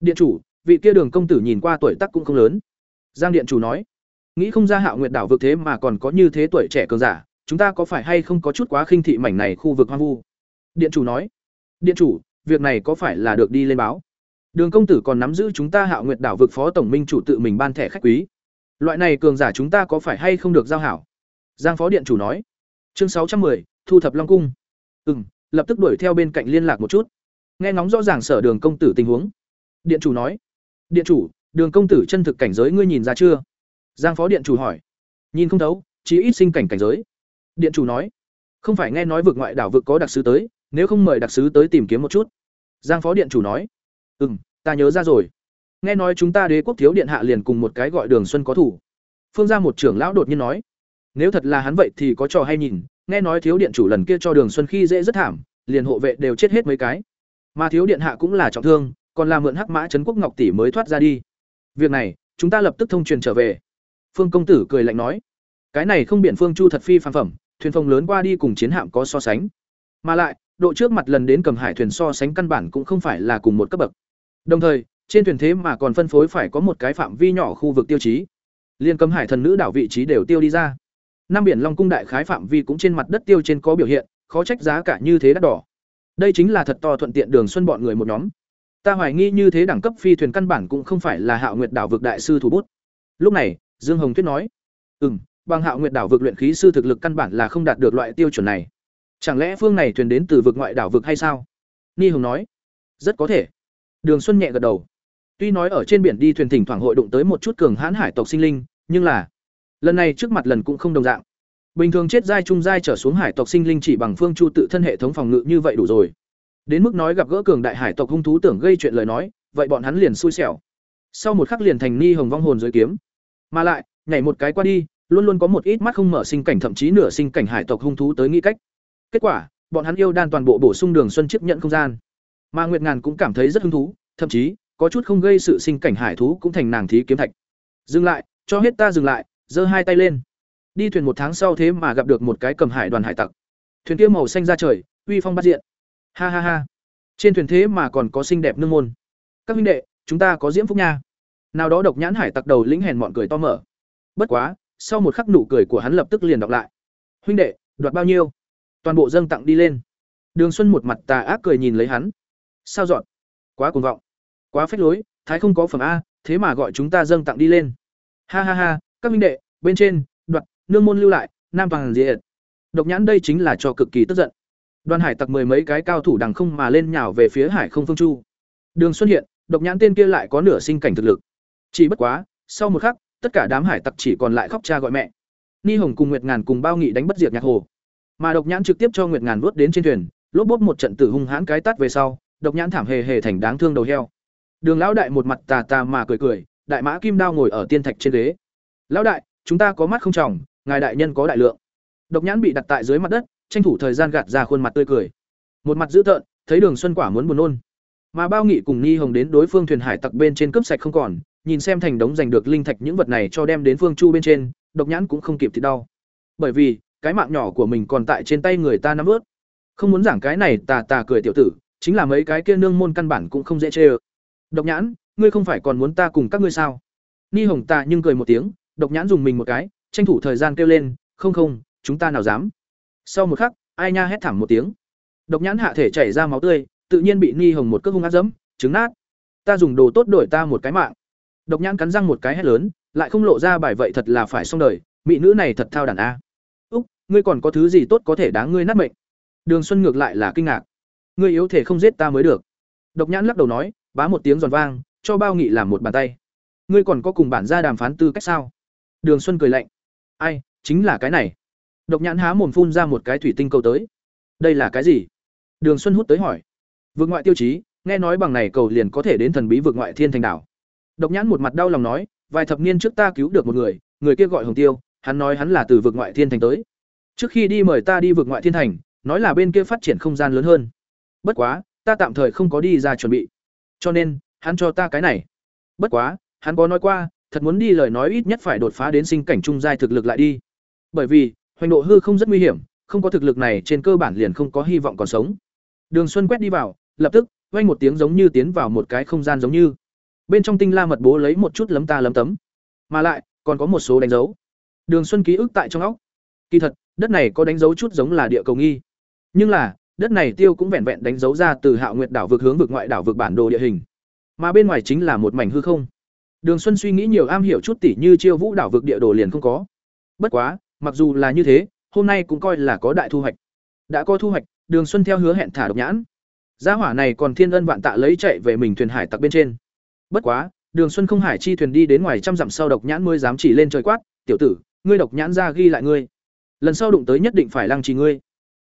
điện chủ vị kia đường công tử nhìn qua tuổi tác cũng không lớn. Giang điện chủ nói nghĩ không ra hạo nguyệt đảo vực thế mà còn có như thế tuổi trẻ cường giả chúng ta có phải hay không có chút quá khinh thị mảnh này khu vực hoang vu? Điện chủ nói điện chủ việc này có phải là được đi lên báo? Đường công tử còn nắm giữ chúng ta hạo nguyệt đảo vực phó tổng minh chủ tự mình ban thẻ khách quý. Loại này cường giả chúng ta có phải hay không được giao hảo? Giang phó điện chủ nói chương sáu trăm 610, thu thập long cung. Ừ m lập tức đuổi theo bên cạnh liên lạc một chút. Nghe ngóng rõ ràng sở đường công tử tình huống điện chủ nói. Điện chủ đường công tử chân thực cảnh giới ngươi nhìn ra chưa? Giang phó điện chủ hỏi. Nhìn không thấu chỉ ít sinh cảnh cảnh giới. Điện chủ nói. Không phải nghe nói vực ngoại đảo vực có đặc sứ tới nếu không mời đặc sứ tới tìm kiếm một chút. Giang phó điện chủ nói. Ừm, ta nhớ ra rồi. Nghe nói chúng ta đế quốc thiếu điện hạ liền cùng một cái gọi đường xuân có thủ. Phương gia một trưởng lão đột nhiên nói. Nếu thật là hắn vậy thì có trò hay nhìn nghe nói thiếu điện chủ lần kia cho đường xuân khi dễ rất thảm liền hộ vệ đều chết hết mấy cái. Mà thiếu điện hạ cũng là trọng thương còn là mượn hắc mã trấn quốc ngọc tỷ mới thoát ra đi. Việc này, chúng ta lập tức thông truyền trở về. Phương công tử cười lạnh nói, cái này không biện phương chu thật phi phàm phẩm, thuyền phong lớn qua đi cùng chiến hạm có so sánh. Mà lại, độ trước mặt lần đến cầm hải thuyền so sánh căn bản cũng không phải là cùng một cấp bậc. Đồng thời, trên thuyền thế mà còn phân phối phải có một cái phạm vi nhỏ khu vực tiêu chí. Liên cầm hải thần nữ đảo vị trí đều tiêu đi ra. Năm biển long cung đại khái phạm vi cũng trên mặt đất tiêu trên có biểu hiện, khó trách giá cả như thế đắt đỏ. Đây chính là thật to thuận tiện đường xuân bọn người một nhóm ta hoài nghi như thế đẳng cấp phi thuyền căn bản cũng không phải là hạo nguyệt đảo vực đại sư thủ bút. Lúc này, dương hồng tuyết nói ừ m bằng hạo nguyệt đảo vực luyện khí sư thực lực căn bản là không đạt được loại tiêu chuẩn này. Chẳng lẽ phương này thuyền đến từ vực ngoại đảo vực hay sao? Ni hồng nói, rất có thể. Đường xuân nhẹ gật đầu. Tuy nói ở trên biển đi thuyền thỉnh thoảng hội đụng tới một chút cường hãn hải tộc sinh linh, nhưng là lần này trước mặt lần cũng không đồng dạng. Bình thường chết giai trung giai trở xuống hải tộc sinh linh chỉ bằng phương chu tự thân hệ thống phòng ngự như vậy đủ rồi đến mức nói gặp gỡ cường đại hải tộc hung thú tưởng gây chuyện lời nói, vậy bọn hắn liền xui xẻo. Sau một khắc liền thành ni hồng vong hồn dưới kiếm. Mà lại, nhảy một cái qua đi, luôn luôn có một ít mắt không mở sinh cảnh thậm chí nửa sinh cảnh hải tộc hung thú tới nghĩ cách. Kết quả, bọn hắn yêu đan toàn bộ bổ sung đường xuân chấp nhận không gian. Mà nguyệt ngàn cũng cảm thấy rất hứng thú, thậm chí, có chút không gây sự sinh cảnh hải thú cũng thành nàng thí kiếm thạch. Dừng lại, cho hết ta dừng lại, giơ hai tay lên. Đi thuyền một tháng sau thế mà gặp được một cái cầm hải đoàn hải tặc. Thuyền kia màu xanh ra trời, uy phong bắt diện ha ha ha. Trên thuyền thế mà còn có xinh đẹp nương môn. Các huynh đệ, chúng ta có diễm phúc nha. Nào đó độc nhãn hải tặc đầu lĩnh hèn mọn cười to mở. Bất quá, sau một khắc nụ cười của hắn lập tức liền đọc lại. Huynh đệ, đoạt bao nhiêu? Toàn bộ dâng tặng đi lên. Đường xuân một mặt tà ác cười nhìn lấy hắn. Sao dọn? Quá cuồng vọng. Quá phách lối, thái không có phẩm a, thế mà gọi chúng ta dâng tặng đi lên. Ha ha ha, các huynh đệ, bên trên, đoạt, nương môn lưu lại, nam vàng diệt. Độc nhãn đây chính là cho cực kỳ tức giận đoàn hải tặc mười mấy cái cao thủ đằng không mà lên nhào về phía hải không phương chu. Đường xuất hiện, độc nhãn tên kia lại có nửa sinh cảnh thực lực. Chỉ bất quá, sau một khắc, tất cả đám hải tặc chỉ còn lại khóc cha gọi mẹ. Ni hồng cùng nguyệt ngàn cùng bao nghị đánh bất diệt nhạc hồ. Mà độc nhãn trực tiếp cho nguyệt ngàn vớt đến trên thuyền, lốp bốp một trận tử hung hãn cái tắt về sau, độc nhãn thảm hề hề thành đáng thương đầu heo. Đường lão đại một mặt tà tà mà cười cười, đại mã kim đao ngồi ở tiên thạch trên ghế. Lão đại, chúng ta có mắt không tròng, ngài đại nhân có đại lượng. Độc nhãn bị đặt tại dưới mặt đất tranh thủ thời gian gạt ra khuôn mặt tươi cười. Một mặt dữ tợn, thấy đường xuân quả muốn buồn nôn. Mà bao nghị cùng ni hồng đến đối phương thuyền hải tặc bên trên cướp sạch không còn, nhìn xem thành đống giành được linh thạch những vật này cho đem đến phương chu bên trên, độc nhãn cũng không kịp thì đau. Bởi vì, cái mạng nhỏ của mình còn tại trên tay người ta nắm ướt không muốn giảng cái này, tà tà cười tiểu tử, chính là mấy cái kia nương môn căn bản cũng không dễ chê ơ. Độc nhãn, ngươi không phải còn muốn ta cùng các ngươi sao? Ni hồng tà nhưng cười một tiếng, độc nhãn dùng mình một cái, tranh thủ thời gian kêu lên, không không, chúng ta nào dám sau một khắc, ai nha hét thảm một tiếng. Độc nhãn hạ thể chảy ra máu tươi, tự nhiên bị ni hồng một cước hung ác dẫm trứng nát. Ta dùng đồ tốt đổi ta một cái mạng. Độc nhãn cắn răng một cái hét lớn, lại không lộ ra bài vậy thật là phải xong đời, mỹ nữ này thật thao đàn a. Úc, ngươi còn có thứ gì tốt có thể đáng ngươi nát mệnh? Đường xuân ngược lại là kinh ngạc. Ngươi yếu thể không giết ta mới được. Độc nhãn lắc đầu nói, bá một tiếng giòn vang, cho bao nghị làm một bàn tay. Ngươi còn có cùng bản ra đàm phán tư cách sao? Đường xuân cười lạnh. Ai, chính là cái này độc nhãn há mồm phun ra một cái thủy tinh cầu tới. Đây là cái gì? Đường xuân hút tới hỏi. Vượt ngoại tiêu chí, nghe nói bằng này cầu liền có thể đến thần bí vượt ngoại thiên thành đảo. Độc nhãn một mặt đau lòng nói, vài thập niên trước ta cứu được một người người kia gọi hồng tiêu, hắn nói hắn là từ vượt ngoại thiên thành tới. Trước khi đi mời ta đi vượt ngoại thiên thành, nói là bên kia phát triển không gian lớn hơn. Bất quá, ta tạm thời không có đi ra chuẩn bị. Cho nên, hắn cho ta cái này. Bất quá, hắn có nói qua, thật muốn đi lời nói ít nhất phải đột phá đến sinh cảnh trung giai thực lực lại đi. Bởi vì hoành độ hư không rất nguy hiểm, không có thực lực này trên cơ bản liền không có hy vọng còn sống. Đường xuân quét đi vào, lập tức, vang một tiếng giống như tiến vào một cái không gian giống như. Bên trong tinh la mật bố lấy một chút lấm ta lấm tấm. Mà lại, còn có một số đánh dấu. Đường xuân ký ức tại trong óc. Kỳ thật, đất này có đánh dấu chút giống là địa cầu nghi. Nhưng là, đất này tiêu cũng vẹn vẹn đánh dấu ra từ hạo nguyệt đảo vực hướng vực ngoại đảo vực bản đồ địa hình. Mà bên ngoài chính là một mảnh hư không. Đường xuân suy nghĩ nhiều am hiểu chút tỉ như chiêu vũ đảo vực địa đồ liền không có. Bất quá mặc dù là như thế, hôm nay cũng coi là có đại thu hoạch. Đã có thu hoạch, đường xuân theo hứa hẹn thả độc nhãn. Gia hỏa này còn thiên ân vạn tạ lấy chạy về mình thuyền hải tặc bên trên. Bất quá, đường xuân không hải chi thuyền đi đến ngoài trăm dặm sau độc nhãn mới dám chỉ lên trời quát, tiểu tử, ngươi độc nhãn ra ghi lại ngươi. Lần sau đụng tới nhất định phải lăng trì ngươi.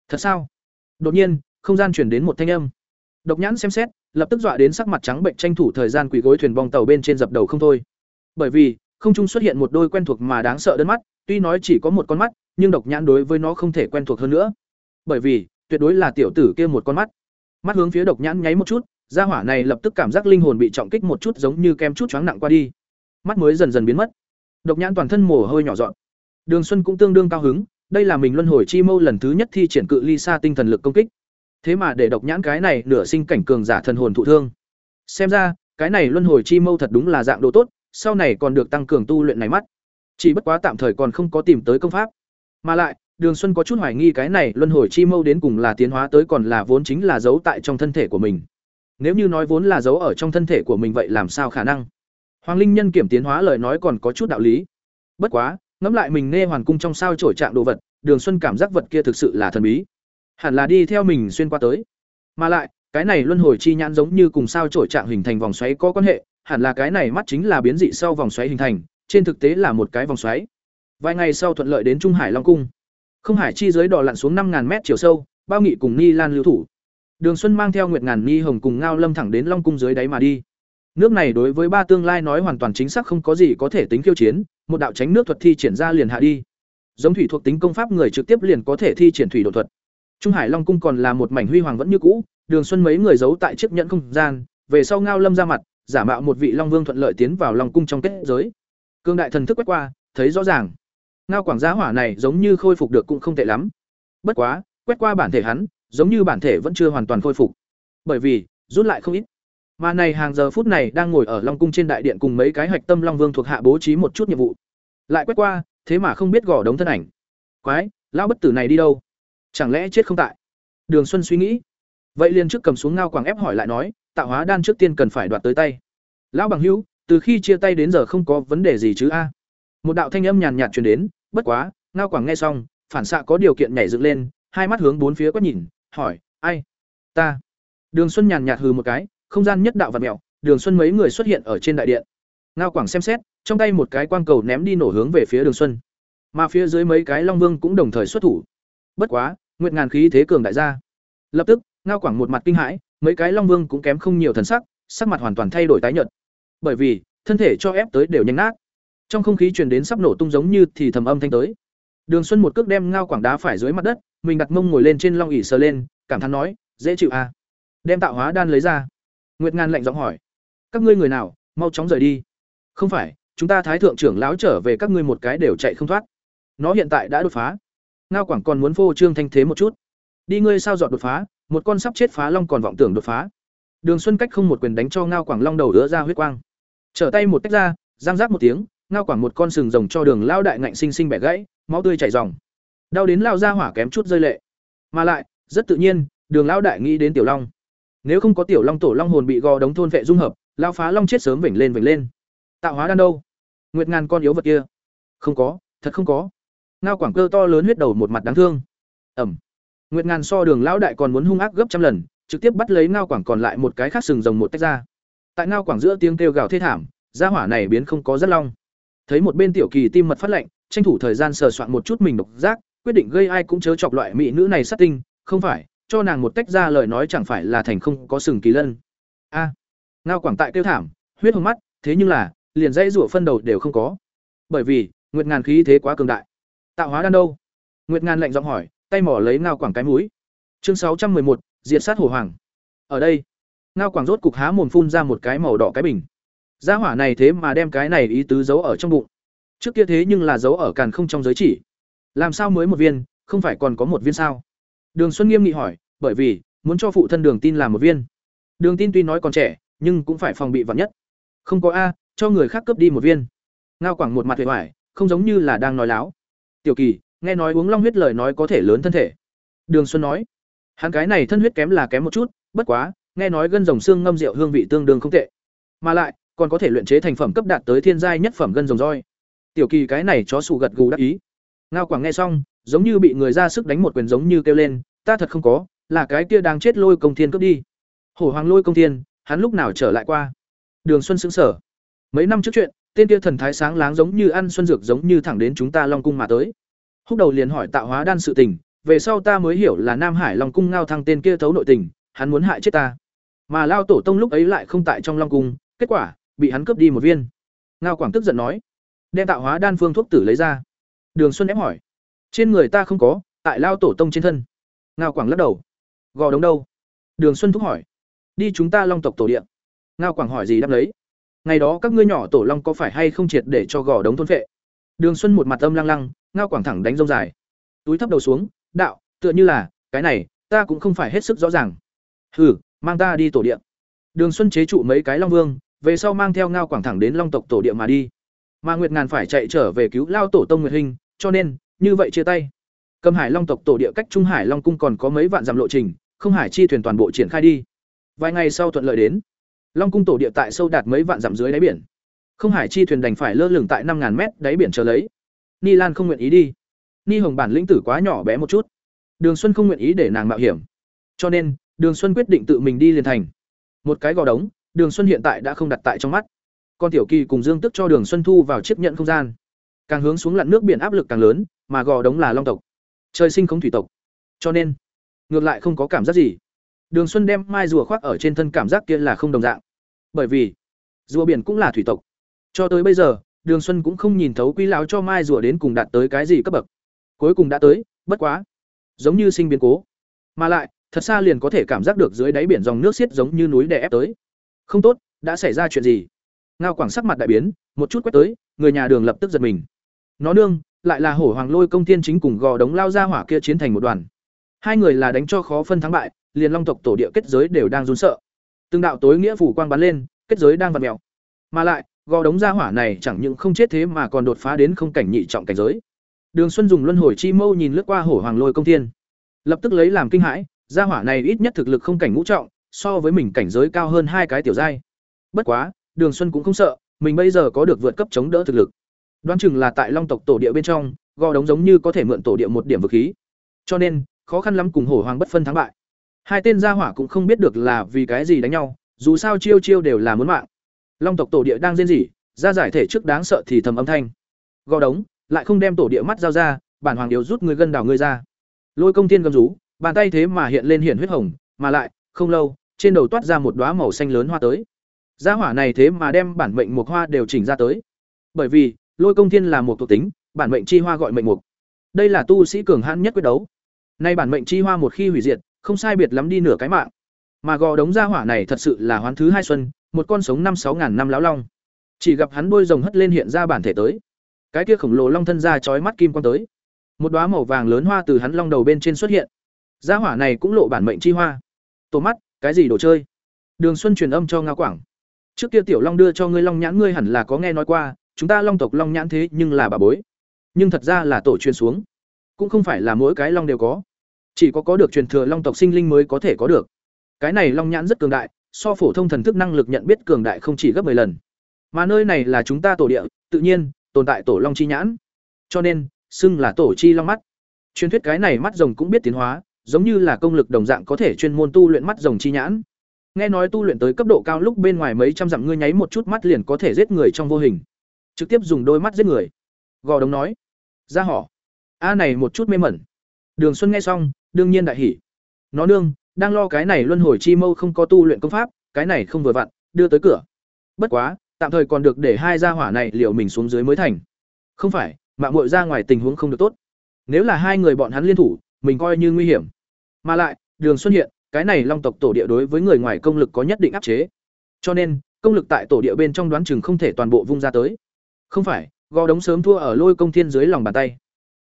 Thật sao? Đột nhiên, không gian chuyển đến một thanh âm. Độc nhãn xem xét, lập tức dọa đến sắc mặt trắng bệnh tranh thủ thời gian quỳ gối thuyền bong tàu bên trên dập đầu không thôi. Bởi vì, không trung xuất hiện một đôi quen thuộc mà đáng sợ đơn mắt tuy nói chỉ có một con mắt, nhưng độc nhãn đối với nó không thể quen thuộc hơn nữa. Bởi vì, tuyệt đối là tiểu tử kia một con mắt. Mắt hướng phía độc nhãn nháy một chút, gia hỏa này lập tức cảm giác linh hồn bị trọng kích một chút giống như kem chút choáng nặng qua đi. Mắt mới dần dần biến mất. Độc nhãn toàn thân mồ hôi nhỏ dọn. Đường xuân cũng tương đương cao hứng, đây là mình luân hồi chi mâu lần thứ nhất thi triển cự ly xa tinh thần lực công kích. Thế mà để độc nhãn cái này nửa sinh cảnh cường giả thần hồn thụ thương. Xem ra, cái này luân hồi chi mâu thật đúng là dạng đồ tốt, sau này còn được tăng cường tu luyện này mắt chỉ bất quá tạm thời còn không có tìm tới công pháp. Mà lại, đường xuân có chút hoài nghi cái này luân hồi chi mâu đến cùng là tiến hóa tới còn là vốn chính là giấu tại trong thân thể của mình. Nếu như nói vốn là giấu ở trong thân thể của mình vậy làm sao khả năng? Hoàng linh nhân kiểm tiến hóa lời nói còn có chút đạo lý. Bất quá, ngẫm lại mình nghe hoàn cung trong sao trổi trạng đồ vật, đường xuân cảm giác vật kia thực sự là thần bí. Hẳn là đi theo mình xuyên qua tới. Mà lại, cái này luân hồi chi nhãn giống như cùng sao trổi trạng hình thành vòng xoáy có quan hệ, hẳn là cái này mắt chính là biến dị sau vòng xoáy hình thành trên thực tế là một cái vòng xoáy. Vài ngày sau thuận lợi đến trung hải long cung. Không hải chi dưới đò lặn xuống năm ngàn mét chiều sâu, bao nghị cùng ni lan lưu thủ. Đường xuân mang theo nguyệt ngàn ni hồng cùng ngao lâm thẳng đến long cung dưới đáy mà đi. Nước này đối với ba tương lai nói hoàn toàn chính xác không có gì có thể tính khiêu chiến, một đạo tránh nước thuật thi triển ra liền hạ đi. Giống thủy thuộc tính công pháp người trực tiếp liền có thể thi triển thủy độ thuật. Trung hải long cung còn là một mảnh huy hoàng vẫn như cũ, đường xuân mấy người giấu tại chiếc nhẫn không gian, về sau ngao lâm ra mặt, giả mạo một vị long vương thuận lợi tiến vào long cung trong kết giới cương đại thần thức quét qua, thấy rõ ràng. Ngao quảng giá hỏa này giống như khôi phục được cũng không tệ lắm. Bất quá, quét qua bản thể hắn, giống như bản thể vẫn chưa hoàn toàn khôi phục. Bởi vì, rút lại không ít. Mà này hàng giờ phút này đang ngồi ở long cung trên đại điện cùng mấy cái hạch tâm long vương thuộc hạ bố trí một chút nhiệm vụ. Lại quét qua, thế mà không biết gõ đống thân ảnh. Quái, lão bất tử này đi đâu? Chẳng lẽ chết không tại? Đường xuân suy nghĩ. Vậy liền trước cầm xuống ngao quảng ép hỏi lại nói, tạo hóa đan trước tiên cần phải đoạt tới tay. Lão bằng hữu từ khi chia tay đến giờ không có vấn đề gì chứ a. Một đạo thanh âm nhàn nhạt truyền đến, bất quá, ngao quảng nghe xong, phản xạ có điều kiện nhảy dựng lên, hai mắt hướng bốn phía quét nhìn, hỏi, ai? Ta? Đường xuân nhàn nhạt hừ một cái, không gian nhất đạo vật mẹo đường xuân mấy người xuất hiện ở trên đại điện. Ngao quảng xem xét, trong tay một cái quang cầu ném đi nổ hướng về phía đường xuân. Mà phía dưới mấy cái long vương cũng đồng thời xuất thủ. Bất quá, nguyệt ngàn khí thế cường đại gia lập tức, ngao quảng một mặt kinh hãi, mấy cái long vương cũng kém không nhiều thần sắc sắc mặt hoàn toàn thay đổi tái nhợt bởi vì, thân thể cho ép tới đều nhanh nát. Trong không khí truyền đến sắp nổ tung giống như thì thầm âm thanh tới. Đường xuân một cước đem ngao quảng đá phải dưới mặt đất, mình đặt mông ngồi lên trên long ỉ sờ lên, cảm thán nói, dễ chịu à? Đem tạo hóa đan lấy ra. Nguyệt ngàn lạnh giọng hỏi, các ngươi người nào, mau chóng rời đi. Không phải, chúng ta thái thượng trưởng lão trở về các ngươi một cái đều chạy không thoát. Nó hiện tại đã đột phá. Ngao quảng còn muốn phô trương thanh thế một chút. Đi ngươi sao dọn đột phá, một con sắp chết phá long còn vọng tưởng đột phá. Đường xuân cách không một quyền đánh cho ngao quảng long đầu đứa ra huyết quang trở tay một tách ra, giang giác một tiếng, ngao quảng một con sừng rồng cho đường lao đại ngạnh sinh sinh bẻ gãy, máu tươi chảy ròng. Đau đến lao ra hỏa kém chút rơi lệ. Mà lại, rất tự nhiên, đường lao đại nghĩ đến tiểu long. Nếu không có tiểu long tổ long hồn bị gò đống thôn vệ dung hợp, lao phá long chết sớm vểnh lên vểnh lên. Tạo hóa đan đâu? Nguyệt ngàn con yếu vật kia. Không có, thật không có. Ngao quảng cơ to lớn huyết đầu một mặt đáng thương. Ẩm. Nguyệt ngàn so đường lão đại còn muốn hung ác gấp trăm lần, trực tiếp bắt lấy ngao quảng còn lại một cái khác sừng rồng một tách ra tại ngao quảng giữa tiếng kêu gào thê thảm, gia hỏa này biến không có rất long thấy một bên tiểu kỳ tim mật phát lệnh, tranh thủ thời gian sờ soạn một chút mình độc giác, quyết định gây ai cũng chớ chọc loại mỹ nữ này sát tinh, không phải, cho nàng một tách ra lời nói chẳng phải là thành không có sừng kỳ lân. A, ngao quảng tại kêu thảm, huyết hồng mắt, thế nhưng là, liền dãy rủa phân đầu đều không có. Bởi vì, nguyệt ngàn khí thế quá cường đại. Tạo hóa đan đâu? Nguyệt ngàn lạnh giọng hỏi, tay mỏ lấy ngao quảng cái mũi. Chương sáu trăm một, diệt sát hổ hoàng. Ở đây ngao quảng rốt cục há mồm phun ra một cái màu đỏ cái bình gia hỏa này thế mà đem cái này ý tứ giấu ở trong bụng trước kia thế nhưng là giấu ở càn không trong giới chỉ làm sao mới một viên không phải còn có một viên sao đường xuân nghiêm nghị hỏi bởi vì muốn cho phụ thân đường tin làm một viên đường tin tuy nói còn trẻ nhưng cũng phải phòng bị vắn nhất Không có a, cho người khác cướp đi một viên. Ngao Quảng một mặt vẻ vải, không giống như là đang nói láo. Tiểu Kỳ, nghe nói uống long huyết lời nói có thể lớn thân thể. Đường Xuân nói, hắn cái này thân huyết kém là kém một chút, bất quá, nghe nói gân rồng xương ngâm rượu hương vị tương đương không tệ. Mà lại, còn có thể luyện chế thành phẩm cấp đạt tới thiên giai nhất phẩm gân rồng roi. Tiểu Kỳ cái này chó sù gật gù đáp ý. Ngao Quảng nghe xong, giống như bị người ra sức đánh một quyền giống như kêu lên, ta thật không có, là cái kia đang chết lôi công thiên cướp đi. Hổ Hoàng lôi công thiên, hắn lúc nào trở lại qua? Đường Xuân sững sở. Mấy năm trước chuyện, tên kia thần thái sáng láng giống như ăn xuân dược giống như thẳng đến chúng ta Long cung mà tới. Húc đầu liền hỏi tạo hóa đan sự tình, về sau ta mới hiểu là Nam Hải Long cung ngao thăng tên kia thấu nội tình, hắn muốn hại chết ta. Mà Lao tổ tông lúc ấy lại không tại trong Long cung, kết quả bị hắn cướp đi một viên. Ngao Quảng tức giận nói, đem tạo hóa đan phương thuốc tử lấy ra. Đường Xuân ép hỏi, trên người ta không có, tại Lao tổ tông trên thân. Ngao Quảng lắc đầu, gò đống đâu? Đường Xuân thúc hỏi, đi chúng ta Long tộc tổ địa. Ngao Quảng hỏi gì đáp lấy. Ngày đó các ngươi nhỏ tổ long có phải hay không triệt để cho gò đống thôn phệ? Đường Xuân một mặt âm lăng lăng, Ngao Quảng thẳng đánh rông dài. Túi thấp đầu xuống, đạo, tựa như là, cái này, ta cũng không phải hết sức rõ ràng. Hừ, mang ta đi tổ địa. Đường Xuân chế trụ mấy cái long vương, về sau mang theo Ngao Quảng thẳng đến Long tộc tổ địa mà đi. Mà Nguyệt Ngàn phải chạy trở về cứu lao tổ tông Nguyệt Hình, cho nên, như vậy chia tay. Cầm Hải Long tộc tổ địa cách Trung Hải Long cung còn có mấy vạn dặm lộ trình, không hải chi thuyền toàn bộ triển khai đi. Vài ngày sau thuận lợi đến. Long cung tổ địa tại sâu đạt mấy vạn dặm dưới đáy biển. Không hải chi thuyền đành phải lơ lửng tại năm ngàn mét đáy biển chờ lấy. Ni Lan không nguyện ý đi. Ni Hồng bản lĩnh tử quá nhỏ bé một chút. Đường Xuân không nguyện ý để nàng mạo hiểm. Cho nên, Đường Xuân quyết định tự mình đi liền thành. Một cái gò đống, Đường Xuân hiện tại đã không đặt tại trong mắt. Con Tiểu Kỳ cùng Dương Tức cho Đường Xuân thu vào chiếc nhận không gian. Càng hướng xuống lặn nước biển áp lực càng lớn, mà gò đống là long tộc. Trời sinh không thủy tộc. Cho nên, ngược lại không có cảm giác gì. Đường Xuân đem mai rùa khoác ở trên thân cảm giác kia là không đồng dạng. Bởi vì, rùa biển cũng là thủy tộc. Cho tới bây giờ, Đường Xuân cũng không nhìn thấu quý lão cho mai rùa đến cùng đạt tới cái gì cấp bậc. Cuối cùng đã tới, bất quá, giống như sinh biến cố. Mà lại, thật xa liền có thể cảm giác được dưới đáy biển dòng nước xiết giống như núi đè ép tới. Không tốt, đã xảy ra chuyện gì? Ngao Quảng sắc mặt đại biến, một chút quét tới, người nhà Đường lập tức giật mình. Nó nương, lại là Hổ Hoàng Lôi công tiên chính cùng gò đống lao ra hỏa kia chiến thành một đoàn. Hai người là đánh cho khó phân thắng bại, liền long tộc tổ địa kết giới đều đang run sợ. Từng đạo tối nghĩa phủ quang bắn lên, kết giới đang vặt mèo. Mà lại, gò đống gia hỏa này chẳng những không chết thế mà còn đột phá đến không cảnh nhị trọng cảnh giới. Đường Xuân dùng luân hồi chi mâu nhìn lướt qua hổ hoàng lôi công thiên, lập tức lấy làm kinh hãi, gia hỏa này ít nhất thực lực không cảnh ngũ trọng, so với mình cảnh giới cao hơn hai cái tiểu giai. Bất quá, Đường Xuân cũng không sợ, mình bây giờ có được vượt cấp chống đỡ thực lực. Đoán chừng là tại Long tộc tổ địa bên trong, gò đống giống như có thể mượn tổ địa một điểm vực khí. Cho nên, khó khăn lắm cùng hổ hoàng bất phân thắng bại. Hai tên gia hỏa cũng không biết được là vì cái gì đánh nhau, dù sao chiêu chiêu đều là muốn mạng. Long tộc tổ địa đang rên rỉ, ra giải thể trước đáng sợ thì thầm âm thanh. Gò đống, lại không đem tổ địa mắt giao ra, bản hoàng yếu rút người gân đảo ngươi ra. Lôi công tiên gầm rú, bàn tay thế mà hiện lên hiển huyết hồng, mà lại, không lâu, trên đầu toát ra một đóa màu xanh lớn hoa tới. Gia hỏa này thế mà đem bản mệnh một hoa đều chỉnh ra tới. Bởi vì, Lôi công thiên là một thuộc tính, bản mệnh chi hoa gọi mệnh mục. Đây là tu sĩ cường hãn nhất quyết đấu. Nay bản mệnh chi hoa một khi hủy diệt, không sai biệt lắm đi nửa cái mạng. Mà gò đống gia hỏa này thật sự là hoán thứ hai xuân, một con sống năm sáu ngàn năm lão long. Chỉ gặp hắn đôi rồng hất lên hiện ra bản thể tới. Cái kia khổng lồ long thân ra chói mắt kim quang tới. Một đóa màu vàng lớn hoa từ hắn long đầu bên trên xuất hiện. Gia hỏa này cũng lộ bản mệnh chi hoa. Tổ mắt, cái gì đồ chơi? Đường Xuân truyền âm cho Ngao Quảng. Trước kia tiểu long đưa cho ngươi long nhãn ngươi hẳn là có nghe nói qua, chúng ta long tộc long nhãn thế nhưng là bà bối. Nhưng thật ra là tổ truyền xuống, cũng không phải là mỗi cái long đều có. Chỉ có có được truyền thừa long tộc sinh linh mới có thể có được. Cái này long nhãn rất cường đại, so phổ thông thần thức năng lực nhận biết cường đại không chỉ gấp 10 lần. Mà nơi này là chúng ta tổ địa, tự nhiên tồn tại tổ long chi nhãn. Cho nên, xưng là tổ chi long mắt. Truyền thuyết cái này mắt rồng cũng biết tiến hóa, giống như là công lực đồng dạng có thể chuyên môn tu luyện mắt rồng chi nhãn. Nghe nói tu luyện tới cấp độ cao lúc bên ngoài mấy trăm dặm ngươi nháy một chút mắt liền có thể giết người trong vô hình. Trực tiếp dùng đôi mắt giết người. Gò đống nói. Ra họ. A này một chút mê mẩn. Đường Xuân nghe xong, đương nhiên đại hỉ. Nó nương, đang lo cái này luân hồi chi mâu không có tu luyện công pháp, cái này không vừa vặn, đưa tới cửa. Bất quá, tạm thời còn được để hai gia hỏa này liệu mình xuống dưới mới thành. Không phải, mạng muội ra ngoài tình huống không được tốt. Nếu là hai người bọn hắn liên thủ, mình coi như nguy hiểm. Mà lại, Đường xuất hiện, cái này Long tộc tổ địa đối với người ngoài công lực có nhất định áp chế. Cho nên, công lực tại tổ địa bên trong đoán chừng không thể toàn bộ vung ra tới. Không phải, gò đống sớm thua ở lôi công thiên dưới lòng bàn tay.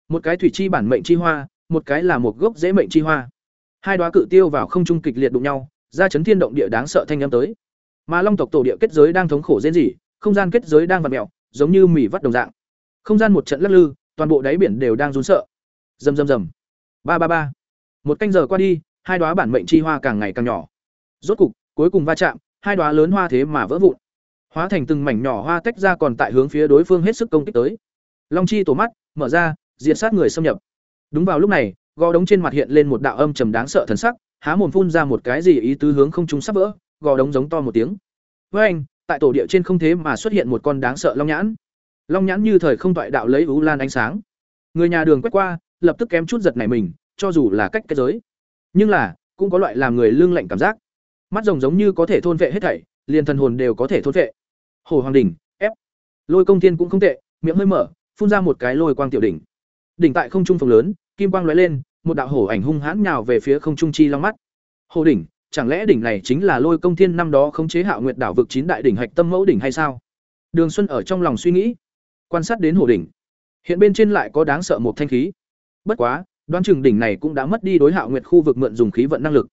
Một cái thủy chi bản mệnh chi hoa, một cái là một gốc dễ mệnh chi hoa hai đoá cự tiêu vào không trung kịch liệt đụng nhau ra chấn thiên động địa đáng sợ thanh âm tới Mà Long tộc tổ địa kết giới đang thống khổ diễn gì không gian kết giới đang vặn mèo, giống như mỉ vắt đồng dạng. Không gian một trận lắc lư, toàn bộ đáy biển đều đang run sợ. Rầm rầm rầm. Ba ba ba. Một canh giờ qua đi, hai đóa bản mệnh chi hoa càng ngày càng nhỏ. Rốt cục, cuối cùng va chạm, hai đóa lớn hoa thế mà vỡ vụn. Hóa thành từng mảnh nhỏ hoa tách ra còn tại hướng phía đối phương hết sức công kích tới. Long chi tổ mắt mở ra, diệt sát người xâm nhập. Đúng vào lúc này, gò đống trên mặt hiện lên một đạo âm trầm đáng sợ thần sắc, há mồm phun ra một cái gì ý tứ hướng không trung sắp vỡ, gò đống giống to một tiếng. Với anh, tại tổ địa trên không thế mà xuất hiện một con đáng sợ long nhãn. Long nhãn như thời không toại đạo lấy ú lan ánh sáng. Người nhà đường quét qua, lập tức kém chút giật nảy mình, cho dù là cách cái giới. Nhưng là, cũng có loại làm người lương lạnh cảm giác. Mắt rồng giống như có thể thôn vệ hết thảy, liền thần hồn đều có thể thôn vệ. Hồ Hoàng đỉnh, ép. Lôi Công Thiên cũng không tệ, miệng hơi mở, phun ra một cái lôi quang tiểu đỉnh. Đỉnh tại không trung phòng lớn, kim quang lóe lên, một đạo hổ ảnh hung hãn nhào về phía không trung chi long mắt. Hồ đỉnh, chẳng lẽ đỉnh này chính là Lôi Công Thiên năm đó khống chế Hạo Nguyệt đảo vực chín đại đỉnh hạch tâm mẫu đỉnh hay sao? Đường Xuân ở trong lòng suy nghĩ, quan sát đến hồ đỉnh. Hiện bên trên lại có đáng sợ một thanh khí. Bất quá, đoán chừng đỉnh này cũng đã mất đi đối Hạo Nguyệt khu vực mượn dùng khí vận năng lực.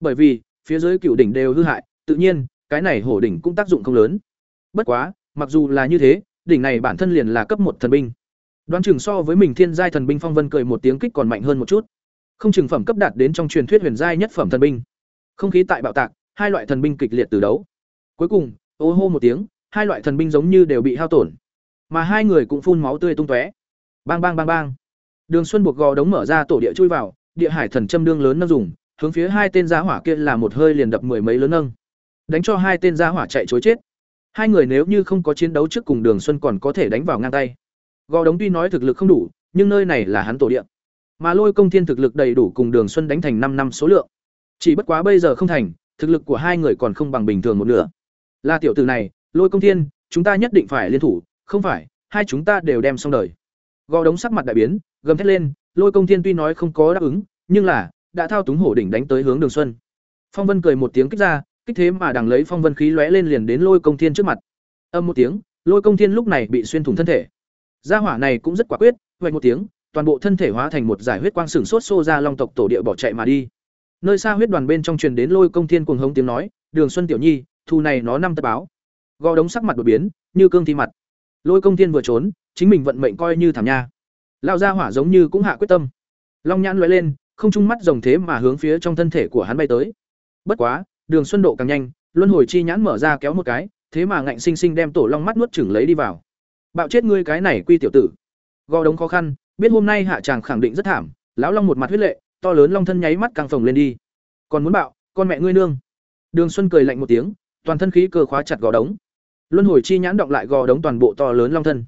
Bởi vì, phía dưới cựu đỉnh đều hư hại, tự nhiên, cái này hổ đỉnh cũng tác dụng không lớn. Bất quá, mặc dù là như thế, đỉnh này bản thân liền là cấp một thần binh. Đoán chừng so với mình thiên giai thần binh phong vân cười một tiếng kích còn mạnh hơn một chút. Không chừng phẩm cấp đạt đến trong truyền thuyết huyền giai nhất phẩm thần binh. Không khí tại bạo tạc, hai loại thần binh kịch liệt từ đấu. Cuối cùng, ô hô một tiếng, hai loại thần binh giống như đều bị hao tổn. Mà hai người cũng phun máu tươi tung tóe. Bang bang bang bang. Đường Xuân buộc gò đống mở ra tổ địa chui vào, địa hải thần châm đương lớn nâng dùng, hướng phía hai tên gia hỏa kia là một hơi liền đập mười mấy lớn nâng. Đánh cho hai tên gia hỏa chạy chối chết. Hai người nếu như không có chiến đấu trước cùng Đường Xuân còn có thể đánh vào ngang tay. Gò đống tuy nói thực lực không đủ, nhưng nơi này là hắn tổ địa. Mà Lôi Công Thiên thực lực đầy đủ cùng Đường Xuân đánh thành năm năm số lượng. Chỉ bất quá bây giờ không thành, thực lực của hai người còn không bằng bình thường một nửa. Là tiểu tử này, Lôi Công Thiên, chúng ta nhất định phải liên thủ, không phải, hai chúng ta đều đem xong đời. Gò đống sắc mặt đại biến, gầm thét lên, Lôi Công Thiên tuy nói không có đáp ứng, nhưng là đã thao túng hổ đỉnh đánh tới hướng Đường Xuân. Phong Vân cười một tiếng kích ra, kích thế mà đằng lấy phong vân khí lóe lên liền đến Lôi Công Thiên trước mặt. Âm một tiếng, Lôi Công Thiên lúc này bị xuyên thủng thân thể. Gia hỏa này cũng rất quả quyết, vậy một tiếng, toàn bộ thân thể hóa thành một giải huyết quang sừng sốt xô ra long tộc tổ địa bỏ chạy mà đi. Nơi xa huyết đoàn bên trong truyền đến Lôi Công Thiên cuồng hống tiếng nói, "Đường Xuân tiểu nhi, thu này nó năm tập báo." Gò đống sắc mặt đột biến, như cương thi mặt. Lôi Công Thiên vừa trốn, chính mình vận mệnh coi như thảm nha. Lão gia hỏa giống như cũng hạ quyết tâm. Long nhãn lóe lên, không trung mắt rồng thế mà hướng phía trong thân thể của hắn bay tới. Bất quá, Đường Xuân độ càng nhanh, luân hồi chi nhãn mở ra kéo một cái, thế mà ngạnh sinh sinh đem tổ long mắt nuốt chửng lấy đi vào. Bạo chết ngươi cái này quy tiểu tử. Gò đống khó khăn, biết hôm nay hạ chàng khẳng định rất thảm, lão long một mặt huyết lệ, to lớn long thân nháy mắt càng phồng lên đi. Còn muốn bạo, con mẹ ngươi nương. Đường Xuân cười lạnh một tiếng, toàn thân khí cơ khóa chặt gò đống. Luân hồi chi nhãn động lại gò đống toàn bộ to lớn long thân.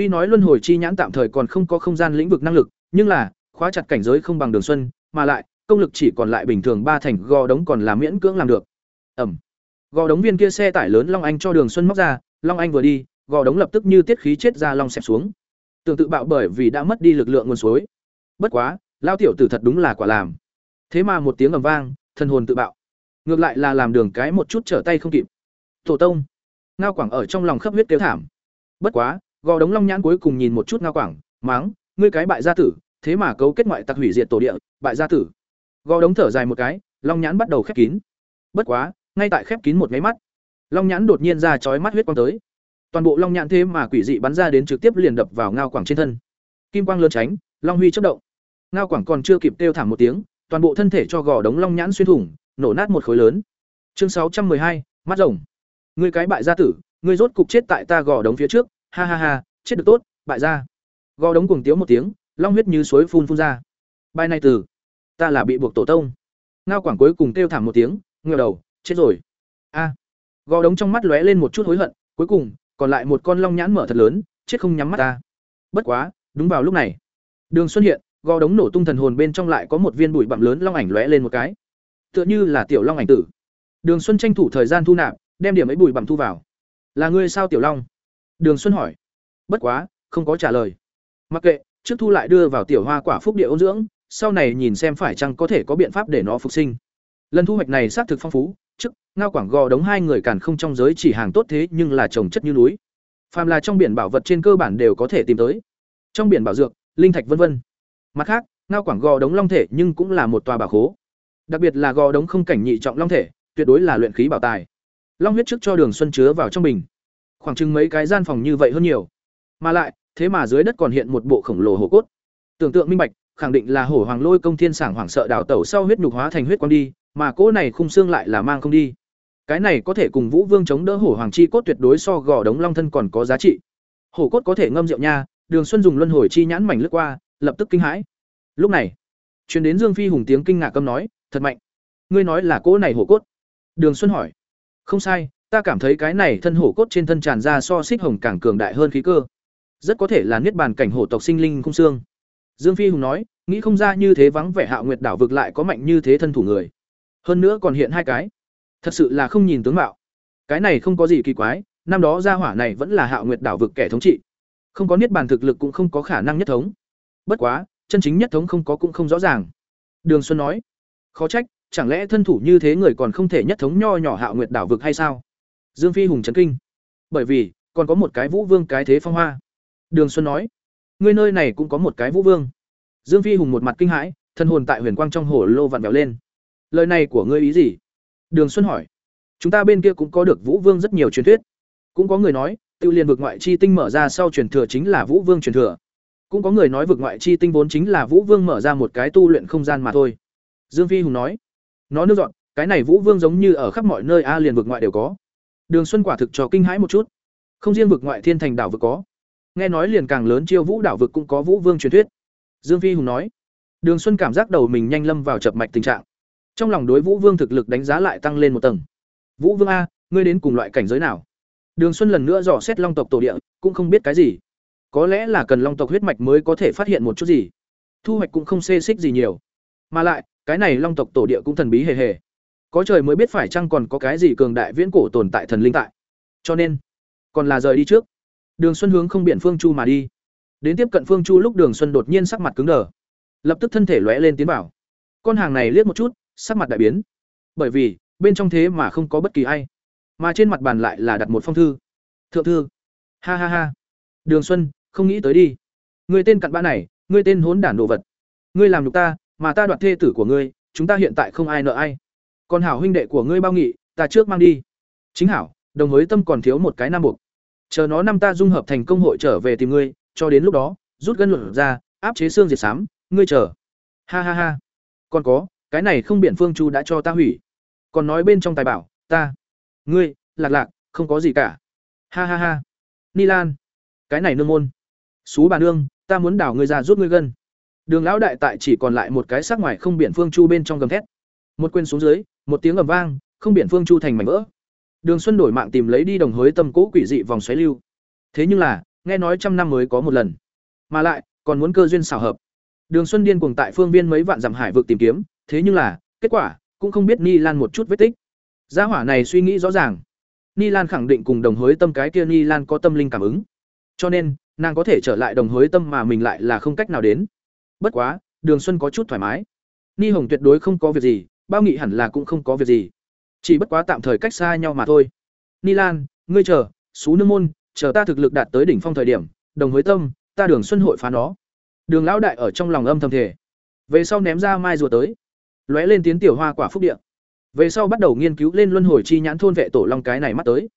Tuy nói luân hồi chi nhãn tạm thời còn không có không gian lĩnh vực năng lực, nhưng là khóa chặt cảnh giới không bằng Đường Xuân, mà lại công lực chỉ còn lại bình thường ba thành gò đống còn là miễn cưỡng làm được. Ẩm. Gò đống viên kia xe tải lớn Long Anh cho Đường Xuân móc ra, Long Anh vừa đi, gò đống lập tức như tiết khí chết ra long xẹp xuống. Tương tự bạo bởi vì đã mất đi lực lượng nguồn suối. Bất quá, lao tiểu tử thật đúng là quả làm. Thế mà một tiếng ầm vang, thân hồn tự bạo. Ngược lại là làm đường cái một chút trở tay không kịp. Tổ tông. Ngao Quảng ở trong lòng khắp huyết kêu thảm. Bất quá, gò đống long nhãn cuối cùng nhìn một chút Ngao Quảng, máng, ngươi cái bại gia tử, thế mà cấu kết ngoại tặc hủy diệt tổ địa, bại gia tử. Gò đống thở dài một cái, long nhãn bắt đầu khép kín. Bất quá, ngay tại khép kín một cái mắt, long nhãn đột nhiên ra chói mắt huyết quang tới. Toàn bộ long nhãn thế mà quỷ dị bắn ra đến trực tiếp liền đập vào ngao quảng trên thân. Kim quang lớn tránh, long huy chất động. Ngao quảng còn chưa kịp kêu thảm một tiếng, toàn bộ thân thể cho gò đống long nhãn xuyên thủng, nổ nát một khối lớn. Chương sáu trăm hai, mắt rồng. Ngươi cái bại gia tử, ngươi rốt cục chết tại ta gò đống phía trước, ha ha ha, chết được tốt, bại gia. Gò đống cuồng tiếu một tiếng, long huyết như suối phun phun ra. Bài này từ ta là bị buộc tổ tông ngao quảng cuối cùng kêu thảm một tiếng ngờ đầu chết rồi a à. gò đống trong mắt lóe lên một chút hối hận cuối cùng còn lại một con long nhãn mở thật lớn chết không nhắm mắt ta bất quá đúng vào lúc này đường xuất hiện gò đống nổ tung thần hồn bên trong lại có một viên bụi bặm lớn long ảnh lóe lên một cái tựa như là tiểu long ảnh tử đường xuân tranh thủ thời gian thu nạp đem điểm ấy bụi bặm thu vào là ngươi sao tiểu long đường xuân hỏi bất quá không có trả lời mặc kệ trước thu lại đưa vào tiểu hoa quả phúc địa ôn dưỡng sau này nhìn xem phải chăng có thể có biện pháp để nó phục sinh. Lần thu hoạch này xác thực phong phú, trước, ngao quảng gò đống hai người càn không trong giới chỉ hàng tốt thế nhưng là trồng chất như núi. Phàm là trong biển bảo vật trên cơ bản đều có thể tìm tới. Trong biển bảo dược, linh thạch vân vân. Mặt khác, ngao quảng gò đống long thể nhưng cũng là một tòa bảo khố. Đặc biệt là gò đống không cảnh nhị trọng long thể, tuyệt đối là luyện khí bảo tài. long huyết trước cho đường xuân chứa vào trong bình khoảng chừng mấy cái gian phòng như vậy hơn nhiều. Mà lại, thế mà dưới đất còn hiện một bộ khổng lồ hổ cốt. Tưởng tượng minh bạch, khẳng định là hổ hoàng lôi công thiên sảng hoảng sợ đào tẩu sau huyết nhục hóa thành huyết quang đi, mà cỗ này khung xương lại là mang không đi. Cái này có thể cùng vũ vương chống đỡ hổ hoàng chi cốt tuyệt đối so gò đống long thân còn có giá trị. Hổ cốt có thể ngâm rượu nha, đường xuân dùng luân hồi chi nhãn mảnh lướt qua, lập tức kinh hãi. Lúc này, truyền đến dương phi hùng tiếng kinh ngạc câm nói, thật mạnh. Ngươi nói là cỗ này hổ cốt? Đường xuân hỏi. Không sai ta cảm thấy cái này thân hổ cốt trên thân tràn ra so xích hồng càng cường đại hơn khí cơ. Rất có thể là niết bàn cảnh hổ tộc sinh linh cung xương. Dương phi hùng nói, nghĩ không ra như thế vắng vẻ hạ nguyệt đảo vực lại có mạnh như thế thân thủ người. Hơn nữa còn hiện hai cái. Thật sự là không nhìn tướng mạo. Cái này không có gì kỳ quái, năm đó gia hỏa này vẫn là hạ nguyệt đảo vực kẻ thống trị. Không có niết bàn thực lực cũng không có khả năng nhất thống. Bất quá, chân chính nhất thống không có cũng không rõ ràng. Đường xuân nói, khó trách, chẳng lẽ thân thủ như thế người còn không thể nhất thống nho nhỏ hạ nguyệt đảo vực hay sao? Dương phi hùng chấn kinh. Bởi vì, còn có một cái vũ vương, cái thế phong hoa. Đường xuân nói, ngươi nơi này cũng có một cái vũ vương. Dương phi hùng một mặt kinh hãi, thân hồn tại huyền quang trong hồ lô vặn vẹo lên. Lời này của ngươi ý gì? Đường xuân hỏi. Chúng ta bên kia cũng có được vũ vương rất nhiều truyền thuyết. Cũng có người nói, tiêu liền vực ngoại chi tinh mở ra sau truyền thừa chính là vũ vương truyền thừa. Cũng có người nói vực ngoại chi tinh vốn chính là vũ vương mở ra một cái tu luyện không gian mà thôi. Dương phi hùng nói. Nó nước dọn, cái này vũ vương giống như ở khắp mọi nơi a liền vực ngoại đều có đường xuân quả thực cho kinh hãi một chút. Không riêng vực ngoại thiên thành đảo vực có. Nghe nói liền càng lớn chiêu vũ đảo vực cũng có vũ vương truyền thuyết. Dương phi hùng nói. Đường xuân cảm giác đầu mình nhanh lâm vào chập mạch tình trạng. Trong lòng đối vũ vương thực lực đánh giá lại tăng lên một tầng. Vũ vương a, ngươi đến cùng loại cảnh giới nào? Đường xuân lần nữa dò xét long tộc tổ địa, cũng không biết cái gì. Có lẽ là cần long tộc huyết mạch mới có thể phát hiện một chút gì. Thu hoạch cũng không xê xích gì nhiều. Mà lại, cái này long tộc tổ địa cũng thần bí hề hề có trời mới biết phải chăng còn có cái gì cường đại viễn cổ tồn tại thần linh tại. Cho nên, còn là rời đi trước. Đường xuân hướng không biển phương chu mà đi. Đến tiếp cận phương chu lúc đường xuân đột nhiên sắc mặt cứng đờ. Lập tức thân thể lóe lên tiến vào. Con hàng này liếc một chút, sắc mặt đại biến. Bởi vì, bên trong thế mà không có bất kỳ ai. Mà trên mặt bàn lại là đặt một phong thư. Thượng thư. Ha ha ha. Đường xuân, không nghĩ tới đi. Người tên cặn bã này ngươi tên hốn đản đồ vật. Ngươi làm nhục ta, mà ta đoạt thê tử của ngươi, chúng ta hiện tại không ai nợ ai còn hảo huynh đệ của ngươi bao nghị, ta trước mang đi. Chính hảo, đồng hới tâm còn thiếu một cái nam buộc. Chờ nó năm ta dung hợp thành công hội trở về tìm ngươi, cho đến lúc đó, rút gân luận ra, áp chế xương diệt sám, ngươi chờ. Ha ha ha. Còn có, cái này không biển phương chu đã cho ta hủy. Còn nói bên trong tài bảo, ta, ngươi, lạc lạc, không có gì cả. Ha ha ha. Ni lan, cái này nương môn. Xú bà nương, ta muốn đảo ngươi ra rút ngươi gân. Đường lão đại tại chỉ còn lại một cái sắc ngoài không biển phương chu bên trong gầm thét. Một quên xuống dưới một tiếng ầm vang, không biển phương chu thành mảnh vỡ. Đường xuân đổi mạng tìm lấy đi đồng hối tâm cố quỷ dị vòng xoáy lưu. Thế nhưng là, nghe nói trăm năm mới có một lần. Mà lại, còn muốn cơ duyên xảo hợp. Đường xuân điên cuồng tại phương viên mấy vạn dặm hải vực tìm kiếm, thế nhưng là, kết quả, cũng không biết ni lan một chút vết tích. Gia hỏa này suy nghĩ rõ ràng. Ni lan khẳng định cùng đồng hối tâm cái kia ni lan có tâm linh cảm ứng. Cho nên, nàng có thể trở lại đồng hối tâm mà mình lại là không cách nào đến. Bất quá, đường xuân có chút thoải mái. Ni hồng tuyệt đối không có việc gì bao nghị hẳn là cũng không có việc gì. Chỉ bất quá tạm thời cách xa nhau mà thôi. Ni lan, ngươi chờ, xú nương môn, chờ ta thực lực đạt tới đỉnh phong thời điểm, đồng với tâm, ta đường xuân hội phá nó. Đường lão đại ở trong lòng âm thầm thể về sau ném ra mai rùa tới. Lóe lên tiến tiểu hoa quả phúc điện về sau bắt đầu nghiên cứu lên luân hồi chi nhãn thôn vệ tổ long cái này mắt tới.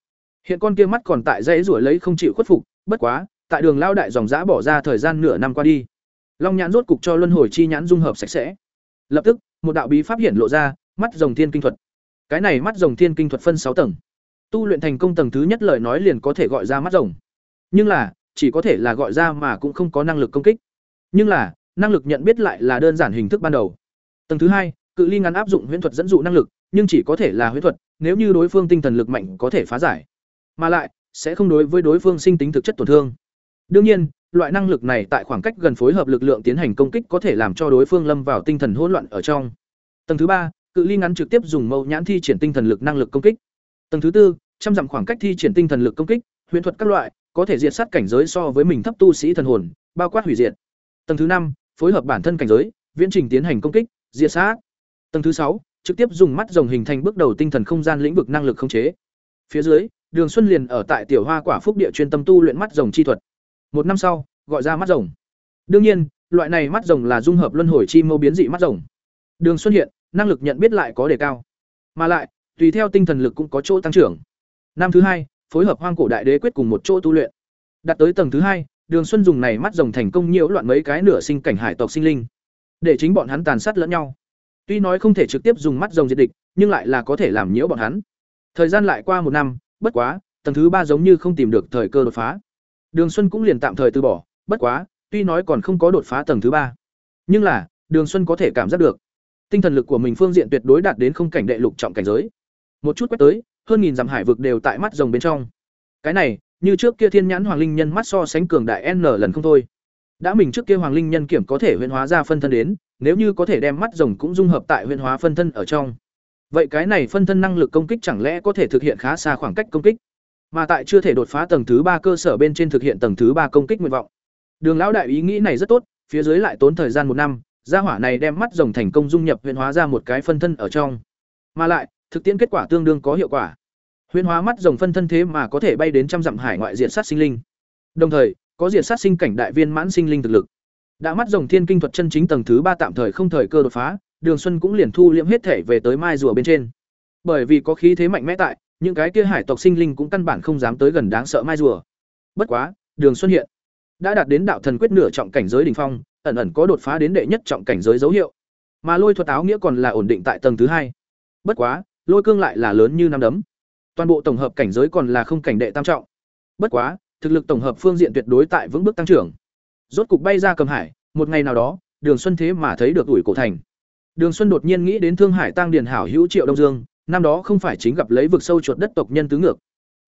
Hiện con kia mắt còn tại dãy rủa lấy không chịu khuất phục, bất quá, tại đường lao đại dòng giã bỏ ra thời gian nửa năm qua đi. Long nhãn rốt cục cho luân hồi chi nhãn dung hợp sạch sẽ. Lập tức một đạo bí pháp hiện lộ ra, mắt rồng thiên kinh thuật. Cái này mắt rồng thiên kinh thuật phân sáu tầng. Tu luyện thành công tầng thứ nhất lời nói liền có thể gọi ra mắt rồng. Nhưng là, chỉ có thể là gọi ra mà cũng không có năng lực công kích. Nhưng là, năng lực nhận biết lại là đơn giản hình thức ban đầu. Tầng thứ hai, cự ly ngắn áp dụng huyễn thuật dẫn dụ năng lực, nhưng chỉ có thể là huyễn thuật, nếu như đối phương tinh thần lực mạnh có thể phá giải. Mà lại, sẽ không đối với đối phương sinh tính thực chất tổn thương đương nhiên, loại năng lực này tại khoảng cách gần phối hợp lực lượng tiến hành công kích có thể làm cho đối phương lâm vào tinh thần hỗn loạn ở trong. Tầng thứ ba, cự ly ngắn trực tiếp dùng mâu nhãn thi triển tinh thần lực năng lực công kích. Tầng thứ tư, trăm dặm khoảng cách thi triển tinh thần lực công kích, huyền thuật các loại, có thể diệt sát cảnh giới so với mình thấp tu sĩ thần hồn, bao quát hủy diệt. Tầng thứ năm, phối hợp bản thân cảnh giới, viễn trình tiến hành công kích, diệt sát. Tầng thứ sáu, trực tiếp dùng mắt rồng hình thành bước đầu tinh thần không gian lĩnh vực năng lực khống chế. Phía dưới, đường xuân liền ở tại tiểu hoa quả phúc địa chuyên tâm tu luyện mắt rồng chi thuật một năm sau, gọi ra mắt rồng. Đương nhiên, loại này mắt rồng là dung hợp luân hồi chi mâu biến dị mắt rồng. Đường xuân hiện, năng lực nhận biết lại có đề cao. Mà lại, tùy theo tinh thần lực cũng có chỗ tăng trưởng. Năm thứ hai, phối hợp hoang cổ đại đế quyết cùng một chỗ tu luyện. Đạt tới tầng thứ hai, đường xuân dùng này mắt rồng thành công nhiễu loạn mấy cái nửa sinh cảnh hải tộc sinh linh. Để chính bọn hắn tàn sát lẫn nhau. Tuy nói không thể trực tiếp dùng mắt rồng diệt địch, nhưng lại là có thể làm nhiễu bọn hắn. Thời gian lại qua một năm, bất quá, tầng thứ ba giống như không tìm được thời cơ đột phá đường xuân cũng liền tạm thời từ bỏ, bất quá, tuy nói còn không có đột phá tầng thứ ba. Nhưng là, đường xuân có thể cảm giác được, tinh thần lực của mình phương diện tuyệt đối đạt đến không cảnh đệ lục trọng cảnh giới. Một chút quét tới, hơn nghìn dặm hải vực đều tại mắt rồng bên trong. Cái này, như trước kia thiên nhãn hoàng linh nhân mắt so sánh cường đại n lần không thôi. Đã mình trước kia hoàng linh nhân kiểm có thể huyễn hóa ra phân thân đến, nếu như có thể đem mắt rồng cũng dung hợp tại huyễn hóa phân thân ở trong. Vậy cái này phân thân năng lực công kích chẳng lẽ có thể thực hiện khá xa khoảng cách công kích? Mà tại chưa thể đột phá tầng thứ ba cơ sở bên trên thực hiện tầng thứ ba công kích nguyện vọng. Đường lão đại ý nghĩ này rất tốt, phía dưới lại tốn thời gian một năm, gia hỏa này đem mắt rồng thành công dung nhập huyễn hóa ra một cái phân thân ở trong. Mà lại, thực tiễn kết quả tương đương có hiệu quả. Huyễn hóa mắt rồng phân thân thế mà có thể bay đến trăm dặm hải ngoại diện sát sinh linh. Đồng thời, có diện sát sinh cảnh đại viên mãn sinh linh thực lực. Đã mắt rồng thiên kinh thuật chân chính tầng thứ ba tạm thời không thời cơ đột phá, đường xuân cũng liền thu liễm hết thể về tới mai rùa bên trên. Bởi vì có khí thế mạnh mẽ tại những cái kia hải tộc sinh linh cũng căn bản không dám tới gần đáng sợ mai rùa. Bất quá, đường xuân hiện đã đạt đến đạo thần quyết nửa trọng cảnh giới đỉnh phong, ẩn ẩn có đột phá đến đệ nhất trọng cảnh giới dấu hiệu. Mà lôi thuật áo nghĩa còn là ổn định tại tầng thứ hai. Bất quá, lôi cương lại là lớn như năm đấm. Toàn bộ tổng hợp cảnh giới còn là không cảnh đệ tam trọng. Bất quá, thực lực tổng hợp phương diện tuyệt đối tại vững bước tăng trưởng. Rốt cục bay ra cầm hải, một ngày nào đó, đường xuân thế mà thấy được ủi cổ thành. Đường xuân đột nhiên nghĩ đến thương hải tăng điền hảo hữu triệu đông dương năm đó không phải chính gặp lấy vực sâu chuột đất tộc nhân tứ ngược,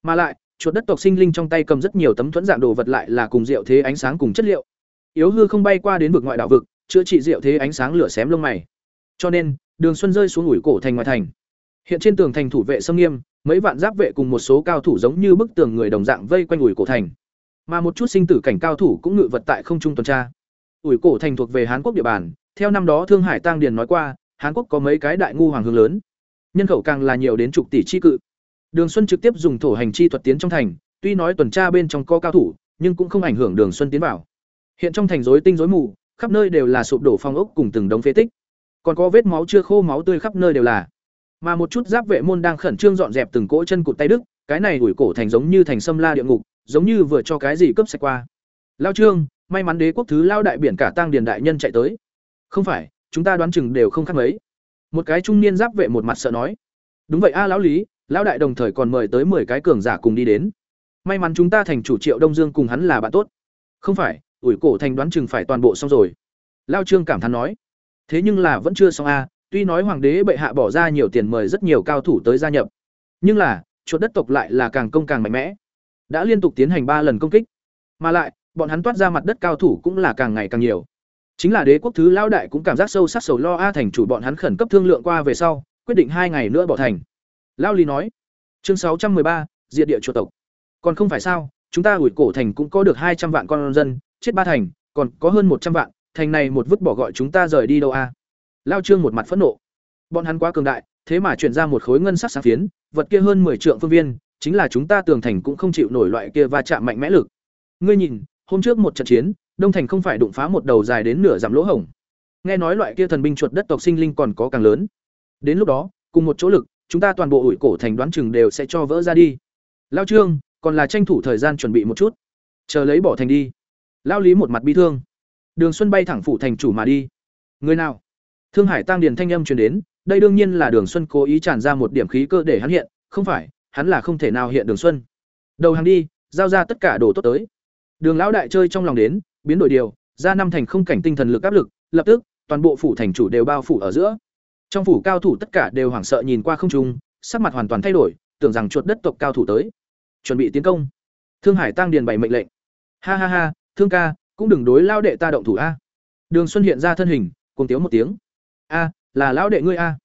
mà lại, chuột đất tộc sinh linh trong tay cầm rất nhiều tấm thuẫn dạng đồ vật lại là cùng rượu thế ánh sáng cùng chất liệu. Yếu hư không bay qua đến vực ngoại đảo vực, chữa trị rượu thế ánh sáng lửa xém lông mày. Cho nên, đường xuân rơi xuống ủi cổ thành ngoại thành. Hiện trên tường thành thủ vệ sâm nghiêm, mấy vạn giáp vệ cùng một số cao thủ giống như bức tường người đồng dạng vây quanh ủi cổ thành. Mà một chút sinh tử cảnh cao thủ cũng ngự vật tại không trung tuần tra. Ủi cổ thành thuộc về hán quốc địa bàn, theo năm đó thương hải tăng điền nói qua, hán quốc có mấy cái đại ngu hoàng hướng lớn nhân khẩu càng là nhiều đến chục tỷ chi cự. Đường xuân trực tiếp dùng thổ hành chi thuật tiến trong thành, tuy nói tuần tra bên trong có cao thủ, nhưng cũng không ảnh hưởng đường xuân tiến vào. Hiện trong thành rối tinh rối mù, khắp nơi đều là sụp đổ phong ốc cùng từng đống phế tích. Còn có vết máu chưa khô máu tươi khắp nơi đều là. Mà một chút giáp vệ môn đang khẩn trương dọn dẹp từng cỗ chân cụt tay đức cái này ủi cổ thành giống như thành sâm la địa ngục, giống như vừa cho cái gì cướp sạch qua. Lao trương, may mắn đế quốc thứ lao đại biển cả tăng điền đại nhân chạy tới. Không phải, chúng ta đoán chừng đều không khác mấy một cái trung niên giáp vệ một mặt sợ nói. Đúng vậy a, lão lý, lão đại đồng thời còn mời tới mười cái cường giả cùng đi đến. May mắn chúng ta thành chủ triệu đông dương cùng hắn là bạn tốt. Không phải, ủi cổ thành đoán chừng phải toàn bộ xong rồi. Lao trương cảm thán nói. Thế nhưng là vẫn chưa xong a, tuy nói hoàng đế bệ hạ bỏ ra nhiều tiền mời rất nhiều cao thủ tới gia nhập. Nhưng là, chuột đất tộc lại là càng công càng mạnh mẽ. Đã liên tục tiến hành ba lần công kích. Mà lại, bọn hắn toát ra mặt đất cao thủ cũng là càng ngày càng nhiều chính là đế quốc thứ lao đại cũng cảm giác sâu sắc sầu lo a thành chủ bọn hắn khẩn cấp thương lượng qua về sau, quyết định hai ngày nữa bỏ thành. Lao lý nói, chương sáu trăm ba, diệt địa chuột tộc. Còn không phải sao, chúng ta ủi cổ thành cũng có được hai trăm vạn con dân, chết ba thành, còn có hơn một trăm vạn, thành này một vứt bỏ gọi chúng ta rời đi đâu a? Lao trương một mặt phẫn nộ. Bọn hắn quá cường đại, thế mà chuyển ra một khối ngân sắc sáng phiến, vật kia hơn mười trượng phương viên, chính là chúng ta tường thành cũng không chịu nổi loại kia va chạm mạnh mẽ lực. Ngươi nhìn, hôm trước một trận chiến đông thành không phải đụng phá một đầu dài đến nửa giảm lỗ hổng. Nghe nói loại kia thần binh chuột đất tộc sinh linh còn có càng lớn. Đến lúc đó, cùng một chỗ lực, chúng ta toàn bộ ủi cổ thành đoán chừng đều sẽ cho vỡ ra đi. Lao trương, còn là tranh thủ thời gian chuẩn bị một chút. Chờ lấy bỏ thành đi. Lao lý một mặt bi thương. Đường xuân bay thẳng phủ thành chủ mà đi. Người nào? Thương hải tăng điền thanh âm truyền đến, đây đương nhiên là đường xuân cố ý tràn ra một điểm khí cơ để hắn hiện, không phải, hắn là không thể nào hiện đường xuân. Đầu hàng đi, giao ra tất cả đồ tốt tới. Đường lão đại chơi trong lòng đến biến đổi điều, ra năm thành không cảnh tinh thần lực áp lực, lập tức, toàn bộ phủ thành chủ đều bao phủ ở giữa. Trong phủ cao thủ tất cả đều hoảng sợ nhìn qua không trung, sắc mặt hoàn toàn thay đổi, tưởng rằng chuột đất tộc cao thủ tới. Chuẩn bị tiến công. Thương hải tăng điền bày mệnh lệnh. Ha ha ha, thương ca, cũng đừng đối lao đệ ta động thủ a. Đường xuân hiện ra thân hình cùng tiếu một tiếng. A, là lão đệ ngươi a.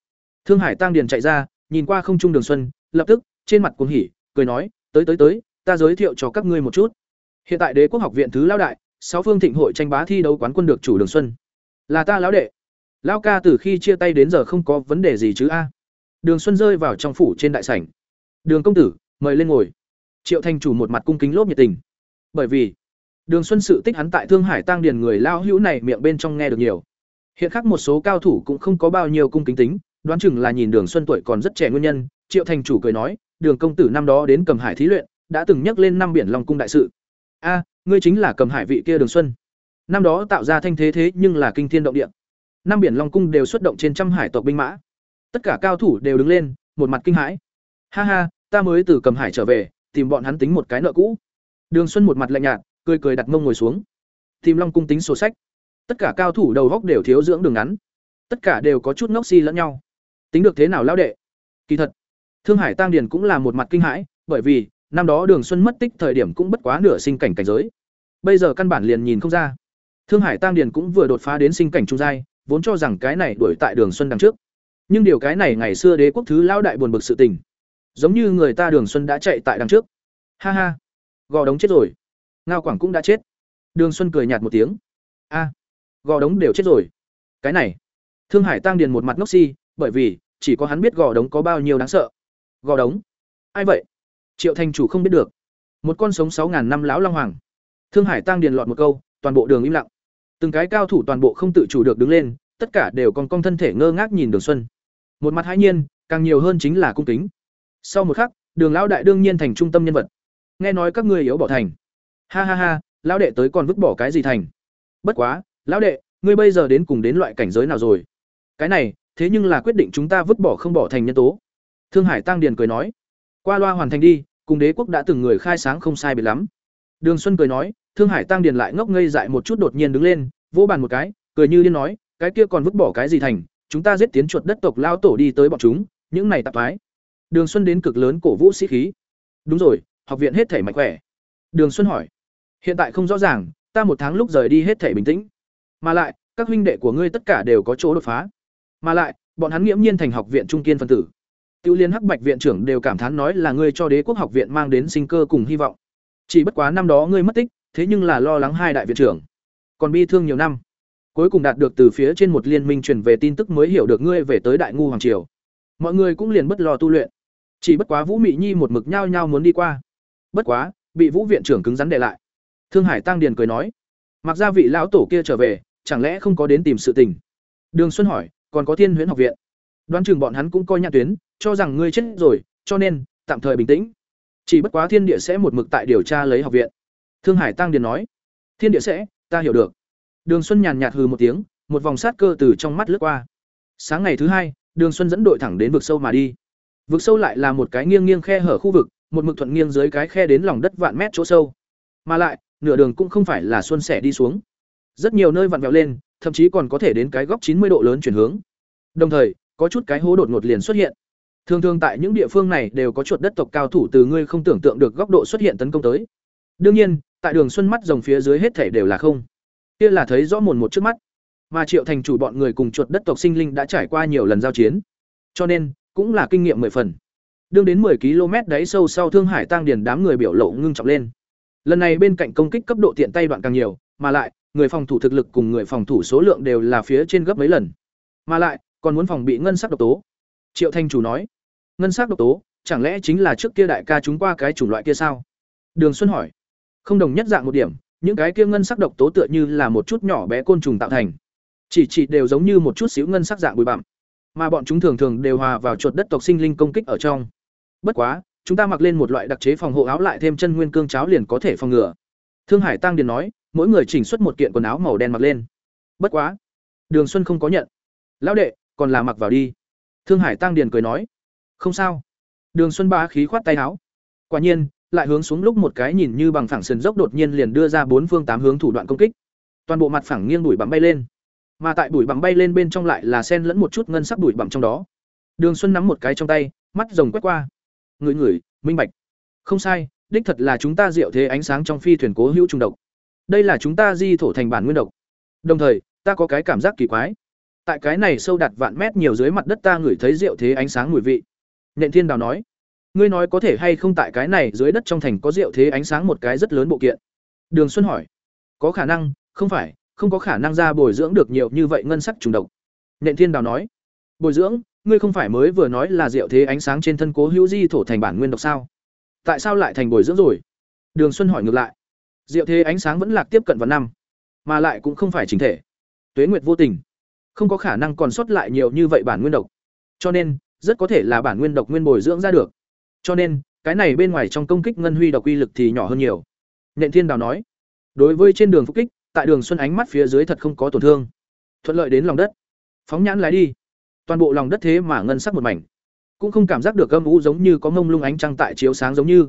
Thương hải tăng điền chạy ra, nhìn qua không trung đường xuân, lập tức, trên mặt cuồng hỉ, cười nói, tới tới tới, ta giới thiệu cho các ngươi một chút. Hiện tại đế quốc học viện thứ lão đại sáu phương thịnh hội tranh bá thi đấu quán quân được chủ đường xuân. Là ta lão đệ. Lão ca từ khi chia tay đến giờ không có vấn đề gì chứ a. Đường xuân rơi vào trong phủ trên đại sảnh. Đường công tử, mời lên ngồi. Triệu thành chủ một mặt cung kính lốp nhiệt tình. Bởi vì, đường xuân sự tích hắn tại thương hải tăng điền người lao hữu này miệng bên trong nghe được nhiều. Hiện khác một số cao thủ cũng không có bao nhiêu cung kính tính, đoán chừng là nhìn đường xuân tuổi còn rất trẻ nguyên nhân, triệu thành chủ cười nói, đường công tử năm đó đến cầm hải thí luyện, đã từng nhắc lên năm biển long cung đại sự. A ngươi chính là cầm hải vị kia đường xuân. Năm đó tạo ra thanh thế thế nhưng là kinh thiên động địa. Năm biển long cung đều xuất động trên trăm hải tộc binh mã. Tất cả cao thủ đều đứng lên, một mặt kinh hãi. Ha ha, ta mới từ cầm hải trở về, tìm bọn hắn tính một cái nợ cũ. Đường xuân một mặt lạnh nhạt, cười cười đặt mông ngồi xuống. Tìm long cung tính sổ sách. Tất cả cao thủ đầu góc đều thiếu dưỡng đường ngắn. Tất cả đều có chút ngốc si lẫn nhau. Tính được thế nào lão đệ? Kỳ thật, thương hải tăng điền cũng là một mặt kinh hãi, bởi vì năm đó đường xuân mất tích thời điểm cũng bất quá nửa sinh cảnh cảnh giới. Bây giờ căn bản liền nhìn không ra. Thương hải tăng điền cũng vừa đột phá đến sinh cảnh trung giai, vốn cho rằng cái này đuổi tại đường xuân đằng trước. Nhưng điều cái này ngày xưa đế quốc thứ lão đại buồn bực sự tình. Giống như người ta đường xuân đã chạy tại đằng trước. Ha ha. Gò đống chết rồi. Ngao quảng cũng đã chết. Đường xuân cười nhạt một tiếng. A. Gò đống đều chết rồi. Cái này. Thương hải tăng điền một mặt ngốc si, bởi vì chỉ có hắn biết gò đống có bao nhiêu đáng sợ. Gò đống. Ai vậy? Triệu thành chủ không biết được. Một con sống sáu ngàn năm lão long hoàng. Thương hải tăng điền lọt một câu, toàn bộ đường im lặng. Từng cái cao thủ toàn bộ không tự chủ được đứng lên, tất cả đều còn cong thân thể ngơ ngác nhìn đường xuân. Một mặt hãi nhiên, càng nhiều hơn chính là cung kính. Sau một khắc, đường lão đại đương nhiên thành trung tâm nhân vật. Nghe nói các ngươi yếu bỏ thành. Ha ha ha, lão đệ tới còn vứt bỏ cái gì thành? Bất quá, lão đệ, ngươi bây giờ đến cùng đến loại cảnh giới nào rồi? Cái này, thế nhưng là quyết định chúng ta vứt bỏ không bỏ thành nhân tố. Thương hải tăng điền cười nói. Qua loa hoàn thành đi cùng đế quốc đã từng người khai sáng không sai biệt lắm. Đường xuân cười nói, thương hải tăng điền lại ngốc ngây dại một chút đột nhiên đứng lên, vỗ bàn một cái, cười như điên nói, cái kia còn vứt bỏ cái gì thành, chúng ta giết tiến chuột đất tộc lao tổ đi tới bọn chúng, những này tạp phái. đường xuân đến cực lớn cổ vũ sĩ khí. Đúng rồi, học viện hết thể mạnh khỏe. Đường xuân hỏi, hiện tại không rõ ràng, ta một tháng lúc rời đi hết thể bình tĩnh. Mà lại, các huynh đệ của ngươi tất cả đều có chỗ đột phá. Mà lại, bọn hắn nghiễm nhiên thành học viện trung kiên phân tử. Tiêu Liên Hắc Bạch viện trưởng đều cảm thán nói là ngươi cho Đế quốc học viện mang đến sinh cơ cùng hy vọng. Chỉ bất quá năm đó ngươi mất tích, thế nhưng là lo lắng hai đại viện trưởng, còn bi thương nhiều năm. Cuối cùng đạt được từ phía trên một liên minh truyền về tin tức mới hiểu được ngươi về tới Đại ngu hoàng triều. Mọi người cũng liền bất lo tu luyện. Chỉ bất quá Vũ Mị Nhi một mực nhao nhao muốn đi qua. Bất quá, bị Vũ viện trưởng cứng rắn để lại. Thương Hải Tăng Điền cười nói, mặc ra vị lão tổ kia trở về, chẳng lẽ không có đến tìm sự tình? Đường Xuân hỏi, còn có Thiên Huyễn học viện. Đoán chừng bọn hắn cũng coi nhạc tuyến, cho rằng ngươi chết rồi, cho nên tạm thời bình tĩnh. Chỉ bất quá Thiên Địa sẽ một mực tại điều tra lấy học viện. Thương Hải Tăng Điền nói, Thiên Địa sẽ, ta hiểu được. Đường Xuân nhàn nhạt hừ một tiếng, một vòng sát cơ từ trong mắt lướt qua. Sáng ngày thứ hai, Đường Xuân dẫn đội thẳng đến vực sâu mà đi. Vực sâu lại là một cái nghiêng nghiêng khe hở khu vực, một mực thuận nghiêng dưới cái khe đến lòng đất vạn mét chỗ sâu. Mà lại, nửa đường cũng không phải là xuân sẻ đi xuống. Rất nhiều nơi vặn vẹo lên, thậm chí còn có thể đến cái góc chín mươi độ lớn chuyển hướng. Đồng thời, có chút cái hố đột ngột liền xuất hiện. Thường thường tại những địa phương này đều có chuột đất tộc cao thủ từ ngươi không tưởng tượng được góc độ xuất hiện tấn công tới. Đương nhiên, tại đường xuân mắt rồng phía dưới hết thể đều là không. Kia là thấy rõ mồn một trước mắt. Mà Triệu Thành chủ bọn người cùng chuột đất tộc sinh linh đã trải qua nhiều lần giao chiến. Cho nên, cũng là kinh nghiệm mười phần. Đương đến 10 km đáy sâu sau Thương Hải Tăng Điền đám người biểu lộ ngưng trọng lên. Lần này bên cạnh công kích cấp độ tiện tay đoạn càng nhiều, mà lại, người phòng thủ thực lực cùng người phòng thủ số lượng đều là phía trên gấp mấy lần. Mà lại, còn muốn phòng bị ngân sắc độc tố. Triệu Thanh chủ nói, ngân sắc độc tố, chẳng lẽ chính là trước kia đại ca chúng qua cái chủng loại kia sao? Đường Xuân hỏi. Không đồng nhất dạng một điểm, những cái kia ngân sắc độc tố tựa như là một chút nhỏ bé côn trùng tạo thành. Chỉ chỉ đều giống như một chút xíu ngân sắc dạng bụi bặm. Mà bọn chúng thường thường đều hòa vào chuột đất tộc sinh linh công kích ở trong. Bất quá, chúng ta mặc lên một loại đặc chế phòng hộ áo lại thêm chân nguyên cương cháo liền có thể phòng ngừa. Thương Hải Tăng Điền nói, mỗi người chỉnh xuất một kiện quần áo màu đen mặc lên. Bất quá, Đường Xuân không có nhận. Lão đệ, còn là mặc vào đi. Thương Hải Tăng Điền cười nói, không sao. Đường Xuân bá khí khoát tay áo. Quả nhiên, lại hướng xuống lúc một cái nhìn như bằng phẳng sườn dốc đột nhiên liền đưa ra bốn phương tám hướng thủ đoạn công kích. Toàn bộ mặt phẳng nghiêng đùi bắm bay lên. Mà tại đùi bắm bay lên bên trong lại là sen lẫn một chút ngân sắc đùi bắm trong đó. Đường Xuân nắm một cái trong tay, mắt rồng quét qua. Ngửi ngửi, minh bạch. Không sai, đích thật là chúng ta diệu thế ánh sáng trong phi thuyền cố hữu trung độc. Đây là chúng ta di thổ thành bản nguyên độc. Đồng thời, ta có cái cảm giác kỳ quái. Tại cái này sâu đạt vạn mét nhiều dưới mặt đất ta ngửi thấy diệu thế ánh sáng mùi vị. Nện Thiên Đào nói, ngươi nói có thể hay không tại cái này dưới đất trong thành có diệu thế ánh sáng một cái rất lớn bộ kiện. Đường Xuân hỏi, có khả năng, không phải, không có khả năng ra bồi dưỡng được nhiều như vậy ngân sắc trùng độc. Nện Thiên Đào nói, bồi dưỡng, ngươi không phải mới vừa nói là diệu thế ánh sáng trên thân cố hữu di thổ thành bản nguyên độc sao? Tại sao lại thành bồi dưỡng rồi? Đường Xuân hỏi ngược lại. Diệu thế ánh sáng vẫn lạc tiếp cận vào năm, mà lại cũng không phải chính thể. Tuế Nguyệt vô tình, không có khả năng còn sót lại nhiều như vậy bản nguyên độc. Cho nên, rất có thể là bản nguyên độc nguyên bồi dưỡng ra được. cho nên cái này bên ngoài trong công kích ngân huy độc uy lực thì nhỏ hơn nhiều. Nện thiên đào nói đối với trên đường phục kích tại đường xuân ánh mắt phía dưới thật không có tổn thương. Thuận lợi đến lòng đất. Phóng nhãn lái đi. Toàn bộ lòng đất thế mà ngân sắc một mảnh. Cũng không cảm giác được âm u giống như có mông lung ánh trăng tại chiếu sáng giống như.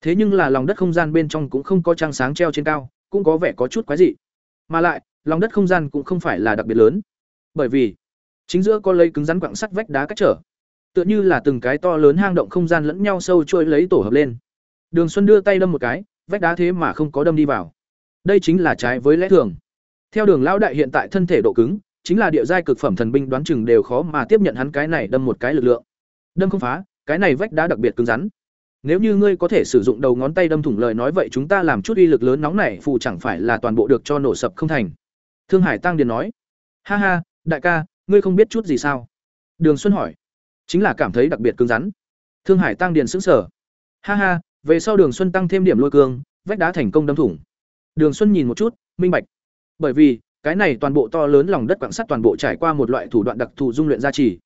Thế nhưng là lòng đất không gian bên trong cũng không có trăng sáng treo trên cao cũng có vẻ có chút quái dị. Mà lại lòng đất không gian cũng không phải là đặc biệt lớn bởi vì, chính giữa có lấy cứng rắn quặng sắt vách đá cách trở. Tựa như là từng cái to lớn hang động không gian lẫn nhau sâu trôi lấy tổ hợp lên. Đường xuân đưa tay đâm một cái, vách đá thế mà không có đâm đi vào. Đây chính là trái với lẽ thường. Theo đường lão đại hiện tại thân thể độ cứng, chính là địa giai cực phẩm thần binh đoán chừng đều khó mà tiếp nhận hắn cái này đâm một cái lực lượng. Đâm không phá, cái này vách đá đặc biệt cứng rắn. Nếu như ngươi có thể sử dụng đầu ngón tay đâm thủng lời nói vậy chúng ta làm chút uy lực lớn nóng này phù chẳng phải là toàn bộ được cho nổ sập không thành. Thương hải tăng điền nói, ha ha đại ca, ngươi không biết chút gì sao? Đường xuân hỏi. Chính là cảm thấy đặc biệt cứng rắn. Thương hải tăng điền sững sờ. Ha ha, về sau đường xuân tăng thêm điểm lôi cương, vách đá thành công đâm thủng. Đường xuân nhìn một chút, minh bạch. Bởi vì, cái này toàn bộ to lớn lòng đất quảng sắt toàn bộ trải qua một loại thủ đoạn đặc thù dung luyện gia trì.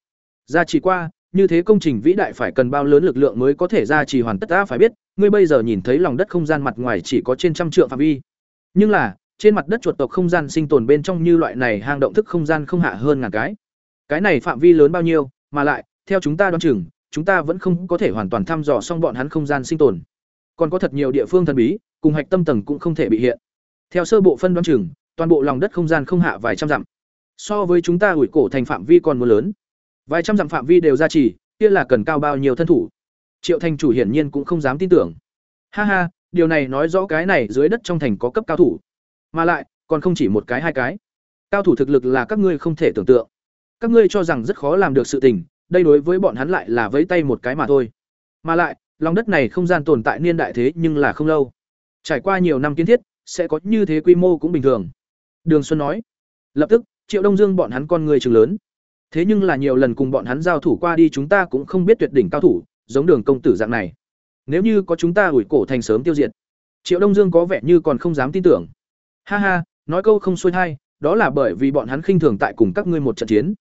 Gia trì qua, như thế công trình vĩ đại phải cần bao lớn lực lượng mới có thể gia trì hoàn tất ta phải biết. Ngươi bây giờ nhìn thấy lòng đất không gian mặt ngoài chỉ có trên trăm trượng phạm vi. Nhưng là trên mặt đất chuột tộc không gian sinh tồn bên trong như loại này hang động thức không gian không hạ hơn ngàn cái. Cái này phạm vi lớn bao nhiêu, mà lại, theo chúng ta đoán chừng, chúng ta vẫn không có thể hoàn toàn thăm dò xong bọn hắn không gian sinh tồn. Còn có thật nhiều địa phương thần bí, cùng hạch tâm tầng cũng không thể bị hiện. Theo sơ bộ phân đoán chừng, toàn bộ lòng đất không gian không hạ vài trăm dặm. So với chúng ta ủi cổ thành phạm vi còn mưa lớn. Vài trăm dặm phạm vi đều ra chỉ, kia là cần cao bao nhiêu thân thủ? Triệu thành chủ hiển nhiên cũng không dám tin tưởng. Ha ha, điều này nói rõ cái này dưới đất trong thành có cấp cao thủ mà lại, còn không chỉ một cái hai cái. Cao thủ thực lực là các ngươi không thể tưởng tượng. Các ngươi cho rằng rất khó làm được sự tình, đây đối với bọn hắn lại là vẫy tay một cái mà thôi. Mà lại, lòng đất này không gian tồn tại niên đại thế nhưng là không lâu. Trải qua nhiều năm kiến thiết, sẽ có như thế quy mô cũng bình thường. Đường xuân nói. Lập tức, triệu đông dương bọn hắn con người trường lớn. Thế nhưng là nhiều lần cùng bọn hắn giao thủ qua đi chúng ta cũng không biết tuyệt đỉnh cao thủ, giống đường công tử dạng này. Nếu như có chúng ta ủi cổ thành sớm tiêu diệt. Triệu đông dương có vẻ như còn không dám tin tưởng ha ha, nói câu không xuôi hay đó là bởi vì bọn hắn khinh thường tại cùng các ngươi một trận chiến.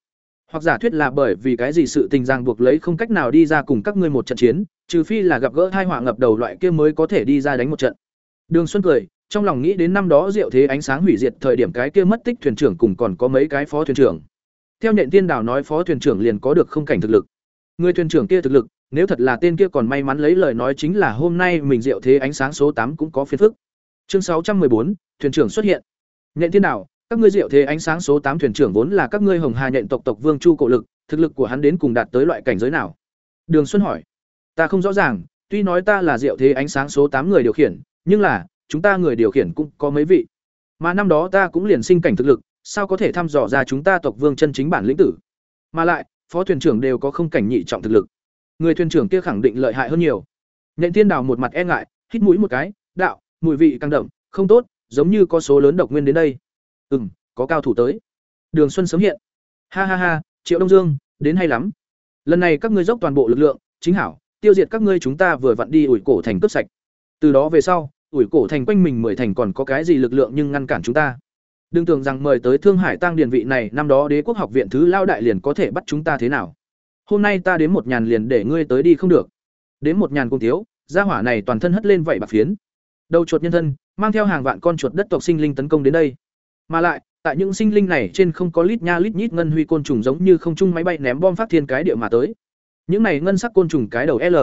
Hoặc giả thuyết là bởi vì cái gì sự tình ràng buộc lấy không cách nào đi ra cùng các ngươi một trận chiến, trừ phi là gặp gỡ hai họa ngập đầu loại kia mới có thể đi ra đánh một trận. Đường xuân cười, trong lòng nghĩ đến năm đó diệu thế ánh sáng hủy diệt thời điểm cái kia mất tích thuyền trưởng cùng còn có mấy cái phó thuyền trưởng. Theo nhện tiên đảo nói phó thuyền trưởng liền có được không cảnh thực lực. Người thuyền trưởng kia thực lực, nếu thật là tên kia còn may mắn lấy lời nói chính là hôm nay mình diệu thế ánh sáng số tám cũng có phiền phức chương sáu trăm bốn, thuyền trưởng xuất hiện. Nhện tiên đảo, các ngươi diệu thế ánh sáng số tám thuyền trưởng vốn là các ngươi hồng hà nhện tộc tộc vương chu cổ lực, thực lực của hắn đến cùng đạt tới loại cảnh giới nào? Đường xuân hỏi. Ta không rõ ràng, tuy nói ta là diệu thế ánh sáng số tám người điều khiển, nhưng là, chúng ta người điều khiển cũng có mấy vị. Mà năm đó ta cũng liền sinh cảnh thực lực, sao có thể thăm dò ra chúng ta tộc vương chân chính bản lĩnh tử? Mà lại, phó thuyền trưởng đều có không cảnh nhị trọng thực lực. Người thuyền trưởng kia khẳng định lợi hại hơn nhiều. Nhện thiên đào một mặt e ngại, hít mũi một cái, đạo mùi vị căng đậm, không tốt, giống như có số lớn độc nguyên đến đây. Ừ m có cao thủ tới. Đường xuân sớm hiện. Ha ha ha, triệu đông dương, đến hay lắm. Lần này các ngươi dốc toàn bộ lực lượng, chính hảo, tiêu diệt các ngươi chúng ta vừa vặn đi ủi cổ thành cướp sạch. Từ đó về sau, ủi cổ thành quanh mình mười thành còn có cái gì lực lượng nhưng ngăn cản chúng ta. Đừng tưởng rằng mời tới thương hải tăng điền vị này, năm đó đế quốc học viện thứ lao đại liền có thể bắt chúng ta thế nào. Hôm nay ta đến một nhàn liền để ngươi tới đi không được. Đến một nhàn cung thiếu gia hỏa này toàn thân hất lên vậy bạc phiến đầu chuột nhân thân, mang theo hàng vạn con chuột đất tộc sinh linh tấn công đến đây. Mà lại, tại những sinh linh này trên không có lít nha lít nhít ngân huy côn trùng giống như không trung máy bay ném bom phát thiên cái địa mà tới. Những này ngân sắc côn trùng cái đầu l.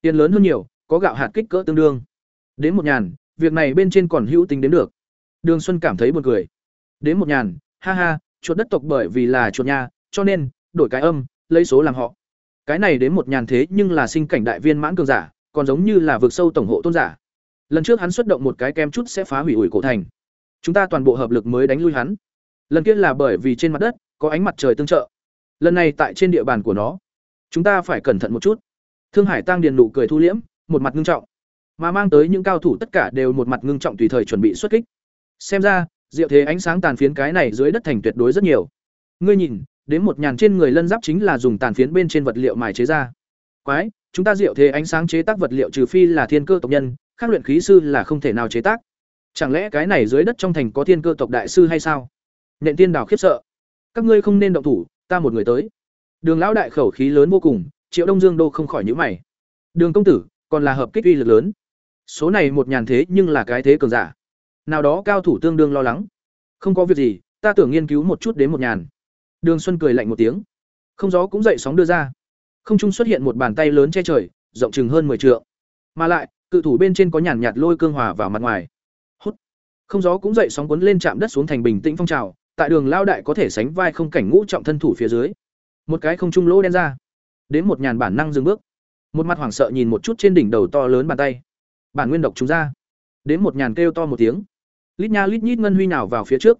Tiền lớn hơn nhiều, có gạo hạt kích cỡ tương đương. Đến một nhàn, việc này bên trên còn hữu tính đến được. Đường xuân cảm thấy buồn cười. Đến một nhàn, ha ha, chuột đất tộc bởi vì là chuột nha, cho nên, đổi cái âm, lấy số làm họ. Cái này đến một nhàn thế nhưng là sinh cảnh đại viên mãn cường giả, còn giống như là vượt sâu tổng hộ tôn giả lần trước hắn xuất động một cái kem chút sẽ phá hủy ủi cổ thành. Chúng ta toàn bộ hợp lực mới đánh lui hắn. Lần kia là bởi vì trên mặt đất, có ánh mặt trời tương trợ. Lần này tại trên địa bàn của nó, chúng ta phải cẩn thận một chút. Thương hải tăng điền nụ cười thu liễm, một mặt ngưng trọng. Mà mang tới những cao thủ tất cả đều một mặt ngưng trọng tùy thời chuẩn bị xuất kích. Xem ra, diệu thế ánh sáng tàn phiến cái này dưới đất thành tuyệt đối rất nhiều. Ngươi nhìn, đến một nhàn trên người lân giáp chính là dùng tàn phiến bên trên vật liệu mài chế ra. Quái, chúng ta diệu thế ánh sáng chế tác vật liệu trừ phi là thiên cơ tộc nhân khác luyện khí sư là không thể nào chế tác chẳng lẽ cái này dưới đất trong thành có thiên cơ tộc đại sư hay sao nện tiên đào khiếp sợ các ngươi không nên động thủ ta một người tới đường lão đại khẩu khí lớn vô cùng triệu đông dương đô không khỏi nhữ mày Đường công tử, còn là hợp kích uy lực lớn. Số này một nhàn thế nhưng là cái thế cường giả. Nào đó cao thủ tương đương lo lắng. Không có việc gì, ta tưởng nghiên cứu một chút đến một nhàn. Đường Xuân cười lạnh một tiếng. Không gió cũng dậy sóng đưa ra. Không trung xuất hiện một bàn tay lớn che trời, rộng chừng hơn 10 trượng. Mà lại, cự thủ bên trên có nhàn nhạt lôi cương hòa vào mặt ngoài. Hút. Không gió cũng dậy sóng cuốn lên chạm đất xuống thành bình tĩnh phong trào, tại đường lao đại có thể sánh vai không cảnh ngũ trọng thân thủ phía dưới. Một cái không trung lỗ đen ra. Đến một nhàn bản năng dừng bước. Một mặt hoảng sợ nhìn một chút trên đỉnh đầu to lớn bàn tay. Bản nguyên độc chúng ra. Đến một nhàn kêu to một tiếng. Lít nha lít nhít ngân huy nào vào phía trước.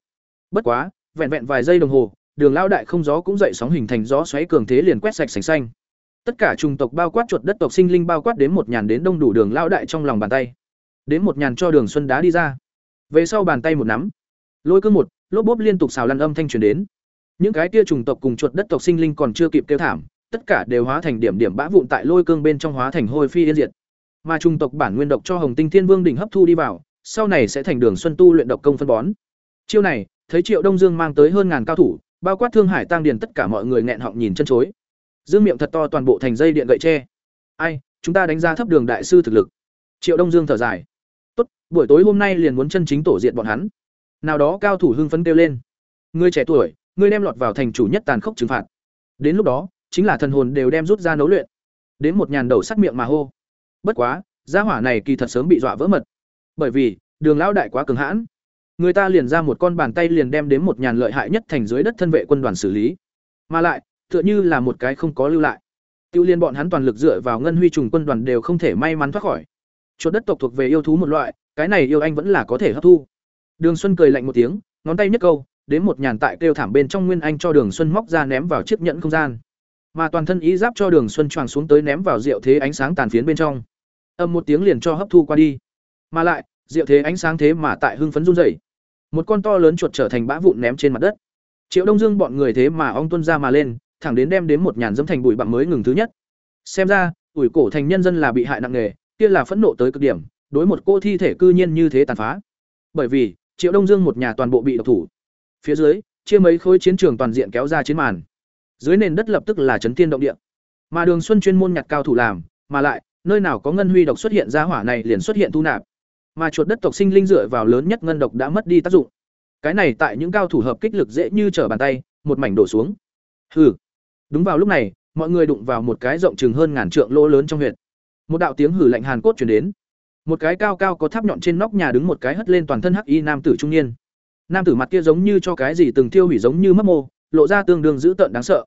Bất quá, vẹn vẹn vài giây đồng hồ, đường lao đại không gió cũng dậy sóng hình thành gió xoáy cường thế liền quét sạch sành xanh tất cả trùng tộc bao quát chuột đất tộc sinh linh bao quát đến một nhàn đến đông đủ đường lao đại trong lòng bàn tay. Đến một nhàn cho đường xuân đá đi ra. Về sau bàn tay một nắm. Lôi cương một, lốp bốp liên tục xào lăn âm thanh truyền đến. Những cái tia trùng tộc cùng chuột đất tộc sinh linh còn chưa kịp kêu thảm, tất cả đều hóa thành điểm điểm bã vụn tại lôi cương bên trong hóa thành hôi phi yên diệt. Mà trùng tộc bản nguyên độc cho hồng tinh thiên vương đỉnh hấp thu đi vào, sau này sẽ thành đường xuân tu luyện độc công phân bón. Chiêu này, thấy triệu đông dương mang tới hơn ngàn cao thủ, bao quát thương hải tăng điền tất cả mọi người nghẹn họng nhìn chân chối dương miệng thật to toàn bộ thành dây điện gậy tre. Ai, chúng ta đánh giá thấp đường đại sư thực lực. Triệu đông dương thở dài. Tốt, buổi tối hôm nay liền muốn chân chính tổ diện bọn hắn. Nào đó cao thủ hưng phấn kêu lên. Ngươi trẻ tuổi ngươi đem lọt vào thành chủ nhất tàn khốc trừng phạt. Đến lúc đó, chính là thần hồn đều đem rút ra nấu luyện. Đến một nhàn đầu sắt miệng mà hô. Bất quá, gia hỏa này kỳ thật sớm bị dọa vỡ mật. Bởi vì, đường lão đại quá cường hãn. Người ta liền ra một con bàn tay liền đem đến một nhàn lợi hại nhất thành dưới đất thân vệ quân đoàn xử lý. Mà lại tựa như là một cái không có lưu lại. Tiêu liên bọn hắn toàn lực dựa vào ngân huy trùng quân đoàn đều không thể may mắn thoát khỏi. Chuột đất tộc thuộc về yêu thú một loại, cái này yêu anh vẫn là có thể hấp thu. Đường xuân cười lạnh một tiếng, ngón tay nhấc câu, đến một nhàn tại kêu thảm bên trong nguyên anh cho đường xuân móc ra ném vào chiếc nhẫn không gian. Mà toàn thân ý giáp cho đường xuân choàng xuống tới ném vào diệu thế ánh sáng tàn phiến bên trong. Âm một tiếng liền cho hấp thu qua đi. Mà lại, diệu thế ánh sáng thế mà tại hưng phấn run rẩy. Một con to lớn chuột trở thành bã vụn ném trên mặt đất. Triệu đông dương bọn người thế mà ong tuân ra mà lên thẳng đến đem đến một nhàn dẫm thành bụi bặm mới ngừng thứ nhất. Xem ra, ủi cổ thành nhân dân là bị hại nặng nề, kia là phẫn nộ tới cực điểm, đối một cô thi thể cư nhiên như thế tàn phá. Bởi vì, triệu đông dương một nhà toàn bộ bị độc thủ. Phía dưới, chia mấy khối chiến trường toàn diện kéo ra chiến màn. Dưới nền đất lập tức là chấn thiên động địa. Mà đường xuân chuyên môn nhặt cao thủ làm, mà lại, nơi nào có ngân huy độc xuất hiện ra hỏa này liền xuất hiện thu nạp. Mà chuột đất tộc sinh linh dựa vào lớn nhất ngân độc đã mất đi tác dụng. Cái này tại những cao thủ hợp kích lực dễ như trở bàn tay, một mảnh đổ xuống. Hừ đúng vào lúc này, mọi người đụng vào một cái rộng chừng hơn ngàn trượng lỗ lớn trong huyện một đạo tiếng hử lạnh hàn cốt truyền đến. Một cái cao cao có tháp nhọn trên nóc nhà đứng một cái hất lên toàn thân hắc y nam tử trung niên. Nam tử mặt kia giống như cho cái gì từng tiêu hủy giống như mất mô, lộ ra tương đương dữ tợn đáng sợ.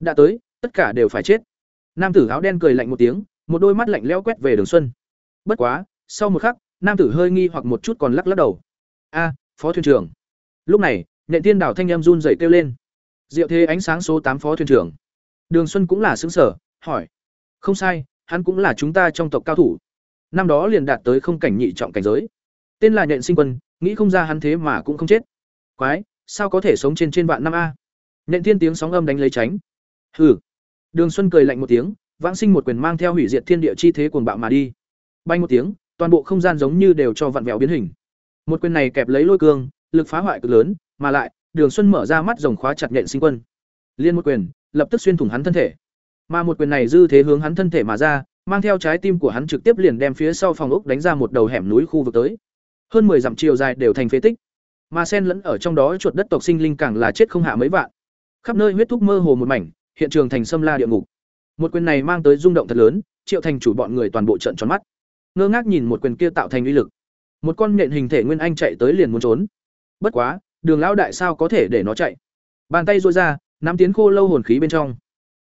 Đã tới, tất cả đều phải chết. Nam tử áo đen cười lạnh một tiếng, một đôi mắt lạnh lẽo quét về đường xuân. Bất quá, sau một khắc, nam tử hơi nghi hoặc một chút còn lắc lắc đầu. A, phó thuyền trưởng. Lúc này nện tiên đảo thanh em run rẩy kêu lên diệu thế ánh sáng số tám phó thuyền trưởng. Đường xuân cũng là xứng sở hỏi. Không sai, hắn cũng là chúng ta trong tộc cao thủ. Năm đó liền đạt tới không cảnh nhị trọng cảnh giới. Tên là nhện sinh quân, nghĩ không ra hắn thế mà cũng không chết. Quái, sao có thể sống trên trên vạn năm a? Nhện thiên tiếng sóng âm đánh lấy tránh. Hừ. Đường xuân cười lạnh một tiếng, vãng sinh một quyền mang theo hủy diệt thiên địa chi thế cuồng bạo mà đi. Bay một tiếng, toàn bộ không gian giống như đều cho vặn vẹo biến hình. Một quyền này kẹp lấy lôi cương, lực phá hoại cực lớn, mà lại đường xuân mở ra mắt rồng khóa chặt nện sinh quân. Liên một quyền, lập tức xuyên thủng hắn thân thể. Mà một quyền này dư thế hướng hắn thân thể mà ra, mang theo trái tim của hắn trực tiếp liền đem phía sau phòng ốc đánh ra một đầu hẻm núi khu vực tới. Hơn 10 dặm chiều dài đều thành phế tích. Mà sen lẫn ở trong đó chuột đất tộc sinh linh càng là chết không hạ mấy vạn. Khắp nơi huyết thúc mơ hồ một mảnh, hiện trường thành sâm la địa ngục. Một quyền này mang tới rung động thật lớn, triệu thành chủ bọn người toàn bộ trận tròn mắt. Ngơ ngác nhìn một quyền kia tạo thành uy lực. Một con nhện hình thể nguyên anh chạy tới liền muốn trốn. Bất quá đường lão đại sao có thể để nó chạy? Bàn tay dôi ra, nắm tiến khô lâu hồn khí bên trong.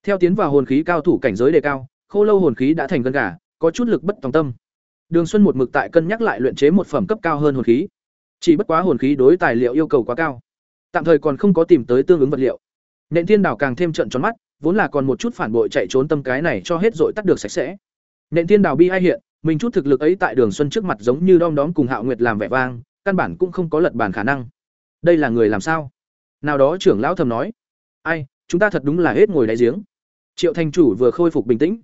Theo tiến vào hồn khí cao thủ cảnh giới đề cao, khô lâu hồn khí đã thành gân gà, có chút lực bất tòng tâm. Đường xuân một mực tại cân nhắc lại luyện chế một phẩm cấp cao hơn hồn khí. Chỉ bất quá hồn khí đối tài liệu yêu cầu quá cao. Tạm thời còn không có tìm tới tương ứng vật liệu. Nện thiên đảo càng thêm trận tròn mắt, vốn là còn một chút phản bội chạy trốn tâm cái này cho hết dội tắt được sạch sẽ. Nện thiên đảo bi ai hiện, mình chút thực lực ấy tại đường xuân trước mặt giống như đom đóm cùng hạo nguyệt làm vẻ vang, căn bản cũng không có lật bàn khả năng đây là người làm sao? Nào đó trưởng lão thầm nói. Ai, chúng ta thật đúng là hết ngồi đáy giếng. Triệu thành chủ vừa khôi phục bình tĩnh.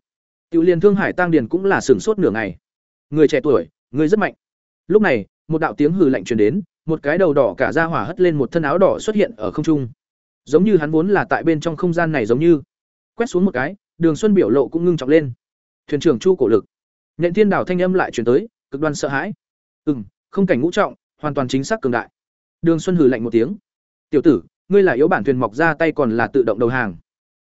Tiểu liền thương hải tăng điền cũng là sửng sốt nửa ngày. Người trẻ tuổi, người rất mạnh. Lúc này, một đạo tiếng hừ lạnh truyền đến, một cái đầu đỏ cả da hỏa hất lên một thân áo đỏ xuất hiện ở không trung. Giống như hắn vốn là tại bên trong không gian này giống như. Quét xuống một cái, đường xuân biểu lộ cũng ngưng trọng lên. Thuyền trưởng chu cổ lực. Nhận thiên đảo thanh âm lại chuyển tới, cực đoan sợ hãi. Ừ m không cảnh ngũ trọng, hoàn toàn chính xác cường đại đường xuân hừ lạnh một tiếng. Tiểu tử, ngươi là yếu bản thuyền mọc ra tay còn là tự động đầu hàng.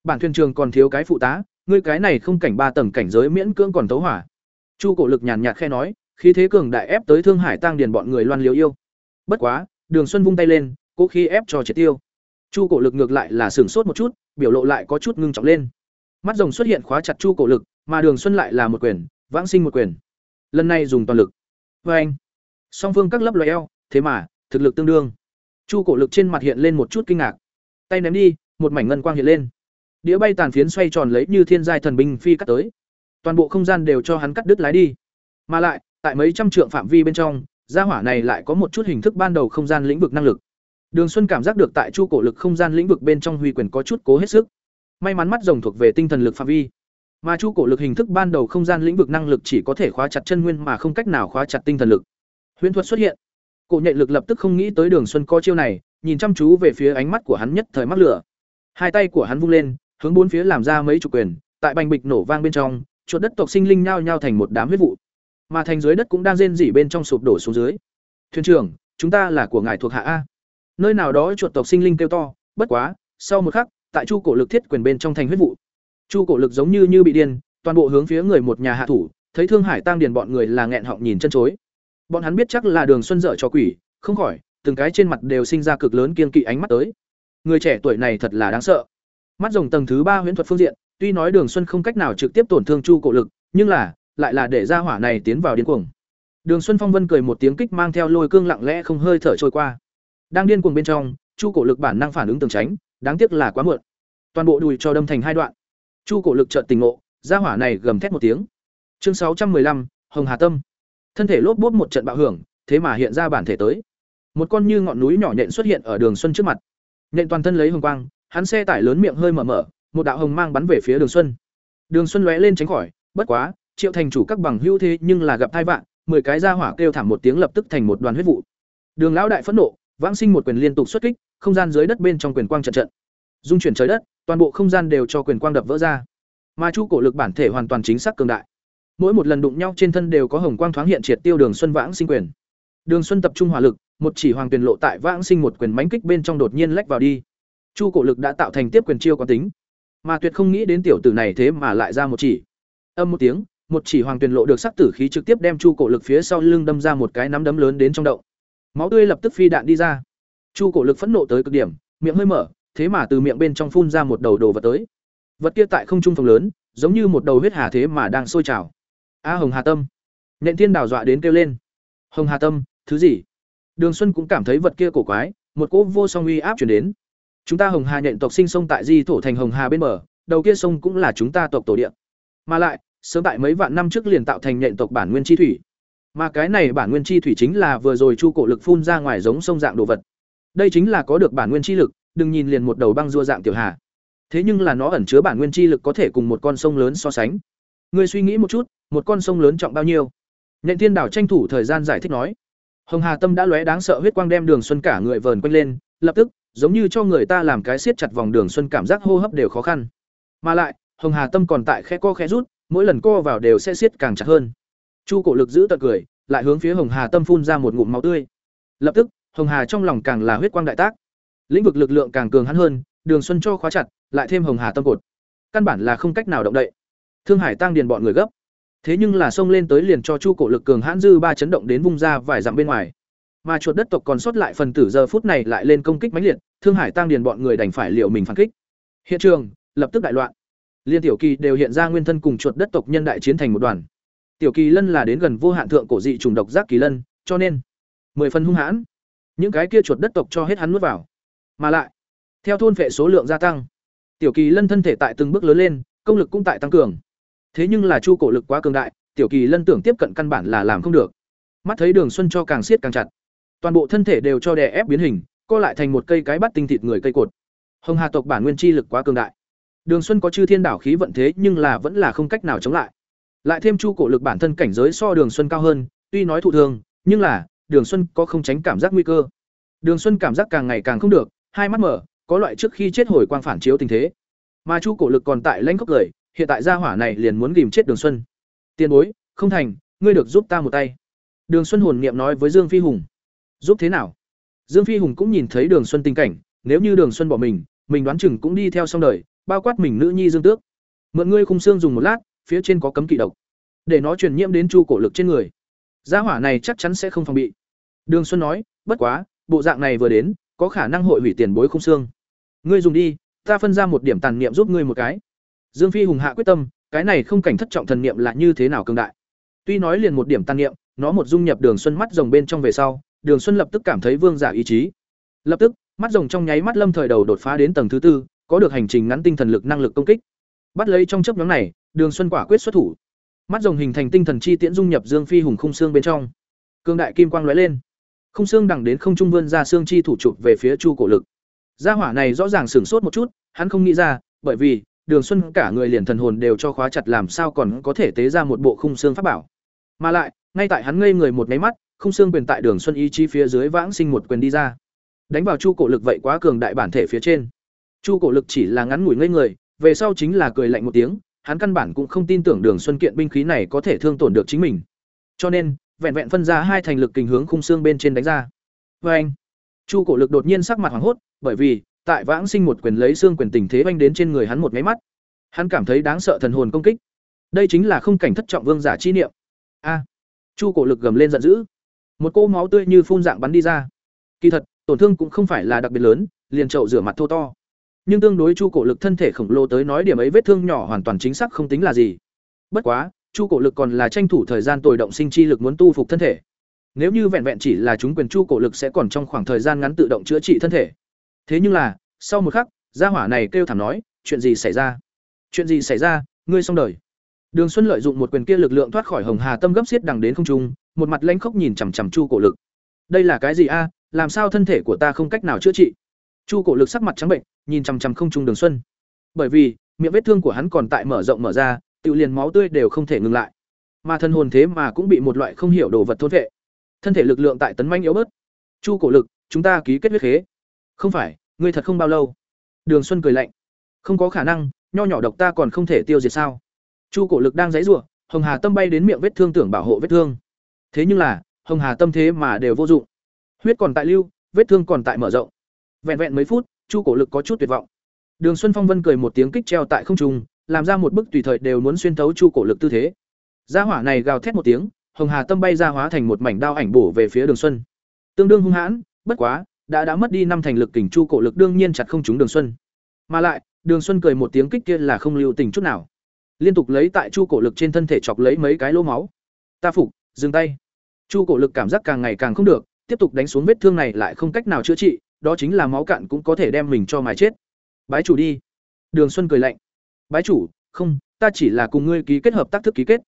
Bản thuyền trường còn thiếu cái phụ tá, ngươi cái này không cảnh ba tầng cảnh giới miễn cưỡng còn tấu hỏa. Chu cổ lực nhàn nhạt khe nói, khí thế cường đại ép tới thương hải tăng điền bọn người loan liếu yêu. Bất quá, đường xuân vung tay lên, cố khí ép cho triệt tiêu. Chu cổ lực ngược lại là sửng sốt một chút, biểu lộ lại có chút ngưng trọng lên. Mắt rồng xuất hiện khóa chặt chu cổ lực, mà đường xuân lại là một quyền, vãng sinh một quyền. Lần này dùng toàn lực. Và anh song phương các lấp loài eo, thế mà thực lực tương đương. Chu cổ lực trên mặt hiện lên một chút kinh ngạc. Tay ném đi, một mảnh ngân quang hiện lên. Đĩa bay tàn phiến xoay tròn lấy như thiên giai thần binh phi cắt tới. Toàn bộ không gian đều cho hắn cắt đứt lái đi. Mà lại, tại mấy trăm trượng phạm vi bên trong, gia hỏa này lại có một chút hình thức ban đầu không gian lĩnh vực năng lực. Đường xuân cảm giác được tại chu cổ lực không gian lĩnh vực bên trong huy quyền có chút cố hết sức. May mắn mắt rồng thuộc về tinh thần lực phạm vi. Mà chu cổ lực hình thức ban đầu không gian lĩnh vực năng lực chỉ có thể khóa chặt chân nguyên mà không cách nào khóa chặt tinh thần lực. Huyễn thuật xuất hiện cổ nhạy lực lập tức không nghĩ tới đường xuân có chiêu này, nhìn chăm chú về phía ánh mắt của hắn nhất thời mắc lửa. Hai tay của hắn vung lên, hướng bốn phía làm ra mấy chục quyền, tại bành bịch nổ vang bên trong, chuột đất tộc sinh linh nhao nhao thành một đám huyết vụ. Mà thành dưới đất cũng đang rên rỉ bên trong sụp đổ xuống dưới. Thuyền trưởng, chúng ta là của ngài thuộc hạ a. Nơi nào đó chuột tộc sinh linh kêu to, bất quá, sau một khắc, tại chu cổ lực thiết quyền bên trong thành huyết vụ. Chu cổ lực giống như như bị điên, toàn bộ hướng phía người một nhà hạ thủ, thấy thương hải tăng điền bọn người là nghẹn họng nhìn chân chối bọn hắn biết chắc là đường xuân dở cho quỷ, không khỏi, từng cái trên mặt đều sinh ra cực lớn kiên kỵ ánh mắt tới. Người trẻ tuổi này thật là đáng sợ. Mắt rồng tầng thứ ba huyễn thuật phương diện, tuy nói đường xuân không cách nào trực tiếp tổn thương chu cổ lực, nhưng là, lại là để ra hỏa này tiến vào điên cuồng. Đường xuân phong vân cười một tiếng kích mang theo lôi cương lặng lẽ không hơi thở trôi qua. Đang điên cuồng bên trong, chu cổ lực bản năng phản ứng tường tránh, đáng tiếc là quá muộn. Toàn bộ đùi cho đâm thành hai đoạn. Chu cổ lực trợn tình ngộ ra hỏa này gầm thét một tiếng. Chương sáu trăm lăm, hồng hà tâm thân thể lốp bốp một trận bạo hưởng, thế mà hiện ra bản thể tới. Một con như ngọn núi nhỏ nhện xuất hiện ở đường xuân trước mặt. Nhện toàn thân lấy hồng quang, hắn xe tải lớn miệng hơi mở mở, một đạo hồng mang bắn về phía đường xuân. Đường xuân lóe lên tránh khỏi, bất quá, triệu thành chủ các bằng hữu thế nhưng là gặp hai vạn mười cái ra hỏa kêu thảm một tiếng lập tức thành một đoàn huyết vụ. Đường lão đại phẫn nộ, vãng sinh một quyền liên tục xuất kích, không gian dưới đất bên trong quyền quang trận trận. Dung chuyển trời đất, toàn bộ không gian đều cho quyền quang đập vỡ ra. Mà chu cổ lực bản thể hoàn toàn chính xác cường đại mỗi một lần đụng nhau trên thân đều có hồng quang thoáng hiện triệt tiêu đường xuân vãng sinh quyền. Đường xuân tập trung hỏa lực, một chỉ hoàng tuyền lộ tại vãng sinh một quyền mánh kích bên trong đột nhiên lách vào đi. Chu cổ lực đã tạo thành tiếp quyền chiêu có tính. Mà tuyệt không nghĩ đến tiểu tử này thế mà lại ra một chỉ. Âm một tiếng, một chỉ hoàng tuyền lộ được sắc tử khí trực tiếp đem chu cổ lực phía sau lưng đâm ra một cái nắm đấm lớn đến trong đậu. máu tươi lập tức phi đạn đi ra. Chu cổ lực phẫn nộ tới cực điểm, miệng hơi mở, thế mà từ miệng bên trong phun ra một đầu đồ vật tới. Vật kia tại không trung phòng lớn, giống như một đầu huyết hà thế mà đang sôi trào a hồng hà tâm. Nện thiên đào dọa đến kêu lên. Hồng hà tâm, thứ gì? Đường xuân cũng cảm thấy vật kia cổ quái, một cỗ vô song uy áp chuyển đến. Chúng ta hồng hà nhện tộc sinh sông tại di thổ thành hồng hà bên bờ, đầu kia sông cũng là chúng ta tộc tổ địa. Mà lại, sớm tại mấy vạn năm trước liền tạo thành nhện tộc bản nguyên chi thủy. Mà cái này bản nguyên chi thủy chính là vừa rồi chu cổ lực phun ra ngoài giống sông dạng đồ vật. Đây chính là có được bản nguyên chi lực, đừng nhìn liền một đầu băng dua dạng tiểu hà. Thế nhưng là nó ẩn chứa bản nguyên chi lực có thể cùng một con sông lớn so sánh. Ngươi suy nghĩ một chút một con sông lớn trọng bao nhiêu? Nhện thiên đảo tranh thủ thời gian giải thích nói. Hồng hà tâm đã lóe đáng sợ huyết quang đem đường xuân cả người vờn quanh lên, lập tức, giống như cho người ta làm cái siết chặt vòng đường xuân cảm giác hô hấp đều khó khăn. Mà lại, hồng hà tâm còn tại khe co khe rút, mỗi lần co vào đều sẽ siết càng chặt hơn. Chu cổ lực giữ tận cười, lại hướng phía hồng hà tâm phun ra một ngụm máu tươi. Lập tức, hồng hà trong lòng càng là huyết quang đại tác. Lĩnh vực lực lượng càng cường hắn hơn, đường xuân cho khóa chặt, lại thêm hồng hà tâm cột. Căn bản là không cách nào động đậy. Thương hải tăng điền bọn người gấp thế nhưng là xông lên tới liền cho chu cổ lực cường hãn dư ba chấn động đến vung ra vài dặm bên ngoài. Mà chuột đất tộc còn sót lại phần tử giờ phút này lại lên công kích mãnh liệt, thương hải tăng điền bọn người đành phải liệu mình phản kích. Hiện trường, lập tức đại loạn. Liên tiểu kỳ đều hiện ra nguyên thân cùng chuột đất tộc nhân đại chiến thành một đoàn. Tiểu kỳ lân là đến gần vô hạn thượng cổ dị trùng độc giác kỳ lân, cho nên mười phần hung hãn. Những cái kia chuột đất tộc cho hết hắn nuốt vào. Mà lại, theo thôn vệ số lượng gia tăng, tiểu kỳ lân thân thể tại từng bước lớn lên, công lực cũng tại tăng cường thế nhưng là chu cổ lực quá cường đại tiểu kỳ lân tưởng tiếp cận căn bản là làm không được. Mắt thấy đường xuân cho càng siết càng chặt. Toàn bộ thân thể đều cho đè ép biến hình co lại thành một cây cái bắt tinh thịt người cây cột. Hồng hà tộc bản nguyên chi lực quá cường đại. Đường xuân có chư thiên đảo khí vận thế nhưng là vẫn là không cách nào chống lại. Lại thêm chu cổ lực bản thân cảnh giới so đường xuân cao hơn tuy nói thụ thường, nhưng là đường xuân có không tránh cảm giác nguy cơ. Đường xuân cảm giác càng ngày càng không được hai mắt mở có loại trước khi chết hồi quang phản chiếu tình thế. Mà chu cổ lực còn tại lãnh khốc cười hiện tại gia hỏa này liền muốn ghìm chết Đường Xuân. Tiền bối, không thành, ngươi được giúp ta một tay. Đường Xuân hồn niệm nói với Dương Phi Hùng. Giúp thế nào? Dương Phi Hùng cũng nhìn thấy Đường Xuân tình cảnh, nếu như Đường Xuân bỏ mình, mình đoán chừng cũng đi theo xong đời, bao quát mình nữ nhi Dương Tước. Mượn ngươi khung xương dùng một lát, phía trên có cấm kỵ độc, để nó truyền nhiễm đến chu cổ lực trên người. Gia hỏa này chắc chắn sẽ không phòng bị. Đường Xuân nói, bất quá, bộ dạng này vừa đến, có khả năng hội hủy tiền bối khung xương. Ngươi dùng đi, ta phân ra một điểm tàn niệm giúp ngươi một cái. Dương Phi hùng hạ quyết tâm, cái này không cảnh thất trọng thần niệm là như thế nào cường đại. Tuy nói liền một điểm tăng niệm, nó một dung nhập Đường Xuân mắt rồng bên trong về sau, Đường Xuân lập tức cảm thấy vương giả ý chí. Lập tức, mắt rồng trong nháy mắt lâm thời đầu đột phá đến tầng thứ tư, có được hành trình ngắn tinh thần lực năng lực công kích. Bắt lấy trong chớp nhoáng này, Đường Xuân quả quyết xuất thủ. Mắt rồng hình thành tinh thần chi tiễn dung nhập Dương Phi hùng khung xương bên trong. Cương đại kim quang lóe lên. Khung xương đằng đến không trung vươn ra xương chi thủ chụp về phía Chu Cổ Lực. Gia hỏa này rõ ràng sửng sốt một chút, hắn không nghĩ ra, bởi vì Đường Xuân cả người liền thần hồn đều cho khóa chặt làm sao còn có thể tế ra một bộ khung xương pháp bảo. Mà lại, ngay tại hắn ngây người một cái mắt, khung xương quyền tại Đường Xuân ý chí phía dưới vãng sinh một quyền đi ra. Đánh vào Chu Cổ Lực vậy quá cường đại bản thể phía trên. Chu Cổ Lực chỉ là ngắn ngủi ngây người, về sau chính là cười lạnh một tiếng, hắn căn bản cũng không tin tưởng Đường Xuân kiện binh khí này có thể thương tổn được chính mình. Cho nên, vẹn vẹn phân ra hai thành lực kình hướng khung xương bên trên đánh ra. Và anh, Chu Cổ Lực đột nhiên sắc mặt hoảng hốt, bởi vì tại vãng sinh một quyền lấy xương quyền tình thế oanh đến trên người hắn một máy mắt. Hắn cảm thấy đáng sợ thần hồn công kích. Đây chính là không cảnh thất trọng vương giả chi niệm. A! Chu Cổ Lực gầm lên giận dữ. Một cô máu tươi như phun dạng bắn đi ra. Kỳ thật, tổn thương cũng không phải là đặc biệt lớn, liền chậu rửa mặt thô to. Nhưng tương đối Chu Cổ Lực thân thể khổng lồ tới nói điểm ấy vết thương nhỏ hoàn toàn chính xác không tính là gì. Bất quá, Chu Cổ Lực còn là tranh thủ thời gian tồi động sinh chi lực muốn tu phục thân thể. Nếu như vẹn vẹn chỉ là chúng quyền Chu Cổ Lực sẽ còn trong khoảng thời gian ngắn tự động chữa trị thân thể. Thế nhưng là, sau một khắc, gia hỏa này kêu thảm nói, chuyện gì xảy ra? Chuyện gì xảy ra? Ngươi xong đời. Đường Xuân lợi dụng một quyền kia lực lượng thoát khỏi Hồng Hà Tâm gấp xiết đằng đến không trung, một mặt lanh khóc nhìn chằm chằm Chu Cổ Lực. Đây là cái gì a? làm sao thân thể của ta không cách nào chữa trị? Chu Cổ Lực sắc mặt trắng bệnh, nhìn chằm chằm không trung Đường Xuân. Bởi vì, miệng vết thương của hắn còn tại mở rộng mở ra, tự liền máu tươi đều không thể ngừng lại. Mà thân hồn thế mà cũng bị một loại không hiểu đồ vật thôn vệ. Thân thể lực lượng tại tấn manh yếu bớt. Chu Cổ Lực, chúng ta ký kết huyết khế. Không phải, ngươi thật không bao lâu. Đường Xuân cười lạnh. Không có khả năng, nho nhỏ độc ta còn không thể tiêu diệt sao? Chu Cổ Lực đang giãy giụa, Hồng Hà Tâm bay đến miệng vết thương tưởng bảo hộ vết thương. Thế nhưng là, Hồng Hà Tâm thế mà đều vô dụng. Huyết còn tại lưu, vết thương còn tại mở rộng. Vẹn vẹn mấy phút, Chu Cổ Lực có chút tuyệt vọng. Đường Xuân Phong Vân cười một tiếng kích treo tại không trung, làm ra một bức tùy thời đều muốn xuyên thấu Chu Cổ Lực tư thế. Gia hỏa này gào thét một tiếng, Hồng Hà Tâm bay ra hóa thành một mảnh đao ảnh bổ về phía Đường Xuân. Tương đương hung hãn, bất quá, đã đã mất đi năm thành lực kình Chu Cổ Lực đương nhiên chặt không trúng Đường Xuân. Mà lại, Đường Xuân cười một tiếng kích kia là không lưu tình chút nào. Liên tục lấy tại Chu Cổ Lực trên thân thể chọc lấy mấy cái lỗ máu. Ta phục, dừng tay. Chu Cổ Lực cảm giác càng ngày càng không được, tiếp tục đánh xuống vết thương này lại không cách nào chữa trị, đó chính là máu cạn cũng có thể đem mình cho mài chết. Bái chủ đi. Đường Xuân cười lạnh. Bái chủ, không, ta chỉ là cùng ngươi ký kết hợp tác thức ký kết.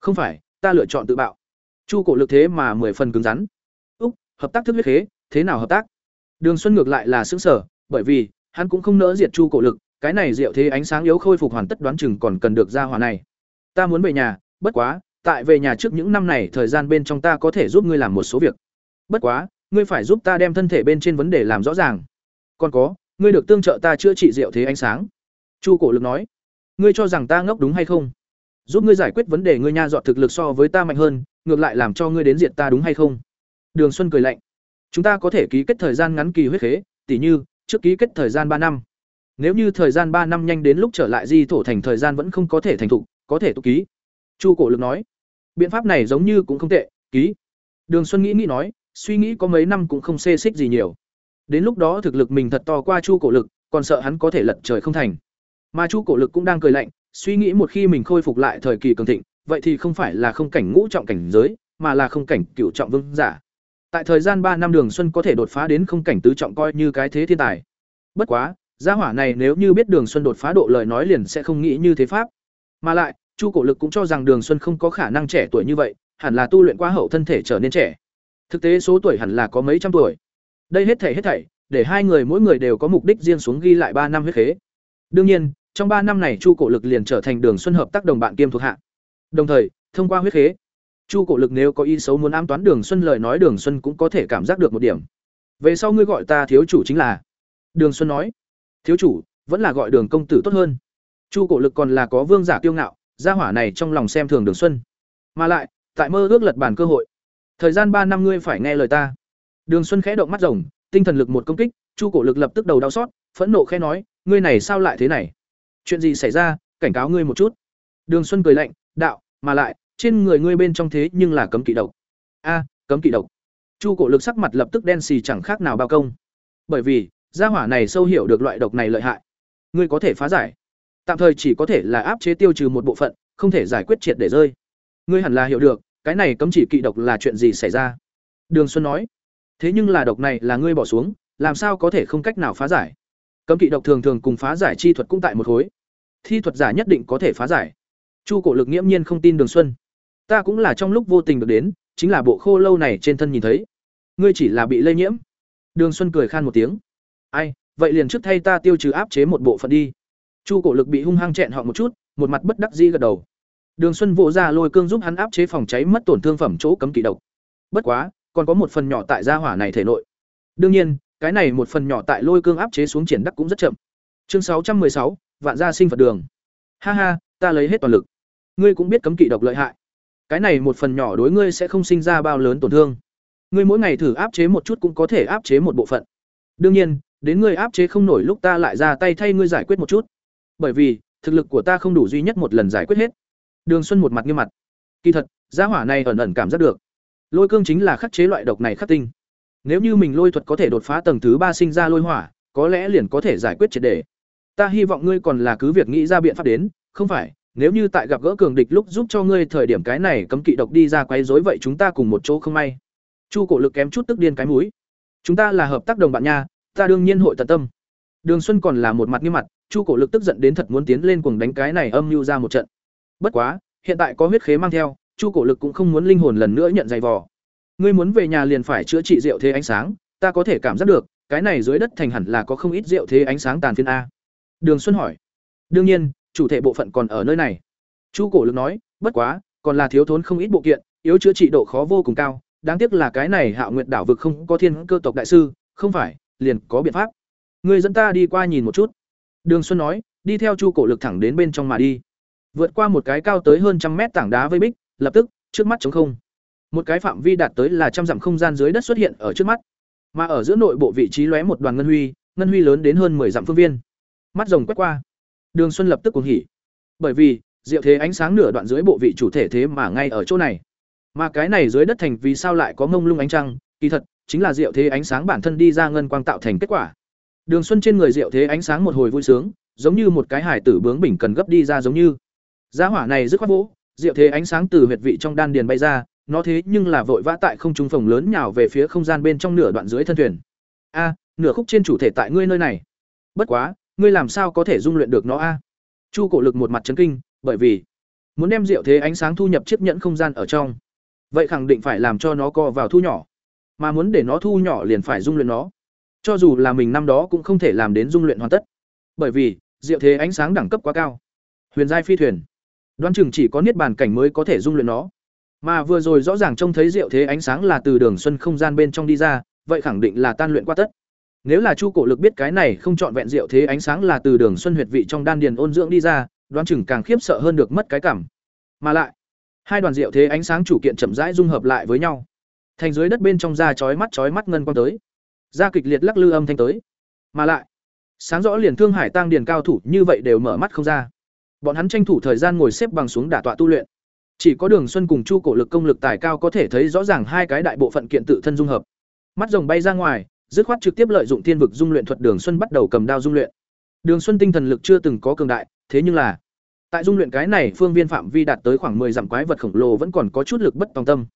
Không phải, ta lựa chọn tự bạo. Chu cổ lực thế mà mười phần cứng rắn. Úc, hợp tác thức huyết khế, thế nào hợp tác? Đường Xuân ngược lại là sững sở, bởi vì hắn cũng không nỡ diệt Chu cổ lực, cái này diệu thế ánh sáng yếu khôi phục hoàn tất đoán chừng còn cần được ra hỏa này. Ta muốn về nhà, bất quá, tại về nhà trước những năm này thời gian bên trong ta có thể giúp ngươi làm một số việc. Bất quá, ngươi phải giúp ta đem thân thể bên trên vấn đề làm rõ ràng. Còn có, ngươi được tương trợ ta chữa trị diệu thế ánh sáng. Chu cổ lực nói, ngươi cho rằng ta ngốc đúng hay không? Giúp ngươi giải quyết vấn đề ngươi nha dọn thực lực so với ta mạnh hơn, ngược lại làm cho ngươi đến diệt ta đúng hay không? Đường Xuân cười lạnh, chúng ta có thể ký kết thời gian ngắn kỳ huyết khế, tỉ như trước ký kết thời gian ba năm. Nếu như thời gian ba năm nhanh đến lúc trở lại di thổ thành thời gian vẫn không có thể thành thục, có thể tục ký. Chu cổ lực nói, biện pháp này giống như cũng không tệ, ký. Đường Xuân nghĩ nghĩ nói, suy nghĩ có mấy năm cũng không xê xích gì nhiều. Đến lúc đó thực lực mình thật to qua Chu Cổ Lực, còn sợ hắn có thể lật trời không thành. Mà Chu Cổ Lực cũng đang cười lạnh, suy nghĩ một khi mình khôi phục lại thời kỳ cường thịnh, vậy thì không phải là không cảnh ngũ trọng cảnh giới, mà là không cảnh cửu trọng vương giả. Tại thời gian ba năm Đường Xuân có thể đột phá đến không cảnh tứ trọng coi như cái thế thiên tài. Bất quá, gia hỏa này nếu như biết Đường Xuân đột phá độ lời nói liền sẽ không nghĩ như thế pháp. Mà lại, Chu Cổ Lực cũng cho rằng Đường Xuân không có khả năng trẻ tuổi như vậy, hẳn là tu luyện qua hậu thân thể trở nên trẻ. Thực tế số tuổi hẳn là có mấy trăm tuổi. Đây hết thảy hết thảy, để hai người mỗi người đều có mục đích riêng xuống ghi lại ba năm huyết khế. Đương nhiên, trong ba năm này Chu Cổ Lực liền trở thành Đường Xuân hợp tác đồng bạn kiêm thuộc hạ. Đồng thời, thông qua huyết khế, Chu Cổ Lực nếu có ý xấu muốn ám toán Đường Xuân lời nói Đường Xuân cũng có thể cảm giác được một điểm. Về sau ngươi gọi ta thiếu chủ chính là. Đường Xuân nói, thiếu chủ, vẫn là gọi Đường công tử tốt hơn. chu cổ lực còn là có vương giả kiêu ngạo gia hỏa này trong lòng xem thường đường xuân. Mà lại tại mơ ước lật bàn cơ hội. Thời gian ba năm ngươi phải nghe lời ta. Đường xuân khẽ động mắt rồng tinh thần lực một công kích chu cổ lực lập tức đầu đau xót phẫn nộ khẽ nói ngươi này sao lại thế này? Chuyện gì xảy ra? Cảnh cáo ngươi một chút. Đường xuân cười lạnh đạo mà lại trên người ngươi bên trong thế nhưng là cấm kỵ độc. A, cấm kỵ độc. Chu cổ lực sắc mặt lập tức đen xì chẳng khác nào bao công. Bởi vì, gia hỏa này sâu hiểu được loại độc này lợi hại. Ngươi có thể phá giải. Tạm thời chỉ có thể là áp chế tiêu trừ một bộ phận, không thể giải quyết triệt để rơi. Ngươi hẳn là hiểu được, cái này cấm chỉ kỵ độc là chuyện gì xảy ra. Đường xuân nói, thế nhưng là độc này là ngươi bỏ xuống, làm sao có thể không cách nào phá giải? Cấm kỵ độc thường thường cùng phá giải chi thuật cũng tại một khối. Thi thuật giả nhất định có thể phá giải. Chu cổ lực nghiễm nhiên không tin đường xuân ta cũng là trong lúc vô tình được đến, chính là bộ khô lâu này trên thân nhìn thấy. Ngươi chỉ là bị lây nhiễm. Đường xuân cười khan một tiếng. Ai, vậy liền trước thay ta tiêu trừ áp chế một bộ phận đi. Chu cổ lực bị hung hăng chẹn họ một chút, một mặt bất đắc dĩ gật đầu. Đường xuân vỗ ra lôi cương giúp hắn áp chế phòng cháy mất tổn thương phẩm chỗ cấm kỵ độc. Bất quá, còn có một phần nhỏ tại gia hỏa này thể nội. Đương nhiên, cái này một phần nhỏ tại lôi cương áp chế xuống triển đắc cũng rất chậm. Chương sáu trăm sáu, vạn gia sinh phật đường. Ha ha, ta lấy hết toàn lực. Ngươi cũng biết cấm kỵ độc lợi hại cái này một phần nhỏ đối ngươi sẽ không sinh ra bao lớn tổn thương. Ngươi mỗi ngày thử áp chế một chút cũng có thể áp chế một bộ phận. Đương nhiên, đến ngươi áp chế không nổi lúc ta lại ra tay thay ngươi giải quyết một chút. Bởi vì, thực lực của ta không đủ duy nhất một lần giải quyết hết. Đường xuân một mặt nghiêm mặt. Kỳ thật, gia hỏa này ẩn ẩn cảm giác được. Lôi cương chính là khắc chế loại độc này khắc tinh. Nếu như mình lôi thuật có thể đột phá tầng thứ ba sinh ra lôi hỏa, có lẽ liền có thể giải quyết triệt đề. Ta hy vọng ngươi còn là cứ việc nghĩ ra biện pháp đến, không phải nếu như tại gặp gỡ cường địch lúc giúp cho ngươi thời điểm cái này cấm kỵ độc đi ra quấy rối vậy chúng ta cùng một chỗ không may. Chu cổ lực kém chút tức điên cái mũi. Chúng ta là hợp tác đồng bạn nha, ta đương nhiên hội tận tâm. Đường xuân còn là một mặt nghiêm mặt, chu cổ lực tức giận đến thật muốn tiến lên cuồng đánh cái này âm mưu ra một trận. Bất quá, hiện tại có huyết khế mang theo, chu cổ lực cũng không muốn linh hồn lần nữa nhận giày vò. Ngươi muốn về nhà liền phải chữa trị rượu thế ánh sáng, ta có thể cảm giác được, cái này dưới đất thành hẳn là có không ít rượu thế ánh sáng tàn phiên a. Đường xuân hỏi. Đương nhiên chủ thể bộ phận còn ở nơi này. Chu cổ lực nói, bất quá, còn là thiếu thốn không ít bộ kiện, yếu chữa trị độ khó vô cùng cao, đáng tiếc là cái này hạo nguyệt đảo vực không có thiên cơ tộc đại sư, không phải, liền có biện pháp. Người dẫn ta đi qua nhìn một chút. Đường xuân nói, đi theo chu cổ lực thẳng đến bên trong mà đi. Vượt qua một cái cao tới hơn trăm mét tảng đá vây bích, lập tức, trước mắt trống không. Một cái phạm vi đạt tới là trăm dặm không gian dưới đất xuất hiện ở trước mắt. Mà ở giữa nội bộ vị trí lóe một đoàn ngân huy ngân huy lớn đến hơn 10 dặm phương viên. Mắt rồng quét qua đường xuân lập tức cuồng hỉ. Bởi vì, diệu thế ánh sáng nửa đoạn dưới bộ vị chủ thể thế mà ngay ở chỗ này. Mà cái này dưới đất thành vì sao lại có mông lung ánh trăng? Kỳ thật, chính là diệu thế ánh sáng bản thân đi ra ngân quang tạo thành kết quả. Đường xuân trên người diệu thế ánh sáng một hồi vui sướng, giống như một cái hải tử bướng bỉnh cần gấp đi ra giống như. Giá hỏa này rất khoát vỗ, diệu thế ánh sáng từ huyệt vị trong đan điền bay ra, nó thế nhưng là vội vã tại không trung phòng lớn nhào về phía không gian bên trong nửa đoạn dưới thân thuyền. A, nửa khúc trên chủ thể tại ngươi nơi này. Bất quá ngươi làm sao có thể dung luyện được nó a? Chu cổ lực một mặt chấn kinh, bởi vì muốn đem diệu thế ánh sáng thu nhập chiếc nhẫn không gian ở trong, vậy khẳng định phải làm cho nó co vào thu nhỏ. Mà muốn để nó thu nhỏ liền phải dung luyện nó. Cho dù là mình năm đó cũng không thể làm đến dung luyện hoàn tất. Bởi vì, diệu thế ánh sáng đẳng cấp quá cao. Huyền giai phi thuyền. Đoán chừng chỉ có niết bàn cảnh mới có thể dung luyện nó. Mà vừa rồi rõ ràng trông thấy diệu thế ánh sáng là từ đường xuân không gian bên trong đi ra, vậy khẳng định là tan luyện qua tất nếu là chu cổ lực biết cái này không chọn vẹn diệu thế ánh sáng là từ đường xuân huyệt vị trong đan điền ôn dưỡng đi ra, đoán chừng càng khiếp sợ hơn được mất cái cảm. Mà lại, hai đoàn diệu thế ánh sáng chủ kiện chậm rãi dung hợp lại với nhau. Thành dưới đất bên trong da chói mắt chói mắt ngân quang tới. Da kịch liệt lắc lư âm thanh tới. Mà lại, sáng rõ liền thương hải tăng điền cao thủ như vậy đều mở mắt không ra. Bọn hắn tranh thủ thời gian ngồi xếp bằng xuống đả tọa tu luyện. Chỉ có đường xuân cùng chu cổ lực công lực tài cao có thể thấy rõ ràng hai cái đại bộ phận kiện tự thân dung hợp. Mắt rồng bay ra ngoài dứt khoát trực tiếp lợi dụng thiên vực dung luyện thuật đường xuân bắt đầu cầm đao dung luyện. Đường xuân tinh thần lực chưa từng có cường đại, thế nhưng là, tại dung luyện cái này phương viên phạm vi đạt tới khoảng 10 dặm quái vật khổng lồ vẫn còn có chút lực bất tòng tâm.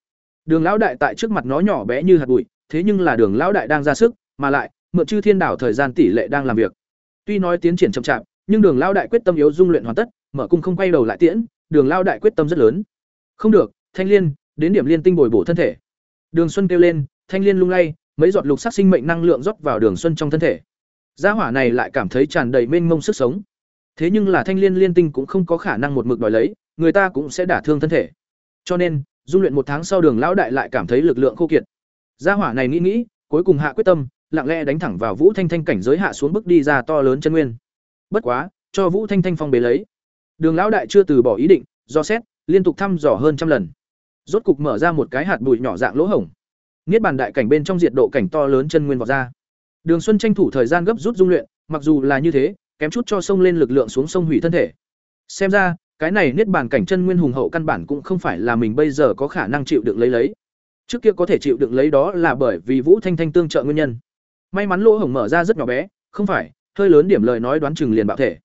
Đường lão đại tại trước mặt nó nhỏ bé như hạt bụi, thế nhưng là đường lão đại đang ra sức, mà lại, mượn chư thiên đảo thời gian tỷ lệ đang làm việc. Tuy nói tiến triển chậm chạp, nhưng đường lão đại quyết tâm yếu dung luyện hoàn tất, mở cung không quay đầu lại tiễn, đường lão đại quyết tâm rất lớn. Không được, thanh liên, đến điểm liên tinh bồi bổ thân thể. Đường xuân kêu lên, thanh liên lung lay mấy giọt lục sắc sinh mệnh năng lượng rót vào đường xuân trong thân thể gia hỏa này lại cảm thấy tràn đầy mênh mông sức sống thế nhưng là thanh liên liên tinh cũng không có khả năng một mực đòi lấy người ta cũng sẽ đả thương thân thể cho nên dung luyện một tháng sau đường lão đại lại cảm thấy lực lượng khô kiệt gia hỏa này nghĩ nghĩ cuối cùng hạ quyết tâm lặng lẽ đánh thẳng vào vũ thanh thanh cảnh giới hạ xuống bước đi ra to lớn chân nguyên bất quá cho Vũ Thanh Thanh phong bế lấy. Đường lão đại chưa từ bỏ ý định, do xét, liên tục thăm dò hơn trăm lần. Rốt cục mở ra một cái hạt bụi nhỏ dạng lỗ hổng. Niết bàn đại cảnh bên trong diệt độ cảnh to lớn chân nguyên vọt ra. Đường Xuân tranh thủ thời gian gấp rút dung luyện, mặc dù là như thế, kém chút cho sông lên lực lượng xuống sông hủy thân thể. Xem ra, cái này niết bàn cảnh chân nguyên hùng hậu căn bản cũng không phải là mình bây giờ có khả năng chịu đựng lấy lấy. Trước kia có thể chịu đựng lấy đó là bởi vì Vũ Thanh Thanh tương trợ nguyên nhân. May mắn lỗ hổng mở ra rất nhỏ bé, không phải, hơi lớn điểm lời nói đoán chừng liền bạo thể.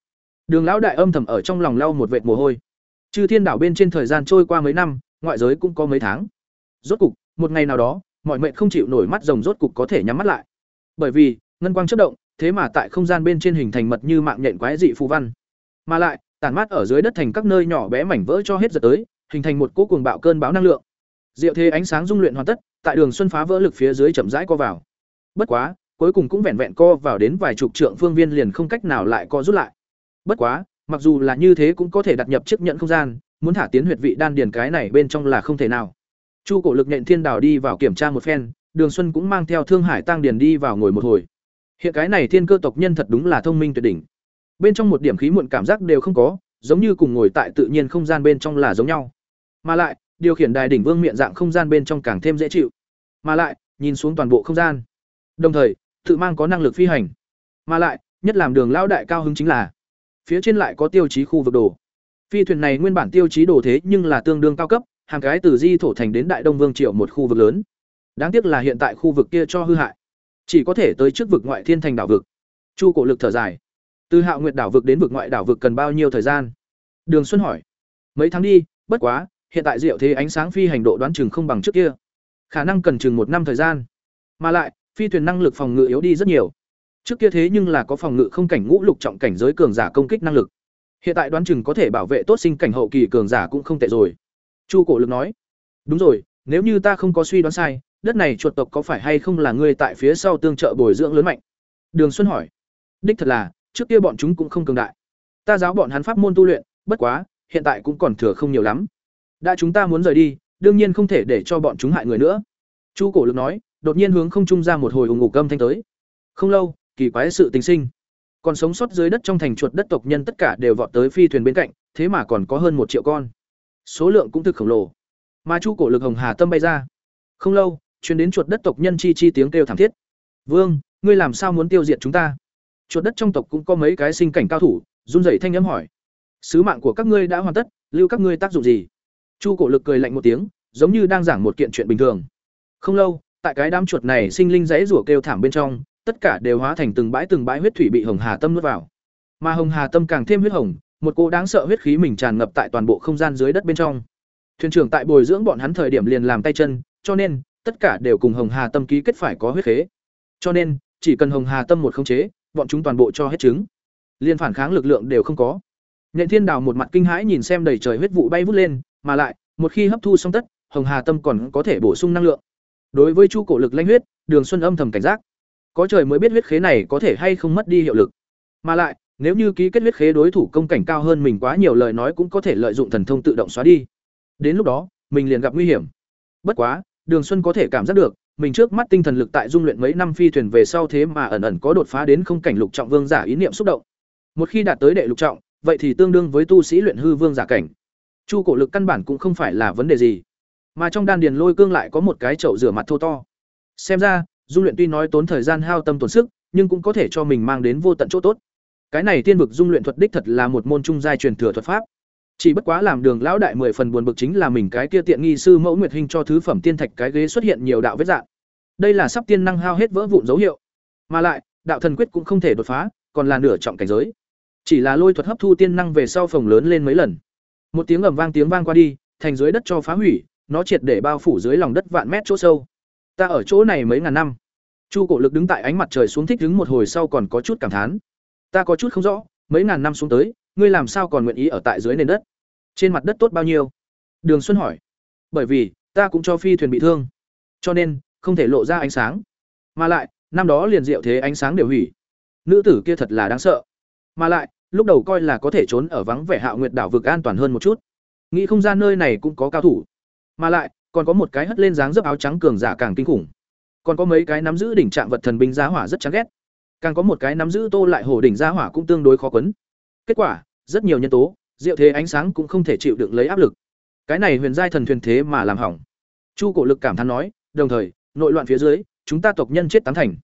Đường lão đại âm thầm ở trong lòng lau một vệt mồ hôi. Chư Thiên đảo bên trên thời gian trôi qua mấy năm, ngoại giới cũng có mấy tháng. Rốt cục, một ngày nào đó, mọi mệnh không chịu nổi mắt rồng rốt cục có thể nhắm mắt lại. Bởi vì, ngân quang chớp động, thế mà tại không gian bên trên hình thành mật như mạng nhện quái dị phù văn. Mà lại, tản mát ở dưới đất thành các nơi nhỏ bé mảnh vỡ cho hết giật tới, hình thành một cỗ cuồng bạo cơn bão năng lượng. Diệu thế ánh sáng dung luyện hoàn tất, tại đường xuân phá vỡ lực phía dưới chậm rãi co vào. Bất quá, cuối cùng cũng vẹn vẹn co vào đến vài chục trượng phương viên liền không cách nào lại co rút lại. Bất quá, mặc dù là như thế cũng có thể đặt nhập chiếc nhận không gian, muốn thả tiến huyệt vị đan điền cái này bên trong là không thể nào. Chu cổ lực nhện thiên đảo đi vào kiểm tra một phen, Đường Xuân cũng mang theo Thương Hải Tăng Điền đi vào ngồi một hồi. Hiện cái này thiên cơ tộc nhân thật đúng là thông minh tuyệt đỉnh. Bên trong một điểm khí muộn cảm giác đều không có, giống như cùng ngồi tại tự nhiên không gian bên trong là giống nhau. Mà lại, điều khiển đài đỉnh vương miệng dạng không gian bên trong càng thêm dễ chịu. Mà lại, nhìn xuống toàn bộ không gian. Đồng thời, tự mang có năng lực phi hành. Mà lại, nhất làm đường lão đại cao hứng chính là phía trên lại có tiêu chí khu vực đồ. Phi thuyền này nguyên bản tiêu chí đồ thế nhưng là tương đương cao cấp, hàng cái từ di thổ thành đến đại đông vương triệu một khu vực lớn. Đáng tiếc là hiện tại khu vực kia cho hư hại. Chỉ có thể tới trước vực ngoại thiên thành đảo vực. Chu cổ lực thở dài. Từ hạo nguyệt đảo vực đến vực ngoại đảo vực cần bao nhiêu thời gian? Đường xuân hỏi. Mấy tháng đi, bất quá, hiện tại diệu thế ánh sáng phi hành độ đoán chừng không bằng trước kia. Khả năng cần chừng một năm thời gian. Mà lại, phi thuyền năng lực phòng ngự yếu đi rất nhiều. Trước kia thế nhưng là có phòng ngự không cảnh ngũ lục trọng cảnh giới cường giả công kích năng lực. Hiện tại đoán chừng có thể bảo vệ tốt sinh cảnh hậu kỳ cường giả cũng không tệ rồi chu cổ lực nói. Đúng rồi, nếu như ta không có suy đoán sai, đất này chuột tộc có phải hay không là ngươi tại phía sau tương trợ bồi dưỡng lớn mạnh? Đường xuân hỏi. Đích thật là, trước kia bọn chúng cũng không cường đại. Ta giáo bọn hắn pháp môn tu luyện, bất quá, hiện tại cũng còn thừa không nhiều lắm. Đã chúng ta muốn rời đi, đương nhiên không thể để cho bọn chúng hại người nữa. Chu cổ lực nói, đột nhiên hướng không trung ra một hồi ủng ngục âm thanh tới. Không lâu, kỳ quái sự tình sinh. Còn sống sót dưới đất trong thành chuột đất tộc nhân tất cả đều vọt tới phi thuyền bên cạnh, thế mà còn có hơn một triệu con số lượng cũng thực khổng lồ. Mà chu cổ lực hồng hà tâm bay ra. Không lâu, chuyến đến chuột đất tộc nhân chi chi tiếng kêu thảm thiết. Vương, ngươi làm sao muốn tiêu diệt chúng ta? Chuột đất trong tộc cũng có mấy cái sinh cảnh cao thủ, run rẩy thanh âm hỏi. Sứ mạng của các ngươi đã hoàn tất, lưu các ngươi tác dụng gì? Chu cổ lực cười lạnh một tiếng, giống như đang giảng một kiện chuyện bình thường. Không lâu, tại cái đám chuột này sinh linh dãy rủa kêu thảm bên trong, tất cả đều hóa thành từng bãi từng bãi huyết thủy bị hồng hà tâm nuốt vào. Mà hồng hà tâm càng thêm huyết hồng một cô đáng sợ huyết khí mình tràn ngập tại toàn bộ không gian dưới đất bên trong. Thuyền trưởng tại bồi dưỡng bọn hắn thời điểm liền làm tay chân, cho nên, tất cả đều cùng hồng hà tâm ký kết phải có huyết khế. Cho nên, chỉ cần hồng hà tâm một khống chế, bọn chúng toàn bộ cho hết trứng. Liền phản kháng lực lượng đều không có. Nhện thiên đào một mặt kinh hãi nhìn xem đầy trời huyết vụ bay vút lên, mà lại, một khi hấp thu xong tất, hồng hà tâm còn có thể bổ sung năng lượng. Đối với chu cổ lực lanh huyết, đường xuân âm thầm cảnh giác. Có trời mới biết huyết khế này có thể hay không mất đi hiệu lực. Mà lại nếu như ký kết huyết khế đối thủ công cảnh cao hơn mình quá nhiều lời nói cũng có thể lợi dụng thần thông tự động xóa đi. Đến lúc đó, mình liền gặp nguy hiểm. Bất quá, đường xuân có thể cảm giác được, mình trước mắt tinh thần lực tại dung luyện mấy năm phi thuyền về sau thế mà ẩn ẩn có đột phá đến không cảnh lục trọng vương giả ý niệm xúc động. Một khi đạt tới đệ lục trọng, vậy thì tương đương với tu sĩ luyện hư vương giả cảnh. Chu cổ lực căn bản cũng không phải là vấn đề gì. Mà trong đan điền lôi cương lại có một cái chậu rửa mặt thô to. Xem ra, dung luyện tuy nói tốn thời gian hao tâm tổn sức, nhưng cũng có thể cho mình mang đến vô tận chỗ tốt cái này tiên vực dung luyện thuật đích thật là một môn trung giai truyền thừa thuật pháp. Chỉ bất quá làm đường lão đại mười phần buồn bực chính là mình cái kia tiện nghi sư mẫu nguyệt hình cho thứ phẩm tiên thạch cái ghế xuất hiện nhiều đạo vết dạng. Đây là sắp tiên năng hao hết vỡ vụn dấu hiệu. Mà lại, đạo thần quyết cũng không thể đột phá, còn là nửa trọng cảnh giới. Chỉ là lôi thuật hấp thu tiên năng về sau phòng lớn lên mấy lần. Một tiếng ầm vang tiếng vang qua đi, thành dưới đất cho phá hủy, nó triệt để bao phủ dưới lòng đất vạn mét chỗ sâu. Ta ở chỗ này mấy ngàn năm. Chu cổ lực đứng tại ánh mặt trời xuống thích đứng một hồi sau còn có chút cảm thán ta có chút không rõ, mấy ngàn năm xuống tới, ngươi làm sao còn nguyện ý ở tại dưới nền đất? Trên mặt đất tốt bao nhiêu? Đường xuân hỏi. Bởi vì, ta cũng cho phi thuyền bị thương. Cho nên, không thể lộ ra ánh sáng. Mà lại, năm đó liền diệu thế ánh sáng đều hủy. Nữ tử kia thật là đáng sợ. Mà lại, lúc đầu coi là có thể trốn ở vắng vẻ hạo nguyệt đảo vực an toàn hơn một chút. Nghĩ không gian nơi này cũng có cao thủ. Mà lại, còn có một cái hất lên dáng dấp áo trắng cường giả càng kinh khủng. Còn có mấy cái nắm giữ đỉnh trạng vật thần binh giá hỏa rất chán ghét càng có một cái nắm giữ tô lại hổ đỉnh gia hỏa cũng tương đối khó quấn Kết quả, rất nhiều nhân tố, diệu thế ánh sáng cũng không thể chịu đựng lấy áp lực. Cái này huyền giai thần thuyền thế mà làm hỏng. Chu Cổ Lực cảm thán nói, đồng thời, nội loạn phía dưới, chúng ta tộc nhân chết tám thành.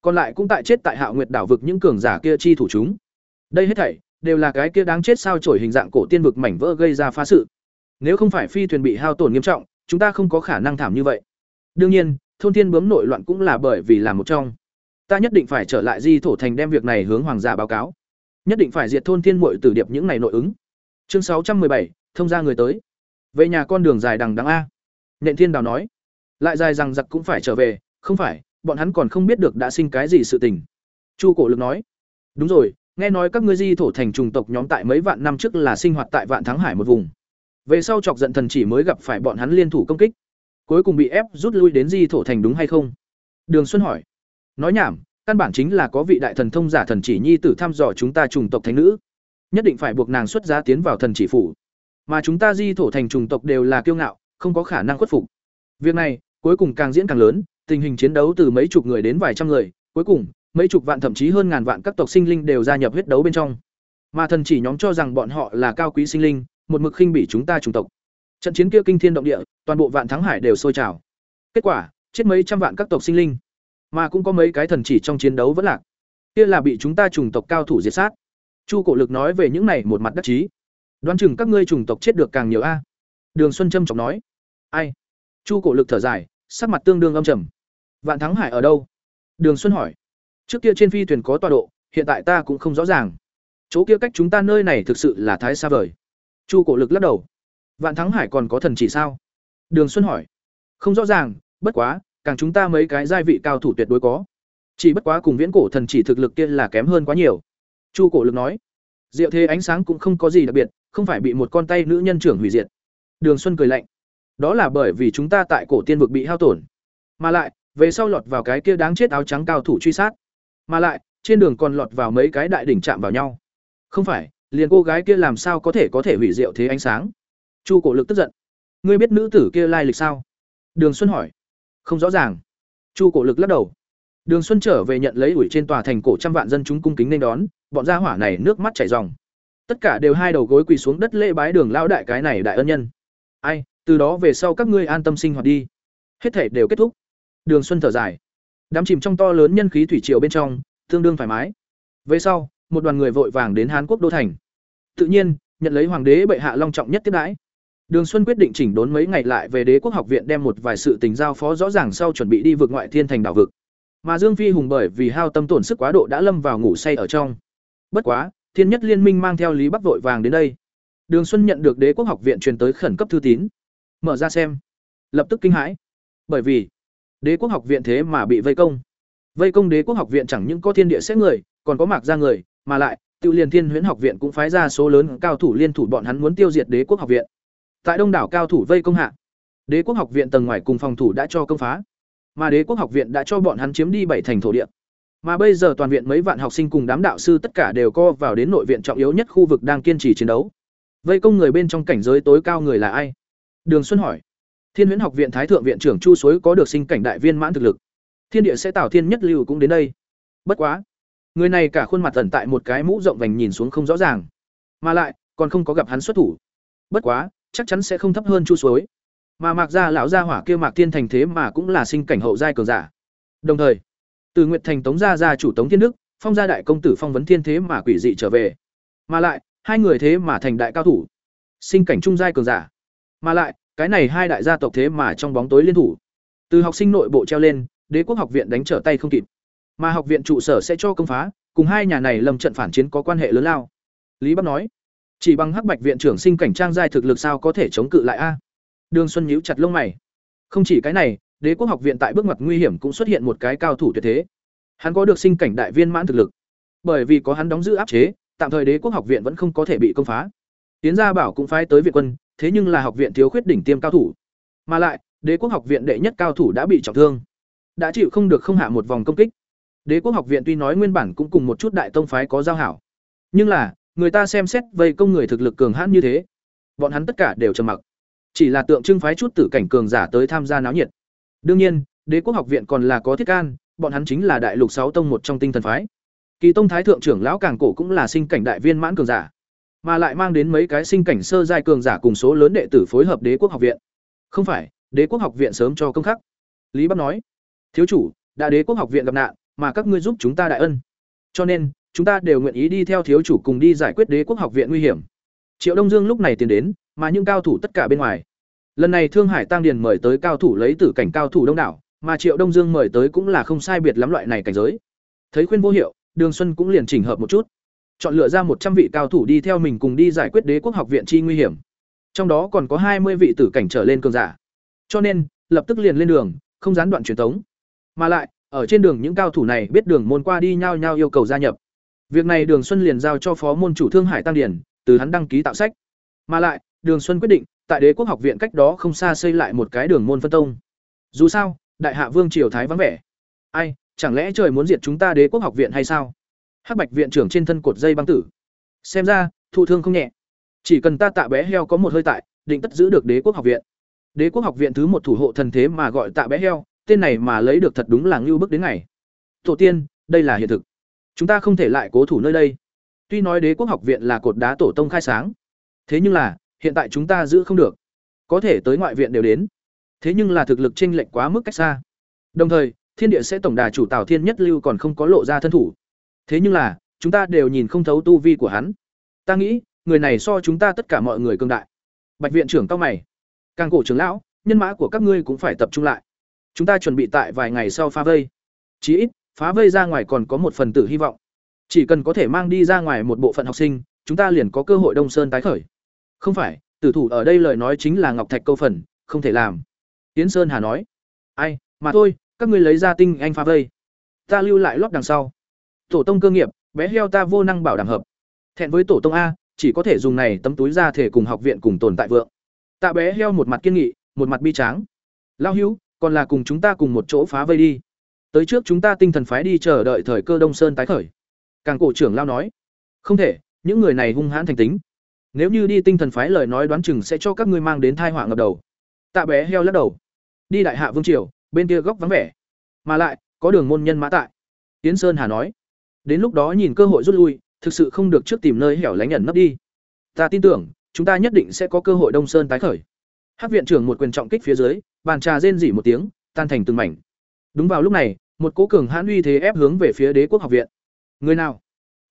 Còn lại cũng tại chết tại Hạo Nguyệt đảo vực những cường giả kia chi thủ chúng. Đây hết thảy đều là cái kia đáng chết sao chổi hình dạng cổ tiên vực mảnh vỡ gây ra phá sự. Nếu không phải phi thuyền bị hao tổn nghiêm trọng, chúng ta không có khả năng thảm như vậy. Đương nhiên, thôn thiên bướm nội loạn cũng là bởi vì làm một trong. Ta nhất định phải trở lại Di thổ thành đem việc này hướng hoàng gia báo cáo. Nhất định phải diệt thôn thiên muội tử điệp những này nội ứng. Chương sáu trăm bảy thông ra người tới. Về nhà con đường dài đằng đằng a. Nện Thiên Đào nói, lại dài rằng giặc cũng phải trở về, không phải, bọn hắn còn không biết được đã sinh cái gì sự tình. Chu Cổ Lực nói, đúng rồi, nghe nói các ngươi Di thổ thành trùng tộc nhóm tại mấy vạn năm trước là sinh hoạt tại Vạn Thắng Hải một vùng. Về sau chọc giận thần chỉ mới gặp phải bọn hắn liên thủ công kích, cuối cùng bị ép rút lui đến Di thổ thành đúng hay không? Đường Xuân hỏi. Nói nhảm, căn bản chính là có vị đại thần thông giả thần chỉ nhi tử thăm dò chúng ta trùng tộc thánh nữ, nhất định phải buộc nàng xuất giá tiến vào thần chỉ phủ. Mà chúng ta Di thổ thành trùng tộc đều là kiêu ngạo, không có khả năng khuất phục. Việc này, cuối cùng càng diễn càng lớn, tình hình chiến đấu từ mấy chục người đến vài trăm người, cuối cùng, mấy chục vạn thậm chí hơn ngàn vạn các tộc sinh linh đều gia nhập huyết đấu bên trong. Mà thần chỉ nhóm cho rằng bọn họ là cao quý sinh linh, một mực khinh bỉ chúng ta chủng tộc. Trận chiến kia kinh thiên động địa, toàn bộ vạn thắng hải đều sôi trào. Kết quả, chết mấy trăm vạn các tộc sinh linh, mà cũng có mấy cái thần chỉ trong chiến đấu vẫn lạc. Kia là bị chúng ta chủng tộc cao thủ diệt sát. Chu Cổ Lực nói về những này một mặt đắc chí. Đoán chừng các ngươi chủng tộc chết được càng nhiều a. Đường Xuân Trâm trọng nói. Ai? Chu Cổ Lực thở dài, sắc mặt tương đương âm trầm. Vạn Thắng Hải ở đâu? Đường Xuân hỏi. Trước kia trên phi thuyền có tọa độ, hiện tại ta cũng không rõ ràng. Chỗ kia cách chúng ta nơi này thực sự là thái xa vời. Chu Cổ Lực lắc đầu. Vạn Thắng Hải còn có thần chỉ sao? Đường Xuân hỏi. Không rõ ràng, bất quá, càng chúng ta mấy cái giai vị cao thủ tuyệt đối có. Chỉ bất quá cùng viễn cổ thần chỉ thực lực kia là kém hơn quá nhiều. Chu Cổ Lực nói. Diệu thế ánh sáng cũng không có gì đặc biệt, không phải bị một con tay nữ nhân trưởng hủy diệt. Đường Xuân cười lạnh. Đó là bởi vì chúng ta tại cổ tiên vực bị hao tổn, mà lại về sau lọt vào cái kia đáng chết áo trắng cao thủ truy sát, mà lại trên đường còn lọt vào mấy cái đại đỉnh chạm vào nhau. Không phải, liền cô gái kia làm sao có thể có thể hủy diệu thế ánh sáng? Chu Cổ Lực tức giận. Ngươi biết nữ tử kia lai lịch sao? Đường Xuân hỏi. Không rõ ràng. Chu Cổ Lực lắc đầu. Đường Xuân trở về nhận lấy ủi trên tòa thành cổ trăm vạn dân chúng cung kính nên đón, bọn gia hỏa này nước mắt chảy ròng. Tất cả đều hai đầu gối quỳ xuống đất lễ bái đường lão đại cái này đại ân nhân. Ai, từ đó về sau các ngươi an tâm sinh hoạt đi. Hết thể đều kết thúc. Đường Xuân thở dài. Đám chìm trong to lớn nhân khí thủy triều bên trong, tương đương thoải mái. Về sau, một đoàn người vội vàng đến Hán Quốc đô thành. Tự nhiên, nhận lấy hoàng đế bệ hạ long trọng nhất tiếp đãi. Đường Xuân quyết định chỉnh đốn mấy ngày lại về Đế quốc học viện đem một vài sự tình giao phó rõ ràng sau chuẩn bị đi vượt ngoại thiên thành đảo vực. Mà Dương Phi Hùng bởi vì hao tâm tổn sức quá độ đã lâm vào ngủ say ở trong. Bất quá, Thiên Nhất Liên Minh mang theo Lý Bắc vội vàng đến đây. Đường Xuân nhận được Đế quốc học viện truyền tới khẩn cấp thư tín. Mở ra xem, lập tức kinh hãi. Bởi vì, Đế quốc học viện thế mà bị vây công. Vây công Đế quốc học viện chẳng những có thiên địa xét người, còn có mạc ra người, mà lại, Tiêu Liên Thiên Huyễn học viện cũng phái ra số lớn cao thủ liên thủ bọn hắn muốn tiêu diệt Đế quốc học viện. Tại Đông đảo cao thủ vây công hạ, Đế quốc học viện tầng ngoài cùng phòng thủ đã cho công phá, mà Đế quốc học viện đã cho bọn hắn chiếm đi bảy thành thổ địa. Mà bây giờ toàn viện mấy vạn học sinh cùng đám đạo sư tất cả đều co vào đến nội viện trọng yếu nhất khu vực đang kiên trì chiến đấu. Vây công người bên trong cảnh giới tối cao người là ai? Đường Xuân hỏi. Thiên Huyễn học viện Thái thượng viện trưởng Chu Suối có được sinh cảnh đại viên mãn thực lực. Thiên địa sẽ tạo thiên nhất lưu cũng đến đây. Bất quá, người này cả khuôn mặt tẩn tại một cái mũ rộng vành nhìn xuống không rõ ràng, mà lại còn không có gặp hắn xuất thủ. Bất quá, chắc chắn sẽ không thấp hơn Chu Suối. Mà Mạc gia lão gia hỏa kia Mạc Thiên thành thế mà cũng là sinh cảnh hậu giai cường giả. Đồng thời, từ Nguyệt thành Tống gia gia chủ Tống Thiên Đức, Phong gia đại công tử Phong vấn Thiên thế mà quỷ dị trở về. Mà lại, hai người thế mà thành đại cao thủ. Sinh cảnh trung giai cường giả. Mà lại, cái này hai đại gia tộc thế mà trong bóng tối liên thủ. Từ học sinh nội bộ treo lên, Đế quốc học viện đánh trở tay không kịp. Mà học viện trụ sở sẽ cho công phá, cùng hai nhà này lầm trận phản chiến có quan hệ lớn lao. Lý Bắc nói, chỉ bằng Hắc Bạch viện trưởng sinh cảnh trang giai thực lực sao có thể chống cự lại a? Đường Xuân nhíu chặt lông mày. Không chỉ cái này, Đế quốc học viện tại bước ngoặt nguy hiểm cũng xuất hiện một cái cao thủ tuyệt thế. Hắn có được sinh cảnh đại viên mãn thực lực. Bởi vì có hắn đóng giữ áp chế, tạm thời Đế quốc học viện vẫn không có thể bị công phá. Tiến gia bảo cũng phái tới viện quân, thế nhưng là học viện thiếu khuyết đỉnh tiêm cao thủ. Mà lại, Đế quốc học viện đệ nhất cao thủ đã bị trọng thương, đã chịu không được không hạ một vòng công kích. Đế quốc học viện tuy nói nguyên bản cũng cùng một chút đại tông phái có giao hảo, nhưng là, người ta xem xét vây công người thực lực cường hãn như thế, bọn hắn tất cả đều trầm mặc. Chỉ là tượng trưng phái chút tử cảnh cường giả tới tham gia náo nhiệt. Đương nhiên, Đế quốc học viện còn là có thiết can, bọn hắn chính là đại lục sáu tông một trong tinh thần phái. Kỳ Tông Thái thượng trưởng lão Càng Cổ cũng là sinh cảnh đại viên mãn cường giả, mà lại mang đến mấy cái sinh cảnh sơ giai cường giả cùng số lớn đệ tử phối hợp Đế quốc học viện. Không phải, Đế quốc học viện sớm cho công khắc. Lý Bắc nói: "Thiếu chủ, đã Đế quốc học viện gặp nạn, mà các ngươi giúp chúng ta đại ân. Cho nên, chúng ta đều nguyện ý đi theo thiếu chủ cùng đi giải quyết Đế quốc học viện nguy hiểm." Triệu Đông Dương lúc này tiến đến, mà những cao thủ tất cả bên ngoài. Lần này Thương Hải Tăng Điền mời tới cao thủ lấy tử cảnh cao thủ đông đảo, mà Triệu Đông Dương mời tới cũng là không sai biệt lắm loại này cảnh giới. Thấy khuyên vô hiệu, Đường Xuân cũng liền chỉnh hợp một chút, chọn lựa ra một trăm vị cao thủ đi theo mình cùng đi giải quyết Đế quốc học viện chi nguy hiểm. Trong đó còn có hai mươi vị tử cảnh trở lên cường giả. Cho nên, lập tức liền lên đường, không gián đoạn truyền tống. Mà lại, ở trên đường những cao thủ này biết đường môn qua đi nhau nhau yêu cầu gia nhập. Việc này Đường Xuân liền giao cho phó môn chủ Thương Hải Tăng Điền, từ hắn đăng ký tạo sách. Mà lại, Đường Xuân quyết định, tại Đế quốc học viện cách đó không xa xây lại một cái đường môn phân tông. Dù sao, đại hạ vương triều thái vắng vẻ. Ai, chẳng lẽ trời muốn diệt chúng ta Đế quốc học viện hay sao? Hắc Bạch viện trưởng trên thân cột dây băng tử. Xem ra, thụ thương không nhẹ. Chỉ cần ta tạ bé heo có một hơi tại, định tất giữ được Đế quốc học viện. Đế quốc học viện thứ một thủ hộ thần thế mà gọi tạ bé heo, tên này mà lấy được thật đúng là ngưu bức đến ngày. Tổ tiên, đây là hiện thực. Chúng ta không thể lại cố thủ nơi đây. Tuy nói Đế quốc học viện là cột đá tổ tông khai sáng, thế nhưng là, hiện tại chúng ta giữ không được. Có thể tới ngoại viện đều đến. Thế nhưng là thực lực chênh lệch quá mức cách xa. Đồng thời, Thiên địa sẽ tổng đà chủ Tào Thiên Nhất Lưu còn không có lộ ra thân thủ. Thế nhưng là, chúng ta đều nhìn không thấu tu vi của hắn. Ta nghĩ, người này so chúng ta tất cả mọi người cường đại. Bạch viện trưởng cao mày. Càng cổ trưởng lão, nhân mã của các ngươi cũng phải tập trung lại. Chúng ta chuẩn bị tại vài ngày sau phá vây. Chí ít, phá vây ra ngoài còn có một phần tử hy vọng. Chỉ cần có thể mang đi ra ngoài một bộ phận học sinh, chúng ta liền có cơ hội Đông Sơn tái khởi. Không phải, tử thủ ở đây lời nói chính là Ngọc Thạch câu phần, không thể làm. Tiến Sơn Hà nói. Ai, mà thôi, các ngươi lấy ra tinh anh phá vây. Ta lưu lại lót đằng sau. Tổ tông cơ nghiệp, bé heo ta vô năng bảo đảm hợp. Thẹn với tổ tông a, chỉ có thể dùng này tấm túi ra thể cùng học viện cùng tồn tại vượng. Tạ bé heo một mặt kiên nghị, một mặt bi tráng. Lao hữu, còn là cùng chúng ta cùng một chỗ phá vây đi. Tới trước chúng ta tinh thần phái đi chờ đợi thời cơ Đông Sơn tái khởi. Càng cổ trưởng lao nói, không thể, những người này hung hãn thành tính. Nếu như đi tinh thần phái lời nói đoán chừng sẽ cho các ngươi mang đến tai họa ngập đầu. Tạ bé heo lắc đầu. Đi đại hạ vương triều, bên kia góc vắng vẻ. Mà lại, có đường môn nhân mã tại. Tiến Sơn Hà nói. Đến lúc đó nhìn cơ hội rút lui, thực sự không được trước tìm nơi hẻo lánh ẩn nấp đi. Ta tin tưởng, chúng ta nhất định sẽ có cơ hội Đông Sơn tái khởi. Hắc viện trưởng một quyền trọng kích phía dưới, bàn trà rên rỉ một tiếng, tan thành từng mảnh. Đúng vào lúc này, một cố cường hãn uy thế ép hướng về phía Đế quốc học viện. Người nào?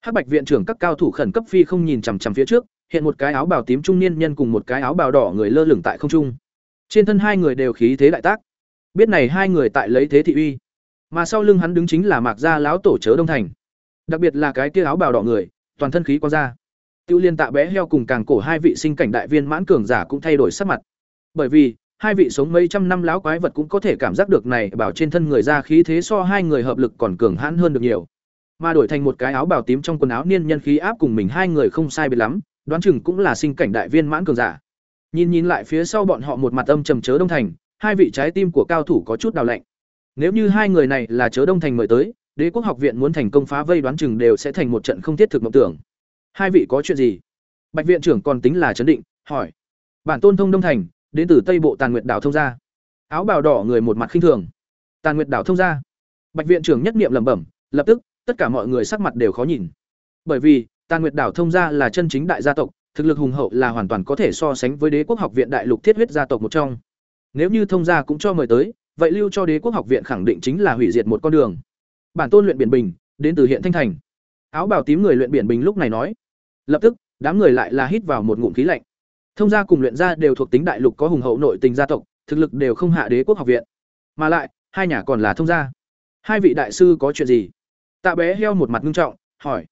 Hắc Bạch viện trưởng các cao thủ khẩn cấp phi không nhìn chằm chằm phía trước, hiện một cái áo bào tím trung niên nhân cùng một cái áo bào đỏ người lơ lửng tại không trung. Trên thân hai người đều khí thế đại tác. Biết này hai người tại lấy thế thị uy, mà sau lưng hắn đứng chính là Mạc Gia lão tổ chớ Đông Thành. Đặc biệt là cái kia áo bào đỏ người, toàn thân khí quang ra. Tiêu Liên Tạ bé heo cùng càng cổ hai vị sinh cảnh đại viên mãn cường giả cũng thay đổi sắc mặt. Bởi vì, hai vị sống mấy trăm năm lão quái vật cũng có thể cảm giác được này bảo trên thân người ra khí thế so hai người hợp lực còn cường hãn hơn được nhiều. Mà đổi thành một cái áo bào tím trong quần áo niên nhân khí áp cùng mình hai người không sai biệt lắm, đoán chừng cũng là sinh cảnh đại viên mãn cường giả. Nhìn nhìn lại phía sau bọn họ một mặt âm trầm chớ Đông Thành, hai vị trái tim của cao thủ có chút đào lạnh. Nếu như hai người này là chớ Đông Thành mời tới, Đế quốc học viện muốn thành công phá vây đoán chừng đều sẽ thành một trận không thiết thực mộng tưởng. Hai vị có chuyện gì? Bạch viện trưởng còn tính là chấn định, hỏi. Bản tôn thông Đông Thành, đến từ Tây Bộ Tàn Nguyệt đảo thông gia. Áo bào đỏ người một mặt khinh thường. Tàn Nguyệt đảo thông gia. Bạch viện trưởng nhất niệm lẩm bẩm, lập tức, tất cả mọi người sắc mặt đều khó nhìn. Bởi vì, Tàn Nguyệt đảo thông gia là chân chính đại gia tộc, thực lực hùng hậu là hoàn toàn có thể so sánh với Đế quốc học viện đại lục thiết huyết gia tộc một trong. Nếu như thông gia cũng cho mời tới, vậy lưu cho Đế quốc học viện khẳng định chính là hủy diệt một con đường. Bản tôn luyện biển bình, đến từ hiện Thanh Thành. Áo bào tím người luyện biển bình lúc này nói. Lập tức, đám người lại là hít vào một ngụm khí lạnh. Thông gia cùng luyện gia đều thuộc tính đại lục có hùng hậu nội tình gia tộc, thực lực đều không hạ Đế quốc học viện. Mà lại, hai nhà còn là thông gia. Hai vị đại sư có chuyện gì? Tạ bé heo một mặt nghiêm trọng, hỏi.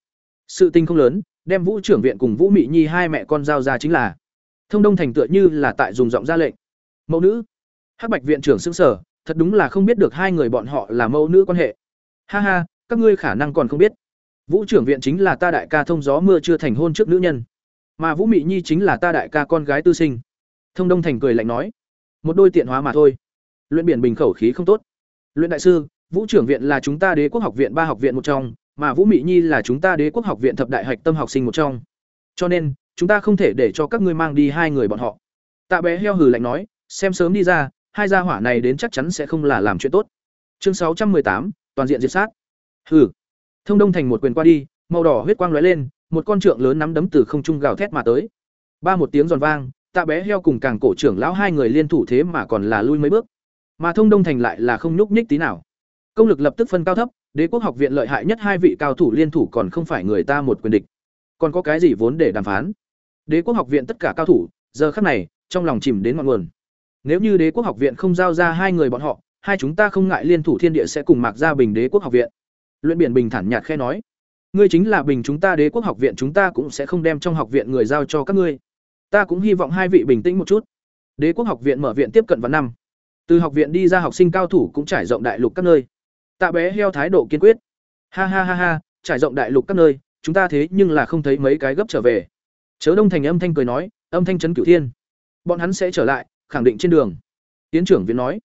Sự tình không lớn, đem Vũ trưởng viện cùng Vũ Mị Nhi hai mẹ con giao ra chính là. Thông Đông Thành tựa như là tại dùng giọng ra lệnh. Mẫu nữ. Hắc Bạch viện trưởng sững sờ, thật đúng là không biết được hai người bọn họ là mẫu nữ quan hệ. Ha ha, các ngươi khả năng còn không biết. Vũ trưởng viện chính là ta đại ca thông gió mưa chưa thành hôn trước nữ nhân, mà Vũ Mị Nhi chính là ta đại ca con gái tư sinh. Thông Đông Thành cười lạnh nói, một đôi tiện hóa mà thôi. Luyện biển bình khẩu khí không tốt. Luyện đại sư, Vũ trưởng viện là chúng ta Đế quốc học viện ba học viện một trong, mà Vũ Mị Nhi là chúng ta Đế quốc học viện thập đại hạch tâm học sinh một trong. Cho nên, chúng ta không thể để cho các ngươi mang đi hai người bọn họ. Tạ bé heo hừ lạnh nói, xem sớm đi ra, hai gia hỏa này đến chắc chắn sẽ không là làm chuyện tốt. Chương sáu trăm tám, toàn diện diệt sát. Hừ. Thông Đông Thành một quyền qua đi, màu đỏ huyết quang lóe lên, một con trượng lớn nắm đấm từ không trung gào thét mà tới. Ba một tiếng giòn vang, Tạ Bé heo cùng càng cổ trưởng lão hai người liên thủ thế mà còn là lui mấy bước. Mà Thông Đông Thành lại là không nhúc nhích tí nào. Công lực lập tức phân cao thấp, Đế quốc học viện lợi hại nhất hai vị cao thủ liên thủ còn không phải người ta một quyền địch. Còn có cái gì vốn để đàm phán? Đế quốc học viện tất cả cao thủ, giờ khắc này, trong lòng chìm đến ngọn nguồn. Nếu như Đế quốc học viện không giao ra hai người bọn họ, hai chúng ta không ngại liên thủ thiên địa sẽ cùng Mạc Gia Bình Đế quốc học viện. Luyện Biển bình thản nhạt khẽ nói, ngươi chính là Bình chúng ta Đế quốc học viện chúng ta cũng sẽ không đem trong học viện người giao cho các ngươi. Ta cũng hy vọng hai vị bình tĩnh một chút. Đế quốc học viện mở viện tiếp cận vào năm. Từ học viện đi ra học sinh cao thủ cũng trải rộng đại lục các nơi. Tạ bé heo thái độ kiên quyết. Ha ha ha ha, trải rộng đại lục các nơi, chúng ta thế nhưng là không thấy mấy cái gấp trở về. Chớ Đông Thành âm thanh cười nói, âm thanh trấn cửu thiên. Bọn hắn sẽ trở lại, khẳng định trên đường. Tiến trưởng viện nói.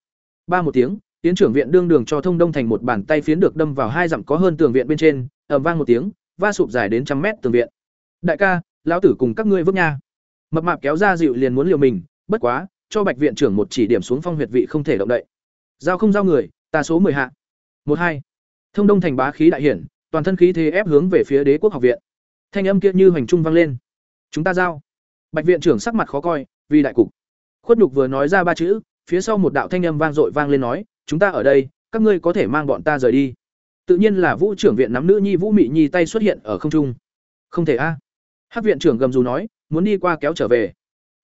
Ba một tiếng, tiến trưởng viện đương đường cho thông Đông Thành một bàn tay phiến được đâm vào hai dặm có hơn tường viện bên trên, ầm vang một tiếng, va sụp dài đến trăm mét tường viện. Đại ca, lão tử cùng các ngươi vớt nha. Mập mạp kéo ra dịu liền muốn liều mình, bất quá, cho Bạch viện trưởng một chỉ điểm xuống phong huyệt vị không thể động đậy. Giao không giao người, ta số 10 hạ. một hai Thông Đông Thành bá khí đại hiển, toàn thân khí thế ép hướng về phía Đế quốc học viện. Thanh âm kia như hoành trung vang lên. Chúng ta giao. Bạch viện trưởng sắc mặt khó coi, vì đại cục. Khuất Nhục vừa nói ra ba chữ, phía sau một đạo thanh âm vang dội vang lên nói, "Chúng ta ở đây, các ngươi có thể mang bọn ta rời đi." Tự nhiên là Vũ trưởng viện nắm nữ nhi Vũ Mị Nhi tay xuất hiện ở không trung. "Không thể a." Hắc viện trưởng gầm rú nói, muốn đi qua kéo trở về.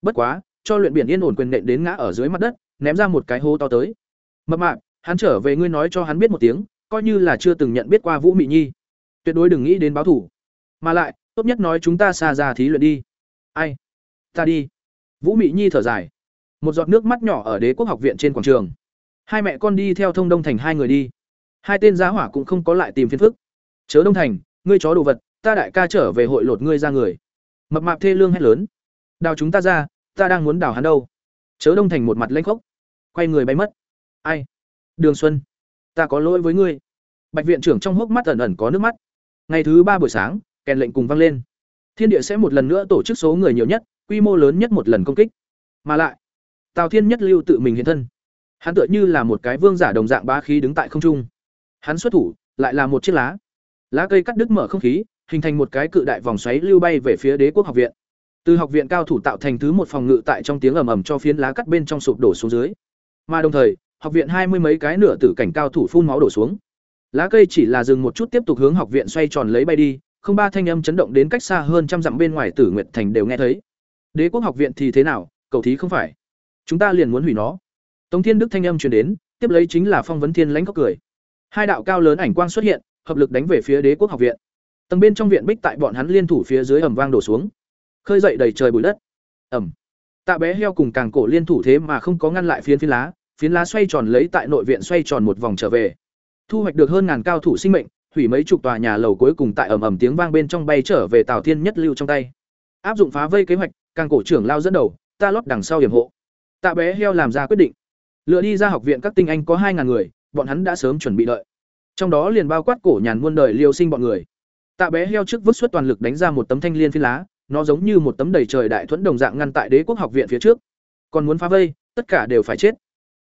Bất quá, cho luyện biển yên ổn quyền nện đến ngã ở dưới mặt đất, ném ra một cái hố to tới. Mập mạp, hắn trở về ngươi nói cho hắn biết một tiếng, coi như là chưa từng nhận biết qua Vũ Mị Nhi. Tuyệt đối đừng nghĩ đến báo thủ. Mà lại, tốt nhất nói chúng ta xa ra thí luyện đi. Ai? Ta đi. Vũ Mị Nhi thở dài. Một giọt nước mắt nhỏ ở Đế quốc học viện trên quảng trường. Hai mẹ con đi theo Thông Đông Thành hai người đi. Hai tên giá hỏa cũng không có lại tìm phiền phức. Chớ Đông Thành, ngươi chó đồ vật, ta đại ca trở về hội lột ngươi ra người. Mập mạp thê lương hét lớn. Đào chúng ta ra, ta đang muốn đào hắn đâu. Chớ Đông Thành một mặt lênh khốc, quay người bay mất. Ai? Đường Xuân, ta có lỗi với ngươi. Bạch viện trưởng trong hốc mắt ẩn ẩn có nước mắt. Ngày thứ ba buổi sáng, kèn lệnh cùng vang lên. Thiên địa sẽ một lần nữa tổ chức số người nhiều nhất, quy mô lớn nhất một lần công kích. Mà lại, Tào Thiên Nhất Lưu tự mình hiện thân. Hắn tựa như là một cái vương giả đồng dạng bá khí đứng tại không trung. Hắn xuất thủ, lại là một chiếc lá. Lá cây cắt đứt mở không khí, hình thành một cái cự đại vòng xoáy lưu bay về phía Đế quốc học viện. Từ học viện cao thủ tạo thành thứ một phòng ngự tại trong tiếng ầm ầm cho phiến lá cắt bên trong sụp đổ xuống dưới. Mà đồng thời, học viện hai mươi mấy cái nửa tử cảnh cao thủ phun máu đổ xuống. Lá cây chỉ là dừng một chút tiếp tục hướng học viện xoay tròn lấy bay đi, không ba thanh âm chấn động đến cách xa hơn trăm dặm bên ngoài Tử Nguyệt Thành đều nghe thấy. Đế quốc học viện thì thế nào, cầu thí không phải. Chúng ta liền muốn hủy nó. Tống Thiên Đức thanh âm truyền đến, tiếp lấy chính là Phong Vấn Thiên lãnh có cười. Hai đạo cao lớn ảnh quang xuất hiện, hợp lực đánh về phía Đế quốc học viện. Tầng bên trong viện bích tại bọn hắn liên thủ phía dưới ầm vang đổ xuống, khơi dậy đầy trời bụi đất. Ầm. Tạ bé heo cùng càng cổ liên thủ thế mà không có ngăn lại phiến phiến lá, phiến lá xoay tròn lấy tại nội viện xoay tròn một vòng trở về. Thu hoạch được hơn ngàn cao thủ sinh mệnh, hủy mấy chục tòa nhà lầu cuối cùng tại ầm ầm tiếng vang bên trong bay trở về Tào Thiên Nhất lưu trong tay. Áp dụng phá vây kế hoạch, càng cổ trưởng lao dẫn đầu, ta lót đằng sau hiểm hộ. Tạ bé heo làm ra quyết định. Lựa đi ra học viện các tinh anh có hai ngàn người, bọn hắn đã sớm chuẩn bị đợi. Trong đó liền bao quát cổ nhàn muôn đời liêu sinh bọn người. Tạ bé heo trước vứt xuất toàn lực đánh ra một tấm thanh liên phi lá, nó giống như một tấm đầy trời đại thuẫn đồng dạng ngăn tại Đế quốc học viện phía trước. Còn muốn phá vây, tất cả đều phải chết.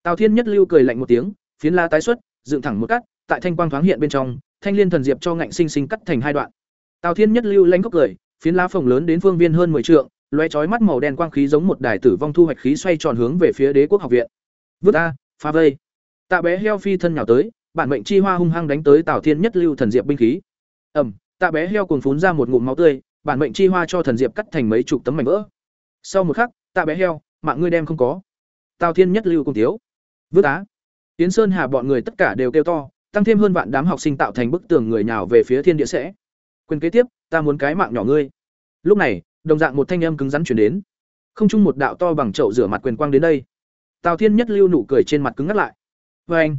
Tào Thiên Nhất lưu cười lạnh một tiếng, phiến la tái xuất, dựng thẳng một cắt, tại thanh quang thoáng hiện bên trong, thanh liên thần diệp cho ngạnh sinh sinh cắt thành hai đoạn. Tào Thiên Nhất lưu lanh gốc cười, phiến lá phồng lớn đến phương viên hơn 10 trượng, lóe chói mắt màu đen quang khí giống một đài tử vong thu hoạch khí xoay tròn hướng về phía Đế quốc học viện. Vứt a, phá vây. Tạ bé heo phi thân nhào tới, bản mệnh chi hoa hung hăng đánh tới Tào Thiên Nhất lưu thần diệp binh khí. Ầm, tạ bé heo cuồng phún ra một ngụm máu tươi, bản mệnh chi hoa cho thần diệp cắt thành mấy chục tấm mảnh vỡ. Sau một khắc, tạ bé heo, mạng ngươi đem không có. Tào Thiên Nhất lưu cùng thiếu. Vứt á. Tiến Sơn Hà bọn người tất cả đều kêu to, tăng thêm hơn vạn đám học sinh tạo thành bức tường người nhào về phía thiên địa sẽ. Quyền kế tiếp, ta muốn cái mạng nhỏ ngươi. Lúc này, đồng dạng một thanh âm cứng rắn truyền đến. Không chung một đạo to bằng chậu rửa mặt quyền quang đến đây. Tào Thiên Nhất lưu nụ cười trên mặt cứng ngắt lại. Và anh,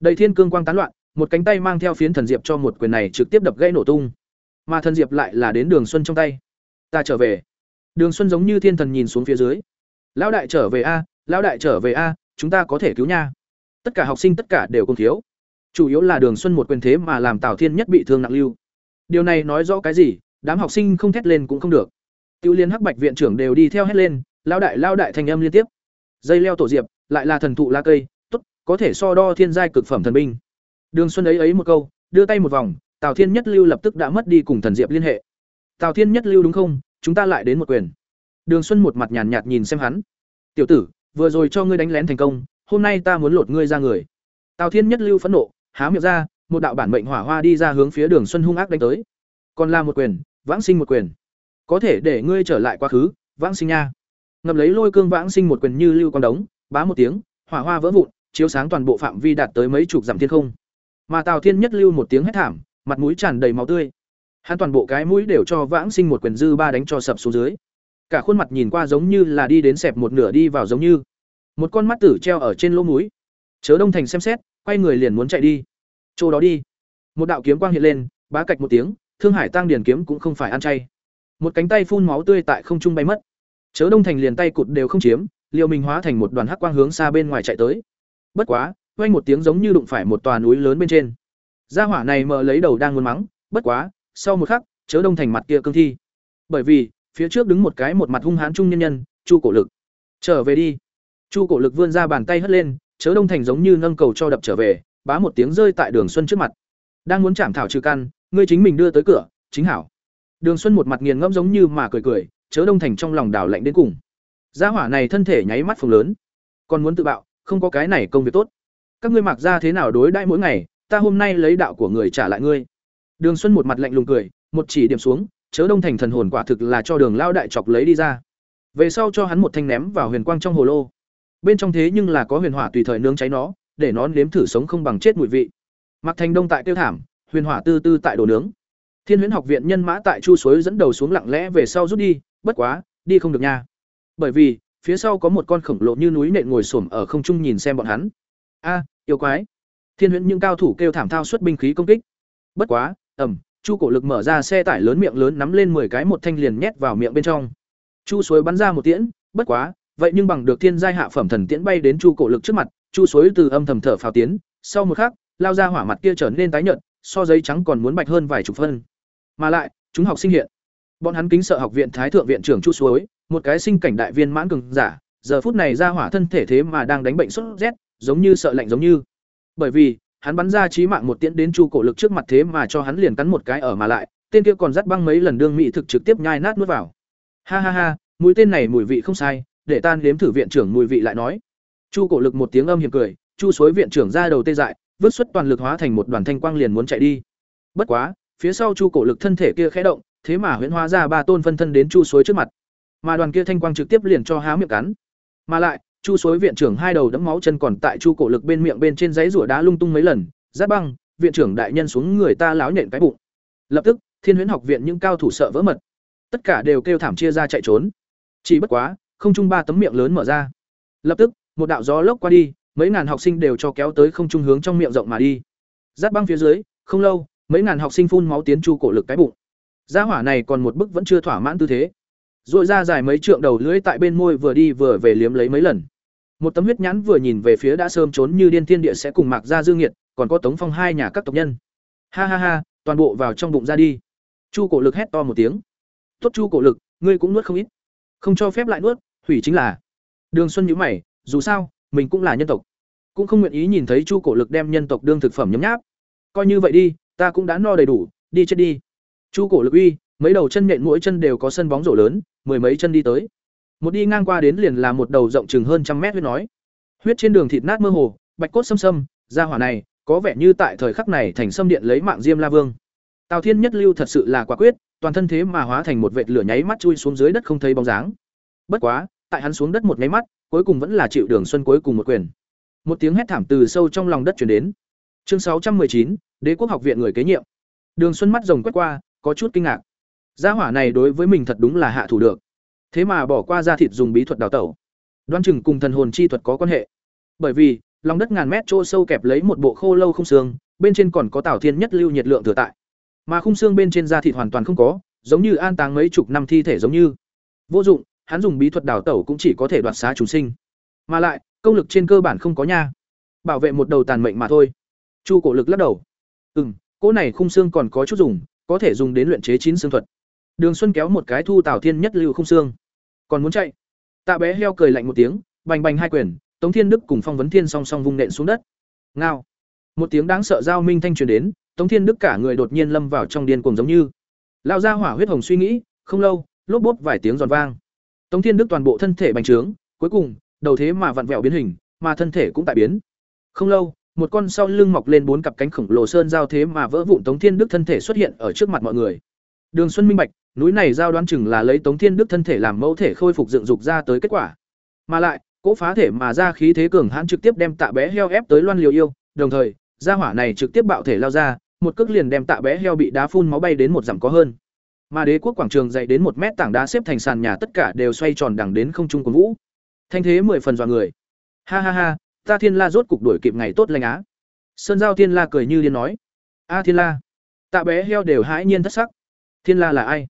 đầy thiên cương quang tán loạn, một cánh tay mang theo phiến thần diệp cho một quyền này trực tiếp đập gãy nổ tung. Mà thần diệp lại là đến Đường Xuân trong tay. Ta trở về. Đường Xuân giống như thiên thần nhìn xuống phía dưới. Lão đại trở về a, lão đại trở về a, chúng ta có thể cứu nha. Tất cả học sinh tất cả đều cùng thiếu. Chủ yếu là Đường Xuân một quyền thế mà làm Tào Thiên Nhất bị thương nặng lưu. Điều này nói rõ cái gì? Đám học sinh không thét lên cũng không được. Tiêu Liên Hắc Bạch viện trưởng đều đi theo hét lên, lão đại lão đại thành âm liên tiếp. Dây leo tổ diệp, lại là thần thụ lá cây, tốt, có thể so đo thiên giai cực phẩm thần binh. Đường Xuân ấy ấy một câu, đưa tay một vòng, Tào Thiên Nhất Lưu lập tức đã mất đi cùng Thần Diệp liên hệ. Tào Thiên Nhất Lưu đúng không? Chúng ta lại đến một quyền. Đường Xuân một mặt nhàn nhạt nhìn xem hắn. "Tiểu tử, vừa rồi cho ngươi đánh lén thành công, hôm nay ta muốn lột ngươi ra người." Tào Thiên Nhất Lưu phẫn nộ, há miệng ra, một đạo bản mệnh hỏa hoa đi ra hướng phía Đường Xuân hung ác đánh tới. Còn là một quyền, vãng sinh một quyền. Có thể để ngươi trở lại quá khứ, vãng sinh nha. Ngập lấy lôi cương vãng sinh một quyền như lưu con đống, bá một tiếng, hỏa hoa vỡ vụn, chiếu sáng toàn bộ phạm vi đạt tới mấy chục dặm thiên không. Mà Tào Thiên Nhất Lưu một tiếng hét thảm, mặt mũi tràn đầy máu tươi. Hắn toàn bộ cái mũi đều cho vãng sinh một quyền dư ba đánh cho sập xuống dưới. Cả khuôn mặt nhìn qua giống như là đi đến xẹp một nửa đi vào giống như. Một con mắt tử treo ở trên lỗ mũi. Chớ Đông Thành xem xét, quay người liền muốn chạy đi. Chỗ đó đi. Một đạo kiếm quang hiện lên, bá cạch một tiếng, Thương Hải Tăng Điển kiếm cũng không phải ăn chay. Một cánh tay phun máu tươi tại không trung bay mất. Chớ Đông Thành liền tay cụt đều không chiếm, liều mình hóa thành một đoàn hắc quang hướng xa bên ngoài chạy tới. Bất quá, vang một tiếng giống như đụng phải một tòa núi lớn bên trên. Gia hỏa này mở lấy đầu đang muốn mắng, bất quá, sau một khắc, chớ đông thành mặt kia cương thi. Bởi vì, phía trước đứng một cái một mặt hung hãn trung nhân nhân, Chu Cổ Lực. Trở về đi. Chu Cổ Lực vươn ra bàn tay hất lên, chớ đông thành giống như nâng cầu cho đập trở về, bá một tiếng rơi tại Đường Xuân trước mặt. Đang muốn chạm thảo trừ căn, ngươi chính mình đưa tới cửa, chính hảo. Đường Xuân một mặt nghiền ngẫm giống như mà cười cười, chớ đông thành trong lòng đảo lạnh đến cùng. Gia hỏa này thân thể nháy mắt phồng lớn, còn muốn tự bạo, không có cái này công việc tốt. Các ngươi mặc ra thế nào đối đãi mỗi ngày, ta hôm nay lấy đạo của người trả lại ngươi. Đường Xuân một mặt lạnh lùng cười, một chỉ điểm xuống, chớ đông thành thần hồn quả thực là cho Đường lao đại chọc lấy đi ra. Về sau cho hắn một thanh ném vào huyền quang trong hồ lô. Bên trong thế nhưng là có huyền hỏa tùy thời nướng cháy nó, để nó nếm thử sống không bằng chết mùi vị. Mặc Thành Đông tại tiêu thảm, huyền hỏa tư tư tại đồ nướng. Thiên Huyễn học viện nhân mã tại chu suối dẫn đầu xuống lặng lẽ về sau rút đi, bất quá, đi không được nha. Bởi vì, phía sau có một con khổng lồ như núi nện ngồi xổm ở không trung nhìn xem bọn hắn. A, yêu quái. Thiên huyễn những cao thủ kêu thảm thao xuất binh khí công kích. Bất quá, ầm, Chu Cổ Lực mở ra xe tải lớn miệng lớn nắm lên 10 cái một thanh liền nhét vào miệng bên trong. Chu Suối bắn ra một tiễn, bất quá, vậy nhưng bằng được thiên giai hạ phẩm thần tiễn bay đến Chu Cổ Lực trước mặt, Chu Suối từ âm thầm thở phào tiến, sau một khắc, lao ra hỏa mặt kia trở nên tái nhợt, so giấy trắng còn muốn bạch hơn vài chục phân. Mà lại, chúng học sinh hiện. Bọn hắn kính sợ học viện Thái thượng viện trưởng Chu Suối, một cái sinh cảnh đại viên mãn cường giả, giờ phút này ra hỏa thân thể thế mà đang đánh bệnh sốt rét, giống như sợ lạnh giống như. Bởi vì, hắn bắn ra trí mạng một tiễn đến chu cổ lực trước mặt thế mà cho hắn liền cắn một cái ở mà lại, tên kia còn dắt băng mấy lần đương mỹ thực trực tiếp nhai nát nuốt vào. Ha ha ha, mũi tên này mùi vị không sai, để tan nếm thử viện trưởng mùi vị lại nói. Chu cổ lực một tiếng âm hiểm cười, chu suối viện trưởng ra đầu tê dại, vứt xuất toàn lực hóa thành một đoàn thanh quang liền muốn chạy đi. Bất quá, phía sau chu cổ lực thân thể kia khẽ động, thế mà huyễn hóa ra ba tôn phân thân đến chu suối trước mặt. Mà đoàn kia thanh quang trực tiếp liền cho há miệng cắn. Mà lại, chu suối viện trưởng hai đầu đẫm máu chân còn tại chu cổ lực bên miệng bên trên giấy rủa đá lung tung mấy lần, giáp băng, viện trưởng đại nhân xuống người ta láo nhện cái bụng. Lập tức, thiên huyễn học viện những cao thủ sợ vỡ mật, tất cả đều kêu thảm chia ra chạy trốn. Chỉ bất quá, không trung ba tấm miệng lớn mở ra. Lập tức, một đạo gió lốc qua đi, mấy ngàn học sinh đều cho kéo tới không trung hướng trong miệng rộng mà đi. Giáp băng phía dưới, không lâu, mấy ngàn học sinh phun máu tiến chu cổ lực cái bụng gia hỏa này còn một bức vẫn chưa thỏa mãn tư thế rồi ra dài mấy trượng đầu lưỡi tại bên môi vừa đi vừa về liếm lấy mấy lần. Một tấm huyết nhãn vừa nhìn về phía đã sớm trốn như điên thiên địa sẽ cùng Mạc Gia Dương Nghiệt, còn có Tống Phong hai nhà các tộc nhân. Ha ha ha, toàn bộ vào trong bụng ra đi. Chu Cổ Lực hét to một tiếng. Tốt Chu Cổ Lực, ngươi cũng nuốt không ít. Không cho phép lại nuốt, hủy chính là. Đường Xuân nhíu mày, dù sao, mình cũng là nhân tộc, cũng không nguyện ý nhìn thấy Chu Cổ Lực đem nhân tộc đương thực phẩm nhấm nháp. Coi như vậy đi, ta cũng đã no đầy đủ, đi chết đi. Chu Cổ Lực uy, mấy đầu chân nhện mỗi chân đều có sân bóng rổ lớn mười mấy chân đi tới. Một đi ngang qua đến liền là một đầu rộng chừng hơn trăm mét huyết nói. Huyết trên đường thịt nát mơ hồ bạch cốt xâm xâm ra hỏa này có vẻ như tại thời khắc này thành xâm điện lấy mạng diêm la vương. Tào thiên nhất lưu thật sự là quả quyết toàn thân thế mà hóa thành một vệt lửa nháy mắt chui xuống dưới đất không thấy bóng dáng. Bất quá tại hắn xuống đất một nháy mắt cuối cùng vẫn là chịu đường xuân cuối cùng một quyền. Một tiếng hét thảm từ sâu trong lòng đất chuyển đến. Chương sáu trăm chín đế quốc học viện người kế nhiệm. Đường xuân mắt rồng quét qua có chút kinh ngạc Gia hỏa này đối với mình thật đúng là hạ thủ được. Thế mà bỏ qua da thịt dùng bí thuật đào tẩu. Đoan chừng cùng thần hồn chi thuật có quan hệ. Bởi vì, lòng đất ngàn mét chỗ sâu kẹp lấy một bộ khô lâu không xương, bên trên còn có Tảo Thiên nhất lưu nhiệt lượng thừa tại. Mà khung xương bên trên da thịt hoàn toàn không có, giống như an táng mấy chục năm thi thể giống như. Vô dụng, hắn dùng bí thuật đào tẩu cũng chỉ có thể đoạt xá chúng sinh. Mà lại, công lực trên cơ bản không có nha. Bảo vệ một đầu tàn mệnh mà thôi. Chu cổ lực lắc đầu. Ừm, cỗ này khung xương còn có chút dùng, có thể dùng đến luyện chế chín xương thuật. Đường Xuân kéo một cái thu Tào Thiên nhất lưu không xương, còn muốn chạy. Tạ bé heo cười lạnh một tiếng, bành bành hai quyền, Tống Thiên Đức cùng Phong Vấn Thiên song song vung nện xuống đất. Ngao. Một tiếng đáng sợ giao minh thanh truyền đến, Tống Thiên Đức cả người đột nhiên lâm vào trong điên cuồng giống như. Lao ra hỏa huyết hồng suy nghĩ, không lâu, lốp bốp vài tiếng giòn vang. Tống Thiên Đức toàn bộ thân thể bành trướng, cuối cùng, đầu thế mà vặn vẹo biến hình, mà thân thể cũng tại biến. Không lâu, một con sau lưng mọc lên bốn cặp cánh khổng lồ sơn giao thế mà vỡ vụn Tống Thiên Đức thân thể xuất hiện ở trước mặt mọi người. Đường Xuân minh bạch, núi này giao đoán chừng là lấy Tống Thiên Đức thân thể làm mẫu thể khôi phục dựng dục ra tới kết quả. Mà lại, cỗ phá thể mà ra khí thế cường hãn trực tiếp đem tạ bé heo ép tới loan liều yêu, đồng thời, gia hỏa này trực tiếp bạo thể lao ra, một cước liền đem tạ bé heo bị đá phun máu bay đến một dặm có hơn. Mà đế quốc quảng trường dày đến một mét tảng đá xếp thành sàn nhà tất cả đều xoay tròn đằng đến không trung của vũ. Thanh thế mười phần dọa người. Ha ha ha, ta Thiên La rốt cục đuổi kịp ngày tốt lành á. Sơn Giao Thiên La cười như điên nói: "A Thiên La." Tạ bé heo đều hãi nhiên thất sắc. Thiên La là ai?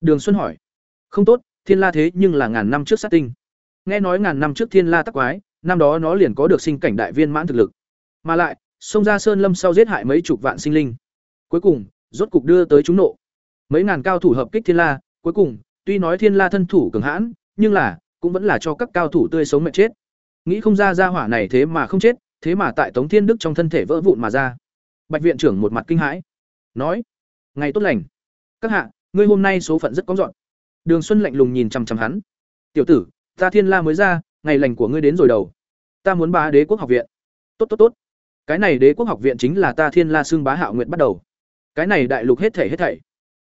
Đường Xuân hỏi. Không tốt, Thiên La thế nhưng là ngàn năm trước sát tinh. Nghe nói ngàn năm trước Thiên La tắc quái, năm đó nó liền có được sinh cảnh đại viên mãn thực lực. Mà lại, xông ra sơn lâm sau giết hại mấy chục vạn sinh linh. Cuối cùng, rốt cục đưa tới chúng nộ. Mấy ngàn cao thủ hợp kích Thiên La, cuối cùng, tuy nói Thiên La thân thủ cường hãn, nhưng là cũng vẫn là cho các cao thủ tươi sống mệt chết. Nghĩ không ra ra hỏa này thế mà không chết, thế mà tại Tống Thiên Đức trong thân thể vỡ vụn mà ra. Bạch viện trưởng một mặt kinh hãi, nói: "Ngày tốt lành, các hạ, ngươi hôm nay số phận rất có dọn." Đường Xuân lạnh lùng nhìn chằm chằm hắn. "Tiểu tử, ta Thiên La mới ra, ngày lành của ngươi đến rồi đầu. Ta muốn bá đế quốc học viện." "Tốt tốt tốt." Cái này đế quốc học viện chính là ta Thiên La xương bá hạo nguyện bắt đầu. Cái này đại lục hết thể hết thảy,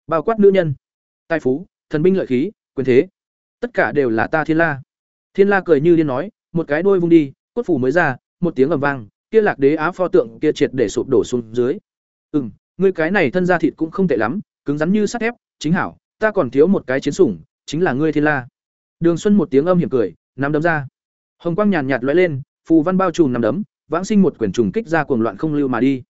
bao quát nữ nhân, tài phú, thần binh lợi khí, quyền thế, tất cả đều là ta Thiên La. Thiên La cười như điên nói, một cái đuôi vung đi, cốt phủ mới ra, một tiếng ầm vang, kia Lạc Đế Á pho tượng kia triệt để sụp đổ xuống dưới. Ừm, ngươi cái này thân da thịt cũng không tệ lắm, cứng rắn như sắt thép, chính hảo, ta còn thiếu một cái chiến sủng, chính là ngươi Thiên La. Đường Xuân một tiếng âm hiểm cười, nắm đấm ra. Hồng quang nhàn nhạt lóe lên, phù văn bao trùm nắm đấm, vãng sinh một quyền trùng kích ra cuồng loạn không lưu mà đi.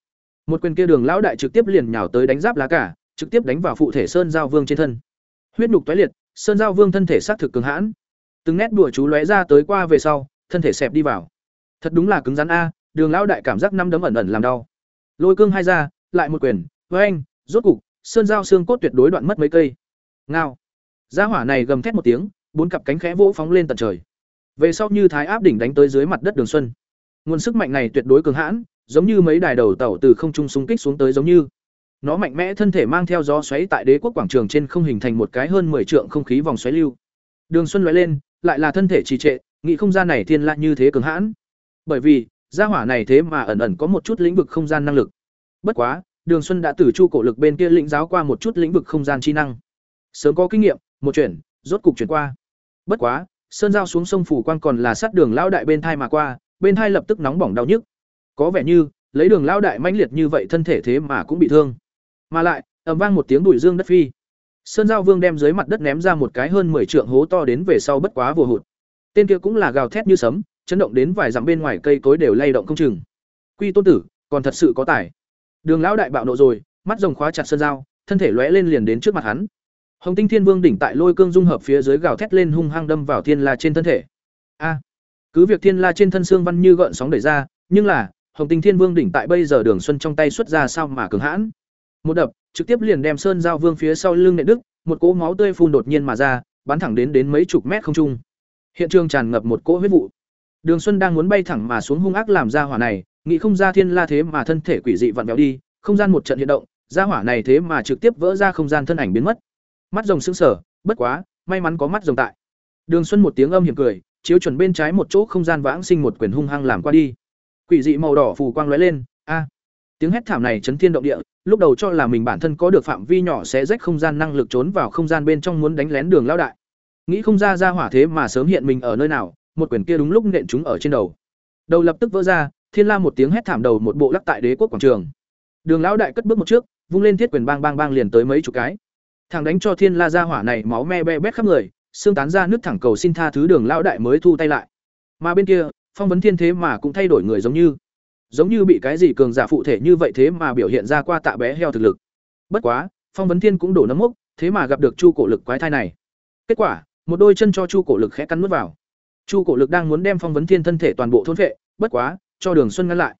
Một quyền kia đường lão đại trực tiếp liền nhào tới đánh giáp lá cả, trực tiếp đánh vào phụ thể Sơn Giao Vương trên thân. Huyết nục toái liệt, Sơn Giao Vương thân thể sát thực cường hãn. Từng nét đùa chú lóe ra tới qua về sau, thân thể xẹp đi vào. Thật đúng là cứng rắn a, đường lão đại cảm giác năm đấm ẩn ẩn làm đau. Lôi cương hai ra, lại một quyền, với anh, rốt cục, Sơn dao xương cốt tuyệt đối đoạn mất mấy cây. Ngao. Gia hỏa này gầm thét một tiếng, bốn cặp cánh khẽ vỗ phóng lên tận trời. Về sau như thái áp đỉnh đánh tới dưới mặt đất Đường Xuân. Nguồn sức mạnh này tuyệt đối cường hãn, giống như mấy đài đầu tàu từ không trung xung kích xuống tới giống như. Nó mạnh mẽ thân thể mang theo gió xoáy tại đế quốc quảng trường trên không hình thành một cái hơn 10 trượng không khí vòng xoáy lưu. Đường Xuân lóe lên, lại là thân thể trì trệ, nghĩ không gian này thiên la như thế cường hãn. Bởi vì, gia hỏa này thế mà ẩn ẩn có một chút lĩnh vực không gian năng lực. Bất quá, Đường Xuân đã từ chu cổ lực bên kia lĩnh giáo qua một chút lĩnh vực không gian chi năng. Sớm có kinh nghiệm, một chuyển, rốt cục chuyển qua. Bất quá, sơn giao xuống sông phủ quan còn là sát đường lão đại bên thai mà qua, bên thai lập tức nóng bỏng đau nhức có vẻ như lấy đường lão đại mãnh liệt như vậy thân thể thế mà cũng bị thương mà lại ầm vang một tiếng đùi dương đất phi sơn giao vương đem dưới mặt đất ném ra một cái hơn mười trượng hố to đến về sau bất quá vừa hụt tên kia cũng là gào thét như sấm chấn động đến vài dặm bên ngoài cây cối đều lay động không chừng. Quy tôn tử còn thật sự có tài. Đường lão đại bạo nộ rồi mắt rồng khóa chặt sơn dao, thân thể lóe lên liền đến trước mặt hắn. Hồng tinh thiên vương đỉnh tại lôi cương dung hợp phía dưới gào thét lên hung hăng đâm vào thiên la trên thân thể. A! Cứ việc thiên la trên thân xương văn như gợn sóng đẩy ra nhưng là hồng tinh thiên vương đỉnh tại bây giờ đường xuân trong tay xuất ra sao mà cường hãn. Một đập trực tiếp liền đem sơn giao vương phía sau lưng nệ đức một cỗ máu tươi phun đột nhiên mà ra bắn thẳng đến đến mấy chục mét không trung hiện trường tràn ngập một cỗ huyết vụ. Đường xuân đang muốn bay thẳng mà xuống hung ác làm ra hỏa này, nghĩ không ra thiên la thế mà thân thể quỷ dị vặn vẹo đi, không gian một trận hiện động, ra hỏa này thế mà trực tiếp vỡ ra không gian thân ảnh biến mất. Mắt rồng sững sờ, bất quá, may mắn có mắt rồng tại. Đường xuân một tiếng âm hiểm cười, chiếu chuẩn bên trái một chỗ không gian vãng sinh một quyền hung hăng làm qua đi. Quỷ dị màu đỏ phù quang lóe lên, a. Tiếng hét thảm này chấn thiên động địa, lúc đầu cho là mình bản thân có được phạm vi nhỏ sẽ rách không gian năng lực trốn vào không gian bên trong muốn đánh lén đường lao đại nghĩ không ra ra hỏa thế mà sớm hiện mình ở nơi nào, một quyền kia đúng lúc nện chúng ở trên đầu. Đầu lập tức vỡ ra, thiên la một tiếng hét thảm đầu một bộ lắc tại đế quốc quảng trường. Đường lão đại cất bước một trước, vung lên thiết quyền bang bang bang liền tới mấy chục cái. Thằng đánh cho thiên la ra hỏa này máu me be bét khắp người, xương tán ra nước thẳng cầu xin tha thứ đường lão đại mới thu tay lại. Mà bên kia, phong vấn thiên thế mà cũng thay đổi người giống như. Giống như bị cái gì cường giả phụ thể như vậy thế mà biểu hiện ra qua tạ bé heo thực lực. Bất quá, phong vấn thiên cũng đổ nấm mốc, thế mà gặp được chu cổ lực quái thai này. Kết quả một đôi chân cho chu cổ lực khẽ cắn nuốt vào. Chu cổ lực đang muốn đem phong vấn thiên thân thể toàn bộ thôn vệ bất quá cho đường xuân ngăn lại.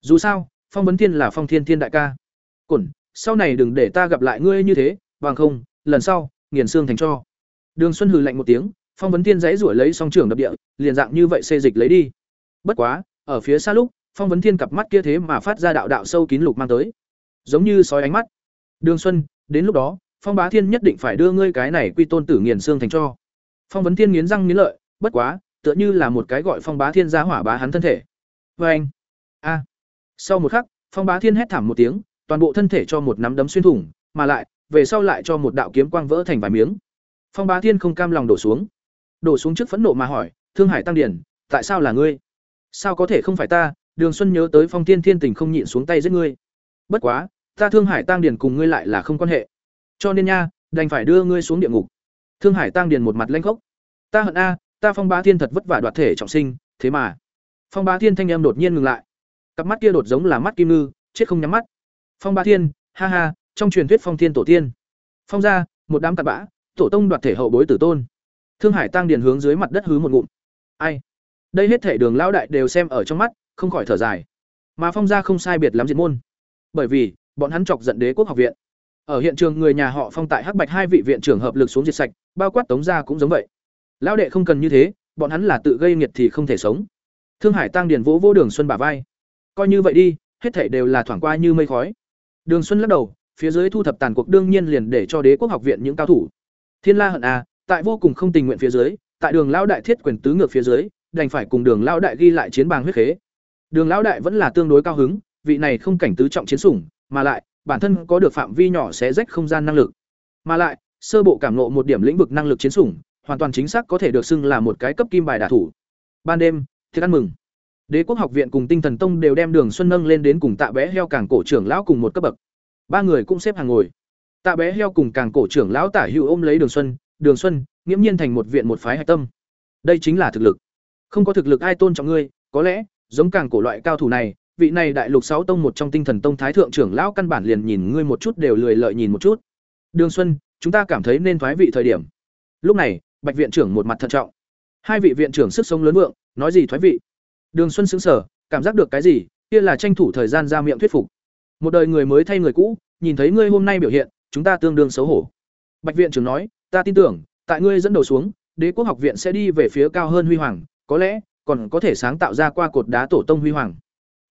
Dù sao phong vấn thiên là phong thiên thiên đại ca. Cổn sau này đừng để ta gặp lại ngươi như thế bằng không lần sau nghiền xương thành cho. Đường Xuân hừ lạnh một tiếng, Phong Vấn Thiên dãy giụa lấy song trưởng đập địa, liền dạng như vậy xê dịch lấy đi. Bất quá, ở phía xa lúc, Phong Vấn Thiên cặp mắt kia thế mà phát ra đạo đạo sâu kín lục mang tới. giống như sói ánh mắt. Đường xuân đến lúc đó phong bá thiên nhất định phải đưa ngươi cái này quy tôn tử nghiền xương thành cho phong vấn thiên nghiến răng nghiến lợi, bất quá, tựa như là một cái gọi phong bá thiên ra hỏa bá hắn thân thể. Vê anh, a. Sau một khắc, phong bá thiên hét thảm một tiếng, toàn bộ thân thể cho một nắm đấm xuyên thủng, mà lại, về sau lại cho một đạo kiếm quang vỡ thành vài miếng. Phong bá thiên không cam lòng đổ xuống. Đổ xuống trước phẫn nộ mà hỏi, thương hải tăng điển, tại sao là ngươi? Sao có thể không phải ta? Đường xuân nhớ tới phong thiên thiên tình không nhịn xuống tay giết ngươi. Bất quá, ta thương hải tăng điển cùng ngươi lại là không quan hệ. Cho nên nha, đành phải đưa ngươi xuống địa ngục thương hải tăng Điền một mặt lanh khốc. Ta hận a, ta phong bá thiên thật vất vả đoạt thể trọng sinh, thế mà. Phong bá thiên thanh em đột nhiên ngừng lại. Cặp mắt kia đột giống là mắt kim ngư, chết không nhắm mắt. Phong bá thiên, ha ha, trong truyền thuyết phong thiên tổ tiên. Phong gia, một đám cặn bã, tổ tông đoạt thể hậu bối tử tôn. Thương hải tăng điền hướng dưới mặt đất hứ một ngụm. Ai? Đây hết thể đường lão đại đều xem ở trong mắt, không khỏi thở dài. Mà phong gia không sai biệt lắm diệt môn. Bởi vì, bọn hắn chọc giận đế quốc học viện ở hiện trường người nhà họ phong tại hắc bạch hai vị viện trưởng hợp lực xuống diệt sạch, bao quát tống gia cũng giống vậy. Lão đệ không cần như thế, bọn hắn là tự gây nghiệt thì không thể sống. Thương hải tăng điền vỗ vỗ đường xuân bả vai. Coi như vậy đi, hết thảy đều là thoảng qua như mây khói. Đường xuân lắc đầu, phía dưới thu thập tàn cuộc đương nhiên liền để cho đế quốc học viện những cao thủ. Thiên la hận à tại vô cùng không tình nguyện phía dưới, tại đường lão đại thiết quyền tứ ngược phía dưới, đành phải cùng đường lão đại ghi lại chiến bàng huyết khế. Đường lão đại vẫn là tương đối cao hứng, vị này không cảnh tứ trọng chiến sủng, mà lại bản thân có được phạm vi nhỏ xé rách không gian năng lực. Mà lại, sơ bộ cảm nộ một điểm lĩnh vực năng lực chiến sủng, hoàn toàn chính xác có thể được xưng là một cái cấp kim bài đả thủ. Ban đêm, thiệt ăn mừng. Đế quốc học viện cùng tinh thần tông đều đem đường xuân nâng lên đến cùng tạ bé heo càng cổ trưởng lão cùng một cấp bậc. Ba người cũng xếp hàng ngồi. Tạ bé heo cùng càng cổ trưởng lão tả hữu ôm lấy đường xuân đường xuân, nghiễm nhiên thành một viện một phái hạch tâm. Đây chính là thực lực. Không có thực lực ai tôn trọng ngươi, có lẽ, giống càng cổ loại cao thủ này vị này đại lục sáu tông một trong tinh thần tông thái thượng trưởng lão căn bản liền nhìn ngươi một chút đều lười lợi nhìn một chút. Đường xuân, chúng ta cảm thấy nên thoái vị thời điểm. Lúc này, bạch viện trưởng một mặt thận trọng. Hai vị viện trưởng sức sống lớn vượng, nói gì thoái vị? Đường xuân xứng sở cảm giác được cái gì? Kia là tranh thủ thời gian ra miệng thuyết phục. Một đời người mới thay người cũ, nhìn thấy ngươi hôm nay biểu hiện, chúng ta tương đương xấu hổ. Bạch viện trưởng nói, ta tin tưởng, tại ngươi dẫn đầu xuống, đế quốc học viện sẽ đi về phía cao hơn huy hoàng, có lẽ còn có thể sáng tạo ra qua cột đá tổ tông huy hoàng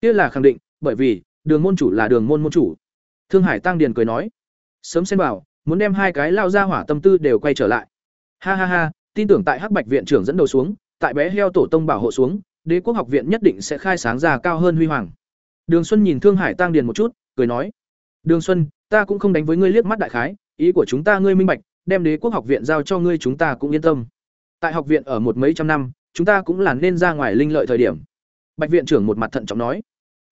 kia là khẳng định, bởi vì, đường môn chủ là đường môn môn chủ. Thương hải tăng điền cười nói, sớm xem bảo muốn đem hai cái lao ra hỏa tâm tư đều quay trở lại. Ha ha ha, tin tưởng tại hắc bạch viện trưởng dẫn đầu xuống, tại bé heo tổ tông bảo hộ xuống, đế quốc học viện nhất định sẽ khai sáng ra cao hơn huy hoàng. Đường xuân nhìn thương hải tăng điền một chút, cười nói, đường xuân, ta cũng không đánh với ngươi liếc mắt đại khái, ý của chúng ta ngươi minh bạch, đem đế quốc học viện giao cho ngươi chúng ta cũng yên tâm. Tại học viện ở một mấy trăm năm, chúng ta cũng là nên ra ngoài linh lợi thời điểm. Bạch viện trưởng một mặt thận trọng nói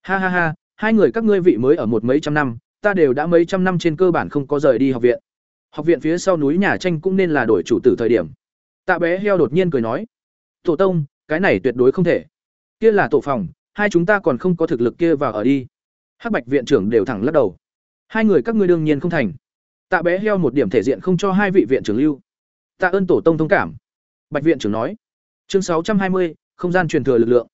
ha ha ha, hai người các ngươi vị mới ở một mấy trăm năm, ta đều đã mấy trăm năm trên cơ bản không có rời đi học viện. Học viện phía sau núi nhà tranh cũng nên là đổi chủ tử thời điểm. Tạ bé heo đột nhiên cười nói, tổ tông, cái này tuyệt đối không thể. Kia là tổ phòng, hai chúng ta còn không có thực lực kia vào ở đi. Hắc bạch viện trưởng đều thẳng lắc đầu. Hai người các ngươi đương nhiên không thành. Tạ bé heo một điểm thể diện không cho hai vị viện trưởng lưu. Tạ ơn tổ tông thông cảm. Bạch viện trưởng nói. Chương sáu trăm hai mươi, không gian truyền thừa lực lượng.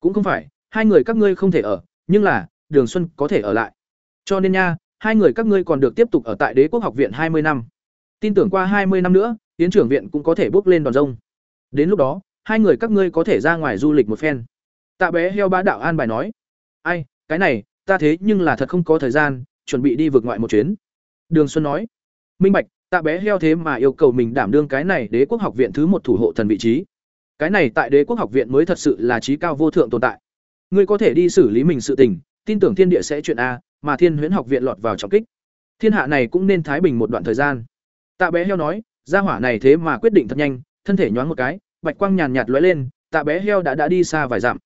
Cũng không phải, hai người các ngươi không thể ở nhưng là, đường xuân có thể ở lại. Cho nên nha, hai người các ngươi còn được tiếp tục ở tại đế quốc học viện hai mươi năm. Tin tưởng qua hai mươi năm nữa tiến trưởng viện cũng có thể bước lên đòn rông. Đến lúc đó, hai người các ngươi có thể ra ngoài du lịch một phen. Tạ bé heo bá đạo an bài nói. Ai, cái này, ta thế nhưng là thật không có thời gian, chuẩn bị đi vượt ngoại một chuyến. Đường xuân nói. Minh bạch, tạ bé heo thế mà yêu cầu mình đảm đương cái này đế quốc học viện thứ một thủ hộ thần vị trí. Cái này tại đế quốc học viện mới thật sự là trí cao vô thượng tồn tại ngươi có thể đi xử lý mình sự tình, tin tưởng thiên địa sẽ chuyện a, mà thiên huyễn học viện lọt vào trọng kích. Thiên hạ này cũng nên thái bình một đoạn thời gian. Tạ bé heo nói, gia hỏa này thế mà quyết định thật nhanh, thân thể nhoáng một cái, bạch quang nhàn nhạt lóe lên, tạ bé heo đã đã đi xa vài dặm.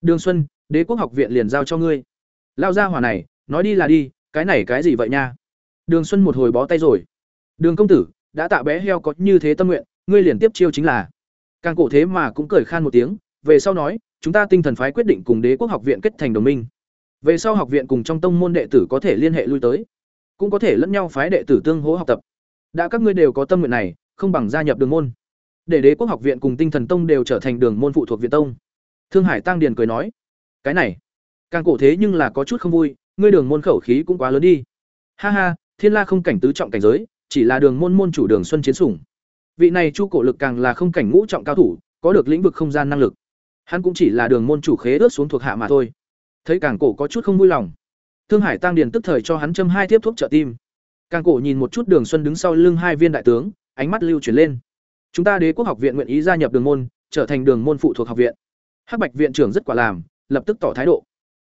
Đường xuân, đế quốc học viện liền giao cho ngươi. Lao gia hỏa này, nói đi là đi, cái này cái gì vậy nha? Đường xuân một hồi bó tay rồi. Đường công tử, đã tạ bé heo có như thế tâm nguyện, ngươi liền tiếp chiêu chính là. Càng cổ thế mà cũng cười khan một tiếng, về sau nói chúng ta tinh thần phái quyết định cùng đế quốc học viện kết thành đồng minh. Về sau học viện cùng trong tông môn đệ tử có thể liên hệ lui tới, cũng có thể lẫn nhau phái đệ tử tương hỗ học tập. Đã các ngươi đều có tâm nguyện này, không bằng gia nhập đường môn. Để đế quốc học viện cùng tinh thần tông đều trở thành đường môn phụ thuộc viện tông. Thương hải tăng điền cười nói, cái này, càng cổ thế nhưng là có chút không vui, ngươi đường môn khẩu khí cũng quá lớn đi. Ha ha, thiên la không cảnh tứ trọng cảnh giới, chỉ là đường môn môn chủ đường xuân chiến sủng. Vị này chu cổ lực càng là không cảnh ngũ trọng cao thủ, có được lĩnh vực không gian năng lực hắn cũng chỉ là đường môn chủ khế ướt xuống thuộc hạ mà thôi thấy càng cổ có chút không vui lòng Thương Hải Tăng Điền tức thời cho hắn châm hai tiếp thuốc trợ tim. Càng cổ nhìn một chút Đường Xuân đứng sau lưng hai viên đại tướng, ánh mắt lưu chuyển lên. Chúng ta Đế quốc học viện nguyện ý gia nhập Đường môn, trở thành Đường môn phụ thuộc học viện. Hắc Bạch viện trưởng rất quả làm, lập tức tỏ thái độ.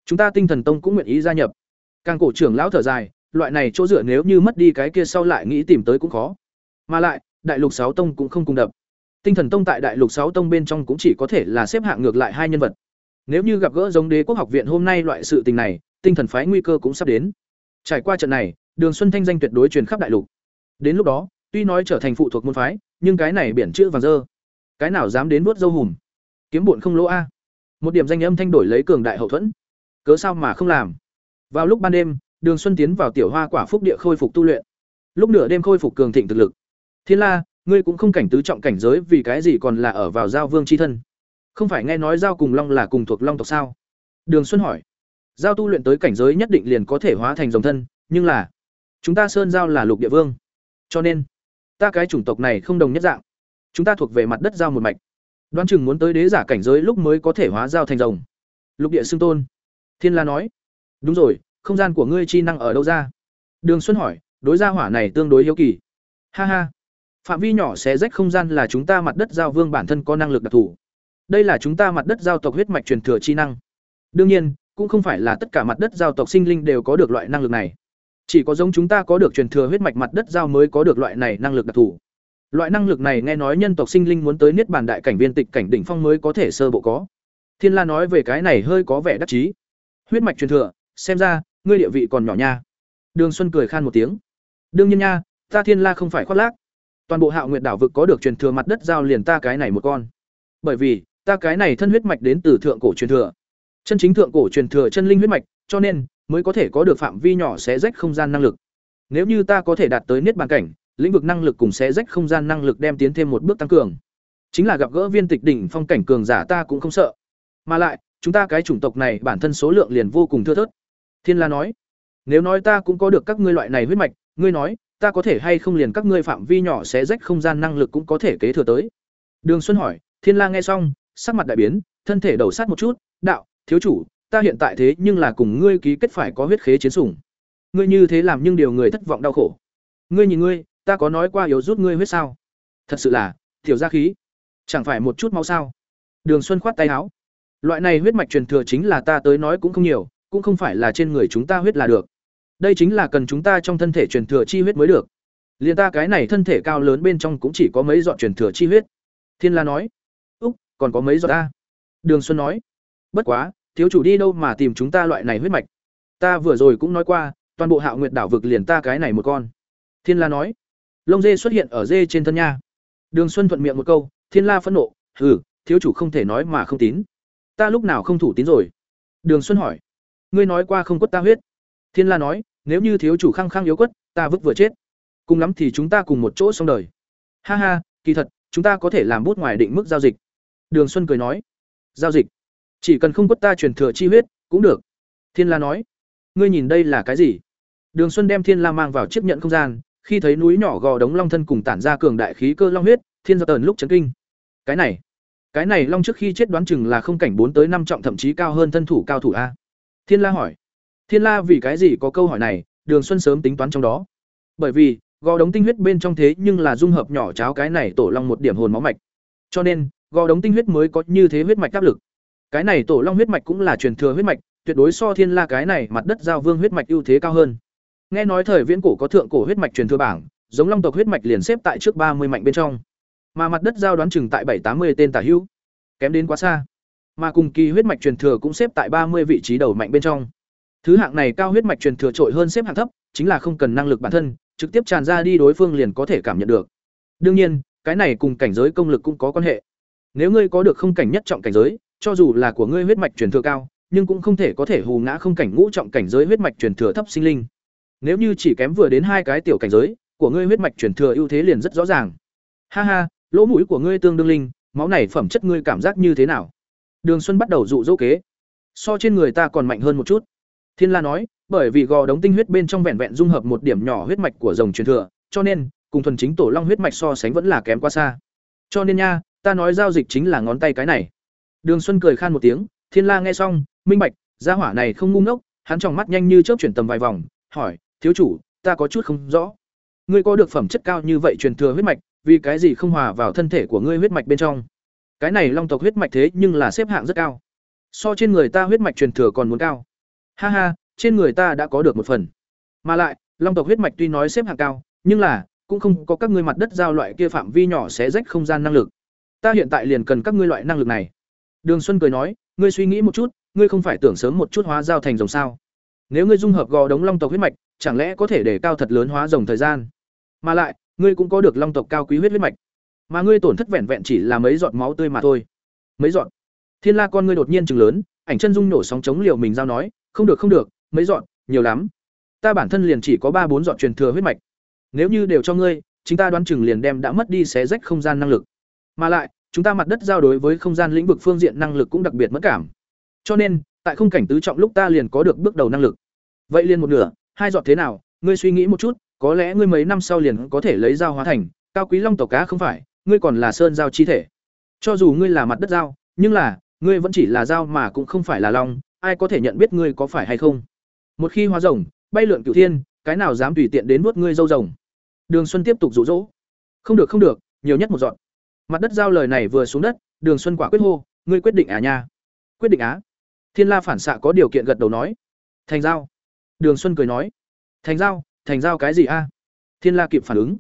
Chúng ta Tinh Thần Tông cũng nguyện ý gia nhập. Càng cổ trưởng lão thở dài, loại này chỗ dựa nếu như mất đi cái kia sau lại nghĩ tìm tới cũng khó. Mà lại, Đại Lục Sáu Tông cũng không cùng đập. Tinh Thần Tông tại Đại Lục Sáu Tông bên trong cũng chỉ có thể là xếp hạng ngược lại hai nhân vật. Nếu như gặp gỡ giống Đế quốc học viện hôm nay loại sự tình này, Tinh Thần phái nguy cơ cũng sắp đến. Trải qua trận này, Đường Xuân thanh danh tuyệt đối truyền khắp đại lục. Đến lúc đó, tuy nói trở thành phụ thuộc môn phái, nhưng cái này biển chữ vàng dơ, cái nào dám đến vuốt dâu hùm. Kiếm bộn không lỗ a. Một điểm danh âm thanh đổi lấy cường đại hậu thuẫn. Cớ sao mà không làm? Vào lúc ban đêm, Đường Xuân tiến vào tiểu hoa quả phúc địa khôi phục tu luyện. Lúc nửa đêm khôi phục cường thịnh thực lực. Thiên La, ngươi cũng không cảnh tứ trọng cảnh giới vì cái gì còn là ở vào giao vương chi thân? Không phải nghe nói giao cùng long là cùng thuộc long tộc sao? Đường Xuân hỏi. Giao tu luyện tới cảnh giới nhất định liền có thể hóa thành dòng thân, nhưng là chúng ta sơn giao là lục địa vương, cho nên ta cái chủng tộc này không đồng nhất dạng. Chúng ta thuộc về mặt đất giao một mạch. Đoán chừng muốn tới đế giả cảnh giới lúc mới có thể hóa giao thành rồng. Lục địa xương tôn. Thiên La nói. Đúng rồi, không gian của ngươi chi năng ở đâu ra? Đường Xuân hỏi, đối gia hỏa này tương đối hiếu kỳ. Ha ha. Phạm vi nhỏ xé rách không gian là chúng ta mặt đất giao vương bản thân có năng lực đặc thù. Đây là chúng ta mặt đất giao tộc huyết mạch truyền thừa chi năng. Đương nhiên, cũng không phải là tất cả mặt đất giao tộc sinh linh đều có được loại năng lực này. Chỉ có giống chúng ta có được truyền thừa huyết mạch mặt đất giao mới có được loại này năng lực đặc thù. Loại năng lực này nghe nói nhân tộc sinh linh muốn tới niết bàn đại cảnh viên tịch cảnh đỉnh phong mới có thể sơ bộ có. Thiên La nói về cái này hơi có vẻ đắc chí. Huyết mạch truyền thừa, xem ra ngươi địa vị còn nhỏ nha. Đường Xuân cười khan một tiếng. Đương nhiên nha, ta Thiên La không phải khoác lác. Toàn bộ Hạo Nguyệt đảo vực có được truyền thừa mặt đất giao liền ta cái này một con. Bởi vì, ta cái này thân huyết mạch đến từ thượng cổ truyền thừa. Chân chính thượng cổ truyền thừa chân linh huyết mạch, cho nên mới có thể có được phạm vi nhỏ xé rách không gian năng lực. Nếu như ta có thể đạt tới niết bàn cảnh, lĩnh vực năng lực cùng xé rách không gian năng lực đem tiến thêm một bước tăng cường. Chính là gặp gỡ viên tịch đỉnh phong cảnh cường giả ta cũng không sợ. Mà lại, chúng ta cái chủng tộc này bản thân số lượng liền vô cùng thưa thớt. Thiên La nói, nếu nói ta cũng có được các ngươi loại này huyết mạch, ngươi nói, ta có thể hay không liền các ngươi phạm vi nhỏ sẽ rách không gian năng lực cũng có thể kế thừa tới. Đường Xuân hỏi, Thiên La nghe xong, sắc mặt đại biến, thân thể đầu sát một chút, đạo, thiếu chủ, ta hiện tại thế nhưng là cùng ngươi ký kết phải có huyết khế chiến sủng. Ngươi như thế làm nhưng điều người thất vọng đau khổ. Ngươi nhìn ngươi, ta có nói qua yếu rút ngươi huyết sao? Thật sự là, thiểu gia khí. Chẳng phải một chút máu sao? Đường Xuân khoát tay áo. Loại này huyết mạch truyền thừa chính là ta tới nói cũng không nhiều, cũng không phải là trên người chúng ta huyết là được. Đây chính là cần chúng ta trong thân thể truyền thừa chi huyết mới được. liền ta cái này thân thể cao lớn bên trong cũng chỉ có mấy giọt truyền thừa chi huyết. Thiên La nói. Úc, còn có mấy giọt ta. Đường Xuân nói. Bất quá, thiếu chủ đi đâu mà tìm chúng ta loại này huyết mạch? Ta vừa rồi cũng nói qua, toàn bộ Hạo Nguyệt đảo vực liền ta cái này một con. Thiên La nói. Lông dê xuất hiện ở dê trên thân nha. Đường Xuân thuận miệng một câu, Thiên La phẫn nộ, "Hừ, thiếu chủ không thể nói mà không tín. Ta lúc nào không thủ tín rồi?" Đường Xuân hỏi. "Ngươi nói qua không quất ta huyết." Thiên La nói, "Nếu như thiếu chủ khăng khăng yếu quất, ta vứt vừa chết. Cùng lắm thì chúng ta cùng một chỗ xong đời." Ha ha, kỳ thật, chúng ta có thể làm bút ngoài định mức giao dịch. Đường Xuân cười nói. "Giao dịch? Chỉ cần không quất ta truyền thừa chi huyết, cũng được." Thiên La nói. "Ngươi nhìn đây là cái gì?" Đường Xuân đem Thiên La mang vào chiếc nhận không gian, khi thấy núi nhỏ gò đống long thân cùng tản ra cường đại khí cơ long huyết, Thiên Gia tờn lúc chấn kinh. Cái này, cái này long trước khi chết đoán chừng là không cảnh bốn tới năm trọng thậm chí cao hơn thân thủ cao thủ a. Thiên La hỏi. Thiên La vì cái gì có câu hỏi này, Đường Xuân sớm tính toán trong đó. Bởi vì, gò đống tinh huyết bên trong thế nhưng là dung hợp nhỏ cháo cái này tổ long một điểm hồn máu mạch. Cho nên, gò đống tinh huyết mới có như thế huyết mạch áp lực. Cái này tổ long huyết mạch cũng là truyền thừa huyết mạch, tuyệt đối so Thiên La cái này mặt đất giao vương huyết mạch ưu thế cao hơn. Nghe nói thời viễn cổ có thượng cổ huyết mạch truyền thừa bảng, giống long tộc huyết mạch liền xếp tại trước ba mươi mạnh bên trong. Mà mặt đất giao đoán chừng tại bảy tám mươi tên tả hữu, kém đến quá xa. Mà cùng kỳ huyết mạch truyền thừa cũng xếp tại ba mươi vị trí đầu mạnh bên trong. Thứ hạng này cao huyết mạch truyền thừa trội hơn xếp hạng thấp, chính là không cần năng lực bản thân, trực tiếp tràn ra đi đối phương liền có thể cảm nhận được. Đương nhiên, cái này cùng cảnh giới công lực cũng có quan hệ. Nếu ngươi có được không cảnh nhất trọng cảnh giới, cho dù là của ngươi huyết mạch truyền thừa cao, nhưng cũng không thể có thể hù ngã không cảnh ngũ trọng cảnh giới huyết mạch truyền thừa thấp sinh linh. Nếu như chỉ kém vừa đến hai cái tiểu cảnh giới, của ngươi huyết mạch truyền thừa ưu thế liền rất rõ ràng. Ha ha, lỗ mũi của ngươi tương đương linh, máu này phẩm chất ngươi cảm giác như thế nào? Đường Xuân bắt đầu dụ dỗ kế. So trên người ta còn mạnh hơn một chút. Thiên La nói, bởi vì gò đống tinh huyết bên trong vẹn vẹn dung hợp một điểm nhỏ huyết mạch của rồng truyền thừa, cho nên, cùng thuần chính tổ long huyết mạch so sánh vẫn là kém quá xa. Cho nên nha, ta nói giao dịch chính là ngón tay cái này. Đường Xuân cười khan một tiếng, Thiên La nghe xong, minh bạch, gia hỏa này không ngu ngốc, hắn trong mắt nhanh như chớp chuyển tầm vài vòng, hỏi: "Thiếu chủ, ta có chút không rõ. Ngươi có được phẩm chất cao như vậy truyền thừa huyết mạch, vì cái gì không hòa vào thân thể của ngươi huyết mạch bên trong?" Cái này long tộc huyết mạch thế nhưng là xếp hạng rất cao. So trên người ta huyết mạch truyền thừa còn muốn cao. Ha ha, trên người ta đã có được một phần. Mà lại, long tộc huyết mạch tuy nói xếp hạng cao, nhưng là cũng không có các ngươi mặt đất giao loại kia phạm vi nhỏ xé rách không gian năng lực. Ta hiện tại liền cần các ngươi loại năng lực này. Đường Xuân cười nói, ngươi suy nghĩ một chút, ngươi không phải tưởng sớm một chút hóa giao thành rồng sao? Nếu ngươi dung hợp gò đống long tộc huyết mạch, chẳng lẽ có thể để cao thật lớn hóa rồng thời gian? Mà lại, ngươi cũng có được long tộc cao quý huyết huyết mạch. Mà ngươi tổn thất vẹn vẹn chỉ là mấy giọt máu tươi mà thôi. Mấy giọt? Thiên La con ngươi đột nhiên chừng lớn, ảnh chân dung nổ sóng chống liều mình giao nói, không được không được, mấy dọn nhiều lắm. Ta bản thân liền chỉ có ba bốn dọn truyền thừa huyết mạch. Nếu như đều cho ngươi, chúng ta đoán chừng liền đem đã mất đi xé rách không gian năng lực. Mà lại, chúng ta mặt đất giao đối với không gian lĩnh vực phương diện năng lực cũng đặc biệt mất cảm. Cho nên, tại không cảnh tứ trọng lúc ta liền có được bước đầu năng lực. Vậy liền một nửa, hai dọn thế nào, ngươi suy nghĩ một chút, có lẽ ngươi mấy năm sau liền có thể lấy dao hóa thành, cao quý long tộc cá không phải, ngươi còn là sơn giao chi thể. Cho dù ngươi là mặt đất giao, nhưng là, ngươi vẫn chỉ là dao mà cũng không phải là long, ai có thể nhận biết ngươi có phải hay không? Một khi hóa rồng, bay lượn cửu thiên, cái nào dám tùy tiện đến nuốt ngươi dâu rồng. Đường Xuân tiếp tục dụ dỗ. Không được không được, nhiều nhất một dọn. Mặt đất giao lời này vừa xuống đất, Đường Xuân quả quyết hô, ngươi quyết định à nha. Quyết định á. Thiên La phản xạ có điều kiện gật đầu nói. Thành giao. Đường Xuân cười nói. Thành giao, thành giao cái gì a? Thiên La kịp phản ứng.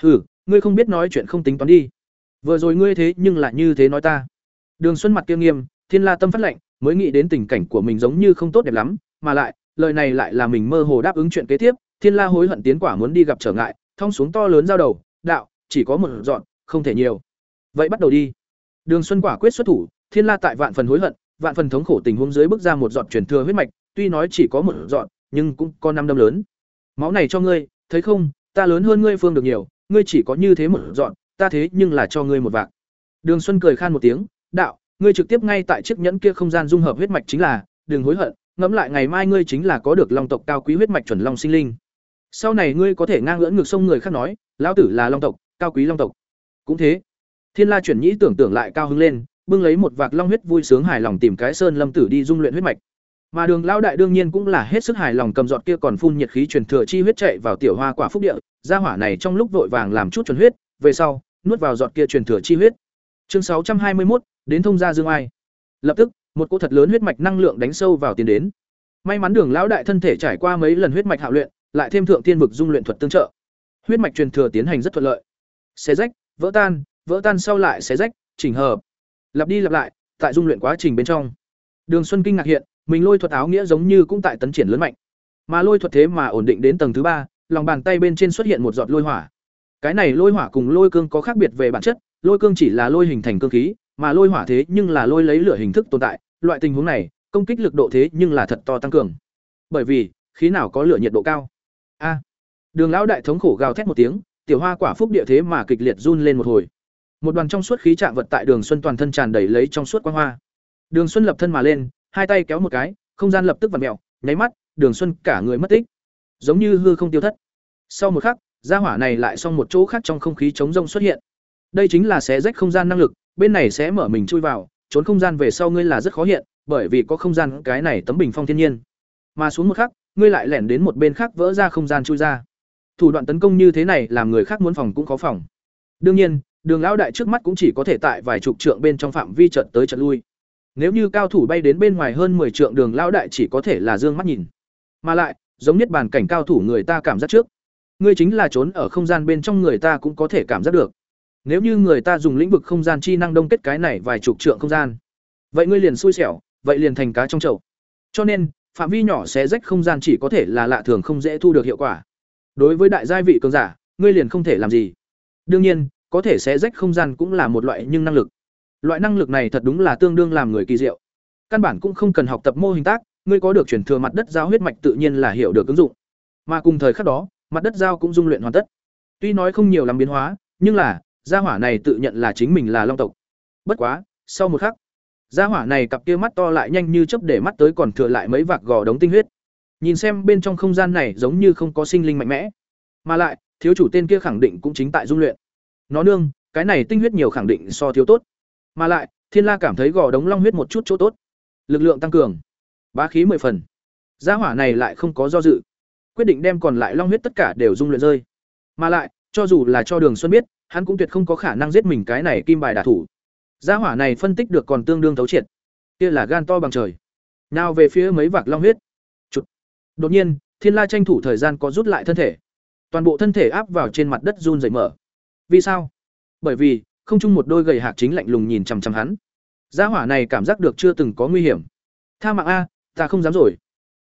Hừ, ngươi không biết nói chuyện không tính toán đi. Vừa rồi ngươi thế nhưng lại như thế nói ta. Đường Xuân mặt kia nghiêm, Thiên La tâm phát lệnh, mới nghĩ đến tình cảnh của mình giống như không tốt đẹp lắm, mà lại, lời này lại là mình mơ hồ đáp ứng chuyện kế tiếp, Thiên La hối hận tiến quả muốn đi gặp trở ngại, thong xuống to lớn giao đầu, đạo, chỉ có một dọn, không thể nhiều. Vậy bắt đầu đi. Đường Xuân quả quyết xuất thủ, Thiên La tại vạn phần hối hận, vạn phần thống khổ tình huống dưới bước ra một dọn truyền thừa huyết mạch, tuy nói chỉ có một dọn, nhưng cũng có năm đâm lớn. Máu này cho ngươi, thấy không, ta lớn hơn ngươi phương được nhiều, ngươi chỉ có như thế một dọn, ta thế nhưng là cho ngươi một vạn. Đường Xuân cười khan một tiếng, đạo, ngươi trực tiếp ngay tại chiếc nhẫn kia không gian dung hợp huyết mạch chính là, đừng hối hận, ngẫm lại ngày mai ngươi chính là có được long tộc cao quý huyết mạch chuẩn long sinh linh. Sau này ngươi có thể ngang ngưỡng ngược sông người khác nói, lão tử là long tộc, cao quý long tộc. Cũng thế. Thiên La chuyển nhĩ tưởng tượng lại cao hứng lên, bưng lấy một vạc long huyết vui sướng hài lòng tìm cái sơn lâm tử đi dung luyện huyết mạch. Mà Đường lão đại đương nhiên cũng là hết sức hài lòng cầm giọt kia còn phun nhiệt khí truyền thừa chi huyết chạy vào tiểu hoa quả phúc địa, gia hỏa này trong lúc vội vàng làm chút chuẩn huyết, về sau, nuốt vào giọt kia truyền thừa chi huyết. Chương sáu trăm hai mươi một đến thông gia Dương Ai. Lập tức, một cỗ thật lớn huyết mạch năng lượng đánh sâu vào tiến đến. May mắn Đường lão đại thân thể trải qua mấy lần huyết mạch hạo luyện, lại thêm thượng tiên vực dung luyện thuật tương trợ. Huyết mạch truyền thừa tiến hành rất thuận lợi. Xé rách, vỡ tan, vỡ tan sau lại xé rách, chỉnh hợp. Lặp đi lặp lại, tại dung luyện quá trình bên trong. Đường Xuân kinh ngạc hiện, mình lôi thuật áo nghĩa giống như cũng tại tấn triển lớn mạnh. Mà lôi thuật thế mà ổn định đến tầng thứ ba, lòng bàn tay bên trên xuất hiện một giọt lôi hỏa. Cái này lôi hỏa cùng lôi cương có khác biệt về bản chất, lôi cương chỉ là lôi hình thành cương khí, mà lôi hỏa thế nhưng là lôi lấy lửa hình thức tồn tại, loại tình huống này, công kích lực độ thế nhưng là thật to tăng cường. Bởi vì, khí nào có lửa nhiệt độ cao. A. đường lão đại thống khổ gào thét một tiếng, tiểu hoa quả phúc địa thế mà kịch liệt run lên một hồi. Một đoàn trong suốt khí trạng vật tại Đường Xuân toàn thân tràn đầy lấy trong suốt quang hoa. Đường Xuân lập thân mà lên, hai tay kéo một cái, không gian lập tức vặn mèo, nháy mắt, Đường Xuân cả người mất tích, giống như hư không tiêu thất. Sau một khắc, gia hỏa này lại xong một chỗ khác trong không khí chống rông xuất hiện. Đây chính là xé rách không gian năng lực, bên này sẽ mở mình chui vào, trốn không gian về sau ngươi là rất khó hiện, bởi vì có không gian cái này tấm bình phong thiên nhiên. Mà xuống một khắc, ngươi lại lẻn đến một bên khác vỡ ra không gian chui ra. Thủ đoạn tấn công như thế này làm người khác muốn phòng cũng khó phòng. Đương nhiên, Đường lão đại trước mắt cũng chỉ có thể tại vài chục trượng bên trong phạm vi trận tới trận lui. Nếu như cao thủ bay đến bên ngoài hơn 10 trượng Đường lão đại chỉ có thể là dương mắt nhìn. Mà lại, giống nhất bản cảnh cao thủ người ta cảm giác trước. Ngươi chính là trốn ở không gian bên trong người ta cũng có thể cảm giác được. Nếu như người ta dùng lĩnh vực không gian chi năng đông kết cái này vài chục trượng không gian, vậy ngươi liền xui xẻo, vậy liền thành cá trong chậu. Cho nên, phạm vi nhỏ xé rách không gian chỉ có thể là lạ thường không dễ thu được hiệu quả. Đối với đại giai vị cường giả, ngươi liền không thể làm gì. Đương nhiên, có thể xé rách không gian cũng là một loại nhưng năng lực. Loại năng lực này thật đúng là tương đương làm người kỳ diệu. Căn bản cũng không cần học tập mô hình tác, ngươi có được chuyển thừa mặt đất giao huyết mạch tự nhiên là hiểu được ứng dụng. Mà cùng thời khắc đó, mặt đất giao cũng dung luyện hoàn tất. Tuy nói không nhiều làm biến hóa, nhưng là, gia hỏa này tự nhận là chính mình là long tộc. Bất quá, sau một khắc, gia hỏa này cặp kia mắt to lại nhanh như chớp để mắt tới còn thừa lại mấy vạc gò đống tinh huyết. Nhìn xem bên trong không gian này giống như không có sinh linh mạnh mẽ, mà lại, thiếu chủ tên kia khẳng định cũng chính tại dung luyện. Nó nương, cái này tinh huyết nhiều khẳng định so thiếu tốt. Mà lại, Thiên La cảm thấy gò đống long huyết một chút chỗ tốt. Lực lượng tăng cường, bá khí mười phần. Gia hỏa này lại không có do dự, quyết định đem còn lại long huyết tất cả đều dung luyện rơi. Mà lại, cho dù là cho Đường Xuân biết, hắn cũng tuyệt không có khả năng giết mình cái này kim bài đả thủ. Gia hỏa này phân tích được còn tương đương thấu triệt. Kia là gan to bằng trời. Nào về phía mấy vạc long huyết. Chụt. Đột nhiên, Thiên La tranh thủ thời gian có rút lại thân thể. Toàn bộ thân thể áp vào trên mặt đất run rẩy mở. Vì sao? Bởi vì, không chung một đôi gầy hạc chính lạnh lùng nhìn chằm chằm hắn. Gia hỏa này cảm giác được chưa từng có nguy hiểm. Tha mạng a, ta không dám rồi.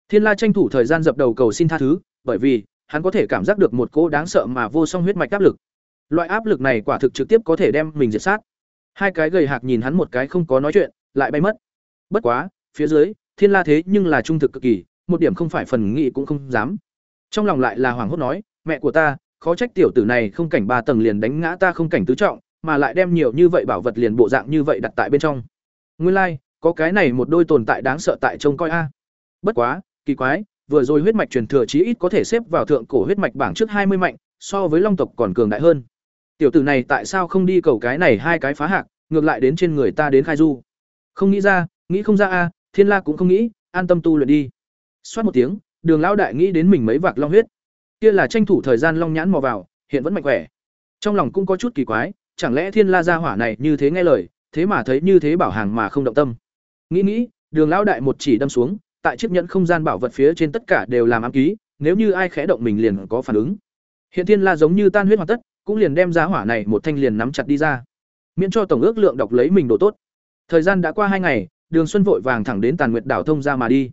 Thiên La tranh thủ thời gian dập đầu cầu xin tha thứ, bởi vì hắn có thể cảm giác được một cỗ đáng sợ mà vô song huyết mạch áp lực. Loại áp lực này quả thực trực tiếp có thể đem mình diệt sát. Hai cái gầy hạc nhìn hắn một cái không có nói chuyện, lại bay mất. Bất quá, phía dưới, Thiên La thế nhưng là trung thực cực kỳ, một điểm không phải phần nghị cũng không dám. Trong lòng lại là hoàng hốt nói, mẹ của ta, khó trách tiểu tử này không cảnh ba tầng liền đánh ngã ta không cảnh tứ trọng, mà lại đem nhiều như vậy bảo vật liền bộ dạng như vậy đặt tại bên trong. Nguyên lai, like, có cái này một đôi tồn tại đáng sợ tại trông coi a. Bất quá, kỳ quái, vừa rồi huyết mạch truyền thừa chí ít có thể xếp vào thượng cổ huyết mạch bảng trước hai mươi mạnh, so với long tộc còn cường đại hơn. Tiểu tử này tại sao không đi cầu cái này hai cái phá hạc, ngược lại đến trên người ta đến khai du? Không nghĩ ra, nghĩ không ra a, Thiên La cũng không nghĩ, an tâm tu luyện đi. Xoát một tiếng, Đường lão đại nghĩ đến mình mấy vạc long huyết. Kia là tranh thủ thời gian long nhãn mò vào, hiện vẫn mạnh khỏe. Trong lòng cũng có chút kỳ quái, chẳng lẽ Thiên La gia hỏa này như thế nghe lời, thế mà thấy như thế bảo hàng mà không động tâm. Nghĩ nghĩ, Đường lão đại một chỉ đâm xuống, tại chiếc nhẫn không gian bảo vật phía trên tất cả đều làm ám ký, nếu như ai khẽ động mình liền có phản ứng. Hiện Thiên La giống như tan huyết hoàn tất, cũng liền đem giá hỏa này một thanh liền nắm chặt đi ra. Miễn cho tổng ước lượng đọc lấy mình đồ tốt. Thời gian đã qua hai ngày, Đường Xuân vội vàng thẳng đến Tàn Nguyệt đảo thông ra mà đi.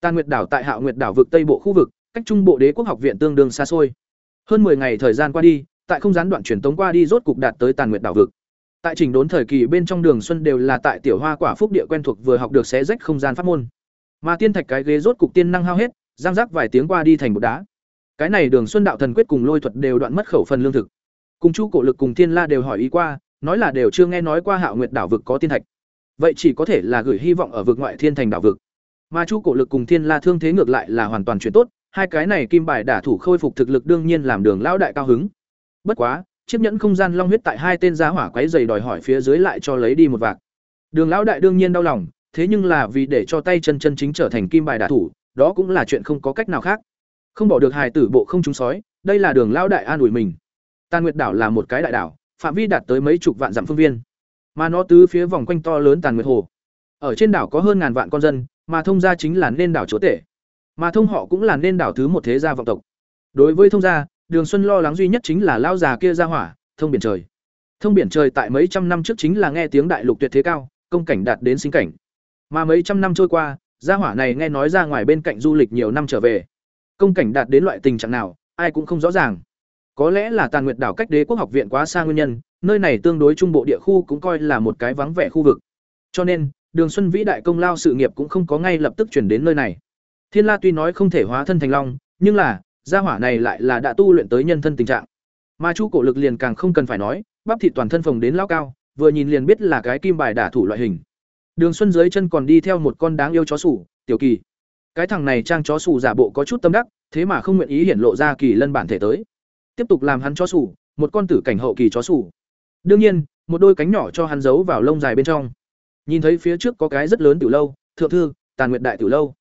Tàn Nguyệt đảo tại Hạo Nguyệt đảo vực Tây bộ khu vực, cách Trung Bộ Đế quốc học viện tương đương xa xôi. Hơn 10 ngày thời gian qua đi, tại không gián đoạn truyền tống qua đi rốt cục đạt tới Tàn Nguyệt đảo vực. Tại trình đốn thời kỳ bên trong Đường Xuân đều là tại Tiểu Hoa Quả Phúc địa quen thuộc vừa học được xé rách không gian pháp môn. Mà tiên thạch cái ghế rốt cục tiên năng hao hết, giang rác vài tiếng qua đi thành bột đá. Cái này Đường Xuân đạo thần quyết cùng lôi thuật đều đoạn mất khẩu phần lương thực. Cùng Chu Cổ Lực cùng Thiên La đều hỏi ý qua, nói là đều chưa nghe nói qua Hạo Nguyệt đảo vực có tiên thạch. Vậy chỉ có thể là gửi hy vọng ở vực ngoại thiên thành đảo vực. Mà Chu Cổ Lực cùng Thiên La thương thế ngược lại là hoàn toàn chuyện tốt, hai cái này kim bài đả thủ khôi phục thực lực đương nhiên làm Đường lão đại cao hứng. Bất quá, chiếc nhẫn không gian long huyết tại hai tên giá hỏa quấy dày đòi hỏi phía dưới lại cho lấy đi một vạc. Đường lão đại đương nhiên đau lòng, thế nhưng là vì để cho tay chân chân chính trở thành kim bài đả thủ, đó cũng là chuyện không có cách nào khác. Không bỏ được hài tử bộ không trúng sói, đây là đường lão đại an ủi mình. Tàn Nguyệt đảo là một cái đại đảo, phạm vi đạt tới mấy chục vạn dặm phương viên. Mà nó tứ phía vòng quanh to lớn Tàn Nguyệt hồ. Ở trên đảo có hơn ngàn vạn con dân, mà thông gia chính là nên đảo chúa tể. Mà thông họ cũng là nên đảo thứ một thế gia vọng tộc. Đối với thông gia, Đường Xuân lo lắng duy nhất chính là lao già kia ra hỏa, thông biển trời. Thông biển trời tại mấy trăm năm trước chính là nghe tiếng đại lục tuyệt thế cao, công cảnh đạt đến sinh cảnh. Mà mấy trăm năm trôi qua, gia hỏa này nghe nói ra ngoài bên cạnh du lịch nhiều năm trở về. Công cảnh đạt đến loại tình trạng nào, ai cũng không rõ ràng. Có lẽ là Tàn Nguyệt đảo cách Đế quốc học viện quá xa nguyên nhân, nơi này tương đối trung bộ địa khu cũng coi là một cái vắng vẻ khu vực. Cho nên, Đường Xuân vĩ đại công lao sự nghiệp cũng không có ngay lập tức chuyển đến nơi này. Thiên La tuy nói không thể hóa thân thành long, nhưng là, gia hỏa này lại là đã tu luyện tới nhân thân tình trạng. Mà Chu cổ lực liền càng không cần phải nói, bắp thịt toàn thân phồng đến lao cao, vừa nhìn liền biết là cái kim bài đả thủ loại hình. Đường Xuân dưới chân còn đi theo một con đáng yêu chó sủ, Tiểu Kỳ. Cái thằng này trang chó sủ giả bộ có chút tâm đắc, thế mà không nguyện ý hiển lộ ra kỳ lân bản thể tới. Tiếp tục làm hắn chó sủ, một con tử cảnh hậu kỳ chó sủ. Đương nhiên, một đôi cánh nhỏ cho hắn giấu vào lông dài bên trong. Nhìn thấy phía trước có cái rất lớn tiểu lâu, thượng thư, Tàn Nguyệt đại tiểu lâu.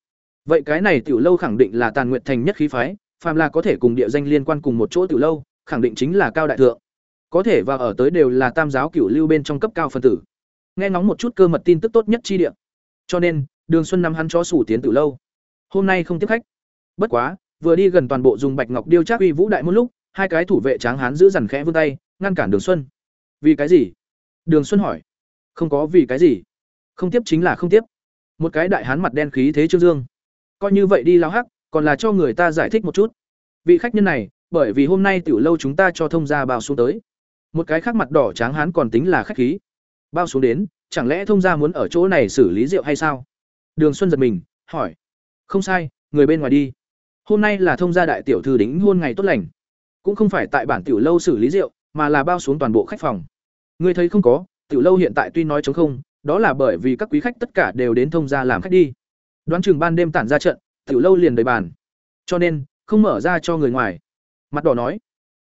Vậy cái này tiểu lâu khẳng định là Tàn Nguyệt thành nhất khí phái, phàm là có thể cùng địa danh liên quan cùng một chỗ tiểu lâu, khẳng định chính là cao đại thượng. Có thể và ở tới đều là tam giáo cửu lưu bên trong cấp cao phân tử nghe ngóng một chút cơ mật tin tức tốt nhất chi địa cho nên đường xuân năm hắn chó sủ tiến tiểu lâu hôm nay không tiếp khách bất quá vừa đi gần toàn bộ dùng bạch ngọc điêu trác uy vũ đại một lúc hai cái thủ vệ tráng hán giữ dằn khẽ vươn tay, ngăn cản đường xuân. Vì cái gì? Đường xuân hỏi. Không có vì cái gì. Không tiếp chính là không tiếp. Một cái đại hán mặt đen khí thế trương dương. Coi như vậy đi lao hắc, còn là cho người ta giải thích một chút. Vị khách nhân này, bởi vì hôm nay tiểu lâu chúng ta cho thông gia bao xuống tới. Một cái khác mặt đỏ tráng hán còn tính là khách khí. Bao xuống đến, chẳng lẽ thông gia muốn ở chỗ này xử lý rượu hay sao? Đường xuân giật mình, hỏi. Không sai, người bên ngoài đi. Hôm nay là thông gia đại tiểu thư đính hôn ngày tốt lành cũng không phải tại bản tiểu lâu xử lý rượu, mà là bao xuống toàn bộ khách phòng. Người thấy không có, tiểu lâu hiện tại tuy nói trống không, đó là bởi vì các quý khách tất cả đều đến thông gia làm khách đi. Đoán chừng ban đêm tản ra trận, tiểu lâu liền đầy bàn. Cho nên, không mở ra cho người ngoài. Mặt đỏ nói,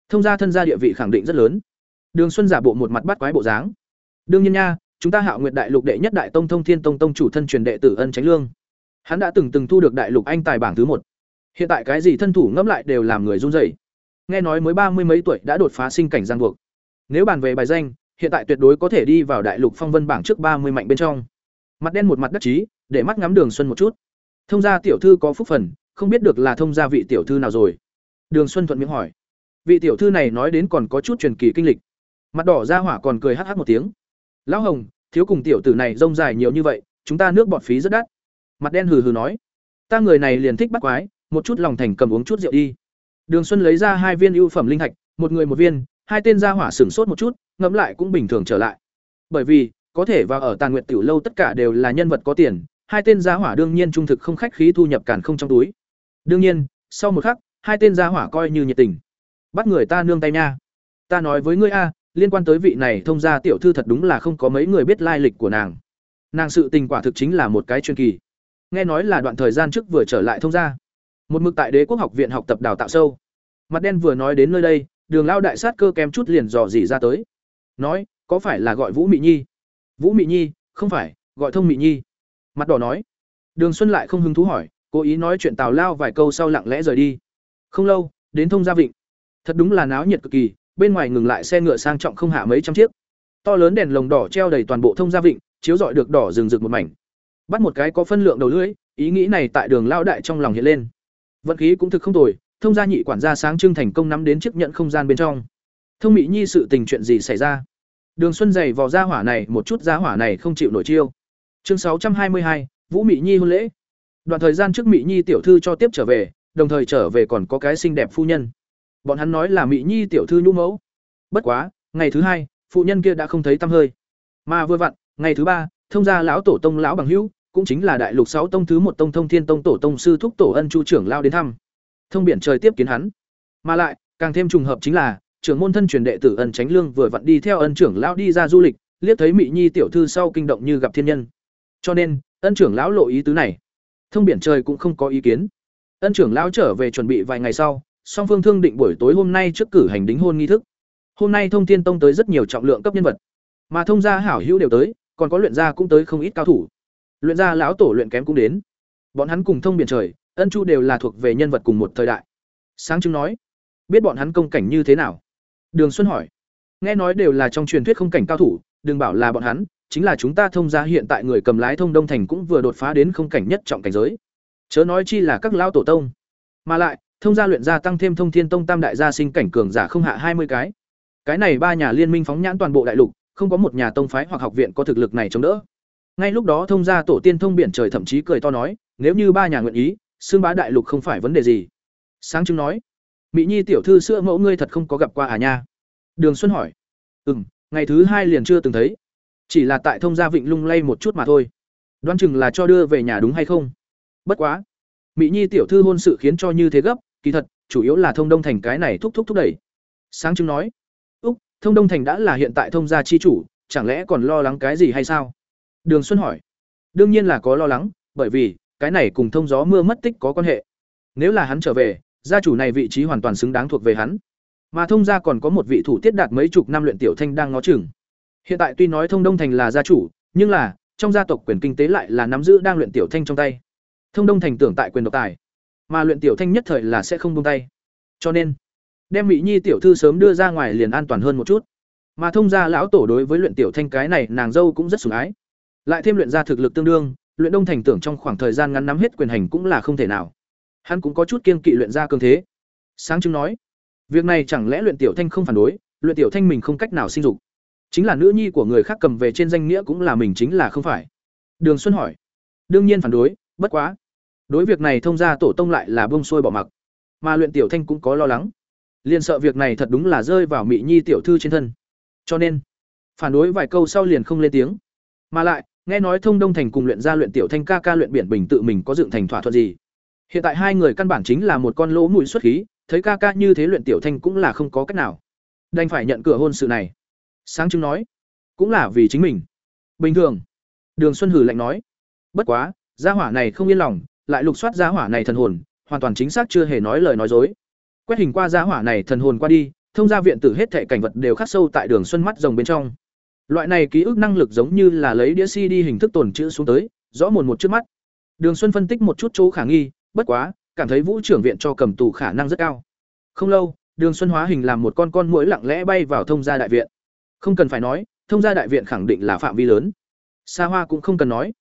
thông gia thân gia địa vị khẳng định rất lớn. Đường xuân giả bộ một mặt bắt quái bộ dáng. Đương nhiên nha, chúng ta hạo nguyệt đại lục đệ nhất đại tông thông thiên tông tông chủ thân truyền đệ tử ân tránh lương. Hắn đã từng từng thu được đại lục anh tài bảng thứ một. Hiện tại cái gì thân thủ ngẫm lại đều làm người run rẩy. Nghe nói mới ba mươi mấy tuổi đã đột phá sinh cảnh giang buộc. Nếu bàn về bài danh, hiện tại tuyệt đối có thể đi vào đại lục phong vân bảng trước ba mươi mạnh bên trong. Mặt đen một mặt đắc chí, để mắt ngắm Đường Xuân một chút. Thông gia tiểu thư có phúc phần, không biết được là thông gia vị tiểu thư nào rồi. Đường Xuân thuận miệng hỏi. Vị tiểu thư này nói đến còn có chút truyền kỳ kinh lịch. Mặt đỏ ra hỏa còn cười hắc hắc một tiếng. Lão Hồng, thiếu cùng tiểu tử này rông dài nhiều như vậy, chúng ta nước bọt phí rất đắt. Mặt đen hừ hừ nói. Ta người này liền thích bắt quái, một chút lòng thành cầm uống chút rượu đi. Đường Xuân lấy ra hai viên ưu phẩm linh thạch, một người một viên, hai tên gia hỏa sửng sốt một chút, ngẫm lại cũng bình thường trở lại. Bởi vì, có thể vào ở Tàn Nguyệt tiểu lâu tất cả đều là nhân vật có tiền, hai tên gia hỏa đương nhiên trung thực không khách khí thu nhập cản không trong túi. Đương nhiên, sau một khắc, hai tên gia hỏa coi như nhiệt tình. Bắt người ta nương tay nha. Ta nói với ngươi a, liên quan tới vị này thông gia tiểu thư thật đúng là không có mấy người biết lai lịch của nàng. Nàng sự tình quả thực chính là một cái chuyên kỳ. Nghe nói là đoạn thời gian trước vừa trở lại thông gia. Một mực tại Đế Quốc học viện học tập đào tạo sâu. Mặt đen vừa nói đến nơi đây, Đường Lao đại sát cơ kém chút liền dò dỉ ra tới. Nói, có phải là gọi Vũ Mị Nhi? Vũ Mị Nhi, không phải, gọi Thông Mị Nhi. Mặt đỏ nói. Đường Xuân lại không hứng thú hỏi, cố ý nói chuyện Tào Lao vài câu sau lặng lẽ rời đi. Không lâu, đến thông gia vịnh. Thật đúng là náo nhiệt cực kỳ, bên ngoài ngừng lại xe ngựa sang trọng không hạ mấy trăm chiếc. To lớn đèn lồng đỏ treo đầy toàn bộ thông gia vịnh, chiếu rọi được đỏ rừng rực một mảnh. Bắt một cái có phân lượng đầu lưỡi, ý nghĩ này tại Đường Lao đại trong lòng hiện lên. Vận khí cũng thực không tồi, thông gia nhị quản gia sáng trưng thành công nắm đến chiếc nhận không gian bên trong. Thông Mỹ Nhi sự tình chuyện gì xảy ra? Đường Xuân dày vào gia hỏa này, một chút gia hỏa này không chịu nổi chiêu. Chương sáu trăm hai mươi hai, Vũ Mỹ Nhi hôn lễ. Đoạn thời gian trước Mỹ Nhi tiểu thư cho tiếp trở về, đồng thời trở về còn có cái xinh đẹp phu nhân. Bọn hắn nói là Mỹ Nhi tiểu thư nhũ mẫu. Bất quá, ngày thứ hai, phụ nhân kia đã không thấy tăm hơi. Mà vừa vặn, ngày thứ ba, thông gia lão tổ tông lão bằng hữu, cũng chính là đại lục sáu tông thứ một tông thông thiên tông tổ tông sư thúc tổ ân chu trưởng lao đến thăm. Thông biển trời tiếp kiến hắn. Mà lại, càng thêm trùng hợp chính là, trưởng môn thân truyền đệ tử ân tránh lương vừa vặn đi theo ân trưởng lão đi ra du lịch, liếc thấy mỹ nhi tiểu thư sau kinh động như gặp thiên nhân. Cho nên, ân trưởng lão lộ ý tứ này. Thông biển trời cũng không có ý kiến. Ân trưởng lão trở về chuẩn bị vài ngày sau, song phương thương định buổi tối hôm nay trước cử hành đính hôn nghi thức. Hôm nay thông thiên tông tới rất nhiều trọng lượng cấp nhân vật. Mà thông gia hảo hữu đều tới, còn có luyện gia cũng tới không ít cao thủ luyện gia lão tổ luyện kém cũng đến. Bọn hắn cùng thông biển trời, ân chu đều là thuộc về nhân vật cùng một thời đại. Sáng chứng nói, biết bọn hắn công cảnh như thế nào? Đường xuân hỏi, nghe nói đều là trong truyền thuyết không cảnh cao thủ, đừng bảo là bọn hắn, chính là chúng ta thông gia hiện tại người cầm lái thông đông thành cũng vừa đột phá đến không cảnh nhất trọng cảnh giới. Chớ nói chi là các lão tổ tông. Mà lại, thông gia luyện gia tăng thêm thông thiên tông tam đại gia sinh cảnh cường giả không hạ hai mươi cái. Cái này ba nhà liên minh phóng nhãn toàn bộ đại lục, không có một nhà tông phái hoặc học viện có thực lực này chống đỡ ngay lúc đó thông gia tổ tiên thông biển trời thậm chí cười to nói, nếu như ba nhà nguyện ý xương bá đại lục không phải vấn đề gì. Sáng chứng nói, mỹ nhi tiểu thư sữa mẫu ngươi thật không có gặp qua à nha? Đường xuân hỏi ừ m ngày thứ hai liền chưa từng thấy. Chỉ là tại thông gia vịnh lung lay một chút mà thôi. Đoan chừng là cho đưa về nhà đúng hay không? Bất quá, mỹ nhi tiểu thư hôn sự khiến cho như thế gấp, kỳ thật, chủ yếu là thông đông thành cái này thúc thúc thúc đẩy. Sáng chứng nói, úc, thông đông thành đã là hiện tại thông gia chi chủ, chẳng lẽ còn lo lắng cái gì hay sao? Đường xuân hỏi. Đương nhiên là có lo lắng, bởi vì, cái này cùng thông gió mưa mất tích có quan hệ. Nếu là hắn trở về, gia chủ này vị trí hoàn toàn xứng đáng thuộc về hắn. Mà thông gia còn có một vị thủ tiết đạt mấy chục năm luyện tiểu thanh đang ngó chừng. Hiện tại tuy nói thông đông thành là gia chủ, nhưng là, trong gia tộc quyền kinh tế lại là nắm giữ đang luyện tiểu thanh trong tay. Thông đông thành tưởng tại quyền độc tài, mà luyện tiểu thanh nhất thời là sẽ không buông tay. Cho nên, đem mỹ nhi tiểu thư sớm đưa ra ngoài liền an toàn hơn một chút. Mà thông gia lão tổ đối với luyện tiểu thanh cái này nàng dâu cũng rất sủng ái lại thêm luyện ra thực lực tương đương, luyện đông thành tưởng trong khoảng thời gian ngắn nắm hết quyền hành cũng là không thể nào. Hắn cũng có chút kiên kỵ luyện ra cương thế. Sáng chứng nói, việc này chẳng lẽ luyện tiểu thanh không phản đối, luyện tiểu thanh mình không cách nào sinh dục. Chính là nữ nhi của người khác cầm về trên danh nghĩa cũng là mình chính là không phải. Đường xuân hỏi, đương nhiên phản đối, bất quá. Đối việc này thông ra tổ tông lại là bông sôi bỏ mặc. Mà luyện tiểu thanh cũng có lo lắng. Liền sợ việc này thật đúng là rơi vào mỹ nhi tiểu thư trên thân. Cho nên, phản đối vài câu sau liền không lên tiếng. Mà lại nghe nói thông đông thành cùng luyện gia luyện tiểu thanh ca ca luyện biển bình tự mình có dựng thành thỏa thuận gì? Hiện tại hai người căn bản chính là một con lỗ mũi xuất khí, thấy ca ca như thế luyện tiểu thanh cũng là không có cách nào. Đành phải nhận cửa hôn sự này. Sáng chứng nói, cũng là vì chính mình. Bình thường, đường xuân hử lạnh nói, bất quá, gia hỏa này không yên lòng, lại lục soát gia hỏa này thần hồn, hoàn toàn chính xác chưa hề nói lời nói dối. Quét hình qua gia hỏa này thần hồn qua đi, thông gia viện tử hết thệ cảnh vật đều khắc sâu tại đường xuân mắt rồng bên trong. Loại này ký ức năng lực giống như là lấy đĩa CD hình thức tồn trữ xuống tới, rõ mồn một trước mắt. Đường Xuân phân tích một chút chỗ khả nghi, bất quá, cảm thấy Vũ trưởng viện cho cầm tù khả năng rất cao. Không lâu, Đường Xuân hóa hình làm một con con muỗi lặng lẽ bay vào thông gia đại viện. Không cần phải nói, thông gia đại viện khẳng định là phạm vi lớn. Sa Hoa cũng không cần nói.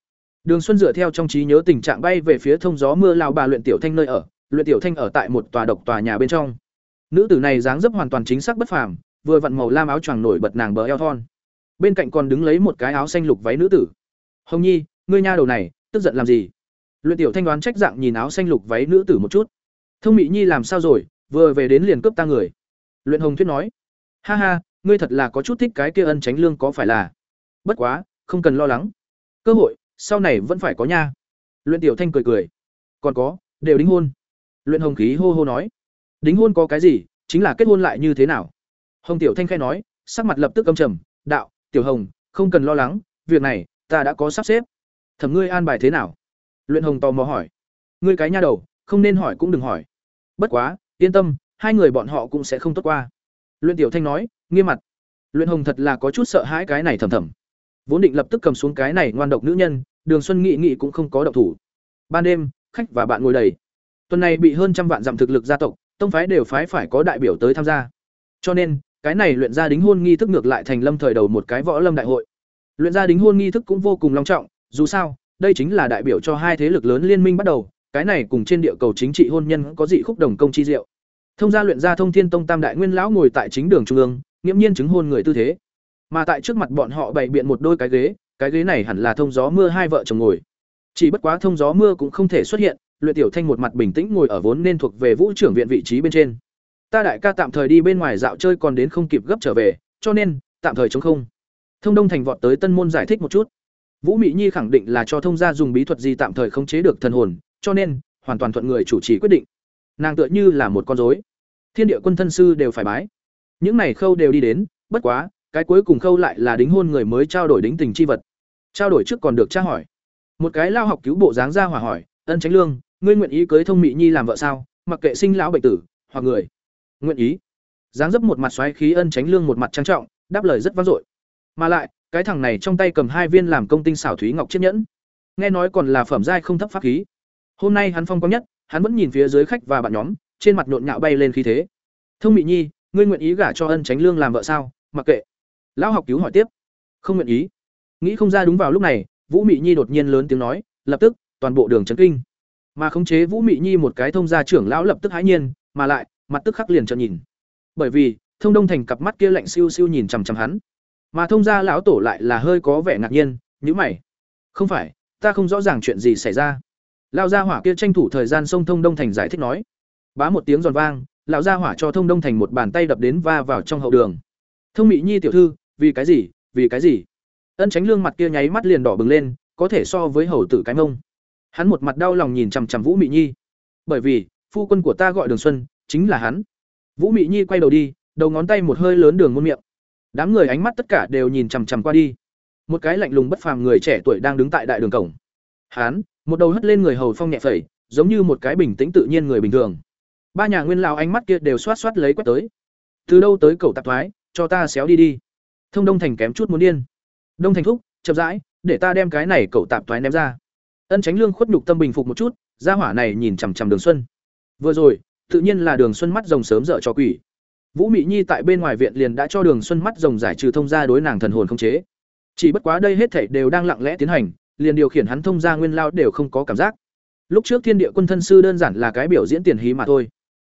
Đường Xuân dựa theo trong trí nhớ tình trạng bay về phía thông gió mưa lao bà luyện tiểu thanh nơi ở, luyện tiểu thanh ở tại một tòa độc tòa nhà bên trong. Nữ tử này dáng dấp hoàn toàn chính xác bất phàm, vừa vặn màu lam áo choàng nổi bật nàng bờ eo thon. Bên cạnh còn đứng lấy một cái áo xanh lục váy nữ tử. Hồng Nhi, ngươi nha đầu này, tức giận làm gì? Luyện tiểu thanh đoán trách dạng nhìn áo xanh lục váy nữ tử một chút. Thông mỹ Nhi làm sao rồi, vừa về đến liền cướp ta người. Luyện Hồng thuyết nói, ha ha, ngươi thật là có chút thích cái kia ân tránh lương có phải là? Bất quá, không cần lo lắng. Cơ hội, sau này vẫn phải có nha. Luyện tiểu thanh cười cười. Còn có, đều đính hôn. Luyện Hồng khí hô hô nói, đính hôn có cái gì, chính là kết hôn lại như thế nào? Hồng tiểu thanh khẽ nói, sắc mặt lập tức âm trầm, đạo, tiểu hồng, không cần lo lắng, việc này ta đã có sắp xếp. Thẩm ngươi an bài thế nào? Luyện Hồng tò mò hỏi. Ngươi cái nha đầu, không nên hỏi cũng đừng hỏi. Bất quá, yên tâm, hai người bọn họ cũng sẽ không tốt qua. Luyện Tiểu Thanh nói, nghiêm mặt. Luyện Hồng thật là có chút sợ hãi cái này thầm thầm. Vốn định lập tức cầm xuống cái này ngoan độc nữ nhân, Đường Xuân Nghị nghị cũng không có động thủ. Ban đêm, khách và bạn ngồi đầy. Tuần này bị hơn trăm vạn giảm thực lực gia tộc, tông phái đều phái phải có đại biểu tới tham gia. Cho nên, cái này luyện gia đính hôn nghi thức ngược lại thành lâm thời đầu một cái võ lâm đại hội. Luyện gia đính hôn nghi thức cũng vô cùng long trọng, dù sao, đây chính là đại biểu cho hai thế lực lớn liên minh bắt đầu, cái này cùng trên địa cầu chính trị hôn nhân có dị khúc đồng công chi diệu. Thông gia luyện gia Thông Thiên Tông Tam đại nguyên lão ngồi tại chính đường trung ương, nghiễm nhiên chứng hôn người tư thế. Mà tại trước mặt bọn họ bày biện một đôi cái ghế, cái ghế này hẳn là thông gió mưa hai vợ chồng ngồi. Chỉ bất quá thông gió mưa cũng không thể xuất hiện, Luyện Tiểu Thanh một mặt bình tĩnh ngồi ở vốn nên thuộc về Vũ trưởng viện vị trí bên trên. Ta đại ca tạm thời đi bên ngoài dạo chơi còn đến không kịp gấp trở về, cho nên tạm thời chống không. Thông Đông Thành vọt tới Tân Môn giải thích một chút. Vũ Mị Nhi khẳng định là cho thông gia dùng bí thuật gì tạm thời khống chế được thần hồn, cho nên hoàn toàn thuận người chủ trì quyết định. Nàng tựa như là một con rối. Thiên địa quân thân sư đều phải bái. Những này khâu đều đi đến, bất quá, cái cuối cùng khâu lại là đính hôn người mới trao đổi đính tình chi vật. Trao đổi trước còn được tra hỏi. Một cái lao học cứu bộ dáng ra hỏa hỏi, "Ân Tránh Lương, ngươi nguyện ý cưới Thông Mị Nhi làm vợ sao? Mặc kệ sinh lão bệnh tử, hoặc người." "Nguyện ý." Dáng dấp một mặt xoáy khí Ân Tránh Lương một mặt trang trọng, đáp lời rất vang dội. Mà lại, cái thằng này trong tay cầm hai viên làm công tinh xảo thúy ngọc chiếc nhẫn. Nghe nói còn là phẩm giai không thấp pháp khí. Hôm nay hắn phong quang nhất hắn vẫn nhìn phía dưới khách và bạn nhóm trên mặt nhộn nhạo bay lên khí thế. Thông mị nhi ngươi nguyện ý gả cho ân tránh lương làm vợ sao? Mặc kệ. Lão học cứu hỏi tiếp. Không nguyện ý. Nghĩ không ra đúng vào lúc này vũ mị nhi đột nhiên lớn tiếng nói lập tức toàn bộ đường trấn kinh. Mà khống chế vũ mị nhi một cái thông gia trưởng lão lập tức hãi nhiên mà lại mặt tức khắc liền trợn nhìn. Bởi vì, thông đông thành cặp mắt kia lạnh siêu siêu nhìn chằm chằm hắn. Mà thông gia lão tổ lại là hơi có vẻ ngạc nhiên, nhíu mày. Không phải, ta không rõ ràng chuyện gì xảy ra. Lão gia hỏa kia tranh thủ thời gian xông thông đông thành giải thích nói. Bá một tiếng giòn vang, lão gia hỏa cho thông đông thành một bàn tay đập đến va vào trong hậu đường. Thông mỹ nhi tiểu thư, vì cái gì, vì cái gì? Ân tránh lương mặt kia nháy mắt liền đỏ bừng lên, có thể so với hầu tử cái mông. Hắn một mặt đau lòng nhìn chằm chằm vũ mỹ nhi. Bởi vì, phu quân của ta gọi đường xuân chính là hắn. Vũ mỹ nhi quay đầu đi, đầu ngón tay một hơi lớn đường muôn miệng. Đám người ánh mắt tất cả đều nhìn chằm chằm qua đi. Một cái lạnh lùng bất phàm người trẻ tuổi đang đứng tại đại đường cổng. Hán, một đầu hất lên người hầu phong nhẹ phẩy, giống như một cái bình tĩnh tự nhiên người bình thường. Ba nhà nguyên lao ánh mắt kia đều xoát xoát lấy quét tới. Từ đâu tới cầu tạp thoái, cho ta xéo đi đi. Thông đông thành kém chút muốn điên. Đông thành thúc, chậm rãi, để ta đem cái này cậu tạp thoái ném ra. Ân tránh lương khuất nhục tâm bình phục một chút, gia hỏa này nhìn chằm chằm đường xuân. Vừa rồi tự nhiên là đường xuân mắt rồng sớm dở cho quỷ Vũ Mị Nhi tại bên ngoài viện liền đã cho Đường Xuân mắt rồng giải trừ thông gia đối nàng thần hồn không chế. Chỉ bất quá đây hết thảy đều đang lặng lẽ tiến hành, liền điều khiển hắn thông gia nguyên lao đều không có cảm giác. Lúc trước Thiên Địa Quân thân sư đơn giản là cái biểu diễn tiền hí mà thôi.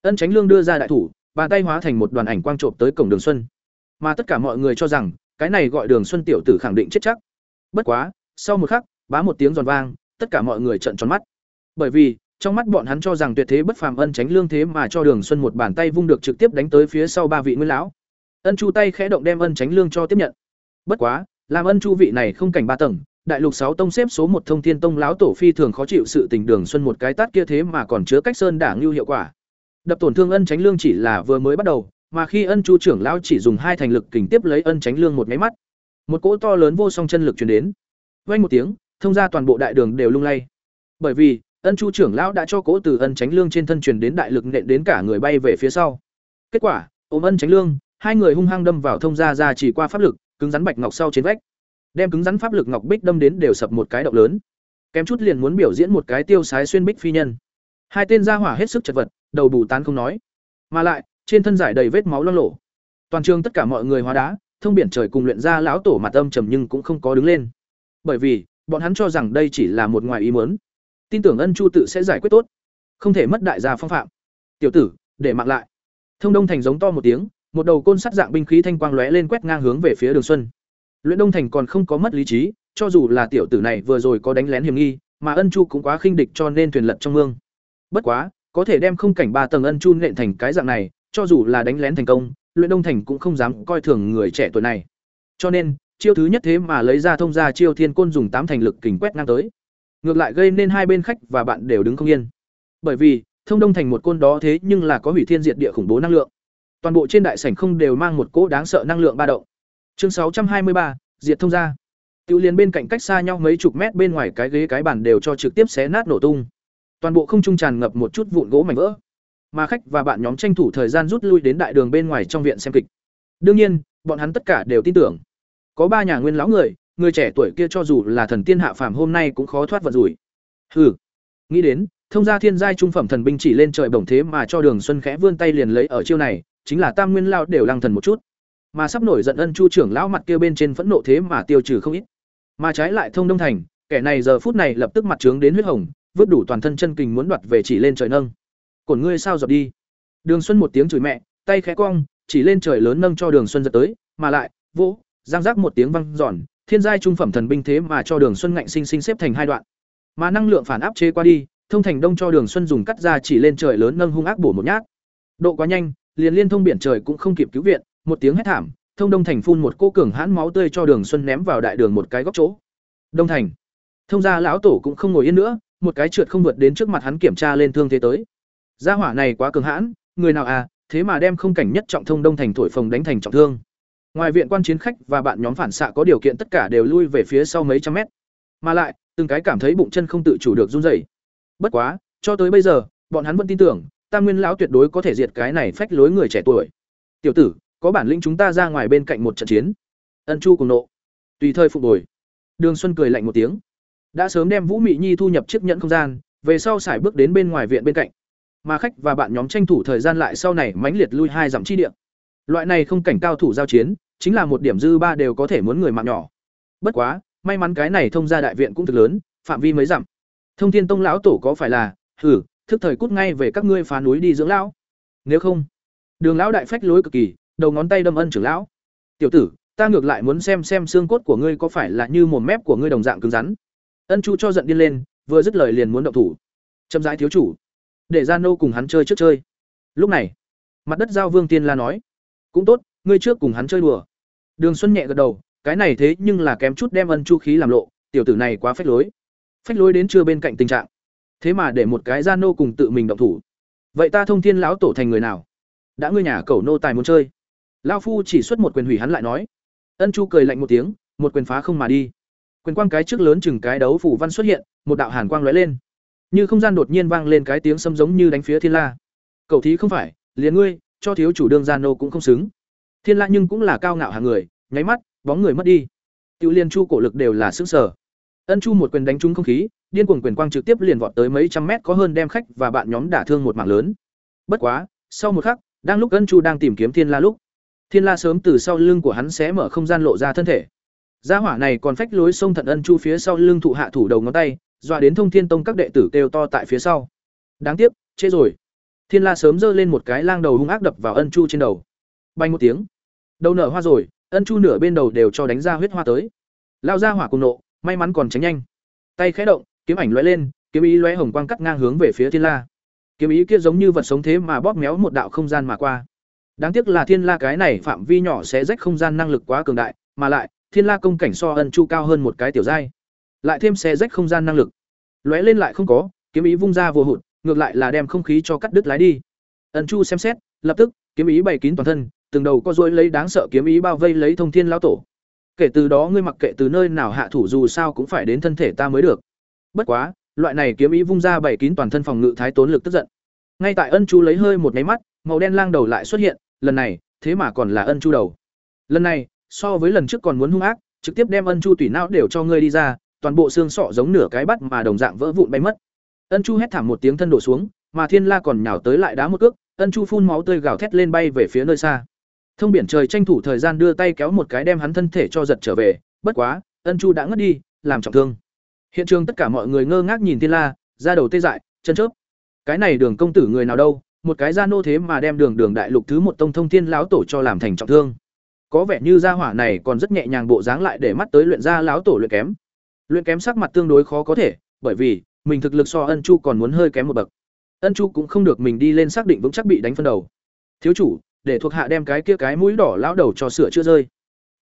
Ân Chánh Lương đưa ra đại thủ, bàn tay hóa thành một đoàn ảnh quang trộm tới cổng Đường Xuân. Mà tất cả mọi người cho rằng, cái này gọi Đường Xuân tiểu tử khẳng định chết chắc. Bất quá, sau một khắc, bá một tiếng giòn vang, tất cả mọi người trợn tròn mắt. Bởi vì, trong mắt bọn hắn cho rằng tuyệt thế bất phàm ân tránh lương thế mà cho đường xuân một bàn tay vung được trực tiếp đánh tới phía sau ba vị nguyên lão. Ân chu tay khẽ động đem ân tránh lương cho tiếp nhận. Bất quá, làm ân chu vị này không cảnh ba tầng, đại lục sáu tông xếp số một thông thiên tông lão tổ phi thường khó chịu sự tình đường xuân một cái tát kia thế mà còn chứa cách sơn đảng lưu hiệu quả. Đập tổn thương ân tránh lương chỉ là vừa mới bắt đầu, mà khi ân chu trưởng lão chỉ dùng hai thành lực kình tiếp lấy ân tránh lương một máy mắt, một cỗ to lớn vô song chân lực truyền đến. Vang một tiếng, thông ra toàn bộ đại đường đều lung lay. Bởi vì ân chu trưởng lão đã cho cố từ ân tránh lương trên thân truyền đến đại lực nện đến cả người bay về phía sau. Kết quả, ôm ân tránh lương, hai người hung hăng đâm vào thông gia ra chỉ qua pháp lực, cứng rắn bạch ngọc sau trên vách. Đem cứng rắn pháp lực ngọc bích đâm đến đều sập một cái động lớn. Kém chút liền muốn biểu diễn một cái tiêu sái xuyên bích phi nhân. Hai tên gia hỏa hết sức chật vật, đầu bù tán không nói. Mà lại, trên thân giải đầy vết máu lo lộ toàn trường tất cả mọi người hóa đá, thông biển trời cùng luyện ra lão tổ mặt âm trầm nhưng cũng không có đứng lên. Bởi vì, bọn hắn cho rằng đây chỉ là một ngoài ý muốn tin tưởng ân chu tự sẽ giải quyết tốt, không thể mất đại gia phong phạm. Tiểu tử, để mạng lại. Thông đông thành giống to một tiếng, một đầu côn sắt dạng binh khí thanh quang lóe lên quét ngang hướng về phía đường xuân. Luyện đông thành còn không có mất lý trí, cho dù là tiểu tử này vừa rồi có đánh lén hiểm nghi, mà ân chu cũng quá khinh địch cho nên thuyền lật trong mương. Bất quá, có thể đem không cảnh ba tầng ân chu nện thành cái dạng này, cho dù là đánh lén thành công, luyện đông thành cũng không dám coi thường người trẻ tuổi này. Cho nên, chiêu thứ nhất thế mà lấy ra thông ra chiêu thiên côn dùng tám thành lực kình quét ngang tới ngược lại gây nên hai bên khách và bạn đều đứng không yên bởi vì thông đông thành một côn đó thế nhưng là có hủy thiên diệt địa khủng bố năng lượng toàn bộ trên đại sảnh không đều mang một cỗ đáng sợ năng lượng ba động chương sáu trăm hai mươi ba diệt thông ra Tiểu liền bên cạnh cách xa nhau mấy chục mét bên ngoài cái ghế cái bàn đều cho trực tiếp xé nát nổ tung. Toàn bộ không trung tràn ngập một chút vụn gỗ mảnh vỡ. Mà khách và bạn nhóm tranh thủ thời gian rút lui đến đại đường bên ngoài trong viện xem kịch. Đương nhiên, bọn hắn tất cả đều tin tưởng. Có ba nhà nguyên lão người, người trẻ tuổi kia cho dù là thần tiên hạ phàm hôm nay cũng khó thoát vận rủi. Hừ. Nghĩ đến, thông gia thiên giai trung phẩm thần binh chỉ lên trời bổng thế mà cho Đường Xuân khẽ vươn tay liền lấy ở chiêu này, chính là Tam Nguyên lão đều lăng thần một chút. Mà sắp nổi giận ân Chu trưởng lão mặt kia bên trên phẫn nộ thế mà tiêu trừ không ít. Mà trái lại Thông Đông Thành, kẻ này giờ phút này lập tức mặt trướng đến huyết hồng, vứt đủ toàn thân chân kình muốn đoạt về chỉ lên trời nâng. Cổn ngươi sao dập đi? Đường Xuân một tiếng chửi mẹ, tay khẽ cong, chỉ lên trời lớn nâng cho Đường Xuân giật tới, mà lại, vỗ, giang giác một tiếng vang giòn, thiên giai trung phẩm thần binh thế mà cho Đường Xuân ngạnh sinh sinh xếp thành hai đoạn. Mà năng lượng phản áp chế qua đi, Thông Thành Đông cho Đường Xuân dùng cắt ra chỉ lên trời lớn nâng hung ác bổ một nhát. Độ quá nhanh, liền liên thông biển trời cũng không kịp cứu viện, một tiếng hét thảm, thông đông thành phun một cô cường hãn máu tươi cho đường xuân ném vào đại đường một cái góc chỗ đông thành thông gia lão tổ cũng không ngồi yên nữa một cái trượt không vượt đến trước mặt hắn kiểm tra lên thương thế tới gia hỏa này quá cường hãn người nào à thế mà đem không cảnh nhất trọng thông đông thành thổi phồng đánh thành trọng thương ngoài viện quan chiến khách và bạn nhóm phản xạ có điều kiện tất cả đều lui về phía sau mấy trăm mét. Mà lại, từng cái cảm thấy bụng chân không tự chủ được run rẩy. Bất quá, cho tới bây giờ, bọn hắn vẫn tin tưởng, tam nguyên lão tuyệt đối có thể diệt cái này phách lối người trẻ tuổi. Tiểu tử, có bản lĩnh chúng ta ra ngoài bên cạnh một trận chiến. Ân chu cùng nộ. Tùy thời phục hồi. Đường xuân cười lạnh một tiếng. Đã sớm đem vũ mị nhi thu nhập chiếc nhẫn không gian, về sau xài bước đến bên ngoài viện bên cạnh. Mà khách và bạn nhóm tranh thủ thời gian lại sau này mãnh liệt lui hai dặm chi địa. Loại này không cảnh cao thủ giao chiến chính là một điểm dư ba đều có thể muốn người mạng nhỏ. Bất quá, may mắn cái này thông ra đại viện cũng thực lớn, phạm vi mới dặm. Thông thiên tông lão tổ có phải là hử thức thời cút ngay về các ngươi phá núi đi dưỡng lão? Nếu không, đường lão đại phách lối cực kỳ, đầu ngón tay đâm ân trưởng lão. Tiểu tử, ta ngược lại muốn xem xem xương cốt của ngươi có phải là như một mép của ngươi đồng dạng cứng rắn. Ân chu cho giận điên lên, vừa dứt lời liền muốn động thủ. Chậm rãi thiếu chủ, để ra nô cùng hắn chơi trước chơi. Lúc này, mặt đất giao vương tiên la nói, cũng tốt ngươi trước cùng hắn chơi đùa. Đường xuân nhẹ gật đầu, cái này thế nhưng là kém chút đem ân chu khí làm lộ, tiểu tử này quá phách lối. Phách lối đến chưa bên cạnh tình trạng. Thế mà để một cái gia nô cùng tự mình động thủ. Vậy ta thông thiên lão tổ thành người nào? Đã ngươi nhà cẩu nô tài muốn chơi. Lao phu chỉ xuất một quyền hủy hắn lại nói. Ân chu cười lạnh một tiếng, một quyền phá không mà đi. Quyền quang cái trước lớn chừng cái đấu phủ văn xuất hiện, một đạo hàn quang lóe lên. Như không gian đột nhiên vang lên cái tiếng xâm giống như đánh phía thiên la. Cậu thí không phải, liền ngươi, cho thiếu chủ đương gian nô cũng không xứng thiên la nhưng cũng là cao ngạo hàng người nháy mắt bóng người mất đi tiểu liên chu cổ lực đều là xứng sở ân chu một quyền đánh trúng không khí điên cuồng quyền quang trực tiếp liền vọt tới mấy trăm mét có hơn đem khách và bạn nhóm đả thương một mảng lớn bất quá sau một khắc đang lúc ân chu đang tìm kiếm thiên la lúc Thiên La sớm từ sau lưng của hắn sẽ mở không gian lộ ra thân thể. Gia hỏa này còn phách lối sông Thận Ân Chu phía sau lưng thụ hạ thủ đầu ngón tay, dọa đến Thông Thiên Tông các đệ tử kêu to tại phía sau. Đáng tiếc, chết rồi. Thiên La sớm giơ lên một cái lang đầu hung ác đập vào Ân Chu trên đầu. Bay một tiếng. Đầu nở hoa rồi, Ân Chu nửa bên đầu đều cho đánh ra huyết hoa tới. Lao ra hỏa cùng nộ, may mắn còn tránh nhanh. Tay khẽ động, kiếm ảnh lóe lên, kiếm ý lóe hồng quang cắt ngang hướng về phía Thiên La. Kiếm ý kia giống như vật sống thế mà bóp méo một đạo không gian mà qua. Đáng tiếc là Thiên La cái này phạm vi nhỏ sẽ rách không gian năng lực quá cường đại, mà lại, Thiên La công cảnh so ân chu cao hơn một cái tiểu giai. Lại thêm xe rách không gian năng lực. Lóe lên lại không có, kiếm ý vung ra vô hụt, ngược lại là đem không khí cho cắt đứt lái đi. Ân chu xem xét, lập tức, kiếm ý bày kín toàn thân, từng đầu có dối lấy đáng sợ kiếm ý bao vây lấy Thông Thiên lão tổ. Kể từ đó ngươi mặc kệ từ nơi nào hạ thủ dù sao cũng phải đến thân thể ta mới được. Bất quá, loại này kiếm ý vung ra bảy kín toàn thân phòng ngự thái tốn lực tức giận. Ngay tại Ân Chu lấy hơi một nháy mắt, màu đen lang đầu lại xuất hiện, lần này thế mà còn là ân chu đầu lần này so với lần trước còn muốn hung ác trực tiếp đem ân chu tủy não đều cho ngươi đi ra toàn bộ xương sọ giống nửa cái bắt mà đồng dạng vỡ vụn bay mất. Ân Chu hét thảm một tiếng thân đổ xuống, mà Thiên La còn nhào tới lại đá một cước, Ân Chu phun máu tươi gào thét lên bay về phía nơi xa. Thông biển trời tranh thủ thời gian đưa tay kéo một cái đem hắn thân thể cho giật trở về, bất quá, Ân Chu đã ngất đi, làm trọng thương. Hiện trường tất cả mọi người ngơ ngác nhìn Thiên La, ra đầu tê dại, chân chớp. Cái này Đường công tử người nào đâu, một cái gia nô thế mà đem Đường Đường đại lục thứ một tông thông thiên lão tổ cho làm thành trọng thương. Có vẻ như gia hỏa này còn rất nhẹ nhàng bộ dáng lại để mắt tới luyện gia lão tổ luyện kém. Luyện kém sắc mặt tương đối khó có thể, bởi vì mình thực lực so Ân Chu còn muốn hơi kém một bậc. Ân Chu cũng không được mình đi lên xác định vững chắc bị đánh phân đầu. Thiếu chủ, để thuộc hạ đem cái kia cái mũi đỏ lão đầu cho sửa chưa rơi.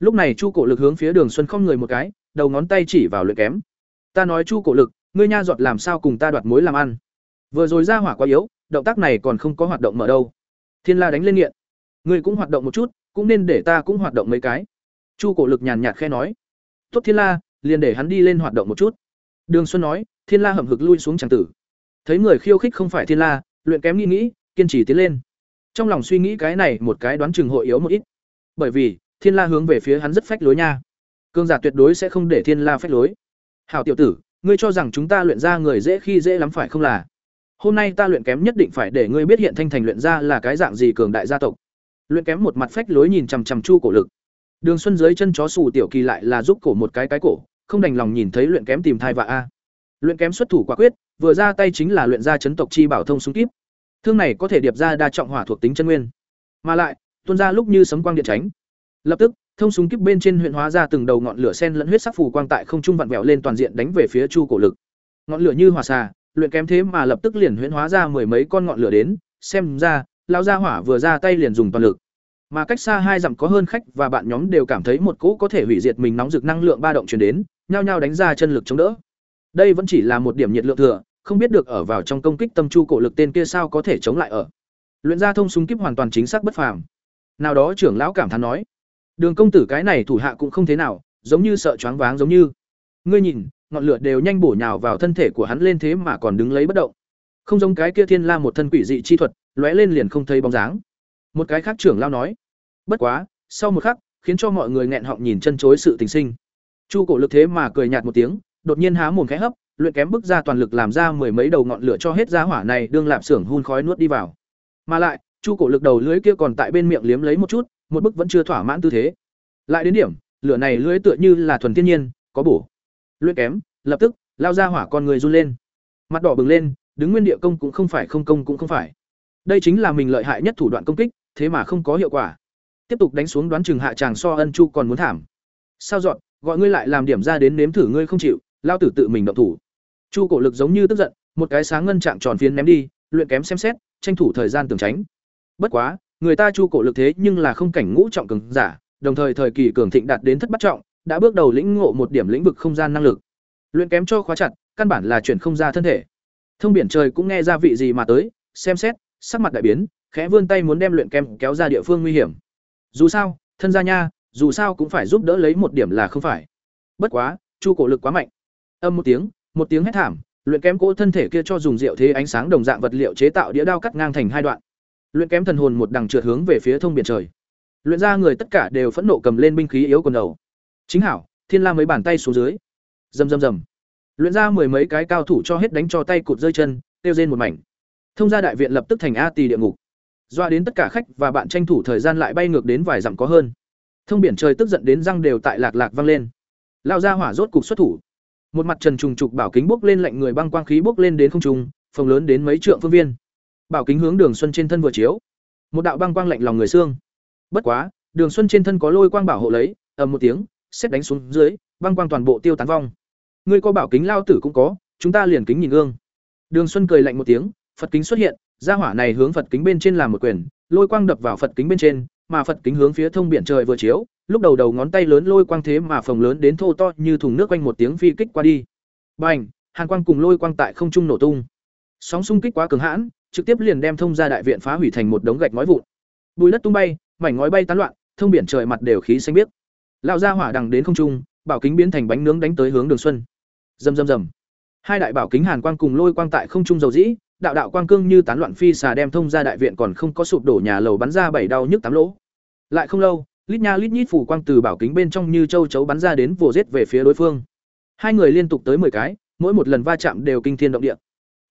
Lúc này Chu Cổ Lực hướng phía Đường Xuân không người một cái, đầu ngón tay chỉ vào luyện kém. Ta nói Chu Cổ Lực, ngươi nha giọt làm sao cùng ta đoạt mối làm ăn? Vừa rồi ra hỏa quá yếu, động tác này còn không có hoạt động mở đâu. Thiên La đánh lên nghiện. Ngươi cũng hoạt động một chút, cũng nên để ta cũng hoạt động mấy cái. Chu Cổ Lực nhàn nhạt khẽ nói. Tốt Thiên La, liền để hắn đi lên hoạt động một chút. Đường Xuân nói, Thiên La hậm hực lui xuống chẳng tử. Thấy người khiêu khích không phải Thiên La, luyện kém nghĩ nghĩ, kiên trì tiến lên. Trong lòng suy nghĩ cái này một cái đoán chừng hội yếu một ít. Bởi vì, Thiên La hướng về phía hắn rất phách lối nha. Cương giả tuyệt đối sẽ không để Thiên La phách lối. Hảo tiểu tử, ngươi cho rằng chúng ta luyện ra người dễ khi dễ lắm phải không là? Hôm nay ta luyện kém nhất định phải để ngươi biết hiện thanh thành luyện ra là cái dạng gì cường đại gia tộc. Luyện kém một mặt phách lối nhìn chằm chằm Chu Cổ Lực. Đường Xuân dưới chân chó sù tiểu kỳ lại là giúp cổ một cái cái cổ, không đành lòng nhìn thấy luyện kém tìm thai và a. Luyện kém xuất thủ quả quyết, vừa ra tay chính là luyện ra chấn tộc chi bảo thông súng kíp. Thương này có thể điệp ra đa trọng hỏa thuộc tính chân nguyên, mà lại tuôn ra lúc như sấm quang điện tránh. Lập tức, thông súng kíp bên trên huyện hóa ra từng đầu ngọn lửa sen lẫn huyết sắc phù quang tại không trung vặn vẹo lên toàn diện đánh về phía Chu Cổ Lực. Ngọn lửa như hỏa xà, luyện kém thế mà lập tức liền huyễn hóa ra mười mấy con ngọn lửa đến, xem ra, lão gia hỏa vừa ra tay liền dùng toàn lực. Mà cách xa hai dặm có hơn khách và bạn nhóm đều cảm thấy một cỗ có thể hủy diệt mình nóng rực năng lượng ba động truyền đến, nhao nhao đánh ra chân lực chống đỡ. Đây vẫn chỉ là một điểm nhiệt lượng thừa, không biết được ở vào trong công kích tâm chu cổ lực tên kia sao có thể chống lại ở. Luyện ra thông súng kíp hoàn toàn chính xác bất phàm. Nào đó trưởng lão cảm thán nói, Đường công tử cái này thủ hạ cũng không thế nào, giống như sợ choáng váng giống như. Ngươi nhìn, ngọn lửa đều nhanh bổ nhào vào thân thể của hắn lên thế mà còn đứng lấy bất động. Không giống cái kia thiên la một thân quỷ dị chi thuật, lóe lên liền không thấy bóng dáng. Một cái khác trưởng lão nói, bất quá, sau một khắc, khiến cho mọi người nghẹn họng nhìn chân chối sự tình sinh. Chu cổ lực thế mà cười nhạt một tiếng, đột nhiên há mồm khẽ hấp, luyện kém bức ra toàn lực làm ra mười mấy đầu ngọn lửa cho hết ra hỏa này đương lạp xưởng hun khói nuốt đi vào. Mà lại, chu cổ lực đầu lưới kia còn tại bên miệng liếm lấy một chút, một bức vẫn chưa thỏa mãn tư thế. Lại đến điểm, lửa này lưới tựa như là thuần thiên nhiên, có bổ. Luyện kém, lập tức lao ra hỏa con người run lên. Mặt đỏ bừng lên, đứng nguyên địa công cũng không phải không công cũng không phải. Đây chính là mình lợi hại nhất thủ đoạn công kích, thế mà không có hiệu quả. Tiếp tục đánh xuống đoán chừng hạ chàng so ân chu còn muốn thảm. Sao dọn, gọi ngươi lại làm điểm ra đến nếm thử ngươi không chịu, lao tử tự mình động thủ. Chu cổ lực giống như tức giận, một cái sáng ngân trạng tròn phiến ném đi, luyện kém xem xét, tranh thủ thời gian tường tránh. Bất quá, người ta chu cổ lực thế nhưng là không cảnh ngũ trọng cường giả, đồng thời thời kỳ cường thịnh đạt đến thất bất trọng, đã bước đầu lĩnh ngộ một điểm lĩnh vực không gian năng lực. Luyện kém cho khóa chặt, căn bản là chuyển không ra thân thể. Thông biển trời cũng nghe ra vị gì mà tới, xem xét, sắc mặt đại biến, khẽ vươn tay muốn đem luyện kém kéo ra địa phương nguy hiểm. Dù sao, thân gia nha, dù sao cũng phải giúp đỡ lấy một điểm là không phải. Bất quá, chu cổ lực quá mạnh. Âm một tiếng, một tiếng hét thảm, luyện kém cỗ thân thể kia cho dùng rượu thế ánh sáng đồng dạng vật liệu chế tạo đĩa đao cắt ngang thành hai đoạn. Luyện kém thần hồn một đằng trượt hướng về phía thông biển trời. Luyện ra người tất cả đều phẫn nộ cầm lên binh khí yếu quần đầu. Chính hảo, Thiên La mấy bàn tay xuống dưới. Rầm rầm rầm. Luyện ra mười mấy cái cao thủ cho hết đánh cho tay cụt rơi chân, tiêu rên một mảnh. Thông gia đại viện lập tức thành a tỳ địa ngục. Doa đến tất cả khách và bạn tranh thủ thời gian lại bay ngược đến vài dặm có hơn. Thông biển trời tức giận đến răng đều tại lạc lạc vang lên. Lao ra hỏa rốt cục xuất thủ. Một mặt trần trùng trục bảo kính bốc lên lạnh người băng quang khí bốc lên đến không trung, phòng lớn đến mấy trượng phương viên. Bảo kính hướng Đường Xuân trên thân vừa chiếu, một đạo băng quang lạnh lòng người xương. Bất quá, Đường Xuân trên thân có lôi quang bảo hộ lấy, ầm một tiếng, xét đánh xuống dưới, băng quang toàn bộ tiêu tán vong. Ngươi có bảo kính lao tử cũng có, chúng ta liền kính nhìn gương. Đường Xuân cười lạnh một tiếng, Phật kính xuất hiện, gia hỏa này hướng Phật kính bên trên làm một quyền, lôi quang đập vào Phật kính bên trên, mà Phật kính hướng phía thông biển trời vừa chiếu, lúc đầu đầu ngón tay lớn lôi quang thế mà phồng lớn đến thô to như thùng nước quanh một tiếng phi kích qua đi. Bành, hàng quang cùng lôi quang tại không trung nổ tung. Sóng xung kích quá cường hãn, trực tiếp liền đem thông ra đại viện phá hủy thành một đống gạch ngói vụn. Bùi đất tung bay, mảnh ngói bay tán loạn, thông biển trời mặt đều khí xanh biếc. Lão gia hỏa đằng đến không trung, bảo kính biến thành bánh nướng đánh tới hướng Đường Xuân. Rầm rầm rầm. Hai đại bảo kính hàn quang cùng lôi quang tại không trung dầu dĩ, đạo đạo quang cương như tán loạn phi xà đem thông ra đại viện còn không có sụp đổ nhà lầu bắn ra bảy đau nhức tám lỗ. Lại không lâu, lít nha lít nhít phủ quang từ bảo kính bên trong như châu chấu bắn ra đến vồ giết về phía đối phương. Hai người liên tục tới 10 cái, mỗi một lần va chạm đều kinh thiên động địa.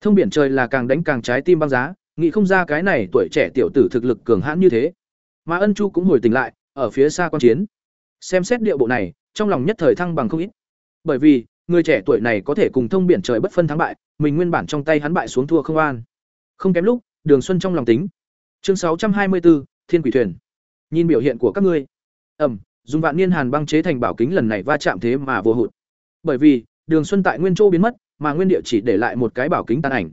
Thông biển trời là càng đánh càng trái tim băng giá, nghĩ không ra cái này tuổi trẻ tiểu tử thực lực cường hãn như thế. Mà Ân Chu cũng hồi tỉnh lại, ở phía xa quan chiến. Xem xét điệu bộ này, trong lòng nhất thời thăng bằng không ít. Bởi vì, người trẻ tuổi này có thể cùng thông biển trời bất phân thắng bại, mình nguyên bản trong tay hắn bại xuống thua không an. Không kém lúc, Đường Xuân trong lòng tính. Chương sáu trăm hai mươi bốn, Thiên Quỷ Thuyền. Nhìn biểu hiện của các ngươi. Ầm, dùng vạn niên hàn băng chế thành bảo kính lần này va chạm thế mà vô hụt. Bởi vì, Đường Xuân tại nguyên chỗ biến mất, mà nguyên địa chỉ để lại một cái bảo kính tàn ảnh.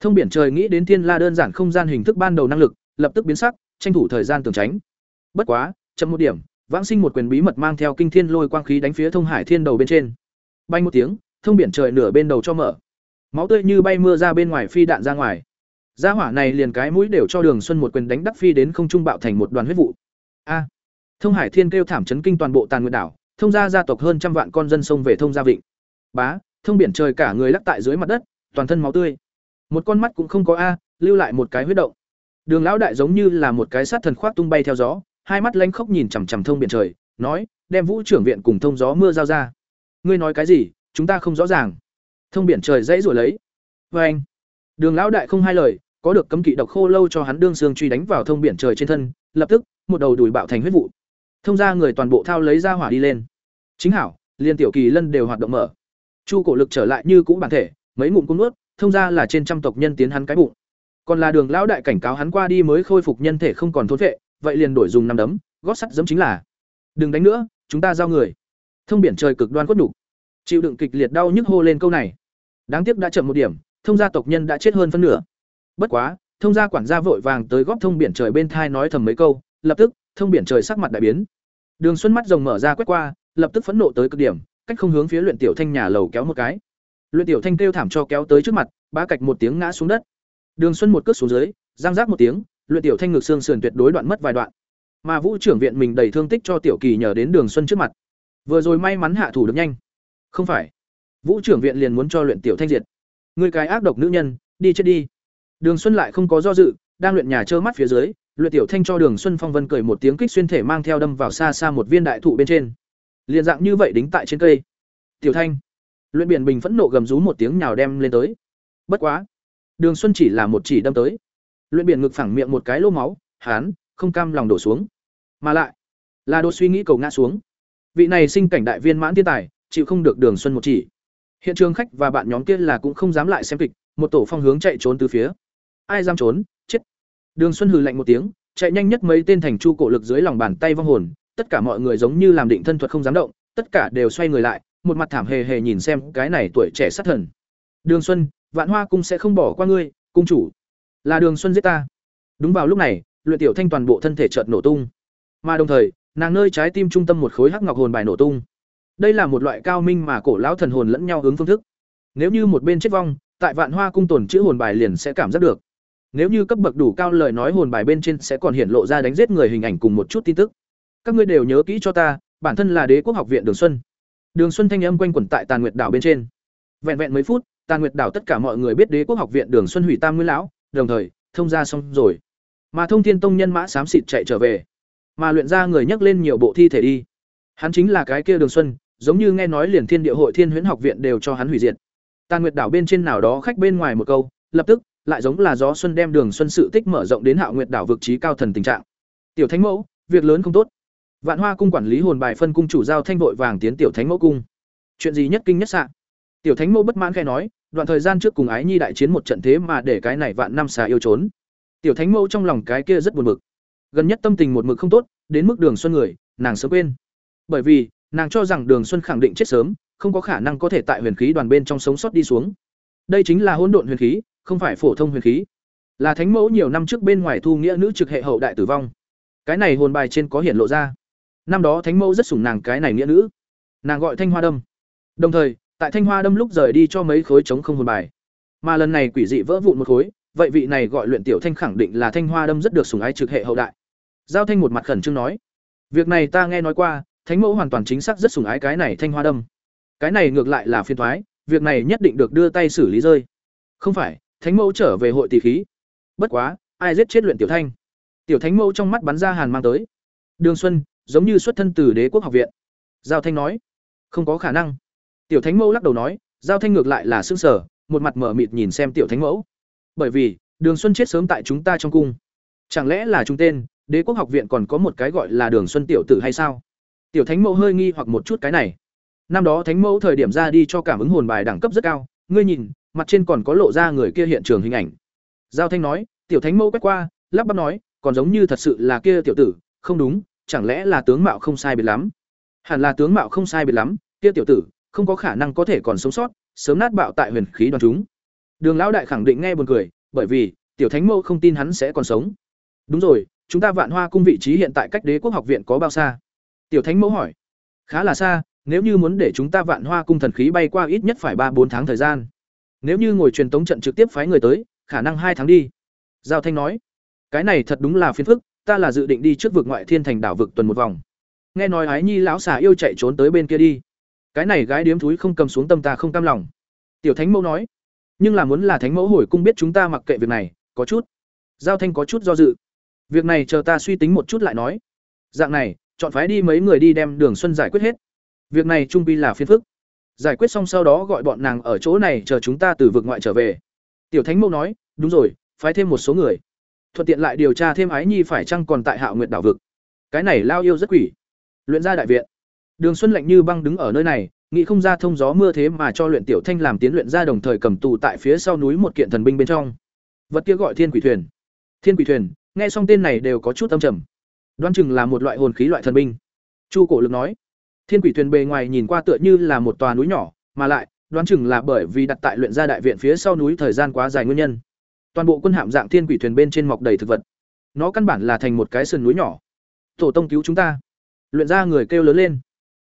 Thông biển trời nghĩ đến Thiên La đơn giản không gian hình thức ban đầu năng lực, lập tức biến sắc, tranh thủ thời gian tường tránh. Bất quá, chậm một điểm, Vãng Sinh một quyền bí mật mang theo kinh thiên lôi quang khí đánh phía Thông Hải Thiên đầu bên trên. Bay một tiếng, thông biển trời nửa bên đầu cho mở. Máu tươi như bay mưa ra bên ngoài phi đạn ra ngoài. Gia hỏa này liền cái mũi đều cho Đường Xuân một quyền đánh đắc phi đến không trung bạo thành một đoàn huyết vụ. A! Thông Hải Thiên kêu thảm chấn kinh toàn bộ Tàn Nguyệt đảo, thông gia gia tộc hơn trăm vạn con dân sông về thông gia vịnh. Bá, thông biển trời cả người lắc tại dưới mặt đất, toàn thân máu tươi. Một con mắt cũng không có a, lưu lại một cái huyết động. Đường lão đại giống như là một cái sát thần khoác tung bay theo gió, hai mắt lánh khốc nhìn chằm chằm thông biển trời, nói, đem Vũ trưởng viện cùng thông gió mưa giao ra. Ngươi nói cái gì, chúng ta không rõ ràng. Thông biển trời dãy rồi lấy. Và anh. Đường lão đại không hai lời, có được cấm kỵ độc khô lâu cho hắn đương xương truy đánh vào thông biển trời trên thân, lập tức, một đầu đùi bạo thành huyết vụ. Thông ra người toàn bộ thao lấy ra hỏa đi lên. Chính hảo, liên tiểu kỳ lân đều hoạt động mở. Chu cổ lực trở lại như cũ bản thể, mấy ngụm cung nuốt, thông ra là trên trăm tộc nhân tiến hắn cái bụng. Còn là Đường lão đại cảnh cáo hắn qua đi mới khôi phục nhân thể không còn thốn vệ, vậy liền đổi dùng năm đấm, gót sắt giấm chính là. Đừng đánh nữa, chúng ta giao người. Thông biển trời cực đoan cốt đủ. Chịu đựng kịch liệt đau nhức hô lên câu này. Đáng tiếc đã chậm một điểm, thông gia tộc nhân đã chết hơn phân nửa. Bất quá, thông gia quản gia vội vàng tới góp thông biển trời bên thai nói thầm mấy câu, lập tức, thông biển trời sắc mặt đại biến. Đường Xuân mắt rồng mở ra quét qua, lập tức phẫn nộ tới cực điểm, cách không hướng phía luyện tiểu thanh nhà lầu kéo một cái. Luyện tiểu thanh kêu thảm cho kéo tới trước mặt, ba cạch một tiếng ngã xuống đất. Đường Xuân một cước xuống dưới, giang rác một tiếng, luyện tiểu thanh ngực xương sườn tuyệt đối đoạn mất vài đoạn. Mà Vũ trưởng viện mình đầy thương tích cho tiểu kỳ nhờ đến Đường Xuân trước mặt. Vừa rồi may mắn hạ thủ được nhanh. Không phải. Vũ trưởng viện liền muốn cho luyện tiểu thanh diệt. Ngươi cái ác độc nữ nhân, đi chết đi. Đường Xuân lại không có do dự, đang luyện nhà trơ mắt phía dưới, luyện tiểu thanh cho Đường Xuân Phong Vân cười một tiếng kích xuyên thể mang theo đâm vào xa xa một viên đại thụ bên trên. Liền dạng như vậy đính tại trên cây. Tiểu Thanh, luyện biển bình phẫn nộ gầm rú một tiếng nhào đem lên tới. Bất quá, Đường Xuân chỉ là một chỉ đâm tới. Luyện biển ngực phẳng miệng một cái lô máu, hán, không cam lòng đổ xuống. Mà lại, là đột suy nghĩ cầu ngã xuống. Vị này sinh cảnh đại viên mãn thiên tài, chịu không được Đường Xuân một chỉ. Hiện trường khách và bạn nhóm kia là cũng không dám lại xem kịch, một tổ phong hướng chạy trốn từ phía. Ai dám trốn. Đường Xuân hừ lạnh một tiếng, chạy nhanh nhất mấy tên thành chu cổ lực dưới lòng bàn tay vong hồn, tất cả mọi người giống như làm định thân thuật không dám động, tất cả đều xoay người lại, một mặt thảm hề hề nhìn xem cái này tuổi trẻ sát thần. Đường Xuân, Vạn Hoa cung sẽ không bỏ qua ngươi, cung chủ. Là Đường Xuân giết ta. Đúng vào lúc này, luyện tiểu thanh toàn bộ thân thể chợt nổ tung. Mà đồng thời, nàng nơi trái tim trung tâm một khối hắc ngọc hồn bài nổ tung. Đây là một loại cao minh mà cổ lão thần hồn lẫn nhau hướng phương thức. Nếu như một bên chết vong, tại Vạn Hoa cung tổn chữ hồn bài liền sẽ cảm giác được. Nếu như cấp bậc đủ cao lời nói hồn bài bên trên sẽ còn hiện lộ ra đánh giết người hình ảnh cùng một chút tin tức. Các ngươi đều nhớ kỹ cho ta, bản thân là Đế quốc học viện Đường Xuân. Đường Xuân thanh âm quanh quẩn tại Tàn Nguyệt đảo bên trên. Vẹn vẹn mấy phút, Tàn Nguyệt đảo tất cả mọi người biết Đế quốc học viện Đường Xuân hủy Tam Nguyên lão, đồng thời, thông ra xong rồi. Mà Thông Thiên tông nhân mã xám xịt chạy trở về, mà luyện ra người nhắc lên nhiều bộ thi thể đi. Hắn chính là cái kia Đường Xuân, giống như nghe nói liền Thiên Địa hội Thiên Huyễn học viện đều cho hắn hủy diệt. Tàn Nguyệt đảo bên trên nào đó khách bên ngoài một câu, lập tức, lại giống là gió xuân đem Đường Xuân sự tích mở rộng đến Hạo Nguyệt đảo vực trí cao thần tình trạng. Tiểu Thánh mẫu, việc lớn không tốt. Vạn Hoa cung quản lý hồn bài phân cung chủ giao thanh vội vàng tiến tiểu thánh mẫu cung. Chuyện gì nhất kinh nhất sạ? Tiểu thánh mẫu bất mãn khai nói, đoạn thời gian trước cùng ái nhi đại chiến một trận thế mà để cái này vạn năm xà yêu trốn. Tiểu thánh mẫu trong lòng cái kia rất buồn bực. Gần nhất tâm tình một mực không tốt, đến mức Đường Xuân người, nàng sớm quên. Bởi vì, nàng cho rằng Đường Xuân khẳng định chết sớm, không có khả năng có thể tại huyền khí đoàn bên trong sống sót đi xuống. Đây chính là hỗn độn huyền khí, không phải phổ thông huyền khí. Là thánh mẫu nhiều năm trước bên ngoài thu nghĩa nữ trực hệ hậu đại tử vong. Cái này hồn bài trên có hiển lộ ra. Năm đó thánh mẫu rất sủng nàng cái này nghĩa nữ. Nàng gọi thanh hoa đâm. Đồng thời, tại thanh hoa đâm lúc rời đi cho mấy khối chống không hồn bài. Mà lần này quỷ dị vỡ vụn một khối, vậy vị này gọi luyện tiểu thanh khẳng định là thanh hoa đâm rất được sủng ái trực hệ hậu đại. Giao thanh một mặt khẩn trương nói, việc này ta nghe nói qua, thánh mẫu hoàn toàn chính xác rất sủng ái cái này thanh hoa đâm. Cái này ngược lại là phiên thoái việc này nhất định được đưa tay xử lý rơi. Không phải thánh mẫu trở về hội tỷ khí bất quá ai giết chết luyện tiểu thanh tiểu thánh mẫu trong mắt bắn ra hàn mang tới đường xuân giống như xuất thân từ đế quốc học viện giao thanh nói không có khả năng Tiểu Thánh Mẫu lắc đầu nói, Giao Thanh ngược lại là xương sở. một mặt mở mịt nhìn xem Tiểu Thánh Mẫu. Bởi vì, Đường Xuân chết sớm tại chúng ta trong cung. Chẳng lẽ là chúng tên, Đế quốc học viện còn có một cái gọi là Đường Xuân tiểu tử hay sao? Tiểu Thánh Mẫu hơi nghi hoặc một chút cái này. Năm đó Thánh Mẫu thời điểm ra đi cho cảm ứng hồn bài đẳng cấp rất cao, ngươi nhìn, mặt trên còn có lộ ra người kia hiện trường hình ảnh. Giao Thanh nói, Tiểu Thánh Mẫu quét qua, lắp bắp nói, còn giống như thật sự là kia tiểu tử, không đúng, chẳng lẽ là tướng mạo không sai biệt lắm? Hẳn là tướng mạo không sai biệt lắm, kia tiểu tử, không có khả năng có thể còn sống sót, sớm nát bạo tại huyền khí đoàn chúng. Đường lão đại khẳng định nghe buồn cười, bởi vì tiểu thánh mẫu không tin hắn sẽ còn sống. Đúng rồi, chúng ta Vạn Hoa cung vị trí hiện tại cách Đế quốc học viện có bao xa? Tiểu thánh mẫu hỏi. Khá là xa, nếu như muốn để chúng ta Vạn Hoa cung thần khí bay qua ít nhất phải ba bốn tháng thời gian. Nếu như ngồi truyền tống trận trực tiếp phái người tới, khả năng hai tháng đi. Giao Thanh nói. Cái này thật đúng là phiền phức, ta là dự định đi trước vực ngoại thiên thành đảo vực tuần một vòng. Nghe nói Ái Nhi lão xà yêu chạy trốn tới bên kia đi. Cái này gái điếm thúi không cầm xuống tâm ta không cam lòng. Tiểu Thánh Mẫu nói nhưng là muốn là thánh mẫu hồi cung biết chúng ta mặc kệ việc này có chút giao thanh có chút do dự việc này chờ ta suy tính một chút lại nói dạng này chọn phái đi mấy người đi đem đường xuân giải quyết hết việc này trung pi là phiền phức giải quyết xong sau đó gọi bọn nàng ở chỗ này chờ chúng ta từ vực ngoại trở về. Tiểu thánh mẫu nói, đúng rồi, phái thêm một số người. Thuận tiện lại điều tra thêm ái nhi phải chăng còn tại hạo Nguyệt đảo vực. Cái này lao yêu rất quỷ. Luyện ra đại viện. Đường xuân lạnh như băng đứng ở nơi này, nghĩ không ra thông gió mưa thế mà cho luyện tiểu thanh làm tiến luyện ra đồng thời cầm tù tại phía sau núi một kiện thần binh bên trong. Vật kia gọi thiên quỷ thuyền. Thiên quỷ thuyền, nghe xong tên này đều có chút âm trầm. Đoan chừng là một loại hồn khí loại thần binh. Chu cổ lực nói thiên quỷ thuyền bề ngoài nhìn qua tựa như là một tòa núi nhỏ, mà lại, đoán chừng là bởi vì đặt tại luyện gia đại viện phía sau núi thời gian quá dài nguyên nhân. Toàn bộ quân hạm dạng thiên quỷ thuyền bên trên mọc đầy thực vật. Nó căn bản là thành một cái sườn núi nhỏ. Tổ tông cứu chúng ta. Luyện gia người kêu lớn lên.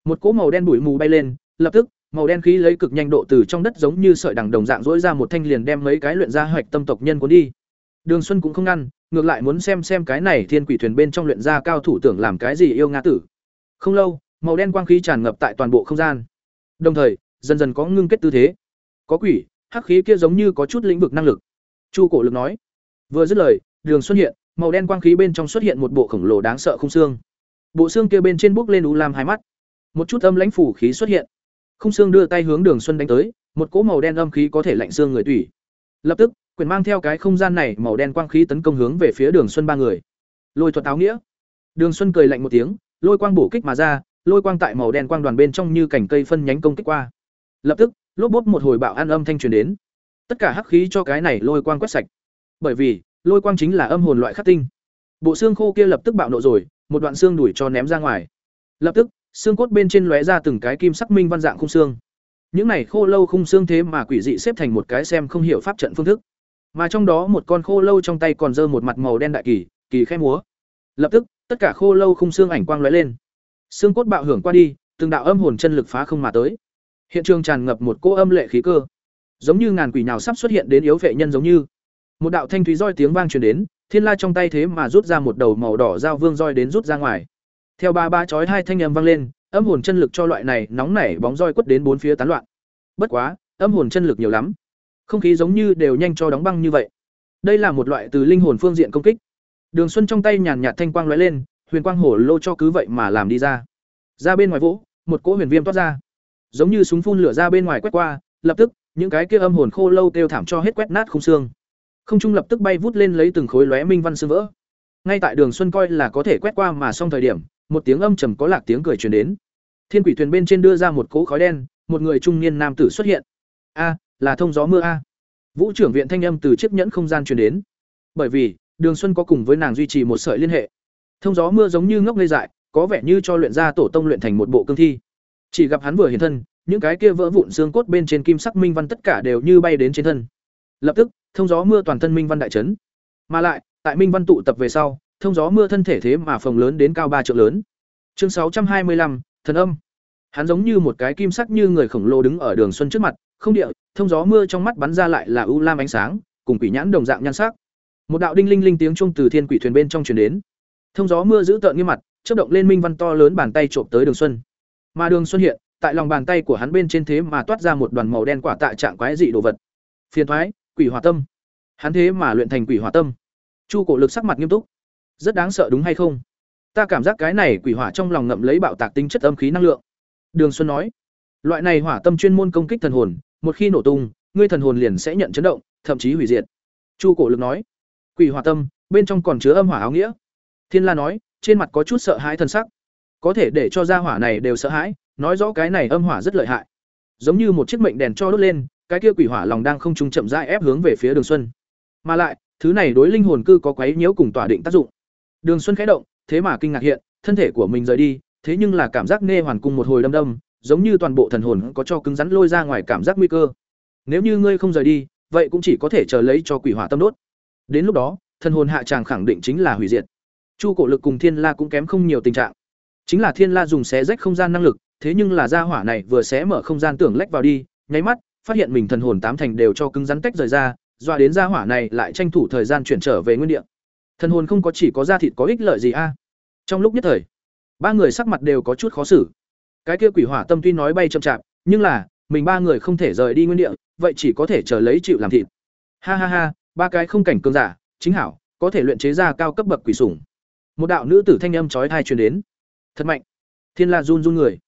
Một cỗ màu đen bụi mù bay lên, lập tức, màu đen khí lấy cực nhanh độ từ trong đất giống như sợi đằng đồng dạng dỗi ra một thanh liền đem mấy cái luyện ra hoạch tâm tộc nhân cuốn đi. Đường xuân cũng không ngăn, ngược lại muốn xem xem cái này thiên quỷ thuyền bên trong luyện ra cao thủ tưởng làm cái gì yêu nga tử. Không lâu màu đen quang khí tràn ngập tại toàn bộ không gian. Đồng thời dần dần có ngưng kết tư thế. Có quỷ hắc khí kia giống như có chút lĩnh vực năng lực. Chu cổ lực nói. Vừa dứt lời đường xuất hiện màu đen quang khí bên trong xuất hiện một bộ khổng lồ đáng sợ không xương. Bộ xương kia bên trên bốc lên u lam hai mắt. Một chút âm lãnh phủ khí xuất hiện. Không xương đưa tay hướng Đường Xuân đánh tới, một cỗ màu đen âm khí có thể lạnh xương người tủy. Lập tức, quyền mang theo cái không gian này màu đen quang khí tấn công hướng về phía Đường Xuân ba người. Lôi thuật áo nghĩa. Đường Xuân cười lạnh một tiếng, lôi quang bổ kích mà ra, lôi quang tại màu đen quang đoàn bên trong như cảnh cây phân nhánh công kích qua. Lập tức, lốp bốp một hồi bạo an âm thanh truyền đến. Tất cả hắc khí cho cái này lôi quang quét sạch. Bởi vì, lôi quang chính là âm hồn loại khắc tinh. Bộ xương khô kia lập tức bạo nộ rồi, một đoạn xương đuổi cho ném ra ngoài. Lập tức, xương cốt bên trên lóe ra từng cái kim sắc minh văn dạng khung xương. Những này khô lâu khung xương thế mà quỷ dị xếp thành một cái xem không hiểu pháp trận phương thức. Mà trong đó một con khô lâu trong tay còn giơ một mặt màu đen đại kỳ, kỳ khe múa. Lập tức, tất cả khô lâu khung xương ảnh quang lóe lên. Xương cốt bạo hưởng qua đi, từng đạo âm hồn chân lực phá không mà tới. Hiện trường tràn ngập một cỗ âm lệ khí cơ, giống như ngàn quỷ nào sắp xuất hiện đến yếu vệ nhân giống như. Một đạo thanh thúy roi tiếng vang truyền đến, Thiên La trong tay thế mà rút ra một đầu màu đỏ dao vương roi đến rút ra ngoài. Theo ba ba chói hai thanh âm vang lên, âm hồn chân lực cho loại này nóng nảy bóng roi quất đến bốn phía tán loạn. Bất quá, âm hồn chân lực nhiều lắm. Không khí giống như đều nhanh cho đóng băng như vậy. Đây là một loại từ linh hồn phương diện công kích. Đường Xuân trong tay nhàn nhạt thanh quang lóe lên, huyền quang hổ lô cho cứ vậy mà làm đi ra. Ra bên ngoài vỗ, một cỗ huyền viêm toát ra. Giống như súng phun lửa ra bên ngoài quét qua, lập tức, những cái kia âm hồn khô lâu kêu thảm cho hết quét nát khung xương. Không trung lập tức bay vút lên lấy từng khối lóe minh văn xương vỡ. Ngay tại Đường Xuân coi là có thể quét qua mà xong thời điểm, một tiếng âm trầm có lạc tiếng cười truyền đến thiên quỷ thuyền bên trên đưa ra một cỗ khói đen một người trung niên nam tử xuất hiện a là thông gió mưa a vũ trưởng viện thanh âm từ chiếc nhẫn không gian truyền đến bởi vì đường xuân có cùng với nàng duy trì một sợi liên hệ thông gió mưa giống như ngốc ngây dại có vẻ như cho luyện ra tổ tông luyện thành một bộ cương thi chỉ gặp hắn vừa hiện thân những cái kia vỡ vụn xương cốt bên trên kim sắc minh văn tất cả đều như bay đến trên thân lập tức thông gió mưa toàn thân minh văn đại trấn mà lại tại minh văn tụ tập về sau thông gió mưa thân thể thế mà phồng lớn đến cao ba triệu lớn. Chương sáu trăm hai mươi lăm thần âm. Hắn giống như một cái kim sắc như người khổng lồ đứng ở đường xuân trước mặt, không địa, thông gió mưa trong mắt bắn ra lại là u lam ánh sáng, cùng quỷ nhãn đồng dạng nhan sắc. Một đạo đinh linh linh tiếng chuông từ thiên quỷ thuyền bên trong truyền đến. Thông gió mưa giữ tợn nghiêm mặt, chớp động lên minh văn to lớn bàn tay trộm tới Đường Xuân. Mà Đường Xuân hiện, tại lòng bàn tay của hắn bên trên thế mà toát ra một đoàn màu đen quả tạ trạng quái dị đồ vật. Phiền thoái, quỷ hỏa tâm. Hắn thế mà luyện thành quỷ hỏa tâm. Chu Cổ Lực sắc mặt nghiêm túc rất đáng sợ đúng hay không ta cảm giác cái này quỷ hỏa trong lòng ngậm lấy bạo tạc tính chất âm khí năng lượng đường xuân nói Loại này hỏa tâm chuyên môn công kích thần hồn, một khi nổ tung, ngươi thần hồn liền sẽ nhận chấn động, thậm chí hủy diệt. Chu Cổ Lực nói, quỷ hỏa tâm, bên trong còn chứa âm hỏa áo nghĩa. Thiên La nói, trên mặt có chút sợ hãi thần sắc. Có thể để cho gia hỏa này đều sợ hãi, nói rõ cái này âm hỏa rất lợi hại. Giống như một chiếc mệnh đèn cho đốt lên, cái kia quỷ hỏa lòng đang không trung chậm rãi ép hướng về phía Đường Xuân. Mà lại, thứ này đối linh hồn cư có quấy nhiễu cùng tỏa định tác dụng. Đường Xuân khẽ động, thế mà kinh ngạc hiện, thân thể của mình rời đi, thế nhưng là cảm giác nghe hoàn cung một hồi đâm đâm, giống như toàn bộ thần hồn có cho cứng rắn lôi ra ngoài cảm giác nguy cơ. Nếu như ngươi không rời đi, vậy cũng chỉ có thể chờ lấy cho quỷ hỏa tâm đốt. Đến lúc đó, thần hồn hạ tràng khẳng định chính là hủy diệt. Chu Cổ Lực cùng Thiên La cũng kém không nhiều tình trạng. Chính là Thiên La dùng xé rách không gian năng lực, thế nhưng là gia hỏa này vừa xé mở không gian tưởng lách vào đi, nháy mắt, phát hiện mình thần hồn tám thành đều cho cứng rắn tách rời ra, dọa đến gia hỏa này lại tranh thủ thời gian chuyển trở về nguyên địa. Thần hồn không có chỉ có da thịt có ích lợi gì a? Trong lúc nhất thời, ba người sắc mặt đều có chút khó xử. Cái kia quỷ hỏa tâm tuy nói bay chậm chạp, nhưng là mình ba người không thể rời đi nguyên địa, vậy chỉ có thể chờ lấy chịu làm thịt. Ha ha ha, ba cái không cảnh cường giả, chính hảo, có thể luyện chế ra cao cấp bậc quỷ sủng. Một đạo nữ tử thanh âm chói tai truyền đến. Thật mạnh. Thiên La run run người.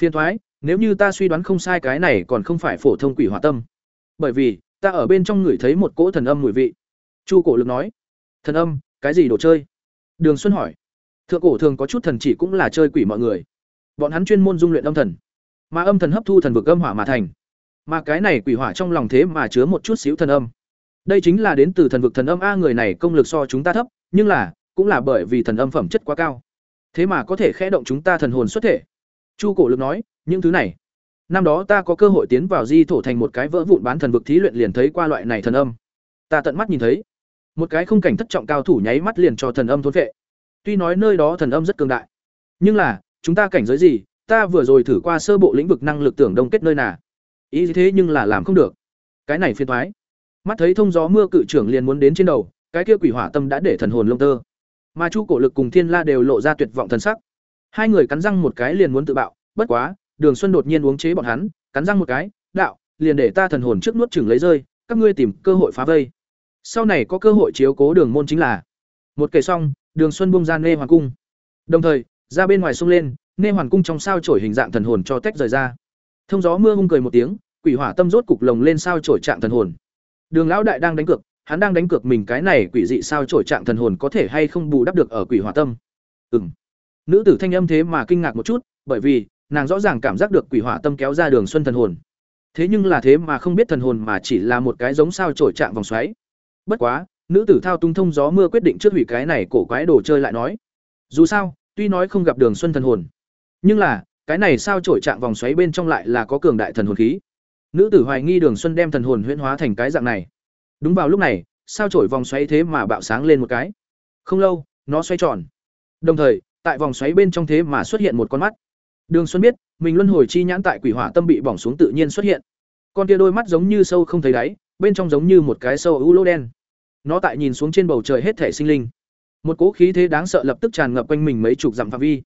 phiền thoái, nếu như ta suy đoán không sai cái này còn không phải phổ thông quỷ hỏa tâm. Bởi vì, ta ở bên trong người thấy một cỗ thần âm mùi vị. Chu Cổ Lực nói. Thần âm, cái gì đồ chơi? Đường Xuân hỏi. Thượng cổ thường có chút thần chỉ cũng là chơi quỷ mọi người. Bọn hắn chuyên môn dung luyện âm thần, mà âm thần hấp thu thần vực âm hỏa mà thành. Mà cái này quỷ hỏa trong lòng thế mà chứa một chút xíu thần âm. Đây chính là đến từ thần vực thần âm a người này công lực so chúng ta thấp, nhưng là cũng là bởi vì thần âm phẩm chất quá cao. Thế mà có thể khẽ động chúng ta thần hồn xuất thể. Chu Cổ Lực nói, những thứ này, năm đó ta có cơ hội tiến vào di thổ thành một cái vỡ vụn bán thần vực thí luyện liền thấy qua loại này thần âm. Ta tận mắt nhìn thấy, một cái không cảnh thất trọng cao thủ nháy mắt liền cho thần âm thốn vệ. Tuy nói nơi đó thần âm rất cường đại, nhưng là, chúng ta cảnh giới gì, ta vừa rồi thử qua sơ bộ lĩnh vực năng lực tưởng đông kết nơi nào. Ý thế nhưng là làm không được. Cái này phiền toái. Mắt thấy thông gió mưa cự trưởng liền muốn đến trên đầu, cái kia quỷ hỏa tâm đã để thần hồn lông tơ. Mà Chu Cổ Lực cùng Thiên La đều lộ ra tuyệt vọng thần sắc. Hai người cắn răng một cái liền muốn tự bạo, bất quá, Đường Xuân đột nhiên uống chế bọn hắn, cắn răng một cái, "Đạo, liền để ta thần hồn trước nuốt chửng lấy rơi, các ngươi tìm cơ hội phá vây. Sau này có cơ hội chiếu cố Đường môn chính là." Một kể xong, Đường Xuân buông ra Nê Hoàng cung. Đồng thời, ra bên ngoài sông lên, Nê Hoàng cung trong sao chổi hình dạng thần hồn cho tách rời ra. Thông gió mưa hung cười một tiếng, quỷ hỏa tâm rốt cục lồng lên sao chổi trạng thần hồn. Đường lão đại đang đánh cược, hắn đang đánh cược mình cái này quỷ dị sao chổi trạng thần hồn có thể hay không bù đắp được ở quỷ hỏa tâm. Ừm. Nữ tử thanh âm thế mà kinh ngạc một chút, bởi vì nàng rõ ràng cảm giác được quỷ hỏa tâm kéo ra đường xuân thần hồn. Thế nhưng là thế mà không biết thần hồn mà chỉ là một cái giống sao chổi trạng vòng xoáy. Bất quá, nữ tử thao tung thông gió mưa quyết định trước hủy cái này cổ quái đồ chơi lại nói. Dù sao, tuy nói không gặp đường xuân thần hồn, nhưng là cái này sao chổi trạng vòng xoáy bên trong lại là có cường đại thần hồn khí. Nữ tử hoài nghi Đường Xuân đem thần hồn huyễn hóa thành cái dạng này. Đúng vào lúc này, sao chổi vòng xoáy thế mà bạo sáng lên một cái. Không lâu, nó xoay tròn. Đồng thời, tại vòng xoáy bên trong thế mà xuất hiện một con mắt. Đường Xuân biết, mình luân hồi chi nhãn tại quỷ hỏa tâm bị bỏng xuống tự nhiên xuất hiện. Con kia đôi mắt giống như sâu không thấy đáy, bên trong giống như một cái sâu u lỗ đen. Nó tại nhìn xuống trên bầu trời hết thể sinh linh. Một cỗ khí thế đáng sợ lập tức tràn ngập quanh mình mấy chục dặm phạm vi.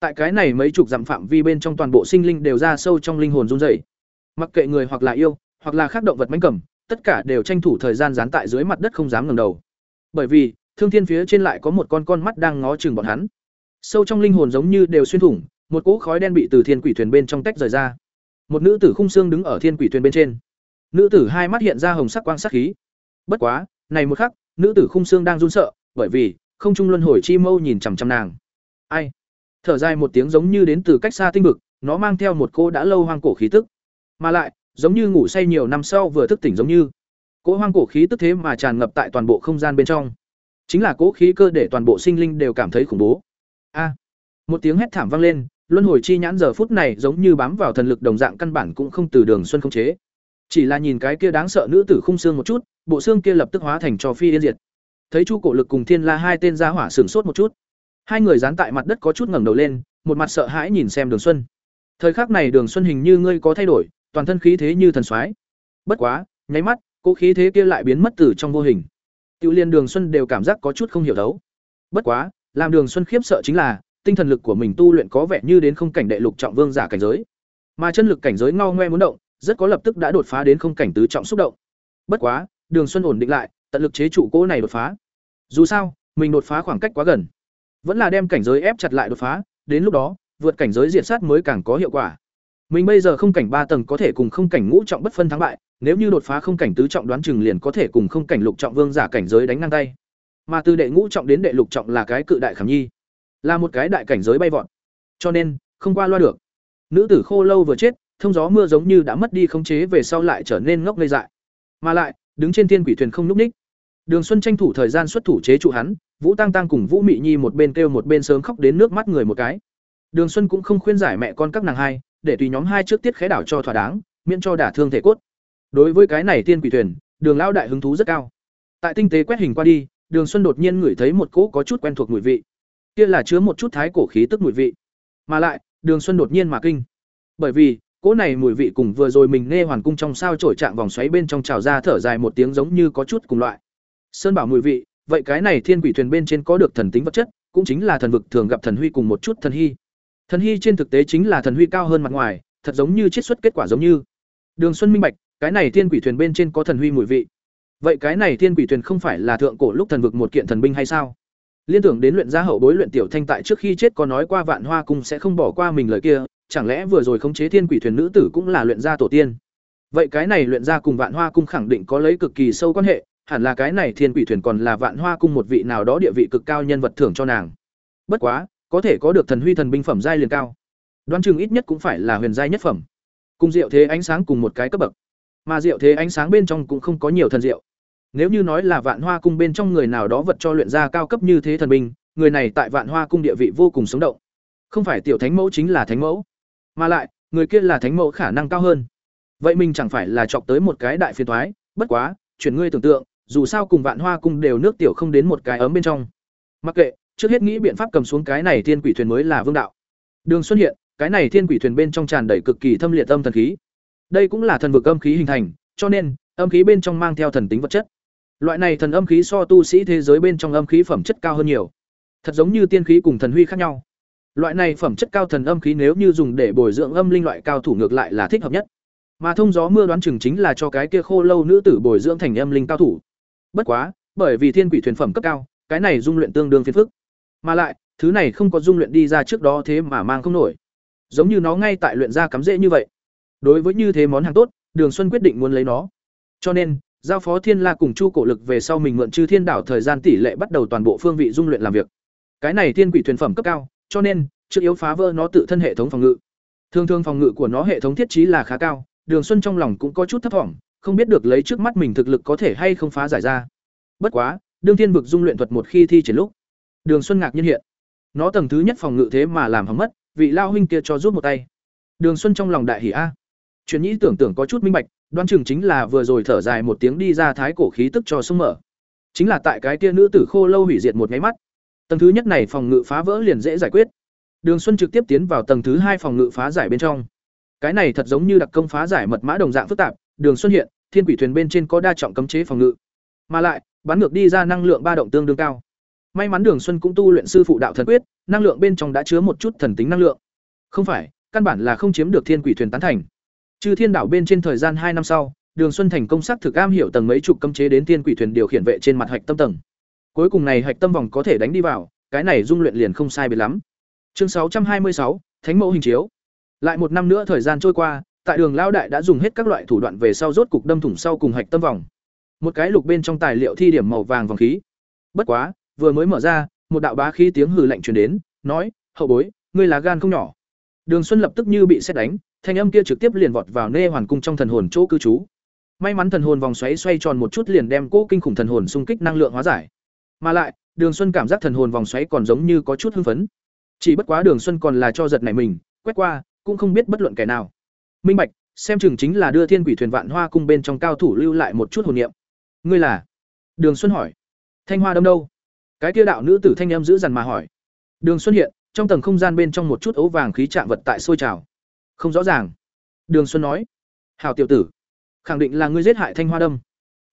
Tại cái này mấy chục dặm phạm vi bên trong toàn bộ sinh linh đều ra sâu trong linh hồn run rẩy. Mặc kệ người hoặc là yêu, hoặc là khác động vật mánh cầm, tất cả đều tranh thủ thời gian dán tại dưới mặt đất không dám ngẩng đầu. Bởi vì, thương thiên phía trên lại có một con con mắt đang ngó chừng bọn hắn. Sâu trong linh hồn giống như đều xuyên thủng, một cỗ khói đen bị từ thiên quỷ thuyền bên trong tách rời ra. Một nữ tử khung xương đứng ở thiên quỷ thuyền bên trên. Nữ tử hai mắt hiện ra hồng sắc quang sắc khí. Bất quá, này một khắc, nữ tử khung xương đang run sợ, bởi vì không trung luân hồi chi mâu nhìn chằm chằm nàng. Ai? Thở dài một tiếng giống như đến từ cách xa tinh vực, nó mang theo một cô đã lâu hoang cổ khí tức mà lại giống như ngủ say nhiều năm sau vừa thức tỉnh giống như. Cỗ hoang cổ khí tức thế mà tràn ngập tại toàn bộ không gian bên trong. Chính là cỗ khí cơ để toàn bộ sinh linh đều cảm thấy khủng bố. A, một tiếng hét thảm vang lên, luân hồi chi nhãn giờ phút này giống như bám vào thần lực đồng dạng căn bản cũng không từ đường xuân không chế. Chỉ là nhìn cái kia đáng sợ nữ tử khung xương một chút, bộ xương kia lập tức hóa thành trò phi yên diệt. Thấy chu cổ lực cùng thiên la hai tên gia hỏa sửng sốt một chút. Hai người dán tại mặt đất có chút ngẩng đầu lên, một mặt sợ hãi nhìn xem đường xuân. Thời khắc này đường xuân hình như ngươi có thay đổi toàn thân khí thế như thần soái. Bất quá, nháy mắt, cỗ khí thế kia lại biến mất từ trong vô hình. Tiêu Liên Đường Xuân đều cảm giác có chút không hiểu thấu. Bất quá, làm Đường Xuân khiếp sợ chính là, tinh thần lực của mình tu luyện có vẻ như đến không cảnh đệ lục trọng vương giả cảnh giới. Mà chân lực cảnh giới ngao ngoe muốn động, rất có lập tức đã đột phá đến không cảnh tứ trọng xúc động. Bất quá, Đường Xuân ổn định lại, tận lực chế trụ cỗ này đột phá. Dù sao, mình đột phá khoảng cách quá gần, vẫn là đem cảnh giới ép chặt lại đột phá, đến lúc đó, vượt cảnh giới diệt sát mới càng có hiệu quả. Mình bây giờ không cảnh ba tầng có thể cùng không cảnh ngũ trọng bất phân thắng bại, nếu như đột phá không cảnh tứ trọng đoán chừng liền có thể cùng không cảnh lục trọng vương giả cảnh giới đánh ngang tay. Mà từ đệ ngũ trọng đến đệ lục trọng là cái cự đại khảm nhi, là một cái đại cảnh giới bay vọt. Cho nên, không qua loa được. Nữ tử khô lâu vừa chết, thông gió mưa giống như đã mất đi khống chế về sau lại trở nên ngốc ngây dại. Mà lại, đứng trên thiên quỷ thuyền không lúc ních. Đường Xuân tranh thủ thời gian xuất thủ chế trụ hắn, Vũ Tăng Tăng cùng Vũ Mị Nhi một bên kêu một bên sớm khóc đến nước mắt người một cái. Đường Xuân cũng không khuyên giải mẹ con các nàng hai, để tùy nhóm hai trước tiết khế đảo cho thỏa đáng, miễn cho đả thương thể cốt. Đối với cái này tiên quỷ thuyền, Đường lão đại hứng thú rất cao. Tại tinh tế quét hình qua đi, Đường Xuân đột nhiên ngửi thấy một cỗ có chút quen thuộc mùi vị. Kia là chứa một chút thái cổ khí tức mùi vị. Mà lại, Đường Xuân đột nhiên mà kinh. Bởi vì, cỗ này mùi vị cùng vừa rồi mình nghe hoàn cung trong sao trổi trạng vòng xoáy bên trong trào ra thở dài một tiếng giống như có chút cùng loại. Sơn bảo mùi vị, vậy cái này thiên quỷ thuyền bên trên có được thần tính vật chất, cũng chính là thần vực thường gặp thần huy cùng một chút thần hy. Thần hy trên thực tế chính là thần huy cao hơn mặt ngoài, thật giống như chiết xuất kết quả giống như. Đường Xuân minh bạch, cái này thiên quỷ thuyền bên trên có thần huy mùi vị. Vậy cái này thiên quỷ thuyền không phải là thượng cổ lúc thần vực một kiện thần binh hay sao? Liên tưởng đến luyện gia hậu bối luyện tiểu thanh tại trước khi chết có nói qua Vạn Hoa cung sẽ không bỏ qua mình lời kia, chẳng lẽ vừa rồi khống chế thiên quỷ thuyền nữ tử cũng là luyện gia tổ tiên? Vậy cái này luyện gia cùng Vạn Hoa cung khẳng định có lấy cực kỳ sâu quan hệ, hẳn là cái này thiên quỷ thuyền còn là Vạn Hoa cung một vị nào đó địa vị cực cao nhân vật thưởng cho nàng. Bất quá, có thể có được thần huy thần binh phẩm giai liền cao. Đoán chừng ít nhất cũng phải là huyền giai nhất phẩm. Cùng diệu thế ánh sáng cùng một cái cấp bậc. Mà diệu thế ánh sáng bên trong cũng không có nhiều thần diệu. Nếu như nói là Vạn Hoa cung bên trong người nào đó vật cho luyện ra cao cấp như thế thần binh, người này tại Vạn Hoa cung địa vị vô cùng sống động. Không phải tiểu thánh mẫu chính là thánh mẫu, mà lại, người kia là thánh mẫu khả năng cao hơn. Vậy mình chẳng phải là chọc tới một cái đại phiền toái, bất quá, chuyển ngươi tưởng tượng, dù sao cùng Vạn Hoa cung đều nước tiểu không đến một cái ấm bên trong. Mặc kệ, trước hết nghĩ biện pháp cầm xuống cái này thiên quỷ thuyền mới là vương đạo. Đường xuất hiện, cái này thiên quỷ thuyền bên trong tràn đầy cực kỳ thâm liệt âm thần khí. Đây cũng là thần vực âm khí hình thành, cho nên âm khí bên trong mang theo thần tính vật chất. Loại này thần âm khí so tu sĩ thế giới bên trong âm khí phẩm chất cao hơn nhiều. Thật giống như tiên khí cùng thần huy khác nhau. Loại này phẩm chất cao thần âm khí nếu như dùng để bồi dưỡng âm linh loại cao thủ ngược lại là thích hợp nhất. Mà thông gió mưa đoán chừng chính là cho cái kia khô lâu nữ tử bồi dưỡng thành âm linh cao thủ. Bất quá, bởi vì thiên quỷ thuyền phẩm cấp cao, cái này dung luyện tương đương phiền phức. Mà lại, thứ này không có dung luyện đi ra trước đó thế mà mang không nổi. Giống như nó ngay tại luyện ra cắm dễ như vậy. Đối với như thế món hàng tốt, Đường Xuân quyết định muốn lấy nó. Cho nên, giao phó Thiên La cùng Chu Cổ Lực về sau mình mượn Chư Thiên Đảo thời gian tỷ lệ bắt đầu toàn bộ phương vị dung luyện làm việc. Cái này thiên quỷ thuyền phẩm cấp cao, cho nên trước yếu phá vỡ nó tự thân hệ thống phòng ngự. Thường thường phòng ngự của nó hệ thống thiết trí là khá cao, Đường Xuân trong lòng cũng có chút thấp vọng, không biết được lấy trước mắt mình thực lực có thể hay không phá giải ra. Bất quá, đương thiên vực dung luyện thuật một khi thi triển lúc, Đường Xuân ngạc nhiên hiện. Nó tầng thứ nhất phòng ngự thế mà làm hỏng mất, vị lao huynh kia cho rút một tay. Đường Xuân trong lòng đại hỉ a. À. Chuyện nhĩ tưởng tưởng có chút minh bạch, đoán chừng chính là vừa rồi thở dài một tiếng đi ra thái cổ khí tức cho sông mở. Chính là tại cái kia nữ tử khô lâu hủy diệt một cái mắt. Tầng thứ nhất này phòng ngự phá vỡ liền dễ giải quyết. Đường Xuân trực tiếp tiến vào tầng thứ hai phòng ngự phá giải bên trong. Cái này thật giống như đặc công phá giải mật mã đồng dạng phức tạp, Đường Xuân hiện, thiên quỷ thuyền bên trên có đa trọng cấm chế phòng ngự. Mà lại, bắn ngược đi ra năng lượng ba động tương đương cao. May mắn Đường Xuân cũng tu luyện sư phụ đạo thần quyết, năng lượng bên trong đã chứa một chút thần tính năng lượng. Không phải, căn bản là không chiếm được thiên quỷ thuyền tán thành. Trừ Thiên đảo bên trên thời gian hai năm sau, Đường Xuân thành công xác thực am hiểu tầng mấy chục cấm chế đến thiên quỷ thuyền điều khiển vệ trên mặt hạch tâm tầng. Cuối cùng này hạch tâm vòng có thể đánh đi vào, cái này dung luyện liền không sai biệt lắm. Chương sáu trăm hai mươi sáu, Thánh mẫu hình chiếu. Lại một năm nữa thời gian trôi qua, tại Đường lão đại đã dùng hết các loại thủ đoạn về sau rốt cục đâm thủng sau cùng hạch tâm vòng. Một cái lục bên trong tài liệu thi điểm màu vàng vòng khí. Bất quá, vừa mới mở ra, một đạo bá khí tiếng hừ lạnh truyền đến, nói: "Hậu bối, ngươi là gan không nhỏ." Đường Xuân lập tức như bị sét đánh, thanh âm kia trực tiếp liền vọt vào nê hoàn cung trong thần hồn chỗ cư trú. May mắn thần hồn vòng xoáy xoay tròn một chút liền đem cố kinh khủng thần hồn xung kích năng lượng hóa giải. Mà lại, Đường Xuân cảm giác thần hồn vòng xoáy còn giống như có chút hưng phấn. Chỉ bất quá Đường Xuân còn là cho giật này mình, quét qua, cũng không biết bất luận kẻ nào. Minh Bạch, xem chừng chính là đưa Thiên Quỷ thuyền vạn hoa cung bên trong cao thủ lưu lại một chút hồn niệm. Ngươi là? Đường Xuân hỏi. Thanh Hoa đâm đâu? Cái kia đạo nữ tử thanh âm giữ dằn mà hỏi. Đường Xuân hiện, trong tầng không gian bên trong một chút ấu vàng khí chạm vật tại sôi trào. Không rõ ràng. Đường xuân nói. Hào tiểu tử khẳng định là ngươi giết hại thanh hoa đâm.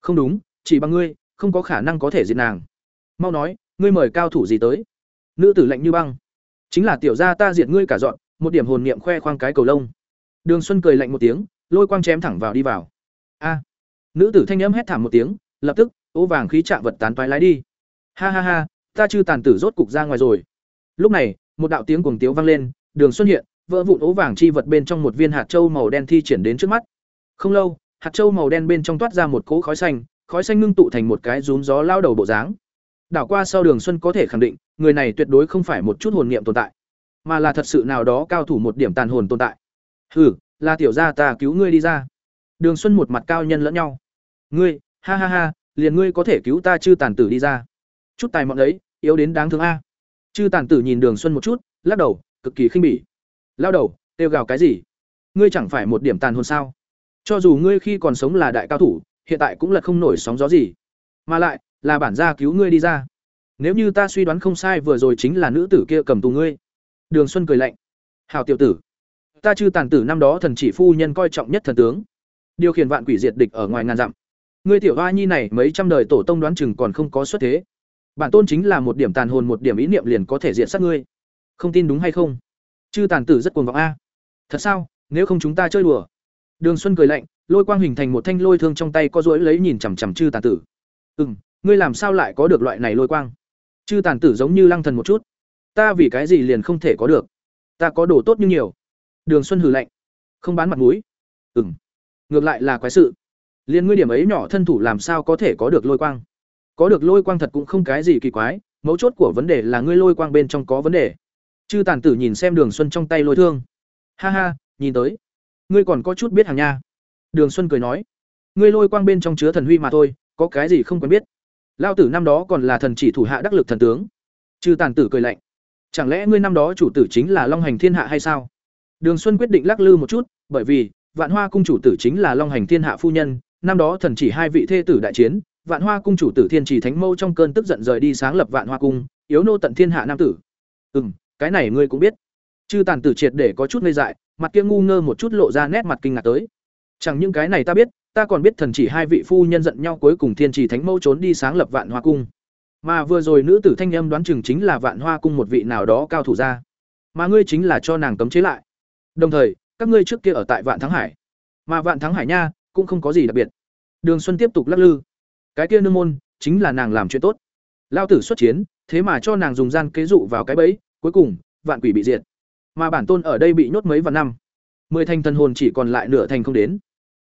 Không đúng chỉ bằng ngươi không có khả năng có thể diệt nàng. Mau nói ngươi mời cao thủ gì tới? Nữ tử lạnh như băng. Chính là tiểu gia ta diệt ngươi cả dọn một điểm hồn niệm khoe khoang cái cầu lông. Đường xuân cười lạnh một tiếng lôi quang chém thẳng vào đi vào. A. Nữ tử thanh âm hét thảm một tiếng lập tức ố vàng khí chạm vật tán toái lái đi ha ha ha ta chư tàn tử rốt cục ra ngoài rồi lúc này một đạo tiếng cuồng tiếu vang lên đường xuân hiện vỡ vụn ố vàng chi vật bên trong một viên hạt châu màu đen thi triển đến trước mắt. Không lâu, hạt châu màu đen bên trong toát ra một cỗ khói xanh, khói xanh ngưng tụ thành một cái rúm gió lao đầu bộ dáng. Đảo qua sau Đường Xuân có thể khẳng định, người này tuyệt đối không phải một chút hồn niệm tồn tại, mà là thật sự nào đó cao thủ một điểm tàn hồn tồn tại. Hừ, là tiểu gia ta cứu ngươi đi ra. Đường Xuân một mặt cao nhân lẫn nhau. Ngươi, ha ha ha, liền ngươi có thể cứu ta chư tàn tử đi ra. Chút tài mọn đấy, yếu đến đáng thương a. Chư tàn tử nhìn Đường Xuân một chút, lắc đầu, cực kỳ khinh bỉ. Lao đầu, kêu gào cái gì? Ngươi chẳng phải một điểm tàn hồn sao? Cho dù ngươi khi còn sống là đại cao thủ, hiện tại cũng là không nổi sóng gió gì. Mà lại, là bản gia cứu ngươi đi ra. Nếu như ta suy đoán không sai vừa rồi chính là nữ tử kia cầm tù ngươi. Đường Xuân cười lạnh. Hảo tiểu tử, ta chư tàn tử năm đó thần chỉ phu nhân coi trọng nhất thần tướng, điều khiển vạn quỷ diệt địch ở ngoài ngàn dặm. Ngươi tiểu hoa nhi này mấy trăm đời tổ tông đoán chừng còn không có xuất thế. Bản tôn chính là một điểm tàn hồn một điểm ý niệm liền có thể diện sát ngươi. Không tin đúng hay không? Chư tàn tử rất cuồng vọng a. Thật sao? Nếu không chúng ta chơi đùa. Đường Xuân cười lạnh, lôi quang hình thành một thanh lôi thương trong tay có rỗi lấy nhìn chằm chằm chư tàn tử. Ừm, ngươi làm sao lại có được loại này lôi quang? Chư tàn tử giống như lăng thần một chút. Ta vì cái gì liền không thể có được? Ta có đồ tốt như nhiều. Đường Xuân hừ lạnh, không bán mặt mũi. m ngược lại là quái sự. liền ngươi điểm ấy nhỏ thân thủ làm sao có thể có được lôi quang? Có được lôi quang thật cũng không cái gì kỳ quái, mấu chốt của vấn đề là ngươi lôi quang bên trong có vấn đề. Chư tàn tử nhìn xem Đường Xuân trong tay lôi thương. Ha ha, nhìn tới, ngươi còn có chút biết hàng nha. Đường Xuân cười nói, ngươi lôi quang bên trong chứa thần huy mà thôi, có cái gì không quen biết. Lao tử năm đó còn là thần chỉ thủ hạ đắc lực thần tướng. Chư tàn tử cười lạnh, chẳng lẽ ngươi năm đó chủ tử chính là Long Hành Thiên Hạ hay sao? Đường Xuân quyết định lắc lư một chút, bởi vì Vạn Hoa cung chủ tử chính là Long Hành Thiên Hạ phu nhân, năm đó thần chỉ hai vị thê tử đại chiến, Vạn Hoa cung chủ tử Thiên Chỉ Thánh Mâu trong cơn tức giận rời đi sáng lập Vạn Hoa cung, yếu nô tận thiên hạ nam tử. Ừm, cái này ngươi cũng biết. Chư Tản tử triệt để có chút ngây dại, mặt kia ngu ngơ một chút lộ ra nét mặt kinh ngạc tới. Chẳng những cái này ta biết, ta còn biết thần chỉ hai vị phu nhân giận nhau cuối cùng Thiên Chỉ Thánh Mâu trốn đi sáng lập Vạn Hoa cung. Mà vừa rồi nữ tử thanh âm đoán chừng chính là Vạn Hoa cung một vị nào đó cao thủ ra. Mà ngươi chính là cho nàng cấm chế lại. Đồng thời, các ngươi trước kia ở tại Vạn Thắng Hải, mà Vạn Thắng Hải nha, cũng không có gì đặc biệt. Đường Xuân tiếp tục lắc lư. Cái kia nương môn, chính là nàng làm chuyện tốt. Lao tử xuất chiến, thế mà cho nàng dùng gian kế dụ vào cái bẫy, cuối cùng, vạn quỷ bị diệt. Mà bản tôn ở đây bị nhốt mấy vạn năm. Mười thành thần hồn chỉ còn lại nửa thành không đến.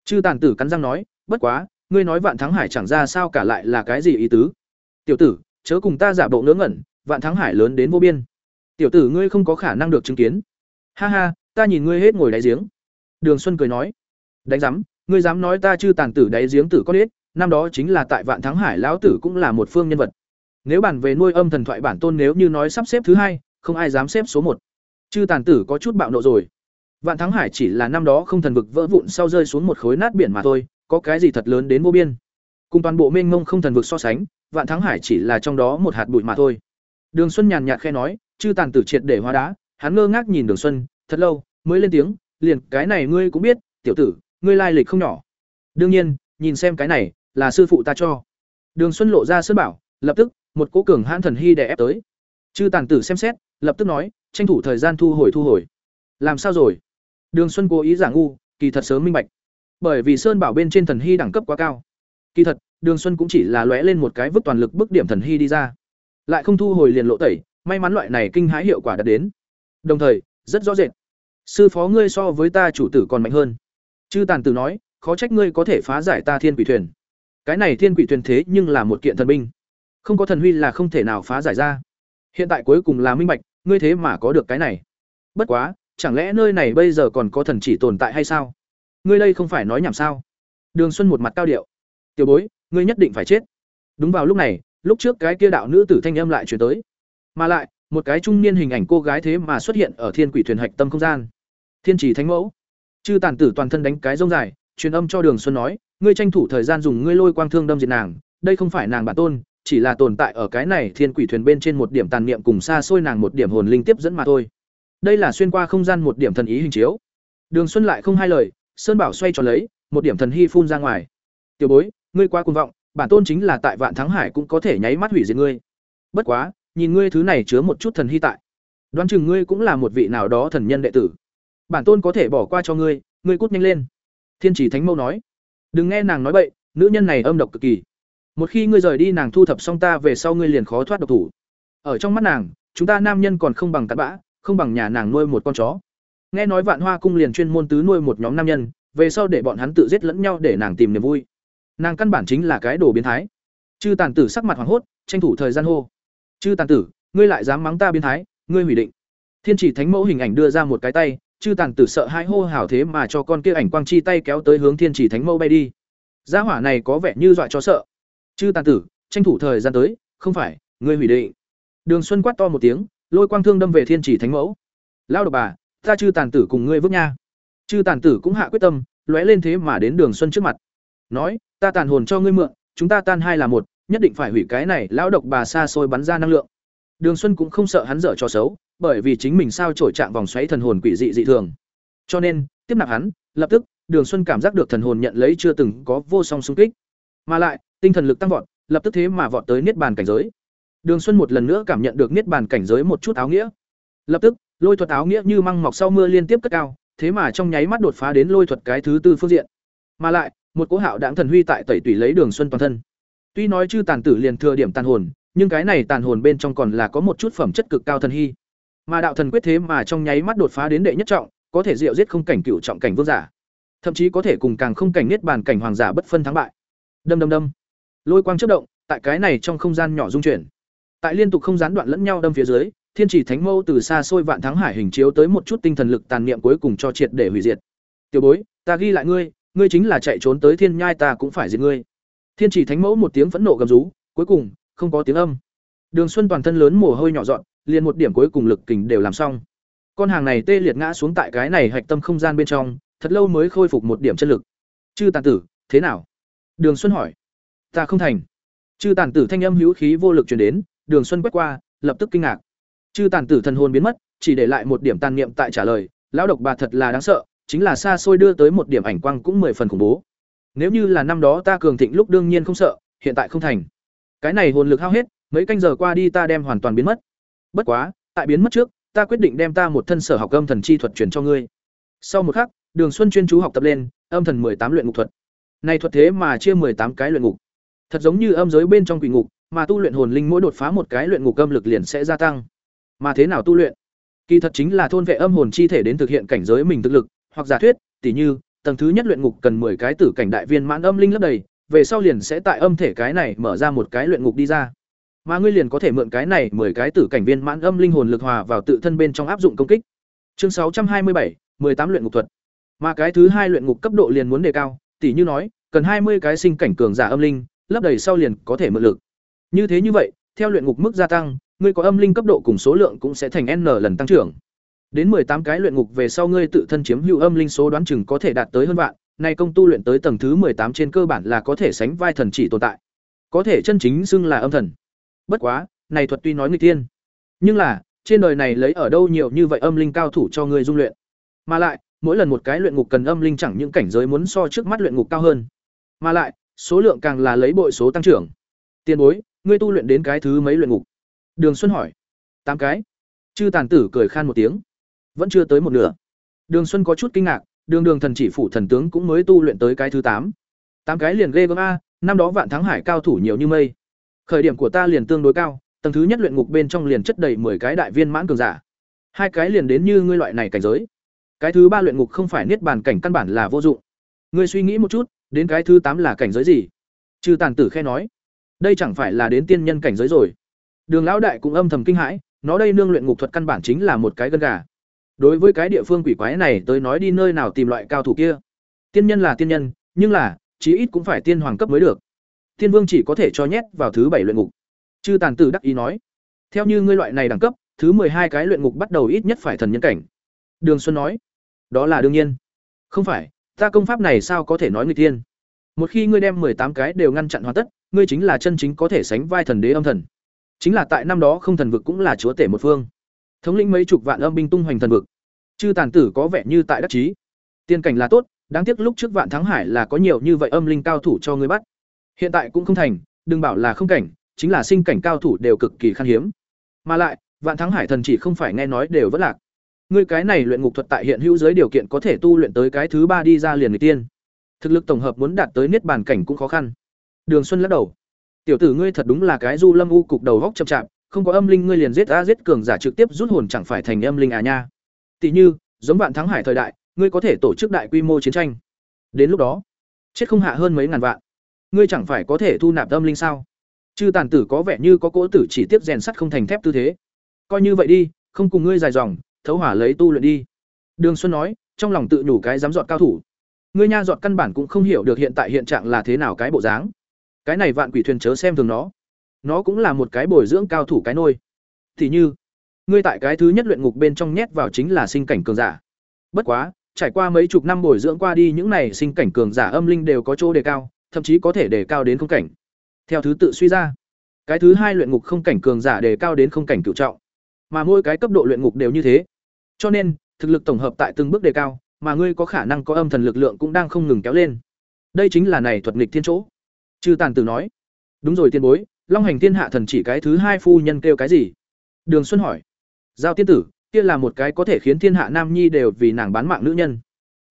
Chư tàn tử cắn răng nói, bất quá, ngươi nói Vạn Thắng Hải chẳng ra sao cả lại là cái gì ý tứ? Tiểu tử, chớ cùng ta giả bộ ngớ ngẩn, Vạn Thắng Hải lớn đến vô biên. Tiểu tử ngươi không có khả năng được chứng kiến. Ha ha, ta nhìn ngươi hết ngồi đáy giếng. Đường Xuân cười nói, đánh giám, ngươi dám nói ta chư tàn tử đáy giếng tử có hết, năm đó chính là tại Vạn Thắng Hải lão tử cũng là một phương nhân vật. Nếu bàn về nuôi âm thần thoại bản tôn nếu như nói sắp xếp thứ hai, không ai dám xếp số một. Chư tàn tử có chút bạo nộ rồi. Vạn Thắng Hải chỉ là năm đó không thần vực vỡ vụn sau rơi xuống một khối nát biển mà thôi, có cái gì thật lớn đến vô biên. Cùng toàn bộ mênh mông không thần vực so sánh, Vạn Thắng Hải chỉ là trong đó một hạt bụi mà thôi. Đường Xuân nhàn nhạt khẽ nói, chư tàn tử triệt để hóa đá, hắn ngơ ngác nhìn Đường Xuân, thật lâu mới lên tiếng, liền, cái này ngươi cũng biết, tiểu tử, ngươi lai lịch không nhỏ. Đương nhiên, nhìn xem cái này, là sư phụ ta cho. Đường Xuân lộ ra sơn bảo, lập tức, một cố cường hãn thần hy đè ép tới. Chư tàn tử xem xét, lập tức nói, tranh thủ thời gian thu hồi thu hồi. Làm sao rồi? Đường Xuân cố ý giả ngu, kỳ thật sớm minh bạch. Bởi vì sơn bảo bên trên thần hy đẳng cấp quá cao. Kỳ thật, Đường Xuân cũng chỉ là lóe lên một cái vứt toàn lực bức điểm thần hy đi ra. Lại không thu hồi liền lộ tẩy, may mắn loại này kinh hãi hiệu quả đạt đến. Đồng thời, rất rõ rệt. Sư phó ngươi so với ta chủ tử còn mạnh hơn. Chư tàn tử nói, khó trách ngươi có thể phá giải ta thiên quỷ thuyền. Cái này thiên quỷ thuyền thế nhưng là một kiện thần binh. Không có thần huy là không thể nào phá giải ra. Hiện tại cuối cùng là minh bạch, ngươi thế mà có được cái này. Bất quá, chẳng lẽ nơi này bây giờ còn có thần chỉ tồn tại hay sao? Ngươi đây không phải nói nhảm sao? Đường Xuân một mặt cao điệu. Tiểu bối, ngươi nhất định phải chết. Đúng vào lúc này, lúc trước cái kia đạo nữ tử thanh âm lại truyền tới. Mà lại, một cái trung niên hình ảnh cô gái thế mà xuất hiện ở thiên quỷ thuyền hạch tâm không gian. Thiên chỉ thánh mẫu. Chư tàn tử toàn thân đánh cái rông dài, truyền âm cho Đường Xuân nói, ngươi tranh thủ thời gian dùng ngươi lôi quang thương đâm diệt nàng, đây không phải nàng bản tôn, chỉ là tồn tại ở cái này thiên quỷ thuyền bên trên một điểm tàn niệm cùng xa xôi nàng một điểm hồn linh tiếp dẫn mà thôi. Đây là xuyên qua không gian một điểm thần ý hình chiếu. Đường Xuân lại không hai lời, Sơn Bảo xoay tròn lấy, một điểm thần hy phun ra ngoài. Tiểu bối, ngươi quá cuồng vọng, bản tôn chính là tại Vạn Thắng Hải cũng có thể nháy mắt hủy diệt ngươi. Bất quá, nhìn ngươi thứ này chứa một chút thần hy tại. Đoán chừng ngươi cũng là một vị nào đó thần nhân đệ tử. Bản tôn có thể bỏ qua cho ngươi, ngươi cút nhanh lên. Thiên Chỉ Thánh Mâu nói. Đừng nghe nàng nói bậy, nữ nhân này âm độc cực kỳ. Một khi ngươi rời đi nàng thu thập xong ta về sau ngươi liền khó thoát độc thủ. Ở trong mắt nàng, chúng ta nam nhân còn không bằng cặn bã, không bằng nhà nàng nuôi một con chó. nghe nói vạn hoa cung liền chuyên môn tứ nuôi một nhóm nam nhân về sau để bọn hắn tự giết lẫn nhau để nàng tìm niềm vui nàng căn bản chính là cái đồ biến thái chư tàn tử sắc mặt hoảng hốt tranh thủ thời gian hô chư tàn tử ngươi lại dám mắng ta biến thái ngươi hủy định thiên chỉ thánh mẫu hình ảnh đưa ra một cái tay chư tàn tử sợ hai hô hào thế mà cho con kia ảnh quang chi tay kéo tới hướng thiên chỉ thánh mẫu bay đi. Gia hỏa này có vẻ như dọa cho sợ. Chư tàn tử, tranh thủ thời gian tới, không phải, ngươi hủy định. Đường xuân quát to một tiếng, lôi quang thương đâm về thiên chỉ thánh mẫu. Lao độc bà, ta chư tàn tử cùng ngươi vước nha. Chư tàn tử cũng hạ quyết tâm, lóe lên thế mà đến đường xuân trước mặt. Nói, ta tàn hồn cho ngươi mượn, chúng ta tan hai là một, nhất định phải hủy cái này, lão độc bà xa xôi bắn ra năng lượng. Đường xuân cũng không sợ hắn dở cho xấu bởi vì chính mình sao trổi trạng vòng xoáy thần hồn quỷ dị dị thường. Cho nên, tiếp nạp hắn, lập tức, đường xuân cảm giác được thần hồn nhận lấy chưa từng có vô song xung kích. Mà lại, tinh thần lực tăng vọt, lập tức thế mà vọt tới niết bàn cảnh giới. Đường xuân một lần nữa cảm nhận được niết bàn cảnh giới một chút áo nghĩa. Lập tức, lôi thuật áo nghĩa như măng mọc sau mưa liên tiếp cất cao, thế mà trong nháy mắt đột phá đến lôi thuật cái thứ tư phương diện. Mà lại, một cố hạo đãng thần huy tại tẩy tủy lấy đường xuân toàn thân. Tuy nói chư tàn tử liền thừa điểm tàn hồn, nhưng cái này tàn hồn bên trong còn là có một chút phẩm chất cực cao thần hy mà đạo thần quyết thế mà trong nháy mắt đột phá đến đệ nhất trọng, có thể diệu giết không cảnh cựu trọng cảnh vương giả. Thậm chí có thể cùng càng không cảnh niết bàn cảnh hoàng giả bất phân thắng bại. Đâm đâm đâm. Lôi quang chất động, tại cái này trong không gian nhỏ dung chuyển. Tại liên tục không gián đoạn lẫn nhau đâm phía dưới, thiên chỉ thánh mâu từ xa xôi vạn thắng hải hình chiếu tới một chút tinh thần lực tàn niệm cuối cùng cho triệt để hủy diệt. Tiểu bối, ta ghi lại ngươi ngươi chính là chạy trốn tới thiên nhai ta cũng phải diệt ngươi. Thiên chỉ thánh mẫu một tiếng phẫn nộ gầm rú, cuối cùng, không có tiếng âm. Đường xuân toàn thân lớn mồ hôi nhỏ dọn liền một điểm cuối cùng lực kình đều làm xong. Con hàng này tê liệt ngã xuống tại cái này hạch tâm không gian bên trong, thật lâu mới khôi phục một điểm chân lực. Chư tàn tử, thế nào? Đường xuân hỏi. Ta không thành. Chư tàn tử thanh âm hữu khí vô lực truyền đến, đường xuân quét qua, lập tức kinh ngạc. Chư tàn tử thần hồn biến mất, chỉ để lại một điểm tàn niệm tại trả lời, lão độc bà thật là đáng sợ, chính là xa xôi đưa tới một điểm ảnh quang cũng mười phần khủng bố. Nếu như là năm đó ta cường thịnh lúc đương nhiên không sợ, hiện tại không thành. Cái này hồn lực hao hết, mấy canh giờ qua đi ta đem hoàn toàn biến mất bất quá, tại biến mất trước, ta quyết định đem ta một thân sở học âm thần chi thuật truyền cho ngươi. Sau một khắc, đường xuân chuyên chú học tập lên, âm thần tám luyện ngục thuật. Này thuật thế mà chia tám cái luyện ngục. Thật giống như âm giới bên trong quỷ ngục, mà tu luyện hồn linh mỗi đột phá một cái luyện ngục âm lực liền sẽ gia tăng. Mà thế nào tu luyện? Kỳ thật chính là thôn vệ âm hồn chi thể đến thực hiện cảnh giới mình thực lực, hoặc giả thuyết, tỉ như, tầng thứ nhất luyện ngục cần 10 cái tử cảnh đại viên mãn âm linh lấp đầy, về sau liền sẽ tại âm thể cái này mở ra một cái luyện ngục đi ra mà ngươi liền có thể mượn cái này mười cái tử cảnh viên mãn âm linh hồn lực hòa vào tự thân bên trong áp dụng công kích. Chương sáu trăm hai mươi bảy, mười tám luyện ngục thuật. Mà cái thứ hai luyện ngục cấp độ liền muốn đề cao, tỉ như nói, cần hai mươi cái sinh cảnh cường giả âm linh, lấp đầy sau liền có thể mượn lực. Như thế như vậy, theo luyện ngục mức gia tăng, ngươi có âm linh cấp độ cùng số lượng cũng sẽ thành n lần tăng trưởng. Đến tám cái luyện ngục về sau ngươi tự thân chiếm hữu âm linh số đoán chừng có thể đạt tới hơn vạn, nay công tu luyện tới tầng thứ tám trên cơ bản là có thể sánh vai thần chỉ tồn tại. Có thể chân chính xưng là âm thần bất quá, này thuật tuy nói người tiên nhưng là, trên đời này lấy ở đâu nhiều như vậy âm linh cao thủ cho ngươi dung luyện? Mà lại, mỗi lần một cái luyện ngục cần âm linh chẳng những cảnh giới muốn so trước mắt luyện ngục cao hơn, mà lại, số lượng càng là lấy bội số tăng trưởng. Tiền bối, ngươi tu luyện đến cái thứ mấy luyện ngục? Đường xuân hỏi. Tám cái. Chư tàn tử cười khan một tiếng. Vẫn chưa tới một nửa. Đường xuân có chút kinh ngạc, đường đường thần chỉ phủ thần tướng cũng mới tu luyện tới cái thứ tám. Tám cái liền ghê gớm a, năm đó vạn thắng hải cao thủ nhiều như mây khởi điểm của ta liền tương đối cao, tầng thứ nhất luyện ngục bên trong liền chất đầy 10 cái đại viên mãn cường giả. Hai cái liền đến như ngươi loại này cảnh giới. Cái thứ ba luyện ngục không phải niết bàn cảnh căn bản là vô dụng. Ngươi suy nghĩ một chút, đến cái thứ tám là cảnh giới gì? Chư tàn tử khe nói. Đây chẳng phải là đến tiên nhân cảnh giới rồi. Đường lão đại cũng âm thầm kinh hãi, nó đây nương luyện ngục thuật căn bản chính là một cái gân gà. Đối với cái địa phương quỷ quái này tới nói đi nơi nào tìm loại cao thủ kia? Tiên nhân là tiên nhân, nhưng là, chí ít cũng phải tiên hoàng cấp mới được. Thiên Vương chỉ có thể cho nhét vào thứ bảy luyện ngục. Chư Tàn Tử đắc ý nói, theo như ngươi loại này đẳng cấp, thứ hai cái luyện ngục bắt đầu ít nhất phải thần nhân cảnh. Đường Xuân nói, đó là đương nhiên. Không phải, ta công pháp này sao có thể nói người tiên? Một khi ngươi đem tám cái đều ngăn chặn hoàn tất, ngươi chính là chân chính có thể sánh vai thần đế âm thần. Chính là tại năm đó không thần vực cũng là chúa tể một phương. Thống lĩnh mấy chục vạn âm binh tung hoành thần vực. Chư Tàn Tử có vẻ như tại đắc chí. Tiên cảnh là tốt, đáng tiếc lúc trước Vạn Thắng Hải là có nhiều như vậy âm linh cao thủ cho ngươi bắt. Hiện tại cũng không thành, đừng bảo là không cảnh, chính là sinh cảnh cao thủ đều cực kỳ khan hiếm. Mà lại, Vạn Thắng Hải thần chỉ không phải nghe nói đều vất lạc. Ngươi cái này luyện ngục thuật tại hiện hữu giới điều kiện có thể tu luyện tới cái thứ ba đi ra liền người tiên. Thực lực tổng hợp muốn đạt tới niết bàn cảnh cũng khó khăn. Đường Xuân lắc đầu. Tiểu tử ngươi thật đúng là cái du lâm u cục đầu góc chậm chạp, không có âm linh ngươi liền giết a giết cường giả trực tiếp rút hồn chẳng phải thành âm linh à nha. Tỷ như, giống vạn thắng hải thời đại ngươi có thể tổ chức đại quy mô chiến tranh đến lúc đó chết không hạ hơn mấy ngàn vạn ngươi chẳng phải có thể thu nạp tâm linh sao? Chư tàn tử có vẻ như có cỗ tử chỉ tiếp rèn sắt không thành thép tư thế. Coi như vậy đi, không cùng ngươi dài dòng, thấu hỏa lấy tu luyện đi. Đường xuân nói, trong lòng tự nhủ cái dám dọn cao thủ. Ngươi nha dọn căn bản cũng không hiểu được hiện tại hiện trạng là thế nào cái bộ dáng. Cái này vạn quỷ thuyền chớ xem thường nó. Nó cũng là một cái bồi dưỡng cao thủ cái nôi. Thì như, ngươi tại cái thứ nhất luyện ngục bên trong nhét vào chính là sinh cảnh cường giả. Bất quá, trải qua mấy chục năm bồi dưỡng qua đi, những này sinh cảnh cường giả âm linh đều có chỗ đề cao thậm chí có thể đề cao đến không cảnh. Theo thứ tự suy ra, cái thứ hai luyện ngục không cảnh cường giả đề cao đến không cảnh cửu trọng. Mà mỗi cái cấp độ luyện ngục đều như thế. Cho nên, thực lực tổng hợp tại từng bước đề cao, mà ngươi có khả năng có âm thần lực lượng cũng đang không ngừng kéo lên. Đây chính là này thuật nghịch thiên chỗ. Chư tàn tử nói, đúng rồi tiên bối, long hành thiên hạ thần chỉ cái thứ hai phu nhân kêu cái gì? Đường xuân hỏi, giao tiên tử, kia là một cái có thể khiến thiên hạ nam nhi đều vì nàng bán mạng nữ nhân.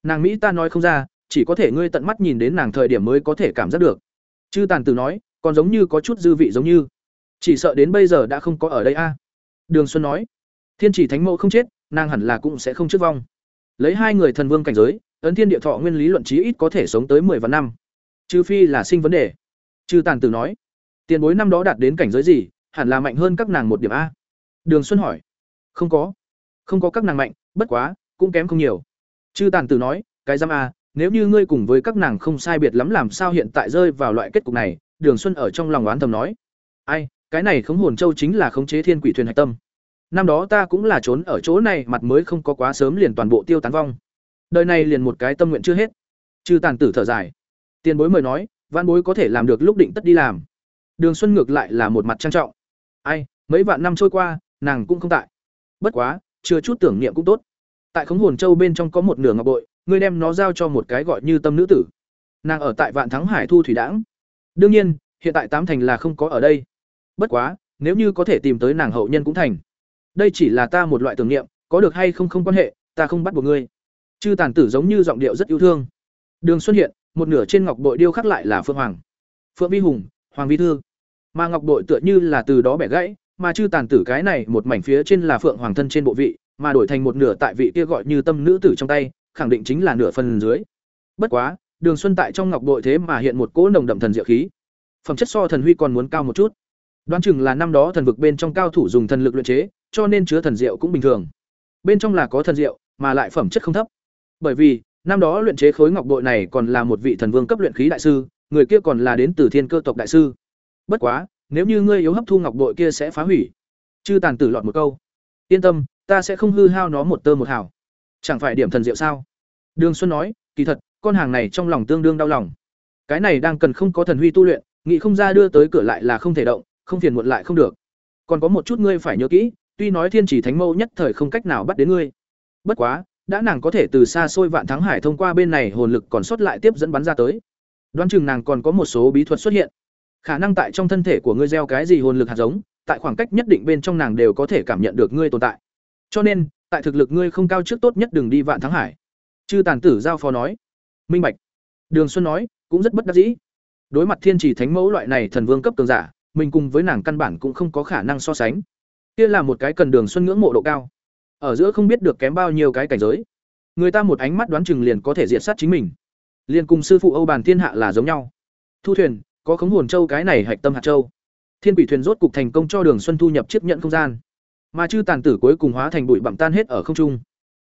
Nàng mỹ ta nói không ra chỉ có thể ngươi tận mắt nhìn đến nàng thời điểm mới có thể cảm giác được. Chư tàn tử nói, còn giống như có chút dư vị giống như. Chỉ sợ đến bây giờ đã không có ở đây a. Đường xuân nói, thiên chỉ thánh mẫu không chết, nàng hẳn là cũng sẽ không chết vong. Lấy hai người thần vương cảnh giới, ấn thiên địa thọ nguyên lý luận trí ít có thể sống tới mười vạn năm. Trừ phi là sinh vấn đề. Chư tàn tử nói, tiền bối năm đó đạt đến cảnh giới gì, hẳn là mạnh hơn các nàng một điểm a. Đường xuân hỏi, không có. Không có các nàng mạnh, bất quá, cũng kém không nhiều. Chư tàn tử nói, cái giam a nếu như ngươi cùng với các nàng không sai biệt lắm làm sao hiện tại rơi vào loại kết cục này, đường xuân ở trong lòng oán thầm nói. Ai, cái này khống hồn châu chính là khống chế thiên quỷ thuyền hạch tâm. Năm đó ta cũng là trốn ở chỗ này, mặt mới không có quá sớm liền toàn bộ tiêu tán vong. Đời này liền một cái tâm nguyện chưa hết. Chư tàn tử thở dài. Tiền bối mời nói văn bối có thể làm được lúc định tất đi làm. Đường xuân ngược lại là một mặt trang trọng. Ai, mấy vạn năm trôi qua, nàng cũng không tại. Bất quá, chưa chút tưởng niệm cũng tốt. Tại khống hồn châu bên trong có một nửa ngọc bội ngươi đem nó giao cho một cái gọi như tâm nữ tử. Nàng ở tại vạn thắng hải thu thủy đãng. Đương nhiên, hiện tại tám thành là không có ở đây. Bất quá, nếu như có thể tìm tới nàng hậu nhân cũng thành. Đây chỉ là ta một loại tưởng niệm, có được hay không không quan hệ, ta không bắt buộc ngươi. Chư tàn tử giống như giọng điệu rất yêu thương. Đường xuân hiện, một nửa trên ngọc bội điêu khắc lại là phượng hoàng. Phượng vi hùng, hoàng vi thư. Mà ngọc bội tựa như là từ đó bẻ gãy, mà chư tàn tử cái này một mảnh phía trên là phượng hoàng thân trên bộ vị, mà đổi thành một nửa tại vị kia gọi như tâm nữ tử trong tay khẳng định chính là nửa phần dưới. Bất quá, đường xuân tại trong ngọc bội thế mà hiện một cỗ nồng đậm thần diệu khí. Phẩm chất so thần huy còn muốn cao một chút. Đoán chừng là năm đó thần vực bên trong cao thủ dùng thần lực luyện chế, cho nên chứa thần diệu cũng bình thường. Bên trong là có thần diệu, mà lại phẩm chất không thấp. Bởi vì, năm đó luyện chế khối ngọc bội này còn là một vị thần vương cấp luyện khí đại sư, người kia còn là đến từ thiên cơ tộc đại sư. Bất quá, nếu như ngươi yếu hấp thu ngọc bội kia sẽ phá hủy. Chư tàn tử lọt một câu. Yên tâm, ta sẽ không hư hao nó một tơ một hào chẳng phải điểm thần diệu sao? Đường xuân nói, kỳ thật, con hàng này trong lòng tương đương đau lòng. Cái này đang cần không có thần huy tu luyện nghị không ra đưa tới cửa lại là không thể động, không phiền muộn lại không được. Còn có một chút ngươi phải nhớ kỹ, tuy nói thiên chỉ thánh mâu nhất thời không cách nào bắt đến ngươi. Bất quá, đã nàng có thể từ xa xôi vạn thắng hải thông qua bên này hồn lực còn sót lại tiếp dẫn bắn ra tới. Đoán chừng nàng còn có một số bí thuật xuất hiện. Khả năng tại trong thân thể của ngươi gieo cái gì hồn lực hạt giống, tại khoảng cách nhất định bên trong nàng đều có thể cảm nhận được ngươi tồn tại cho nên, tại thực lực ngươi không cao trước tốt nhất đừng đi vạn thắng hải. Chư tàn tử giao phó nói. Minh bạch. Đường xuân nói, cũng rất bất đắc dĩ. Đối mặt thiên trì thánh mẫu loại này thần vương cấp cường giả, mình cùng với nàng căn bản cũng không có khả năng so sánh. Kia là một cái cần đường xuân ngưỡng mộ độ cao. Ở giữa không biết được kém bao nhiêu cái cảnh giới. Người ta một ánh mắt đoán chừng liền có thể diện sát chính mình. Liền cùng sư phụ âu bàn thiên hạ là giống nhau. Thu thuyền, có khống hồn châu cái này hạch tâm hạt châu. Thiên quỷ thuyền rốt cục thành công cho đường xuân thu nhập chiếc nhận không gian mà chư tàn tử cuối cùng hóa thành bụi bặm tan hết ở không trung.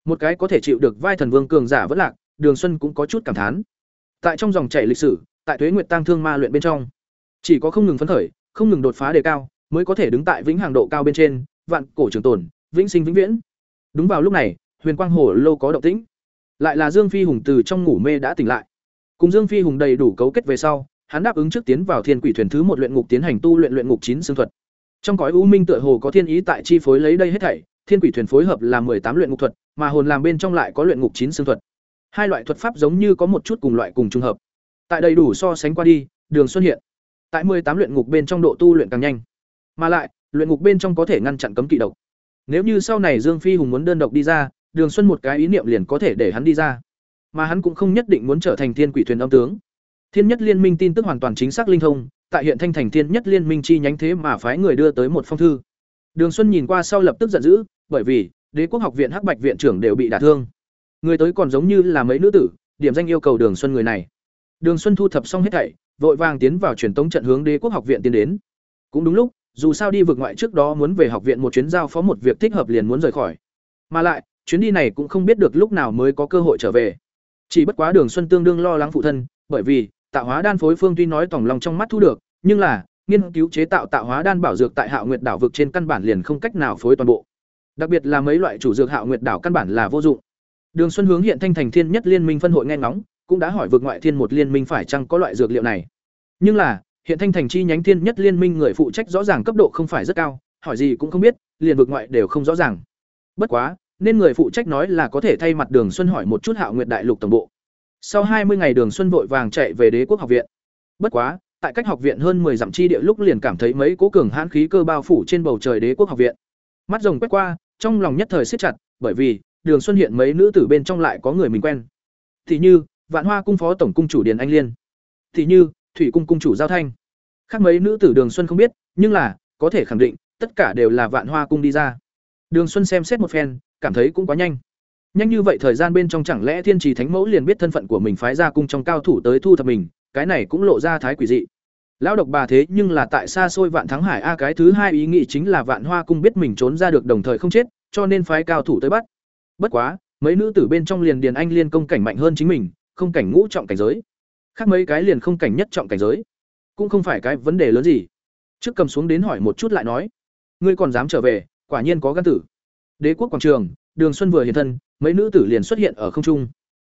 Một cái có thể chịu được vai thần vương cường giả vất lạc, đường xuân cũng có chút cảm thán. Tại trong dòng chảy lịch sử, tại tuế nguyệt tăng thương ma luyện bên trong, chỉ có không ngừng phấn khởi, không ngừng đột phá đề cao, mới có thể đứng tại vĩnh hàng độ cao bên trên, vạn cổ trường tồn, vĩnh sinh vĩnh viễn. Đúng vào lúc này, huyền quang hồ lô có động tĩnh. Lại là dương phi hùng từ trong ngủ mê đã tỉnh lại. Cùng dương phi hùng đầy đủ cấu kết về sau, hắn đáp ứng trước tiến vào thiên quỷ thuyền thứ một luyện ngục tiến hành tu luyện luyện ngục chín xương thuật trong cõi u minh tựa hồ có thiên ý tại chi phối lấy đây hết thảy, thiên quỷ thuyền phối hợp là tám luyện ngục thuật, mà hồn làm bên trong lại có luyện ngục chín xương thuật. Hai loại thuật pháp giống như có một chút cùng loại cùng trùng hợp. Tại đầy đủ so sánh qua đi, đường xuất hiện. Tại tám luyện ngục bên trong độ tu luyện càng nhanh. Mà lại, luyện ngục bên trong có thể ngăn chặn cấm kỵ độc. Nếu như sau này dương phi hùng muốn đơn độc đi ra, đường xuân một cái ý niệm liền có thể để hắn đi ra. Mà hắn cũng không nhất định muốn trở thành thiên quỷ thuyền âm tướng. Thiên nhất liên minh tin tức hoàn toàn chính xác linh thông tại hiện thanh thành thiên nhất liên minh chi nhánh thế mà phái người đưa tới một phong thư. Đường xuân nhìn qua sau lập tức giận dữ, bởi vì, đế quốc học viện hắc bạch viện trưởng đều bị đả thương. Người tới còn giống như là mấy nữ tử, điểm danh yêu cầu đường xuân người này. Đường xuân thu thập xong hết thảy, vội vàng tiến vào truyền tống trận hướng đế quốc học viện tiến đến. Cũng đúng lúc, dù sao đi vượt ngoại trước đó muốn về học viện một chuyến giao phó một việc thích hợp liền muốn rời khỏi. Mà lại, chuyến đi này cũng không biết được lúc nào mới có cơ hội trở về. Chỉ bất quá đường xuân tương đương lo lắng phụ thân, bởi vì tạo hóa đan phối phương tuy nói tòng lòng trong mắt thu được nhưng là nghiên cứu chế tạo tạo hóa đan bảo dược tại Hạo Nguyệt đảo vực trên căn bản liền không cách nào phối toàn bộ. Đặc biệt là mấy loại chủ dược Hạo Nguyệt đảo căn bản là vô dụng. Đường Xuân hướng hiện thanh thành thiên nhất liên minh phân hội nghe ngóng, cũng đã hỏi vực ngoại thiên một liên minh phải chăng có loại dược liệu này. Nhưng là, hiện thanh thành chi nhánh thiên nhất liên minh người phụ trách rõ ràng cấp độ không phải rất cao, hỏi gì cũng không biết, liền vực ngoại đều không rõ ràng. Bất quá, nên người phụ trách nói là có thể thay mặt Đường Xuân hỏi một chút Hạo Nguyệt đại lục tổng bộ. Sau hai mươi ngày Đường Xuân vội vàng chạy về Đế quốc học viện. Bất quá, tại cách học viện hơn 10 dặm chi địa lúc liền cảm thấy mấy cố cường hãn khí cơ bao phủ trên bầu trời đế quốc học viện. Mắt rồng quét qua, trong lòng nhất thời siết chặt, bởi vì, Đường Xuân hiện mấy nữ tử bên trong lại có người mình quen. Thì như, Vạn Hoa cung phó tổng cung chủ Điền Anh Liên. Thì như, Thủy cung cung chủ Giao Thanh. Khác mấy nữ tử Đường Xuân không biết, nhưng là, có thể khẳng định, tất cả đều là Vạn Hoa cung đi ra. Đường Xuân xem xét một phen, cảm thấy cũng quá nhanh. Nhanh như vậy thời gian bên trong chẳng lẽ Thiên Trì Thánh Mẫu liền biết thân phận của mình phái ra cung trong cao thủ tới thu thập mình, cái này cũng lộ ra thái quỷ dị. Lão độc bà thế nhưng là tại xa xôi vạn thắng hải a cái thứ hai ý nghĩ chính là vạn hoa cung biết mình trốn ra được đồng thời không chết, cho nên phái cao thủ tới bắt. Bất quá, mấy nữ tử bên trong liền điền anh liên công cảnh mạnh hơn chính mình, không cảnh ngũ trọng cảnh giới. Khác mấy cái liền không cảnh nhất trọng cảnh giới. Cũng không phải cái vấn đề lớn gì. Trước cầm xuống đến hỏi một chút lại nói, ngươi còn dám trở về, quả nhiên có gan tử. Đế quốc quảng trường, Đường Xuân vừa hiện thân, mấy nữ tử liền xuất hiện ở không trung.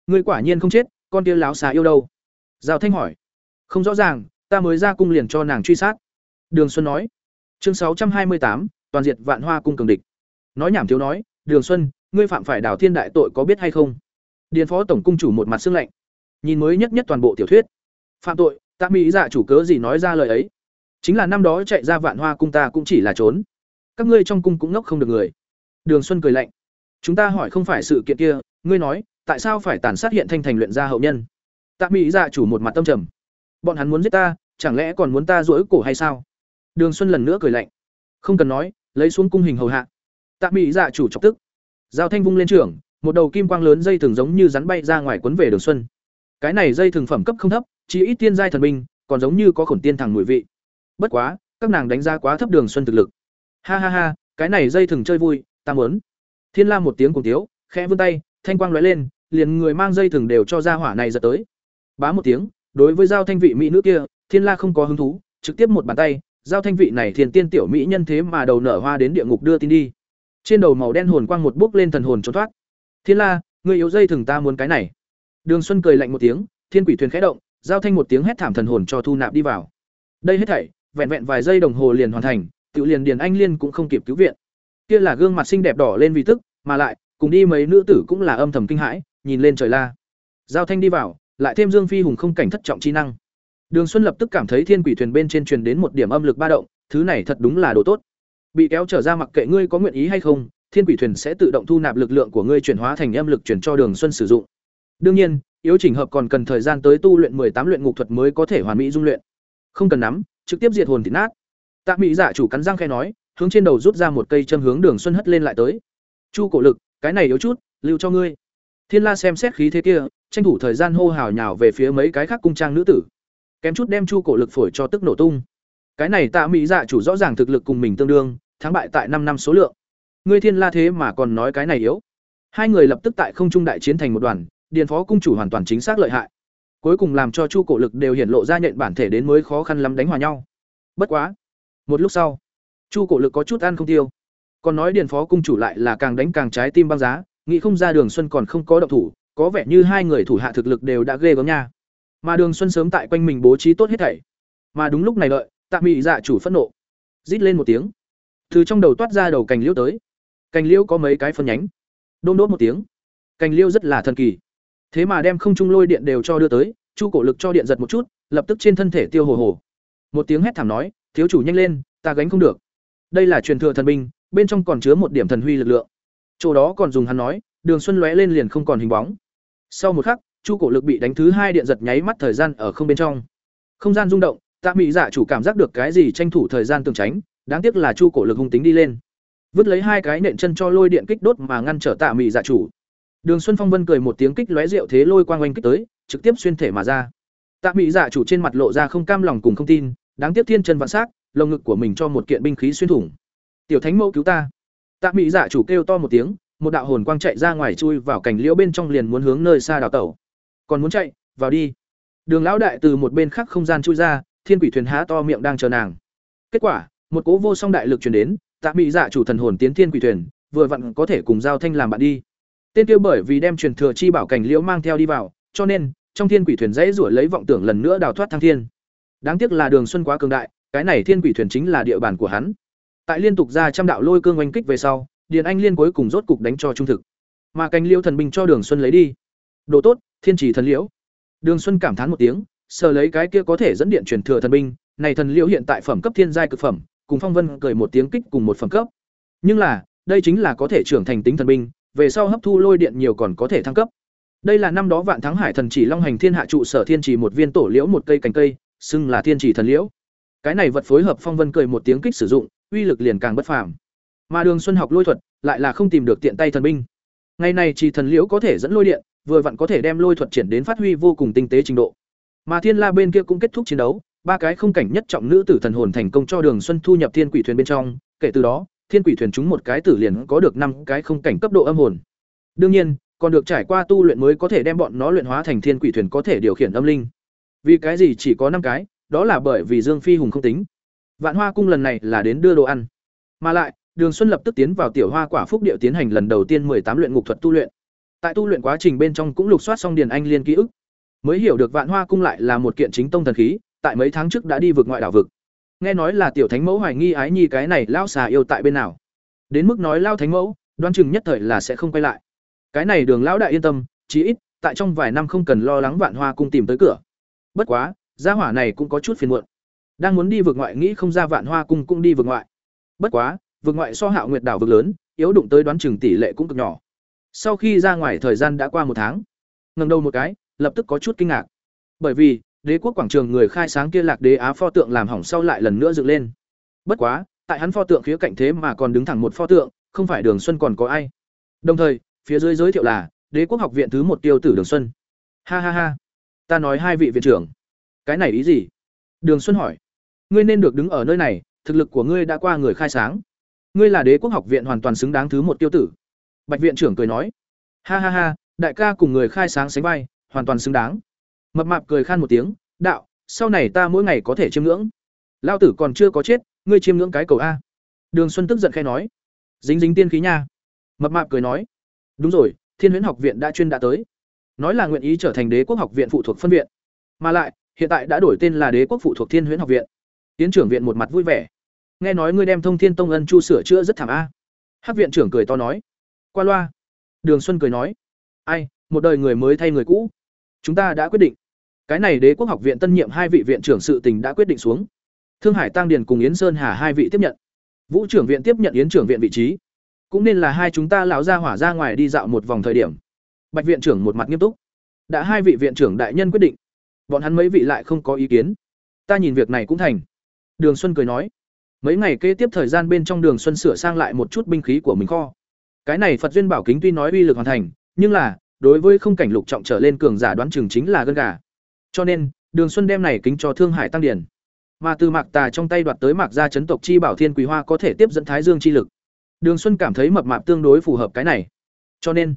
Ngươi quả nhiên không chết, con kia láo xà yêu đâu? Giao Thanh hỏi. Không rõ ràng, ta mới ra cung liền cho nàng truy sát. Đường xuân nói. Chương sáu trăm hai mươi tám toàn diệt vạn hoa cung cường địch. Nói nhảm thiếu nói đường xuân ngươi phạm phải đảo thiên đại tội có biết hay không? Điền phó tổng cung chủ một mặt xương lạnh. Nhìn mới nhất nhất toàn bộ tiểu thuyết. Phạm tội tạ mỹ dạ chủ cớ gì nói ra lời ấy? Chính là năm đó chạy ra vạn hoa cung ta cũng chỉ là trốn. Các ngươi trong cung cũng ngốc không được người. Đường xuân cười lạnh chúng ta hỏi không phải sự kiện kia, ngươi nói, tại sao phải tàn sát hiện thanh thành luyện ra hậu nhân? Tạ mỹ dạ chủ một mặt tâm trầm. Bọn hắn muốn giết ta, chẳng lẽ còn muốn ta rỗi cổ hay sao? Đường xuân lần nữa cười lạnh. Không cần nói, lấy xuống cung hình hầu hạ. Tạ mỹ dạ chủ chọc tức. Giao thanh vung lên trưởng, một đầu kim quang lớn dây thường giống như rắn bay ra ngoài quấn về đường xuân. Cái này dây thường phẩm cấp không thấp, chỉ ít tiên giai thần binh, còn giống như có khổn tiên thẳng mùi vị. Bất quá, các nàng đánh giá quá thấp đường xuân thực lực. Ha ha ha, cái này dây thường chơi vui, ta muốn thiên la một tiếng cùng tiếu, khẽ vươn tay, thanh quang lóe lên, liền người mang dây thừng đều cho ra hỏa này giật tới. Bá một tiếng, đối với giao thanh vị mỹ nữ kia, thiên la không có hứng thú, trực tiếp một bàn tay, giao thanh vị này thiên tiên tiểu mỹ nhân thế mà đầu nở hoa đến địa ngục đưa tin đi. Trên đầu màu đen hồn quang một bước lên thần hồn trốn thoát. Thiên la, người yếu dây thừng ta muốn cái này. Đường xuân cười lạnh một tiếng, thiên quỷ thuyền khẽ động, giao thanh một tiếng hét thảm thần hồn cho thu nạp đi vào. Đây hết thảy, vẹn vẹn vài giây đồng hồ liền hoàn thành tự liền điền anh liên cũng không kịp cứu viện. Kia là gương mặt xinh đẹp đỏ lên vì tức mà lại cùng đi mấy nữ tử cũng là âm thầm kinh hãi nhìn lên trời la giao thanh đi vào lại thêm Dương Phi hùng không cảnh thất trọng chi năng. Đường Xuân lập tức cảm thấy thiên quỷ thuyền bên trên truyền đến một điểm âm lực ba động, thứ này thật đúng là đồ tốt. Bị kéo trở ra mặc kệ ngươi có nguyện ý hay không, thiên quỷ thuyền sẽ tự động thu nạp lực lượng của ngươi chuyển hóa thành âm lực chuyển cho Đường Xuân sử dụng. Đương nhiên, yếu chỉnh hợp còn cần thời gian tới tu luyện tám luyện ngục thuật mới có thể hoàn mỹ dung luyện. Không cần nắm, trực tiếp diệt hồn thì nát. Tạ Mỹ giả chủ cắn răng khe nói, hướng trên đầu rút ra một cây châm hướng Đường Xuân hất lên lại tới. Chu cổ lực, cái này yếu chút, lưu cho ngươi. Thiên La xem xét khí thế kia, tranh thủ thời gian hô hào nhào về phía mấy cái khác cung trang nữ tử. Kém chút đem Chu cổ lực phổi cho tức nổ tung. Cái này Tạ Mỹ Dạ chủ rõ ràng thực lực cùng mình tương đương, thắng bại tại năm năm số lượng. Ngươi Thiên La thế mà còn nói cái này yếu. Hai người lập tức tại không trung đại chiến thành một đoàn, điền phó cung chủ hoàn toàn chính xác lợi hại. Cuối cùng làm cho Chu cổ lực đều hiển lộ ra nhận bản thể đến mới khó khăn lắm đánh hòa nhau. Bất quá, một lúc sau, Chu cổ lực có chút ăn không tiêu. Còn nói điền phó cung chủ lại là càng đánh càng trái tim băng giá, nghĩ không ra Đường Xuân còn không có động thủ, có vẻ như hai người thủ hạ thực lực đều đã ghê gớm nha. Mà Đường Xuân sớm tại quanh mình bố trí tốt hết thảy. Mà đúng lúc này đợi, Tạ Mị Dạ chủ phẫn nộ, rít lên một tiếng. Từ trong đầu toát ra đầu cành liễu tới. Cành liễu có mấy cái phân nhánh. Đôm đốt một tiếng. Cành liễu rất là thần kỳ. Thế mà đem không trung lôi điện đều cho đưa tới, Chu cổ lực cho điện giật một chút, lập tức trên thân thể tiêu hồ hồ. Một tiếng hét thảm nói, "Thiếu chủ nhanh lên, ta gánh không được." Đây là truyền thừa thần binh, bên trong còn chứa một điểm thần huy lực lượng. Chỗ đó còn dùng hắn nói, đường xuân lóe lên liền không còn hình bóng. Sau một khắc, chu cổ lực bị đánh thứ hai điện giật nháy mắt thời gian ở không bên trong. Không gian rung động, tạ mỹ giả dạ chủ cảm giác được cái gì tranh thủ thời gian tường tránh, đáng tiếc là chu cổ lực hung tính đi lên. Vứt lấy hai cái nện chân cho lôi điện kích đốt mà ngăn trở tạ mị dạ chủ. Đường xuân phong vân cười một tiếng kích lóe rượu thế lôi quang oanh kích tới, trực tiếp xuyên thể mà ra. Tạ mị dạ chủ trên mặt lộ ra không cam lòng cùng không tin, đáng tiếc thiên chân vạn s á c lồng ngực của mình cho một kiện binh khí xuyên thủng tiểu thánh mẫu cứu ta. Tạ Mỹ dạ chủ kêu to một tiếng, một đạo hồn quang chạy ra ngoài chui vào cảnh liễu bên trong liền muốn hướng nơi xa đào tẩu. Còn muốn chạy? Vào đi. Đường lão đại từ một bên khác không gian chui ra, thiên quỷ thuyền há to miệng đang chờ nàng. Kết quả, một cố vô song đại lực truyền đến, tạ Mỹ dạ chủ thần hồn tiến thiên quỷ thuyền, vừa vặn có thể cùng giao thanh làm bạn đi. Tên kia bởi vì đem truyền thừa chi bảo cảnh liễu mang theo đi vào, cho nên, trong thiên quỷ thuyền dãy rủa lấy vọng tưởng lần nữa đào thoát thăng thiên. Đáng tiếc là đường xuân quá cường đại, cái này thiên quỷ thuyền chính là địa bàn của hắn tại liên tục ra trăm đạo lôi cương oanh kích về sau, điền anh liên cuối cùng rốt cục đánh cho trung thực. Mà cánh liễu thần binh cho đường xuân lấy đi. Đồ tốt, thiên chỉ thần liễu. Đường xuân cảm thán một tiếng, sờ lấy cái kia có thể dẫn điện truyền thừa thần binh, này thần liễu hiện tại phẩm cấp thiên giai cực phẩm, cùng phong vân cười một tiếng kích cùng một phẩm cấp. Nhưng là, đây chính là có thể trưởng thành tính thần binh, về sau hấp thu lôi điện nhiều còn có thể thăng cấp. Đây là năm đó vạn thắng hải thần chỉ long hành thiên hạ trụ sở thiên chỉ một viên tổ liễu một cây cành cây, xưng là thiên chỉ thần liễu. Cái này vật phối hợp phong vân cười một tiếng kích sử dụng uy lực liền càng bất phàm. Mà đường xuân học lôi thuật lại là không tìm được tiện tay thần binh. Ngày này chỉ thần liễu có thể dẫn lôi điện, vừa vặn có thể đem lôi thuật triển đến phát huy vô cùng tinh tế trình độ. Mà thiên la bên kia cũng kết thúc chiến đấu, ba cái không cảnh nhất trọng nữ tử thần hồn thành công cho đường xuân thu nhập thiên quỷ thuyền bên trong, kể từ đó, thiên quỷ thuyền chúng một cái tử liền có được năm cái không cảnh cấp độ âm hồn. Đương nhiên, còn được trải qua tu luyện mới có thể đem bọn nó luyện hóa thành thiên quỷ thuyền có thể điều khiển âm linh. Vì cái gì chỉ có năm cái, đó là bởi vì dương phi hùng không tính vạn hoa cung lần này là đến đưa đồ ăn. Mà lại, đường xuân lập tức tiến vào tiểu hoa quả phúc điệu tiến hành lần đầu tiên tám luyện ngục thuật tu luyện. Tại tu luyện quá trình bên trong cũng lục soát xong điền anh liên ký ức. Mới hiểu được vạn hoa cung lại là một kiện chính tông thần khí, tại mấy tháng trước đã đi vượt ngoại đảo vực. Nghe nói là tiểu thánh mẫu hoài nghi ái nhi cái này lao xà yêu tại bên nào. Đến mức nói lao thánh mẫu đoan chừng nhất thời là sẽ không quay lại. Cái này đường lão đại yên tâm, chí ít, tại trong vài năm không cần lo lắng vạn hoa cung tìm tới cửa. Bất quá, gia hỏa này cũng có chút phiền muộn đang muốn đi vượt ngoại nghĩ không ra vạn hoa cung cũng đi vượt ngoại. Bất quá, vượt ngoại so hạo nguyệt đảo vực lớn, yếu đụng tới đoán chừng tỷ lệ cũng cực nhỏ. Sau khi ra ngoài thời gian đã qua một tháng ngầm đầu một cái, lập tức có chút kinh ngạc. Bởi vì, đế quốc quảng trường người khai sáng kia lạc đế á pho tượng làm hỏng sau lại lần nữa dựng lên. Bất quá, tại hắn pho tượng khía cạnh thế mà còn đứng thẳng một pho tượng, không phải đường xuân còn có ai. Đồng thời, phía dưới giới thiệu là, đế quốc học viện thứ một tiêu tử đường xuân. Ha ha ha. Ta nói hai vị viện trưởng. Cái này ý gì? Đường xuân hỏi ngươi nên được đứng ở nơi này, thực lực của ngươi đã qua người khai sáng. Ngươi là đế quốc học viện hoàn toàn xứng đáng thứ một tiêu tử. Bạch viện trưởng cười nói. Ha ha ha, đại ca cùng người khai sáng sánh vai, hoàn toàn xứng đáng. Mập mạp cười khan một tiếng, đạo, sau này ta mỗi ngày có thể chiêm ngưỡng. Lao tử còn chưa có chết, ngươi chiêm ngưỡng cái cầu a. Đường xuân tức giận khai nói. Dính dính tiên khí nha. Mập mạp cười nói. Đúng rồi, thiên huyễn học viện đã chuyên đã tới. Nói là nguyện ý trở thành đế quốc học viện phụ thuộc phân viện. Mà lại, hiện tại đã đổi tên là đế quốc phụ thuộc thiên huyễn học viện tiến trưởng viện một mặt vui vẻ. Nghe nói ngươi đem thông thiên tông ân chu sửa chữa rất thảm a. Hắc viện trưởng cười to nói. Qua loa. Đường xuân cười nói. Ai, một đời người mới thay người cũ. Chúng ta đã quyết định. Cái này đế quốc học viện tân nhiệm hai vị viện trưởng sự tình đã quyết định xuống. Thương hải tăng điền cùng yến sơn hà hai vị tiếp nhận. Vũ trưởng viện tiếp nhận yến trưởng viện vị trí. Cũng nên là hai chúng ta lão ra hỏa ra ngoài đi dạo một vòng thời điểm. Bạch viện trưởng một mặt nghiêm túc. Đã hai vị viện trưởng đại nhân quyết định. Bọn hắn mấy vị lại không có ý kiến. Ta nhìn việc này cũng thành đường xuân cười nói, mấy ngày kế tiếp thời gian bên trong đường xuân sửa sang lại một chút binh khí của mình kho. Cái này phật duyên bảo kính tuy nói uy lực hoàn thành, nhưng là, đối với không cảnh lục trọng trở lên cường giả đoán chừng chính là gân gà. Cho nên, đường xuân đem này kính cho thương hải tăng điển mà từ mạc tà trong tay đoạt tới mạc gia chấn tộc chi bảo thiên quý hoa có thể tiếp dẫn thái dương chi lực. Đường xuân cảm thấy mập mạp tương đối phù hợp cái này. Cho nên,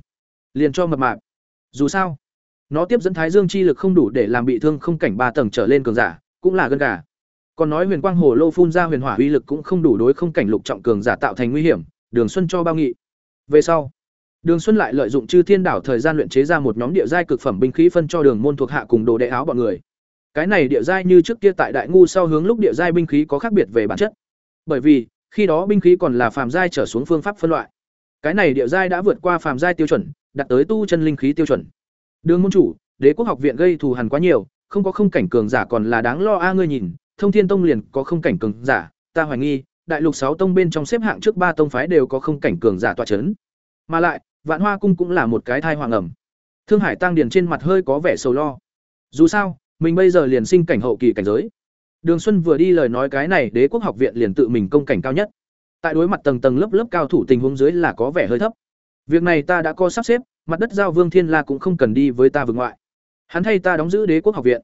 liền cho mập mạp. Dù sao, nó tiếp dẫn thái dương chi lực không đủ để làm bị thương không cảnh ba tầng trở lên cường giả, cũng là gân gà còn nói huyền quang hồ lô phun ra huyền hỏa uy lực cũng không đủ đối không cảnh lục trọng cường giả tạo thành nguy hiểm, đường xuân cho bao nghị. Về sau, đường xuân lại lợi dụng chư thiên đảo thời gian luyện chế ra một nhóm địa giai cực phẩm binh khí phân cho đường môn thuộc hạ cùng đồ đệ áo bọn người. Cái này địa giai như trước kia tại đại ngu sau hướng lúc địa giai binh khí có khác biệt về bản chất. Bởi vì, khi đó binh khí còn là phàm giai trở xuống phương pháp phân loại. Cái này địa giai đã vượt qua phàm giai tiêu chuẩn, đạt tới tu chân linh khí tiêu chuẩn. Đường môn chủ, đế quốc học viện gây thù hằn quá nhiều, không có không cảnh cường giả còn là đáng lo a ngươi nhìn thông thiên tông liền có không cảnh cường giả, ta hoài nghi, đại lục sáu tông bên trong xếp hạng trước ba tông phái đều có không cảnh cường giả tọa chấn. Mà lại, vạn hoa cung cũng là một cái thai hoàng ẩm. Thương hải tăng điền trên mặt hơi có vẻ sầu lo. Dù sao, mình bây giờ liền sinh cảnh hậu kỳ cảnh giới. Đường xuân vừa đi lời nói cái này, đế quốc học viện liền tự mình công cảnh cao nhất. Tại đối mặt tầng tầng lớp lớp cao thủ tình huống dưới là có vẻ hơi thấp. Việc này ta đã có sắp xếp, mặt đất giao vương thiên la cũng không cần đi với ta vực ngoại. Hắn thay ta đóng giữ đế quốc học viện.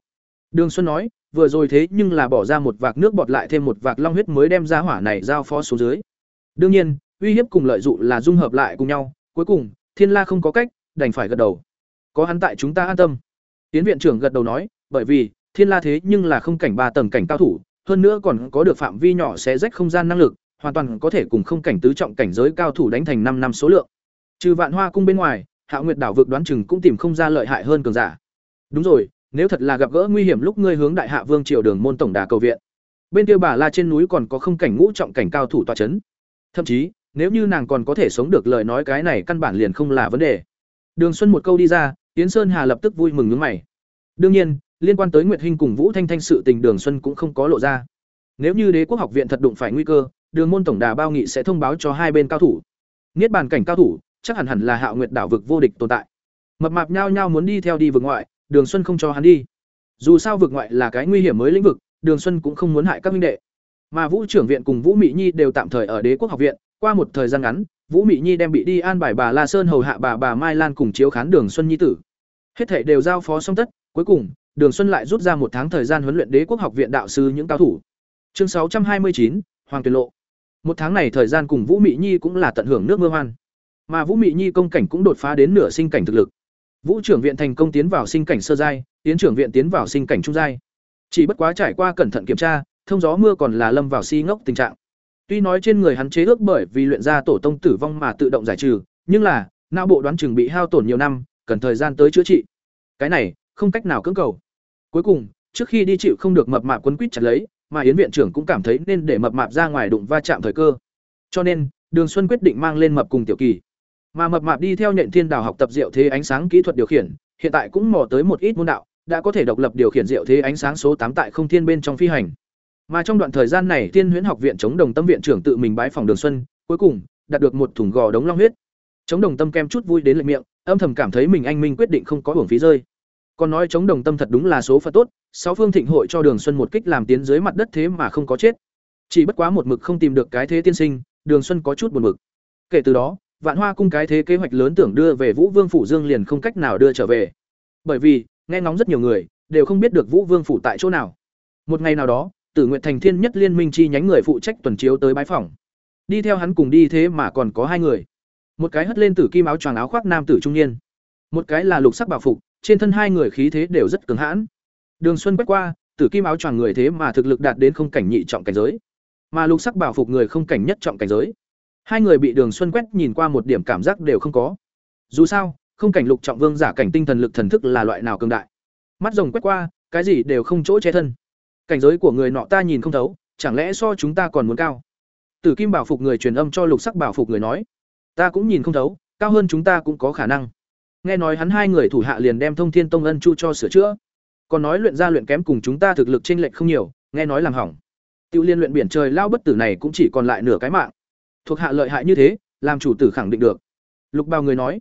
Đường xuân nói vừa rồi thế nhưng là bỏ ra một vạc nước bọt lại thêm một vạc long huyết mới đem ra hỏa này giao phó xuống dưới. Đương nhiên, uy hiếp cùng lợi dụng là dung hợp lại cùng nhau, cuối cùng, thiên la không có cách, đành phải gật đầu. Có hắn tại chúng ta an tâm. Tiến viện trưởng gật đầu nói, bởi vì, thiên la thế nhưng là không cảnh ba tầng cảnh cao thủ, hơn nữa còn có được phạm vi nhỏ xé rách không gian năng lực, hoàn toàn có thể cùng không cảnh tứ trọng cảnh giới cao thủ đánh thành năm năm số lượng. Trừ vạn hoa cung bên ngoài, hạ nguyệt đảo vực đoán chừng cũng tìm không ra lợi hại hơn cường giả. Đúng rồi nếu thật là gặp gỡ nguy hiểm lúc ngươi hướng đại hạ vương triều đường môn tổng đà cầu viện. Bên kia bà la trên núi còn có không cảnh ngũ trọng cảnh cao thủ tọa c h ấ n thậm chí, nếu như nàng còn có thể sống được lời nói cái này căn bản liền không là vấn đề. Đường xuân một câu đi ra tiến sơn hà lập tức vui mừng nhướng mày. Đương nhiên, liên quan tới nguyệt hinh cùng vũ thanh thanh sự tình đường xuân cũng không có lộ ra. Nếu như đế quốc học viện thật đụng phải nguy cơ, đường môn tổng đà bao nghị sẽ thông báo cho hai bên cao thủ. Niết bàn cảnh cao thủ, chắc hẳn hẳn là hạo nguyệt đảo vực vô địch tồn tại. Mập mạp nhao nhao muốn đi theo đi vực ngoại Đường Xuân không cho hắn đi. Dù sao vực ngoại là cái nguy hiểm mới lĩnh vực, Đường Xuân cũng không muốn hại các huynh đệ. Mà Vũ trưởng viện cùng Vũ Mị Nhi đều tạm thời ở Đế quốc học viện, qua một thời gian ngắn, Vũ Mị Nhi đem bị đi an bài bà La Sơn hầu hạ bà bà Mai Lan cùng chiếu khán Đường Xuân nhi tử. Hết thảy đều giao phó xong tất, cuối cùng, Đường Xuân lại rút ra một tháng thời gian huấn luyện Đế quốc học viện đạo sư những cao thủ. Chương sáu trăm hai mươi chín Hoàng Tuyền Lộ. Một tháng này thời gian cùng Vũ Mị Nhi cũng là tận hưởng nước mưa hoan. Mà Vũ Mị Nhi công cảnh cũng đột phá đến nửa sinh cảnh thực lực. Vũ trưởng viện thành công tiến vào sinh cảnh sơ giai, tiến trưởng viện tiến vào sinh cảnh trung giai. Chỉ bất quá trải qua cẩn thận kiểm tra, thông gió mưa còn là lâm vào si ngốc tình trạng. Tuy nói trên người hắn chế ước bởi vì luyện ra tổ tông tử vong mà tự động giải trừ, nhưng là não bộ đoán chừng bị hao tổn nhiều năm, cần thời gian tới chữa trị. Cái này không cách nào cưỡng cầu. Cuối cùng, trước khi đi chịu không được mập mạp quấn quýt chặt lấy, mà Yến viện trưởng cũng cảm thấy nên để mập mạp ra ngoài đụng va chạm thời cơ. Cho nên, Đường Xuân quyết định mang lên mập cùng Tiểu Kỳ. Mà mập mạp đi theo nhện thiên đào học tập diệu thế ánh sáng kỹ thuật điều khiển, hiện tại cũng mò tới một ít môn đạo, đã có thể độc lập điều khiển diệu thế ánh sáng số tám tại không thiên bên trong phi hành. Mà trong đoạn thời gian này, Tiên Huyễn học viện chống đồng tâm viện trưởng tự mình bái phòng Đường Xuân, cuối cùng đạt được một thùng gò đống long huyết. Chống đồng tâm kem chút vui đến lệ miệng, âm thầm cảm thấy mình anh minh quyết định không có hưởng phí rơi. Còn nói chống đồng tâm thật đúng là số phận tốt, sáu phương thịnh hội cho Đường Xuân một kích làm tiến dưới mặt đất thế mà không có chết. Chỉ bất quá một mực không tìm được cái thế tiên sinh, Đường Xuân có chút buồn mực Kể từ đó, Vạn Hoa cung cái thế kế hoạch lớn tưởng đưa về Vũ Vương phủ Dương liền không cách nào đưa trở về. Bởi vì, nghe ngóng rất nhiều người, đều không biết được Vũ Vương phủ tại chỗ nào. Một ngày nào đó, Tử Nguyệt Thành Thiên Nhất Liên Minh chi nhánh người phụ trách tuần chiếu tới bái phòng, Đi theo hắn cùng đi thế mà còn có hai người. Một cái hất lên tử kim áo choàng áo khoác nam tử trung niên, một cái là lục sắc bảo phục, trên thân hai người khí thế đều rất cứng hãn. Đường Xuân quét qua, tử kim áo choàng người thế mà thực lực đạt đến không cảnh nhị trọng cảnh giới, mà lục sắc bảo phục người không cảnh nhất trọng cảnh giới. Hai người bị Đường Xuân quét nhìn qua một điểm cảm giác đều không có. Dù sao, không cảnh lục trọng vương giả cảnh tinh thần lực thần thức là loại nào cường đại. Mắt rồng quét qua, cái gì đều không chỗ che thân. Cảnh giới của người nọ ta nhìn không thấu, chẳng lẽ so chúng ta còn muốn cao? Tử Kim bảo phục người truyền âm cho Lục Sắc bảo phục người nói, ta cũng nhìn không thấu, cao hơn chúng ta cũng có khả năng. Nghe nói hắn hai người thủ hạ liền đem Thông Thiên Tông ân chu cho sửa chữa. Còn nói luyện ra luyện kém cùng chúng ta thực lực chênh lệch không nhiều, nghe nói làm hỏng. Tiêu Liên luyện biển trời lao bất tử này cũng chỉ còn lại nửa cái mạng thuộc hạ lợi hại như thế, làm chủ tử khẳng định được. Lục bao người nói,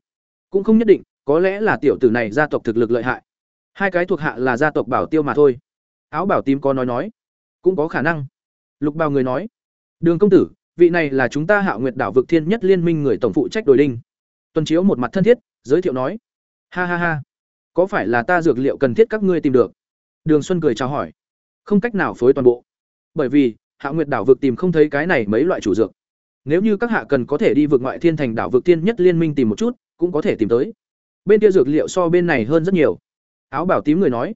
cũng không nhất định, có lẽ là tiểu tử này gia tộc thực lực lợi hại. Hai cái thuộc hạ là gia tộc bảo tiêu mà thôi. Áo bảo tím có nói nói, cũng có khả năng. Lục bao người nói, đường công tử, vị này là chúng ta hạ nguyệt đảo vực thiên nhất liên minh người tổng phụ trách đồi đinh. Tuần chiếu một mặt thân thiết, giới thiệu nói, ha ha ha, có phải là ta dược liệu cần thiết các ngươi tìm được? Đường xuân cười chào hỏi, không cách nào phối toàn bộ. Bởi vì hạ nguyệt đảo vực tìm không thấy cái này mấy loại chủ dược nếu như các hạ cần có thể đi vượt ngoại thiên thành đảo vượt tiên nhất liên minh tìm một chút, cũng có thể tìm tới. Bên kia dược liệu so bên này hơn rất nhiều. Áo bảo tím người nói,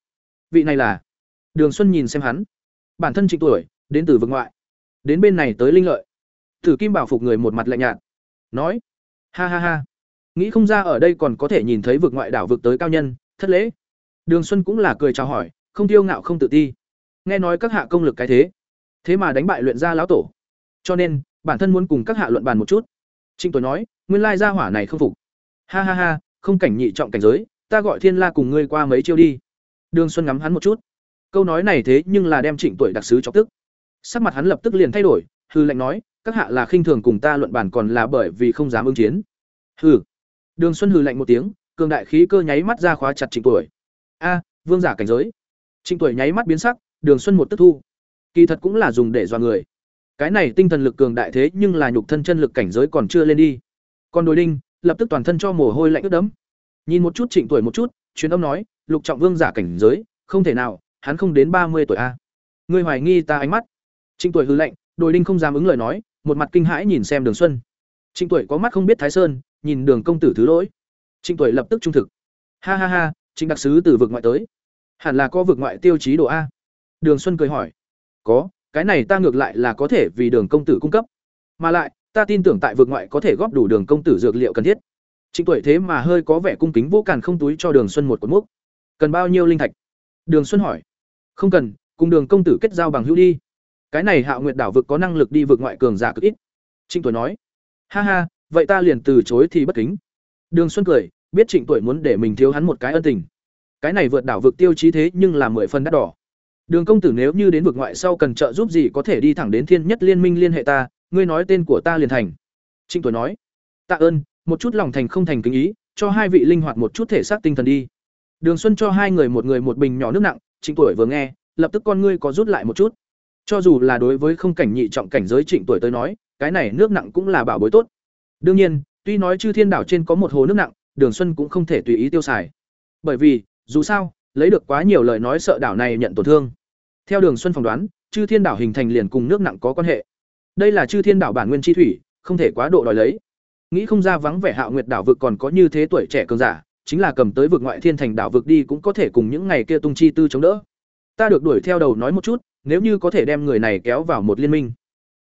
vị này là. Đường Xuân nhìn xem hắn, bản thân trịnh tuổi, đến từ vực ngoại, đến bên này tới linh lợi. thử Kim bảo phục người một mặt lạnh nhạt, nói, ha ha ha, nghĩ không ra ở đây còn có thể nhìn thấy vực ngoại đảo vực tới cao nhân, thất lễ. Đường Xuân cũng là cười chào hỏi, không tiêu ngạo không tự ti. Nghe nói các hạ công lực cái thế, thế mà đánh bại luyện gia lão tổ. Cho nên, bản thân muốn cùng các hạ luận bàn một chút. Trịnh tuổi nói, nguyên lai gia hỏa này không phục. Ha ha ha, không cảnh nhị trọng cảnh giới, ta gọi thiên la cùng ngươi qua mấy chiêu đi. Đường xuân ngắm hắn một chút. Câu nói này thế nhưng là đem trịnh tuổi đặc sứ chọc tức. Sắc mặt hắn lập tức liền thay đổi, hư lệnh nói, các hạ là khinh thường cùng ta luận bàn còn là bởi vì không dám ứng chiến. Hừ. Đường xuân hư lệnh một tiếng, cường đại khí cơ nháy mắt ra khóa chặt trịnh tuổi a, vương giả cảnh giới. Trịnh tuổi nháy mắt biến sắc, đường xuân một tức thu. Kỳ thật cũng là dùng để dọa người cái này tinh thần lực cường đại thế nhưng là nhục thân chân lực cảnh giới còn chưa lên đi. Còn đồi đinh, lập tức toàn thân cho mồ hôi lạnh ướt đẫm. Nhìn một chút trịnh tuổi một chút, truyền âm nói, lục trọng vương giả cảnh giới, không thể nào, hắn không đến ba mươi tuổi a. Ngươi hoài nghi ta ánh mắt. Trịnh tuổi hư lệnh đồi đinh không dám ứng lời nói, một mặt kinh hãi nhìn xem đường xuân. Trịnh tuổi có mắt không biết thái sơn, nhìn đường công tử thứ lỗi. Trịnh tuổi lập tức trung thực. Ha ha ha, trịnh đặc sứ từ vực ngoại tới. Hẳn là có vực ngoại tiêu chí độ a. Đường xuân cười hỏi. Có cái này ta ngược lại là có thể vì đường công tử cung cấp. Mà lại, ta tin tưởng tại vực ngoại có thể góp đủ đường công tử dược liệu cần thiết. Trịnh tuổi thế mà hơi có vẻ cung kính vô càn không túi cho đường xuân một cột múc. Cần bao nhiêu linh thạch? Đường xuân hỏi. Không cần, cùng đường công tử kết giao bằng hữu đi. Cái này hạ nguyệt đảo vực có năng lực đi vực ngoại cường giả cực ít. Trịnh tuổi nói. Ha ha, vậy ta liền từ chối thì bất kính. Đường xuân cười, biết trịnh tuổi muốn để mình thiếu hắn một cái ân tình. Cái này vượt đảo vực tiêu chí thế nhưng là mười phần đắt đỏ đường công tử nếu như đến vực ngoại sau cần trợ giúp gì có thể đi thẳng đến thiên nhất liên minh liên hệ ta, ngươi nói tên của ta liền thành. Trịnh tuổi nói. Tạ ơn, một chút lòng thành không thành kính ý, cho hai vị linh hoạt một chút thể xác tinh thần đi. Đường xuân cho hai người một người một bình nhỏ nước nặng, trịnh tuổi vừa nghe, lập tức con ngươi có rút lại một chút. Cho dù là đối với không cảnh nhị trọng cảnh giới trịnh tuổi tới nói, cái này nước nặng cũng là bảo bối tốt. Đương nhiên, tuy nói chư thiên đảo trên có một hồ nước nặng, đường xuân cũng không thể tùy ý tiêu xài. Bởi vì, dù sao, lấy được quá nhiều lời nói sợ đảo này nhận tổn thương theo đường xuân phỏng đoán, chư thiên đảo hình thành liền cùng nước nặng có quan hệ. Đây là chư thiên đảo bản nguyên chi thủy, không thể quá độ đòi lấy. Nghĩ không ra vắng vẻ hạo nguyệt đảo vực còn có như thế tuổi trẻ cường giả, chính là cầm tới vực ngoại thiên thành đảo vực đi cũng có thể cùng những ngày kia tung chi tư chống đỡ. Ta được đuổi theo đầu nói một chút, nếu như có thể đem người này kéo vào một liên minh.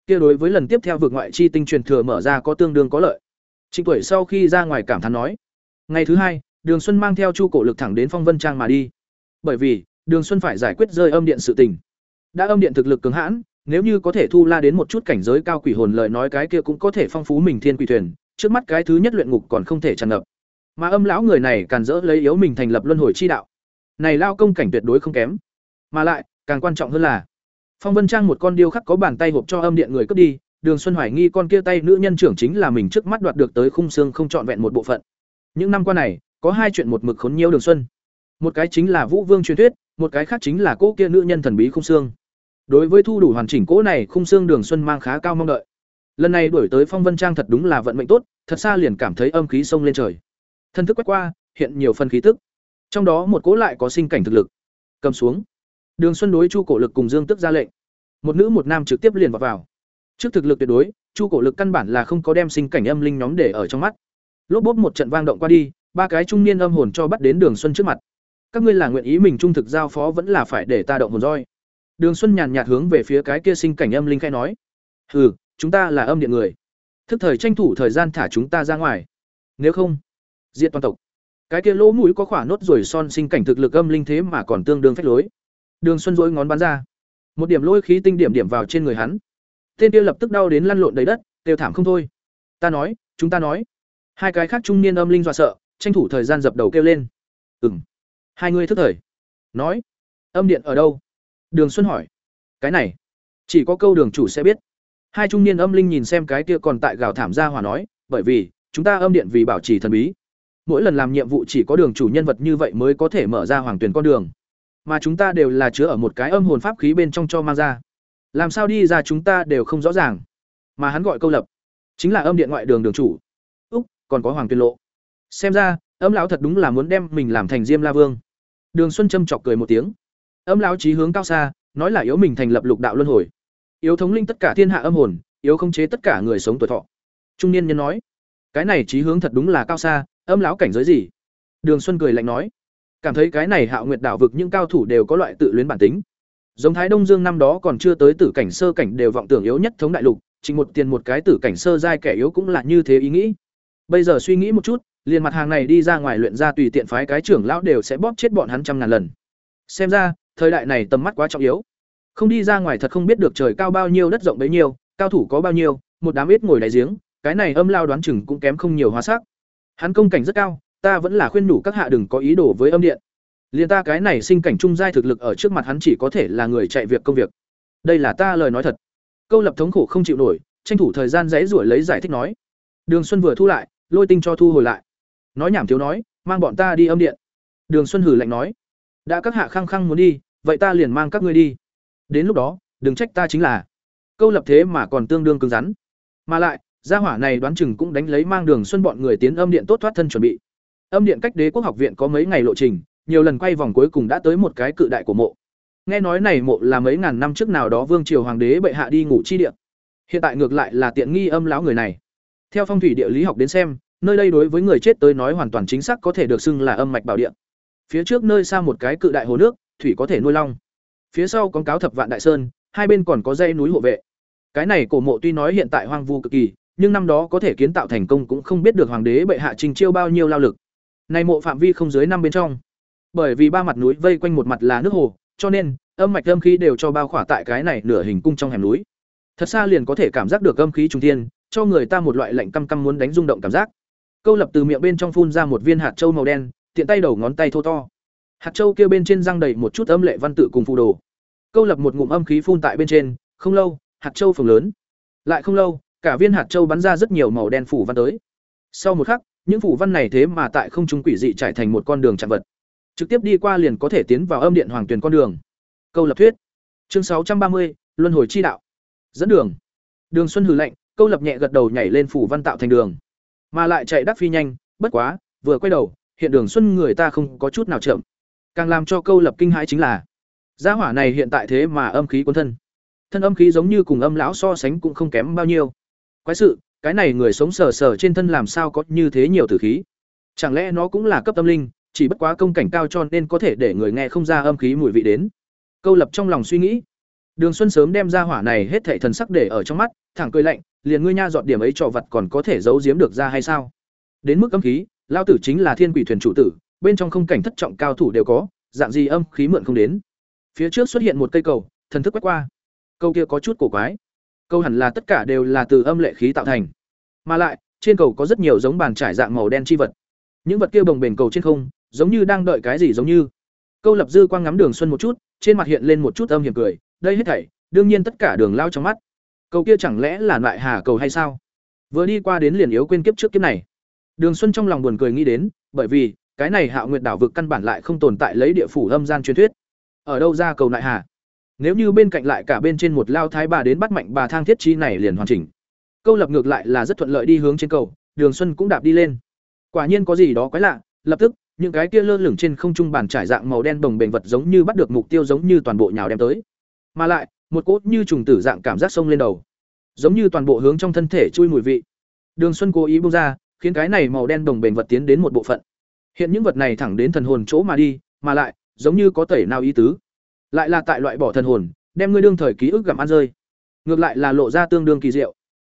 Kia đối với lần tiếp theo vực ngoại chi tinh truyền thừa mở ra có tương đương có lợi. Trịnh tuổi sau khi ra ngoài cảm thán nói, ngày thứ hai, đường xuân mang theo chu cổ lực thẳng đến phong vân trang mà đi. Bởi vì đường xuân phải giải quyết rơi âm điện sự tình. Đã âm điện thực lực cứng hãn, nếu như có thể thu la đến một chút cảnh giới cao quỷ hồn lời nói cái kia cũng có thể phong phú mình thiên quỷ thuyền, trước mắt cái thứ nhất luyện ngục còn không thể tràn ngập. Mà âm lão người này càn dỡ lấy yếu mình thành lập luân hồi chi đạo. Này lao công cảnh tuyệt đối không kém. Mà lại, càng quan trọng hơn là, phong vân trang một con điêu khắc có bàn tay hộp cho âm điện người cướp đi, đường xuân hoài nghi con kia tay nữ nhân trưởng chính là mình trước mắt đoạt được tới khung xương không trọn vẹn một bộ phận. Những năm qua này, có hai chuyện một mực khốn nhiễu đường xuân. Một cái chính là vũ vương truyền thuyết một cái khác chính là cỗ kia nữ nhân thần bí khung xương. Đối với thu đủ hoàn chỉnh cỗ này, khung xương đường xuân mang khá cao mong đợi. Lần này đuổi tới phong vân trang thật đúng là vận mệnh tốt, thật xa liền cảm thấy âm khí sông lên trời. Thân thức quét qua, hiện nhiều phân khí tức. Trong đó một cỗ lại có sinh cảnh thực lực. Cầm xuống. Đường xuân đối chu cổ lực cùng dương tức ra lệnh. Một nữ một nam trực tiếp liền vào vào. Trước thực lực tuyệt đối, chu cổ lực căn bản là không có đem sinh cảnh âm linh nhóm để ở trong mắt. Lốp bốp một trận vang động qua đi, ba cái trung niên âm hồn cho bắt đến đường xuân trước mặt các ngươi là nguyện ý mình trung thực giao phó vẫn là phải để ta động hồn roi. Đường xuân nhàn nhạt hướng về phía cái kia sinh cảnh âm linh khai nói. Hừ, chúng ta là âm điện người. Thức thời tranh thủ thời gian thả chúng ta ra ngoài. Nếu không, diệt toàn tộc. Cái kia lỗ mũi có khỏa nốt rồi son sinh cảnh thực lực âm linh thế mà còn tương đương phách lối. Đường xuân dỗi ngón bắn ra. Một điểm lôi khí tinh điểm điểm vào trên người hắn. Tên kia lập tức đau đến lăn lộn đầy đất đều thảm không thôi. Ta nói, chúng ta nói. Hai cái khác trung niên âm linh dọa sợ, tranh thủ thời gian dập đầu kêu lên. Ừ hai người thức thời. Nói, âm điện ở đâu? Đường xuân hỏi. Cái này, chỉ có câu đường chủ sẽ biết. Hai trung niên âm linh nhìn xem cái kia còn tại gào thảm ra hòa nói, bởi vì, chúng ta âm điện vì bảo trì thần bí. Mỗi lần làm nhiệm vụ chỉ có đường chủ nhân vật như vậy mới có thể mở ra hoàng tuyển con đường. Mà chúng ta đều là chứa ở một cái âm hồn pháp khí bên trong cho mang ra. Làm sao đi ra chúng ta đều không rõ ràng. Mà hắn gọi câu lập, chính là âm điện ngoại đường đường chủ. Úc, còn có hoàng tuyên lộ. Xem ra, âm lão thật đúng là muốn đem mình làm thành diêm la vương đường xuân châm chọc cười một tiếng. Âm lão chí hướng cao xa, nói là yếu mình thành lập lục đạo luân hồi. Yếu thống linh tất cả thiên hạ âm hồn, yếu khống chế tất cả người sống tuổi thọ. Trung niên nhân nói, cái này chí hướng thật đúng là cao xa, âm lão cảnh giới gì? Đường xuân cười lạnh nói, cảm thấy cái này hạo nguyệt đảo vực những cao thủ đều có loại tự luyến bản tính. Giống thái đông dương năm đó còn chưa tới tử cảnh sơ cảnh đều vọng tưởng yếu nhất thống đại lục, chỉ một tiền một cái tử cảnh sơ giai kẻ yếu cũng là như thế ý nghĩ. Bây giờ suy nghĩ một chút liền mặt hàng này đi ra ngoài luyện ra tùy tiện phái cái trưởng lão đều sẽ bóp chết bọn hắn trăm ngàn lần. Xem ra, thời đại này tầm mắt quá trọng yếu. Không đi ra ngoài thật không biết được trời cao bao nhiêu đất rộng bấy nhiêu, cao thủ có bao nhiêu, một đám ít ngồi đáy giếng, cái này âm lao đoán chừng cũng kém không nhiều hóa sắc. Hắn công cảnh rất cao, ta vẫn là khuyên nhủ các hạ đừng có ý đồ với âm điện. Liền ta cái này sinh cảnh trung giai thực lực ở trước mặt hắn chỉ có thể là người chạy việc công việc. Đây là ta lời nói thật. Câu lập thống khổ không chịu nổi, tranh thủ thời gian dãy ruổi lấy giải thích nói. Đường xuân vừa thu lại, lôi tinh cho thu hồi lại nói nhảm thiếu nói, mang bọn ta đi âm điện. Đường xuân hử lạnh nói, đã các hạ khăng khăng muốn đi, vậy ta liền mang các ngươi đi. Đến lúc đó, đừng trách ta chính là. Câu lập thế mà còn tương đương cứng rắn. Mà lại, gia hỏa này đoán chừng cũng đánh lấy mang đường xuân bọn người tiến âm điện tốt thoát thân chuẩn bị. Âm điện cách đế quốc học viện có mấy ngày lộ trình, nhiều lần quay vòng cuối cùng đã tới một cái cự đại của mộ. Nghe nói này mộ là mấy ngàn năm trước nào đó vương triều hoàng đế bệ hạ đi ngủ chi điện hiện tại ngược lại là tiện nghi âm lão người này. Theo phong thủy địa lý học đến xem nơi đây đối với người chết tới nói hoàn toàn chính xác có thể được xưng là âm mạch bảo địa. Phía trước nơi xa một cái cự đại hồ nước, thủy có thể nuôi long. Phía sau có cáo thập vạn đại sơn, hai bên còn có dãy núi hộ vệ. Cái này cổ mộ tuy nói hiện tại hoang vu cực kỳ, nhưng năm đó có thể kiến tạo thành công cũng không biết được hoàng đế bệ hạ trình chiêu bao nhiêu lao lực. Này mộ phạm vi không dưới năm bên trong. Bởi vì ba mặt núi vây quanh một mặt là nước hồ, cho nên, âm mạch âm khí đều cho bao khỏa tại cái này nửa hình cung trong hẻm núi. Thật xa liền có thể cảm giác được âm khí trung thiên, cho người ta một loại lạnh căm căm muốn đánh rung động cảm giác câu lập từ miệng bên trong phun ra một viên hạt trâu màu đen, tiện tay đầu ngón tay thô to. Hạt trâu kia bên trên răng đầy một chút âm lệ văn tự cùng phù đồ. Câu lập một ngụm âm khí phun tại bên trên, không lâu, hạt trâu phồng lớn. Lại không lâu, cả viên hạt trâu bắn ra rất nhiều màu đen phủ văn tới. Sau một khắc, những phủ văn này thế mà tại không trung quỷ dị trải thành một con đường chạm vật. Trực tiếp đi qua liền có thể tiến vào âm điện hoàng tuyền con đường. Câu lập thuyết. Chương sáu trăm ba mươi, luân hồi chi đạo. Dẫn đường. Đường xuân hừ lạnh, câu lập nhẹ gật đầu nhảy lên phủ văn tạo thành đường mà lại chạy đắc phi nhanh, bất quá, vừa quay đầu, hiện đường xuân người ta không có chút nào chậm. Càng làm cho câu lập kinh hãi chính là, gia hỏa này hiện tại thế mà âm khí cuốn thân. Thân âm khí giống như cùng âm lão so sánh cũng không kém bao nhiêu. Quái sự, cái này người sống sờ sờ trên thân làm sao có như thế nhiều tử khí? Chẳng lẽ nó cũng là cấp tâm linh, chỉ bất quá công cảnh cao cho nên có thể để người nghe không ra âm khí mùi vị đến? Câu lập trong lòng suy nghĩ đường xuân sớm đem ra hỏa này hết thảy thần sắc để ở trong mắt, thẳng cười lạnh, liền ngươi nha dọn điểm ấy trò vật còn có thể giấu giếm được ra hay sao? Đến mức âm khí lao tử chính là thiên quỷ thuyền chủ tử, bên trong không cảnh thất trọng cao thủ đều có, dạng gì âm khí mượn không đến. Phía trước xuất hiện một cây cầu, thần thức quét qua. Câu kia có chút cổ quái. Câu hẳn là tất cả đều là từ âm lệ khí tạo thành. Mà lại, trên cầu có rất nhiều giống bàn trải dạng màu đen chi vật. Những vật kia bồng bềnh cầu trên không, giống như đang đợi cái gì giống như. Câu lập dư quang ngắm đường xuân một chút, trên mặt hiện lên một chút âm hiểm cười đây hết thảy, đương nhiên tất cả đường lao trong mắt. Cầu kia chẳng lẽ là loại hà cầu hay sao? Vừa đi qua đến liền yếu quên kiếp trước kiếp này. Đường xuân trong lòng buồn cười nghĩ đến, bởi vì, cái này hạo nguyệt đảo vực căn bản lại không tồn tại lấy địa phủ âm gian truyền thuyết. Ở đâu ra cầu lại hà? Nếu như bên cạnh lại cả bên trên một lao thái bà đến bắt mạnh bà thang thiết chi này liền hoàn chỉnh. Câu lập ngược lại là rất thuận lợi đi hướng trên cầu, đường xuân cũng đạp đi lên. Quả nhiên có gì đó quái lạ, lập tức, những cái kia lơ lửng trên không trung bàn trải dạng màu đen bồng bềnh vật giống như bắt được mục tiêu giống như toàn bộ nhào đem tới mà lại, một cốt như trùng tử dạng cảm giác sông lên đầu. Giống như toàn bộ hướng trong thân thể chui mùi vị. Đường xuân cố ý bung ra, khiến cái này màu đen đồng bền vật tiến đến một bộ phận. Hiện những vật này thẳng đến thần hồn chỗ mà đi, mà lại, giống như có tẩy nào ý tứ. Lại là tại loại bỏ thần hồn, đem ngươi đương thời ký ức gặm ăn rơi. Ngược lại là lộ ra tương đương kỳ diệu.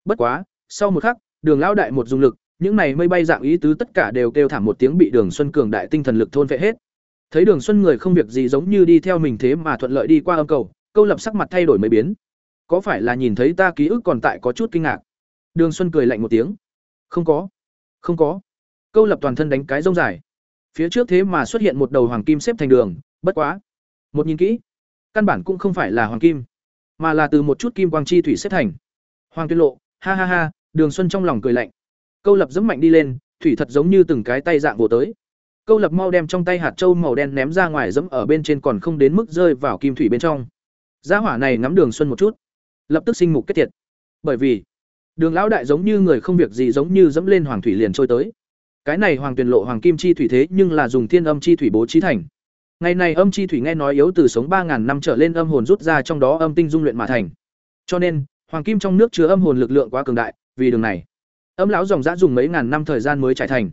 Bất quá, sau một khắc, đường lão đại một dùng lực, những này mây bay dạng ý tứ tất cả đều kêu thảm một tiếng bị đường xuân cường đại tinh thần lực thôn vệ hết. Thấy đường xuân người không việc gì giống như đi theo mình thế mà thuận lợi đi qua âm cầu câu lập sắc mặt thay đổi mấy biến. Có phải là nhìn thấy ta ký ức còn tại có chút kinh ngạc? Đường xuân cười lạnh một tiếng. Không có. Không có. Câu lập toàn thân đánh cái rông dài. Phía trước thế mà xuất hiện một đầu hoàng kim xếp thành đường, bất quá. Một nhìn kỹ, căn bản cũng không phải là hoàng kim, mà là từ một chút kim quang chi thủy xếp thành. Hoàng tuyên lộ, ha ha ha, đường xuân trong lòng cười lạnh. Câu lập dẫm mạnh đi lên, thủy thật giống như từng cái tay dạng vồ tới. Câu lập mau đem trong tay hạt trâu màu đen ném ra ngoài dẫm ở bên trên còn không đến mức rơi vào kim thủy bên trong gia hỏa này ngắm đường xuân một chút. Lập tức sinh mục kết thiệt bởi vì, đường lão đại giống như người không việc gì giống như dẫm lên hoàng thủy liền trôi tới. Cái này hoàng tuyển lộ hoàng kim chi thủy thế nhưng là dùng thiên âm chi thủy bố trí thành. Ngày này âm chi thủy nghe nói yếu từ sống ba ngàn năm trở lên âm hồn rút ra trong đó âm tinh dung luyện mà thành. Cho nên, hoàng kim trong nước chứa âm hồn lực lượng quá cường đại, vì đường này, âm lão dòng dã dùng mấy ngàn năm thời gian mới trải thành.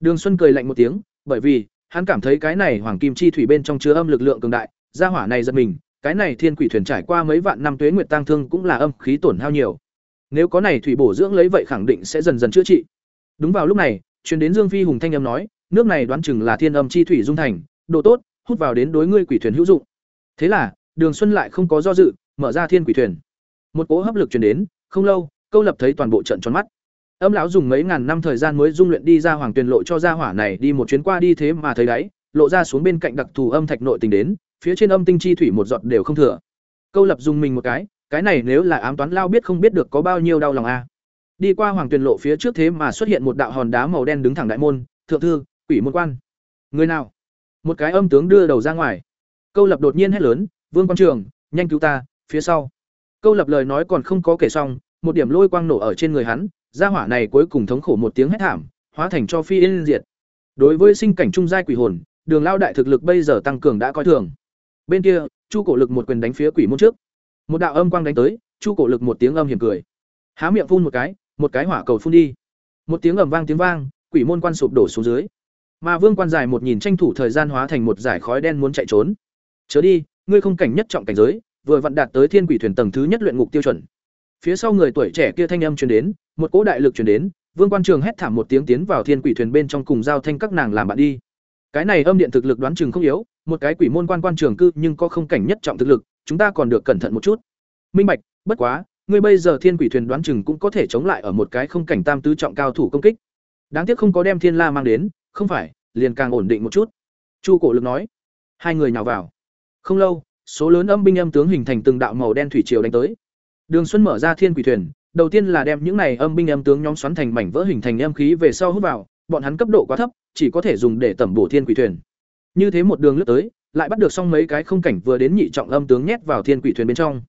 Đường xuân cười lạnh một tiếng, bởi vì, hắn cảm thấy cái này hoàng kim chi thủy bên trong chứa âm lực lượng cường đại, gia hỏa này giật mình cái này thiên quỷ thuyền trải qua mấy vạn năm tuế nguyệt tang thương cũng là âm khí tổn hao nhiều. Nếu có này thủy bổ dưỡng lấy vậy khẳng định sẽ dần dần chữa trị. Đúng vào lúc này, truyền đến dương phi hùng thanh âm nói, nước này đoán chừng là thiên âm chi thủy dung thành độ tốt, hút vào đến đối ngươi quỷ thuyền hữu dụng. Thế là, đường xuân lại không có do dự, mở ra thiên quỷ thuyền. Một cỗ hấp lực truyền đến, không lâu, câu lập thấy toàn bộ trận tròn mắt. Âm lão dùng mấy ngàn năm thời gian mới dung luyện đi ra hoàng tuyền lộ cho ra hỏa này đi một chuyến qua đi thế mà thấy đáy lộ ra xuống bên cạnh đặc thù âm thạch nội tình đến phía trên âm tinh chi thủy một giọt đều không thừa. Câu lập dùng mình một cái cái này nếu là ám toán lao biết không biết được có bao nhiêu đau lòng a. Đi qua hoàng tuyền lộ phía trước thế mà xuất hiện một đạo hòn đá màu đen đứng thẳng đại môn thượng thư quỷ môn quan. Người nào? Một cái âm tướng đưa đầu ra ngoài. Câu lập đột nhiên hét lớn vương quan trường nhanh cứu ta phía sau. Câu lập lời nói còn không có kể xong, một điểm lôi quang nổ ở trên người hắn, gia hỏa này cuối cùng thống khổ một tiếng hét thảm, hóa thành cho phi yên diệt. Đối với sinh cảnh trung giai quỷ hồn, Đường Lao đại thực lực bây giờ tăng cường đã coi thường. Bên kia, Chu Cổ Lực một quyền đánh phía quỷ môn trước. Một đạo âm quang đánh tới, Chu Cổ Lực một tiếng âm hiểm cười. Há miệng phun một cái, một cái hỏa cầu phun đi. Một tiếng ầm vang tiếng vang, quỷ môn quan sụp đổ xuống dưới. Mà Vương quan dài một nhìn tranh thủ thời gian hóa thành một giải khói đen muốn chạy trốn. Chớ đi, ngươi không cảnh nhất trọng cảnh giới, vừa vặn đạt tới thiên quỷ thuyền tầng thứ nhất luyện ngục tiêu chuẩn. Phía sau người tuổi trẻ kia thanh âm truyền đến, một cỗ đại lực truyền đến, Vương quan trường hét thảm một tiếng tiến vào thiên quỷ thuyền bên trong cùng giao thanh các nàng làm bạn đi. Cái này âm điện thực lực đoán chừng không yếu, một cái quỷ môn quan quan trường cư nhưng có không cảnh nhất trọng thực lực, chúng ta còn được cẩn thận một chút. Minh Bạch, bất quá, ngươi bây giờ thiên quỷ thuyền đoán chừng cũng có thể chống lại ở một cái không cảnh tam tứ trọng cao thủ công kích. Đáng tiếc không có đem Thiên La mang đến, không phải, liền càng ổn định một chút. Chu Cổ Lực nói. Hai người nhào vào. Không lâu, số lớn âm binh âm tướng hình thành từng đạo màu đen thủy triều đánh tới. Đường Xuân mở ra thiên quỷ thuyền, đầu tiên là đem những này âm binh âm tướng nhóm xoắn thành mảnh vỡ hình thành âm khí về sau hút vào, bọn hắn cấp độ quá thấp, chỉ có thể dùng để tẩm bổ thiên quỷ thuyền. Như thế một đường lướt tới, lại bắt được xong mấy cái không cảnh vừa đến nhị trọng âm tướng nhét vào thiên quỷ thuyền bên trong.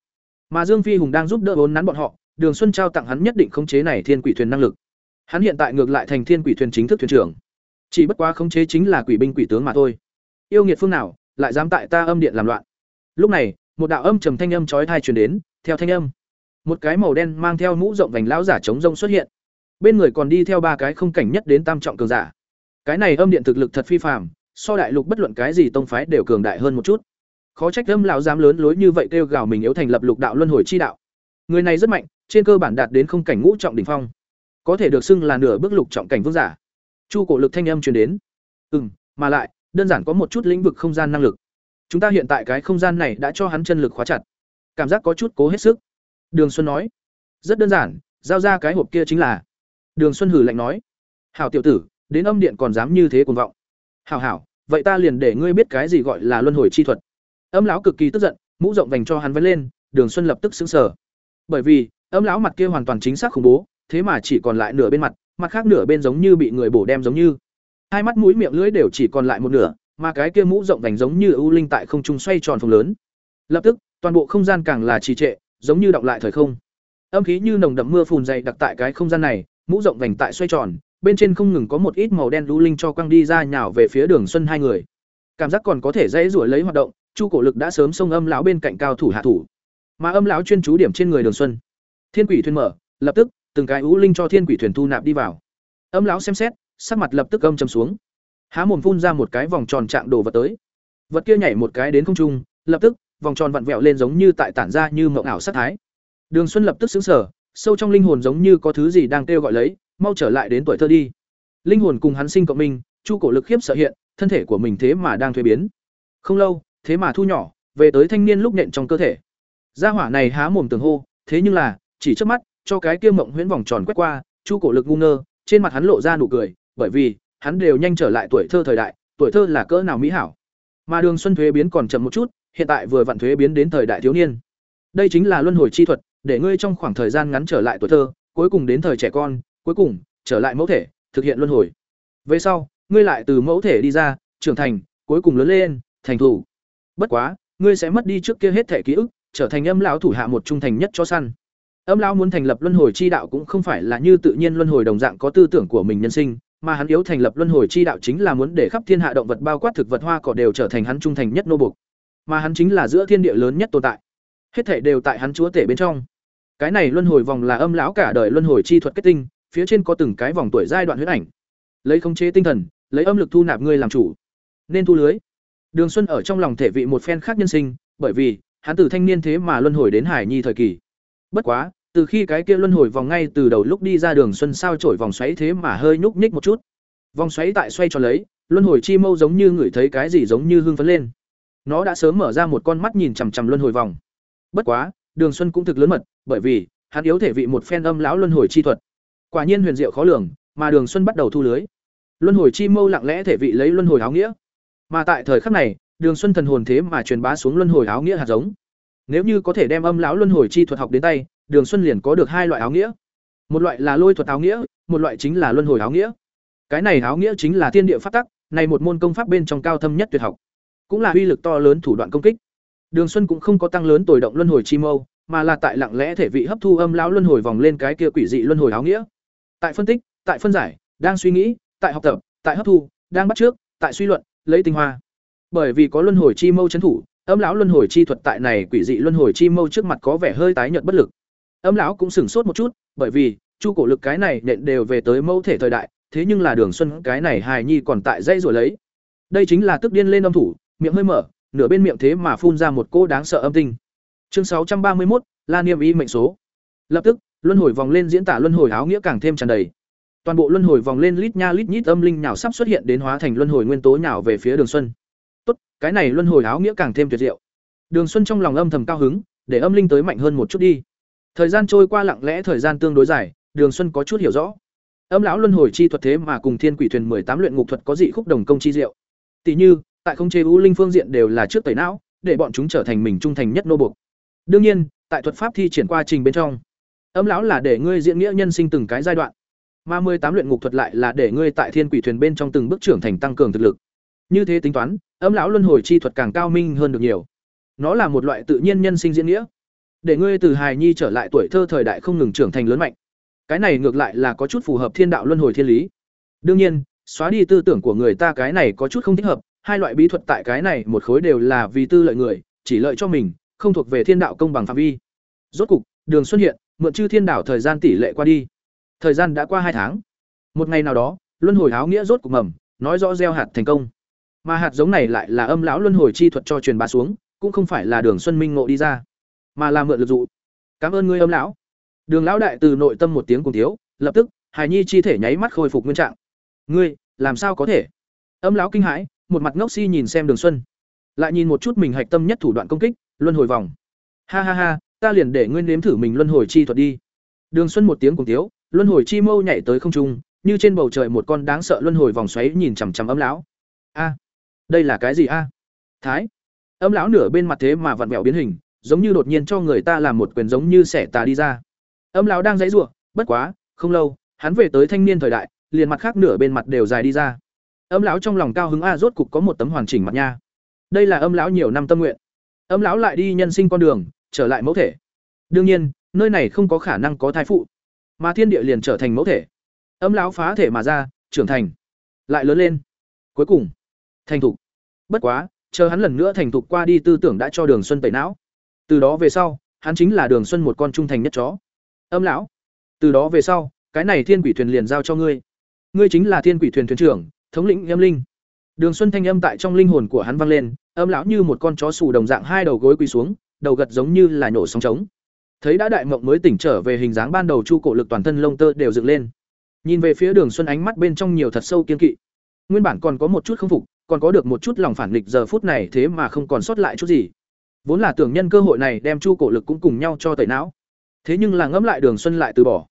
Mà Dương Phi Hùng đang giúp đỡ vốn nắn bọn họ, Đường Xuân trao tặng hắn nhất định khống chế này thiên quỷ thuyền năng lực. Hắn hiện tại ngược lại thành thiên quỷ thuyền chính thức thuyền trưởng. Chỉ bất quá khống chế chính là quỷ binh quỷ tướng mà thôi. Yêu nghiệt phương nào, lại dám tại ta âm điện làm loạn. Lúc này, một đạo âm trầm thanh âm chói tai truyền đến, theo thanh âm, một cái màu đen mang theo mũ rộng vành lão giả chống rông xuất hiện. Bên người còn đi theo ba cái không cảnh nhất đến tam trọng cường giả. Cái này âm điện thực lực thật phi phàm, so đại lục bất luận cái gì tông phái đều cường đại hơn một chút. Khó trách âm lão dám lớn lối như vậy kêu gào mình yếu thành lập lục đạo luân hồi chi đạo. Người này rất mạnh, trên cơ bản đạt đến không cảnh ngũ trọng đỉnh phong, có thể được xưng là nửa bước lục trọng cảnh vương giả. Chu cổ lực thanh âm truyền đến. Ừm, mà lại, đơn giản có một chút lĩnh vực không gian năng lực. Chúng ta hiện tại cái không gian này đã cho hắn chân lực khóa chặt. Cảm giác có chút cố hết sức. Đường Xuân nói. Rất đơn giản, giao ra cái hộp kia chính là. Đường Xuân hừ lạnh nói. Hảo tiểu tử, đến âm điện còn dám như thế cuồng vọng. Hảo hảo, vậy ta liền để ngươi biết cái gì gọi là luân hồi chi thuật. Âm lão cực kỳ tức giận, mũ rộng vành cho hắn vén lên, Đường Xuân lập tức sững sờ. Bởi vì, âm lão mặt kia hoàn toàn chính xác khủng bố, thế mà chỉ còn lại nửa bên mặt, mặt khác nửa bên giống như bị người bổ đem giống như. Hai mắt mũi miệng lưỡi đều chỉ còn lại một nửa, mà cái kia mũ rộng vành giống như ưu linh tại không trung xoay tròn phồng lớn. Lập tức, toàn bộ không gian càng là trì trệ, giống như động lại thời không. Âm khí như nồng đậm mưa phùn dày đặc tại cái không gian này, mũ rộng vành tại xoay tròn, bên trên không ngừng có một ít màu đen lũ linh cho quăng đi ra nhào về phía Đường Xuân hai người. Cảm giác còn có thể dễ rủa lấy hoạt động, Chu Cổ Lực đã sớm xông âm lão bên cạnh cao thủ hạ thủ. Mà âm lão chuyên chú điểm trên người Đường Xuân. Thiên Quỷ thuyền mở, lập tức, từng cái ú linh cho Thiên Quỷ thuyền thu nạp đi vào. Âm lão xem xét, sắc mặt lập tức âm trầm xuống. Há mồm phun ra một cái vòng tròn trạng đồ vật tới. Vật kia nhảy một cái đến không trung, lập tức, vòng tròn vặn vẹo lên giống như tại tản ra như mộng ảo sát thái. Đường Xuân lập tức sững sờ, sâu trong linh hồn giống như có thứ gì đang kêu gọi lấy, mau trở lại đến tuổi thơ đi. Linh hồn cùng hắn sinh cộng minh, Chu cổ lực khiếp sợ hiện, thân thể của mình thế mà đang thuế biến. Không lâu, thế mà thu nhỏ, về tới thanh niên lúc nện trong cơ thể. Gia hỏa này há mồm tường hô, thế nhưng là, chỉ trước mắt, cho cái kia mộng huyễn vòng tròn quét qua, Chu cổ lực ngu ngơ, trên mặt hắn lộ ra nụ cười, bởi vì, hắn đều nhanh trở lại tuổi thơ thời đại, tuổi thơ là cỡ nào mỹ hảo. Mà Đường Xuân thuế biến còn chậm một chút, hiện tại vừa vặn thuế biến đến thời đại thiếu niên. Đây chính là luân hồi chi thuật, để ngươi trong khoảng thời gian ngắn trở lại tuổi thơ, cuối cùng đến thời trẻ con, cuối cùng trở lại mẫu thể, thực hiện luân hồi. Về sau, ngươi lại từ mẫu thể đi ra, trưởng thành, cuối cùng lớn lên, thành thủ. Bất quá, ngươi sẽ mất đi trước kia hết thể ký ức, trở thành âm lão thủ hạ một trung thành nhất cho săn. Âm lão muốn thành lập luân hồi chi đạo cũng không phải là như tự nhiên luân hồi đồng dạng có tư tưởng của mình nhân sinh, mà hắn yếu thành lập luân hồi chi đạo chính là muốn để khắp thiên hạ động vật bao quát thực vật hoa cỏ đều trở thành hắn trung thành nhất nô bộc. Mà hắn chính là giữa thiên địa lớn nhất tồn tại. Hết thể đều tại hắn chúa tể bên trong. Cái này luân hồi vòng là âm lão cả đời luân hồi chi thuật kết tinh, phía trên có từng cái vòng tuổi giai đoạn huyết ảnh. Lấy khống chế tinh thần, lấy âm lực thu nạp ngươi làm chủ. Nên thu lưới. Đường Xuân ở trong lòng thể vị một phen khác nhân sinh, bởi vì, hắn từ thanh niên thế mà luân hồi đến hải nhi thời kỳ. Bất quá, từ khi cái kia luân hồi vòng ngay từ đầu lúc đi ra đường xuân sao trổi vòng xoáy thế mà hơi nhúc nhích một chút. Vòng xoáy tại xoay cho lấy, luân hồi chi mâu giống như ngửi thấy cái gì giống như hương phấn lên. Nó đã sớm mở ra một con mắt nhìn chằm chằm luân hồi vòng. Bất quá, Đường Xuân cũng thực lớn mật, bởi vì hắn yếu thể vị một phen âm lão luân hồi chi thuật. Quả nhiên huyền diệu khó lường, mà Đường Xuân bắt đầu thu lưới. Luân hồi chi mâu lặng lẽ thể vị lấy luân hồi áo nghĩa. Mà tại thời khắc này, Đường Xuân thần hồn thế mà truyền bá xuống luân hồi áo nghĩa hạt giống. Nếu như có thể đem âm lão luân hồi chi thuật học đến tay, Đường Xuân liền có được hai loại áo nghĩa. Một loại là lôi thuật áo nghĩa, một loại chính là luân hồi áo nghĩa. Cái này áo nghĩa chính là thiên địa pháp tắc, này một môn công pháp bên trong cao thâm nhất tuyệt học, cũng là uy lực to lớn thủ đoạn công kích. Đường Xuân cũng không có tăng lớn tồi động luân hồi chi mâu, mà là tại lặng lẽ thể vị hấp thu âm lão luân hồi vòng lên cái kia quỷ dị luân hồi áo nghĩa. Tại phân tích, tại phân giải, đang suy nghĩ, tại học tập, tại hấp thu, đang bắt trước, tại suy luận, lấy tinh hoa. Bởi vì có luân hồi chi mâu trấn thủ, âm lão luân hồi chi thuật tại này quỷ dị luân hồi chi mâu trước mặt có vẻ hơi tái nhợt bất lực. Âm lão cũng sửng sốt một chút, bởi vì chu cổ lực cái này nện đều về tới mâu thể thời đại, thế nhưng là Đường Xuân cái này hài nhi còn tại dây rồi lấy. Đây chính là tức điên lên âm thủ, miệng hơi mở, nửa bên miệng thế mà phun ra một cô đáng sợ âm tinh. Chương sáu trăm ba mươi một La Niêm Y mệnh số. Lập tức, luân hồi vòng lên diễn tả luân hồi áo nghĩa càng thêm tràn đầy. Toàn bộ luân hồi vòng lên lít nha lít nhít âm linh nhào sắp xuất hiện đến hóa thành luân hồi nguyên tố nhào về phía Đường Xuân. Tốt, cái này luân hồi áo nghĩa càng thêm tuyệt diệu. Đường Xuân trong lòng âm thầm cao hứng, để âm linh tới mạnh hơn một chút đi. Thời gian trôi qua lặng lẽ thời gian tương đối dài, Đường Xuân có chút hiểu rõ. Âm lão luân hồi chi thuật thế mà cùng Thiên Quỷ Thuyền tám luyện ngục thuật có dị khúc đồng công chi diệu. Tỷ như, tại không chế u linh phương diện đều là trước tẩy não, để bọn chúng trở thành mình trung thành nhất nô buộc. Đương nhiên, tại thuật pháp thi triển qua trình bên trong, âm lão là để ngươi diễn nghĩa nhân sinh từng cái giai đoạn, mà mười tám luyện ngục thuật lại là để ngươi tại Thiên Quỷ Thuyền bên trong từng bước trưởng thành tăng cường thực lực. Như thế tính toán, âm lão luân hồi chi thuật càng cao minh hơn được nhiều. Nó là một loại tự nhiên nhân sinh diễn nghĩa, để ngươi từ hài nhi trở lại tuổi thơ thời đại không ngừng trưởng thành lớn mạnh cái này ngược lại là có chút phù hợp thiên đạo luân hồi thiên lý đương nhiên xóa đi tư tưởng của người ta cái này có chút không thích hợp hai loại bí thuật tại cái này một khối đều là vì tư lợi người chỉ lợi cho mình không thuộc về thiên đạo công bằng phạm vi rốt cục đường xuất hiện mượn chư thiên đảo thời gian tỷ lệ qua đi. Thời gian đã qua hai tháng. Một ngày nào đó, luân hồi áo nghĩa rốt cục mầm, nói rõ gieo hạt thành công. Mà hạt giống này lại là âm lão luân hồi chi thuật cho truyền bá xuống, cũng không phải là đường xuân minh ngộ đi ra, mà là mượn lực dụ. Cảm ơn ngươi âm lão. Đường lão đại từ nội tâm một tiếng cùng thiếu, lập tức, hài nhi chi thể nháy mắt khôi phục nguyên trạng. Ngươi, làm sao có thể? Âm lão kinh hãi, một mặt ngốc si nhìn xem đường xuân. Lại nhìn một chút mình hạch tâm nhất thủ đoạn công kích, luân hồi vòng. Ha ha ha ta liền để ngươi nếm thử mình luân hồi chi thuật đi. Đường xuân một tiếng cùng tiếu, luân hồi chi mâu nhảy tới không trung, như trên bầu trời một con đáng sợ luân hồi vòng xoáy nhìn chằm chằm âm lão. A, đây là cái gì a? Thái âm lão nửa bên mặt thế mà vặn vẹo biến hình, giống như đột nhiên cho người ta làm một quyền giống như xẻ tà đi ra. Âm lão đang dãy rủa, bất quá, không lâu, hắn về tới thanh niên thời đại, liền mặt khác nửa bên mặt đều dài đi ra. Âm lão trong lòng cao hứng a, rốt cục có một tấm hoàn chỉnh mặt nha. Đây là âm lão nhiều năm tâm nguyện. Âm lão lại đi nhân sinh con đường trở lại mẫu thể. Đương nhiên, nơi này không có khả năng có thai phụ, mà thiên địa liền trở thành mẫu thể. Âm lão phá thể mà ra, trưởng thành, lại lớn lên. Cuối cùng, thành thục. Bất quá, chờ hắn lần nữa thành thục qua đi tư tưởng đã cho đường xuân tẩy não. Từ đó về sau, hắn chính là đường xuân một con trung thành nhất chó. Âm lão, từ đó về sau, cái này thiên quỷ thuyền liền giao cho ngươi. Ngươi chính là thiên quỷ thuyền thuyền trưởng, thống lĩnh âm linh. Đường xuân thanh âm tại trong linh hồn của hắn vang lên, âm lão như một con chó xù đồng dạng hai đầu gối quỳ xuống đầu gật giống như là nhổ sóng trống. Thấy đã đại mộng mới tỉnh trở về hình dáng ban đầu chu cổ lực toàn thân lông tơ đều dựng lên. Nhìn về phía đường xuân ánh mắt bên trong nhiều thật sâu kiên kỵ. Nguyên bản còn có một chút không phục, còn có được một chút lòng phản nghịch giờ phút này thế mà không còn sót lại chút gì. Vốn là tưởng nhân cơ hội này đem chu cổ lực cũng cùng nhau cho tẩy não. Thế nhưng là ngẫm lại đường xuân lại từ bỏ.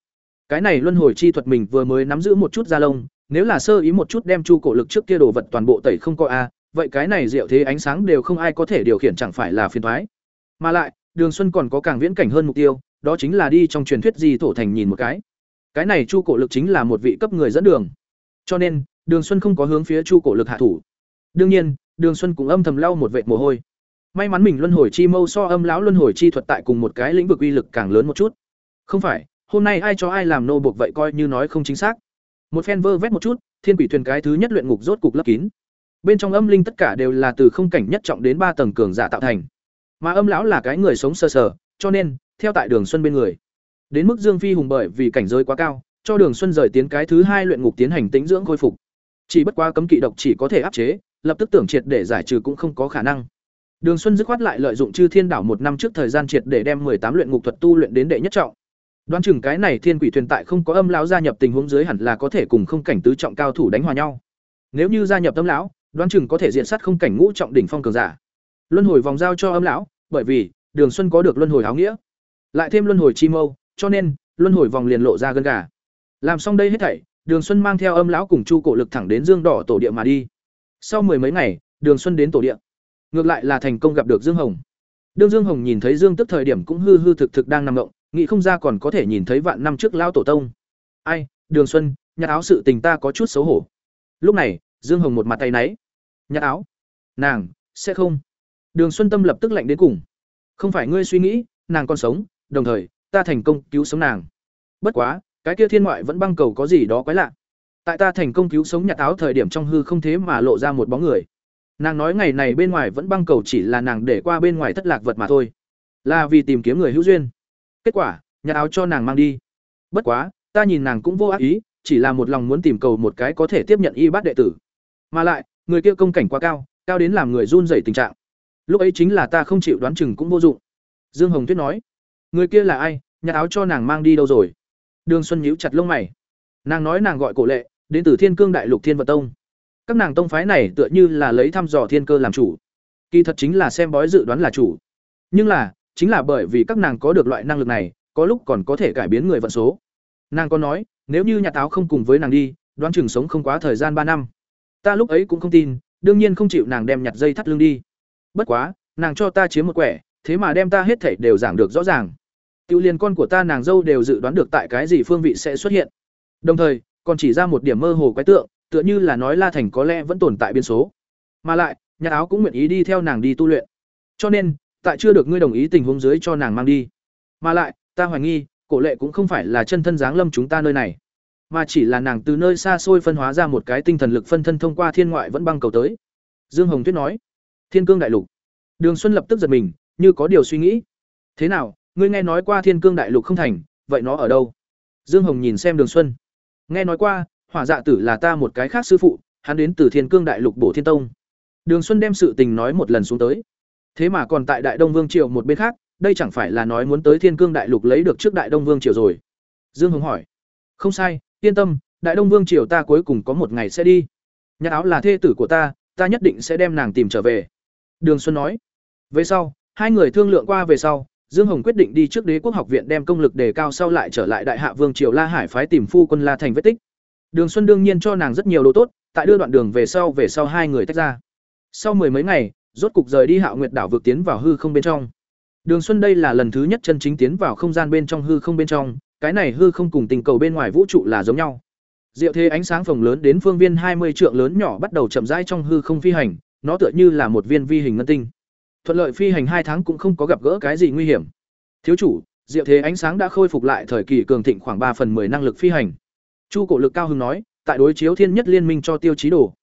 Cái này luân hồi chi thuật mình vừa mới nắm giữ một chút da lông, nếu là sơ ý một chút đem chu cổ lực trước kia đồ vật toàn bộ tẩy không có a, vậy cái này diệu thế ánh sáng đều không ai có thể điều khiển chẳng phải là phiền thoái mà lại, đường xuân còn có càng viễn cảnh hơn mục tiêu, đó chính là đi trong truyền thuyết di thổ thành nhìn một cái. Cái này chu cổ lực chính là một vị cấp người dẫn đường. Cho nên, đường xuân không có hướng phía chu cổ lực hạ thủ. Đương nhiên, đường xuân cũng âm thầm lau một vệt mồ hôi. May mắn mình luân hồi chi mâu so âm lão luân hồi chi thuật tại cùng một cái lĩnh vực uy lực càng lớn một chút. Không phải, hôm nay ai cho ai làm nô buộc vậy coi như nói không chính xác. Một phen vơ vét một chút, thiên quỷ thuyền cái thứ nhất luyện ngục rốt cục lấp kín. Bên trong âm linh tất cả đều là từ không cảnh nhất trọng đến ba tầng cường giả tạo thành mà âm lão là cái người sống sơ sờ, sờ cho nên theo tại đường xuân bên người đến mức dương phi hùng bởi vì cảnh giới quá cao cho đường xuân rời tiến cái thứ hai luyện ngục tiến hành tĩnh dưỡng khôi phục chỉ bất qua cấm kỵ độc chỉ có thể áp chế lập tức tưởng triệt để giải trừ cũng không có khả năng Đường Xuân dứt khoát lại lợi dụng Chư Thiên Đảo một năm trước thời gian triệt để đem tám luyện ngục thuật tu luyện đến đệ nhất trọng. Đoán chừng cái này Thiên Quỷ thuyền tại không có âm lão gia nhập tình huống dưới hẳn là có thể cùng không cảnh tứ trọng cao thủ đánh hòa nhau. Nếu như gia nhập âm lão, đoán chừng có thể diện sát không cảnh ngũ trọng đỉnh phong cường giả. Luân hồi vòng giao cho âm lão, bởi vì Đường Xuân có được luân hồi áo nghĩa, lại thêm luân hồi chi mâu, cho nên luân hồi vòng liền lộ ra gân gà. Làm xong đây hết thảy, Đường Xuân mang theo âm lão cùng Chu Cổ Lực thẳng đến Dương Đỏ tổ địa mà đi. Sau mười mấy ngày, Đường Xuân đến tổ địa. Ngược lại là thành công gặp được dương hồng. Đương dương hồng nhìn thấy dương tức thời điểm cũng hư hư thực thực đang nằm ngộng nghĩ không ra còn có thể nhìn thấy vạn năm trước lao tổ tông. Ai đường xuân nhặt áo sự tình ta có chút xấu hổ. Lúc này dương hồng một mặt tay náy. Nhặt áo. Nàng sẽ không đường xuân tâm lập tức lạnh đến cùng không phải ngươi suy nghĩ nàng còn sống, đồng thời, ta thành công cứu sống nàng. Bất quá, cái kia thiên ngoại vẫn băng cầu có gì đó quái lạ. Tại ta thành công cứu sống nhà táo thời điểm trong hư không thế mà lộ ra một bóng người. Nàng nói ngày này bên ngoài vẫn băng cầu chỉ là nàng để qua bên ngoài thất lạc vật mà thôi, là vì tìm kiếm người hữu duyên. Kết quả, nhà áo cho nàng mang đi. Bất quá, ta nhìn nàng cũng vô ác ý, chỉ là một lòng muốn tìm cầu một cái có thể tiếp nhận y bát đệ tử. Mà lại, người kia công cảnh quá cao, cao đến làm người run rẩy tình trạng. Lúc ấy chính là ta không chịu đoán chừng cũng vô dụng. Dương Hồng Tuyết nói, người kia là ai, nhặt áo cho nàng mang đi đâu rồi? Đường Xuân nhíu chặt lông mày. Nàng nói nàng gọi Cổ Lệ, đến từ Thiên Cương Đại Lục Thiên Vật Tông. Các nàng tông phái này tựa như là lấy thăm dò thiên cơ làm chủ. Kỳ thật chính là xem bói dự đoán là chủ. Nhưng là, chính là bởi vì các nàng có được loại năng lực này, có lúc còn có thể cải biến người vận số. Nàng có nói, nếu như nhà táo không cùng với nàng đi, đoán chừng sống không quá thời gian ba năm. Ta lúc ấy cũng không tin, đương nhiên không chịu nàng đem nhặt dây thắt lưng đi. Bất quá, nàng cho ta chiếm một quẻ, thế mà đem ta hết thảy đều giảng được rõ ràng. Tiêu liên con của ta nàng dâu đều dự đoán được tại cái gì phương vị sẽ xuất hiện. Đồng thời, còn chỉ ra một điểm mơ hồ quái tượng, tựa như là nói La Thành có lẽ vẫn tồn tại biên số. Mà lại, nhà áo cũng nguyện ý đi theo nàng đi tu luyện. Cho nên, tại chưa được ngươi đồng ý tình huống dưới cho nàng mang đi. Mà lại, ta hoài nghi, cổ lệ cũng không phải là chân thân dáng lâm chúng ta nơi này, mà chỉ là nàng từ nơi xa xôi phân hóa ra một cái tinh thần lực phân thân thông qua thiên ngoại vẫn băng cầu tới. Dương Hồng Tuyết nói, Thiên Cương Đại Lục. Đường Xuân lập tức giật mình, như có điều suy nghĩ. Thế nào, ngươi nghe nói qua Thiên Cương Đại Lục không thành, vậy nó ở đâu? Dương Hồng nhìn xem Đường Xuân. Nghe nói qua, Hỏa Dạ Tử là ta một cái khác sư phụ, hắn đến từ Thiên Cương Đại Lục Bổ Thiên Tông. Đường Xuân đem sự tình nói một lần xuống tới. Thế mà còn tại Đại Đông Vương triều một bên khác, đây chẳng phải là nói muốn tới Thiên Cương Đại Lục lấy được trước Đại Đông Vương triều rồi. Dương Hồng hỏi. Không sai, yên tâm, Đại Đông Vương triều ta cuối cùng có một ngày sẽ đi. Nhã áo là thê tử của ta, ta nhất định sẽ đem nàng tìm trở về. Đường Xuân nói. Về sau, hai người thương lượng qua về sau, Dương Hồng quyết định đi trước Đế quốc học viện đem công lực đề cao sau lại trở lại Đại Hạ Vương triều La Hải phái tìm phu quân La Thành vết tích. Đường Xuân đương nhiên cho nàng rất nhiều đồ tốt, tại đưa đoạn đường về sau về sau hai người tách ra. Sau mười mấy ngày, rốt cục rời đi Hạo Nguyệt đảo vượt tiến vào hư không bên trong. Đường Xuân đây là lần thứ nhất chân chính tiến vào không gian bên trong hư không bên trong, cái này hư không cùng tình cầu bên ngoài vũ trụ là giống nhau. Diệu thế ánh sáng phòng lớn đến phương viên hai mươi trượng lớn nhỏ bắt đầu chậm rãi trong hư không phi hành, nó tựa như là một viên vi hình ngân tinh. Thuận lợi phi hành hai tháng cũng không có gặp gỡ cái gì nguy hiểm. Thiếu chủ, diệu thế ánh sáng đã khôi phục lại thời kỳ cường thịnh khoảng ba phần 10 năng lực phi hành. Chu Cổ Lực cao hưng nói, tại đối chiếu thiên nhất liên minh cho tiêu chí đồ.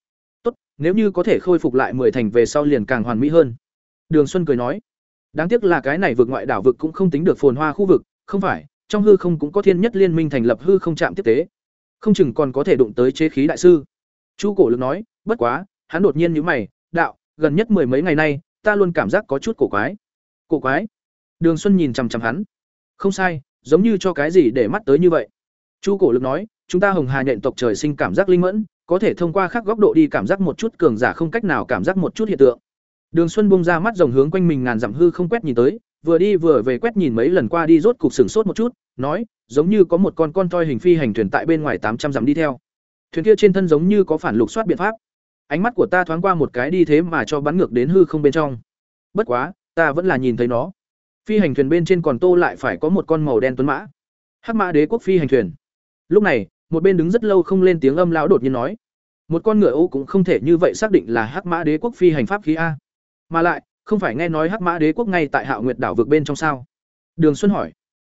Tốt, nếu như có thể khôi phục lại 10 thành về sau liền càng hoàn mỹ hơn. Đường Xuân cười nói, đáng tiếc là cái này vượt ngoại đảo vực cũng không tính được phồn hoa khu vực, không phải, trong hư không cũng có thiên nhất liên minh thành lập hư không chạm tiếp tế. Không chừng còn có thể đụng tới chế khí đại sư. Chu Cổ Lực nói, bất quá, hắn đột nhiên nhíu mày, đạo, gần nhất mười mấy ngày nay, ta luôn cảm giác có chút cổ quái. Cổ quái? Đường Xuân nhìn chằm chằm hắn. Không sai, giống như cho cái gì để mắt tới như vậy. Chu Cổ Lực nói, chúng ta Hồng Hà nhện tộc trời sinh cảm giác linh mẫn, có thể thông qua khác góc độ đi cảm giác một chút cường giả không cách nào cảm giác một chút hiện tượng. Đường Xuân bung ra mắt rồng hướng quanh mình ngàn dặm hư không quét nhìn tới, vừa đi vừa về quét nhìn mấy lần qua đi rốt cục sửng sốt một chút, nói, giống như có một con con toy hình phi hành thuyền tại bên ngoài tám trăm dặm đi theo. Thuyền kia trên thân giống như có phản lục soát biện pháp. Ánh mắt của ta thoáng qua một cái đi thế mà cho bắn ngược đến hư không bên trong. Bất quá, ta vẫn là nhìn thấy nó. Phi hành thuyền bên trên còn tô lại phải có một con màu đen tuấn mã. Hắc Mã Đế quốc phi hành thuyền. Lúc này, một bên đứng rất lâu không lên tiếng âm lão đột nhiên nói: "Một con ngựa ô cũng không thể như vậy xác định là Hắc Mã Đế quốc phi hành pháp khí a." Mà lại, không phải nghe nói Hắc Mã Đế quốc ngay tại Hạo Nguyệt đảo vực bên trong sao? Đường Xuân hỏi: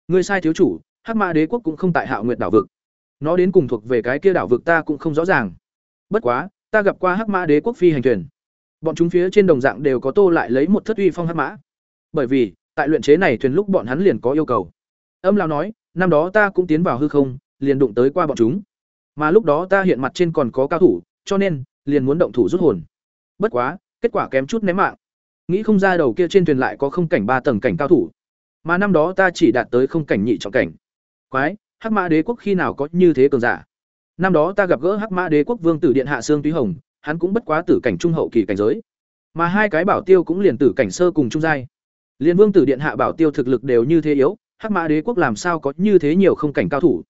"Ngươi sai thiếu chủ, Hắc Mã Đế quốc cũng không tại Hạo Nguyệt đảo vực. Nó đến cùng thuộc về cái kia đảo vực ta cũng không rõ ràng. Bất quá, ta gặp qua Hắc Mã Đế quốc phi hành thuyền. Bọn chúng phía trên đồng dạng đều có tô lại lấy một thất uy phong hắc mã. Bởi vì, tại luyện chế này thuyền lúc bọn hắn liền có yêu cầu. Âm lão nói, năm đó ta cũng tiến vào hư không, liền đụng tới qua bọn chúng. Mà lúc đó ta hiện mặt trên còn có cao thủ, cho nên liền muốn động thủ rút hồn. Bất quá, kết quả kém chút ném mạng. Nghĩ không ra đầu kia trên thuyền lại có không cảnh ba tầng cảnh cao thủ. Mà năm đó ta chỉ đạt tới không cảnh nhị trọng cảnh. Quái, Hắc Mã Đế quốc khi nào có như thế cường giả? Năm đó ta gặp gỡ Hắc Mã Đế quốc vương tử điện hạ Sương Túy Hồng, hắn cũng bất quá tử cảnh trung hậu kỳ cảnh giới. Mà hai cái bảo tiêu cũng liền tử cảnh sơ cùng trung giai. Liên vương tử điện hạ bảo tiêu thực lực đều như thế yếu, Hắc Mã Đế quốc làm sao có như thế nhiều không cảnh cao thủ?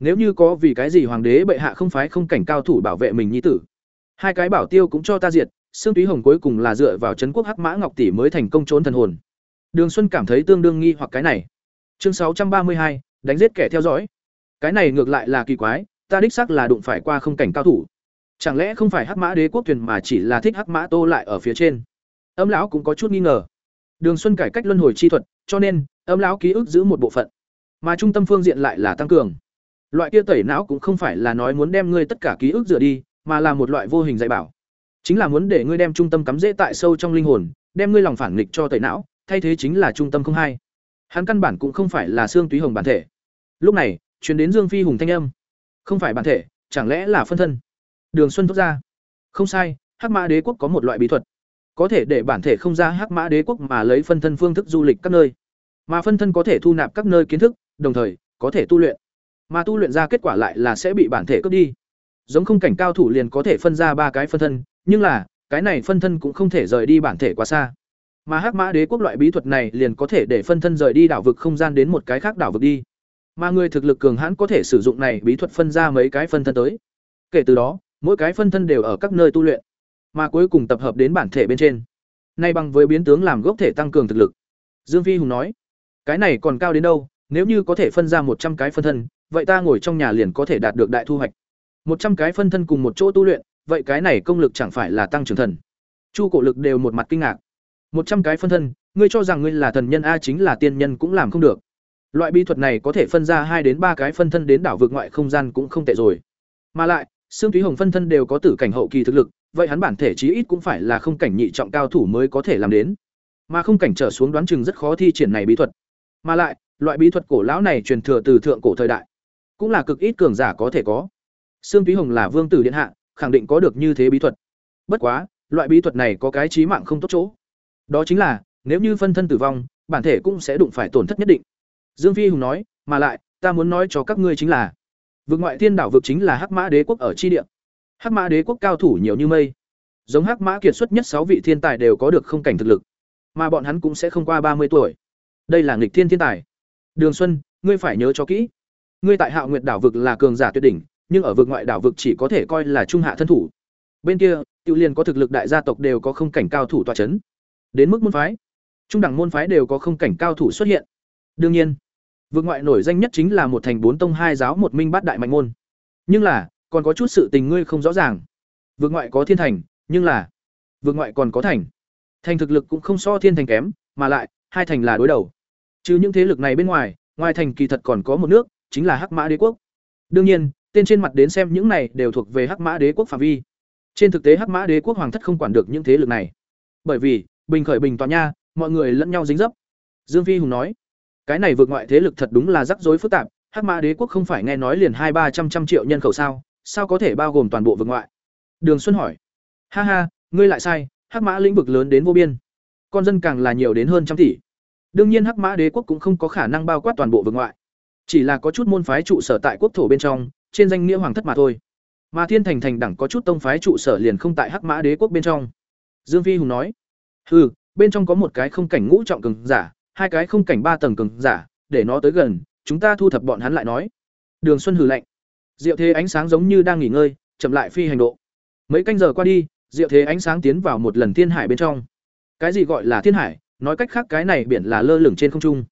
Nếu như có vì cái gì hoàng đế bệ hạ không phái không cảnh cao thủ bảo vệ mình nhi tử. Hai cái bảo tiêu cũng cho ta diệt, Sương Túy Hồng cuối cùng là dựa vào trấn quốc Hắc Mã Ngọc tỷ mới thành công trốn thần hồn. Đường Xuân cảm thấy tương đương nghi hoặc cái này. Chương sáu trăm ba mươi hai, đánh giết kẻ theo dõi. Cái này ngược lại là kỳ quái, ta đích xác là đụng phải qua không cảnh cao thủ. Chẳng lẽ không phải Hắc Mã Đế quốc thuyền mà chỉ là thích Hắc Mã Tô lại ở phía trên? Âm lão cũng có chút nghi ngờ. Đường Xuân cải cách luân hồi chi thuật, cho nên âm lão ký ức giữ một bộ phận mà trung tâm phương diện lại là tăng cường loại kia tẩy não cũng không phải là nói muốn đem ngươi tất cả ký ức rửa đi mà là một loại vô hình dạy bảo chính là muốn để ngươi đem trung tâm cắm rễ tại sâu trong linh hồn đem ngươi lòng phản nghịch cho tẩy não thay thế chính là trung tâm không hai hắn căn bản cũng không phải là xương túy hồng bản thể lúc này chuyển đến dương phi hùng thanh âm không phải bản thể, chẳng lẽ là phân thân? Đường xuân thốt ra. Không sai, hắc mã đế quốc có một loại bí thuật. Có thể để bản thể không ra hắc mã đế quốc mà lấy phân thân phương thức du lịch các nơi. Mà phân thân có thể thu nạp các nơi kiến thức, đồng thời, có thể tu luyện. Mà tu luyện ra kết quả lại là sẽ bị bản thể cướp đi. Giống không cảnh cao thủ liền có thể phân ra ba cái phân thân, nhưng là, cái này phân thân cũng không thể rời đi bản thể quá xa. Mà hắc mã đế quốc loại bí thuật này liền có thể để phân thân rời đi đảo vực không gian đến một cái khác đảo vực đi mà người thực lực cường hãn có thể sử dụng này bí thuật phân ra mấy cái phân thân tới. Kể từ đó, mỗi cái phân thân đều ở các nơi tu luyện, mà cuối cùng tập hợp đến bản thể bên trên. Nay bằng với biến tướng làm gốc thể tăng cường thực lực. Dương phi hùng nói, cái này còn cao đến đâu, nếu như có thể phân ra một trăm cái phân thân, vậy ta ngồi trong nhà liền có thể đạt được đại thu hoạch. Một trăm cái phân thân cùng một chỗ tu luyện, vậy cái này công lực chẳng phải là tăng trưởng thần. Chu cổ lực đều một mặt kinh ngạc. Một trăm cái phân thân, ngươi cho rằng ngươi là thần nhân a chính là tiên nhân cũng làm không được loại bí thuật này có thể phân ra hai đến ba cái phân thân đến đảo vực ngoại không gian cũng không tệ rồi. Mà lại xương thúy hồng phân thân đều có tử cảnh hậu kỳ thực lực, vậy hắn bản thể chí ít cũng phải là không cảnh nhị trọng cao thủ mới có thể làm đến. Mà không cảnh trở xuống đoán chừng rất khó thi triển này bí thuật. Mà lại, loại bí thuật cổ lão này truyền thừa từ thượng cổ thời đại, cũng là cực ít cường giả có thể có. Xương thúy hồng là vương tử điện hạ, khẳng định có được như thế bí thuật. Bất quá, loại bí thuật này có cái trí mạng không tốt chỗ. Đó chính là, nếu như phân thân tử vong, bản thể cũng sẽ đụng phải tổn thất nhất định dương phi hùng nói mà lại ta muốn nói cho các ngươi chính là vực ngoại thiên đảo vực chính là hắc mã đế quốc ở chi địa. Hắc mã đế quốc cao thủ nhiều như mây. Giống hắc mã kiệt xuất nhất sáu vị thiên tài đều có được không cảnh thực lực mà bọn hắn cũng sẽ không qua ba mươi tuổi. Đây là nghịch thiên thiên tài. Đường xuân ngươi phải nhớ cho kỹ ngươi tại hạo nguyệt đảo vực là cường giả tuyệt đỉnh nhưng ở vực ngoại đảo vực chỉ có thể coi là trung hạ thân thủ. Bên kia tự Liên có thực lực đại gia tộc đều có không cảnh cao thủ tọa chấn, đến mức môn phái trung đẳng môn phái đều có không cảnh cao thủ xuất hiện. Đương nhiên vực ngoại nổi danh nhất chính là một thành bốn tông hai giáo một minh bát đại mạnh môn. Nhưng là, còn có chút sự tình ngươi không rõ ràng. Vực ngoại có thiên thành, nhưng là vực ngoại còn có thành. Thành thực lực cũng không so thiên thành kém, mà lại, hai thành là đối đầu. Chứ những thế lực này bên ngoài ngoài thành kỳ thật còn có một nước, chính là hắc mã đế quốc. Đương nhiên, tên trên mặt đến xem những này đều thuộc về hắc mã đế quốc phạm vi. Trên thực tế hắc mã đế quốc hoàng thất không quản được những thế lực này. Bởi vì, bình khởi bình tòa nha, mọi người lẫn nhau dính dấp. Dương phi hùng nói cái này vượt ngoại thế lực thật đúng là rắc rối phức tạp, hắc mã đế quốc không phải nghe nói liền hai ba trăm trăm triệu nhân khẩu sao sao có thể bao gồm toàn bộ vượt ngoại? Đường xuân hỏi. Ha ha, ngươi lại sai, hắc mã lĩnh vực lớn đến vô biên, con dân càng là nhiều đến hơn trăm tỷ. Đương nhiên hắc mã đế quốc cũng không có khả năng bao quát toàn bộ vượt ngoại, chỉ là có chút môn phái trụ sở tại quốc thổ bên trong, trên danh nghĩa hoàng thất mà thôi. Mà thiên thành thành đẳng có chút tông phái trụ sở liền không tại hắc mã đế quốc bên trong. Dương phi hùng nói. Ừ bên trong có một cái không cảnh ngũ trọng cường giả hai cái không cảnh ba tầng cường giả, để nó tới gần, chúng ta thu thập bọn hắn lại nói. Đường xuân hừ lạnh. Diệu thế ánh sáng giống như đang nghỉ ngơi, chậm lại phi hành độ. Mấy canh giờ qua đi, diệu thế ánh sáng tiến vào một lần thiên hải bên trong. Cái gì gọi là thiên hải? Nói cách khác cái này biển là lơ lửng trên không trung.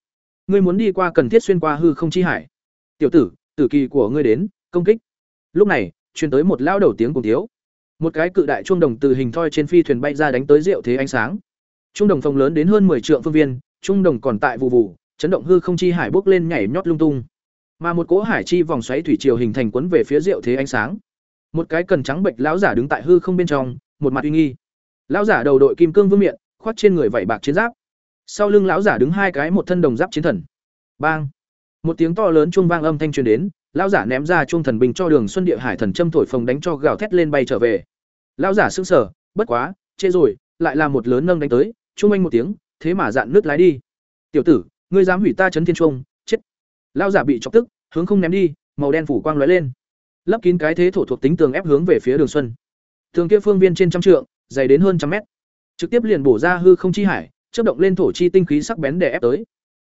Ngươi muốn đi qua cần thiết xuyên qua hư không chi hải. Tiểu tử tử kỳ của ngươi đến, công kích. Lúc này, truyền tới một lao đầu tiếng cùng thiếu. Một cái cự đại chuông đồng từ hình thoi trên phi thuyền bay ra đánh tới diệu thế ánh sáng. Chuông đồng phòng lớn đến hơn 10 trượng phương viên Trung đồng còn tại vụ vụ, chấn động hư không chi hải bốc lên nhảy nhót lung tung. Mà một cỗ hải chi vòng xoáy thủy triều hình thành quấn về phía rượu thế ánh sáng. Một cái cần trắng bệnh lão giả đứng tại hư không bên trong, một mặt uy nghi. Lão giả đầu đội kim cương vương miện khoát trên người vảy bạc chiến giáp. Sau lưng lão giả đứng hai cái một thân đồng giáp chiến thần. Bang! Một tiếng to lớn chuông vang âm thanh truyền đến, lão giả ném ra chuông thần bình cho đường xuân địa hải thần châm thổi phồng đánh cho gào thét lên bay trở về. Lão giả sững sờ, bất quá chê rồi, lại là một lớn nâng đánh tới chung anh một tiếng thế mà dạn nước lái đi tiểu tử ngươi dám hủy ta chấn thiên trung, chết lão giả bị chọc tức hướng không ném đi màu đen phủ quang lóe lên lấp kín cái thế thổ thuộc tính tường ép hướng về phía đường xuân tường kia phương viên trên trăm trượng dày đến hơn trăm mét trực tiếp liền bổ ra hư không chi hải chớp động lên thổ chi tinh khí sắc bén để ép tới.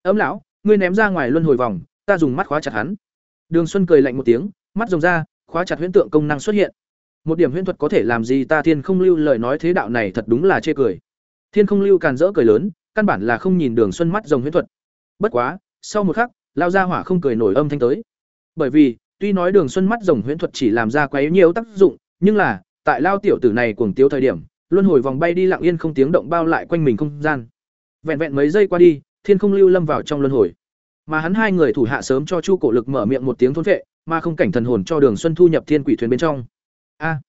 Ấm lão, ngươi ném ra ngoài luân hồi vòng, ta dùng mắt khóa chặt hắn. Đường Xuân cười lạnh một tiếng, mắt rồng ra, khóa chặt huyễn tượng công năng xuất hiện. Một điểm huyễn thuật có thể làm gì ta Thiên Không Lưu lời nói thế đạo này thật đúng là chê cười. Thiên Không Lưu càn rỡ cười lớn, căn bản là không nhìn Đường Xuân mắt rồng huyễn thuật. Bất quá, sau một khắc, lao ra hỏa không cười nổi âm thanh tới. Bởi vì, tuy nói Đường Xuân mắt rồng huyễn thuật chỉ làm ra quá nhiều tác dụng, nhưng là, tại lao tiểu tử này cuồng tiếu thời điểm, luân hồi vòng bay đi lặng yên không tiếng động bao lại quanh mình không gian. Vẹn vẹn mấy giây qua đi, thiên không lưu lâm vào trong luân hồi mà hắn hai người thủ hạ sớm cho chu cổ lực mở miệng một tiếng thôn vệ mà không cảnh thần hồn cho đường xuân thu nhập thiên quỷ thuyền bên trong a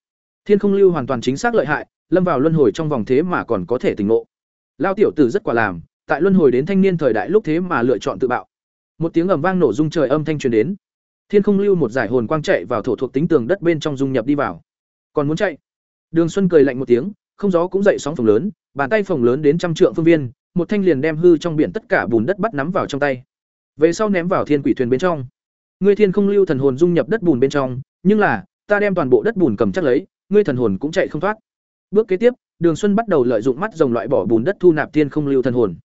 thiên không lưu hoàn toàn chính xác lợi hại lâm vào luân hồi trong vòng thế mà còn có thể tỉnh ngộ lao tiểu tử rất quả làm, tại luân hồi đến thanh niên thời đại lúc thế mà lựa chọn tự bạo. Một tiếng ầm vang nổ rung trời âm thanh truyền đến. Thiên không lưu một giải hồn quang chạy vào thổ thuộc tính tường đất bên trong dung nhập đi vào. Còn muốn chạy? Đường xuân cười lạnh một tiếng, không gió cũng dậy sóng phồng lớn, bàn tay phồng lớn đến trăm trượng phương viên, một thanh liền đem hư trong biển tất cả bùn đất bắt nắm vào trong tay. Về sau ném vào thiên quỷ thuyền bên trong. Ngươi thiên không lưu thần hồn dung nhập đất bùn bên trong, nhưng là, ta đem toàn bộ đất bùn cầm chắc lấy, ngươi thần hồn cũng chạy không thoát. Bước kế tiếp đường xuân bắt đầu lợi dụng mắt rồng loại bỏ bùn đất thu nạp thiên không lưu thần hồn.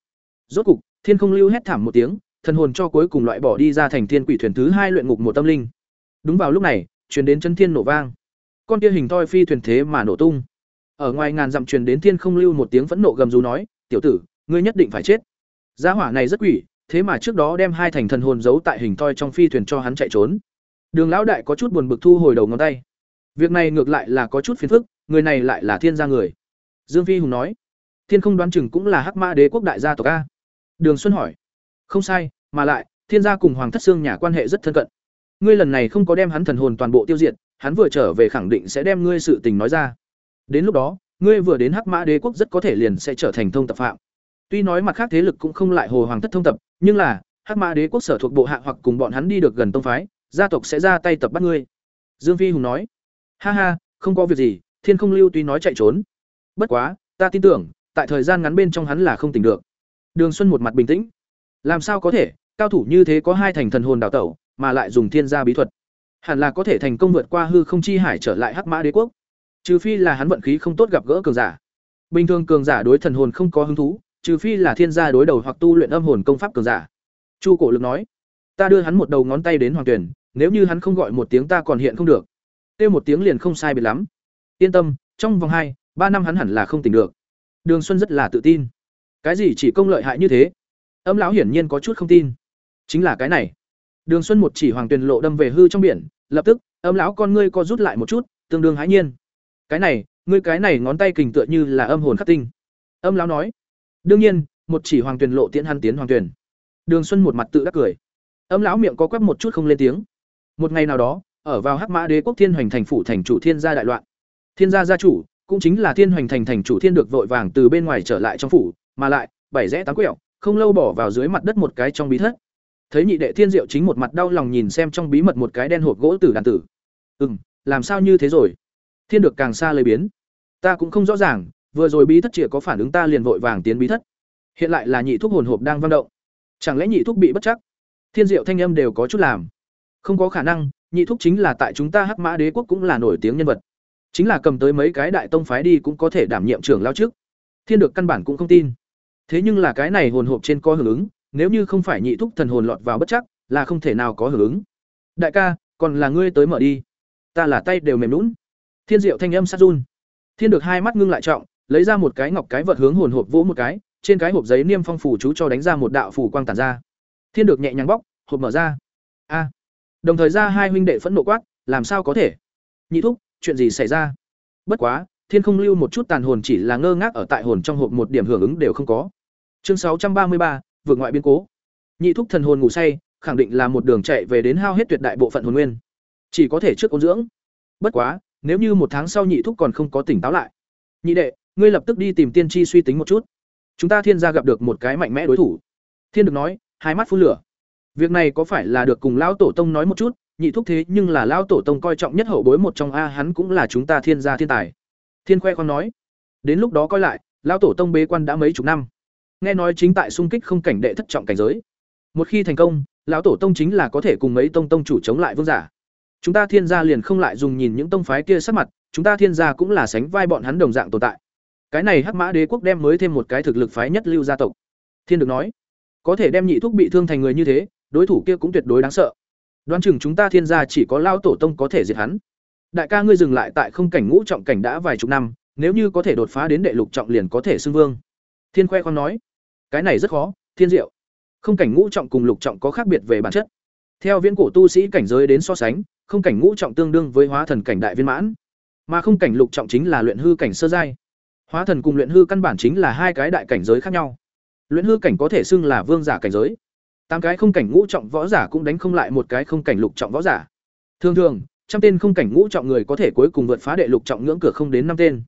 Rốt cục, thiên không lưu hét thảm một tiếng, thần hồn cho cuối cùng loại bỏ đi ra thành thiên quỷ thuyền thứ hai luyện ngục một tâm linh. Đúng vào lúc này, truyền đến chân thiên nổ vang. Con kia hình toi phi thuyền thế mà nổ tung. Ở ngoài ngàn dặm truyền đến thiên không lưu một tiếng phẫn nộ gầm rú nói, tiểu tử, ngươi nhất định phải chết. Gia hỏa này rất quỷ, thế mà trước đó đem hai thành thần hồn giấu tại hình toi trong phi thuyền cho hắn chạy trốn. Đường lão đại có chút buồn bực thu hồi đầu ngón tay. Việc này ngược lại là có chút phiền phức, người này lại là thiên gia người dương phi hùng nói, thiên không đoán chừng cũng là hắc mã đế quốc đại gia tộc a. Đường xuân hỏi, không sai, mà lại, thiên gia cùng hoàng thất xương nhà quan hệ rất thân cận. Ngươi lần này không có đem hắn thần hồn toàn bộ tiêu diệt, hắn vừa trở về khẳng định sẽ đem ngươi sự tình nói ra. Đến lúc đó, ngươi vừa đến hắc mã đế quốc rất có thể liền sẽ trở thành thông tập phạm. Tuy nói mặt khác thế lực cũng không lại hồ hoàng thất thông tập, nhưng là, hắc mã đế quốc sở thuộc bộ hạ hoặc cùng bọn hắn đi được gần tông phái, gia tộc sẽ ra tay tập bắt ngươi. Dương phi hùng nói, ha ha, không có việc gì, thiên không lưu tuy nói chạy trốn bất quá, ta tin tưởng, tại thời gian ngắn bên trong hắn là không tỉnh được. Đường xuân một mặt bình tĩnh. Làm sao có thể, cao thủ như thế có hai thành thần hồn đào tẩu, mà lại dùng thiên gia bí thuật. Hẳn là có thể thành công vượt qua hư không chi hải trở lại hắc mã đế quốc. Trừ phi là hắn vận khí không tốt gặp gỡ cường giả. Bình thường cường giả đối thần hồn không có hứng thú, trừ phi là thiên gia đối đầu hoặc tu luyện âm hồn công pháp cường giả. Chu cổ lực nói, ta đưa hắn một đầu ngón tay đến hoàng tuyển, nếu như hắn không gọi một tiếng ta còn hiện không được. Kêu một tiếng liền không sai biệt lắm. Yên tâm, trong vòng hai ba năm hắn hẳn là không tỉnh được. Đường xuân rất là tự tin. Cái gì chỉ công lợi hại như thế? Âm lão hiển nhiên có chút không tin. Chính là cái này. Đường xuân một chỉ hoàng tuyền lộ đâm về hư trong biển, lập tức, âm lão con ngươi co rút lại một chút, tương đương hãi nhiên. Cái này, ngươi cái này ngón tay kình tựa như là âm hồn khắc tinh. Âm lão nói. Đương nhiên, một chỉ hoàng tuyền lộ tiễn hắn tiến hoàng tuyền. Đường xuân một mặt tự đắc cười. Âm lão miệng có quắp một chút không lên tiếng. Một ngày nào đó, ở vào hắc mã đế quốc thiên hoành thành phủ thành chủ thiên gia đại loạn. Thiên gia gia chủ cũng chính là thiên hoành thành thành chủ thiên được vội vàng từ bên ngoài trở lại trong phủ, mà lại, bảy rẽ tám quẹo, không lâu bỏ vào dưới mặt đất một cái trong bí thất. Thấy nhị đệ thiên diệu chính một mặt đau lòng nhìn xem trong bí mật một cái đen hộp gỗ tử đàn tử. Ừ m làm sao như thế rồi? Thiên được càng xa lời biến. Ta cũng không rõ ràng, vừa rồi bí thất chĩa có phản ứng ta liền vội vàng tiến bí thất. Hiện lại là nhị thuốc hồn hộp đang văng động. Chẳng lẽ nhị thuốc bị bất chắc? Thiên diệu thanh âm đều có chút làm. Không có khả năng, nhị thuốc chính là tại chúng ta hắc mã đế quốc cũng là nổi tiếng nhân vật chính là cầm tới mấy cái đại tông phái đi cũng có thể đảm nhiệm trưởng lao trước. Thiên được căn bản cũng không tin. Thế nhưng là cái này hồn hộp trên có hưởng ứng, nếu như không phải nhị thúc thần hồn lọt vào bất chắc, là không thể nào có hưởng ứng. Đại ca, còn là ngươi tới mở đi. Ta là tay đều mềm lún thiên diệu thanh âm sát run. Thiên được hai mắt ngưng lại trọng, lấy ra một cái ngọc cái vật hướng hồn hộp vỗ một cái, trên cái hộp giấy niêm phong phủ chú cho đánh ra một đạo phủ quang tản ra. Thiên được nhẹ nhàng bóc, hộp mở ra. A. Đồng thời ra hai huynh đệ phẫn nộ quát, làm sao có thể? Nhị thúc chuyện gì xảy ra? Bất quá, thiên không lưu một chút tàn hồn chỉ là ngơ ngác ở tại hồn trong hộp một điểm hưởng ứng đều không có. Chương sáu trăm ba mươi ba, vượt ngoại biến cố. Nhị thúc thần hồn ngủ say, khẳng định là một đường chạy về đến hao hết tuyệt đại bộ phận hồn nguyên. Chỉ có thể trước ôn dưỡng. Bất quá, nếu như một tháng sau nhị thúc còn không có tỉnh táo lại. Nhị đệ, ngươi lập tức đi tìm tiên tri suy tính một chút. Chúng ta thiên gia gặp được một cái mạnh mẽ đối thủ. Thiên được nói, hai mắt phun lửa. Việc này có phải là được cùng lão tổ tông nói một chút? Nhị thúc thế nhưng là lão tổ tông coi trọng nhất hậu bối một trong a, hắn cũng là chúng ta thiên gia thiên tài. Thiên khoe con nói. Đến lúc đó coi lại, lão tổ tông bế quan đã mấy chục năm. Nghe nói chính tại xung kích không cảnh đệ thất trọng cảnh giới. Một khi thành công, lão tổ tông chính là có thể cùng mấy tông tông chủ chống lại vương giả. Chúng ta thiên gia liền không lại dùng nhìn những tông phái kia sắc mặt, chúng ta thiên gia cũng là sánh vai bọn hắn đồng dạng tồn tại. Cái này hắc mã đế quốc đem mới thêm một cái thực lực phái nhất lưu gia tộc. Thiên được nói, có thể đem nhị thuốc bị thương thành người như thế, đối thủ kia cũng tuyệt đối đáng sợ đoán chừng chúng ta thiên gia chỉ có lao tổ tông có thể diệt hắn. Đại ca ngươi dừng lại tại không cảnh ngũ trọng cảnh đã vài chục năm, nếu như có thể đột phá đến đệ lục trọng liền có thể xưng vương. Thiên khoe khoang nói, cái này rất khó, thiên diệu. Không cảnh ngũ trọng cùng lục trọng có khác biệt về bản chất. Theo viễn cổ tu sĩ cảnh giới đến so sánh, không cảnh ngũ trọng tương đương với hóa thần cảnh đại viên mãn. Mà không cảnh lục trọng chính là luyện hư cảnh sơ giai. Hóa thần cùng luyện hư căn bản chính là hai cái đại cảnh giới khác nhau. Luyện hư cảnh có thể xưng là vương giả cảnh giới tám cái không cảnh ngũ trọng võ giả cũng đánh không lại một cái không cảnh lục trọng võ giả. Thường thường, trăm tên không cảnh ngũ trọng người có thể cuối cùng vượt phá đệ lục trọng ngưỡng cửa không đến năm tên.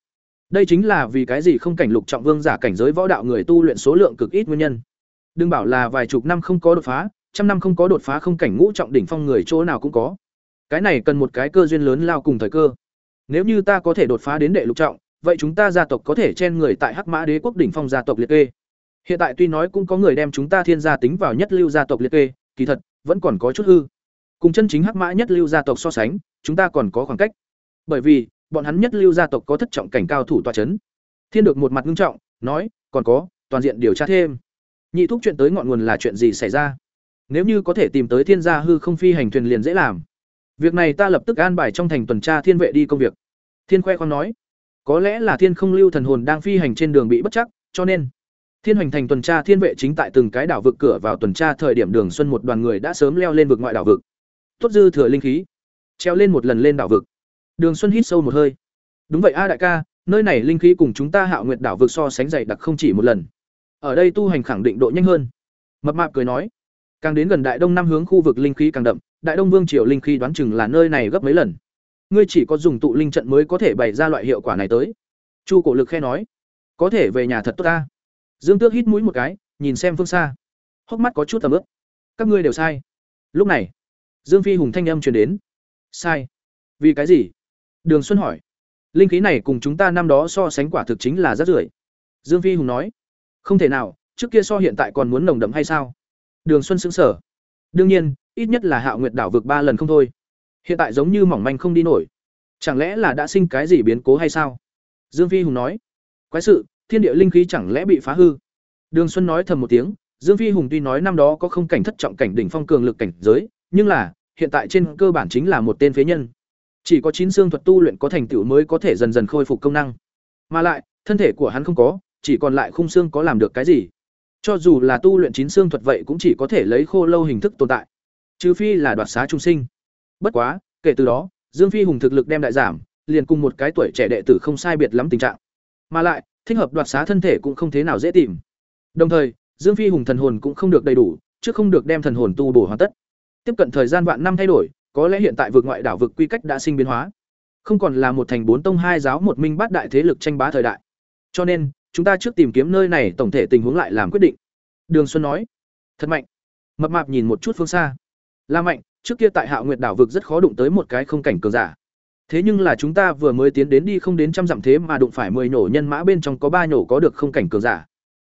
Đây chính là vì cái gì không cảnh lục trọng vương giả cảnh giới võ đạo người tu luyện số lượng cực ít nguyên nhân. Đừng bảo là vài chục năm không có đột phá, trăm năm không có đột phá không cảnh ngũ trọng đỉnh phong người chỗ nào cũng có. Cái này cần một cái cơ duyên lớn lao cùng thời cơ. Nếu như ta có thể đột phá đến đệ lục trọng, vậy chúng ta gia tộc có thể chen người tại hắc mã đế quốc đỉnh phong gia tộc liệt kê hiện tại tuy nói cũng có người đem chúng ta thiên gia tính vào nhất lưu gia tộc liệt kê, kỳ thật, vẫn còn có chút hư. Cùng chân chính hắc mã nhất lưu gia tộc so sánh, chúng ta còn có khoảng cách. Bởi vì, bọn hắn nhất lưu gia tộc có thất trọng cảnh cao thủ tọa chấn. Thiên được một mặt ngưng trọng, nói, còn có, toàn diện điều tra thêm. Nhị thúc chuyện tới ngọn nguồn là chuyện gì xảy ra? Nếu như có thể tìm tới thiên gia hư không phi hành thuyền liền dễ làm. Việc này ta lập tức an bài trong thành tuần tra thiên vệ đi công việc. Thiên khoe khoang nói, có lẽ là thiên không lưu thần hồn đang phi hành trên đường bị bất chắc, cho nên thiên hoành thành tuần tra thiên vệ chính tại từng cái đảo vực cửa vào tuần tra thời điểm đường xuân một đoàn người đã sớm leo lên vực ngoại đảo vực. Tốt dư thừa linh khí. Treo lên một lần lên đảo vực. Đường xuân hít sâu một hơi. Đúng vậy a đại ca, nơi này linh khí cùng chúng ta hạo nguyệt đảo vực so sánh dày đặc không chỉ một lần. Ở đây tu hành khẳng định độ nhanh hơn. Mập mạp cười nói. Càng đến gần đại đông nam hướng khu vực linh khí càng đậm, đại đông vương triều linh khí đoán chừng là nơi này gấp mấy lần. Ngươi chỉ có dùng tụ linh trận mới có thể bày ra loại hiệu quả này tới. Chu cổ lực khẽ nói. Có thể về nhà thật tốt ta dương tước hít mũi một cái, nhìn xem phương xa. Hốc mắt có chút tầm ướp các ngươi đều sai. Lúc này, dương phi hùng thanh âm truyền đến. Sai. Vì cái gì? Đường xuân hỏi. Linh khí này cùng chúng ta năm đó so sánh quả thực chính là rất rưởi. Dương phi hùng nói. Không thể nào, trước kia so hiện tại còn muốn nồng đậm hay sao? Đường xuân xứng sở đương nhiên, ít nhất là hạo nguyệt đảo vực ba lần không thôi. Hiện tại giống như mỏng manh không đi nổi. Chẳng lẽ là đã sinh cái gì biến cố hay sao? Dương phi hùng nói. Quái sự thiên địa linh khí chẳng lẽ bị phá hư? Đường xuân nói thầm một tiếng, dương phi hùng tuy nói năm đó có không cảnh thất trọng cảnh đỉnh phong cường lực cảnh giới, nhưng là, hiện tại trên cơ bản chính là một tên phế nhân. Chỉ có chín xương thuật tu luyện có thành tựu mới có thể dần dần khôi phục công năng. Mà lại, thân thể của hắn không có, chỉ còn lại khung xương có làm được cái gì? Cho dù là tu luyện chín xương thuật vậy cũng chỉ có thể lấy khô lâu hình thức tồn tại. Trừ phi là đoạt xá trung sinh. Bất quá, kể từ đó, dương phi hùng thực lực đem đại giảm, liền cùng một cái tuổi trẻ đệ tử không sai biệt lắm tình trạng. Mà lại thích hợp đoạt xá thân thể cũng không thế nào dễ tìm. Đồng thời, dương phi hùng thần hồn cũng không được đầy đủ, chứ không được đem thần hồn tu bổ hoàn tất. Tiếp cận thời gian vạn năm thay đổi, có lẽ hiện tại vực ngoại đảo vực quy cách đã sinh biến hóa. Không còn là một thành bốn tông hai giáo một minh bát đại thế lực tranh bá thời đại. Cho nên, chúng ta trước tìm kiếm nơi này tổng thể tình huống lại làm quyết định. Đường xuân nói, thật mạnh. Mập mạp nhìn một chút phương xa. La mạnh, trước kia tại hạo nguyệt đảo vực rất khó đụng tới một cái không cảnh cường giả thế nhưng là chúng ta vừa mới tiến đến đi không đến trăm dặm thế mà đụng phải mười nhổ nhân mã bên trong có ba nhổ có được không cảnh cường giả.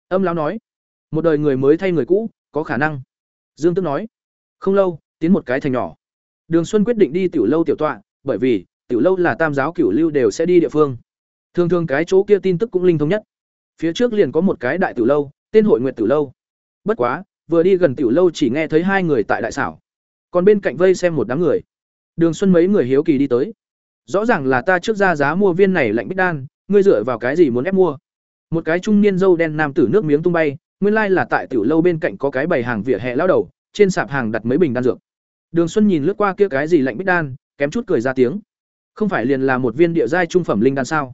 Âm lão nói, một đời người mới thay người cũ, có khả năng. Dương tức nói, không lâu, tiến một cái thành nhỏ. Đường xuân quyết định đi tiểu lâu tiểu tọa, bởi vì tiểu lâu là tam giáo cửu lưu đều sẽ đi địa phương. Thường thường cái chỗ kia tin tức cũng linh thông nhất. Phía trước liền có một cái đại tiểu lâu, tên hội nguyệt tiểu lâu. Bất quá, vừa đi gần tiểu lâu chỉ nghe thấy hai người tại đại xảo. Còn bên cạnh vây xem một đám người. Đường xuân mấy người hiếu kỳ đi tới rõ ràng là ta trước ra giá mua viên này lạnh bích đan, ngươi dựa vào cái gì muốn ép mua? Một cái trung niên dâu đen nam tử nước miếng tung bay, nguyên lai là tại tiểu lâu bên cạnh có cái bày hàng vỉa hè lao đầu, trên sạp hàng đặt mấy bình đan dược. Đường xuân nhìn lướt qua kia cái gì lạnh bích đan, kém chút cười ra tiếng. Không phải liền là một viên địa giai trung phẩm linh đan sao?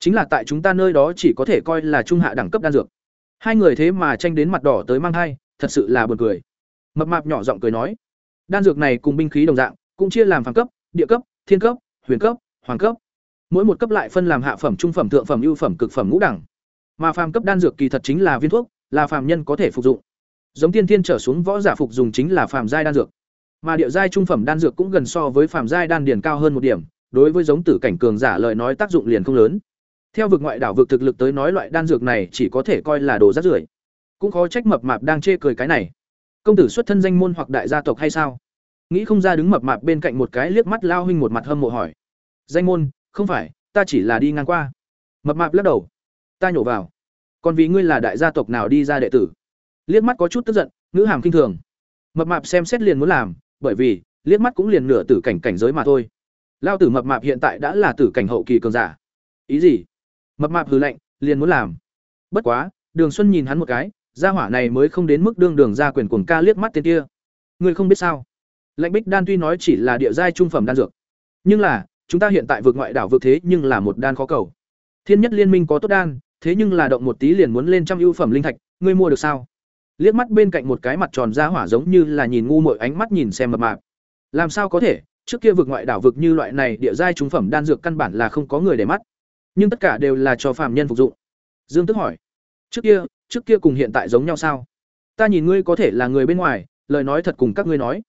Chính là tại chúng ta nơi đó chỉ có thể coi là trung hạ đẳng cấp đan dược. Hai người thế mà tranh đến mặt đỏ tới mang thai, thật sự là buồn cười. Mập mạp nhỏ giọng cười nói, đan dược này cùng binh khí đồng dạng, cũng chia làm phàm cấp, địa cấp, thiên cấp huyền cấp, hoàng cấp. Mỗi một cấp lại phân làm hạ phẩm, trung phẩm, thượng phẩm, ưu phẩm, cực phẩm ngũ đẳng. Mà phàm cấp đan dược kỳ thật chính là viên thuốc, là phàm nhân có thể phục dụng. Giống tiên thiên trở xuống võ giả phục dùng chính là phàm giai đan dược. Mà địa giai trung phẩm đan dược cũng gần so với phàm giai đan điển cao hơn một điểm, đối với giống tử cảnh cường giả lời nói tác dụng liền không lớn. Theo vực ngoại đảo vực thực lực tới nói loại đan dược này chỉ có thể coi là đồ rác rưởi. Cũng khó trách mập mạp đang chê cười cái này. Công tử xuất thân danh môn hoặc đại gia tộc hay sao? Nghĩ không ra đứng mập mạp bên cạnh một cái liếc mắt lao huynh một mặt hâm mộ hỏi. Danh môn, không phải, ta chỉ là đi ngang qua. Mập mạp lắc đầu. Ta nhổ vào. Còn vì ngươi là đại gia tộc nào đi ra đệ tử? Liếc mắt có chút tức giận, ngữ hàm kinh thường. Mập mạp xem xét liền muốn làm, bởi vì, liếc mắt cũng liền nửa tử cảnh cảnh giới mà thôi. Lao tử mập mạp hiện tại đã là tử cảnh hậu kỳ cường giả. Ý gì? Mập mạp hừ lạnh, liền muốn làm. Bất quá, đường xuân nhìn hắn một cái, gia hỏa này mới không đến mức đương đường ra quyền cuồng ca liếc mắt tên kia. Ngươi không biết sao? Lạnh bích đan tuy nói chỉ là địa giai trung phẩm đan dược, nhưng là, chúng ta hiện tại vượt ngoại đảo vượt thế nhưng là một đan khó cầu. Thiên nhất liên minh có tốt đan, thế nhưng là động một tí liền muốn lên trăm ưu phẩm linh thạch, ngươi mua được sao? Liếc mắt bên cạnh một cái mặt tròn ra hỏa giống như là nhìn ngu muội ánh mắt nhìn xem mập mạp. Làm sao có thể? Trước kia vực ngoại đảo vực như loại này địa giai trung phẩm đan dược căn bản là không có người để mắt. Nhưng tất cả đều là cho phàm nhân phục dụng. Dương tức hỏi, trước kia trước kia cùng hiện tại giống nhau sao? Ta nhìn ngươi có thể là người bên ngoài, lời nói thật cùng các ngươi nói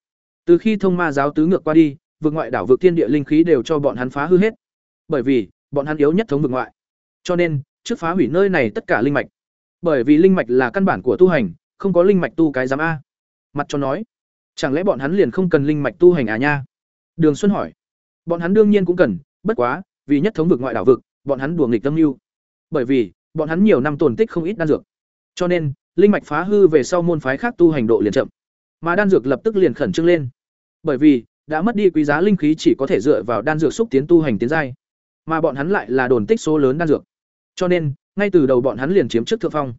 từ khi thông ma giáo tứ ngược qua đi, vực ngoại đảo vực thiên địa linh khí đều cho bọn hắn phá hư hết. Bởi vì, bọn hắn yếu nhất thống vực ngoại. Cho nên, trước phá hủy nơi này tất cả linh mạch. Bởi vì linh mạch là căn bản của tu hành, không có linh mạch tu cái giám a. Mặt cho nói, chẳng lẽ bọn hắn liền không cần linh mạch tu hành à nha? Đường xuân hỏi. Bọn hắn đương nhiên cũng cần, bất quá, vì nhất thống vực ngoại đảo vực, bọn hắn đùa nghịch tâm mưu. Bởi vì, bọn hắn nhiều năm tồn tích không ít đan dược. Cho nên, linh mạch phá hư về sau môn phái khác tu hành độ liền chậm mà đan dược lập tức liền khẩn trương lên. Bởi vì, đã mất đi quý giá linh khí chỉ có thể dựa vào đan dược xúc tiến tu hành tiến giai, mà bọn hắn lại là đồn tích số lớn đan dược. Cho nên, ngay từ đầu bọn hắn liền chiếm trước thượng phong.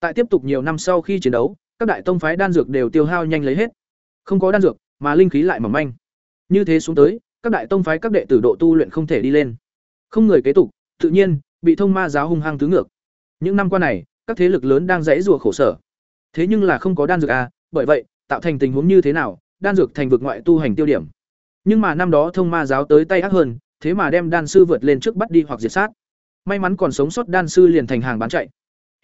Tại tiếp tục nhiều năm sau khi chiến đấu, các đại tông phái đan dược đều tiêu hao nhanh lấy hết. Không có đan dược, mà linh khí lại mỏng manh. Như thế xuống tới, các đại tông phái các đệ tử độ tu luyện không thể đi lên. Không người kế tục, tự nhiên, bị thông ma giáo hung hăng tứ ngược. Những năm qua này, các thế lực lớn đang dãy rùa khổ sở. Thế nhưng là không có đan dược à bởi vậy tạo thành tình huống như thế nào, đan dược thành vực ngoại tu hành tiêu điểm. Nhưng mà năm đó thông ma giáo tới tay ác hơn, thế mà đem đan sư vượt lên trước bắt đi hoặc diệt sát. May mắn còn sống sót đan sư liền thành hàng bán chạy.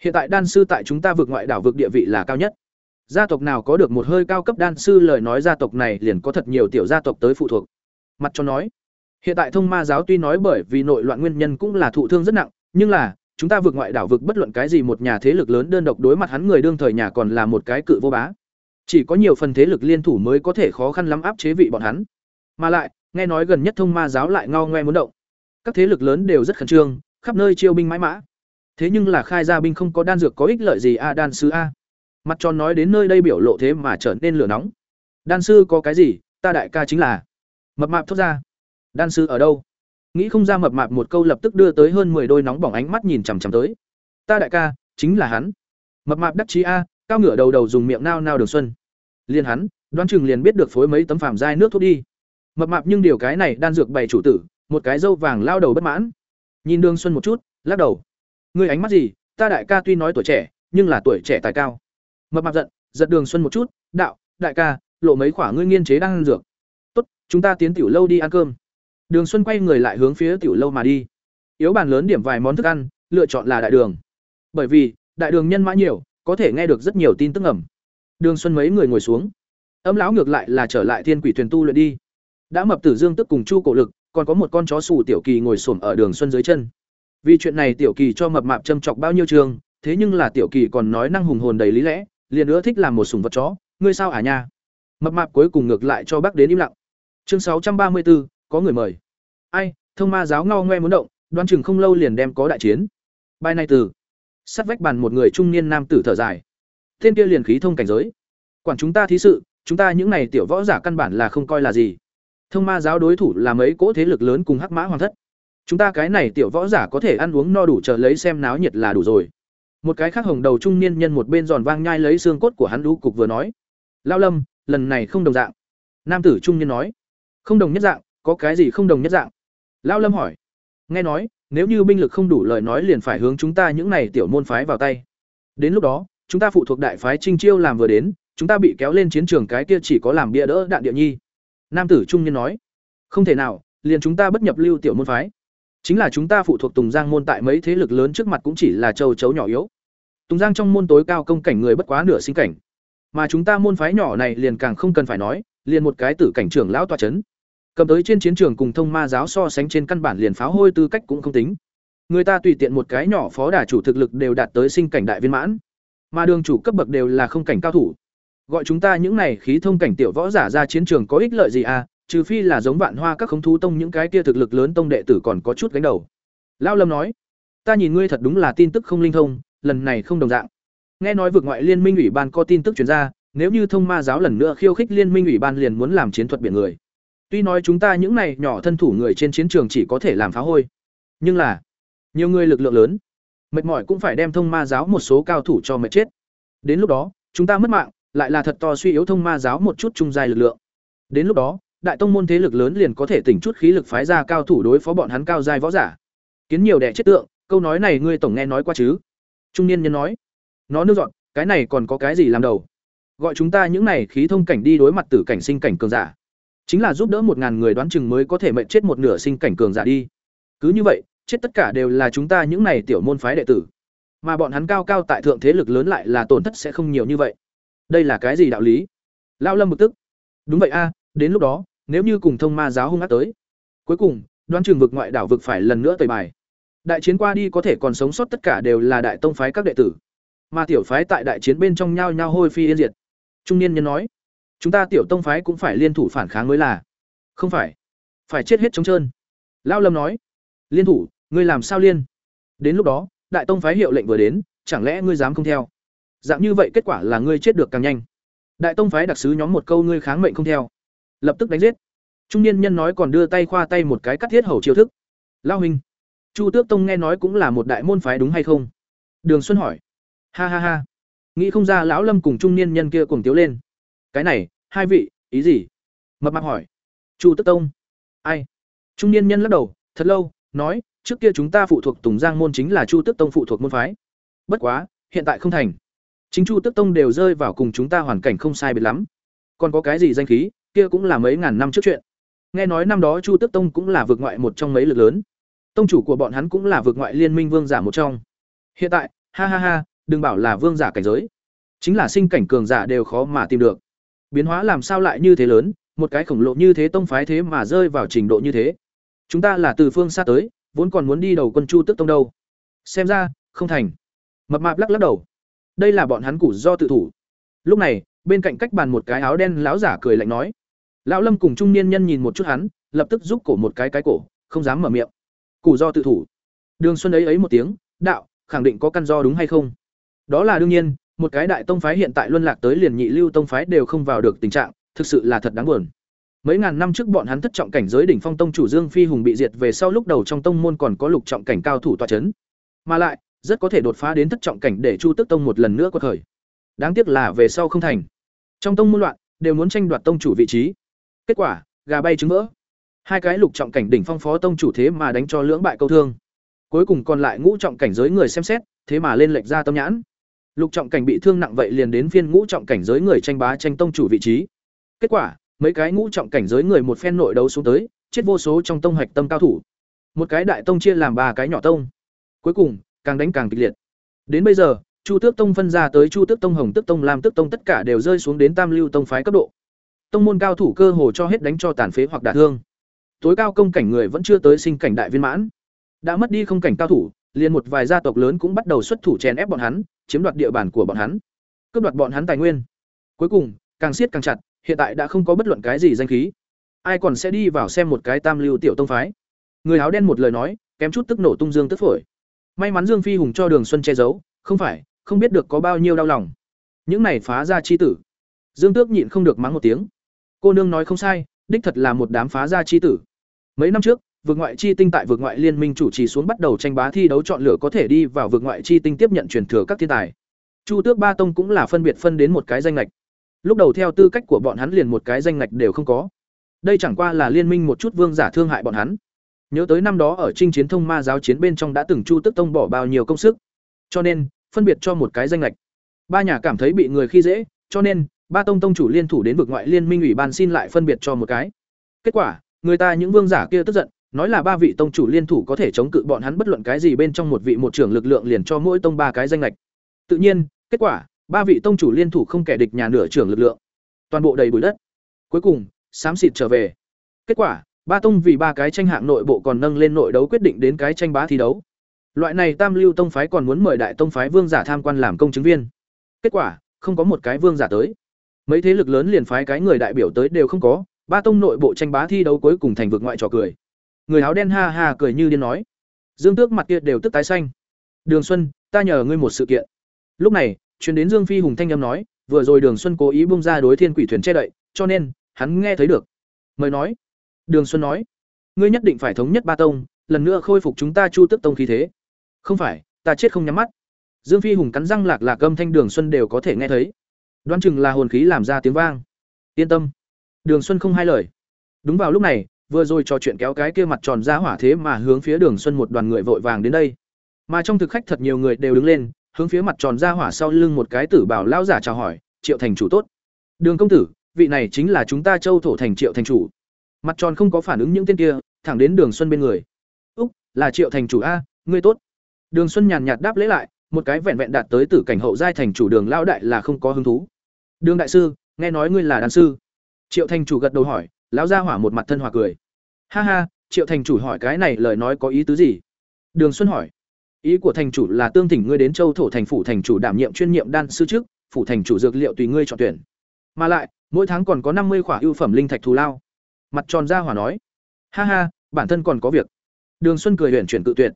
Hiện tại đan sư tại chúng ta vượt ngoại đảo vực địa vị là cao nhất. Gia tộc nào có được một hơi cao cấp đan sư lời nói gia tộc này liền có thật nhiều tiểu gia tộc tới phụ thuộc. Mặt cho nói, hiện tại thông ma giáo tuy nói bởi vì nội loạn nguyên nhân cũng là thụ thương rất nặng, nhưng là, chúng ta vượt ngoại đảo vực bất luận cái gì một nhà thế lực lớn đơn độc đối mặt hắn người đương thời nhà còn là một cái cự vô bá chỉ có nhiều phần thế lực liên thủ mới có thể khó khăn lắm áp chế vị bọn hắn. Mà lại, nghe nói gần nhất thông ma giáo lại ngao ngoe muốn động. Các thế lực lớn đều rất khẩn trương, khắp nơi chiêu binh mãi mã. Thế nhưng là khai ra binh không có đan dược có ích lợi gì a, đan sư a. Mặt tròn nói đến nơi đây biểu lộ thế mà trở nên lửa nóng. Đan sư có cái gì, ta đại ca chính là. Mập mạp thốt ra. Đan sư ở đâu? Nghĩ không ra mập mạp một câu lập tức đưa tới hơn mười đôi nóng bỏng ánh mắt nhìn chằm chằm tới. Ta đại ca, chính là hắn. Mập mạp đắc chí a cao ngửa đầu đầu dùng miệng nao nao đường xuân. Liền hắn, đoán chừng liền biết được phối mấy tấm phàm dai nước thuốc đi. Mập mạp nhưng điều cái này đan dược bày chủ tử, một cái dâu vàng lao đầu bất mãn. Nhìn đường xuân một chút, lắc đầu. Ngươi ánh mắt gì? Ta đại ca tuy nói tuổi trẻ, nhưng là tuổi trẻ tài cao. Mập mạp giận, giật đường xuân một chút, đạo, đại ca, lộ mấy khỏa ngươi nghiên chế đang ăn dược. Tốt, chúng ta tiến tiểu lâu đi ăn cơm. Đường xuân quay người lại hướng phía tiểu lâu mà đi. Yếu bàn lớn điểm vài món thức ăn, lựa chọn là đại đường. Bởi vì, đại đường nhân mã nhiều có thể nghe được rất nhiều tin tức ẩm đường xuân mấy người ngồi xuống. Âm lão ngược lại là trở lại thiên quỷ thuyền tu luyện đi. Đã mập tử dương tức cùng chu cổ lực, còn có một con chó xù tiểu kỳ ngồi xổm ở đường xuân dưới chân. Vì chuyện này tiểu kỳ cho mập mạp châm chọc bao nhiêu trường, thế nhưng là tiểu kỳ còn nói năng hùng hồn đầy lý lẽ, liền nữa thích làm một sùng vật chó, ngươi sao à nha? Mập mạp cuối cùng ngược lại cho bác đến im lặng. Chương sáu trăm ba mươi bốn có người mời. Ai, thông ma giáo ngao ngoe muốn động, đoan chừng không lâu liền đem có đại chiến. Bài này từ sát vách bàn một người trung niên nam tử thở dài. Tên kia liền khí thông cảnh giới. Quản chúng ta thí sự, chúng ta những này tiểu võ giả căn bản là không coi là gì. Thông ma giáo đối thủ là mấy cỗ thế lực lớn cùng hắc mã hoàng thất. Chúng ta cái này tiểu võ giả có thể ăn uống no đủ chờ lấy xem náo nhiệt là đủ rồi. Một cái khác hồng đầu trung niên nhân một bên giòn vang nhai lấy xương cốt của hắn lũ cục vừa nói. Lao lâm, lần này không đồng dạng. Nam tử trung niên nói. Không đồng nhất dạng, có cái gì không đồng nhất dạng? Lao lâm hỏi. Nghe nói nếu như binh lực không đủ lời nói liền phải hướng chúng ta những này tiểu môn phái vào tay. Đến lúc đó, chúng ta phụ thuộc đại phái trinh chiêu làm vừa đến, chúng ta bị kéo lên chiến trường cái kia chỉ có làm bia đỡ đạn địa nhi. Nam tử trung niên nói, không thể nào, liền chúng ta bất nhập lưu tiểu môn phái. Chính là chúng ta phụ thuộc tùng giang môn tại mấy thế lực lớn trước mặt cũng chỉ là châu chấu nhỏ yếu. Tùng giang trong môn tối cao công cảnh người bất quá nửa sinh cảnh. Mà chúng ta môn phái nhỏ này liền càng không cần phải nói, liền một cái tử cảnh trưởng lão tòa chấn cầm tới trên chiến trường cùng thông ma giáo so sánh trên căn bản liền pháo hôi tư cách cũng không tính. Người ta tùy tiện một cái nhỏ phó đà chủ thực lực đều đạt tới sinh cảnh đại viên mãn. Mà đường chủ cấp bậc đều là không cảnh cao thủ. Gọi chúng ta những này khí thông cảnh tiểu võ giả ra chiến trường có ích lợi gì à? Trừ phi là giống vạn hoa các không thú tông những cái kia thực lực lớn tông đệ tử còn có chút gánh đầu. Lao lâm nói, ta nhìn ngươi thật đúng là tin tức không linh thông, lần này không đồng dạng. Nghe nói vượt ngoại liên minh ủy ban có tin tức chuyển ra, nếu như thông ma giáo lần nữa khiêu khích liên minh ủy ban liền muốn làm chiến thuật biển người tuy nói chúng ta những này nhỏ thân thủ người trên chiến trường chỉ có thể làm phá hôi, nhưng là nhiều người lực lượng lớn, mệt mỏi cũng phải đem thông ma giáo một số cao thủ cho mệt chết. Đến lúc đó, chúng ta mất mạng, lại là thật to suy yếu thông ma giáo một chút trung dài lực lượng. Đến lúc đó, đại tông môn thế lực lớn liền có thể tỉnh chút khí lực phái ra cao thủ đối phó bọn hắn cao giai võ giả. Kiến nhiều đẻ chết tượng, câu nói này ngươi tổng nghe nói qua chứ? Trung niên nhân nói. Nó nương dọn, cái này còn có cái gì làm đầu? Gọi chúng ta những này khí thông cảnh đi đối mặt tử cảnh sinh cảnh cường giả chính là giúp đỡ một ngàn người đoán chừng mới có thể mệnh chết một nửa sinh cảnh cường giả đi. Cứ như vậy, chết tất cả đều là chúng ta những này tiểu môn phái đệ tử. Mà bọn hắn cao cao tại thượng thế lực lớn lại là tổn thất sẽ không nhiều như vậy. Đây là cái gì đạo lý? Lao lâm bực tức. Đúng vậy a, đến lúc đó, nếu như cùng thông ma giáo hung ác tới, cuối cùng, đoán trường vực ngoại đảo vực phải lần nữa tời bài. Đại chiến qua đi có thể còn sống sót tất cả đều là đại tông phái các đệ tử. Mà tiểu phái tại đại chiến bên trong nhao nhao hôi phi yên diệt. Trung niên nhân nói chúng ta tiểu tông phái cũng phải liên thủ phản kháng mới là. Không phải. Phải chết hết trống trơn. Lao lâm nói. Liên thủ, ngươi làm sao liên? Đến lúc đó, đại tông phái hiệu lệnh vừa đến, chẳng lẽ ngươi dám không theo? Dạng như vậy kết quả là ngươi chết được càng nhanh. Đại tông phái đặc sứ nhóm một câu ngươi kháng mệnh không theo. Lập tức đánh giết. Trung niên nhân nói còn đưa tay khoa tay một cái cắt thiết hầu chiêu thức. Lao hình chu tước tông nghe nói cũng là một đại môn phái đúng hay không? Đường xuân hỏi. Ha ha ha. Nghĩ không ra lão lâm cùng trung niên nhân kia cùng tiếu lên cái này, hai vị, ý gì? Mập mạp hỏi. Chu tước tông. Ai? Trung niên nhân lắc đầu, thật lâu, nói, trước kia chúng ta phụ thuộc tùng giang môn chính là chu tước tông phụ thuộc môn phái. Bất quá, hiện tại không thành. Chính chu tước tông đều rơi vào cùng chúng ta hoàn cảnh không sai biệt lắm. Còn có cái gì danh khí, kia cũng là mấy ngàn năm trước chuyện. Nghe nói năm đó chu tước tông cũng là vượt ngoại một trong mấy lực lớn. Tông chủ của bọn hắn cũng là vượt ngoại liên minh vương giả một trong. Hiện tại, ha ha ha, đừng bảo là vương giả cảnh giới. Chính là sinh cảnh cường giả đều khó mà tìm được biến hóa làm sao lại như thế lớn, một cái khổng lồ như thế tông phái thế mà rơi vào trình độ như thế. Chúng ta là từ phương xa tới, vốn còn muốn đi đầu quân chu tức tông đâu. Xem ra, không thành. Mập mạp lắc lắc đầu. Đây là bọn hắn củ do tự thủ. Lúc này, bên cạnh cách bàn một cái áo đen lão giả cười lạnh nói. Lão lâm cùng trung niên nhân nhìn một chút hắn, lập tức giúp cổ một cái cái cổ, không dám mở miệng. Củ do tự thủ. Đường xuân ấy ấy một tiếng, đạo, khẳng định có căn do đúng hay không? Đó là đương nhiên một cái đại tông phái hiện tại luân lạc tới liền nhị lưu tông phái đều không vào được tình trạng, thực sự là thật đáng buồn. Mấy ngàn năm trước bọn hắn thất trọng cảnh giới đỉnh phong tông chủ dương phi hùng bị diệt về sau lúc đầu trong tông môn còn có lục trọng cảnh cao thủ tọa c h ấ n mà lại, rất có thể đột phá đến thất trọng cảnh để chu tức tông một lần nữa có khởi. Đáng tiếc là về sau không thành. Trong tông môn loạn, đều muốn tranh đoạt tông chủ vị trí. Kết quả, gà bay trứng vỡ hai cái lục trọng cảnh đỉnh phong phó tông chủ thế mà đánh cho lưỡng bại câu thương. Cuối cùng còn lại ngũ trọng cảnh giới người xem xét, thế mà lên lệch ra tâm nhãn lục trọng cảnh bị thương nặng vậy liền đến phiên ngũ trọng cảnh giới người tranh bá tranh tông chủ vị trí. Kết quả, mấy cái ngũ trọng cảnh giới người một phen nội đấu xuống tới, chết vô số trong tông hoạch tâm cao thủ. Một cái đại tông chia làm ba cái nhỏ tông. Cuối cùng, càng đánh càng kịch liệt. Đến bây giờ, chu tước tông phân ra tới chu tước tông, hồng tước tông, lam tước tông tất cả đều rơi xuống đến tam lưu tông phái cấp độ. Tông môn cao thủ cơ hồ cho hết đánh cho tàn phế hoặc đả thương. Tối cao công cảnh người vẫn chưa tới sinh cảnh đại viên mãn. Đã mất đi không cảnh cao thủ liền một vài gia tộc lớn cũng bắt đầu xuất thủ chèn ép bọn hắn, chiếm đoạt địa bàn của bọn hắn, cướp đoạt bọn hắn tài nguyên. Cuối cùng, càng siết càng chặt, hiện tại đã không có bất luận cái gì danh khí. Ai còn sẽ đi vào xem một cái tam lưu tiểu tông phái? Người áo đen một lời nói, kém chút tức nổ tung dương tức phổi. May mắn dương phi hùng cho đường xuân che giấu, không phải, không biết được có bao nhiêu đau lòng. Những này phá ra chi tử. Dương tước nhịn không được mắng một tiếng. Cô nương nói không sai, đích thật là một đám phá ra chi tử. Mấy năm trước vượt ngoại chi tinh tại vượt ngoại liên minh chủ trì xuống bắt đầu tranh bá thi đấu chọn lựa có thể đi vào vượt ngoại chi tinh tiếp nhận truyền thừa các thiên tài. Chu tước ba tông cũng là phân biệt phân đến một cái danh lệch lúc đầu theo tư cách của bọn hắn liền một cái danh ngạch đều không có. Đây chẳng qua là liên minh một chút vương giả thương hại bọn hắn. Nhớ tới năm đó ở trinh chiến thông ma giáo chiến bên trong đã từng chu tước tông bỏ bao nhiêu công sức. Cho nên, phân biệt cho một cái danh lệch ba nhà cảm thấy bị người khi dễ, cho nên, ba tông tông chủ liên thủ đến vực ngoại liên minh ủy ban xin lại phân biệt cho một cái. Kết quả, người ta những vương giả kia tức giận nói là ba vị tông chủ liên thủ có thể chống cự bọn hắn bất luận cái gì bên trong một vị một trưởng lực lượng liền cho mỗi tông ba cái danh lệch tự nhiên, kết quả, ba vị tông chủ liên thủ không kẻ địch nhà nửa trưởng lực lượng. Toàn bộ đầy bụi đất. Cuối cùng, xám xịt trở về. Kết quả, ba tông vì ba cái tranh hạng nội bộ còn nâng lên nội đấu quyết định đến cái tranh bá thi đấu. Loại này tam lưu tông phái còn muốn mời đại tông phái vương giả tham quan làm công chứng viên. Kết quả, không có một cái vương giả tới. Mấy thế lực lớn liền phái cái người đại biểu tới đều không có, ba tông nội bộ tranh bá thi đấu cuối cùng thành vực ngoại trò cười người áo đen ha ha cười như điên nói dương tước mặt kia đều tức tái xanh đường xuân ta nhờ ngươi một sự kiện lúc này truyền đến Dương Phi hùng thanh âm nói, vừa rồi Đường Xuân cố ý bung ra đối thiên quỷ thuyền che đậy, cho nên hắn nghe thấy được. Mời nói. Đường Xuân nói, ngươi nhất định phải thống nhất ba tông, lần nữa khôi phục chúng ta Chu Tức tông khí thế. Không phải, ta chết không nhắm mắt. Dương Phi hùng cắn răng lạc lạc âm thanh Đường Xuân đều có thể nghe thấy. Đoan chừng là hồn khí làm ra tiếng vang. Yên tâm. Đường Xuân không hai lời. Đúng vào lúc này, vừa rồi trò chuyện kéo cái kia mặt tròn ra hỏa thế mà hướng phía Đường Xuân một đoàn người vội vàng đến đây. Mà trong thực khách thật nhiều người đều đứng lên, hướng phía mặt tròn ra hỏa sau lưng một cái tử bảo lão giả chào hỏi, "Triệu thành chủ tốt." "Đường công tử, vị này chính là chúng ta Châu thổ thành Triệu thành chủ." Mặt tròn không có phản ứng những tên kia, thẳng đến Đường Xuân bên người. "Úc, là Triệu thành chủ a, ngươi tốt." Đường Xuân nhàn nhạt đáp lễ lại, một cái vẹn vẹn đạt tới tử cảnh hậu giai thành chủ Đường lão đại là không có hứng thú. "Đường đại sư, nghe nói ngươi là đàn sư." Triệu thành chủ gật đầu hỏi, lão gia hỏa một mặt thân hòa cười. "Ha ha, Triệu thành chủ hỏi cái này lời nói có ý tứ gì?" Đường Xuân hỏi. Ý của thành chủ là tương thỉnh ngươi đến Châu thổ thành phủ thành chủ đảm nhiệm chuyên nhiệm đan sư trước, phủ thành chủ dược liệu tùy ngươi chọn tuyển. Mà lại, mỗi tháng còn có năm mươi khỏa ưu phẩm linh thạch thù lao. Mặt tròn gia hỏa nói: "Ha ha, bản thân còn có việc." Đường Xuân cười huyền chuyển tự tuyệt.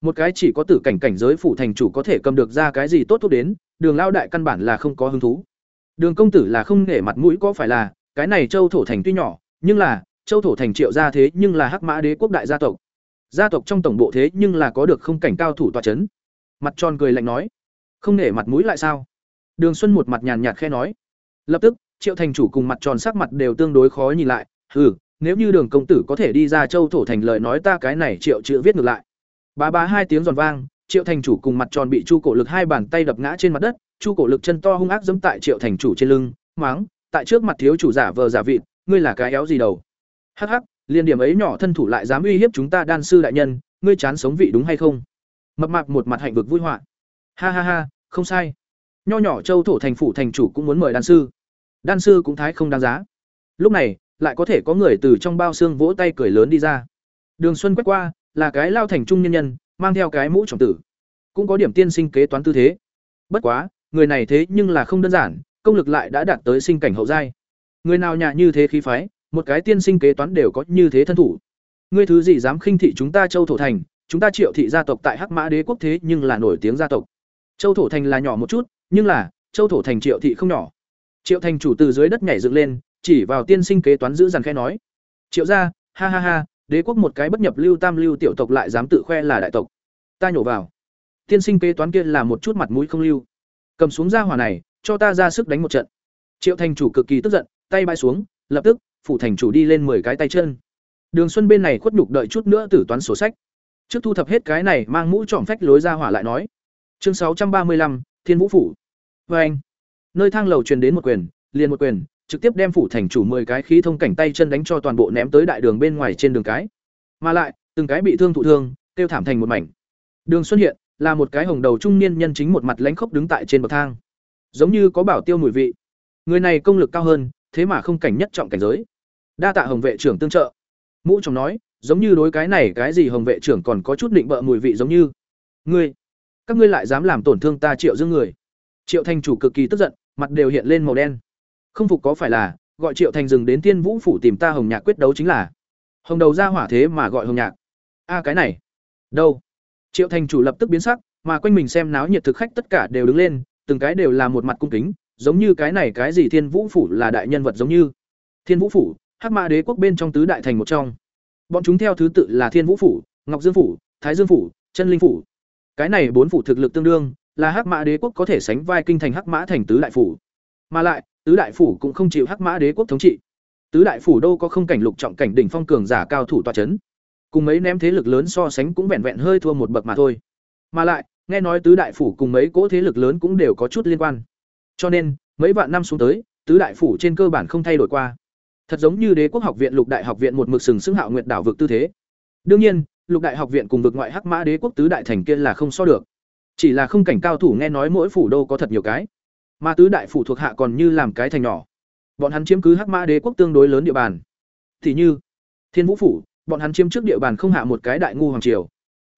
Một cái chỉ có tử cảnh cảnh giới phủ thành chủ có thể cầm được ra cái gì tốt thuốc đến, Đường lao đại căn bản là không có hứng thú. Đường công tử là không nể mặt mũi có phải là, cái này Châu thổ thành tuy nhỏ, nhưng là Châu thổ thành triệu gia thế nhưng là Hắc Mã Đế quốc đại gia tộc. Gia tộc trong tổng bộ thế nhưng là có được không cảnh cao thủ tọa chấn. Mặt tròn cười lạnh nói, không nể mặt mũi lại sao? Đường Xuân một mặt nhàn nhạt khẽ nói. Lập tức, Triệu thành chủ cùng mặt tròn sắc mặt đều tương đối khó nhìn lại, ừ nếu như Đường công tử có thể đi ra châu thổ thành lời nói ta cái này Triệu chữ viết ngược lại. Bá bá hai tiếng giòn vang, Triệu thành chủ cùng mặt tròn bị Chu Cổ Lực hai bàn tay đập ngã trên mặt đất, Chu Cổ Lực chân to hung ác giẫm tại Triệu thành chủ trên lưng, mắng, tại trước mặt thiếu chủ giả vờ giả vịt, ngươi là cái éo gì đầu? Hắc hắc, liên điểm ấy nhỏ thân thủ lại dám uy hiếp chúng ta đan sư đại nhân ngươi chán sống vị đúng hay không? Mập mạp một mặt hạnh vực vui họa. Ha ha ha không sai. Nho nhỏ châu thổ thành phủ thành chủ cũng muốn mời đan sư. Đan sư cũng thái không đáng giá. Lúc này lại có thể có người từ trong bao xương vỗ tay cười lớn đi ra. Đường xuân quét qua là cái lao thành trung nhân nhân mang theo cái mũ trọng tử. Cũng có điểm tiên sinh kế toán tư thế. Bất quá người này thế nhưng là không đơn giản công lực lại đã đạt tới sinh cảnh hậu giai người nào nhà như thế khí phái, một cái tiên sinh kế toán đều có như thế thân thủ. Ngươi thứ gì dám khinh thị chúng ta châu thổ thành, chúng ta triệu thị gia tộc tại hắc mã đế quốc thế nhưng là nổi tiếng gia tộc. Châu thổ thành là nhỏ một chút, nhưng là, châu thổ thành triệu thị không nhỏ. Triệu thành chủ từ dưới đất nhảy dựng lên, chỉ vào tiên sinh kế toán giữ dằn khe nói. Triệu gia, ha ha ha, đế quốc một cái bất nhập lưu tam lưu tiểu tộc lại dám tự khoe là đại tộc. Ta nhổ vào. Tiên sinh kế toán kia là một chút mặt mũi không lưu. Cầm xuống ra hỏa này, cho ta ra sức đánh một trận. Triệu thành chủ cực kỳ tức giận tay bay xuống lập tức phủ thành chủ đi lên 10 cái tay chân. Đường Xuân bên này khuất nhục đợi chút nữa tử toán sổ sách. Trước thu thập hết cái này, mang mũ trọm phách lối ra hỏa lại nói. Chương 635, Thiên Vũ phủ. Và anh. Nơi thang lầu truyền đến một quyền, liền một quyền, trực tiếp đem phủ thành chủ 10 cái khí thông cảnh tay chân đánh cho toàn bộ ném tới đại đường bên ngoài trên đường cái. Mà lại, từng cái bị thương thụ thương, tiêu thảm thành một mảnh. Đường Xuân hiện là một cái hồng đầu trung niên nhân chính một mặt lãnh khốc đứng tại trên bậc thang, giống như có bảo tiêu mùi vị. Người này công lực cao hơn, thế mà không cảnh nhất trọng cảnh giới. Đa tạ hồng vệ trưởng tương trợ. Mũ chồng nói, giống như đối cái này, cái gì hồng vệ trưởng còn có chút định bợ mùi vị giống như. Ngươi, các ngươi lại dám làm tổn thương ta triệu dương người. Triệu thành chủ cực kỳ tức giận, mặt đều hiện lên màu đen. Không phục có phải là, gọi triệu thành dừng đến tiên vũ phủ tìm ta hồng nhạc quyết đấu chính là. Hồng đầu ra hỏa thế mà gọi hồng nhạc. A, cái này. Đâu? Triệu thành chủ lập tức biến sắc, mà quanh mình xem náo nhiệt thực khách tất cả đều đứng lên, từng cái đều là một mặt cung kính giống như cái này cái gì thiên vũ phủ là đại nhân vật giống như. Thiên vũ phủ, hắc mã đế quốc bên trong tứ đại thành một trong. Bọn chúng theo thứ tự là thiên vũ phủ, ngọc dương phủ, thái dương phủ, chân linh phủ. Cái này bốn phủ thực lực tương đương, là hắc mã đế quốc có thể sánh vai kinh thành hắc mã thành tứ đại phủ. Mà lại, tứ đại phủ cũng không chịu hắc mã đế quốc thống trị. Tứ đại phủ đâu có không cảnh lục trọng cảnh đỉnh phong cường giả cao thủ tọa chấn. Cùng mấy ném thế lực lớn so sánh cũng vẹn vẹn hơi thua một bậc mà thôi. Mà lại, nghe nói tứ đại phủ cùng mấy cỗ thế lực lớn cũng đều có chút liên quan cho nên, mấy vạn năm xuống tới, tứ đại phủ trên cơ bản không thay đổi qua. Thật giống như đế quốc học viện, lục đại học viện một mực sừng sững hạo nguyệt đảo vực tư thế. Đương nhiên, lục đại học viện cùng vực ngoại hắc mã đế quốc tứ đại thành kia là không so được. Chỉ là không cảnh cao thủ nghe nói mỗi phủ đô có thật nhiều cái. Mà tứ đại phủ thuộc hạ còn như làm cái thành nhỏ. Bọn hắn chiếm cứ hắc mã đế quốc tương đối lớn địa bàn. Thì như, thiên vũ phủ, bọn hắn chiếm trước địa bàn không hạ một cái đại ngu hoàng triều.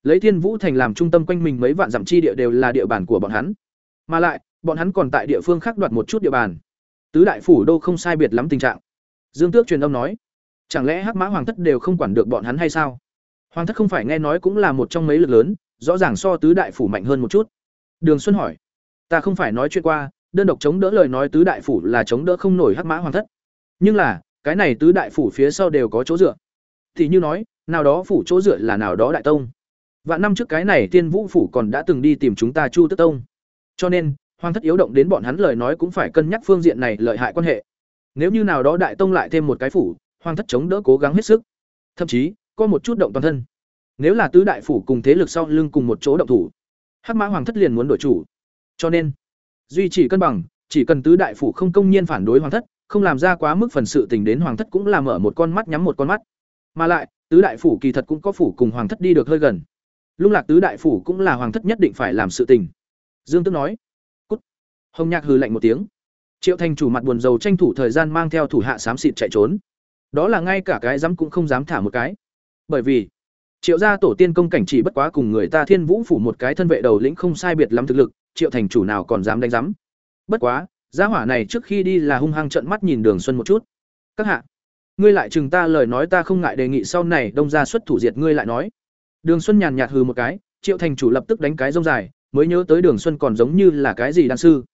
Lấy thiên vũ thành làm trung tâm quanh mình mấy vạn dặm chi địa đều là địa bàn của bọn hắn. Mà lại bọn hắn còn tại địa phương khác đoạt một chút địa bàn tứ đại phủ đô không sai biệt lắm tình trạng Dương Tước truyền âm nói, chẳng lẽ Hắc Mã Hoàng thất đều không quản được bọn hắn hay sao? Hoàng thất không phải nghe nói cũng là một trong mấy lực lớn, rõ ràng so tứ đại phủ mạnh hơn một chút. Đường Xuân hỏi, ta không phải nói chuyện qua, đơn độc chống đỡ lời nói tứ đại phủ là chống đỡ không nổi Hắc Mã Hoàng thất. Nhưng là, cái này tứ đại phủ phía sau đều có chỗ dựa. Thì như nói, nào đó phủ chỗ dựa là nào đó đại tông. Vạn năm trước cái này Tiên Vũ phủ còn đã từng đi tìm chúng ta Chu Tức Tông. Cho nên, Hoàng thất yếu động đến bọn hắn lời nói cũng phải cân nhắc phương diện này lợi hại quan hệ. Nếu như nào đó đại tông lại thêm một cái phủ, hoàng thất chống đỡ cố gắng hết sức. Thậm chí, có một chút động toàn thân. nếu là tứ đại phủ cùng thế lực sau lưng cùng một chỗ động thủ hắc mã hoàng thất liền muốn đổi chủ cho nên duy trì cân bằng chỉ cần tứ đại phủ không công nhiên phản đối hoàng thất không làm ra quá mức phần sự tình đến hoàng thất cũng làm mở một con mắt nhắm một con mắt mà lại tứ đại phủ kỳ thật cũng có phủ cùng hoàng thất đi được hơi gần lung lạc tứ đại phủ cũng là hoàng thất nhất định phải làm sự tình dương tức nói hồng nhạc hừ lạnh một tiếng. Triệu thành chủ mặt buồn rầu tranh thủ thời gian mang theo thủ hạ xám xịt chạy trốn. Đó là ngay cả cái dám cũng không dám thả một cái. Bởi vì, triệu gia tổ tiên công cảnh chỉ bất quá cùng người ta thiên vũ phủ một cái thân vệ đầu lĩnh không sai biệt lắm thực lực, triệu thành chủ nào còn dám đánh giám. Bất quá, gia hỏa này trước khi đi là hung hăng trận mắt nhìn đường xuân một chút. Các hạ, ngươi lại chừng ta lời nói ta không ngại đề nghị sau này đông ra xuất thủ diệt ngươi lại nói. Đường xuân nhàn nhạt hừ một cái, triệu thành chủ lập tức đánh cái rông dài, mới nhớ tới đường xuân còn giống như là cái gì đan sư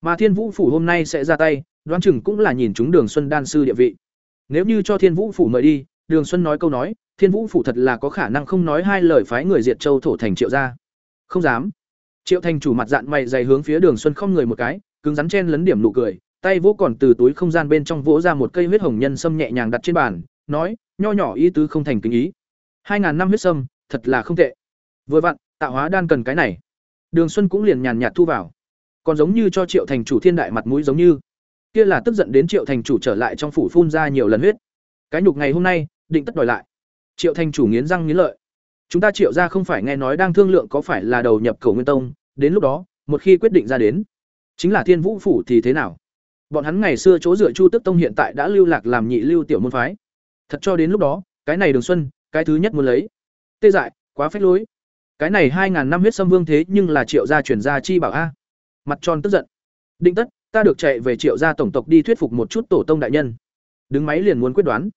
mà thiên vũ phủ hôm nay sẽ ra tay, đoán chừng cũng là nhìn chúng đường xuân đan sư địa vị. Nếu như cho thiên vũ phủ mời đi, đường xuân nói câu nói, thiên vũ phủ thật là có khả năng không nói hai lời phái người diệt châu thổ thành triệu ra không dám. Triệu thành chủ mặt dạng mày dày hướng phía đường xuân không người một cái, cứng rắn chen lấn điểm nụ cười, tay vỗ còn từ túi không gian bên trong vỗ ra một cây huyết hồng nhân sâm nhẹ nhàng đặt trên bàn, nói, nho nhỏ ý tứ không thành kính ý. Hai ngàn năm huyết sâm, thật là không tệ. Vừa vặn, tạo hóa đan cần cái này. Đường xuân cũng liền nhàn nhạt thu vào còn giống như cho triệu thành chủ thiên đại mặt mũi giống như. Kia là tức giận đến triệu thành chủ trở lại trong phủ phun ra nhiều lần huyết. Cái nhục ngày hôm nay, định tất đòi lại. Triệu thành chủ nghiến răng nghiến lợi. Chúng ta triệu ra không phải nghe nói đang thương lượng có phải là đầu nhập cầu nguyên tông, đến lúc đó, một khi quyết định ra đến, chính là thiên vũ phủ thì thế nào? Bọn hắn ngày xưa chỗ dựa chu tức tông hiện tại đã lưu lạc làm nhị lưu tiểu môn phái. Thật cho đến lúc đó, cái này đường xuân, cái thứ nhất muốn lấy. Tê dại, quá phách lối. Cái này hai ngàn năm huyết xâm vương thế nhưng là triệu gia chuyển gia chi bảo a mặt tròn tức giận. Định tất, ta được chạy về triệu gia tổng tộc đi thuyết phục một chút tổ tông đại nhân. Đứng máy liền muốn quyết đoán.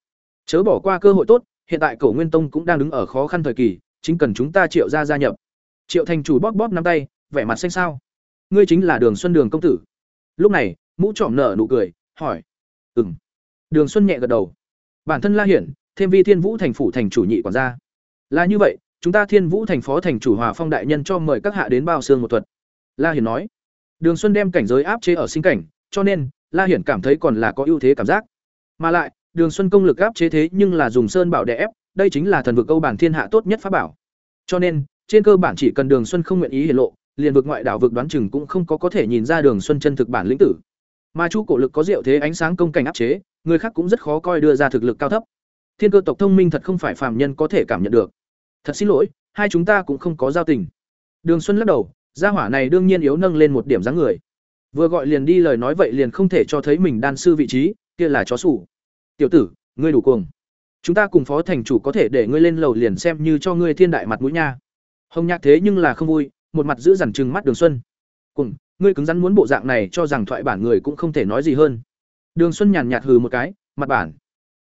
Chớ bỏ qua cơ hội tốt, hiện tại cổ nguyên tông cũng đang đứng ở khó khăn thời kỳ, chính cần chúng ta triệu gia gia nhập. Triệu thành chủ bóp bóp nắm tay, vẻ mặt xanh xao. Ngươi chính là đường xuân đường công tử. Lúc này, mũ trọm nở nụ cười, hỏi. Ừ m đường xuân nhẹ gật đầu. Bản thân la hiển, thêm vi thiên vũ thành phủ thành chủ nhị quản gia. Là như vậy, chúng ta thiên vũ thành phó thành chủ hòa phong đại nhân cho mời các hạ đến bao xương một thuật. La hiển nói đường xuân đem cảnh giới áp chế ở sinh cảnh, cho nên, la hiển cảm thấy còn là có ưu thế cảm giác. Mà lại, đường xuân công lực áp chế thế nhưng là dùng sơn bảo đè ép, đây chính là thần vực câu bản thiên hạ tốt nhất pháp bảo. Cho nên, trên cơ bản chỉ cần đường xuân không nguyện ý hiển lộ, liền vực ngoại đảo vực đoán chừng cũng không có có thể nhìn ra đường xuân chân thực bản lĩnh tử. Mà chu cổ lực có diệu thế ánh sáng công cảnh áp chế, người khác cũng rất khó coi đưa ra thực lực cao thấp. Thiên cơ tộc thông minh thật không phải phàm nhân có thể cảm nhận được. Thật xin lỗi, hai chúng ta cũng không có giao tình. Đường xuân lắc đầu gia hỏa này đương nhiên yếu nâng lên một điểm dáng người. Vừa gọi liền đi lời nói vậy liền không thể cho thấy mình đan sư vị trí, kia là chó sủ. Tiểu tử, ngươi đủ cuồng. Chúng ta cùng phó thành chủ có thể để ngươi lên lầu liền xem như cho ngươi thiên đại mặt mũi nha. Hồng nhạc thế nhưng là không vui, một mặt giữ dằn trừng mắt đường xuân. Cùng ngươi cứng rắn muốn bộ dạng này cho rằng thoại bản người cũng không thể nói gì hơn. Đường xuân nhàn nhạt hừ một cái, mặt bản.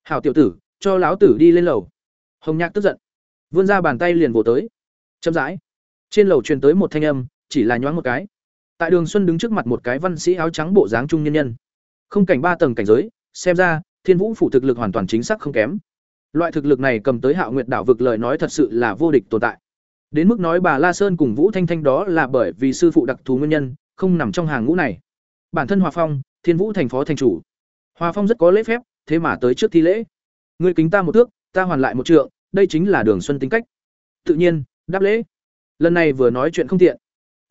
Hảo tiểu tử, cho lão tử đi lên lầu. Hồng nhạc tức giận. Vươn ra bàn tay liền vỗ tới. Chậm rãi. Trên lầu truyền tới một thanh âm chỉ là nhoáng một cái. Tại đường xuân đứng trước mặt một cái văn sĩ áo trắng bộ dáng trung nhân nhân. Không cảnh ba tầng cảnh giới, xem ra, thiên vũ phủ thực lực hoàn toàn chính xác không kém. Loại thực lực này cầm tới hạo nguyệt đảo vực lời nói thật sự là vô địch tồn tại. Đến mức nói bà la sơn cùng vũ thanh thanh đó là bởi vì sư phụ đặc thù nguyên nhân, không nằm trong hàng ngũ này. Bản thân hòa phong, thiên vũ thành phó thành chủ. Hòa phong rất có lễ phép, thế mà tới trước thi lễ. Ngươi kính ta một thước, ta hoàn lại một trượng, đây chính là đường xuân tính cách. Tự nhiên, đáp lễ. Lần này vừa nói chuyện không tiện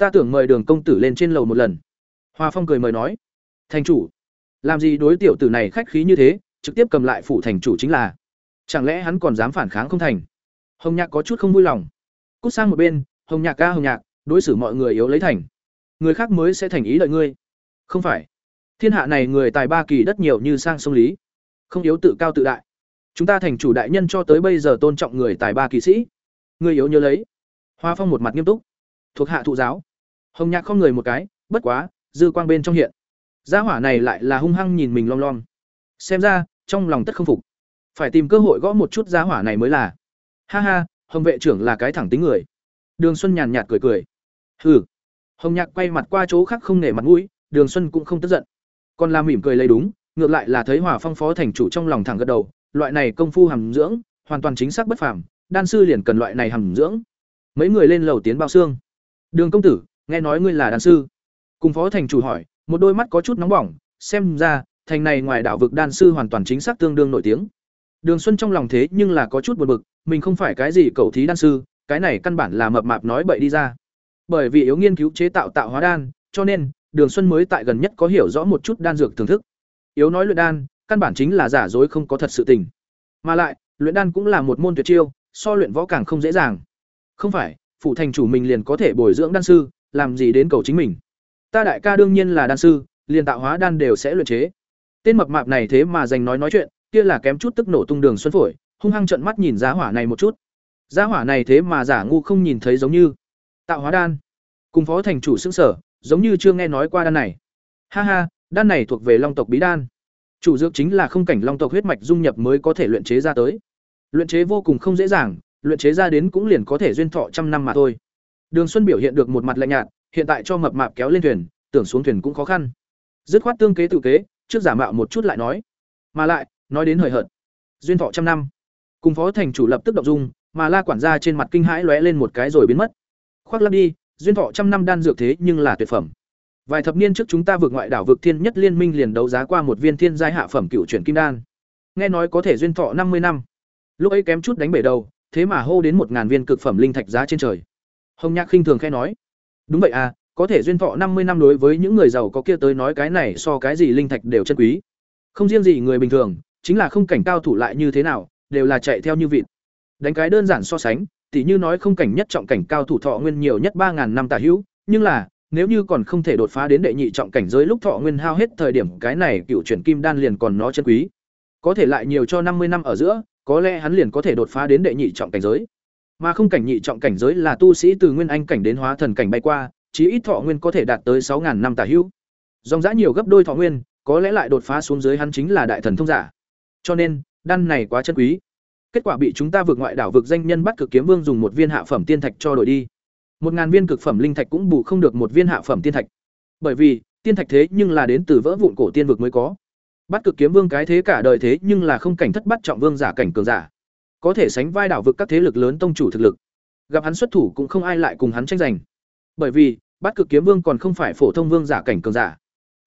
ta tưởng mời đường công tử lên trên lầu một lần. Hòa phong cười mời nói. Thành chủ, làm gì đối tiểu tử này khách khí như thế, trực tiếp cầm lại phủ thành chủ chính là. Chẳng lẽ hắn còn dám phản kháng không thành? Hồng nhạc có chút không vui lòng. Cút sang một bên, hồng nhạc ca hồng nhạc, đối xử mọi người yếu lấy thành. Người khác mới sẽ thành ý lợi ngươi. Không phải. Thiên hạ này người tài ba kỳ đất nhiều như sang sông lý. Không yếu tự cao tự đại. Chúng ta thành chủ đại nhân cho tới bây giờ tôn trọng người tài ba kỳ sĩ. Người yếu nhớ lấy. Hoa phong một mặt nghiêm túc. Thuộc hạ thụ giáo hồng nhạc không người một cái, bất quá, dư quang bên trong hiện. Gia hỏa này lại là hung hăng nhìn mình lom lom. Xem ra, trong lòng tất không phục. Phải tìm cơ hội gõ một chút gia hỏa này mới là. Ha ha, hồng vệ trưởng là cái thẳng tính người. Đường xuân nhàn nhạt cười cười. Hừ. Hồng nhạc quay mặt qua chỗ khác không nể mặt mũi, đường xuân cũng không tức giận. Còn la mỉm cười lấy đúng, ngược lại là thấy hỏa phong phó thành chủ trong lòng thẳng gật đầu, loại này công phu hàm dưỡng, hoàn toàn chính xác bất phàm, đan sư liền cần loại này hàm dưỡng. Mấy người lên lầu tiến bao xương. Đường công tử nghe nói ngươi là đan sư cùng phó thành chủ hỏi một đôi mắt có chút nóng bỏng xem ra thành này ngoài đảo vực đan sư hoàn toàn chính xác tương đương nổi tiếng Đường Xuân trong lòng thế nhưng là có chút buồn bực, mình không phải cái gì cầu thí đan sư, cái này căn bản là mập mạp nói bậy đi ra. Bởi vì yếu nghiên cứu chế tạo tạo hóa đan, cho nên Đường Xuân mới tại gần nhất có hiểu rõ một chút đan dược thưởng thức. Yếu nói luyện đan, căn bản chính là giả dối không có thật sự tình. Mà lại, luyện đan cũng là một môn tuyệt chiêu, so luyện võ càng không dễ dàng. Không phải, phụ thành chủ mình liền có thể bồi dưỡng đan sư, làm gì đến cầu chính mình. Ta đại ca đương nhiên là đan sư, liền tạo hóa đan đều sẽ luyện chế. Tên mập mạp này thế mà dành nói nói chuyện, kia là kém chút tức nổ tung đường xuân phổi, hung hăng trợn mắt nhìn giá hỏa này một chút. Giá hỏa này thế mà giả ngu không nhìn thấy giống như tạo hóa đan. Cùng phó thành chủ xưng sở, giống như chưa nghe nói qua đan này. Ha ha, đan này thuộc về long tộc bí đan. Chủ dược chính là không cảnh long tộc huyết mạch dung nhập mới có thể luyện chế ra tới. Luyện chế vô cùng không dễ dàng, luyện chế ra đến cũng liền có thể duyên thọ trăm năm mà thôi. Đường Xuân biểu hiện được một mặt lạnh nhạt, hiện tại cho mập mạp kéo lên thuyền, tưởng xuống thuyền cũng khó khăn. Dứt khoát tương kế tự kế, trước giả mạo một chút lại nói. Mà lại, nói đến hời hợt. Duyên thọ trăm năm. Cùng phó thành chủ lập tức động dung, mà La quản gia trên mặt kinh hãi lóe lên một cái rồi biến mất. Khoác lắc đi, duyên thọ trăm năm đan dược thế nhưng là tuyệt phẩm. Vài thập niên trước chúng ta vượt ngoại đảo vực thiên nhất liên minh liền đấu giá qua một viên thiên giai hạ phẩm cựu chuyển kim đan. Nghe nói có thể duyên thọ năm mươi năm. Lúc ấy kém chút đánh bể đầu, thế mà hô đến một ngàn viên cực phẩm linh thạch giá trên trời. Hồng Nhạc khinh thường khẽ nói, "Đúng vậy à, có thể duyên thọ năm mươi năm đối với những người giàu có kia tới nói cái này so cái gì linh thạch đều chân quý. Không riêng gì người bình thường, chính là không cảnh cao thủ lại như thế nào, đều là chạy theo như vịt. Đánh cái đơn giản so sánh, tỉ như nói không cảnh nhất trọng cảnh cao thủ thọ nguyên nhiều nhất ba ngàn năm tà hữu, nhưng là nếu như còn không thể đột phá đến đệ nhị trọng cảnh giới lúc thọ nguyên hao hết thời điểm cái này cựu chuyển kim đan liền còn nó chân quý. Có thể lại nhiều cho năm mươi năm ở giữa, có lẽ hắn liền có thể đột phá đến đệ nhị trọng cảnh giới. Mà không cảnh nhị trọng cảnh giới là tu sĩ từ nguyên anh cảnh đến hóa thần cảnh bay qua, chí ít thọ nguyên có thể đạt tới sáu ngàn năm tả hữu. Dòng dã nhiều gấp đôi thọ nguyên, có lẽ lại đột phá xuống dưới hắn chính là đại thần thông giả. Cho nên, đan này quá chân quý. Kết quả bị chúng ta vượt ngoại đảo vực danh nhân bắt cực kiếm vương dùng một viên hạ phẩm tiên thạch cho đổi đi. Một ngàn viên cực phẩm linh thạch cũng bù không được một viên hạ phẩm tiên thạch. Bởi vì, tiên thạch thế nhưng là đến từ vỡ vụn cổ tiên vực mới có. Bắt cực kiếm vương cái thế cả đời thế nhưng là không cảnh thất bắt trọng vương giả cảnh cường giả. Có thể sánh vai đảo vực các thế lực lớn tông chủ thực lực. Gặp hắn xuất thủ cũng không ai lại cùng hắn tranh giành. Bởi vì, Bát Cực Kiếm Vương còn không phải phổ thông vương giả cảnh cường giả,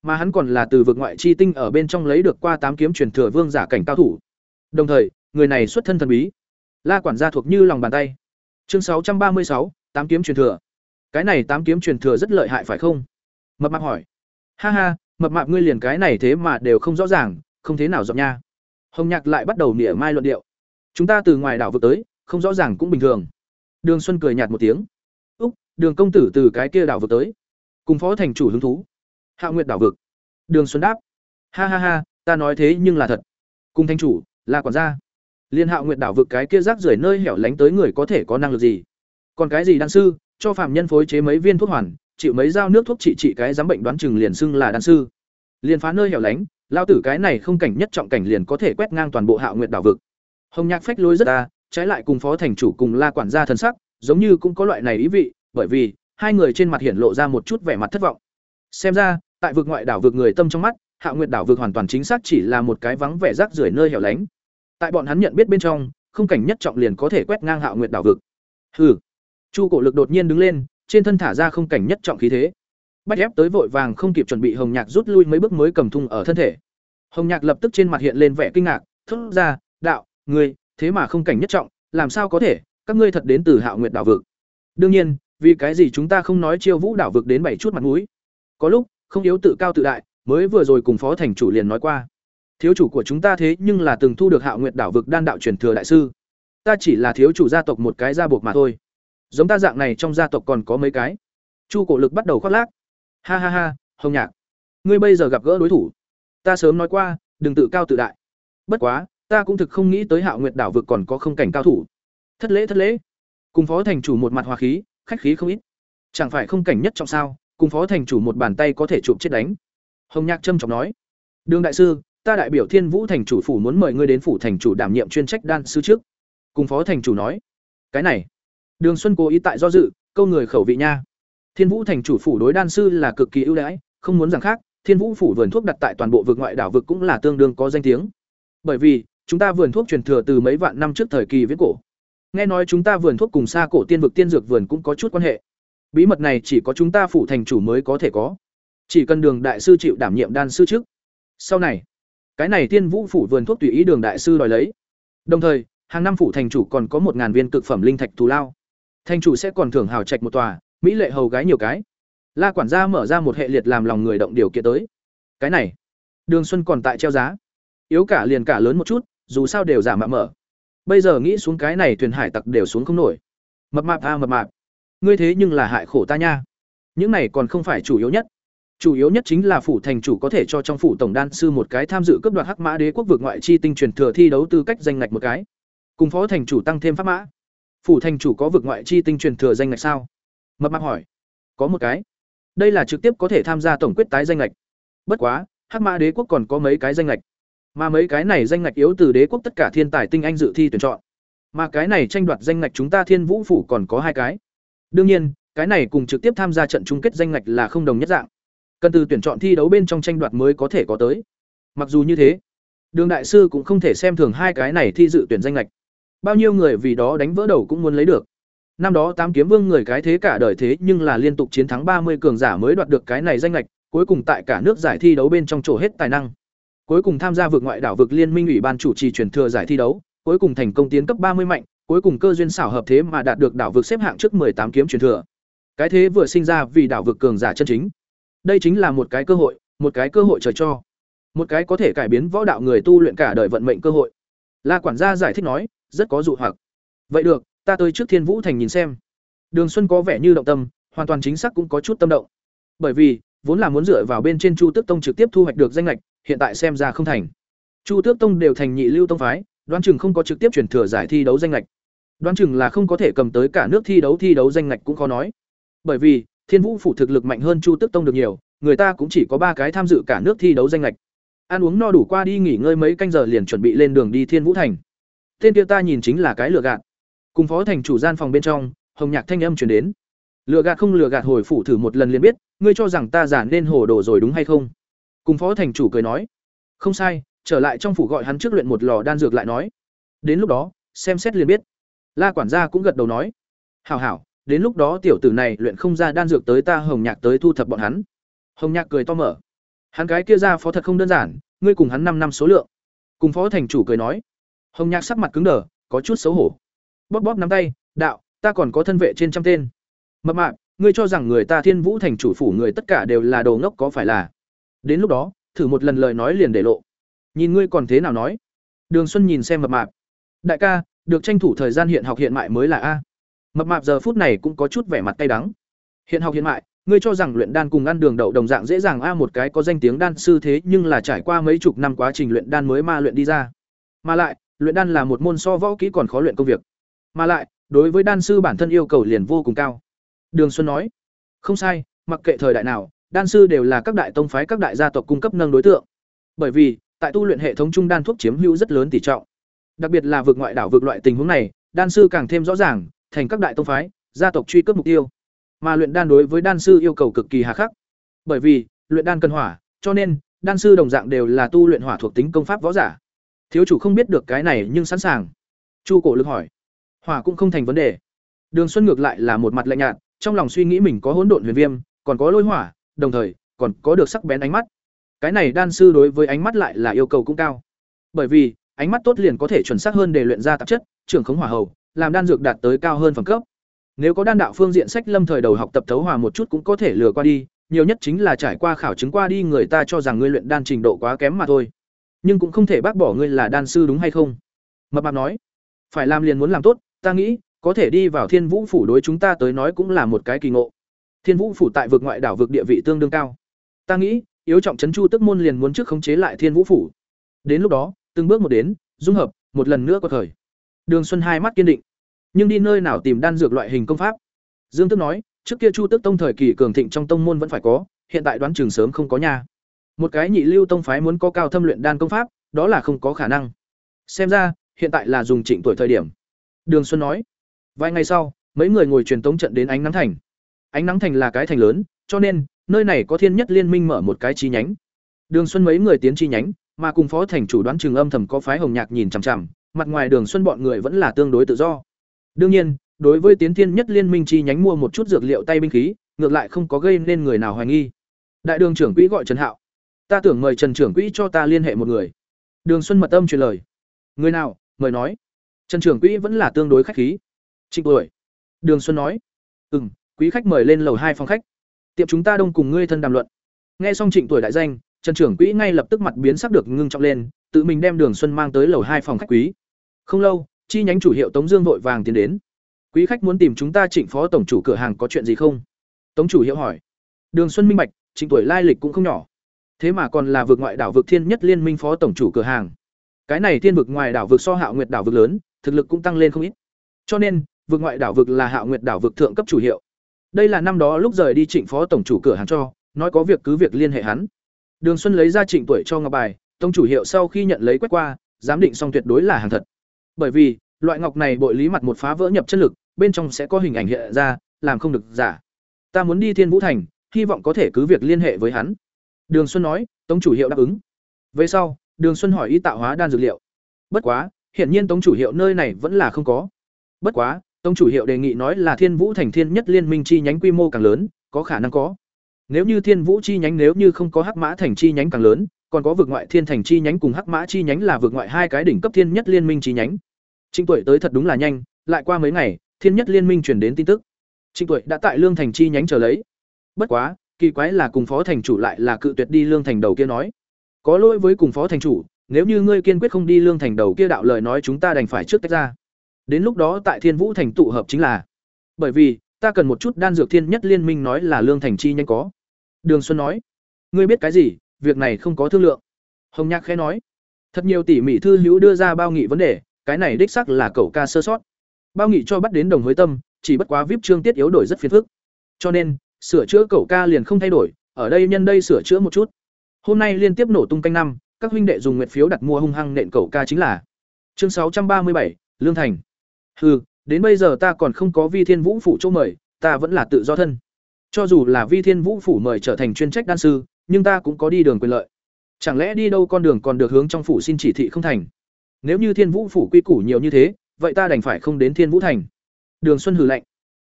mà hắn còn là từ vực ngoại chi tinh ở bên trong lấy được qua tám kiếm truyền thừa vương giả cảnh cao thủ. Đồng thời, người này xuất thân thần bí. La quản gia thuộc như lòng bàn tay. Chương sáu trăm ba mươi sáu, tám kiếm truyền thừa. Cái này tám kiếm truyền thừa rất lợi hại phải không? Mập mạp hỏi. Ha ha, mập mạp ngươi liền cái này thế mà đều không rõ ràng, không thế nào dọn nha. Hồng Nhạc lại bắt đầu mỉa mai luận điệu. Chúng ta từ ngoài đảo vực tới, không rõ ràng cũng bình thường. Đường Xuân cười nhạt một tiếng. Úc, đường công tử từ cái kia đảo vực tới. Cùng phó thành chủ hứng thú. Hạ nguyệt đảo vực. Đường xuân đáp. Ha ha ha ta nói thế nhưng là thật. Cùng thanh chủ là quản gia. Liên hạ nguyệt đảo vực cái kia rác rưởi nơi hẻo lánh tới người có thể có năng lực gì? Còn cái gì đan sư cho phạm nhân phối chế mấy viên thuốc hoàn chịu mấy dao nước thuốc trị trị cái dám bệnh đoán chừng liền xưng là đan sư. Liền phá nơi hẻo lánh lao tử cái này không cảnh nhất trọng cảnh liền có thể quét ngang toàn bộ hạ nguyệt đảo vực hồng nhạc phách lối rất ta trái lại cùng phó thành chủ cùng la quản gia thần sắc giống như cũng có loại này ý vị bởi vì hai người trên mặt hiển lộ ra một chút vẻ mặt thất vọng. Xem ra, tại vực ngoại đảo vực người tâm trong mắt, Hạ Nguyệt đảo vực hoàn toàn chính xác chỉ là một cái vắng vẻ rác rưởi nơi hẻo lánh. Tại bọn hắn nhận biết bên trong, không cảnh nhất trọng liền có thể quét ngang Hạ Nguyệt đảo vực. Hừ. Chu Cổ Lực đột nhiên đứng lên, trên thân thả ra không cảnh nhất trọng khí thế. Bách ép tới vội vàng không kịp chuẩn bị Hồng Nhạc rút lui mấy bước mới cầm thung ở thân thể. Hồng Nhạc lập tức trên mặt hiện lên vẻ kinh ngạc, thốt ra, "Đạo, ngươi, thế mà không cảnh nhất trọng, làm sao có thể, các ngươi thật đến từ Hạo Nguyệt đảo vực?" Đương nhiên, vì cái gì chúng ta không nói chiêu vũ đảo vực đến bảy chút mặt mũi. Có lúc không yếu tự cao tự đại mới vừa rồi cùng phó thành chủ liền nói qua. Thiếu chủ của chúng ta thế nhưng là từng thu được Hạo nguyệt đảo vực đan đạo truyền thừa đại sư. Ta chỉ là thiếu chủ gia tộc một cái gia buộc mà thôi. Giống ta dạng này trong gia tộc còn có mấy cái. Chu cổ lực bắt đầu khoác lác. Ha ha ha hồng nhạc. Ngươi bây giờ gặp gỡ đối thủ. Ta sớm nói qua đừng tự cao tự đại. Bất quá ta cũng thực không nghĩ tới hạo nguyệt đảo vực còn có không cảnh cao thủ. Thất lễ thất lễ. Cùng phó thành chủ một mặt hòa khí, khách khí không ít. Chẳng phải không cảnh nhất trong sao, cùng phó thành chủ một bàn tay có thể chụp chết đánh. Hồng nhạc trâm trọng nói. Đường đại sư, ta đại biểu thiên vũ thành chủ phủ muốn mời ngươi đến phủ thành chủ đảm nhiệm chuyên trách đan sư trước. Cùng phó thành chủ nói. Cái này. Đường xuân cố ý tại do dự, câu người khẩu vị nha. Thiên vũ thành chủ phủ đối đan sư là cực kỳ ưu đãi, không muốn rằng khác, thiên vũ phủ vườn thuốc đặt tại toàn bộ vực ngoại đảo vực cũng là tương đương có danh tiếng. Bởi vì chúng ta vườn thuốc truyền thừa từ mấy vạn năm trước thời kỳ viễn cổ nghe nói chúng ta vườn thuốc cùng xa cổ tiên vực tiên dược vườn cũng có chút quan hệ bí mật này chỉ có chúng ta phủ thành chủ mới có thể có chỉ cần đường đại sư chịu đảm nhiệm đan sư trước sau này cái này tiên vũ phủ vườn thuốc tùy ý đường đại sư đòi lấy Đồng thời, hàng năm phủ thành chủ còn có một ngàn viên cực phẩm linh thạch thù lao. Thành chủ sẽ còn thưởng hào trạch một tòa, mỹ lệ hầu gái nhiều cái. La quản gia mở ra một hệ liệt làm lòng người động điều kiện tới. Cái này, Đường Xuân còn tại treo giá. Yếu cả liền cả lớn một chút, dù sao đều giả mạo mở. Bây giờ nghĩ xuống cái này thuyền hải tặc đều xuống không nổi. Mập mạp a mập mạp. Ngươi thế nhưng là hại khổ ta nha. Những này còn không phải chủ yếu nhất. Chủ yếu nhất chính là phủ thành chủ có thể cho trong phủ tổng đan sư một cái tham dự cấp đoạt hắc mã đế quốc vực ngoại chi tinh truyền thừa thi đấu tư cách danh ngạch một cái. Cùng phó thành chủ tăng thêm pháp mã. Phủ thành chủ có vực ngoại chi tinh truyền thừa danh ngạch sao? Mập mạp hỏi. Có một cái. Đây là trực tiếp có thể tham gia tổng quyết tái danh ngạch. Bất quá, hắc mã đế quốc còn có mấy cái danh ngạch. Mà mấy cái này danh ngạch yếu từ đế quốc tất cả thiên tài tinh anh dự thi tuyển chọn. Mà cái này tranh đoạt danh ngạch chúng ta Thiên Vũ phủ còn có hai cái. Đương nhiên, cái này cùng trực tiếp tham gia trận chung kết danh ngạch là không đồng nhất dạng. Cần từ tuyển chọn thi đấu bên trong tranh đoạt mới có thể có tới. Mặc dù như thế đường đại sư cũng không thể xem thường hai cái này thi dự tuyển danh lệch bao nhiêu người vì đó đánh vỡ đầu cũng muốn lấy được. Năm đó tám kiếm vương người cái thế cả đời thế nhưng là liên tục chiến thắng ba mươi cường giả mới đoạt được cái này danh lệch cuối cùng tại cả nước giải thi đấu bên trong chỗ hết tài năng cuối cùng tham gia vượt ngoại đảo vực liên minh ủy ban chủ trì truyền thừa giải thi đấu, cuối cùng thành công tiến cấp ba mươi mạnh, cuối cùng cơ duyên xảo hợp thế mà đạt được đảo vực xếp hạng trước tám kiếm truyền thừa. Cái thế vừa sinh ra vì đảo vực cường giả chân chính. Đây chính là một cái cơ hội, một cái cơ hội trời cho. Một cái có thể cải biến võ đạo người tu luyện cả đời vận mệnh cơ hội. La quản gia giải thích nói, rất có dụ hoặc. Vậy được, ta tới trước thiên vũ thành nhìn xem. Đường xuân có vẻ như động tâm, hoàn toàn chính xác cũng có chút tâm động. Bởi vì, vốn là muốn dựa vào bên trên chu tước tông trực tiếp thu hoạch được danh lệch hiện tại xem ra không thành chu tước tông đều thành nhị lưu tông phái đoán chừng không có trực tiếp chuyển thừa giải thi đấu danh ngạch. đoán chừng là không có thể cầm tới cả nước thi đấu thi đấu danh ngạch cũng khó nói bởi vì Thiên Vũ phủ thực lực mạnh hơn Chu Tước Tông được nhiều, người ta cũng chỉ có ba cái tham dự cả nước thi đấu danh ngạch. Ăn uống no đủ qua đi nghỉ ngơi mấy canh giờ liền chuẩn bị lên đường đi Thiên Vũ thành. Tên kia ta nhìn chính là cái lừa gạt. Cùng phó thành chủ gian phòng bên trong, hồng nhạc thanh âm truyền đến. Lừa gạt không lừa gạt hồi phủ thử một lần liền biết, ngươi cho rằng ta giả nên hồ đồ rồi đúng hay không? Cùng phó thành chủ cười nói, không sai, trở lại trong phủ gọi hắn trước luyện một lò đan dược lại nói. Đến lúc đó, xem xét liền biết. La quản gia cũng gật đầu nói, hảo hảo, đến lúc đó tiểu tử này luyện không ra đan dược tới ta hồng nhạc tới thu thập bọn hắn. Hồng nhạc cười to mở hắn cái kia ra phó thật không đơn giản ngươi cùng hắn năm năm số lượng. Cùng phó thành chủ cười nói hồng nhạc sắc mặt cứng đờ có chút xấu hổ. Bóp bóp nắm tay đạo ta còn có thân vệ trên trăm tên. Mập mạp ngươi cho rằng người ta thiên vũ thành chủ phủ người tất cả đều là đồ ngốc có phải là? Đến lúc đó, thử một lần lời nói liền để lộ. Nhìn ngươi còn thế nào nói. Đường xuân nhìn xem mập mạp. Đại ca, được tranh thủ thời gian hiện học hiện mại mới là a. Mập mạp giờ phút này cũng có chút vẻ mặt cay đắng. Hiện học hiện mại, ngươi cho rằng luyện đan cùng ăn đường đậu đồng dạng dễ dàng a một cái có danh tiếng đan sư thế nhưng là trải qua mấy chục năm quá trình luyện đan mới ma luyện đi ra. Mà lại, luyện đan là một môn so võ kỹ còn khó luyện công việc. Mà lại, đối với đan sư bản thân yêu cầu liền vô cùng cao. Đường xuân nói, không sai, mặc kệ thời đại nào đan sư đều là các đại tông phái các đại gia tộc cung cấp nâng đối tượng bởi vì tại tu luyện hệ thống trung đan thuốc chiếm hữu rất lớn tỷ trọng đặc biệt là vượt ngoại đảo vượt loại tình huống này đan sư càng thêm rõ ràng thành các đại tông phái, gia tộc truy cấp mục tiêu. Mà luyện đan đối với đan sư yêu cầu cực kỳ hà khắc. Bởi vì, luyện đan cần hỏa, cho nên đan sư đồng dạng đều là tu luyện hỏa thuộc tính công pháp võ giả. Thiếu chủ không biết được cái này nhưng sẵn sàng. Chu Cổ Lực hỏi. Hỏa cũng không thành vấn đề. Đường Xuân ngược lại là một mặt lạnh nhạt, trong lòng suy nghĩ mình có hỗn độn huyền viêm, còn có lôi hỏa, đồng thời còn có được sắc bén ánh mắt. Cái này đan sư đối với ánh mắt lại là yêu cầu cũng cao. Bởi vì, ánh mắt tốt liền có thể chuẩn xác hơn để luyện ra tạp chất, trưởng khống hỏa hầu, làm đan dược đạt tới cao hơn phẩm cấp. Nếu có đan đạo phương diện sách lâm thời đầu học tập thấu hòa một chút cũng có thể lừa qua đi, nhiều nhất chính là trải qua khảo chứng qua đi người ta cho rằng ngươi luyện đan trình độ quá kém mà thôi. Nhưng cũng không thể bác bỏ ngươi là đan sư đúng hay không? Mập mạp nói, phải làm liền muốn làm tốt, ta nghĩ, có thể đi vào Thiên Vũ phủ đối chúng ta tới nói cũng là một cái kỳ ngộ. Thiên Vũ phủ tại vực ngoại đảo vực địa vị tương đương cao. Ta nghĩ, yếu trọng trấn chu tức môn liền muốn trước khống chế lại Thiên Vũ phủ. Đến lúc đó, từng bước một đến, dung hợp, một lần nữa có thời. Đường Xuân hai mắt kiên định, nhưng đi nơi nào tìm đan dược loại hình công pháp? Dương Tức nói, trước kia Chu Tức tông thời kỳ cường thịnh trong tông môn vẫn phải có, hiện tại đoán chừng sớm không có nha. Một cái nhị lưu tông phái muốn có cao thâm luyện đan công pháp, đó là không có khả năng. Xem ra, hiện tại là dùng chỉnh tuổi thời điểm. Đường Xuân nói. Vài ngày sau, mấy người ngồi truyền tống trận đến Ánh Nắng Thành. Ánh Nắng Thành là cái thành lớn, cho nên nơi này có Thiên Nhất Liên Minh mở một cái chi nhánh. Đường Xuân mấy người tiến chi nhánh, mà cùng phó thành chủ đoán trường âm thầm có phái Hồng Nhạc nhìn chằm chằm, mặt ngoài Đường Xuân bọn người vẫn là tương đối tự do. Đương nhiên, đối với Tiến Thiên Nhất Liên Minh chi nhánh mua một chút dược liệu tay binh khí, ngược lại không có gây nên người nào hoài nghi. Đại đường trưởng quỹ gọi Trần Hạo. Ta tưởng mời Trần trưởng quỹ cho ta liên hệ một người. Đường Xuân mật âm truyền lời. Người nào? mời nói trần trưởng quỹ vẫn là tương đối khách khí trịnh tuổi đường xuân nói ừ m quý khách mời lên lầu hai phòng khách. Tiệm chúng ta đông cùng ngươi thân đàm luận. Nghe xong trịnh tuổi đại danh, trần trưởng quỹ ngay lập tức mặt biến sắc được ngưng trọng lên, tự mình đem đường xuân mang tới lầu hai phòng khách quý. Không lâu, chi nhánh chủ hiệu tống dương vội vàng tiến đến. Quý khách muốn tìm chúng ta trịnh phó tổng chủ cửa hàng có chuyện gì không? Tống chủ hiệu hỏi. Đường xuân minh bạch, trịnh tuổi lai lịch cũng không nhỏ. Thế mà còn là vượt ngoại đảo vực thiên nhất liên minh phó tổng chủ cửa hàng. Cái này thiên vực ngoài đảo vực so hạo nguyệt đảo vực lớn, thực lực cũng tăng lên không ít. Cho nên, vượt ngoại đảo vực là hạo nguyệt đảo vực thượng cấp chủ hiệu đây là năm đó lúc rời đi trịnh phó tổng chủ cửa hàng cho, nói có việc cứ việc liên hệ hắn. Đường xuân lấy ra trịnh tuổi cho ngọc bài, tông chủ hiệu sau khi nhận lấy quét qua, giám định xong tuyệt đối là hàng thật. Bởi vì, loại ngọc này bội lý mặt một phá vỡ nhập chất lực, bên trong sẽ có hình ảnh hiện ra, làm không được giả. Ta muốn đi thiên vũ thành, hy vọng có thể cứ việc liên hệ với hắn. Đường xuân nói, tông chủ hiệu đáp ứng. Về sau, đường xuân hỏi y tạo hóa đan dược liệu. Bất quá, hiển nhiên tống chủ hiệu nơi này vẫn là không có. Bất quá Tông chủ hiệu đề nghị nói là thiên vũ thành thiên nhất liên minh chi nhánh quy mô càng lớn, có khả năng có. Nếu như thiên vũ chi nhánh nếu như không có hắc mã thành chi nhánh càng lớn, còn có vực ngoại thiên thành chi nhánh cùng hắc mã chi nhánh là vực ngoại hai cái đỉnh cấp thiên nhất liên minh chi nhánh. Trinh tuổi tới thật đúng là nhanh, lại qua mấy ngày, thiên nhất liên minh truyền đến tin tức. Trinh tuổi đã tại lương thành chi nhánh chờ lấy. Bất quá, kỳ quái là cùng phó thành chủ lại là cự tuyệt đi lương thành đầu kia nói. Có lỗi với cùng phó thành chủ, nếu như ngươi kiên quyết không đi lương thành đầu kia đạo lời nói chúng ta đành phải trước tách ra đến lúc đó tại thiên vũ thành tụ hợp chính là, bởi vì ta cần một chút đan dược thiên nhất liên minh nói là lương thành chi nhanh có. Đường xuân nói, ngươi biết cái gì? Việc này không có thương lượng. Hồng nhạc khẽ nói, thật nhiều tỉ mỉ thư hữu đưa ra bao nghị vấn đề, cái này đích sắc là cậu ca sơ sót. Bao nghị cho bắt đến đồng hối tâm, chỉ bất quá vip chương tiết yếu đổi rất phiền phức. Cho nên, sửa chữa cậu ca liền không thay đổi, ở đây nhân đây sửa chữa một chút. Hôm nay liên tiếp nổ tung canh năm, các huynh đệ dùng nguyệt phiếu đặt mua hung hăng nện cậu ca chính là. Chương sáu trăm ba mươi bảy, lương thành hừ, đến bây giờ ta còn không có vi thiên vũ phủ chỗ mời, ta vẫn là tự do thân. Cho dù là vi thiên vũ phủ mời trở thành chuyên trách đan sư, nhưng ta cũng có đi đường quyền lợi. Chẳng lẽ đi đâu con đường còn được hướng trong phủ xin chỉ thị không thành? Nếu như thiên vũ phủ quy củ nhiều như thế, vậy ta đành phải không đến thiên vũ thành. Đường xuân hừ lạnh.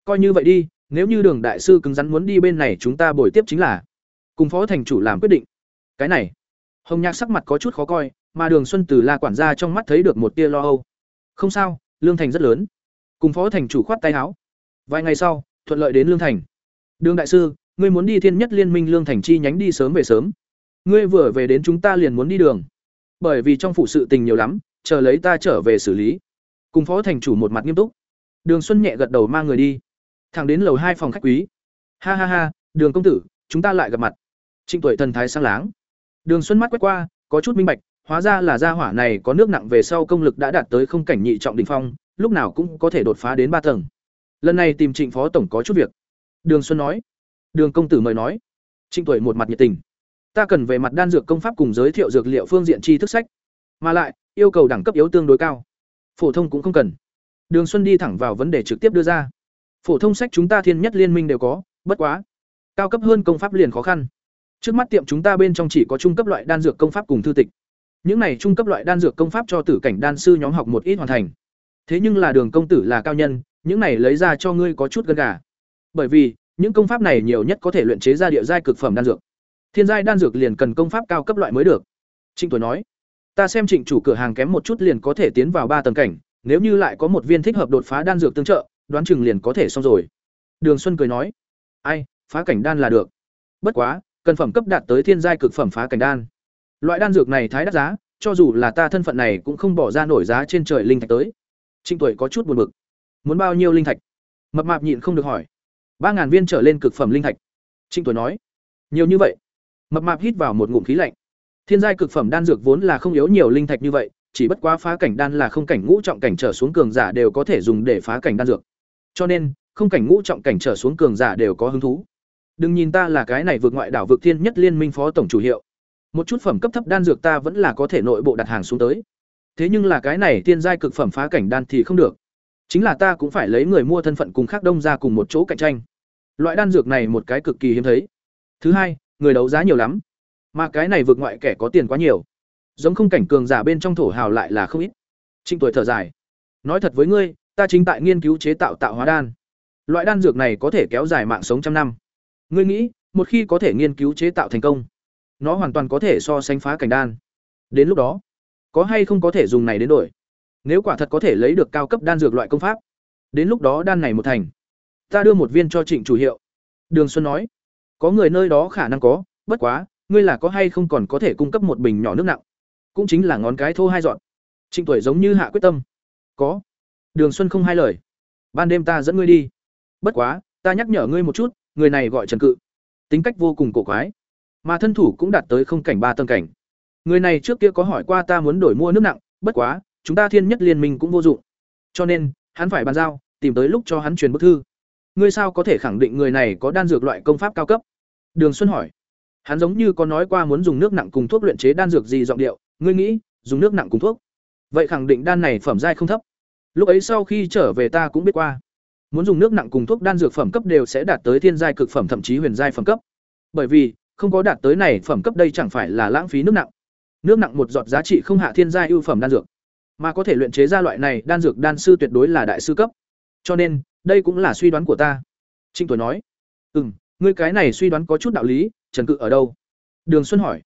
Coi như vậy đi, nếu như đường đại sư cứng rắn muốn đi bên này chúng ta bồi tiếp chính là cùng phó thành chủ làm quyết định. Cái này, hồng nhạc sắc mặt có chút khó coi, mà đường xuân từ la quản gia trong mắt thấy được một tia lo âu. Không sao lương thành rất lớn. Cùng phó thành chủ khoát tay áo. Vài ngày sau, thuận lợi đến lương thành. Đường đại sư, ngươi muốn đi thiên nhất liên minh lương thành chi nhánh đi sớm về sớm. Ngươi vừa về đến chúng ta liền muốn đi đường. Bởi vì trong phụ sự tình nhiều lắm, chờ lấy ta trở về xử lý. Cùng phó thành chủ một mặt nghiêm túc. Đường xuân nhẹ gật đầu mang người đi. Thẳng đến lầu hai phòng khách quý. Ha ha ha, đường công tử, chúng ta lại gặp mặt. Trịnh tuổi thần thái sang láng. Đường xuân mắt quét qua, có chút minh bạch hóa ra là gia hỏa này có nước nặng về sau công lực đã đạt tới không cảnh nhị trọng đỉnh phong, lúc nào cũng có thể đột phá đến ba tầng. Lần này tìm trịnh phó tổng có chút việc. Đường xuân nói. Đường công tử mời nói. Trịnh tuổi một mặt nhiệt tình. Ta cần về mặt đan dược công pháp cùng giới thiệu dược liệu phương diện tri thức sách. Mà lại, yêu cầu đẳng cấp yếu tương đối cao. Phổ thông cũng không cần. Đường xuân đi thẳng vào vấn đề trực tiếp đưa ra. Phổ thông sách chúng ta thiên nhất liên minh đều có, bất quá. Cao cấp hơn công pháp liền khó khăn. Trước mắt tiệm chúng ta bên trong chỉ có trung cấp loại đan dược công pháp cùng thư tịch những này trung cấp loại đan dược công pháp cho tử cảnh đan sư nhóm học một ít hoàn thành. Thế nhưng là đường công tử là cao nhân, những này lấy ra cho ngươi có chút gần gà. Bởi vì, những công pháp này nhiều nhất có thể luyện chế ra địa giai cực phẩm đan dược. Thiên giai đan dược liền cần công pháp cao cấp loại mới được. Trịnh tuổi nói, ta xem trịnh chủ cửa hàng kém một chút liền có thể tiến vào ba tầng cảnh, nếu như lại có một viên thích hợp đột phá đan dược tương trợ, đoán chừng liền có thể xong rồi. Đường xuân cười nói, ai, phá cảnh đan là được. Bất quá, cần phẩm cấp đạt tới thiên giai cực phẩm phá cảnh đan loại đan dược này thái đắt giá, cho dù là ta thân phận này cũng không bỏ ra nổi giá trên trời linh thạch tới. Trịnh tuổi có chút buồn bực. Muốn bao nhiêu linh thạch? Mập mạp nhịn không được hỏi. Ba ngàn viên trở lên cực phẩm linh thạch. Trịnh tuổi nói. Nhiều như vậy. Mập mạp hít vào một ngụm khí lạnh. Thiên giai cực phẩm đan dược vốn là không yếu nhiều linh thạch như vậy, chỉ bất quá phá cảnh đan là không cảnh ngũ trọng cảnh trở xuống cường giả đều có thể dùng để phá cảnh đan dược. Cho nên, không cảnh ngũ trọng cảnh trở xuống cường giả đều có hứng thú. Đừng nhìn ta là cái này vượt ngoại đảo vượt thiên nhất liên minh phó tổng chủ hiệu một chút phẩm cấp thấp đan dược ta vẫn là có thể nội bộ đặt hàng xuống tới. Thế nhưng là cái này tiên giai cực phẩm phá cảnh đan thì không được. Chính là ta cũng phải lấy người mua thân phận cùng khác đông ra cùng một chỗ cạnh tranh. Loại đan dược này một cái cực kỳ hiếm thấy. Thứ hai, người đấu giá nhiều lắm. Mà cái này vượt ngoại kẻ có tiền quá nhiều. Giống không cảnh cường giả bên trong thổ hào lại là không ít. Trịnh tuổi thở dài. Nói thật với ngươi, ta chính tại nghiên cứu chế tạo tạo hóa đan. Loại đan dược này có thể kéo dài mạng sống trăm năm. Ngươi nghĩ, một khi có thể nghiên cứu chế tạo thành công nó hoàn toàn có thể so sánh phá cảnh đan đến lúc đó có hay không có thể dùng này đến đổi Nếu quả thật có thể lấy được cao cấp đan dược loại công pháp, đến lúc đó đan này một thành, ta đưa một viên cho Trịnh chủ hiệu." Đường Xuân nói. "Có người nơi đó khả năng có, bất quá, ngươi là có hay không còn có thể cung cấp một bình nhỏ nước nặng?" Cũng chính là ngón cái thô hai dọn. Trịnh Tuổi giống như hạ quyết tâm. "Có." Đường Xuân không hai lời. "Ban đêm ta dẫn ngươi đi. Bất quá, ta nhắc nhở ngươi một chút, người này gọi Trần Cự, tính cách vô cùng cổ quái, mà thân thủ cũng đạt tới không cảnh ba tầng cảnh. Người này trước kia có hỏi qua ta muốn đổi mua nước nặng, bất quá, chúng ta thiên nhất liên minh cũng vô dụng. Cho nên, hắn phải bàn giao, tìm tới lúc cho hắn truyền bức thư. Ngươi sao có thể khẳng định người này có đan dược loại công pháp cao cấp? Đường Xuân hỏi. Hắn giống như có nói qua muốn dùng nước nặng cùng thuốc luyện chế đan dược gì giọng điệu, ngươi nghĩ, dùng nước nặng cùng thuốc. Vậy khẳng định đan này phẩm giai không thấp. Lúc ấy sau khi trở về ta cũng biết qua. Muốn dùng nước nặng cùng thuốc đan dược phẩm cấp đều sẽ đạt tới thiên giai cực phẩm thậm chí huyền giai phẩm cấp. Bởi vì, không có đạt tới này phẩm cấp đây chẳng phải là lãng phí nước nặng. Nước nặng một giọt giá trị không hạ thiên giai ưu phẩm đan dược, mà có thể luyện chế ra loại này đan dược đan sư tuyệt đối là đại sư cấp. Cho nên, đây cũng là suy đoán của ta. Trinh Tuổi nói. "Ừm, ngươi cái này suy đoán có chút đạo lý, Trần Cự ở đâu?" Đường Xuân hỏi.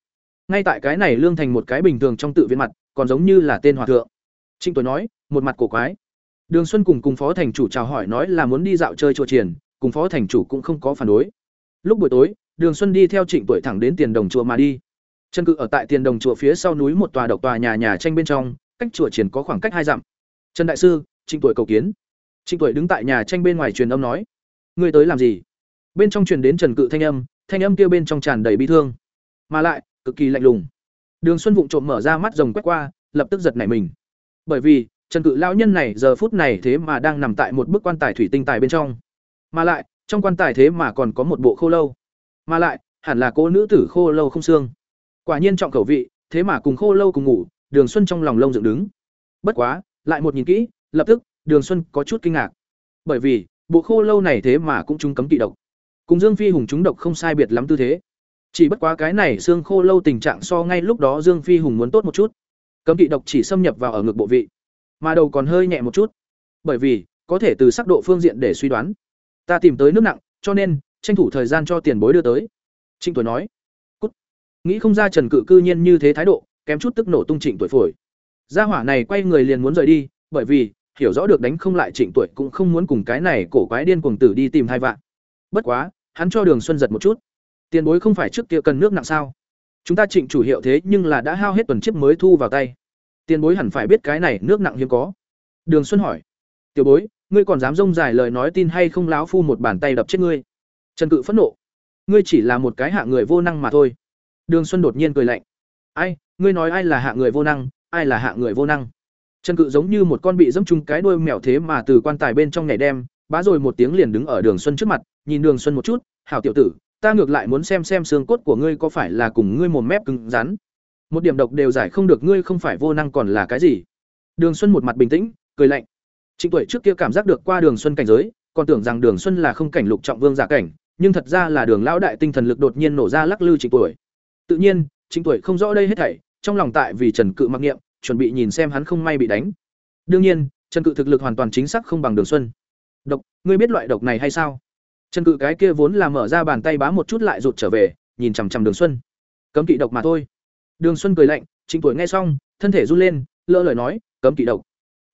Ngay tại cái này lương thành một cái bình thường trong tự viện mặt, còn giống như là tên hòa thượng. Trinh Tuổi nói, một mặt cổ quái. Đường Xuân cùng cùng phó thành chủ chào hỏi nói là muốn đi dạo chơi chùa triển, cùng phó thành chủ cũng không có phản đối. Lúc buổi tối, Đường Xuân đi theo Trịnh Tuổi thẳng đến Tiền Đồng chùa mà đi. Chân cự ở tại Tiền Đồng chùa phía sau núi một tòa độc tòa nhà nhà tranh bên trong, cách chùa triển có khoảng cách hai dặm. Trần đại sư, Trịnh Tuổi cầu kiến. Trịnh Tuổi đứng tại nhà tranh bên ngoài truyền âm nói: "Ngươi tới làm gì?" Bên trong truyền đến Trần Cự thanh âm, thanh âm kia bên trong tràn đầy bi thương, mà lại cực kỳ lạnh lùng. Đường Xuân vụng trộm mở ra mắt rồng quét qua, lập tức giật nảy mình. Bởi vì, Trần Cự lão nhân này giờ phút này thế mà đang nằm tại một bức quan tài thủy tinh tài bên trong. Mà lại, trong quan tài thế mà còn có một bộ khô lâu. Mà lại, hẳn là cô nữ tử khô lâu không xương. Quả nhiên trọng khẩu vị, thế mà cùng khô lâu cùng ngủ, Đường Xuân trong lòng lông dựng đứng. Bất quá, lại một nhìn kỹ, lập tức, Đường Xuân có chút kinh ngạc. Bởi vì, bộ khô lâu này thế mà cũng trúng cấm kỵ độc. Cùng Dương Phi hùng trúng độc không sai biệt lắm tư thế. Chỉ bất quá cái này xương khô lâu tình trạng so ngay lúc đó Dương Phi hùng muốn tốt một chút. Cấm kỵ độc chỉ xâm nhập vào ở ngực bộ vị mà đầu còn hơi nhẹ một chút bởi vì có thể từ sắc độ phương diện để suy đoán ta tìm tới nước nặng cho nên tranh thủ thời gian cho tiền bối đưa tới. Trịnh tuổi nói, cút. Nghĩ không ra trần cự cư nhiên như thế thái độ, kém chút tức nổ tung trịnh tuổi phổi. Gia hỏa này quay người liền muốn rời đi, bởi vì, hiểu rõ được đánh không lại trịnh tuổi cũng không muốn cùng cái này cổ quái điên cuồng tử đi tìm hai vạn. Bất quá, hắn cho đường xuân giật một chút. Tiền bối không phải trước kia cần nước nặng sao? Chúng ta trịnh chủ hiệu thế nhưng là đã hao hết tuần chiếc mới thu vào tay. Tiền bối hẳn phải biết cái này nước nặng hiếm có. Đường xuân hỏi, tiểu bối, ngươi còn dám rông dài lời nói tin hay không láo phu một bàn tay đập chết ngươi? Trần cự phẫn nộ. Ngươi chỉ là một cái hạ người vô năng mà thôi. Đường xuân đột nhiên cười lạnh. Ai, ngươi nói ai là hạ người vô năng, ai là hạ người vô năng? Trần cự giống như một con bị dẫm chung cái đuôi mèo thế mà từ quan tài bên trong nhảy đem, bá rồi một tiếng liền đứng ở đường xuân trước mặt, nhìn đường xuân một chút, hảo tiểu tử, ta ngược lại muốn xem xem xương cốt của ngươi có phải là cùng ngươi mồm mép cứng rắn. Một điểm độc đều giải không được ngươi không phải vô năng còn là cái gì. Đường xuân một mặt bình tĩnh, cười lạnh. Trịnh tuổi trước kia cảm giác được qua đường xuân cảnh giới, còn tưởng rằng đường xuân là không cảnh lục trọng vương giả cảnh nhưng thật ra là đường lão đại tinh thần lực đột nhiên nổ ra lắc lư trịnh tuổi tự nhiên trịnh tuổi không rõ đây hết thảy trong lòng tại vì trần cự mặc niệm chuẩn bị nhìn xem hắn không may bị đánh đương nhiên trần cự thực lực hoàn toàn chính xác không bằng đường xuân độc ngươi biết loại độc này hay sao trần cự cái kia vốn là mở ra bàn tay bá một chút lại rụt trở về nhìn chằm chằm đường xuân cấm kỵ độc mà thôi Đường Xuân cười lạnh, Trịnh Tuổi nghe xong, thân thể run lên, lỡ lời nói, cấm kỵ độc.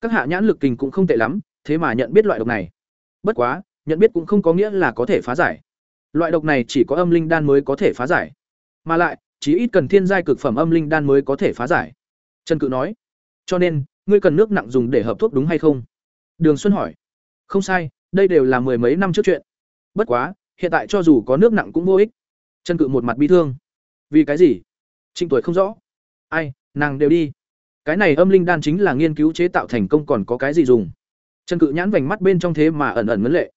Các hạ nhãn lực kình cũng không tệ lắm, thế mà nhận biết loại độc này. Bất quá, nhận biết cũng không có nghĩa là có thể phá giải. Loại độc này chỉ có âm linh đan mới có thể phá giải. Mà lại, chỉ ít cần thiên giai cực phẩm âm linh đan mới có thể phá giải. Trần Cự nói, cho nên, ngươi cần nước nặng dùng để hợp thuốc đúng hay không? Đường Xuân hỏi. Không sai, đây đều là mười mấy năm trước chuyện. Bất quá, hiện tại cho dù có nước nặng cũng vô ích. Trần Cự một mặt bi thương. Vì cái gì? Trình tuổi không rõ. Ai, nàng đều đi. Cái này âm linh đan chính là nghiên cứu chế tạo thành công còn có cái gì dùng. Trần Cự nhãn vành mắt bên trong thế mà ẩn ẩn ngấn lệ.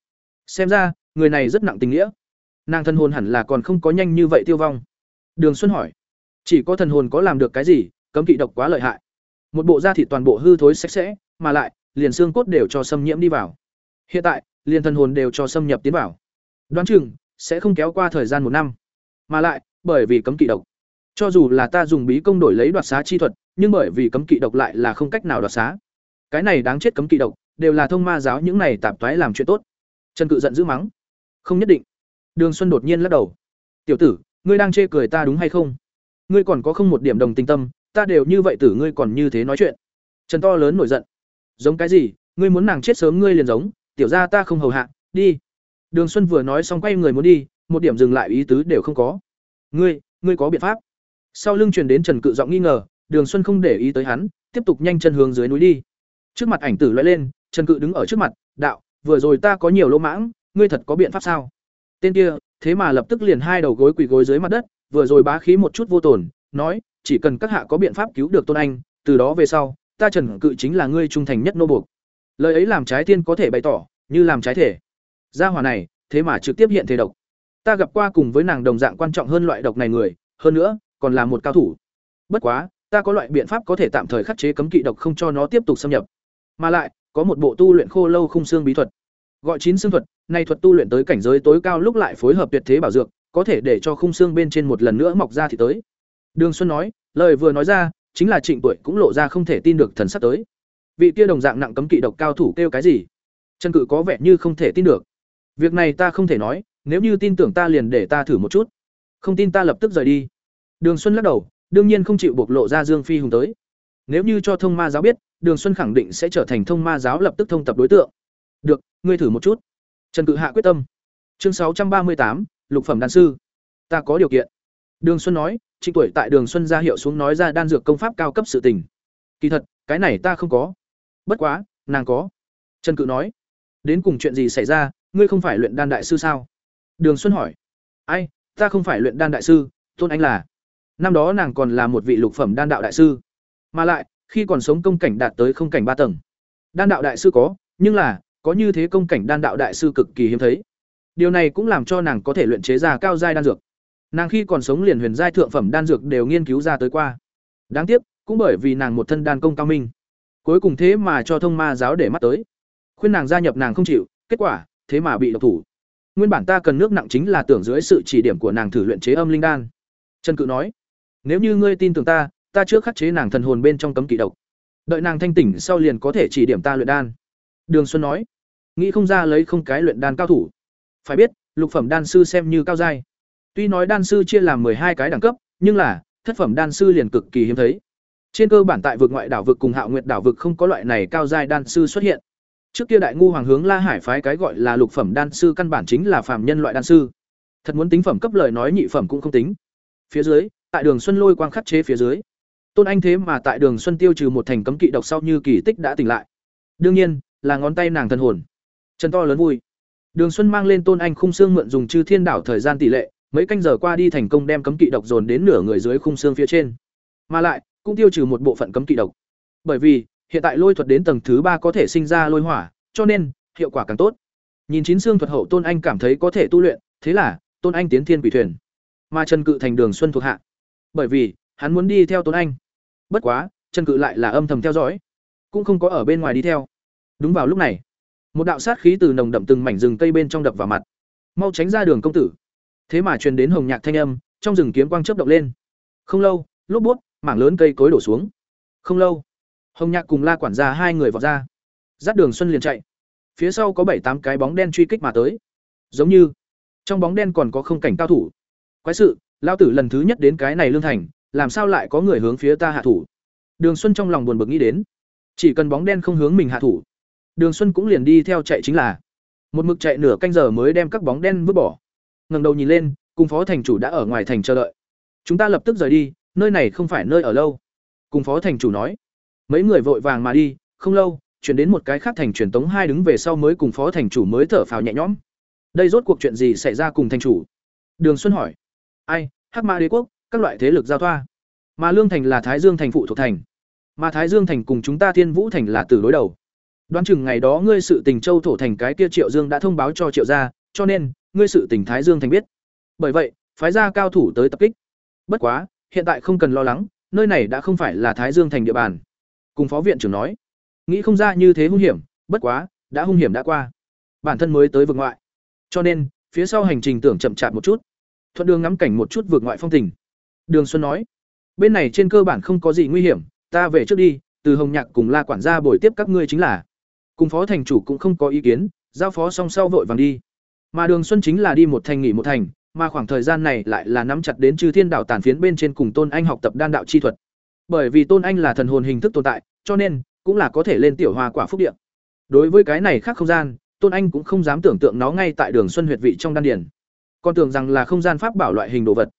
Xem ra, người này rất nặng tình nghĩa. Nàng thần hồn hẳn là còn không có nhanh như vậy tiêu vong. Đường Xuân hỏi, chỉ có thần hồn có làm được cái gì, cấm kỵ độc quá lợi hại. Một bộ da thịt toàn bộ hư thối sạch sẽ, mà lại, liền xương cốt đều cho xâm nhiễm đi vào. Hiện tại, liền thần hồn đều cho xâm nhập tiến vào. Đoán chừng sẽ không kéo qua thời gian một năm. Mà lại, bởi vì cấm kỵ độc. Cho dù là ta dùng bí công đổi lấy đoạt xá chi thuật, nhưng bởi vì cấm kỵ độc lại là không cách nào đoạt xá. Cái này đáng chết cấm kỵ độc, đều là thông ma giáo những này tạp toái làm chuyện tốt. Trần Cự giận dữ mắng. Không nhất định. Đường Xuân đột nhiên lắc đầu. "Tiểu tử, ngươi đang chê cười ta đúng hay không? Ngươi còn có không một điểm đồng tình tâm, ta đều như vậy tử ngươi còn như thế nói chuyện." Trần to lớn nổi giận, giống cái gì? Ngươi muốn nàng chết sớm ngươi liền giống tiểu gia ta không hầu hạ đi. Đường xuân vừa nói xong quay người muốn đi một điểm dừng lại ý tứ đều không có. Ngươi ngươi có biện pháp. Sau lưng truyền đến trần cự giọng nghi ngờ đường xuân không để ý tới hắn tiếp tục nhanh chân hướng dưới núi đi. Trước mặt ảnh tử lóe lên trần cự đứng ở trước mặt đạo vừa rồi ta có nhiều lỗ mãng ngươi thật có biện pháp sao? Tên kia, thế mà lập tức liền hai đầu gối quỳ gối dưới mặt đất, vừa rồi bá khí một chút vô tổn nói, chỉ cần các hạ có biện pháp cứu được tôn anh, từ đó về sau, ta trần cự chính là ngươi trung thành nhất nô buộc. Lời ấy làm trái thiên có thể bày tỏ, như làm trái thể. Gia hỏa này, thế mà trực tiếp hiện thể độc. Ta gặp qua cùng với nàng đồng dạng quan trọng hơn loại độc này người, hơn nữa, còn là một cao thủ. Bất quá, ta có loại biện pháp có thể tạm thời khắc chế cấm kỵ độc không cho nó tiếp tục xâm nhập. Mà lại, có một bộ tu luyện khô lâu khung xương bí thuật gọi chín xương thuật, nay thuật tu luyện tới cảnh giới tối cao lúc lại phối hợp tuyệt thế bảo dược, có thể để cho khung xương bên trên một lần nữa mọc ra thì tới. Đường xuân nói, lời vừa nói ra, chính là trịnh tuổi cũng lộ ra không thể tin được thần sắc tới. Vị kia đồng dạng nặng cấm kỵ độc cao thủ kêu cái gì? Trần cự có vẻ như không thể tin được. Việc này ta không thể nói, nếu như tin tưởng ta liền để ta thử một chút. Không tin ta lập tức rời đi. Đường xuân lắc đầu, đương nhiên không chịu bộc lộ ra dương phi hùng tới. Nếu như cho thông ma giáo biết, đường xuân khẳng định sẽ trở thành thông ma giáo lập tức thông tập đối tượng được, ngươi thử một chút. Trần cự hạ quyết tâm. Chương sáu trăm ba mươi tám, lục phẩm đan sư. Ta có điều kiện. Đường xuân nói, trịnh tuổi tại đường xuân ra hiệu xuống nói ra đan dược công pháp cao cấp sự tình. Kỳ thật, cái này ta không có. Bất quá, nàng có. Trần cự nói, đến cùng chuyện gì xảy ra, ngươi không phải luyện đan đại sư sao? Đường xuân hỏi, ai, ta không phải luyện đan đại sư, tôn anh là. Năm đó nàng còn là một vị lục phẩm đan đạo đại sư. Mà lại, khi còn sống công cảnh đạt tới không cảnh ba tầng. Đan đạo đại sư có, nhưng là có như thế công cảnh đan đạo đại sư cực kỳ hiếm thấy. Điều này cũng làm cho nàng có thể luyện chế ra cao giai đan dược. Nàng khi còn sống liền huyền giai thượng phẩm đan dược đều nghiên cứu ra tới qua. Đáng tiếc, cũng bởi vì nàng một thân đan công cao minh. Cuối cùng thế mà cho thông ma giáo để mắt tới. Khuyên nàng gia nhập nàng không chịu, kết quả, thế mà bị độc thủ. Nguyên bản ta cần nước nặng chính là tưởng dưới sự chỉ điểm của nàng thử luyện chế âm linh đan. Trần cự nói, nếu như ngươi tin tưởng ta ta trước khắc chế nàng thần hồn bên trong cấm kỵ độc. Đợi nàng thanh tỉnh sau liền có thể chỉ điểm ta luyện đan đường xuân nói, nghĩ không ra lấy không cái luyện đan cao thủ. Phải biết, lục phẩm đan sư xem như cao giai. Tuy nói đan sư chia làm hai cái đẳng cấp, nhưng là, thất phẩm đan sư liền cực kỳ hiếm thấy. Trên cơ bản tại vực ngoại đảo vực cùng hạo nguyệt đảo vực không có loại này cao giai đan sư xuất hiện. Trước kia đại ngu hoàng hướng la hải phái cái gọi là lục phẩm đan sư căn bản chính là phàm nhân loại đan sư. Thật muốn tính phẩm cấp lời nói nhị phẩm cũng không tính. Phía dưới, tại đường xuân lôi quang khắc chế phía dưới. Tôn anh thế mà tại đường xuân tiêu trừ một thành cấm kỵ độc sau như kỳ tích đã tỉnh lại. Đương nhiên là ngón tay nàng thân hồn. Trần to lớn vui. Đường xuân mang lên tôn anh khung xương mượn dùng chư thiên đảo thời gian tỷ lệ, mấy canh giờ qua đi thành công đem cấm kỵ độc dồn đến nửa người dưới khung xương phía trên. Mà lại, cũng tiêu trừ một bộ phận cấm kỵ độc. Bởi vì, hiện tại lôi thuật đến tầng thứ ba có thể sinh ra lôi hỏa, cho nên, hiệu quả càng tốt. Nhìn chín xương thuật hậu tôn anh cảm thấy có thể tu luyện, thế là, tôn anh tiến thiên quỷ thuyền. Mà trần cự thành đường xuân thuộc hạ. Bởi vì, hắn muốn đi theo tôn anh. Bất quá, trần cự lại là âm thầm theo dõi. Cũng không có ở bên ngoài đi theo đúng vào lúc này, một đạo sát khí từ nồng đậm từng mảnh rừng cây bên trong đập vào mặt. Mau tránh ra đường công tử. Thế mà truyền đến hồng nhạc thanh âm, trong rừng kiếm quang chớp động lên. Không lâu, lốp bút mảng lớn cây cối đổ xuống. Không lâu, hồng nhạc cùng la quản gia hai người vọt ra. Dắt đường xuân liền chạy. Phía sau có bảy tám cái bóng đen truy kích mà tới. Giống như, trong bóng đen còn có không cảnh cao thủ. Quái sự lao tử lần thứ nhất đến cái này lương thành, làm sao lại có người hướng phía ta hạ thủ? Đường xuân trong lòng buồn bực nghĩ đến. Chỉ cần bóng đen không hướng mình hạ thủ đường xuân cũng liền đi theo chạy chính là. Một mực chạy nửa canh giờ mới đem các bóng đen vứt bỏ. Ngẩng đầu nhìn lên, cùng phó thành chủ đã ở ngoài thành chờ đợi. Chúng ta lập tức rời đi, nơi này không phải nơi ở lâu. Cùng phó thành chủ nói. Mấy người vội vàng mà đi, không lâu, chuyển đến một cái khác thành truyền tống hai đứng về sau mới cùng phó thành chủ mới thở phào nhẹ nhõm. Đây rốt cuộc chuyện gì xảy ra cùng thành chủ? Đường xuân hỏi. Ai, hắc Ma đế quốc, các loại thế lực giao thoa. Mà lương thành là thái dương thành phụ thuộc thành. Mà thái dương thành cùng chúng ta thiên vũ thành là từ đối đầu đoán chừng ngày đó ngươi sự tình châu thổ thành cái kia triệu dương đã thông báo cho triệu gia, cho nên, ngươi sự tình thái dương thành biết. Bởi vậy, phái ra cao thủ tới tập kích. Bất quá, hiện tại không cần lo lắng, nơi này đã không phải là thái dương thành địa bàn. Cùng phó viện trưởng nói, nghĩ không ra như thế hung hiểm, bất quá, đã hung hiểm đã qua. Bản thân mới tới vực ngoại. Cho nên, phía sau hành trình tưởng chậm chạp một chút. Thuận đường ngắm cảnh một chút vượt ngoại phong tình. Đường xuân nói, bên này trên cơ bản không có gì nguy hiểm, ta về trước đi, từ hồng nhạc cùng la quản gia bồi tiếp các ngươi chính là cùng phó thành chủ cũng không có ý kiến giao phó song sau vội vàng đi mà đường xuân chính là đi một thành nghỉ một thành mà khoảng thời gian này lại là nắm chặt đến chư thiên đạo tản phiến bên trên cùng tôn anh học tập đan đạo chi thuật bởi vì tôn anh là thần hồn hình thức tồn tại cho nên cũng là có thể lên tiểu hoa quả phúc điện. Đối với cái này khác không gian, Tôn Anh cũng không dám tưởng tượng nó ngay tại Đường Xuân huyệt vị trong đan điển. Còn tưởng rằng là không gian pháp bảo loại hình đồ vật.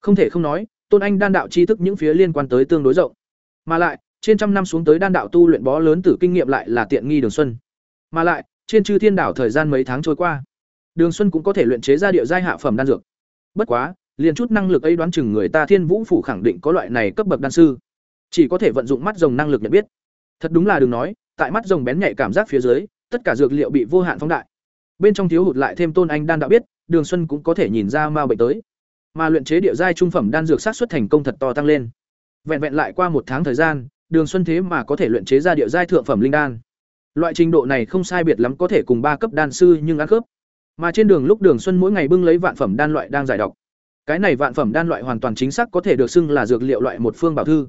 Không thể không nói, Tôn Anh đan đạo tri thức những phía liên quan tới tương đối rộng. Mà lại, trên trăm năm xuống tới đan đạo tu luyện bó lớn tử kinh nghiệm lại là tiện nghi Đường Xuân. Mà lại, trên Chư Thiên đảo thời gian mấy tháng trôi qua, Đường Xuân cũng có thể luyện chế ra địa giai hạ phẩm đan dược. Bất quá, liền chút năng lực ấy đoán chừng người ta Thiên Vũ phủ khẳng định có loại này cấp bậc đan sư. Chỉ có thể vận dụng mắt rồng năng lực nhận biết. Thật đúng là đừng nói, tại mắt rồng bén nhạy cảm giác phía dưới, tất cả dược liệu bị vô hạn phóng đại. Bên trong thiếu hụt lại thêm Tôn Anh đan đã biết, Đường Xuân cũng có thể nhìn ra ma bệnh tới. Mà luyện chế địa giai trung phẩm đan dược sát xuất thành công thật to tăng lên. Vẹn vẹn lại qua một tháng thời gian, Đường Xuân thế mà có thể luyện chế ra địa giai thượng phẩm linh đan. Loại trình độ này không sai biệt lắm có thể cùng ba cấp đan sư nhưng ăn khớp. Mà trên đường lúc Đường Xuân mỗi ngày bưng lấy vạn phẩm đan loại đang giải độc. Cái này vạn phẩm đan loại hoàn toàn chính xác có thể được xưng là dược liệu loại một phương bảo thư.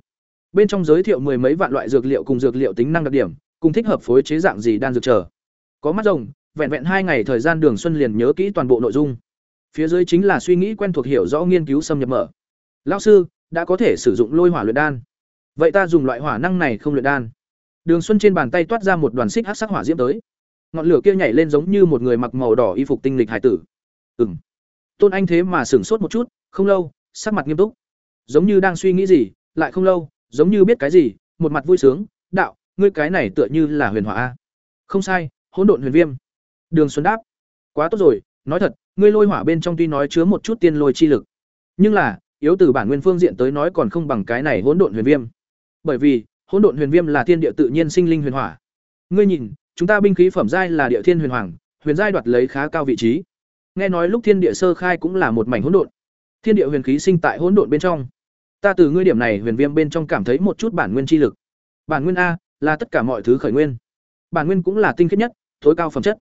Bên trong giới thiệu mười mấy vạn loại dược liệu cùng dược liệu tính năng đặc điểm, cùng thích hợp phối chế dạng gì đan dược chờ. Có mắt rồng, vẹn vẹn hai ngày thời gian Đường Xuân liền nhớ kỹ toàn bộ nội dung. Phía dưới chính là suy nghĩ quen thuộc hiểu rõ nghiên cứu xâm nhập mở. Lão sư, đã có thể sử dụng lôi hỏa luyện đan. Vậy ta dùng loại hỏa năng này không luyện đan. Đường Xuân trên bàn tay toát ra một đoàn xích hát sắc hỏa diễm tới. Ngọn lửa kia nhảy lên giống như một người mặc màu đỏ y phục tinh lịch hải tử. Ừm. Tôn Anh thế mà sửng sốt một chút, không lâu, sắc mặt nghiêm túc. Giống như đang suy nghĩ gì, lại không lâu, giống như biết cái gì, một mặt vui sướng, "Đạo, ngươi cái này tựa như là huyền hỏa a." "Không sai, hỗn độn huyền viêm." Đường Xuân đáp. "Quá tốt rồi, nói thật, ngươi lôi hỏa bên trong tuy nói chứa một chút tiên lôi chi lực, nhưng là, yếu từ bản nguyên phương diện tới nói còn không bằng cái này hỗn độn huyền viêm. Bởi vì, hỗn độn huyền viêm là thiên địa tự nhiên sinh linh huyền hỏa. Ngươi nhìn, chúng ta binh khí phẩm giai là địa thiên huyền hoàng, huyền giai đoạt lấy khá cao vị trí. Nghe nói lúc thiên địa sơ khai cũng là một mảnh hỗn độn. Thiên địa huyền khí sinh tại hỗn độn bên trong. Ta từ ngươi điểm này huyền viêm bên trong cảm thấy một chút bản nguyên chi lực. Bản nguyên a là tất cả mọi thứ khởi nguyên. Bản nguyên cũng là tinh khiết nhất, tối cao phẩm chất.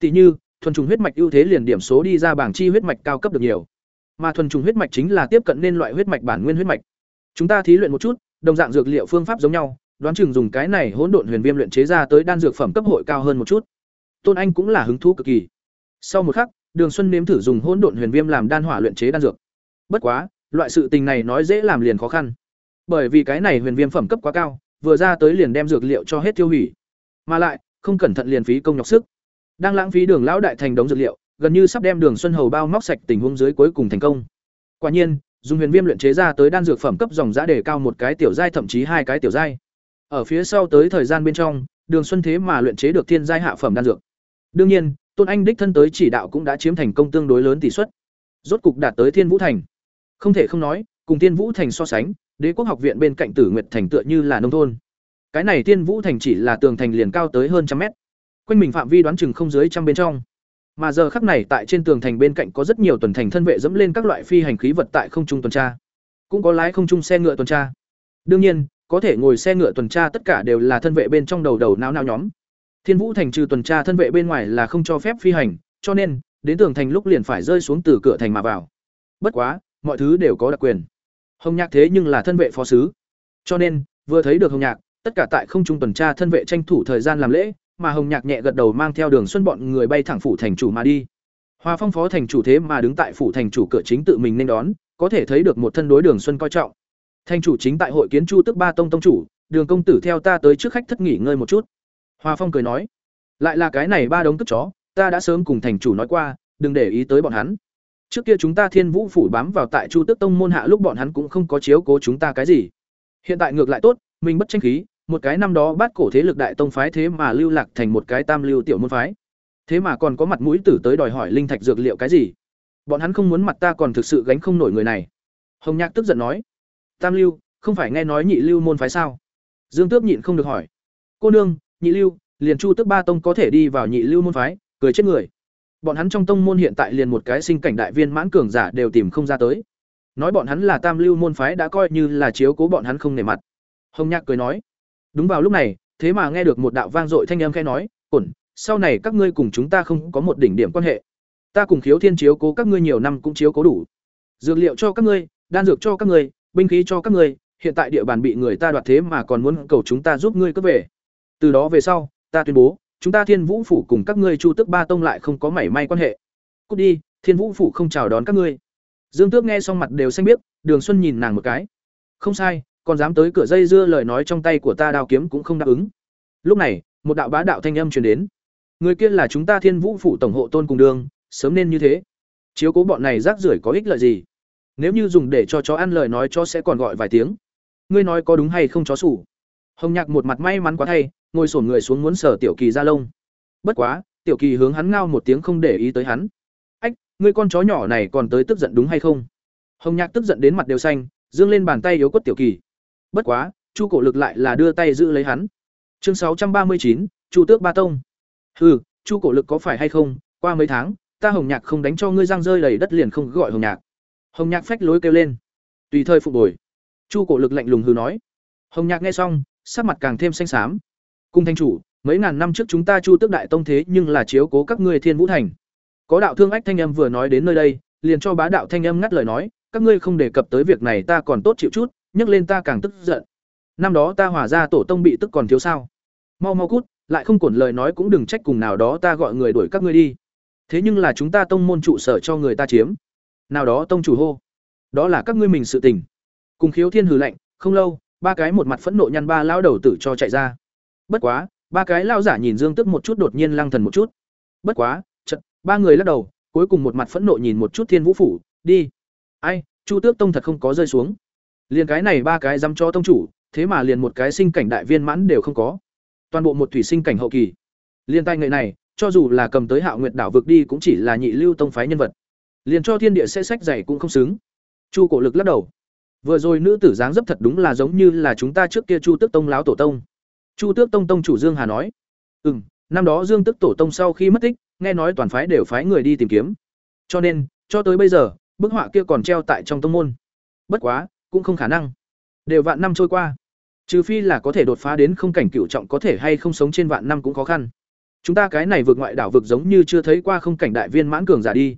Tỷ như, thuần trùng huyết mạch ưu thế liền điểm số đi ra bảng chi huyết mạch cao cấp được nhiều. Mà thuần trùng huyết mạch chính là tiếp cận nên loại huyết mạch bản nguyên huyết mạch. Chúng ta thí luyện một chút, đồng dạng dược liệu phương pháp giống nhau, đoán chừng dùng cái này hỗn độn huyền viêm luyện chế ra tới đan dược phẩm cấp hội cao hơn một chút. Tôn Anh cũng là hứng thú cực kỳ. Sau một khắc, Đường Xuân nếm thử dùng hỗn độn huyền viêm làm đan hỏa luyện chế đan dược. Bất quá, loại sự tình này nói dễ làm liền khó khăn. Bởi vì cái này huyền viêm phẩm cấp quá cao, vừa ra tới liền đem dược liệu cho hết tiêu hủy. Mà lại, không cẩn thận liền phí công nhọc sức. Đang lãng phí Đường lão đại thành đống dược liệu, gần như sắp đem Đường Xuân Hầu bao móc sạch tình huống dưới cuối cùng thành công. Quả nhiên, dùng huyền viêm luyện chế ra tới đan dược phẩm cấp dòng giá đề cao một cái tiểu giai thậm chí hai cái tiểu giai. Ở phía sau tới thời gian bên trong, Đường Xuân thế mà luyện chế được thiên giai hạ phẩm đan dược. Đương nhiên, Tôn Anh đích thân tới chỉ đạo cũng đã chiếm thành công tương đối lớn tỷ suất. Rốt cục đạt tới Thiên Vũ Thành. Không thể không nói, cùng Thiên Vũ Thành so sánh, Đế quốc học viện bên cạnh Tử Nguyệt Thành tựa như là nông thôn. Cái này Thiên Vũ Thành chỉ là tường thành liền cao tới hơn trăm mét. Quanh mình phạm vi đoán chừng không dưới trăm bên trong. Mà giờ khắc này tại trên tường thành bên cạnh có rất nhiều tuần thành thân vệ dẫm lên các loại phi hành khí vật tại không trung tuần tra. Cũng có lái không trung xe ngựa tuần tra. Đương nhiên, có thể ngồi xe ngựa tuần tra tất cả đều là thân vệ bên trong đầu đầu não não nhóm. Thiên Vũ thành trừ tuần tra thân vệ bên ngoài là không cho phép phi hành, cho nên đến tường thành lúc liền phải rơi xuống từ cửa thành mà vào. Bất quá, mọi thứ đều có đặc quyền. Hồng Nhạc thế nhưng là thân vệ phó sứ, cho nên vừa thấy được Hồng Nhạc, tất cả tại không trung tuần tra thân vệ tranh thủ thời gian làm lễ, mà Hồng Nhạc nhẹ gật đầu mang theo Đường Xuân bọn người bay thẳng phủ thành chủ mà đi. Hoa Phong phó thành chủ thế mà đứng tại phủ thành chủ cửa chính tự mình nên đón, có thể thấy được một thân đối Đường Xuân coi trọng. Thành chủ chính tại hội kiến Chu Tức Ba Tông tông chủ, Đường công tử theo ta tới trước khách thất nghỉ ngơi một chút. Hoa Phong cười nói, lại là cái này ba đống cướp chó, ta đã sớm cùng thành chủ nói qua, đừng để ý tới bọn hắn. Trước kia chúng ta Thiên Vũ phủ bám vào tại Chu Tức Tông môn hạ lúc bọn hắn cũng không có chiếu cố chúng ta cái gì. Hiện tại ngược lại tốt, mình bất tranh khí, một cái năm đó bắt cổ thế lực đại tông phái thế mà lưu lạc thành một cái tam lưu tiểu môn phái. Thế mà còn có mặt mũi tử tới đòi hỏi linh thạch dược liệu cái gì? Bọn hắn không muốn mặt ta còn thực sự gánh không nổi người này. Hồng Nhạc tức giận nói, Tam lưu, không phải nghe nói nhị lưu môn phái sao? Dương Tước nhịn không được hỏi. Cô nương, nhị lưu, liền Chu Tước Ba tông có thể đi vào nhị lưu môn phái, cười chết người. Bọn hắn trong tông môn hiện tại liền một cái sinh cảnh đại viên mãn cường giả đều tìm không ra tới. Nói bọn hắn là tam lưu môn phái đã coi như là chiếu cố bọn hắn không nể mặt. Hồng Nhạc cười nói. Đúng vào lúc này, thế mà nghe được một đạo vang dội thanh âm khẽ nói, "Ổn, sau này các ngươi cùng chúng ta không có một đỉnh điểm quan hệ. Ta cùng Khiếu Thiên chiếu cố các ngươi nhiều năm cũng chiếu cố đủ. Dược liệu cho các ngươi, đan dược cho các ngươi, binh khí cho các ngươi, hiện tại địa bàn bị người ta đoạt thế mà còn muốn cầu chúng ta giúp ngươi cướp về. Từ đó về sau, ta tuyên bố, chúng ta Thiên Vũ phủ cùng các ngươi Chu Tức Ba tông lại không có mảy may quan hệ. Cút đi, Thiên Vũ phủ không chào đón các ngươi. Dương Tước nghe xong mặt đều xanh biết, Đường Xuân nhìn nàng một cái. Không sai, còn dám tới cửa dây dưa lời nói trong tay của ta đao kiếm cũng không đáp ứng. lúc này, một đạo bá đạo thanh âm truyền đến. Người kia là chúng ta thiên vũ phủ tổng hộ tôn cùng đường, sớm nên như thế. Chiếu cố bọn này rác rưởi có ích lợi gì? Nếu như dùng để cho chó ăn lời nói chó sẽ còn gọi vài tiếng. Ngươi nói có đúng hay không chó sủ? Hồng nhạc một mặt may mắn quá thay, ngồi sổn người xuống muốn sở tiểu kỳ ra lông. Bất quá, tiểu kỳ hướng hắn ngao một tiếng không để ý tới hắn. Ách, ngươi con chó nhỏ này còn tới tức giận đúng hay không? Hồng nhạc tức giận đến mặt đều xanh dương lên bàn tay yếu quất tiểu kỳ bất quá, chu cổ lực lại là đưa tay giữ lấy hắn. Chương sáu trăm ba mươi chín, chu tước ba tông. Hừ, chu cổ lực có phải hay không? Qua mấy tháng, ta hồng nhạc không đánh cho ngươi răng rơi đầy đất liền không gọi hồng nhạc. Hồng nhạc phách lối kêu lên. Tùy thời phục hồi. Chu cổ lực lạnh lùng hừ nói. Hồng nhạc nghe xong, sắc mặt càng thêm xanh xám. Cung thanh chủ, mấy ngàn năm trước chúng ta chu tước đại tông thế nhưng là chiếu cố các ngươi thiên vũ thành. Có đạo thương ách thanh âm vừa nói đến nơi đây, liền cho bá đạo thanh âm ngắt lời nói, các ngươi không đề cập tới việc này ta còn tốt chịu chút nhắc lên ta càng tức giận. Năm đó ta hòa ra tổ tông bị tức còn thiếu sao? Mau mau cút, lại không cổn lời nói cũng đừng trách cùng nào đó ta gọi người đuổi các ngươi đi. Thế nhưng là chúng ta tông môn trụ sở cho người ta chiếm. Nào đó tông chủ hô. Đó là các ngươi mình sự tình. Cùng khiếu thiên hừ lạnh, không lâu, ba cái một mặt phẫn nộ nhăn ba lao đầu tử cho chạy ra. Bất quá, ba cái lao giả nhìn dương tức một chút đột nhiên lăng thần một chút. Bất quá chật ba người lắc đầu, cuối cùng một mặt phẫn nộ nhìn một chút thiên vũ phủ, đi. Ai, chu tước tông thật không có rơi xuống liền cái này ba cái dám cho tông chủ, thế mà liền một cái sinh cảnh đại viên mãn đều không có. Toàn bộ một thủy sinh cảnh hậu kỳ. Liên tay người này, cho dù là cầm tới hạo nguyệt đảo vực đi cũng chỉ là nhị lưu tông phái nhân vật. Liền cho thiên địa sẽ sách dày cũng không xứng. Chu cổ lực lắc đầu. Vừa rồi nữ tử dáng dấp thật đúng là giống như là chúng ta trước kia chu tước tông láo tổ tông. Chu tước tông tông chủ dương hà nói. Ừ năm đó dương tức tổ tông sau khi mất tích, nghe nói toàn phái đều phái người đi tìm kiếm. Cho nên, cho tới bây giờ, bức họa kia còn treo tại trong tông môn. Bất quá cũng không khả năng. Đều vạn năm trôi qua. Trừ phi là có thể đột phá đến không cảnh cựu trọng có thể hay không sống trên vạn năm cũng khó khăn. Chúng ta cái này vượt ngoại đảo vực giống như chưa thấy qua không cảnh đại viên mãn cường giả đi.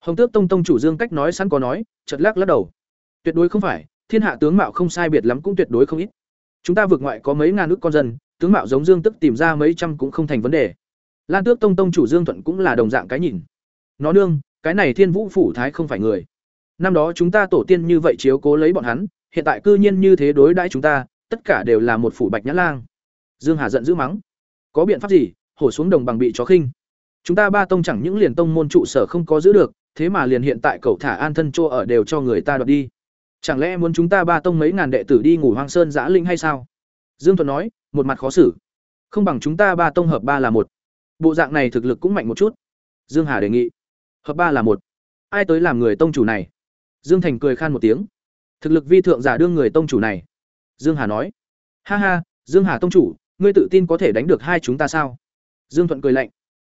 Hồng tước tông tông chủ dương cách nói sẵn có nói chật lắc lắc đầu. Tuyệt đối không phải, thiên hạ tướng mạo không sai biệt lắm cũng tuyệt đối không ít. Chúng ta vượt ngoại có mấy ngàn ước con dân, tướng mạo giống dương tức tìm ra mấy trăm cũng không thành vấn đề. Lan tước tông tông chủ dương thuận cũng là đồng dạng cái nhìn. Nó nương, cái này thiên vũ phủ thái không phải người năm đó chúng ta tổ tiên như vậy chiếu cố lấy bọn hắn, hiện tại cư nhiên như thế đối đãi chúng ta, tất cả đều là một phủ bạch nhã lang. Dương hà giận dữ mắng. Có biện pháp gì? Hổ xuống đồng bằng bị chó khinh. Chúng ta ba tông chẳng những liền tông môn trụ sở không có giữ được, thế mà liền hiện tại cậu thả an thân chỗ ở đều cho người ta đoạt đi. Chẳng lẽ muốn chúng ta ba tông mấy ngàn đệ tử đi ngủ hoang sơn giã linh hay sao? Dương thuận nói, một mặt khó xử. Không bằng chúng ta ba tông hợp ba là một. Bộ dạng này thực lực cũng mạnh một chút. Dương hà đề nghị. Hợp ba là một. Ai tới làm người tông chủ này? Dương thành cười khan một tiếng. Thực lực vi thượng giả đương người tông chủ này. Dương hà nói. Ha ha, dương hà tông chủ, ngươi tự tin có thể đánh được hai chúng ta sao? Dương thuận cười lạnh.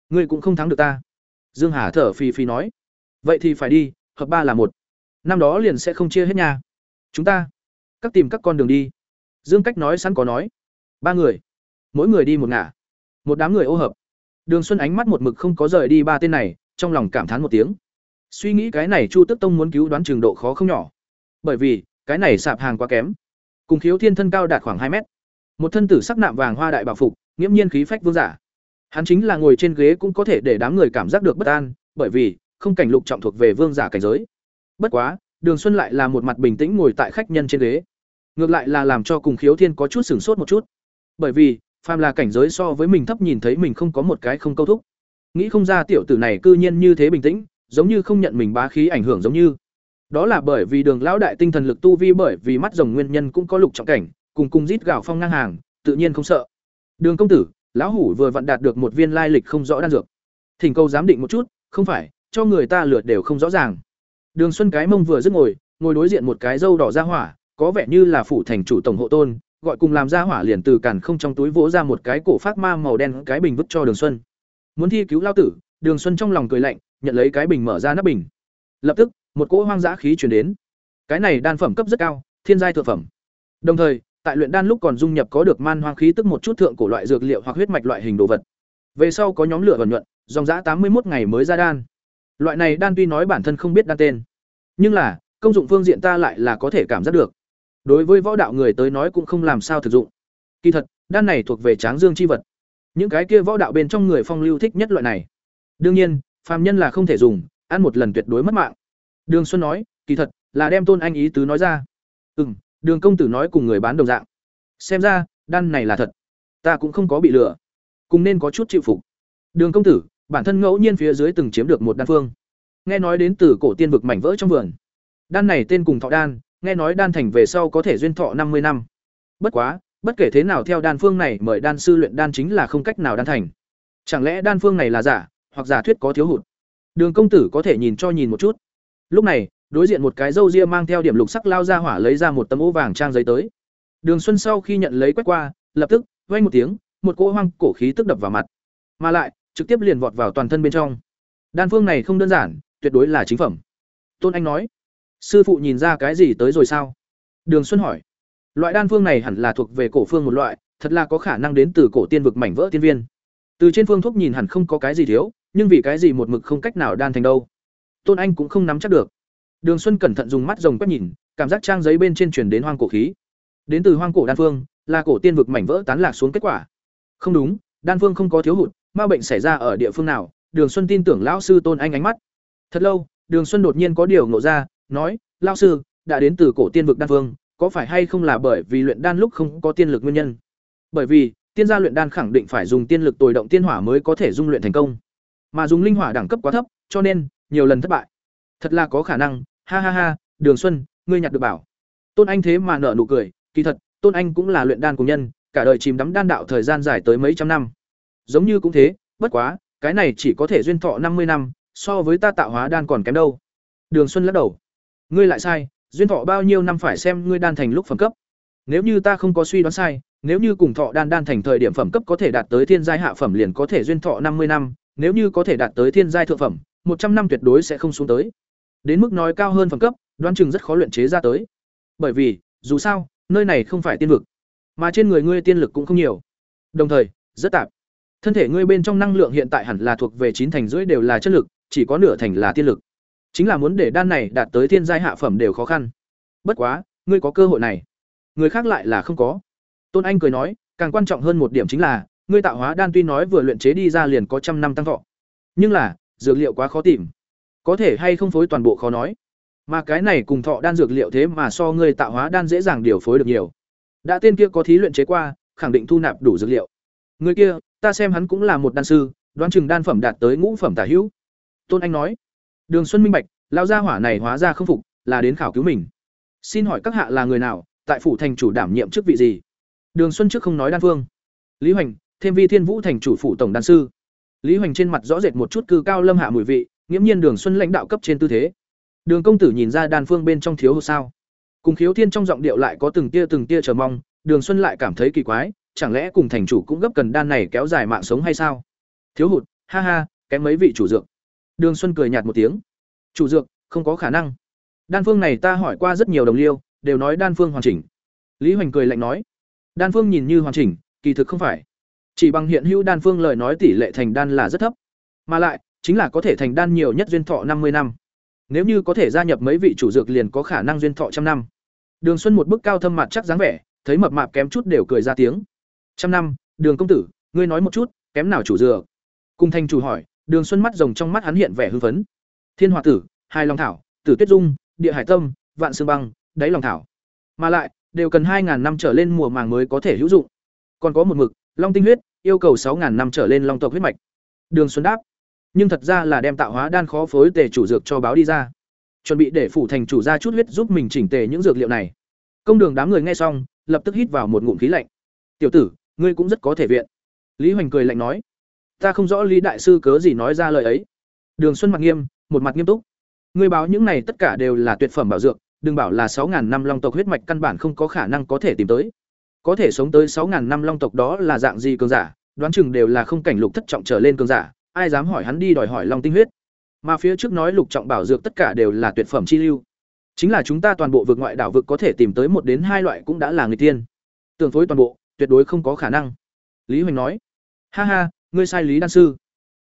Ngươi cũng không thắng được ta. Dương hà thở phì phì nói. Vậy thì phải đi, hợp ba là một. Năm đó liền sẽ không chia hết nhà chúng ta, các tìm các con đường đi. Dương cách nói sẵn có nói. Ba người. Mỗi người đi một ngả. Một đám người ô hợp. Đường xuân ánh mắt một mực không có rời đi ba tên này, trong lòng cảm thán một tiếng suy nghĩ cái này chu tức tông muốn cứu đoán trường độ khó không nhỏ. Bởi vì, cái này sạp hàng quá kém. Cùng khiếu thiên thân cao đạt khoảng hai mét. Một thân tử sắc nạm vàng hoa đại bảo phục, nghiễm nhiên khí phách vương giả. Hắn chính là ngồi trên ghế cũng có thể để đám người cảm giác được bất an, bởi vì, không cảnh lục trọng thuộc về vương giả cảnh giới. Bất quá, đường xuân lại là một mặt bình tĩnh ngồi tại khách nhân trên ghế. Ngược lại là làm cho cùng khiếu thiên có chút sửng sốt một chút. Bởi vì, phàm là cảnh giới so với mình thấp nhìn thấy mình không có một cái không câu thúc. Nghĩ không ra tiểu tử này cư nhiên như thế bình tĩnh giống như không nhận mình bá khí ảnh hưởng giống như. Đó là bởi vì đường lão đại tinh thần lực tu vi bởi vì mắt rồng nguyên nhân cũng có lục trọng cảnh, cùng cùng rít gạo phong ngang hàng, tự nhiên không sợ. Đường công tử, lão hủ vừa vặn đạt được một viên lai lịch không rõ đan dược. Thỉnh cầu giám định một chút, không phải, cho người ta lượt đều không rõ ràng. Đường xuân cái mông vừa dứt ngồi ngồi đối diện một cái dâu đỏ ra hỏa, có vẻ như là phủ thành chủ tổng hộ tôn, gọi cùng làm ra hỏa liền từ cản không trong túi vỗ ra một cái cổ phát ma màu đen cái bình vứt cho đường xuân. Muốn thi cứu lao tử đường xuân trong lòng cười lạnh, nhận lấy cái bình mở ra nắp bình. Lập tức, một cỗ hoang dã khí truyền đến. Cái này đan phẩm cấp rất cao, thiên giai thượng phẩm. Đồng thời, tại luyện đan lúc còn dung nhập có được man hoang khí tức một chút thượng cổ loại dược liệu hoặc huyết mạch loại hình đồ vật. Về sau có nhóm lửa vận nhuận, dòng dã tám mươi một ngày mới ra đan. Loại này đan tuy nói bản thân không biết đan tên, nhưng là, công dụng phương diện ta lại là có thể cảm giác được. Đối với võ đạo người tới nói cũng không làm sao thực dụng. Kỳ thật, đan này thuộc về tráng dương chi vật. Những cái kia võ đạo bên trong người phong lưu thích nhất loại này đương nhiên, phàm nhân là không thể dùng, ăn một lần tuyệt đối mất mạng. Đường xuân nói, kỳ thật, là đem tôn anh ý tứ nói ra. Ừ m đường công tử nói cùng người bán đồng dạng. Xem ra, đan này là thật. Ta cũng không có bị lừa. Cùng nên có chút chịu phục. Đường công tử, bản thân ngẫu nhiên phía dưới từng chiếm được một đan phương. Nghe nói đến từ cổ tiên vực mảnh vỡ trong vườn. Đan này tên cùng thọ đan, nghe nói đan thành về sau có thể duyên thọ năm mươi năm. Bất quá, bất kể thế nào theo đan phương này, mời đan sư luyện đan chính là không cách nào đan thành. Chẳng lẽ đan phương này là giả? Hoặc giả thuyết có thiếu hụt. Đường công tử có thể nhìn cho nhìn một chút. Lúc này, đối diện một cái râu ria mang theo điểm lục sắc lao ra hỏa lấy ra một tấm ô vàng trang giấy tới. Đường xuân sau khi nhận lấy quét qua, lập tức vay một tiếng, một cỗ hoang cổ khí tức đập vào mặt. Mà lại, trực tiếp liền vọt vào toàn thân bên trong. Đan phương này không đơn giản, tuyệt đối là chính phẩm. Tôn anh nói, sư phụ nhìn ra cái gì tới rồi sao? Đường xuân hỏi. Loại đan phương này hẳn là thuộc về cổ phương một loại, thật là có khả năng đến từ cổ tiên vực mảnh vỡ tiên viên. Từ trên phương thuốc nhìn hẳn không có cái gì thiếu nhưng vì cái gì một mực không cách nào đan thành đâu? Tôn anh cũng không nắm chắc được. Đường xuân cẩn thận dùng mắt rồng quét nhìn, cảm giác trang giấy bên trên truyền đến hoang cổ khí. Đến từ hoang cổ đan phương, là cổ tiên vực mảnh vỡ tán lạc xuống kết quả. Không đúng, đan phương không có thiếu hụt, ma bệnh xảy ra ở địa phương nào, đường xuân tin tưởng lão sư tôn anh ánh mắt. Thật lâu, đường xuân đột nhiên có điều ngộ ra, nói, lão sư, đã đến từ cổ tiên vực đan phương, có phải hay không là bởi vì luyện đan lúc không có tiên lực nguyên nhân? Bởi vì, tiên gia luyện đan khẳng định phải dùng tiên lực tồi động tiên hỏa mới có thể dung luyện thành công mà dùng linh hỏa đẳng cấp quá thấp, cho nên, nhiều lần thất bại. Thật là có khả năng, ha ha ha, đường xuân, ngươi nhặt được bảo. Tôn anh thế mà nở nụ cười, kỳ thật, tôn anh cũng là luyện đan của nhân, cả đời chìm đắm đan đạo thời gian dài tới mấy trăm năm. Giống như cũng thế, bất quá, cái này chỉ có thể duyên thọ năm mươi năm, so với ta tạo hóa đan còn kém đâu. Đường xuân lắc đầu. Ngươi lại sai, duyên thọ bao nhiêu năm phải xem ngươi đan thành lúc phẩm cấp. Nếu như ta không có suy đoán sai, nếu như cùng thọ đan đan thành thời điểm phẩm cấp có thể đạt tới thiên giai hạ phẩm liền có thể duyên thọ năm mươi năm nếu như có thể đạt tới thiên giai thượng phẩm, một trăm năm tuyệt đối sẽ không xuống tới. Đến mức nói cao hơn phẩm cấp, đoán chừng rất khó luyện chế ra tới. Bởi vì, dù sao, nơi này không phải tiên vực, mà trên người ngươi tiên lực cũng không nhiều. Đồng thời, rất tạp. Thân thể ngươi bên trong năng lượng hiện tại hẳn là thuộc về chín thành rưỡi đều là chất lực, chỉ có nửa thành là tiên lực. Chính là muốn để đan này đạt tới thiên giai hạ phẩm đều khó khăn. Bất quá, ngươi có cơ hội này. Người khác lại là không có. Tôn anh cười nói, càng quan trọng hơn một điểm chính là ngươi tạo hóa đan tuy nói vừa luyện chế đi ra liền có trăm năm tăng thọ, nhưng là, dược liệu quá khó tìm. Có thể hay không phối toàn bộ khó nói. Mà cái này cùng thọ đan dược liệu thế mà so ngươi tạo hóa đan dễ dàng điều phối được nhiều. Đã tên kia có thí luyện chế qua, khẳng định thu nạp đủ dược liệu. Người kia, ta xem hắn cũng là một đan sư, đoán chừng đan phẩm đạt tới ngũ phẩm tả hữu. Tôn anh nói. Đường xuân minh bạch lao gia hỏa này hóa ra không phục, là đến khảo cứu mình. Xin hỏi các hạ là người nào, tại phủ thành chủ đảm nhiệm chức vị gì? Đường xuân trước không nói đan phương. Lý hoành thêm vi thiên vũ thành chủ phủ tổng đan sư. Lý hoành trên mặt rõ rệt một chút cư cao lâm hạ mùi vị, nghiễm nhiên đường xuân lãnh đạo cấp trên tư thế. Đường công tử nhìn ra đan phương bên trong thiếu hụt sao? Cùng khiếu thiên trong giọng điệu lại có từng tia từng tia chờ mong, đường xuân lại cảm thấy kỳ quái, chẳng lẽ cùng thành chủ cũng gấp cần đan này kéo dài mạng sống hay sao? Thiếu hụt, ha ha, kém mấy vị chủ dược. Đường xuân cười nhạt một tiếng. Chủ dược, không có khả năng. Đan phương này ta hỏi qua rất nhiều đồng liêu, đều nói đan phương hoàn chỉnh. Lý hoành cười lạnh nói. Đan phương nhìn như hoàn chỉnh, kỳ thực không phải chỉ bằng hiện hữu đan phương lời nói tỷ lệ thành đan là rất thấp. Mà lại, chính là có thể thành đan nhiều nhất duyên thọ năm mươi năm. Nếu như có thể gia nhập mấy vị chủ dược liền có khả năng duyên thọ trăm năm. Đường xuân một bức cao thâm mặt chắc dáng vẻ, thấy mập mạp kém chút đều cười ra tiếng. Trăm năm, đường công tử, ngươi nói một chút, kém nào chủ dược? Cùng thanh chủ hỏi, đường xuân mắt rồng trong mắt hắn hiện vẻ hưng phấn. Thiên hòa tử, hai long thảo, tử tuyết dung, địa hải tâm, vạn sương băng, đáy lòng thảo. Mà lại, đều cần hai năm trở lên mùa màng mới có thể hữu dụng. Còn có một mực, long tinh huyết yêu cầu 6000 năm trở lên long tộc huyết mạch. Đường xuân đáp, nhưng thật ra là đem tạo hóa đan khó phối tề chủ dược cho báo đi ra. Chuẩn bị để phủ thành chủ ra chút huyết giúp mình chỉnh tề những dược liệu này. Công đường đám người nghe xong, lập tức hít vào một ngụm khí lạnh. Tiểu tử, ngươi cũng rất có thể viện. Lý hoành cười lạnh nói, ta không rõ lý đại sư cớ gì nói ra lời ấy. Đường xuân mặt nghiêm, một mặt nghiêm túc. Ngươi báo những này tất cả đều là tuyệt phẩm bảo dược, đừng bảo là sáu ngàn năm long tộc huyết mạch căn bản không có khả năng có thể tìm tới có thể sống tới sáu ngàn năm long tộc đó là dạng gì cường giả, đoán chừng đều là không cảnh lục thất trọng trở lên cường giả, ai dám hỏi hắn đi đòi hỏi long tinh huyết. Mà phía trước nói lục trọng bảo dược tất cả đều là tuyệt phẩm chi lưu. Chính là chúng ta toàn bộ vực ngoại đảo vực có thể tìm tới một đến hai loại cũng đã là người tiên. Tưởng phối toàn bộ, tuyệt đối không có khả năng. Lý hoành nói, ha ha, ngươi sai lý đan sư.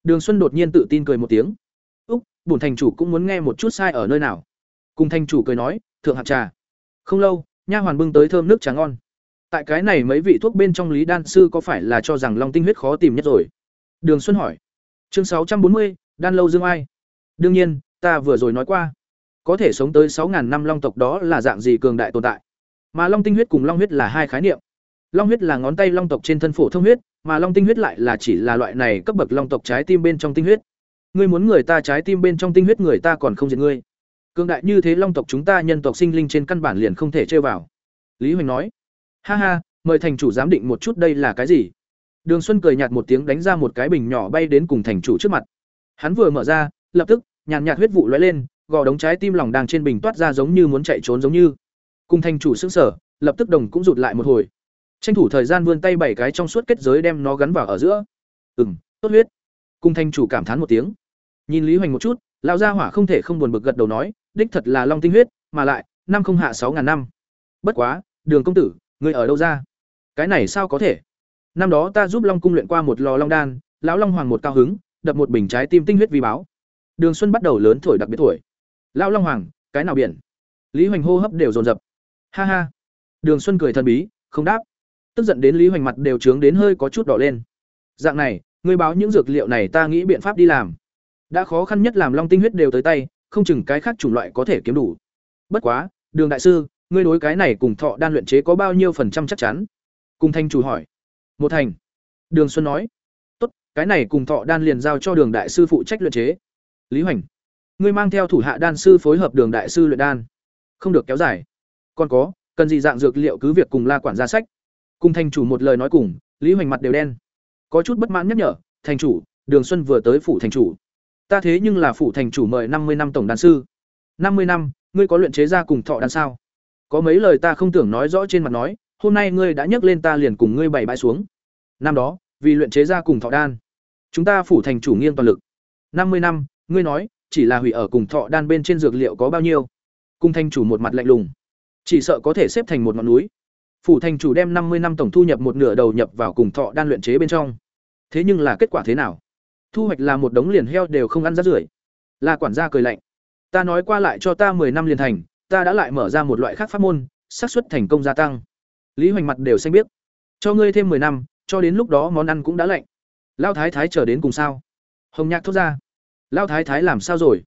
Đường xuân đột nhiên tự tin cười một tiếng. Úc, bổn thành chủ cũng muốn nghe một chút sai ở nơi nào. Cùng thành chủ cười nói, thượng hạng trà, không lâu, nha hoàn bưng tới thơm nước trà ngon tại cái này mấy vị thuốc bên trong lý đan sư có phải là cho rằng long tinh huyết khó tìm nhất rồi? Đường xuân hỏi. Chương sáu trăm bốn mươi, đan lâu dương ai. Đương nhiên, ta vừa rồi nói qua. Có thể sống tới sáu ngàn năm long tộc đó là dạng gì cường đại tồn tại? Mà long tinh huyết cùng long huyết là hai khái niệm. Long huyết là ngón tay long tộc trên thân phổ thông huyết, mà long tinh huyết lại là chỉ là loại này cấp bậc long tộc trái tim bên trong tinh huyết. Ngươi muốn người ta trái tim bên trong tinh huyết, người ta còn không diệt ngươi. Cường đại như thế long tộc chúng ta nhân tộc sinh linh trên căn bản liền không thể chơi vào. Lý hoành nói ha ha, mời thành chủ giám định một chút đây là cái gì? Đường xuân cười nhạt một tiếng đánh ra một cái bình nhỏ bay đến cùng thành chủ trước mặt. Hắn vừa mở ra, lập tức, nhàn nhạt huyết vụ lóe lên, gò đống trái tim lòng đang trên bình toát ra giống như muốn chạy trốn giống như. Cùng thành chủ xứng sở lập tức đồng cũng rụt lại một hồi. Tranh thủ thời gian vươn tay bảy cái trong suốt kết giới đem nó gắn vào ở giữa. Ừ m tốt huyết. Cùng thành chủ cảm thán một tiếng. Nhìn lý hoành một chút, lão gia hỏa không thể không buồn bực gật đầu nói, đích thật là long tinh huyết, mà lại, năm không hạ sáu ngàn năm. Bất quá, đường công tử người ở đâu ra? Cái này sao có thể? Năm đó ta giúp long cung luyện qua một lò long đan, lão long hoàng một cao hứng, đập một bình trái tim tinh huyết vi báo. Đường xuân bắt đầu lớn thổi đặc biệt thổi lão long hoàng, cái nào biển? Lý hoành hô hấp đều dồn dập. Ha ha. Đường xuân cười thần bí, không đáp. Tức giận đến lý hoành mặt đều trướng đến hơi có chút đỏ lên. Dạng này, ngươi báo những dược liệu này ta nghĩ biện pháp đi làm. Đã khó khăn nhất làm long tinh huyết đều tới tay, không chừng cái khác chủng loại có thể kiếm đủ. Bất quá, đường đại sư ngươi đối cái này cùng thọ đan luyện chế có bao nhiêu phần trăm chắc chắn? Cùng thanh chủ hỏi. Một thành. Đường xuân nói. Tốt, cái này cùng thọ đan liền giao cho đường đại sư phụ trách luyện chế. Lý hoành. Ngươi mang theo thủ hạ đan sư phối hợp đường đại sư luyện đan. Không được kéo dài. Còn có, cần gì dạng dược liệu cứ việc cùng la quản gia sách. Cùng thành chủ một lời nói cùng, lý hoành mặt đều đen. Có chút bất mãn nhắc nhở thành chủ, đường xuân vừa tới phủ thành chủ. Ta thế nhưng là phủ thành chủ mời năm mươi năm tổng đan sư. Năm mươi năm, ngươi có luyện chế ra cùng thọ đan sao? Có mấy lời ta không tưởng nói rõ trên mặt nói, hôm nay ngươi đã nhắc lên ta liền cùng ngươi bày bãi xuống. Năm đó, vì luyện chế ra cùng thọ đan, chúng ta phủ thành chủ nghiêng toàn lực. Năm mươi năm, ngươi nói, chỉ là hủy ở cùng thọ đan bên trên dược liệu có bao nhiêu? Cung thành chủ một mặt lạnh lùng. Chỉ sợ có thể xếp thành một ngọn núi. Phủ thành chủ đem năm mươi năm tổng thu nhập một nửa đầu nhập vào cùng thọ đan luyện chế bên trong. Thế nhưng là kết quả thế nào? Thu hoạch là một đống liền heo đều không ăn rát rưởi. Là quản gia cười lạnh. Ta nói qua lại cho ta mười năm liền thành ta đã lại mở ra một loại khác pháp môn, xác suất thành công gia tăng. Lý hoành mặt đều xanh biết cho ngươi thêm mười năm, cho đến lúc đó món ăn cũng đã lạnh. Lão thái thái chờ đến cùng sao? Hồng nhạc thốt ra. Lão thái thái làm sao rồi?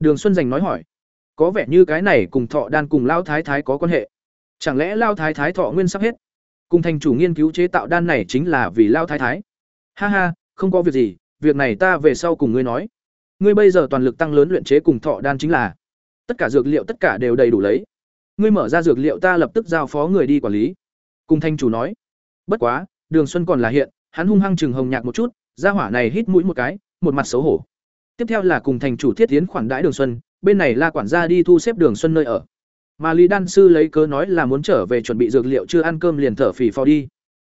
Đường xuân Dành nói hỏi. Có vẻ như cái này cùng thọ đan cùng Lão thái thái có quan hệ. Chẳng lẽ Lão thái thái thọ nguyên sắp hết? Cùng thành chủ nghiên cứu chế tạo đan này chính là vì Lão thái thái. Ha ha, không có việc gì, việc này ta về sau cùng ngươi nói. Ngươi bây giờ toàn lực tăng lớn luyện chế cùng thọ đan chính là tất cả dược liệu tất cả đều đầy đủ lấy. Ngươi mở ra dược liệu ta lập tức giao phó người đi quản lý. Cùng thanh chủ nói. Bất quá, đường xuân còn là hiện, hắn hung hăng chừng hồng nhạc một chút, ra hỏa này hít mũi một cái, một mặt xấu hổ. Tiếp theo là cùng thành chủ thiết tiến khoản đãi đường xuân, bên này la quản gia đi thu xếp đường xuân nơi ở. Mà lý đan sư lấy cớ nói là muốn trở về chuẩn bị dược liệu chưa ăn cơm liền thở phì phò đi.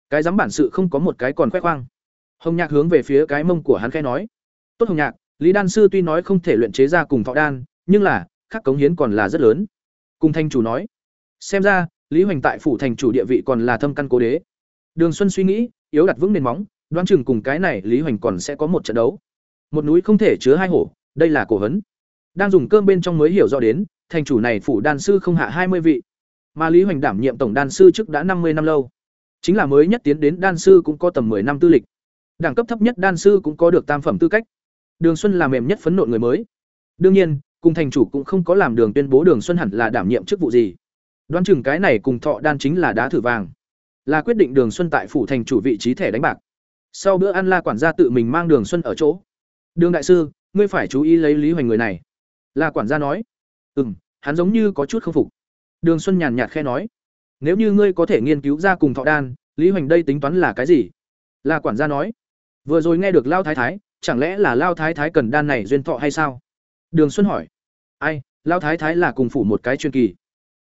Cái dám bản sự không có một cái còn khoe khoang. Hồng nhạc hướng về phía cái mông của hắn khẽ nói. Tốt hồng nhạc, lý đan sư tuy nói không thể luyện chế ra cùng thọ đan, nhưng là khác cống hiến còn là rất lớn. Cùng thanh chủ nói, xem ra, lý hoành tại phủ thành chủ địa vị còn là thâm căn cố đế. Đường xuân suy nghĩ, yếu đặt vững nền móng, đoán chừng cùng cái này lý hoành còn sẽ có một trận đấu. Một núi không thể chứa hai hổ, đây là cổ hấn. Đang dùng cơm bên trong mới hiểu rõ đến, thành chủ này phủ đan sư không hạ hai mươi vị. Mà lý hoành đảm nhiệm tổng đan sư trước đã năm mươi năm lâu. Chính là mới nhất tiến đến đan sư cũng có tầm 10 năm tư lịch. Đẳng cấp thấp nhất đan sư cũng có được tam phẩm tư cách. Đường xuân là mềm nhất phấn nộ người mới. Đương nhiên cùng thành chủ cũng không có làm đường tuyên bố đường xuân hẳn là đảm nhiệm chức vụ gì. Đoán chừng cái này cùng thọ đan chính là đá thử vàng. Là quyết định đường xuân tại phủ thành chủ vị trí thẻ đánh bạc. Sau bữa ăn la quản gia tự mình mang đường xuân ở chỗ. Đường đại sư, ngươi phải chú ý lấy lý hoành người này. La quản gia nói. Ừ m hắn giống như có chút k phục. Đường xuân nhàn nhạt khe nói. Nếu như ngươi có thể nghiên cứu ra cùng thọ đan, lý hoành đây tính toán là cái gì? La quản gia nói. Vừa rồi nghe được lao thái thái, chẳng lẽ là lao thái thái cần đan này duyên thọ hay sao? Đường xuân hỏi. Ai Lão thái thái là cùng phủ một cái chuyên kỳ.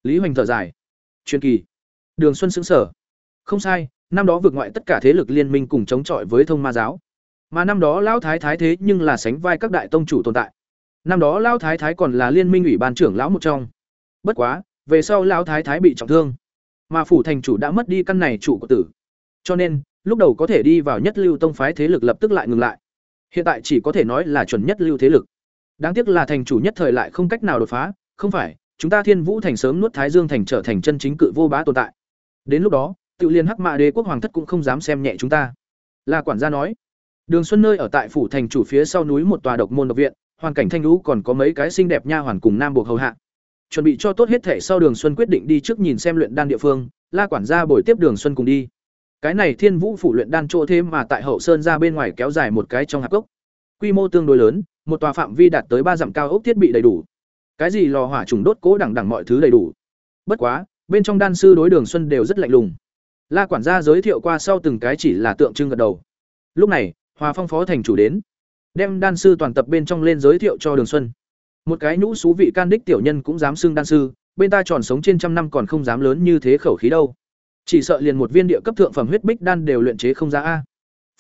Lý hoành thở dài. Chuyên kỳ? Đường xuân sững sờ, không sai năm đó vượt ngoại tất cả thế lực liên minh cùng chống chọi với thông ma giáo. Mà năm đó lão thái thái thế nhưng là sánh vai các đại tông chủ tồn tại. Năm đó lão thái thái còn là liên minh ủy ban trưởng lão một trong. Bất quá về sau lão thái thái bị trọng thương. Mà phủ thành chủ đã mất đi căn này chủ của tử. Cho nên lúc đầu có thể đi vào nhất lưu tông phái thế lực lập tức lại ngừng lại. Hiện tại chỉ có thể nói là chuẩn nhất lưu thế lực đáng tiếc là thành chủ nhất thời lại không cách nào đột phá không phải chúng ta thiên vũ thành sớm nuốt thái dương thành trở thành chân chính cự vô bá tồn tại. Đến lúc đó tự liên hắc mạ đế quốc hoàng thất cũng không dám xem nhẹ chúng ta. Là quản gia nói. Đường xuân nơi ở tại phủ thành chủ phía sau núi một tòa độc môn độc viện hoàn cảnh thanh lũ còn có mấy cái xinh đẹp nha hoàn cùng nam buộc hầu hạ. Chuẩn bị cho tốt hết thể sau đường xuân quyết định đi trước nhìn xem luyện đan địa phương la quản gia bồi tiếp đường xuân cùng đi. Cái này Thiên Vũ phủ luyện đan chỗ thế mà tại hậu sơn ra bên ngoài kéo dài một cái trong hạp gốc. Quy mô tương đối lớn, một tòa phạm vi đạt tới ba dặm cao ốc thiết bị đầy đủ. Cái gì lò hỏa trùng đốt cố đẳng đẳng mọi thứ đầy đủ. Bất quá, bên trong đan sư đối Đường Xuân đều rất lạnh lùng. La quản gia giới thiệu qua sau từng cái chỉ là tượng trưng gật đầu. Lúc này, Hòa Phong phó thành chủ đến, đem đan sư toàn tập bên trong lên giới thiệu cho Đường Xuân. Một cái nhũ xú vị can đích tiểu nhân cũng dám xưng đan sư, bên ta tròn sống trên trăm năm còn không dám lớn như thế khẩu khí đâu. Chỉ sợ liền một viên địa cấp thượng phẩm huyết bích đan đều luyện chế không ra a.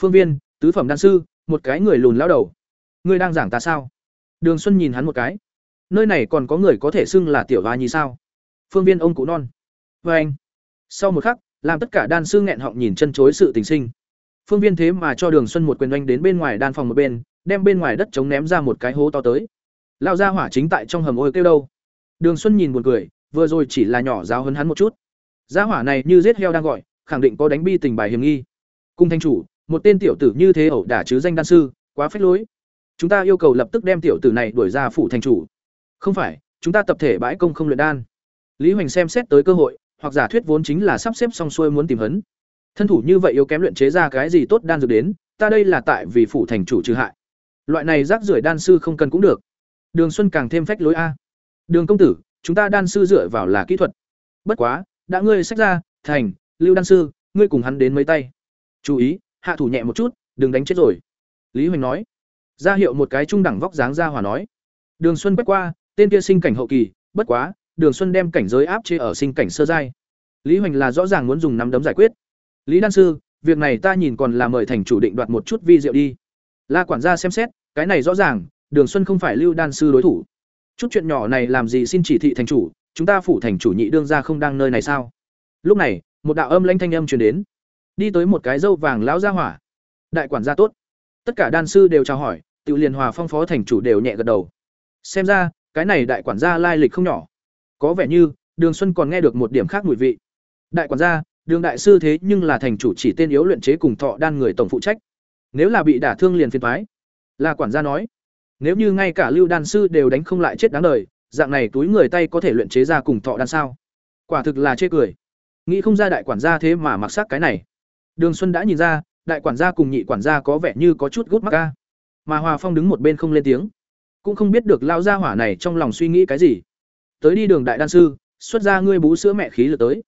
Phương Viên, tứ phẩm đan sư, một cái người lùn lão đầu. Ngươi đang giảng ta sao? Đường Xuân nhìn hắn một cái. Nơi này còn có người có thể xưng là tiểu hoa nhi sao? Phương Viên ông cụ non. vê anh. Sau một khắc, làm tất cả đan sư nghẹn họng nhìn chân chối sự tình sinh. Phương Viên thế mà cho Đường Xuân một quyền oanh đến bên ngoài đan phòng một bên, đem bên ngoài đất chống ném ra một cái hố to tới. Lao ra hỏa chính tại trong hầm ôi kêu đâu. Đường Xuân nhìn buồn cười, vừa rồi chỉ là nhỏ giáo hấn hắn một chút. Gia hỏa này như giết heo đang gọi, khẳng định có đánh bi tình bài hiểm nghi. Cung thanh chủ, một tên tiểu tử như thế ẩu đả chứ danh đan sư, quá phách lối. Chúng ta yêu cầu lập tức đem tiểu tử này đuổi ra phủ thành chủ. Không phải, chúng ta tập thể bãi công không luyện đan. Lý Hoành xem xét tới cơ hội, hoặc giả thuyết vốn chính là sắp xếp xong xuôi muốn tìm hấn. Thân thủ như vậy yếu kém luyện chế ra cái gì tốt đan dược đến, ta đây là tại vì phủ thành chủ trừ hại. Loại này rác rưởi đan sư không cần cũng được. Đường Xuân càng thêm phách lối a. Đường công tử, chúng ta đan sư dựa vào là kỹ thuật. Bất quá, đã ngươi sách ra, thành, Lưu đan sư, ngươi cùng hắn đến mấy tay. Chú ý, hạ thủ nhẹ một chút, đừng đánh chết rồi. Lý Hoành nói. Ra hiệu một cái trung đẳng vóc dáng ra hòa nói. Đường Xuân quét qua, tên kia sinh cảnh hậu kỳ, bất quá, Đường Xuân đem cảnh giới áp chế ở sinh cảnh sơ giai. Lý Hoành là rõ ràng muốn dùng nắm đấm giải quyết. Lý đan sư, việc này ta nhìn còn là mời thành chủ định đoạt một chút vi diệu đi. La quản gia xem xét, cái này rõ ràng, Đường Xuân không phải Lưu đan sư đối thủ. Chút chuyện nhỏ này làm gì xin chỉ thị thành chủ, chúng ta phủ thành chủ nhị đương ra không đang nơi này sao? Lúc này, một đạo âm lãnh thanh âm truyền đến. Đi tới một cái dâu vàng lão gia hỏa. Đại quản gia tốt. Tất cả đan sư đều chào hỏi, Tự liền hòa phong phó thành chủ đều nhẹ gật đầu. Xem ra, cái này đại quản gia lai lịch không nhỏ. Có vẻ như, Đường Xuân còn nghe được một điểm khác mùi vị. Đại quản gia, Đường đại sư thế nhưng là thành chủ chỉ tên yếu luyện chế cùng thọ đan người tổng phụ trách. Nếu là bị đả thương liền phiền thoái Là quản gia nói. Nếu như ngay cả Lưu đan sư đều đánh không lại chết đáng đời, dạng này túi người tay có thể luyện chế ra cùng thọ đan sao? Quả thực là chê cười. Nghĩ không ra đại quản gia thế mà mặc sắc cái này. Đường Xuân đã nhìn ra, đại quản gia cùng nhị quản gia có vẻ như có chút gút mắc ca. Mà Hòa Phong đứng một bên không lên tiếng, cũng không biết được lao gia hỏa này trong lòng suy nghĩ cái gì. Tới đi đường đại đan sư, xuất ra ngươi bú sữa mẹ khí lực tới.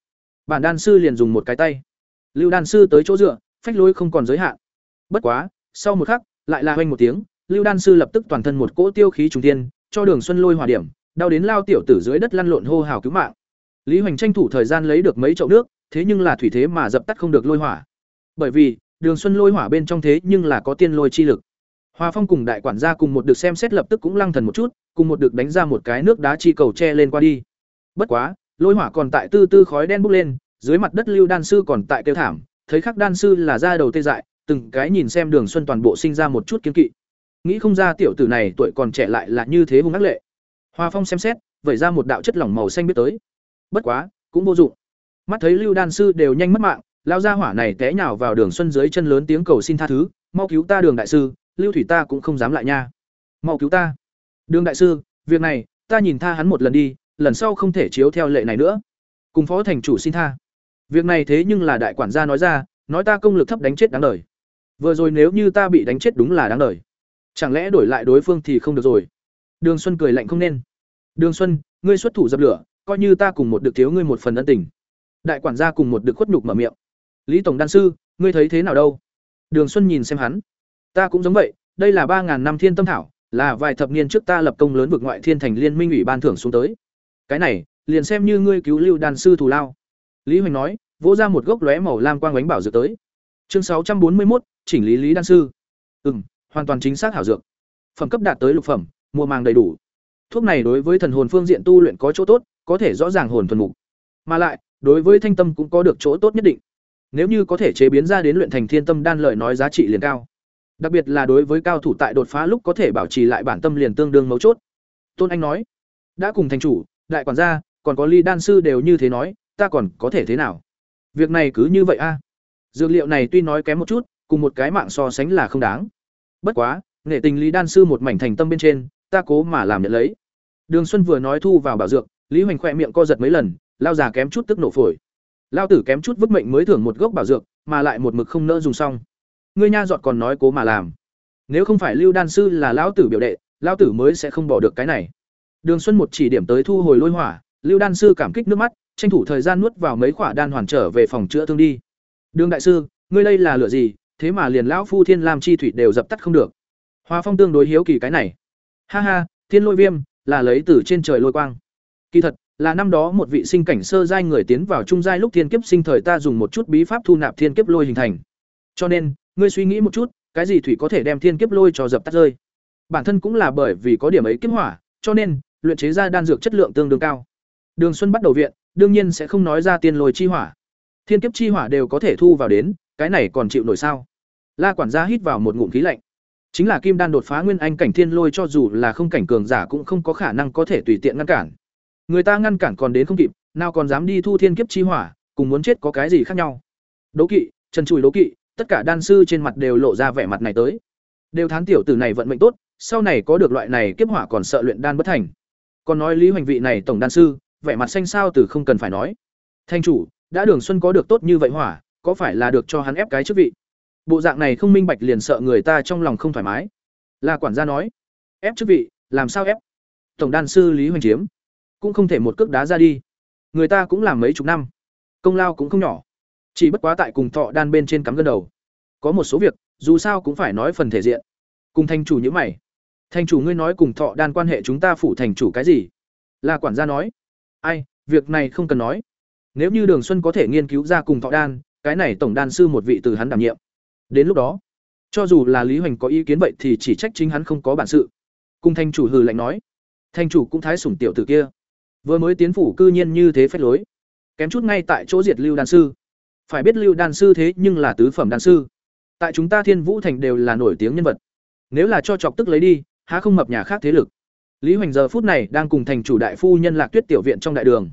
Bản đan sư liền dùng một cái tay. Lưu đan sư tới chỗ dựa, phách lối không còn giới hạn. Bất quá, sau một khắc, lại là hoanh một tiếng, Lưu đan sư lập tức toàn thân một cỗ tiêu khí trùng tiên, cho Đường Xuân lôi hòa điểm, đau đến lao tiểu tử dưới đất lăn lộn hô hào cứu mạng. Lý Hoành tranh thủ thời gian lấy được mấy chậu nước, thế nhưng là thủy thế mà dập tắt không được lôi hỏa. Bởi vì, Đường Xuân lôi hỏa bên trong thế nhưng là có tiên lôi chi lực. Hoa Phong cùng đại quản gia cùng một được xem xét lập tức cũng lăng thần một chút, cùng một được đánh ra một cái nước đá chi cầu che lên qua đi. Bất quá, lôi hỏa còn tại tư tư khói đen bốc lên, dưới mặt đất Lưu đan sư còn tại kêu thảm, thấy khắc đan sư là ra đầu tê dại, từng cái nhìn xem Đường Xuân toàn bộ sinh ra một chút kiên kỵ. Nghĩ không ra tiểu tử này tuổi còn trẻ lại là như thế hung ác lệ. Hoa Phong xem xét, vẩy ra một đạo chất lỏng màu xanh biết tới. Bất quá, cũng vô dụng. Mắt thấy Lưu đan sư đều nhanh mất mạng, lao ra hỏa này té nhào vào Đường Xuân dưới chân lớn tiếng cầu xin tha thứ, mau cứu ta Đường đại sư, lưu thủy ta cũng không dám lại nha. Mau cứu ta. Đường đại sư việc này ta nhìn tha hắn một lần đi lần sau không thể chiếu theo lệ này nữa. Cùng phó thành chủ xin tha. Việc này thế nhưng là đại quản gia nói ra nói ta công lực thấp đánh chết đáng đời. Vừa rồi nếu như ta bị đánh chết đúng là đáng đời. Chẳng lẽ đổi lại đối phương thì không được rồi? Đường xuân cười lạnh không nên. Đường xuân ngươi xuất thủ dập lửa coi như ta cùng một được thiếu ngươi một phần ân tình. Đại quản gia cùng một được khuất nhục mở miệng lý tổng đan sư ngươi thấy thế nào đâu đường xuân nhìn xem hắn Ta cũng giống vậy, đây là ba ngàn năm thiên tâm thảo, là vài thập niên trước ta lập công lớn vực ngoại thiên thành liên minh ủy ban thưởng xuống tới. Cái này, liền xem như ngươi cứu lưu đàn sư thù lao." Lý Hoành nói, vỗ ra một gốc lóe màu lam quang bánh bảo dược tới. Chương sáu trăm bốn mươi một chỉnh lý lý đan sư. Ừm, hoàn toàn chính xác hảo dược. Phẩm cấp đạt tới lục phẩm, mua màng đầy đủ. Thuốc này đối với thần hồn phương diện tu luyện có chỗ tốt, có thể rõ ràng hồn thuần mục. Mà lại, đối với thanh tâm cũng có được chỗ tốt nhất định. Nếu như có thể chế biến ra đến luyện thành thiên tâm đan lợi nói giá trị liền cao. Đặc biệt là đối với cao thủ tại đột phá lúc có thể bảo trì lại bản tâm liền tương đương mấu chốt. Tôn Anh nói, đã cùng thành chủ, đại quản gia, còn có ly đan sư đều như thế nói, ta còn có thể thế nào? Việc này cứ như vậy a. Dược liệu này tuy nói kém một chút, cùng một cái mạng so sánh là không đáng. Bất quá, nghệ tình Lý đan sư một mảnh thành tâm bên trên, ta cố mà làm nhận lấy. Đường Xuân vừa nói thu vào bảo dược, Lý Hoành khỏe miệng co giật mấy lần, lao già kém chút tức nổ phổi. Lao tử kém chút vứt mệnh mới thưởng một gốc bảo dược, mà lại một mực không nỡ dùng xong. Ngươi nha dọn còn nói cố mà làm. Nếu không phải Lưu đan sư là lão tử biểu đệ, lão tử mới sẽ không bỏ được cái này. Đường Xuân một chỉ điểm tới thu hồi lôi hỏa, Lưu đan sư cảm kích nước mắt, tranh thủ thời gian nuốt vào mấy quả đan hoàn trở về phòng chữa thương đi. Đường đại sư, ngươi đây là lửa gì, thế mà liền lão phu Thiên Lam chi thủy đều dập tắt không được. Hoa Phong tương đối hiếu kỳ cái này. Ha ha, Thiên Lôi Viêm là lấy từ trên trời lôi quang. Kỳ thật, là năm đó một vị sinh cảnh sơ giai người tiến vào trung giai lúc thiên kiếp sinh thời ta dùng một chút bí pháp thu nạp thiên kiếp lôi hình thành. Cho nên, ngươi suy nghĩ một chút, cái gì thủy có thể đem thiên kiếp lôi cho dập tắt rơi? Bản thân cũng là bởi vì có điểm ấy kiếp hỏa, cho nên luyện chế ra đan dược chất lượng tương đương cao. Đường Xuân bắt đầu viện, đương nhiên sẽ không nói ra tiên lôi chi hỏa. Thiên kiếp chi hỏa đều có thể thu vào đến, cái này còn chịu nổi sao? La quản gia hít vào một ngụm khí lạnh. Chính là kim đan đột phá nguyên anh cảnh thiên lôi cho dù là không cảnh cường giả cũng không có khả năng có thể tùy tiện ngăn cản. Người ta ngăn cản còn đến không kịp, nào còn dám đi thu thiên kiếp chi hỏa, cùng muốn chết có cái gì khác nhau. Đố kỵ, Trần Chùi đố kỵ, tất cả đan sư trên mặt đều lộ ra vẻ mặt này tới. Đều thán tiểu tử này vận mệnh tốt, sau này có được loại này kiếp hỏa còn sợ luyện đan bất thành. Còn nói Lý Hoành vị này tổng đan sư, vẻ mặt xanh sao từ không cần phải nói. Thanh chủ, đã Đường Xuân có được tốt như vậy hỏa, có phải là được cho hắn ép cái chức vị? Bộ dạng này không minh bạch liền sợ người ta trong lòng không thoải mái. là quản gia nói, ép chức vị, làm sao ép? Tổng đan sư Lý Hoành chiếm, cũng không thể một cước đá ra đi. Người ta cũng làm mấy chục năm, công lao cũng không nhỏ. Chỉ bất quá tại cùng thọ đan bên trên cắm gân đầu. Có một số việc, dù sao cũng phải nói phần thể diện. Cùng thành chủ như mày. Thành chủ ngươi nói cùng thọ đan quan hệ chúng ta phủ thành chủ cái gì? là quản gia nói. Ai, việc này không cần nói. Nếu như Đường Xuân có thể nghiên cứu ra cùng thọ đan, cái này tổng đan sư một vị từ hắn đảm nhiệm. Đến lúc đó, cho dù là Lý Hoành có ý kiến vậy thì chỉ trách chính hắn không có bản sự. Cùng thanh chủ hừ lạnh nói. thanh chủ cũng thái sủng tiểu tử kia. Vừa mới tiến phủ cư nhiên như thế phách lối. Kém chút ngay tại chỗ diệt Lưu đan sư. Phải biết Lưu đan sư thế nhưng là tứ phẩm đan sư. Tại chúng ta Thiên Vũ thành đều là nổi tiếng nhân vật. Nếu là cho chọc tức lấy đi, há không mập nhà khác thế lực. Lý Hoành giờ phút này đang cùng thành chủ đại phu nhân Lạc Tuyết tiểu viện trong đại đường.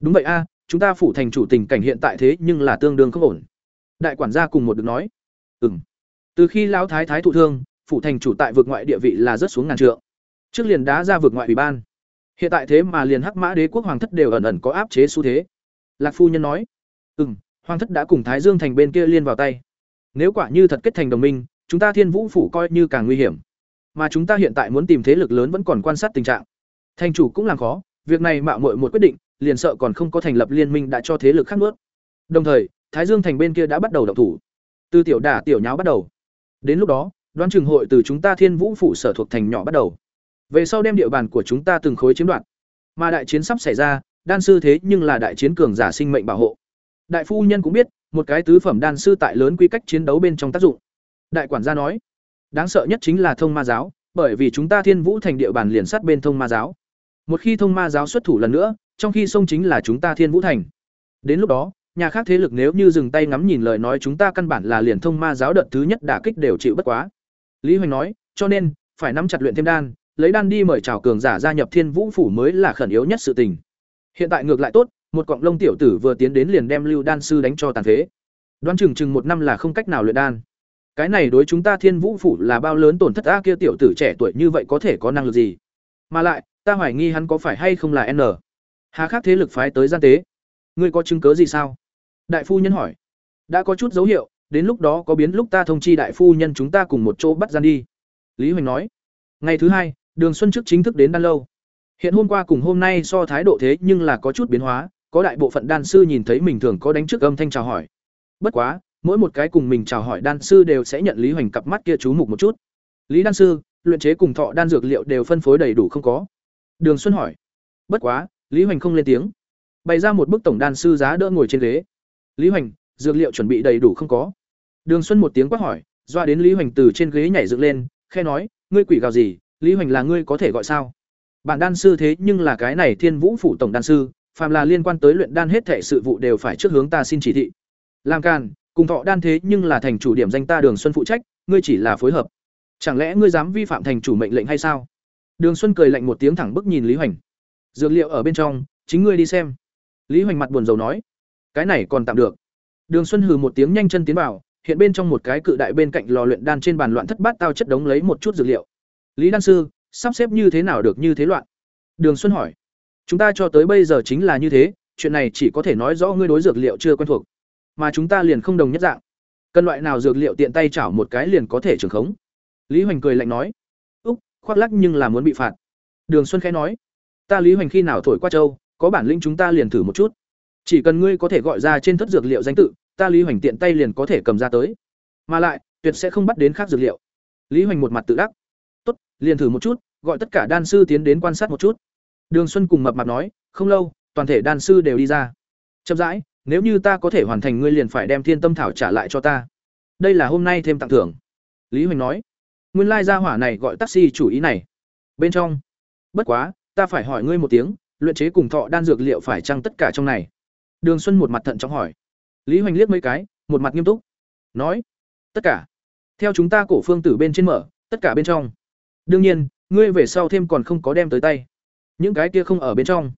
Đúng vậy a, chúng ta phủ thành chủ tình cảnh hiện tại thế nhưng là tương đương không ổn. Đại quản gia cùng một được nói. Ừm. Từ khi lão thái thái thụ thương, phủ thành chủ tại vực ngoại địa vị là rất xuống ngàn trượng. Trước liền đá ra vực ngoại ủy ban. Hiện tại thế mà liền Hắc Mã Đế quốc hoàng thất đều ẩn ẩn có áp chế xu thế. Lạc phu nhân nói, "Ừm, hoàng thất đã cùng Thái Dương thành bên kia liên vào tay. Nếu quả như thật kết thành đồng minh, chúng ta Thiên Vũ phủ coi như càng nguy hiểm. Mà chúng ta hiện tại muốn tìm thế lực lớn vẫn còn quan sát tình trạng. Thành chủ cũng làm khó, việc này mạo muội một quyết định, liền sợ còn không có thành lập liên minh đã cho thế lực khác nuốt. Đồng thời, Thái Dương thành bên kia đã bắt đầu động thủ. Từ tiểu đả tiểu nháo bắt đầu. Đến lúc đó, đoán trường hội từ chúng ta Thiên Vũ phủ sở thuộc thành nhỏ bắt đầu. Về sau đem địa bàn của chúng ta từng khối chiếm đoạt. Mà đại chiến sắp xảy ra, đan sư thế nhưng là đại chiến cường giả sinh mệnh bảo hộ. Đại phu nhân cũng biết, một cái tứ phẩm đan sư tại lớn quy cách chiến đấu bên trong tác dụng. Đại quản gia nói, đáng sợ nhất chính là thông ma giáo, bởi vì chúng ta Thiên Vũ thành địa bàn liền sát bên thông ma giáo. Một khi thông ma giáo xuất thủ lần nữa, trong khi sông chính là chúng ta Thiên Vũ thành. Đến lúc đó, nhà khác thế lực nếu như dừng tay ngắm nhìn lời nói chúng ta căn bản là liền thông ma giáo đợt thứ nhất đả kích đều chịu bất quá. Lý Hoành nói, cho nên phải nắm chặt luyện thêm đan, lấy đan đi mời chào cường giả gia nhập Thiên Vũ phủ mới là khẩn yếu nhất sự tình. Hiện tại ngược lại tốt, một cọng lông tiểu tử vừa tiến đến liền đem Lưu đan sư đánh cho tàn phế. Đoán chừng chừng một năm là không cách nào luyện đan. Cái này đối chúng ta Thiên Vũ phủ là bao lớn tổn thất a kia tiểu tử trẻ tuổi như vậy có thể có năng lực gì? Mà lại, ta hoài nghi hắn có phải hay không là N. Hà khác thế lực phái tới gian tế. Ngươi có chứng cứ gì sao? Đại phu nhân hỏi. Đã có chút dấu hiệu, đến lúc đó có biến lúc ta thông chi đại phu nhân chúng ta cùng một chỗ bắt gian đi. Lý Hoành nói. Ngày thứ hai, Đường Xuân trước chính thức đến đan lâu. Hiện hôm qua cùng hôm nay so thái độ thế nhưng là có chút biến hóa, có đại bộ phận đan sư nhìn thấy mình thường có đánh trước âm thanh chào hỏi. Bất quá, mỗi một cái cùng mình chào hỏi đan sư đều sẽ nhận Lý Hoành cặp mắt kia chú mục một chút. Lý đan sư, luyện chế cùng thọ đan dược liệu đều phân phối đầy đủ không có? Đường Xuân hỏi. Bất quá, Lý Hoành không lên tiếng. Bày ra một bức tổng đan sư giá đỡ ngồi trên ghế. Lý Hoành, dược liệu chuẩn bị đầy đủ không có? Đường Xuân một tiếng quát hỏi, doa đến Lý Hoành từ trên ghế nhảy dựng lên, khẽ nói, ngươi quỷ gào gì, Lý Hoành là ngươi có thể gọi sao? Bản đan sư thế nhưng là cái này Thiên Vũ phủ tổng đan sư, phàm là liên quan tới luyện đan hết thể sự vụ đều phải trước hướng ta xin chỉ thị. Làm càn, cùng thọ đan thế nhưng là thành chủ điểm danh ta Đường Xuân phụ trách, ngươi chỉ là phối hợp. Chẳng lẽ ngươi dám vi phạm thành chủ mệnh lệnh hay sao? Đường Xuân cười lạnh một tiếng thẳng bức nhìn Lý Hoành. Dược liệu ở bên trong, chính ngươi đi xem. Lý Hoành mặt buồn rầu nói, cái này còn tạm được. Đường Xuân hừ một tiếng nhanh chân tiến vào, hiện bên trong một cái cự đại bên cạnh lò luyện đan trên bàn loạn thất bát tao chất đống lấy một chút dược liệu. Lý đan sư, sắp xếp như thế nào được như thế loạn? Đường Xuân hỏi. Chúng ta cho tới bây giờ chính là như thế, chuyện này chỉ có thể nói rõ ngươi đối dược liệu chưa quen thuộc, mà chúng ta liền không đồng nhất dạng. Cần loại nào dược liệu tiện tay chảo một cái liền có thể trường khống. Lý Hoành cười lạnh nói. Úc, khoác lắc nhưng là muốn bị phạt. Đường Xuân khẽ nói. Ta Lý Hoành khi nào thổi qua châu, có bản lĩnh chúng ta liền thử một chút. Chỉ cần ngươi có thể gọi ra trên thất dược liệu danh tự, ta Lý Hoành tiện tay liền có thể cầm ra tới. Mà lại, tuyệt sẽ không bắt đến khác dược liệu. Lý Hoành một mặt tự đắc. Tốt, liền thử một chút, gọi tất cả đan sư tiến đến quan sát một chút. Đường Xuân cùng mập mạp nói, không lâu, toàn thể đan sư đều đi ra. Chậm rãi, nếu như ta có thể hoàn thành ngươi liền phải đem Thiên Tâm thảo trả lại cho ta. Đây là hôm nay thêm tặng thưởng. Lý Hoành nói. Nguyên lai gia hỏa này gọi taxi chủ ý này. Bên trong. Bất quá, ta phải hỏi ngươi một tiếng, luyện chế cùng thọ đan dược liệu phải chăng tất cả trong này? Đường Xuân một mặt thận trọng hỏi. Lý Hoành liếc mấy cái, một mặt nghiêm túc. Nói, tất cả. Theo chúng ta cổ phương tử bên trên mở, tất cả bên trong. Đương nhiên, ngươi về sau thêm còn không có đem tới tay. Những cái kia không ở bên trong.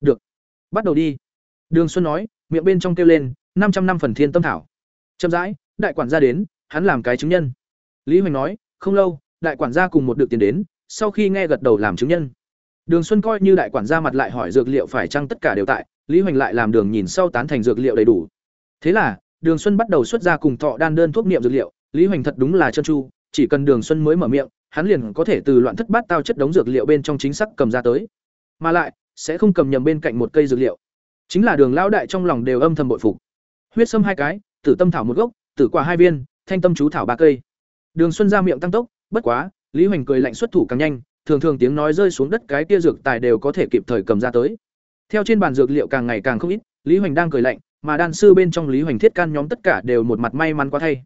Được. Bắt đầu đi. Đường Xuân nói, miệng bên trong kêu lên, năm trăm năm phần thiên tâm thảo. Chậm rãi, đại quản gia đến, hắn làm cái chứng nhân. Lý Hoành nói, không lâu, đại quản gia cùng một được tiền đến, sau khi nghe gật đầu làm chứng nhân. Đường Xuân coi như đại quản gia mặt lại hỏi dược liệu phải chăng tất cả đều tại, Lý Hoành lại làm đường nhìn sau tán thành dược liệu đầy đủ. Thế là, Đường Xuân bắt đầu xuất ra cùng thọ đan đơn thuốc niệm dược liệu, Lý Hoành thật đúng là chân chu, chỉ cần Đường Xuân mới mở miệng, hắn liền có thể từ loạn thất bát tao chất đống dược liệu bên trong chính xác cầm ra tới. Mà lại, sẽ không cầm nhầm bên cạnh một cây dược liệu. Chính là Đường lão đại trong lòng đều âm thầm bội phục. Huyết sâm hai cái, tử tâm thảo một gốc, tử quả hai viên, thanh tâm chú thảo ba cây. Đường Xuân ra miệng tăng tốc, bất quá, Lý Hoành cười lạnh xuất thủ càng nhanh, thường thường tiếng nói rơi xuống đất cái kia dược tài đều có thể kịp thời cầm ra tới. Theo trên bàn dược liệu càng ngày càng không ít, Lý Hoành đang cười lạnh, mà đan sư bên trong Lý Hoành thiết can nhóm tất cả đều một mặt may mắn quá thay.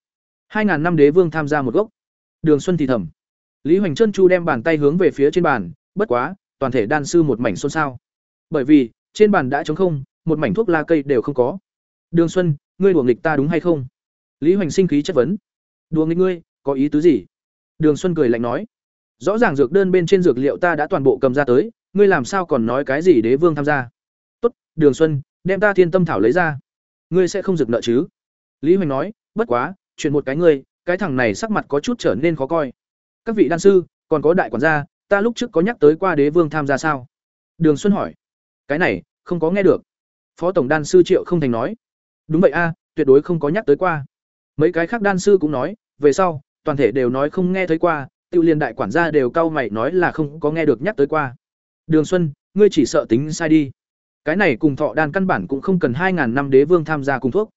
Hai ngàn năm đế vương tham gia một gốc. Đường Xuân thì thầm. Lý Hoành chân chu đem bàn tay hướng về phía trên bàn, bất quá, toàn thể đan sư một mảnh xôn xao. Bởi vì, trên bàn đã trống không, một mảnh thuốc la cây đều không có. Đường Xuân, ngươi đùa nghịch ta đúng hay không? Lý Hoành sinh khí chất vấn. Đùa nghịch ngươi, có ý tứ gì? Đường Xuân cười lạnh nói. Rõ ràng dược đơn bên trên dược liệu ta đã toàn bộ cầm ra tới, ngươi làm sao còn nói cái gì đế vương tham gia? Tốt, Đường Xuân, đem ta Thiên Tâm thảo lấy ra. Ngươi sẽ không rực nợ chứ? Lý Hoành nói, bất quá, chuyện một cái ngươi, cái thằng này sắc mặt có chút trở nên khó coi. Các vị đan sư, còn có đại quản gia, ta lúc trước có nhắc tới qua đế vương tham gia sao? Đường Xuân hỏi. Cái này, không có nghe được. Phó tổng đan sư Triệu không thành nói. Đúng vậy a, tuyệt đối không có nhắc tới qua. Mấy cái khác đan sư cũng nói, về sau, toàn thể đều nói không nghe thấy qua, tiêu liên đại quản gia đều cau mày nói là không có nghe được nhắc tới qua. Đường Xuân, ngươi chỉ sợ tính sai đi. Cái này cùng thọ đan căn bản cũng không cần hai ngàn năm đế vương tham gia cùng thuốc.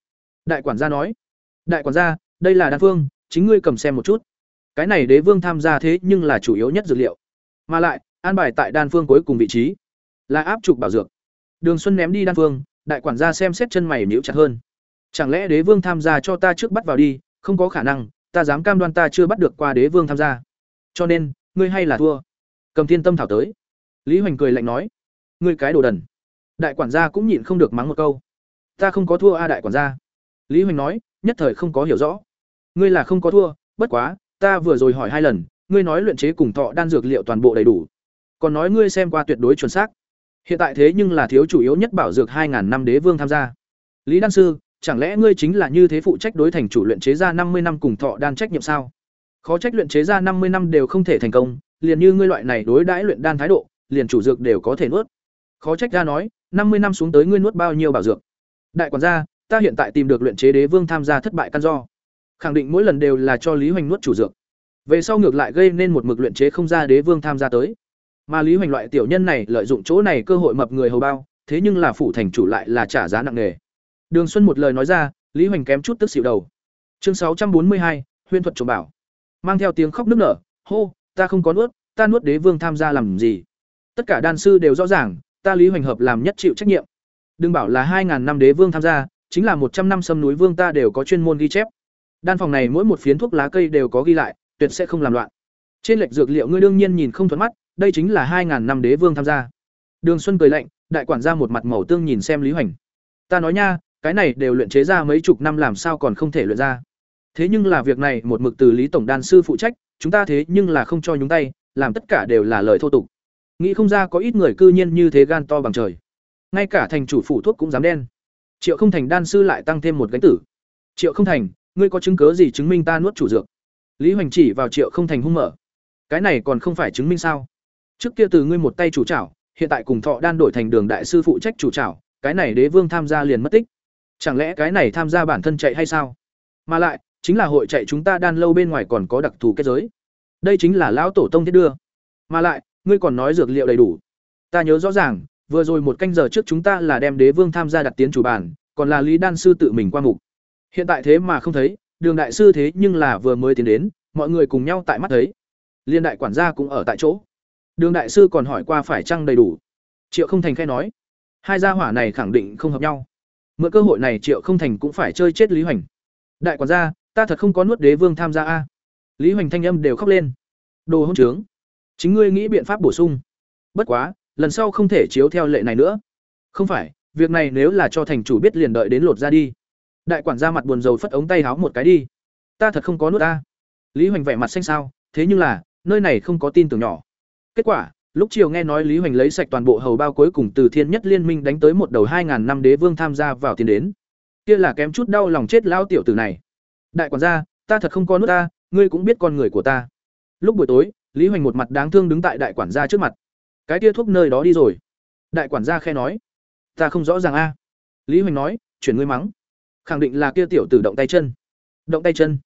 Đại quản gia nói. Đại quản gia, đây là đan phương, chính ngươi cầm xem một chút. Cái này đế vương tham gia thế nhưng là chủ yếu nhất dược liệu. Mà lại, an bài tại đan phương cuối cùng vị trí, là áp trục bảo dược. Đường Xuân ném đi đan phương, đại quản gia xem xét chân mày nhíu chặt hơn. Chẳng lẽ đế vương tham gia cho ta trước bắt vào đi, không có khả năng, ta dám cam đoan ta chưa bắt được qua đế vương tham gia. Cho nên ngươi hay là thua. Cầm thiên tâm thảo tới. Lý hoành cười lạnh nói. Ngươi cái đồ đần. Đại quản gia cũng nhịn không được mắng một câu. Ta không có thua a đại quản gia. Lý hoành nói nhất thời không có hiểu rõ. Ngươi là không có thua bất quá ta vừa rồi hỏi hai lần ngươi nói luyện chế cùng thọ đan dược liệu toàn bộ đầy đủ còn nói ngươi xem qua tuyệt đối chuẩn xác hiện tại thế nhưng là thiếu chủ yếu nhất bảo dược hai ngàn năm đế vương tham gia lý đan sư chẳng lẽ ngươi chính là như thế phụ trách đối thành chủ luyện chế ra năm mươi năm cùng thọ đan trách nhiệm sao Khó trách luyện chế ra năm mươi năm đều không thể thành công, liền như ngươi loại này đối đãi luyện đan thái độ, liền chủ dược đều có thể nuốt. Khó trách ra nói, năm mươi năm xuống tới ngươi nuốt bao nhiêu bảo dược. Đại quản gia, ta hiện tại tìm được luyện chế đế vương tham gia thất bại căn do. Khẳng định mỗi lần đều là cho Lý Hoành nuốt chủ dược. Về sau ngược lại gây nên một mực luyện chế không ra đế vương tham gia tới. Mà Lý Hoành loại tiểu nhân này lợi dụng chỗ này cơ hội mập người hầu bao, thế nhưng là phủ thành chủ lại là trả giá nặng nề. Đường Xuân một lời nói ra, Lý Hoành kém chút tức xịu đầu. Chương sáu trăm bốn mươi hai, Huyên thuật trộm bảo mang theo tiếng khóc nức nở hô ta không có nuốt ta nuốt đế vương tham gia làm gì tất cả đan sư đều rõ ràng ta lý hoành hợp làm nhất chịu trách nhiệm đừng bảo là hai ngàn năm đế vương tham gia chính là một trăm năm sâm núi vương ta đều có chuyên môn ghi chép đan phòng này mỗi một phiến thuốc lá cây đều có ghi lại tuyệt sẽ không làm loạn trên lệch dược liệu ngươi đương nhiên nhìn không thuận mắt đây chính là hai ngàn năm đế vương tham gia đường xuân cười lạnh đại quản gia một mặt màu tương nhìn xem lý hoành ta nói nha cái này đều luyện chế ra mấy chục năm làm sao còn không thể luyện ra Thế nhưng là việc này một mực từ Lý tổng đan sư phụ trách, chúng ta thế nhưng là không cho nhúng tay, làm tất cả đều là lời thô tục. Nghĩ không ra có ít người cư nhiên như thế gan to bằng trời. Ngay cả thành chủ phụ thuốc cũng dám đen. Triệu Không Thành đan sư lại tăng thêm một gánh tử. Triệu Không Thành, ngươi có chứng cứ gì chứng minh ta nuốt chủ dược? Lý Hoành chỉ vào Triệu Không Thành hung mở. Cái này còn không phải chứng minh sao? Trước kia từ ngươi một tay chủ trảo, hiện tại cùng Thọ đan đổi thành Đường đại sư phụ trách chủ trảo, cái này Đế Vương tham gia liền mất tích. Chẳng lẽ cái này tham gia bản thân chạy hay sao? Mà lại, chính là hội chạy chúng ta đan lâu bên ngoài còn có đặc thù kết giới đây chính là lão tổ tông thiết đưa mà lại ngươi còn nói dược liệu đầy đủ ta nhớ rõ ràng vừa rồi một canh giờ trước chúng ta là đem đế vương tham gia đặt tiến chủ bản còn là lý đan sư tự mình qua mục hiện tại thế mà không thấy, đường đại sư thế nhưng là vừa mới tiến đến, mọi người cùng nhau tại mắt thấy. Liên đại quản gia cũng ở tại chỗ. Đường đại sư còn hỏi qua phải chăng đầy đủ. Triệu không thành khai nói. Hai gia hỏa này khẳng định không hợp nhau. Mượn cơ hội này triệu không thành cũng phải chơi chết lý hoành. Đại quản gia, ta thật không có nuốt đế vương tham gia a. Lý hoành thanh âm đều khóc lên. Đồ hôn trướng. Chính ngươi nghĩ biện pháp bổ sung. Bất quá, lần sau không thể chiếu theo lệ này nữa. Không phải, việc này nếu là cho thành chủ biết liền đợi đến lột ra đi đại quản gia mặt buồn rầu phất ống tay háo một cái đi. Ta thật không có nuốt ta. Lý hoành vẻ mặt xanh xao, thế nhưng là, nơi này không có tin tưởng nhỏ. Kết quả, lúc chiều nghe nói lý hoành lấy sạch toàn bộ hầu bao cuối cùng từ thiên nhất liên minh đánh tới một đầu hai ngàn năm đế vương tham gia vào tiền đến. Kia là kém chút đau lòng chết lao tiểu tử này. Đại quản gia, ta thật không có nuốt ta, ngươi cũng biết con người của ta. Lúc buổi tối, lý hoành một mặt đáng thương đứng tại đại quản gia trước mặt. Cái tia thuốc nơi đó đi rồi. Đại quản gia khe nói. Ta không rõ ràng a. Lý hoành nói, chuyển ngươi mắng khẳng định là kia tiểu tử động tay chân. Động tay chân.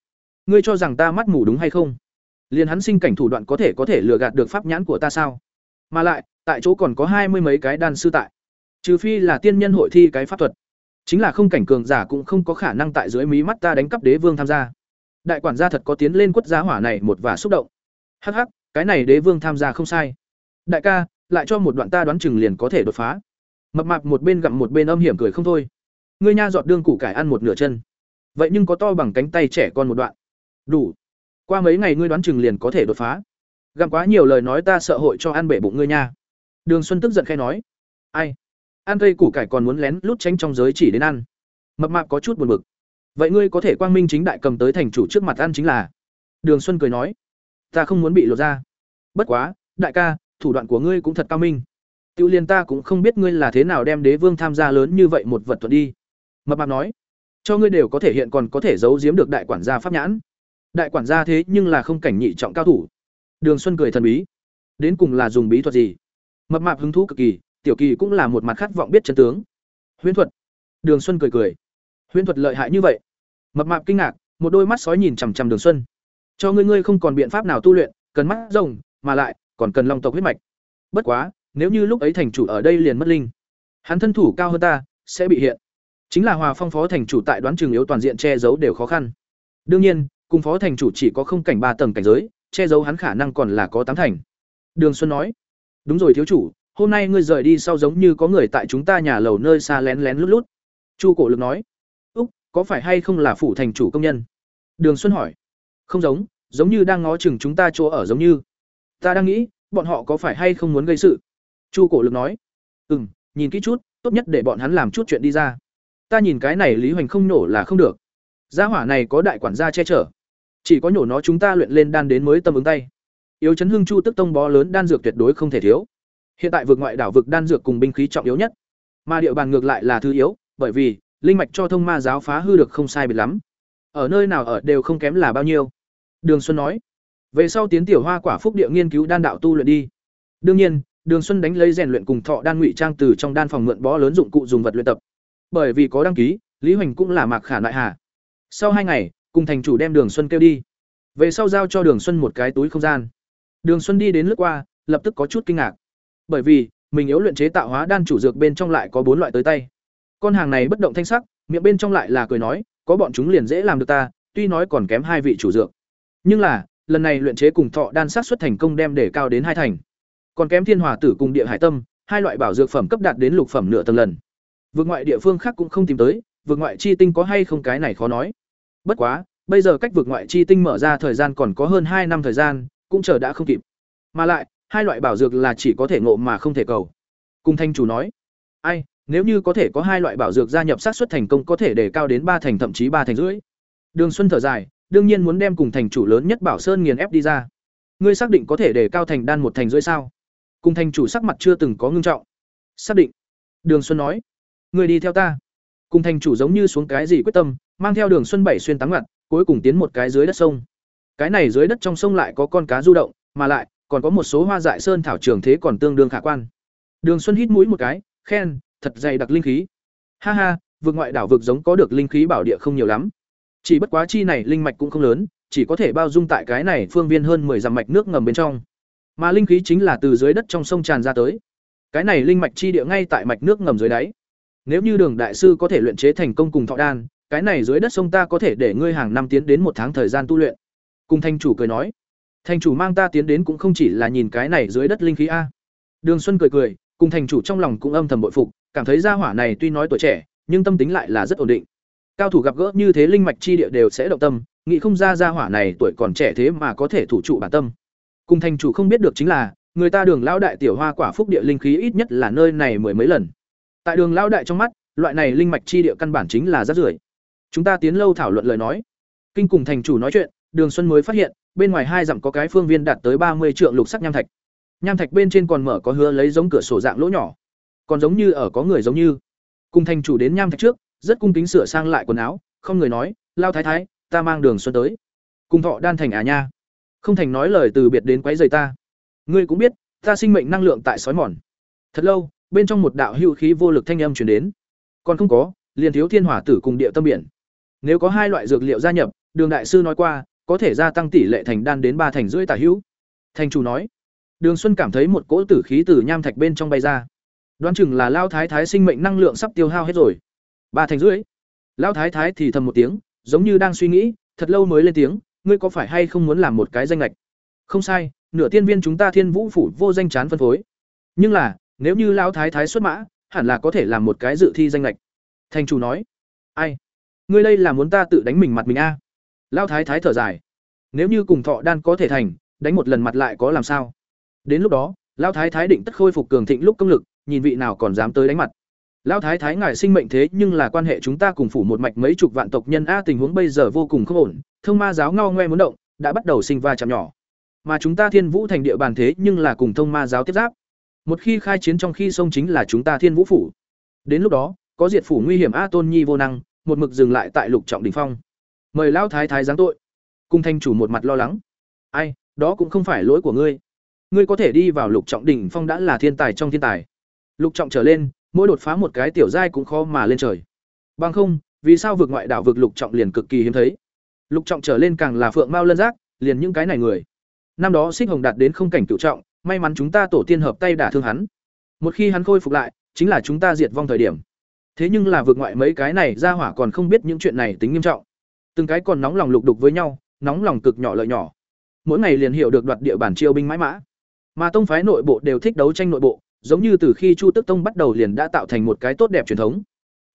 Ngươi cho rằng ta mắt mù đúng hay không? Liền hắn sinh cảnh thủ đoạn có thể có thể lừa gạt được pháp nhãn của ta sao? Mà lại, tại chỗ còn có hai mươi mấy cái đan sư tại. Trừ phi là tiên nhân hội thi cái pháp thuật. Chính là không cảnh cường giả cũng không có khả năng tại dưới mí mắt ta đánh cắp đế vương tham gia. Đại quản gia thật có tiến lên quất giá hỏa này một và xúc động. Hắc hắc, cái này đế vương tham gia không sai. Đại ca, lại cho một đoạn ta đoán chừng liền có thể đột phá. Mập mạp một bên gặm một bên âm hiểm cười không thôi ngươi nha dọt đương củ cải ăn một nửa chân. Vậy nhưng có to bằng cánh tay trẻ con một đoạn. Đủ. Qua mấy ngày ngươi đoán chừng liền có thể đột phá. Gặm quá nhiều lời nói ta sợ hội cho ăn bể bụng ngươi nha. Đường xuân tức giận khai nói. Ai? Ăn cây củ cải còn muốn lén lút tránh trong giới chỉ đến ăn. Mập mạp có chút buồn bực. Vậy ngươi có thể quang minh chính đại cầm tới thành chủ trước mặt ăn chính là? Đường xuân cười nói. Ta không muốn bị lột ra bất quá, đại ca, thủ đoạn của ngươi cũng thật cao minh. Tiêu liên ta cũng không biết ngươi là thế nào đem đế vương tham gia lớn như vậy một vật thuận đi mập mạp nói, cho ngươi đều có thể hiện còn có thể giấu giếm được đại quản gia pháp nhãn. Đại quản gia thế nhưng là không cảnh nhị trọng cao thủ. Đường xuân cười thần bí, đến cùng là dùng bí thuật gì? Mập mạp hứng thú cực kỳ, tiểu kỳ cũng là một mặt khát vọng biết chân tướng. Huyễn thuật. Đường xuân cười cười, huyễn thuật lợi hại như vậy? Mập mạp kinh ngạc, một đôi mắt sói nhìn chằm chằm đường xuân. Cho ngươi ngươi không còn biện pháp nào tu luyện, cần mắt rồng, mà lại còn cần long tộc huyết mạch. Bất quá, nếu như lúc ấy thành chủ ở đây liền mất linh, hắn thân thủ cao hơn ta, sẽ bị hiện chính là hòa phong phó thành chủ tại đoán trường yếu toàn diện che giấu đều khó khăn. Đương nhiên, cùng phó thành chủ chỉ có không cảnh ba tầng cảnh giới, che giấu hắn khả năng còn là có tám thành. Đường xuân nói, đúng rồi thiếu chủ, hôm nay ngươi rời đi sau giống như có người tại chúng ta nhà lầu nơi xa lén lén lút lút. Chu cổ lực nói, úc, có phải hay không là phủ thành chủ công nhân? Đường xuân hỏi, không giống giống như đang ngó chừng chúng ta chỗ ở giống như. Ta đang nghĩ, bọn họ có phải hay không muốn gây sự? Chu cổ lực nói ừ m nhìn kỹ chút, tốt nhất để bọn hắn làm chút chuyện đi ra ta nhìn cái này lý hoành không nổ là không được. Gia hỏa này có đại quản gia che chở. Chỉ có nhổ nó chúng ta luyện lên đan đến mới tâm ứng tay. Yếu chấn hưng chu tức tông bó lớn đan dược tuyệt đối không thể thiếu. Hiện tại vượt ngoại đảo vực đan dược cùng binh khí trọng yếu nhất. Mà địa bàn ngược lại là thứ yếu, bởi vì, linh mạch cho thông ma giáo phá hư được không sai biệt lắm. Ở nơi nào ở đều không kém là bao nhiêu. Đường xuân nói. Về sau tiến tiểu hoa quả phúc địa nghiên cứu đan đạo tu luyện đi. Đương nhiên, đường xuân đánh lấy rèn luyện cùng thọ đan ngụy trang từ trong đan phòng mượn bó lớn dụng cụ dùng vật luyện tập bởi vì có đăng ký, lý hoành cũng là mạc khả nại hà. Sau hai ngày, cùng thành chủ đem đường xuân kêu đi. Về sau giao cho đường xuân một cái túi không gian. Đường xuân đi đến lướt qua, lập tức có chút kinh ngạc. Bởi vì, mình yếu luyện chế tạo hóa đan chủ dược bên trong lại có bốn loại tới tay. Con hàng này bất động thanh sắc, miệng bên trong lại là cười nói, có bọn chúng liền dễ làm được ta, tuy nói còn kém hai vị chủ dược. Nhưng là, lần này luyện chế cùng thọ đan sát xuất thành công đem để cao đến hai thành. Còn kém thiên hòa tử cùng địa hải tâm, hai loại bảo dược phẩm cấp đạt đến lục phẩm nửa tầng lần vượt ngoại địa phương khác cũng không tìm tới, vượt ngoại chi tinh có hay không cái này khó nói. Bất quá, bây giờ cách vượt ngoại chi tinh mở ra thời gian còn có hơn hai năm thời gian, cũng chờ đã không kịp. Mà lại, hai loại bảo dược là chỉ có thể ngộ mà không thể cầu. Cùng thanh chủ nói, ai, nếu như có thể có hai loại bảo dược gia nhập sát xuất thành công có thể để cao đến ba thành thậm chí ba thành rưỡi. Đường xuân thở dài, đương nhiên muốn đem cùng thành chủ lớn nhất bảo sơn nghiền ép đi ra. Ngươi xác định có thể để cao thành đan một thành rưỡi sao? Cùng thành chủ sắc mặt chưa từng có ngưng trọng. Xác định. Đường xuân nói. Người đi theo ta cùng thành chủ giống như xuống cái gì quyết tâm mang theo đường xuân bảy xuyên tắm ngặt cuối cùng tiến một cái dưới đất sông cái này dưới đất trong sông lại có con cá du động mà lại còn có một số hoa dại sơn thảo trường thế còn tương đương khả quan đường xuân hít mũi một cái khen thật dày đặc linh khí ha ha vực ngoại đảo vực giống có được linh khí bảo địa không nhiều lắm Chỉ bất quá chi này linh mạch cũng không lớn, chỉ có thể bao dung tại cái này phương viên hơn 10 dặm mạch nước ngầm bên trong. Mà linh khí chính là từ dưới đất trong sông tràn ra tới. Cái này linh mạch chi địa ngay tại mạch nước ngầm dưới đáy. Nếu như Đường đại sư có thể luyện chế thành công cùng thọ đan, cái này dưới đất sông ta có thể để ngươi hàng năm tiến đến một tháng thời gian tu luyện. Cùng thanh chủ cười nói, thành chủ mang ta tiến đến cũng không chỉ là nhìn cái này dưới đất linh khí a. Đường Xuân cười cười, cùng thành chủ trong lòng cũng âm thầm bội phục, cảm thấy gia hỏa này tuy nói tuổi trẻ, nhưng tâm tính lại là rất ổn định. Cao thủ gặp gỡ như thế linh mạch chi địa đều sẽ động tâm, nghĩ không ra gia hỏa này tuổi còn trẻ thế mà có thể thủ trụ bản tâm. Cùng thành chủ không biết được chính là, người ta Đường lão đại tiểu hoa quả phúc địa linh khí ít nhất là nơi này mười mấy lần. Tại Đường lão đại trong mắt, loại này linh mạch chi địa căn bản chính là rất rưởi. Chúng ta tiến lâu thảo luận lời nói. Kinh cùng thành chủ nói chuyện, Đường Xuân mới phát hiện, bên ngoài hai dặm có cái phương viên đạt tới ba mươi trượng lục sắc nham thạch. Nham thạch bên trên còn mở có hứa lấy giống cửa sổ dạng lỗ nhỏ, còn giống như ở có người giống như. Cùng thành chủ đến nham thạch trước, rất cung kính sửa sang lại quần áo, không người nói, "Lao thái thái, ta mang Đường Xuân tới." Cùng thọ đan thành à nha. Không thành nói lời từ biệt đến quấy rầy ta. Ngươi cũng biết, ta sinh mệnh năng lượng tại sói mòn. Thật lâu, bên trong một đạo hữu khí vô lực thanh âm truyền đến. Còn không có, liền thiếu thiên hỏa tử cùng địa tâm biển. Nếu có hai loại dược liệu gia nhập, Đường đại sư nói qua, có thể gia tăng tỷ lệ thành đan đến ba thành rưỡi tả hữu. Thành chủ nói. Đường Xuân cảm thấy một cỗ tử khí từ nham thạch bên trong bay ra. Đoán chừng là lao thái thái sinh mệnh năng lượng sắp tiêu hao hết rồi. Ba thành rưỡi. Lao thái thái thì thầm một tiếng, giống như đang suy nghĩ, thật lâu mới lên tiếng, ngươi có phải hay không muốn làm một cái danh lệch? Không sai, nửa tiên viên chúng ta Thiên Vũ phủ vô danh chán phân phối. Nhưng là, nếu như Lão thái thái xuất mã, hẳn là có thể làm một cái dự thi danh lệch. Thành chủ nói, ai? Ngươi đây là muốn ta tự đánh mình mặt mình a? À? Lão thái thái thở dài. Nếu như cùng thọ đan có thể thành, đánh một lần mặt lại có làm sao? Đến lúc đó, Lão thái thái định tất khôi phục cường thịnh lúc công lực, nhìn vị nào còn dám tới đánh mặt. Lão thái thái ngài sinh mệnh thế nhưng là quan hệ chúng ta cùng phủ một mạch mấy chục vạn tộc nhân a tình huống bây giờ vô cùng không ổn, thông ma giáo ngao ngoe muốn động, đã bắt đầu sinh va chạm nhỏ. Mà chúng ta Thiên Vũ thành địa bàn thế nhưng là cùng thông ma giáo tiếp giáp. Một khi khai chiến trong khi sông chính là chúng ta Thiên Vũ phủ. Đến lúc đó, có diệt phủ nguy hiểm a Tôn Nhi vô năng, một mực dừng lại tại Lục Trọng đỉnh phong. Mời lão thái thái giáng tội. Cung thanh chủ một mặt lo lắng. Ai, đó cũng không phải lỗi của ngươi. Ngươi có thể đi vào Lục Trọng đỉnh phong đã là thiên tài trong thiên tài. Lục Trọng trở lên, mỗi đột phá một cái tiểu giai cũng khó mà lên trời. Bằng không, vì sao vượt ngoại đảo vượt Lục Trọng liền cực kỳ hiếm thấy. Lục Trọng trở lên càng là phượng mao lân giác, liền những cái này người. Năm đó Xích Hồng đạt đến không cảnh cựu trọng, may mắn chúng ta tổ tiên hợp tay đả thương hắn. Một khi hắn khôi phục lại, chính là chúng ta diệt vong thời điểm. Thế nhưng là vượt ngoại mấy cái này ra hỏa còn không biết những chuyện này tính nghiêm trọng. Từng cái còn nóng lòng lục đục với nhau, nóng lòng cực nhỏ lợi nhỏ. Mỗi ngày liền hiểu được đoạt địa bản chiêu binh mãi mã. Mà tông phái nội bộ đều thích đấu tranh nội bộ, giống như từ khi Chu Tức Tông bắt đầu liền đã tạo thành một cái tốt đẹp truyền thống.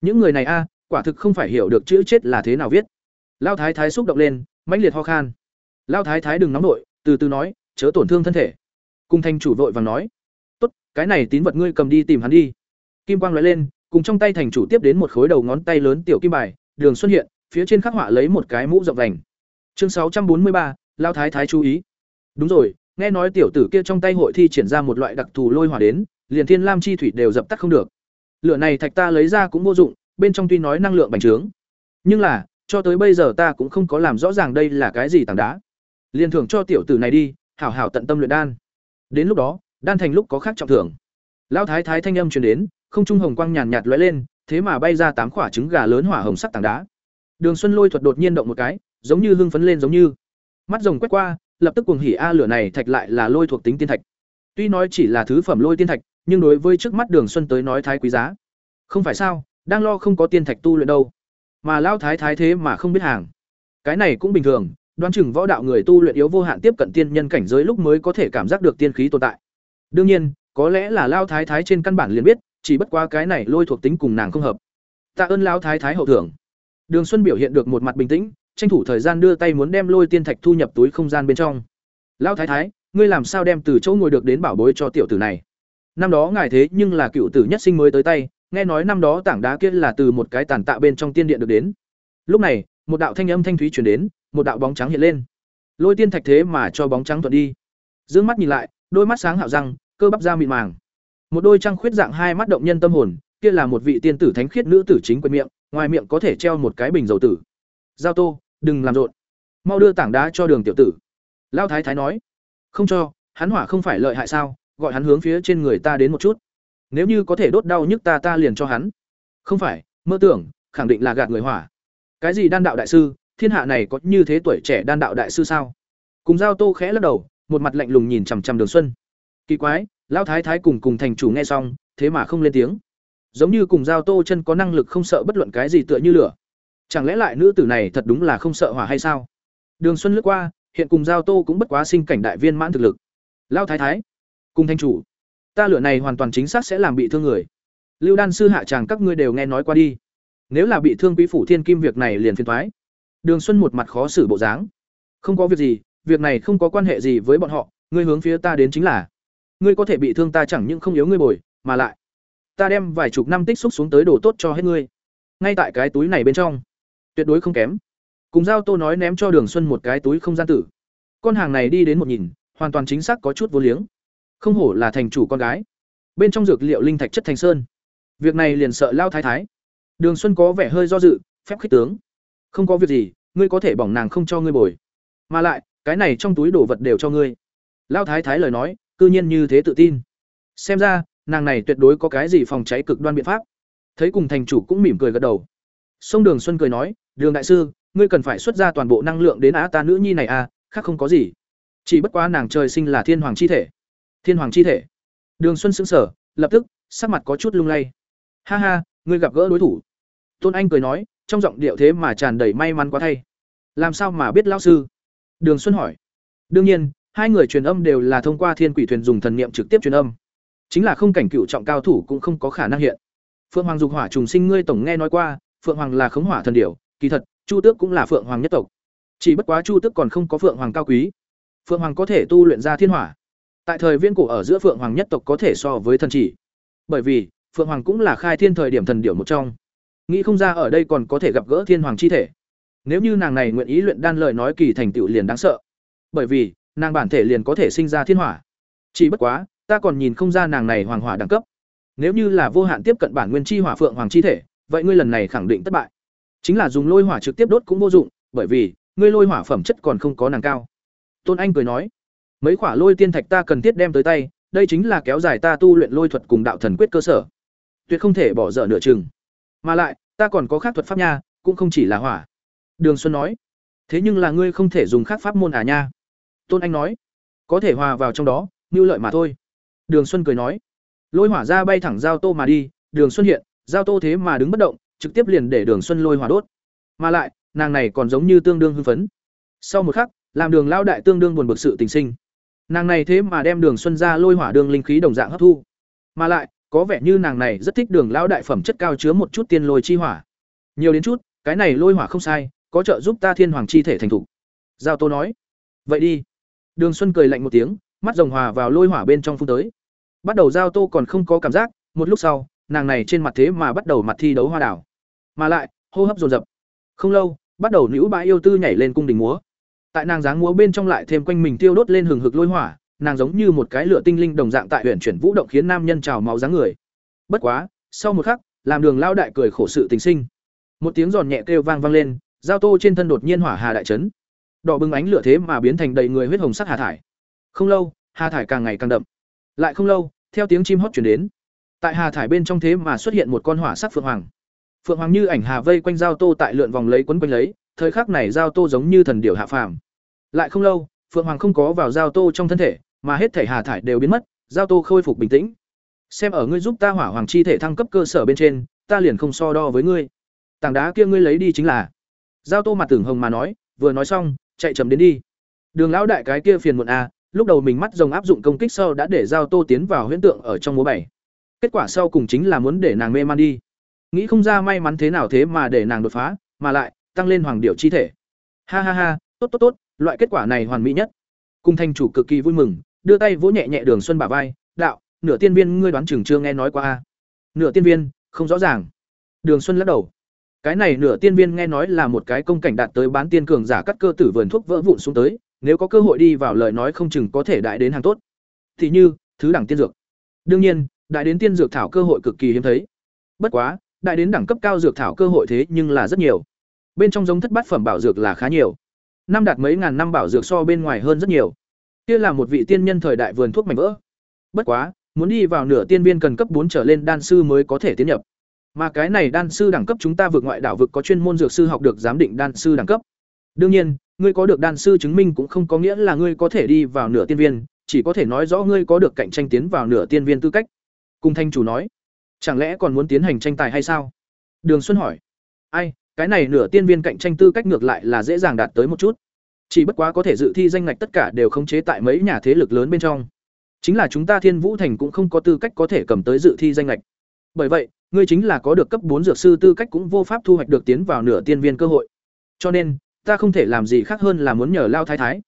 Những người này a, quả thực không phải hiểu được chữ chết là thế nào viết. Lão thái thái xúc động lên, mãnh liệt ho khan. Lão thái thái đừng nóng nội, từ từ nói, chớ tổn thương thân thể. Cung thành chủ vội vàng nói, "Tốt, cái này tín vật ngươi cầm đi tìm hắn đi." Kim quang lóe lên, cùng trong tay thành chủ tiếp đến một khối đầu ngón tay lớn tiểu kim bài, đường xuất hiện, phía trên khắc họa lấy một cái mũ rộng vành. Chương sáu trăm bốn mươi ba, lao thái thái chú ý. Đúng rồi, nghe nói tiểu tử kia trong tay hội thi triển ra một loại đặc thù lôi hỏa đến, liền thiên lam chi thủy đều dập tắt không được. Lửa này thạch ta lấy ra cũng vô dụng, bên trong tuy nói năng lượng bành trướng, nhưng là, cho tới bây giờ ta cũng không có làm rõ ràng đây là cái gì tảng đá. Liên thưởng cho tiểu tử này đi, hảo hảo tận tâm luyện đan. Đến lúc đó, đan thành lúc có khác trọng thưởng. Lão thái thái thanh âm truyền đến, không trung hồng quang nhàn nhạt lóe lên, thế mà bay ra tám quả trứng gà lớn hỏa hồng sắc tảng đá. Đường Xuân Lôi thuật đột nhiên động một cái, giống như hưng phấn lên giống như. Mắt rồng quét qua, lập tức cuồng hỉ a lửa này thạch lại là lôi thuộc tính tiên thạch. Tuy nói chỉ là thứ phẩm lôi tiên thạch, nhưng đối với trước mắt Đường Xuân tới nói thái quý giá. Không phải sao, đang lo không có tiên thạch tu luyện đâu, mà lao thái thái thế mà không biết hàng. Cái này cũng bình thường, đoán chừng võ đạo người tu luyện yếu vô hạn tiếp cận tiên nhân cảnh giới lúc mới có thể cảm giác được tiên khí tồn tại. Đương nhiên, có lẽ là lao thái thái trên căn bản liền biết, chỉ bất qua cái này lôi thuộc tính cùng nàng không hợp. Tạ ơn lao thái thái hậu thưởng. Đường Xuân biểu hiện được một mặt bình tĩnh, tranh thủ thời gian đưa tay muốn đem lôi tiên thạch thu nhập túi không gian bên trong. Lao thái thái, ngươi làm sao đem từ chỗ ngồi được đến bảo bối cho tiểu tử này? Năm đó ngài thế nhưng là cựu tử nhất sinh mới tới tay, nghe nói năm đó tảng đá kia là từ một cái tàn tạ bên trong tiên điện được đến. Lúc này, một đạo thanh âm thanh thúy truyền đến, một đạo bóng trắng hiện lên. Lôi tiên thạch thế mà cho bóng trắng thuận đi. Dương mắt nhìn lại, đôi mắt sáng hạo răng, cơ bắp da mịn màng. Một đôi trăng khuyết dạng hai mắt động nhân tâm hồn, kia là một vị tiên tử thánh khiết nữ tử chính quyền miệng, ngoài miệng có thể treo một cái bình dầu tử. Giao Tô, đừng làm rộn. Mau đưa tảng đá cho Đường tiểu tử. Lão thái thái nói. Không cho, hắn hỏa không phải lợi hại sao, gọi hắn hướng phía trên người ta đến một chút. Nếu như có thể đốt đau nhức ta ta liền cho hắn. Không phải, mơ tưởng, khẳng định là gạt người hỏa. Cái gì đan đạo đại sư, thiên hạ này có như thế tuổi trẻ đan đạo đại sư sao? Cùng giao tô khẽ lắc đầu một mặt lạnh lùng nhìn chằm chằm đường xuân. Kỳ quái lão thái thái cùng cùng thành chủ nghe xong thế mà không lên tiếng. Giống như cùng giao tô chân có năng lực không sợ bất luận cái gì tựa như lửa. Chẳng lẽ lại nữ tử này thật đúng là không sợ hỏa hay sao? Đường xuân lướt qua hiện cùng giao tô cũng bất quá sinh cảnh đại viên mãn thực lực. Lao thái thái cùng thành chủ ta lửa này hoàn toàn chính xác sẽ làm bị thương người. Lưu đan sư hạ chàng các ngươi đều nghe nói qua đi nếu là bị thương quý phủ thiên kim việc này liền phiền thoái đường xuân một mặt khó xử bộ dáng. Không có việc gì, việc này không có quan hệ gì với bọn họ, ngươi hướng phía ta đến chính là. Ngươi có thể bị thương ta chẳng những không yếu ngươi bồi, mà lại, ta đem vài chục năm tích xúc xuống tới đồ tốt cho hết ngươi. Ngay tại cái túi này bên trong. Tuyệt đối không kém. Cùng giao tô nói ném cho đường xuân một cái túi không gian tử. Con hàng này đi đến một nhìn, hoàn toàn chính xác có chút vô liếng. Không hổ là thành chủ con gái. Bên trong dược liệu linh thạch chất thành sơn. Việc này liền sợ lao thái thái đường xuân có vẻ hơi do dự, phép khích tướng. Không có việc gì, ngươi có thể bỏng nàng không cho ngươi bồi. Mà lại, cái này trong túi đồ vật đều cho ngươi. Lão thái thái lời nói, cư nhiên như thế tự tin. Xem ra, nàng này tuyệt đối có cái gì phòng cháy cực đoan biện pháp. Thấy cùng thành chủ cũng mỉm cười gật đầu. Song đường xuân cười nói, đường đại sư, ngươi cần phải xuất ra toàn bộ năng lượng đến á ta nữ nhi này à khác không có gì. Chỉ bất quá nàng trời sinh là thiên hoàng chi thể. Thiên hoàng chi thể. Đường xuân sững sờ, lập tức, sắc mặt có chút lung lay. Ha ha, ngươi gặp gỡ đối thủ tôn anh cười nói, trong giọng điệu thế mà tràn đầy may mắn quá thay. Làm sao mà biết lão sư? Đường xuân hỏi. Đương nhiên, hai người truyền âm đều là thông qua thiên quỷ thuyền dùng thần niệm trực tiếp truyền âm. Chính là không cảnh cựu trọng cao thủ cũng không có khả năng hiện. Phượng hoàng dục hỏa trùng sinh ngươi tổng nghe nói qua, phượng hoàng là khống hỏa thần điểu, kỳ thật, chu tước cũng là phượng hoàng nhất tộc. Chỉ bất quá chu tước còn không có phượng hoàng cao quý. Phượng hoàng có thể tu luyện ra thiên hỏa. Tại thời viên cổ ở giữa phượng hoàng nhất tộc có thể so với thần chỉ. Bởi vì, phượng hoàng cũng là khai thiên thời điểm thần điểu một trong nghĩ không ra ở đây còn có thể gặp gỡ thiên hoàng chi thể. Nếu như nàng này nguyện ý luyện đan lời nói kỳ thành tựu liền đáng sợ. Bởi vì, nàng bản thể liền có thể sinh ra thiên hỏa. Chỉ bất quá, ta còn nhìn không ra nàng này hoàng hỏa đẳng cấp. Nếu như là vô hạn tiếp cận bản nguyên chi hỏa phượng hoàng chi thể, vậy ngươi lần này khẳng định thất bại. Chính là dùng lôi hỏa trực tiếp đốt cũng vô dụng, bởi vì, ngươi lôi hỏa phẩm chất còn không có nàng cao. Tôn anh cười nói, mấy quả lôi tiên thạch ta cần thiết đem tới tay, đây chính là kéo dài ta tu luyện lôi thuật cùng đạo thần quyết cơ sở. Tuyệt không thể bỏ dở nửa chừng mà lại, ta còn có khác thuật pháp nha, cũng không chỉ là hỏa. Đường xuân nói, thế nhưng là ngươi không thể dùng khác pháp môn à nha. Tôn anh nói, có thể hòa vào trong đó mưu lợi mà thôi. Đường xuân cười nói, lôi hỏa ra bay thẳng giao tô mà đi, đường xuân hiện, giao tô thế mà đứng bất động, trực tiếp liền để đường xuân lôi hỏa đốt. Mà lại, nàng này còn giống như tương đương hưng phấn. Sau một khắc, làm đường lao đại tương đương buồn bực sự tình sinh. Nàng này thế mà đem đường xuân ra lôi hỏa đường linh khí đồng dạng hấp thu. Mà lại có vẻ như nàng này rất thích đường lão đại phẩm chất cao chứa một chút tiên lôi chi hỏa. Nhiều đến chút, cái này lôi hỏa không sai, có trợ giúp ta thiên hoàng chi thể thành thục. Giao tô nói. Vậy đi. Đường xuân cười lạnh một tiếng, mắt rồng hòa vào lôi hỏa bên trong phun tới. Bắt đầu giao tô còn không có cảm giác, một lúc sau, nàng này trên mặt thế mà bắt đầu mặt thi đấu hoa đảo. Mà lại, hô hấp dồn dập. Không lâu, bắt đầu nữ bãi yêu tư nhảy lên cung đình múa. Tại nàng dáng múa bên trong lại thêm quanh mình tiêu đốt lên hừng hực lôi hỏa nàng giống như một cái lửa tinh linh đồng dạng tại huyện chuyển vũ động khiến nam nhân trào máu dáng người. Bất quá, sau một khắc, làm đường lao đại cười khổ sự tình sinh. Một tiếng giòn nhẹ kêu vang vang lên, giao tô trên thân đột nhiên hỏa hà đại trấn đỏ bừng ánh lửa thế mà biến thành đầy người huyết hồng sắc hà thải. Không lâu, hà thải càng ngày càng đậm. Lại không lâu, theo tiếng chim hót chuyển đến. Tại hà thải bên trong thế mà xuất hiện một con hỏa sắc phượng hoàng. Phượng hoàng như ảnh hà vây quanh giao tô tại lượn vòng lấy quấn quanh lấy, thời khắc này giao tô giống như thần điểu hạ phàm. Lại không lâu, phượng hoàng không có vào giao tô trong thân thể mà hết thể hà thải đều biến mất giao tô khôi phục bình tĩnh. Xem ở ngươi giúp ta hỏa hoàng chi thể thăng cấp cơ sở bên trên ta liền không so đo với ngươi. Tảng đá kia ngươi lấy đi chính là. Giao tô mặt tưởng hồng mà nói vừa nói xong chạy chậm đến đi. Đường lão đại cái kia phiền muộn a à, lúc đầu mình mắt rồng áp dụng công kích sau đã để giao tô tiến vào huyễn tượng ở trong múa bảy. Kết quả sau cùng chính là muốn để nàng mê man đi. Nghĩ không ra may mắn thế nào thế mà để nàng đột phá mà lại tăng lên hoàng điệu chi thể. Ha ha ha tốt tốt tốt loại kết quả này hoàn mỹ nhất. Cung thanh chủ cực kỳ vui mừng đưa tay vỗ nhẹ nhẹ đường xuân bả vai, đạo, nửa tiên viên ngươi đoán chừng chưa nghe nói qua a? Nửa tiên viên, không rõ ràng. Đường xuân lắc đầu. Cái này nửa tiên viên nghe nói là một cái công cảnh đạt tới bán tiên cường giả cắt cơ tử vườn thuốc vỡ vụn xuống tới, nếu có cơ hội đi vào lời nói không chừng có thể đại đến hàng tốt. Thì như, thứ đẳng tiên dược. Đương nhiên, đại đến tiên dược thảo cơ hội cực kỳ hiếm thấy. Bất quá, đại đến đẳng cấp cao dược thảo cơ hội thế nhưng là rất nhiều. Bên trong giống thất bát phẩm bảo dược là khá nhiều. Năm đạt mấy ngàn năm bảo dược so bên ngoài hơn rất nhiều kia là một vị tiên nhân thời đại vườn thuốc mảnh vỡ bất quá muốn đi vào nửa tiên viên cần cấp bốn trở lên đan sư mới có thể tiến nhập mà cái này đan sư đẳng cấp chúng ta vượt ngoại đảo vực có chuyên môn dược sư học được giám định đan sư đẳng cấp Đương nhiên, ngươi có được đan sư chứng minh cũng không có nghĩa là ngươi có thể đi vào nửa tiên viên, chỉ có thể nói rõ ngươi có được cạnh tranh tiến vào nửa tiên viên tư cách. Cung thanh chủ nói, chẳng lẽ còn muốn tiến hành tranh tài hay sao? Đường Xuân hỏi, ai, cái này nửa tiên viên cạnh tranh tư cách ngược lại là dễ dàng đạt tới một chút. Chỉ bất quá có thể dự thi danh ngạch tất cả đều khống chế tại mấy nhà thế lực lớn bên trong. Chính là chúng ta Thiên Vũ Thành cũng không có tư cách có thể cầm tới dự thi danh ngạch. Bởi vậy, ngươi chính là có được cấp bốn dược sư tư cách cũng vô pháp thu hoạch được tiến vào nửa tiên viên cơ hội. Cho nên, ta không thể làm gì khác hơn là muốn nhờ Lao Thái Thái.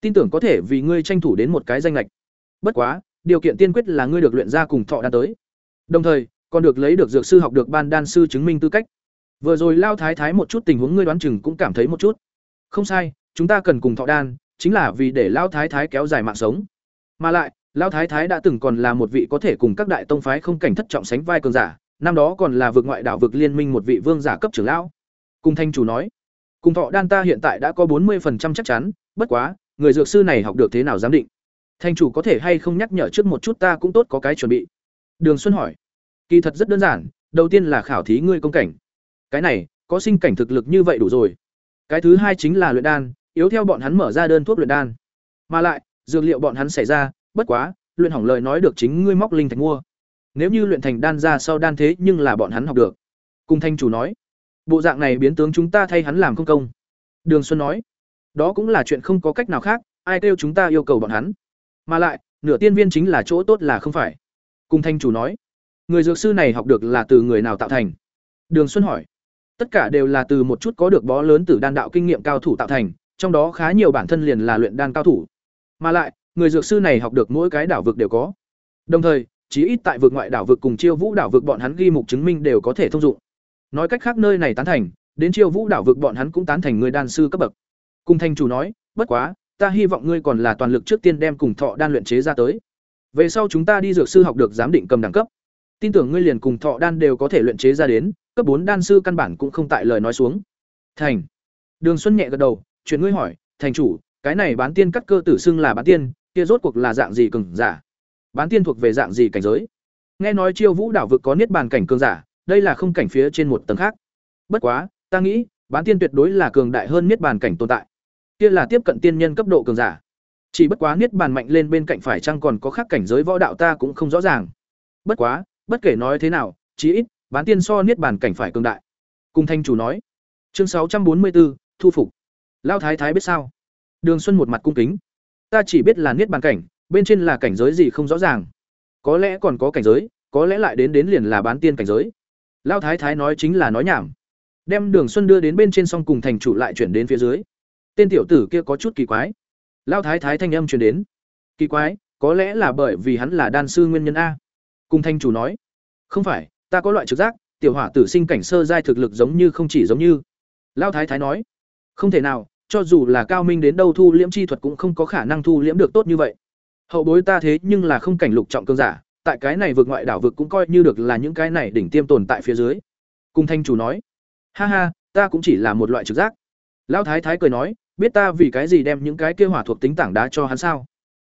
Tin tưởng có thể vì ngươi tranh thủ đến một cái danh lệch. Bất quá, điều kiện tiên quyết là ngươi được luyện ra cùng thọ đan tới. Đồng thời, còn được lấy được dược sư học được ban đan sư chứng minh tư cách. Vừa rồi Lao Thái Thái một chút tình huống ngươi đoán chừng cũng cảm thấy một chút. Không sai, chúng ta cần cùng thọ đan, chính là vì để Lão Thái Thái kéo dài mạng sống. Mà lại, Lão Thái Thái đã từng còn là một vị có thể cùng các đại tông phái không cảnh thất trọng sánh vai cường giả, năm đó còn là vực ngoại đảo vực liên minh một vị vương giả cấp trưởng lão. Cùng thanh chủ nói, cùng thọ đan ta hiện tại đã có bốn 40% chắc chắn, bất quá, người dược sư này học được thế nào giám định? Thanh chủ có thể hay không nhắc nhở trước một chút ta cũng tốt có cái chuẩn bị. Đường Xuân hỏi. Kỳ thật rất đơn giản, đầu tiên là khảo thí ngươi công cảnh. Cái này, có sinh cảnh thực lực như vậy đủ rồi. Cái thứ hai chính là luyện đan, yếu theo bọn hắn mở ra đơn thuốc luyện đan. Mà lại, dược liệu bọn hắn xảy ra, bất quá, luyện hỏng lời nói được chính ngươi móc linh thạch mua. Nếu như luyện thành đan ra sau đan thế nhưng là bọn hắn học được. Cung thanh chủ nói, bộ dạng này biến tướng chúng ta thay hắn làm công công. Đường Xuân nói, đó cũng là chuyện không có cách nào khác, ai kêu chúng ta yêu cầu bọn hắn. Mà lại, nửa tiên viên chính là chỗ tốt là không phải. Cung thanh chủ nói, người dược sư này học được là từ người nào tạo thành? Đường Xuân hỏi, tất cả đều là từ một chút có được bó lớn từ đan đạo kinh nghiệm cao thủ tạo thành, trong đó khá nhiều bản thân liền là luyện đan cao thủ. Mà lại, người dược sư này học được mỗi cái đảo vực đều có. Đồng thời, chí ít tại vực ngoại đảo vực cùng Chiêu Vũ đảo vực bọn hắn ghi mục chứng minh đều có thể thông dụng. Nói cách khác nơi này tán thành, đến Chiêu Vũ đảo vực bọn hắn cũng tán thành người đan sư cấp bậc. Cung thanh chủ nói, bất quá, ta hy vọng ngươi còn là toàn lực trước tiên đem cùng thọ đan luyện chế ra tới. Về sau chúng ta đi dược sư học được giám định cầm đẳng cấp. Tin tưởng ngươi liền cùng thọ đan đều có thể luyện chế ra đến, cấp bốn đan sư căn bản cũng không tại lời nói xuống. Thành. Đường Xuân nhẹ gật đầu, chuyển ngươi hỏi, thành chủ, cái này bán tiên cắt cơ tử xưng là bán tiên, kia rốt cuộc là dạng gì cường giả? Bán tiên thuộc về dạng gì cảnh giới? Nghe nói Chiêu Vũ đảo vực có niết bàn cảnh cường giả, đây là không cảnh phía trên một tầng khác. Bất quá, ta nghĩ, bán tiên tuyệt đối là cường đại hơn niết bàn cảnh tồn tại. Kia là tiếp cận tiên nhân cấp độ cường giả. Chỉ bất quá niết bàn mạnh lên bên cạnh phải chăng còn có khác cảnh giới võ đạo ta cũng không rõ ràng. Bất quá, bất kể nói thế nào, chí ít, bán tiên so niết bàn cảnh phải cường đại. Cùng thanh chủ nói. Chương sáu trăm bốn mươi 644, thu phục. Lao thái thái biết sao? Đường Xuân một mặt cung kính. Ta chỉ biết là niết bàn cảnh, bên trên là cảnh giới gì không rõ ràng. Có lẽ còn có cảnh giới, có lẽ lại đến đến liền là bán tiên cảnh giới. Lao thái thái nói chính là nói nhảm. Đem Đường Xuân đưa đến bên trên xong cùng thành chủ lại chuyển đến phía dưới. Tên tiểu tử kia có chút kỳ quái. Lao thái thái thanh âm truyền đến. Kỳ quái, có lẽ là bởi vì hắn là đan sư nguyên nhân a. Cùng thanh chủ nói, không phải, ta có loại trực giác, tiểu hỏa tử sinh cảnh sơ giai thực lực giống như không chỉ giống như. Lao thái thái nói, không thể nào, cho dù là cao minh đến đâu thu liễm chi thuật cũng không có khả năng thu liễm được tốt như vậy. Hậu bối ta thế nhưng là không cảnh lục trọng cương giả, tại cái này vượt ngoại đảo vực cũng coi như được là những cái này đỉnh tiêm tồn tại phía dưới. Cung thanh chủ nói, ha ha, ta cũng chỉ là một loại trực giác. Lão thái thái cười nói, biết ta vì cái gì đem những cái kia hỏa thuộc tính tảng đá cho hắn sao?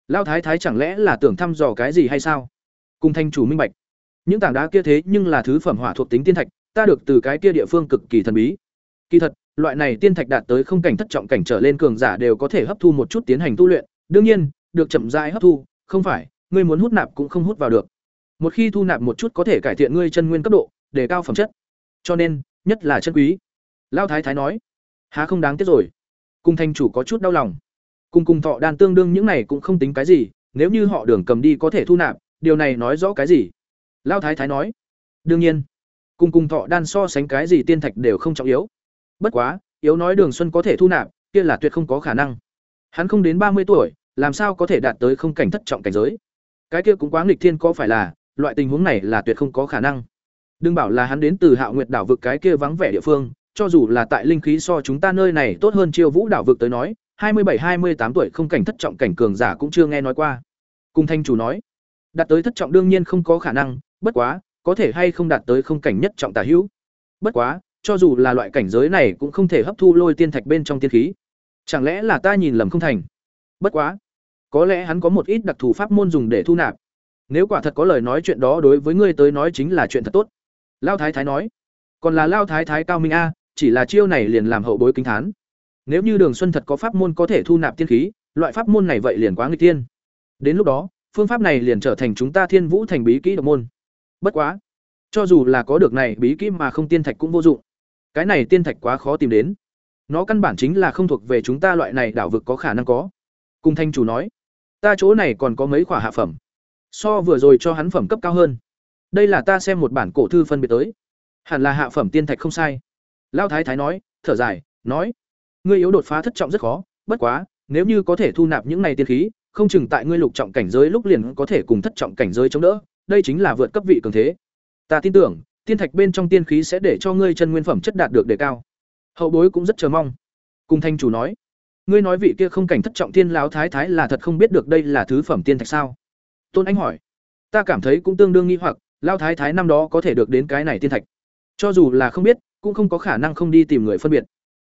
Lão thái thái chẳng lẽ là tưởng thăm dò cái gì hay sao? Cung thanh chủ minh bạch, những tảng đá kia thế nhưng là thứ phẩm hỏa thuộc tính tiên thạch, ta được từ cái kia địa phương cực kỳ thần bí. Kỳ thật, loại này tiên thạch đạt tới không cảnh thất trọng cảnh trở lên cường giả đều có thể hấp thu một chút tiến hành tu luyện, đương nhiên, được chậm rãi hấp thu, không phải, ngươi muốn hút nạp cũng không hút vào được. Một khi thu nạp một chút có thể cải thiện ngươi chân nguyên cấp độ, đề cao phẩm chất. Cho nên, nhất là chân quý. Lão thái thái nói, há không đáng tiếc rồi. Cung thanh chủ có chút đau lòng. Cung cung thọ đan tương đương những này cũng không tính cái gì, nếu như họ đường cầm đi có thể thu nạp, điều này nói rõ cái gì? Lão thái thái nói, đương nhiên, cung cung thọ đan so sánh cái gì tiên thạch đều không trọng yếu. Bất quá, yếu nói Đường Xuân có thể thu nạp, kia là tuyệt không có khả năng. Hắn không đến ba mươi tuổi, làm sao có thể đạt tới không cảnh thất trọng cảnh giới? Cái kia cũng quá nghịch thiên có phải là, loại tình huống này là tuyệt không có khả năng. Đừng bảo là hắn đến từ Hạo Nguyệt đảo vực cái kia vắng vẻ địa phương, cho dù là tại linh khí so chúng ta nơi này tốt hơn Chiêu Vũ đảo vực tới nói, hai mươi bảy hai mươi tám tuổi không cảnh thất trọng cảnh cường giả cũng chưa nghe nói qua. cùng thanh chủ nói, đạt tới thất trọng đương nhiên không có khả năng, bất quá, có thể hay không đạt tới không cảnh nhất trọng tả hữu. Bất quá, cho dù là loại cảnh giới này cũng không thể hấp thu lôi tiên thạch bên trong tiên khí. Chẳng lẽ là ta nhìn lầm không thành? Bất quá, có lẽ hắn có một ít đặc thù pháp môn dùng để thu nạp. Nếu quả thật có lời nói chuyện đó đối với ngươi tới nói chính là chuyện thật tốt. Lao Thái Thái nói. Còn là Lao Thái Thái cao minh a, chỉ là chiêu này liền làm hậu bối kinh thán. Nếu như Đường Xuân thật có pháp môn có thể thu nạp tiên khí, loại pháp môn này vậy liền quá nguy tiên. Đến lúc đó, phương pháp này liền trở thành chúng ta Thiên Vũ thành bí kỹ độc môn. Bất quá, cho dù là có được này bí kỹ mà không tiên thạch cũng vô dụng. Cái này tiên thạch quá khó tìm đến. Nó căn bản chính là không thuộc về chúng ta loại này đảo vực có khả năng có. Cùng thanh chủ nói, ta chỗ này còn có mấy khỏa hạ phẩm. So vừa rồi cho hắn phẩm cấp cao hơn. Đây là ta xem một bản cổ thư phân biệt tới. Hẳn là hạ phẩm tiên thạch không sai. lao thái thái nói, thở dài, nói: "Ngươi yếu đột phá thất trọng rất khó, bất quá, nếu như có thể thu nạp những này tiên khí, không chừng tại ngươi lục trọng cảnh giới lúc liền có thể cùng thất trọng cảnh giới chống đỡ, đây chính là vượt cấp vị cường thế. Ta tin tưởng, tiên thạch bên trong tiên khí sẽ để cho ngươi chân nguyên phẩm chất đạt được đề cao." Hậu bối cũng rất chờ mong. Cùng thanh chủ nói: "Ngươi nói vị kia không cảnh thất trọng tiên lão thái thái là thật không biết được đây là thứ phẩm tiên thạch sao?" Tôn Anh hỏi: "Ta cảm thấy cũng tương đương nghi hoặc, lão thái thái năm đó có thể được đến cái này tiên thạch. Cho dù là không biết, cũng không có khả năng không đi tìm người phân biệt.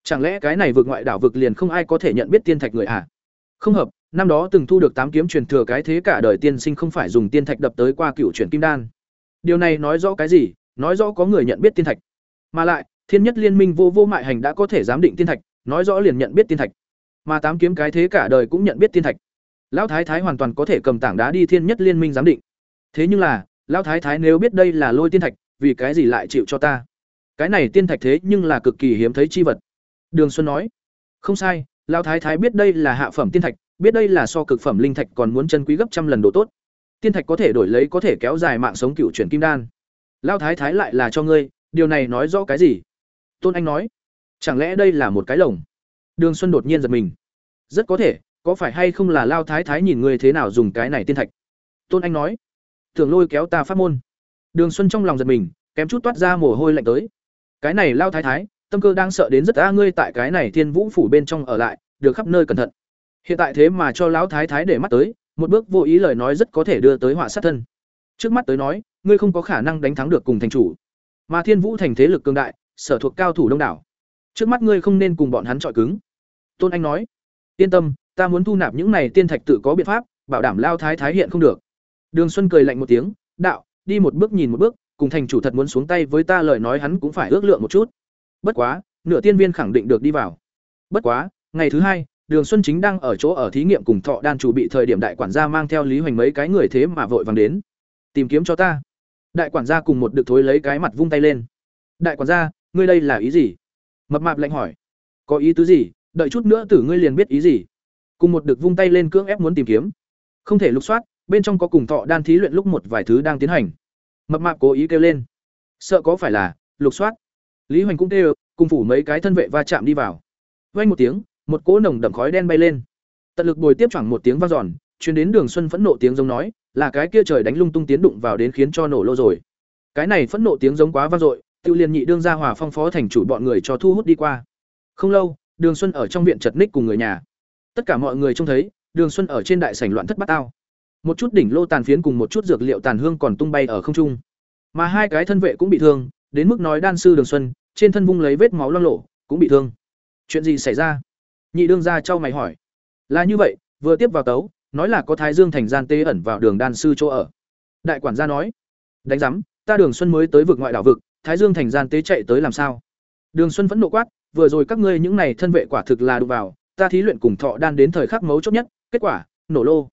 Chẳng lẽ cái này vượt ngoại đảo vực liền không ai có thể nhận biết tiên thạch người à? Không hợp, năm đó từng thu được tám kiếm truyền thừa cái thế cả đời tiên sinh không phải dùng tiên thạch đập tới qua cựu chuyển kim đan. Điều này nói rõ cái gì? Nói rõ có người nhận biết tiên thạch. Mà lại, Thiên Nhất Liên Minh vô vô mại hành đã có thể giám định tiên thạch, nói rõ liền nhận biết tiên thạch. Mà tám kiếm cái thế cả đời cũng nhận biết tiên thạch. Lão thái thái hoàn toàn có thể cầm tảng đá đi Thiên Nhất Liên Minh giám định. Thế nhưng là, lão thái thái nếu biết đây là lôi tiên thạch, vì cái gì lại chịu cho ta? cái này tiên thạch thế nhưng là cực kỳ hiếm thấy chi vật đường xuân nói không sai lão thái thái biết đây là hạ phẩm tiên thạch biết đây là so cực phẩm linh thạch còn muốn chân quý gấp trăm lần độ tốt tiên thạch có thể đổi lấy có thể kéo dài mạng sống cựu chuyển kim đan lão thái thái lại là cho ngươi, điều này nói rõ cái gì? Tôn anh nói, chẳng lẽ đây là một cái lồng? Đường xuân đột nhiên giật mình. Rất có thể, có phải hay không là lao thái thái nhìn ngươi thế nào dùng cái này tiên thạch? Tôn anh nói, thường lôi kéo ta phát môn. Đường xuân trong lòng giật mình, kém chút toát ra mồ hôi lạnh tới. Cái này lao thái thái, tâm cơ đang sợ đến rất a, ngươi tại cái này thiên vũ phủ bên trong ở lại, được khắp nơi cẩn thận. Hiện tại thế mà cho lão thái thái để mắt tới, một bước vô ý lời nói rất có thể đưa tới họa sát thân. Trước mắt tới nói ngươi không có khả năng đánh thắng được cùng thành chủ mà thiên vũ thành thế lực cường đại sở thuộc cao thủ đông đảo trước mắt ngươi không nên cùng bọn hắn chọi cứng tôn anh nói yên tâm ta muốn thu nạp những này tiên thạch tự có biện pháp bảo đảm lao thái thái hiện không được đường xuân cười lạnh một tiếng đạo đi một bước nhìn một bước cùng thành chủ thật muốn xuống tay với ta lời nói hắn cũng phải ước lượng một chút. Bất quá, nửa tiên viên khẳng định được đi vào. Bất quá, ngày thứ hai, Đường Xuân chính đang ở chỗ ở thí nghiệm cùng Thọ Đan chủ bị thời điểm đại quản gia mang theo Lý Hoành mấy cái người thế mà vội vàng đến. Tìm kiếm cho ta. Đại quản gia cùng một được thối lấy cái mặt vung tay lên. Đại quản gia, ngươi đây là ý gì? Mập mạp lạnh hỏi. Có ý tứ gì? Đợi chút nữa tử ngươi liền biết ý gì. Cùng một được vung tay lên cưỡng ép muốn tìm kiếm. Không thể lục soát, bên trong có cùng Thọ Đan thí luyện lúc một vài thứ đang tiến hành mập mạp cố ý kêu lên sợ có phải là lục soát lý hoành cũng kêu cùng phủ mấy cái thân vệ va chạm đi vào vang một tiếng một cỗ nồng đậm khói đen bay lên tận lực bồi tiếp chẳng một tiếng vang giòn chuyến đến đường xuân phẫn nộ tiếng giống nói là cái kia trời đánh lung tung tiến đụng vào đến khiến cho nổ lô rồi. Cái này phẫn nộ tiếng giống quá vang dội tự liền nhị đương ra hòa phong phó thành chủ bọn người cho thu hút đi qua. Không lâu, đường xuân ở trong viện chật ních cùng người nhà. Tất cả mọi người trông thấy, đường xuân ở trên đại sảnh loạn thất bát ao một chút đỉnh lô tàn phiến cùng một chút dược liệu tàn hương còn tung bay ở không trung. Mà hai cái thân vệ cũng bị thương, đến mức nói đan sư đường xuân, trên thân vung lấy vết máu loang lộ cũng bị thương. Chuyện gì xảy ra? Nhị đương ra trao mày hỏi. Là như vậy, vừa tiếp vào tấu nói là có thái dương thành gian tê ẩn vào đường đan sư chỗ ở đại quản gia nói đánh giám ta đường xuân mới tới vực ngoại đảo vực thái dương thành gian tế chạy tới làm sao đường xuân vẫn nộ quát vừa rồi các ngươi những này thân vệ quả thực là đụng vào ta thí luyện cùng thọ đan đến thời khắc mấu chốt nhất kết quả nổ lô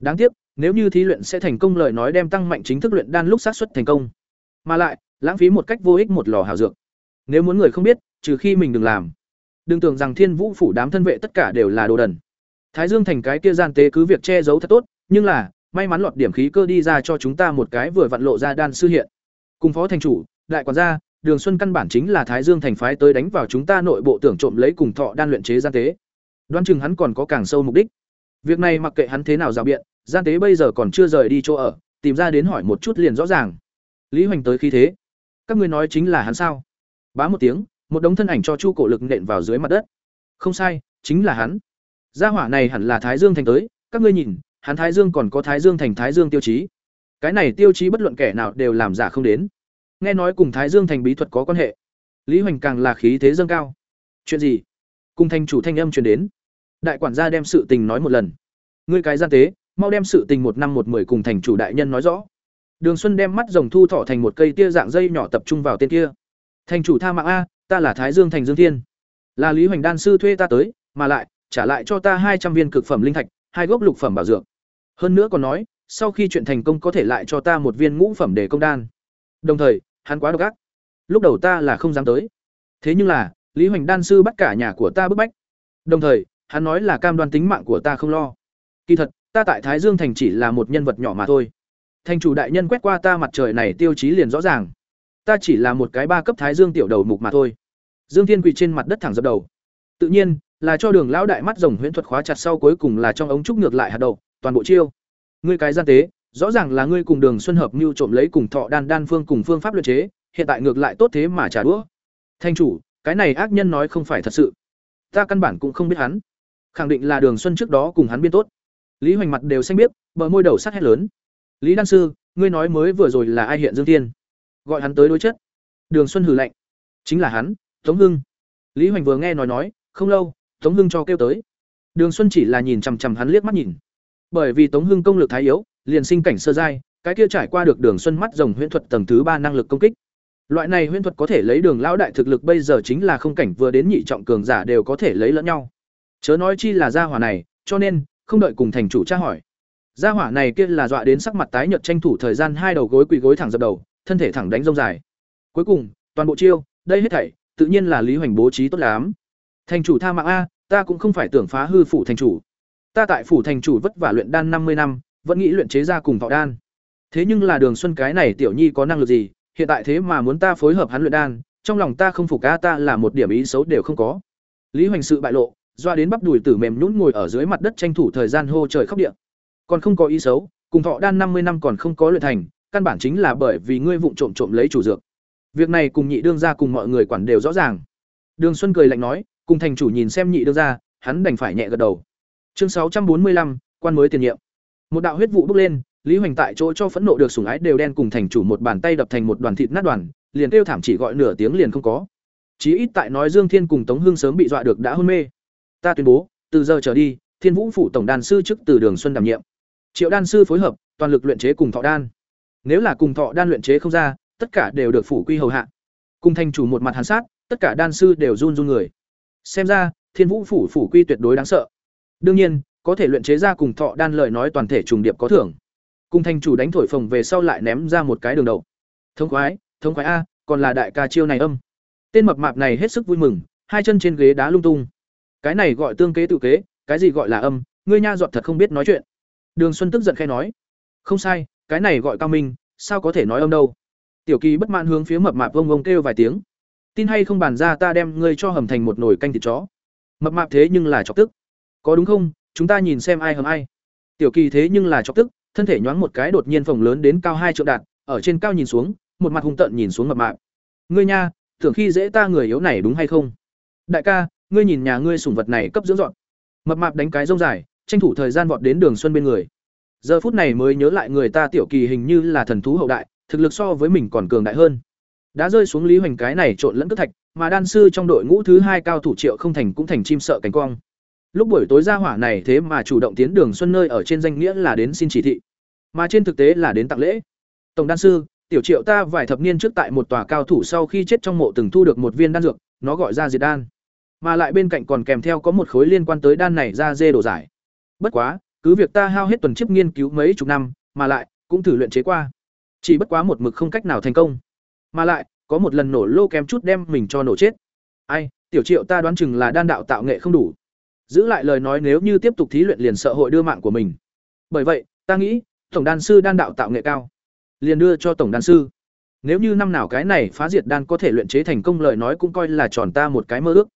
đáng tiếc nếu như thí luyện sẽ thành công lời nói đem tăng mạnh chính thức luyện đan lúc sát xuất thành công. Mà lại, lãng phí một cách vô ích một lò hảo dược. Nếu muốn người không biết, trừ khi mình đừng làm. Đừng tưởng rằng Thiên Vũ phủ đám thân vệ tất cả đều là đồ đần. Thái Dương thành cái kia gian tế cứ việc che giấu thật tốt, nhưng là, may mắn lọt điểm khí cơ đi ra cho chúng ta một cái vừa vặn lộ ra đan sư hiện. Cùng phó thành chủ, đại quản gia, Đường Xuân căn bản chính là Thái Dương thành phái tới đánh vào chúng ta nội bộ tưởng trộm lấy cùng thọ đan luyện chế gian tế. Đoán chừng hắn còn có càng sâu mục đích. Việc này mặc kệ hắn thế nào rào biện, gian tế bây giờ còn chưa rời đi chỗ ở tìm ra đến hỏi một chút liền rõ ràng lý hoành tới khí thế các ngươi nói chính là hắn sao bá một tiếng một đống thân ảnh cho chu cổ lực nện vào dưới mặt đất không sai chính là hắn gia hỏa này hẳn là thái dương thành tới các ngươi nhìn hắn thái dương còn có thái dương thành thái dương tiêu chí. Cái này tiêu chí bất luận kẻ nào đều làm giả không đến. Nghe nói cùng thái dương thành bí thuật có quan hệ. Lý hoành càng là khí thế dâng cao. Chuyện gì? Cùng thanh chủ thanh âm truyền đến. Đại quản gia đem sự tình nói một lần. Ngươi cái gian tế mau đem sự tình một năm một mười cùng thành chủ đại nhân nói rõ. Đường xuân đem mắt rồng thu thọ thành một cây tia dạng dây nhỏ tập trung vào tên kia. Thành chủ tha mạng a ta là thái dương thành dương thiên. Là Lý Hoành đan sư thuê ta tới, mà lại trả lại cho ta hai trăm viên cực phẩm linh thạch, hai gốc lục phẩm bảo dược. Hơn nữa còn nói, sau khi chuyện thành công có thể lại cho ta một viên ngũ phẩm để công đan. Đồng thời, hắn quá độc ác. Lúc đầu ta là không dám tới. Thế nhưng là, Lý Hoành đan sư bắt cả nhà của ta bức bách. Đồng thời, hắn nói là cam đoan tính mạng của ta không lo. Kỳ thật, ta tại Thái Dương thành chỉ là một nhân vật nhỏ mà thôi. Thành chủ đại nhân quét qua ta mặt trời này tiêu chí liền rõ ràng. Ta chỉ là một cái ba cấp Thái Dương tiểu đầu mục mà thôi. Dương Thiên quỳ trên mặt đất thẳng dập đầu. Tự nhiên, là cho Đường lão đại mắt rồng huyễn thuật khóa chặt sau cuối cùng là trong ống trúc ngược lại hạt đầu, toàn bộ chiêu. Ngươi cái gian tế, rõ ràng là ngươi cùng Đường Xuân hợp mưu trộm lấy cùng Thọ Đan đan phương cùng phương pháp luyện chế, hiện tại ngược lại tốt thế mà trả đũa. Thanh chủ, cái này ác nhân nói không phải thật sự. Ta căn bản cũng không biết hắn. Khẳng định là Đường Xuân trước đó cùng hắn biên tốt. Lý Hoành mặt đều xanh biết, bờ môi đầu sắc hét lớn. "Lý đan sư, ngươi nói mới vừa rồi là ai hiện Dương Tiên?" Gọi hắn tới đối chất. Đường Xuân hừ lạnh. "Chính là hắn, Tống Hưng." Lý Hoành vừa nghe nói nói, không lâu, Tống Hưng cho kêu tới. Đường Xuân chỉ là nhìn chằm chằm hắn liếc mắt nhìn. Bởi vì Tống Hưng công lực thái yếu, liền sinh cảnh sơ giai, cái kia trải qua được Đường Xuân mắt rồng huyễn thuật tầng thứ ba năng lực công kích. Loại này huyễn thuật có thể lấy Đường lão đại thực lực bây giờ chính là không cảnh vừa đến nhị trọng cường giả đều có thể lấy lẫn nhau. Chớ nói chi là gia hỏa này, cho nên không đợi cùng thành chủ tra hỏi. Gia hỏa này kia là dọa đến sắc mặt tái nhợt tranh thủ thời gian hai đầu gối quỳ gối thẳng dập đầu, thân thể thẳng đánh rông dài. Cuối cùng, toàn bộ chiêu, đây hết thảy, tự nhiên là Lý Hoành bố trí tốt lắm. Thành chủ tha mạng a, ta cũng không phải tưởng phá hư phủ thành chủ. Ta tại phủ thành chủ vất vả luyện đan năm mươi năm, vẫn nghĩ luyện chế ra cùng võ đan. Thế nhưng là Đường Xuân cái này tiểu nhi có năng lực gì, hiện tại thế mà muốn ta phối hợp hắn luyện đan, trong lòng ta không phục a ta là một điểm ý xấu đều không có. Lý Hoành sự bại lộ, doa đến bắp đùi tử mềm nhũn ngồi ở dưới mặt đất tranh thủ thời gian hô trời khóc địa. Còn không có ý xấu, cùng thọ đan năm mươi năm còn không có luyện thành, căn bản chính là bởi vì ngươi vụng trộm trộm lấy chủ dược. Việc này cùng nhị đương gia cùng mọi người quản đều rõ ràng. Đường Xuân cười lạnh nói, cùng thành chủ nhìn xem nhị đương ra, hắn đành phải nhẹ gật đầu. Chương sáu trăm bốn mươi lăm, quan mới tiền nhiệm. Một đạo huyết vụ bốc lên, Lý Hoành tại chỗ cho phẫn nộ được sủng ái đều đen cùng thành chủ một bàn tay đập thành một đoàn thịt nát đoàn, liền kêu thảm chỉ gọi nửa tiếng liền không có. Chí ít tại nói Dương Thiên cùng Tống Hưng sớm bị dọa được đã hôn mê. Ta tuyên bố, từ giờ trở đi, Thiên Vũ phủ tổng đàn sư chức từ Đường Xuân đảm nhiệm. Triệu đan sư phối hợp, toàn lực luyện chế cùng thọ đan. Nếu là cùng thọ đan luyện chế không ra, tất cả đều được phủ quy hầu hạ. Cùng thành chủ một mặt hàn sát, tất cả đan sư đều run run người. Xem ra, Thiên Vũ phủ phủ quy tuyệt đối đáng sợ. Đương nhiên, có thể luyện chế ra cùng thọ đan lời nói toàn thể trùng điệp có thưởng. Cùng thành chủ đánh thổi phồng về sau lại ném ra một cái đường đầu. Thông khoái, thông khoái a, còn là đại ca chiêu này âm. Tên mập mạp này hết sức vui mừng, hai chân trên ghế đá lung tung. Cái này gọi tương kế tự kế, cái gì gọi là âm, ngươi nha dọn thật không biết nói chuyện. Đường Xuân tức giận khẽ nói, không sai, cái này gọi cao minh, sao có thể nói âm đâu. Tiểu Kỳ bất mãn hướng phía mập mạp vông vông kêu vài tiếng. Tin hay không bàn ra ta đem ngươi cho hầm thành một nồi canh thịt chó. Mập mạp thế nhưng là chọc tức. Có đúng không? Chúng ta nhìn xem ai hầm ai. Tiểu Kỳ thế nhưng là chọc tức, thân thể nhoáng một cái đột nhiên phồng lớn đến cao hai trượng đạt, ở trên cao nhìn xuống, một mặt hung tợn nhìn xuống mập mạp. Ngươi nha, tưởng khi dễ ta người yếu này đúng hay không? Đại ca, ngươi nhìn nhà ngươi sủng vật này cấp dưỡng dọn. Mập mạp đánh cái rông dài, tranh thủ thời gian vọt đến Đường Xuân bên người. Giờ phút này mới nhớ lại người ta tiểu kỳ hình như là thần thú hậu đại, thực lực so với mình còn cường đại hơn. Đã rơi xuống Lý Hoành cái này trộn lẫn cất thạch, mà đan sư trong đội ngũ thứ hai cao thủ Triệu không thành cũng thành chim sợ cánh quang. Lúc buổi tối ra hỏa này thế mà chủ động tiến Đường Xuân nơi ở trên danh nghĩa là đến xin chỉ thị, mà trên thực tế là đến tặng lễ. Tổng đan sư, tiểu Triệu ta vài thập niên trước tại một tòa cao thủ sau khi chết trong mộ từng thu được một viên đan dược, nó gọi ra diệt đan mà lại bên cạnh còn kèm theo có một khối liên quan tới đan này ra dê đồ giải bất quá cứ việc ta hao hết tuần chiếp nghiên cứu mấy chục năm mà lại cũng thử luyện chế qua chỉ bất quá một mực không cách nào thành công mà lại, có một lần nổ lô kém chút đem mình cho nổ chết. Ai, tiểu triệu ta đoán chừng là đan đạo tạo nghệ không đủ. Giữ lại lời nói nếu như tiếp tục thí luyện liền sợ hội đưa mạng của mình. Bởi vậy, ta nghĩ, tổng đan sư đan đạo tạo nghệ cao. Liền đưa cho tổng đan sư. Nếu như năm nào cái này phá diệt đan có thể luyện chế thành công lời nói cũng coi là tròn ta một cái mơ ước.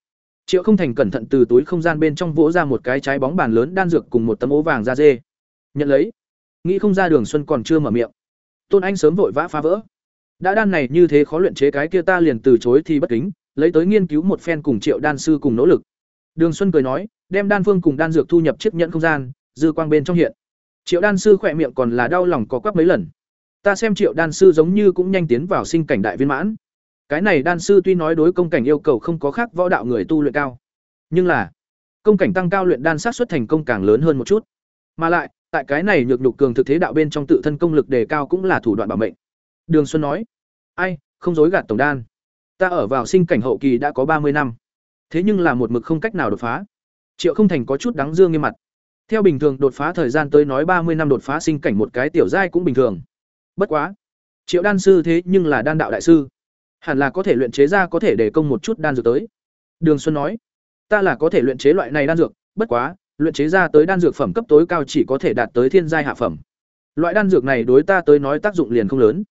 Triệu không thành cẩn thận từ túi không gian bên trong vỗ ra một cái trái bóng bàn lớn đan dược cùng một tấm ố vàng da dê. Nhận lấy. Nghĩ không ra đường xuân còn chưa mở miệng. Tôn anh sớm vội vã phá vỡ đã đan này như thế khó luyện chế cái kia ta liền từ chối thì bất kính lấy tới nghiên cứu một phen cùng triệu đan sư cùng nỗ lực đường xuân cười nói đem đan phương cùng đan dược thu nhập chiếc nhận không gian dư quang bên trong hiện triệu đan sư khỏe miệng còn là đau lòng có quắp mấy lần ta xem triệu đan sư giống như cũng nhanh tiến vào sinh cảnh đại viên mãn cái này đan sư tuy nói đối công cảnh yêu cầu không có khác võ đạo người tu luyện cao, nhưng là công cảnh tăng cao luyện đan sát xuất thành công càng lớn hơn một chút. Mà lại, tại cái này nhược nhục cường thực thế đạo bên trong tự thân công lực đề cao cũng là thủ đoạn bảo mệnh. Đường Xuân nói: "Ai, không dối gạt tổng đan. Ta ở vào sinh cảnh hậu kỳ đã có ba mươi năm. thế nhưng là một mực không cách nào đột phá. Triệu không thành có chút đáng dương nghiêm mặt. Theo bình thường đột phá thời gian tới nói ba mươi năm đột phá sinh cảnh một cái tiểu giai cũng bình thường. Bất quá triệu đan sư thế nhưng là đan đạo đại sư. Hẳn là có thể luyện chế ra có thể để công một chút đan dược tới. Đường xuân nói ta là có thể luyện chế loại này đan dược bất quá luyện chế ra tới đan dược phẩm cấp tối cao chỉ có thể đạt tới thiên giai hạ phẩm. Loại đan dược này đối ta tới nói tác dụng liền không lớn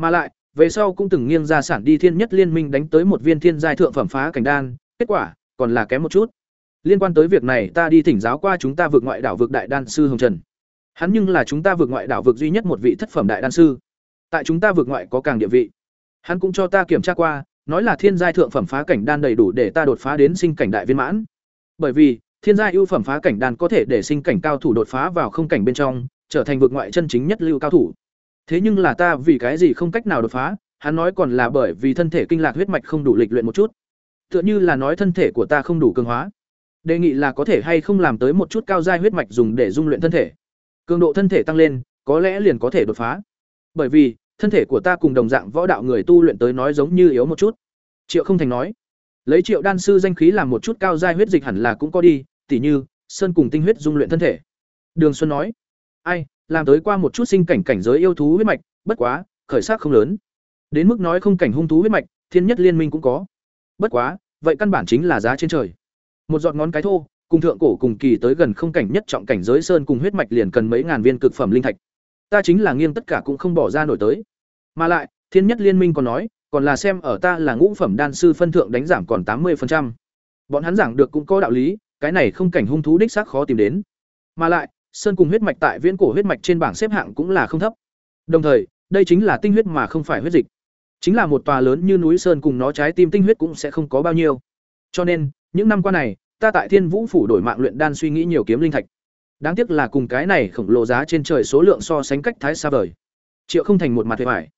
mà lại, về sau cũng từng nghiêng ra sản đi thiên nhất liên minh đánh tới một viên thiên giai thượng phẩm phá cảnh đan, kết quả, còn là kém một chút. Liên quan tới việc này, ta đi thỉnh giáo qua chúng ta vượt ngoại đảo vượt đại đan sư hồng trần. Hắn nhưng là chúng ta vượt ngoại đảo vượt duy nhất một vị thất phẩm đại đan sư. Tại chúng ta vượt ngoại có càng địa vị. Hắn cũng cho ta kiểm tra qua, nói là thiên giai thượng phẩm phá cảnh đan đầy đủ để ta đột phá đến sinh cảnh đại viên mãn. Bởi vì, thiên giai ưu phẩm phá cảnh đan có thể để sinh cảnh cao thủ đột phá vào không cảnh bên trong, trở thành vượt ngoại chân chính nhất lưu cao thủ thế nhưng là ta vì cái gì không cách nào đột phá, hắn nói còn là bởi vì thân thể kinh lạc huyết mạch không đủ lịch luyện một chút. Tựa như là nói thân thể của ta không đủ cường hóa. Đề nghị là có thể hay không làm tới một chút cao giai huyết mạch dùng để dung luyện thân thể. Cường độ thân thể tăng lên, có lẽ liền có thể đột phá. Bởi vì, thân thể của ta cùng đồng dạng võ đạo người tu luyện tới nói giống như yếu một chút. Triệu không thành nói, lấy triệu đan sư danh khí làm một chút cao giai huyết dịch hẳn là cũng có đi, tỉ như, sơn cùng tinh huyết dung luyện thân thể. Đường xuân nói, ai làm tới qua một chút sinh cảnh cảnh giới yêu thú huyết mạch, bất quá, khởi sắc không lớn. Đến mức nói không cảnh hung thú huyết mạch, thiên nhất liên minh cũng có. Bất quá, vậy căn bản chính là giá trên trời. Một giọt ngón cái thô, cùng thượng cổ cùng kỳ tới gần không cảnh nhất trọng cảnh giới sơn cùng huyết mạch liền cần mấy ngàn viên cực phẩm linh thạch. Ta chính là nghiêng tất cả cũng không bỏ ra nổi tới. Mà lại, thiên nhất liên minh còn nói, còn là xem ở ta là ngũ phẩm đan sư phân thượng đánh giảm còn tám 80%. bọn hắn giảng được cũng có đạo lý, cái này không cảnh hung thú đích xác khó tìm đến. Mà lại sơn cùng huyết mạch tại viễn cổ huyết mạch trên bảng xếp hạng cũng là không thấp. Đồng thời, đây chính là tinh huyết mà không phải huyết dịch. Chính là một tòa lớn như núi sơn cùng nó trái tim tinh huyết cũng sẽ không có bao nhiêu. Cho nên, những năm qua này, ta tại thiên vũ phủ đổi mạng luyện đan suy nghĩ nhiều kiếm linh thạch. Đáng tiếc là cùng cái này khổng lồ giá trên trời số lượng so sánh cách thái xa vời. Triệu không thành một mặt vẻ vải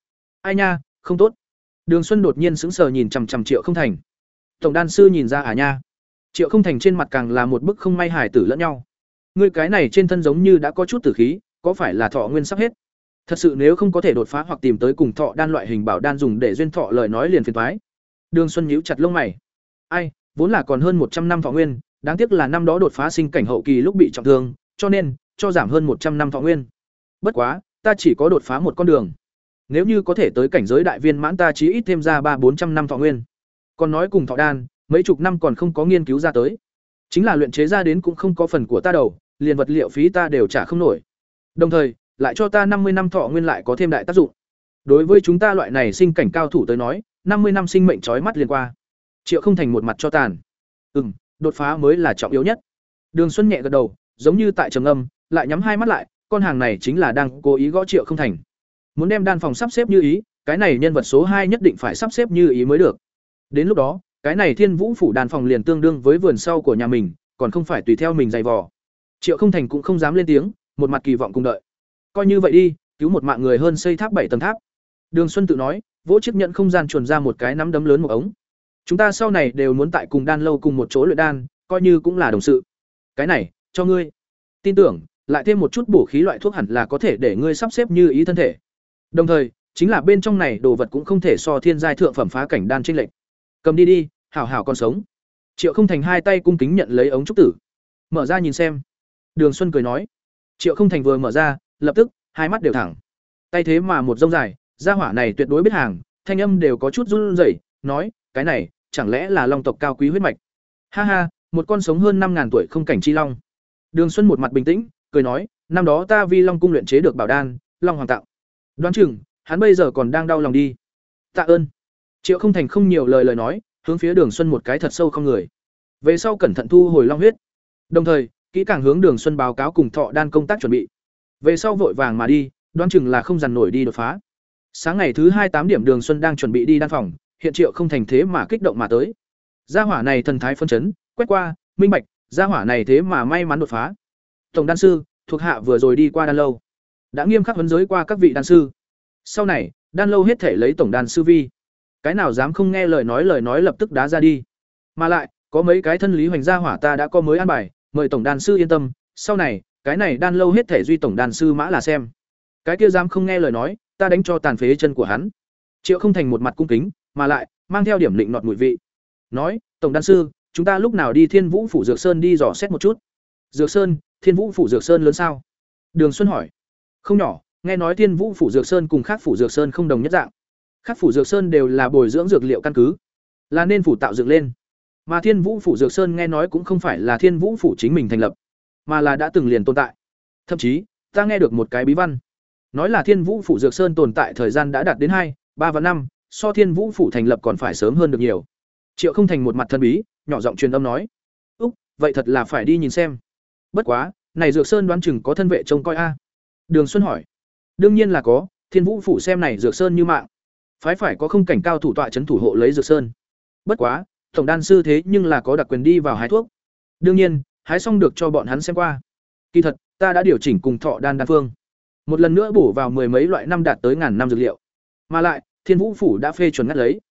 ai nha, không tốt. Đường xuân đột nhiên sững sờ nhìn chằm chằm triệu không thành. Tổng đan sư nhìn ra à nha. Triệu không thành trên mặt càng là một bức không may hài tử lẫn nhau ngươi cái này trên thân giống như đã có chút tử khí, có phải là thọ nguyên sắp hết? Thật sự nếu không có thể đột phá hoặc tìm tới cùng thọ đan loại hình bảo đan dùng để duyên thọ lời nói liền phiền toái. đường xuân nhíu chặt lông mày. Ai, vốn là còn hơn một trăm năm thọ nguyên, đáng tiếc là năm đó đột phá sinh cảnh hậu kỳ lúc bị trọng thương, cho nên, cho giảm hơn một trăm năm thọ nguyên. Bất quá, ta chỉ có đột phá một con đường. Nếu như có thể tới cảnh giới đại viên mãn ta chí ít thêm ra ba bốn trăm năm thọ nguyên. Còn nói cùng thọ đan, mấy chục năm còn không có nghiên cứu ra tới. Chính là luyện chế ra đến cũng không có phần của ta đầu liền vật liệu phí ta đều trả không nổi. Đồng thời lại cho ta năm mươi năm thọ nguyên lại có thêm đại tác dụng. Đối với chúng ta loại này sinh cảnh cao thủ tới nói năm mươi năm sinh mệnh trói mắt liền qua. Triệu không thành một mặt cho tàn. Ừm, đột phá mới là trọng yếu nhất. Đường xuân nhẹ gật đầu giống như tại trầm âm lại nhắm hai mắt lại con hàng này chính là đang cố ý gõ triệu không thành. Muốn đem đan phòng sắp xếp như ý cái này nhân vật số hai nhất định phải sắp xếp như ý mới được. Đến lúc đó cái này thiên vũ phủ đan phòng liền tương đương với vườn sau của nhà mình còn không phải tùy theo mình dày vò triệu không thành cũng không dám lên tiếng, một mặt kỳ vọng cùng đợi. Coi như vậy đi, cứu một mạng người hơn xây tháp bảy tầng tháp. Đường xuân tự nói, vỗ chiếc nhận không gian chuồn ra một cái nắm đấm lớn một ống. Chúng ta sau này đều muốn tại cùng đan lâu cùng một chỗ luyện đan, coi như cũng là đồng sự. Cái này, cho ngươi. Tin tưởng, lại thêm một chút bổ khí loại thuốc hẳn là có thể để ngươi sắp xếp như ý thân thể. Đồng thời, chính là bên trong này đồ vật cũng không thể so thiên giai thượng phẩm phá cảnh đan tranh lệch. Cầm đi đi, hảo hảo còn sống. Triệu không thành hai tay cung kính nhận lấy ống trúc tử. Mở ra nhìn xem đường xuân cười nói. Triệu không thành vừa mở ra, lập tức, hai mắt đều thẳng. Tay thế mà một rông dài, gia hỏa này tuyệt đối biết hàng, thanh âm đều có chút run rẩy, nói, cái này, chẳng lẽ là long tộc cao quý huyết mạch? Ha ha, một con sống hơn năm ngàn tuổi không cảnh chi long. Đường xuân một mặt bình tĩnh, cười nói, năm đó ta vi long cung luyện chế được bảo đan, long hoàng tặng. Đoán chừng, hắn bây giờ còn đang đau lòng đi. Tạ ơn. Triệu không thành không nhiều lời lời nói, hướng phía đường xuân một cái thật sâu không người. Về sau cẩn thận thu hồi long huyết. Đồng thời kỹ càng hướng đường xuân báo cáo cùng thọ đan công tác chuẩn bị. Về sau vội vàng mà đi, đoán chừng là không dằn nổi đi đột phá. Sáng ngày thứ hai tám điểm đường xuân đang chuẩn bị đi đan phòng, hiện triệu không thành thế mà kích động mà tới. Gia hỏa này thần thái phân chấn, quét qua, minh bạch, gia hỏa này thế mà may mắn đột phá. Tổng đan sư, thuộc hạ vừa rồi đi qua đan lâu. Đã nghiêm khắc huấn giới qua các vị đan sư. Sau này, đan lâu hết thể lấy tổng đan sư vi. Cái nào dám không nghe lời nói lời nói lập tức đá ra đi. Mà lại, có mấy cái thân lý hoành gia hỏa ta đã có mới an bài mời tổng đan sư yên tâm, sau này, cái này đan lâu hết thể duy tổng đan sư mã là xem. Cái kia dám không nghe lời nói, ta đánh cho tàn phế chân của hắn. Triệu không thành một mặt cung kính, mà lại, mang theo điểm định nọt mùi vị. Nói, tổng đan sư, chúng ta lúc nào đi thiên vũ phủ dược sơn đi dò xét một chút. Dược sơn, thiên vũ phủ dược sơn lớn sao? Đường xuân hỏi. Không nhỏ, nghe nói thiên vũ phủ dược sơn cùng khác phủ dược sơn không đồng nhất dạng. Khác phủ dược sơn đều là bồi dưỡng dược liệu căn cứ, là nên phủ tạo dựng lên mà thiên vũ phủ dược sơn nghe nói cũng không phải là thiên vũ phủ chính mình thành lập, mà là đã từng liền tồn tại. Thậm chí, ta nghe được một cái bí văn, nói là thiên vũ phủ dược sơn tồn tại thời gian đã đạt đến hai, ba và năm, so thiên vũ phủ thành lập còn phải sớm hơn được nhiều. Triệu không thành một mặt thân bí, nhỏ giọng truyền âm nói, úc, vậy thật là phải đi nhìn xem. Bất quá, này dược sơn đoán chừng có thân vệ trông coi a. Đường xuân hỏi, đương nhiên là có, thiên vũ phủ xem này dược sơn như mạng. Phái phải có không cảnh cao thủ tọa trấn thủ hộ lấy dược sơn. Bất quá tổng đan sư thế nhưng là có đặc quyền đi vào hái thuốc. Đương nhiên, hái xong được cho bọn hắn xem qua. Kỳ thật, ta đã điều chỉnh cùng thọ đan đan phương. Một lần nữa bổ vào mười mấy loại năm đạt tới ngàn năm dược liệu. Mà lại, thiên vũ phủ đã phê chuẩn ngắt lấy.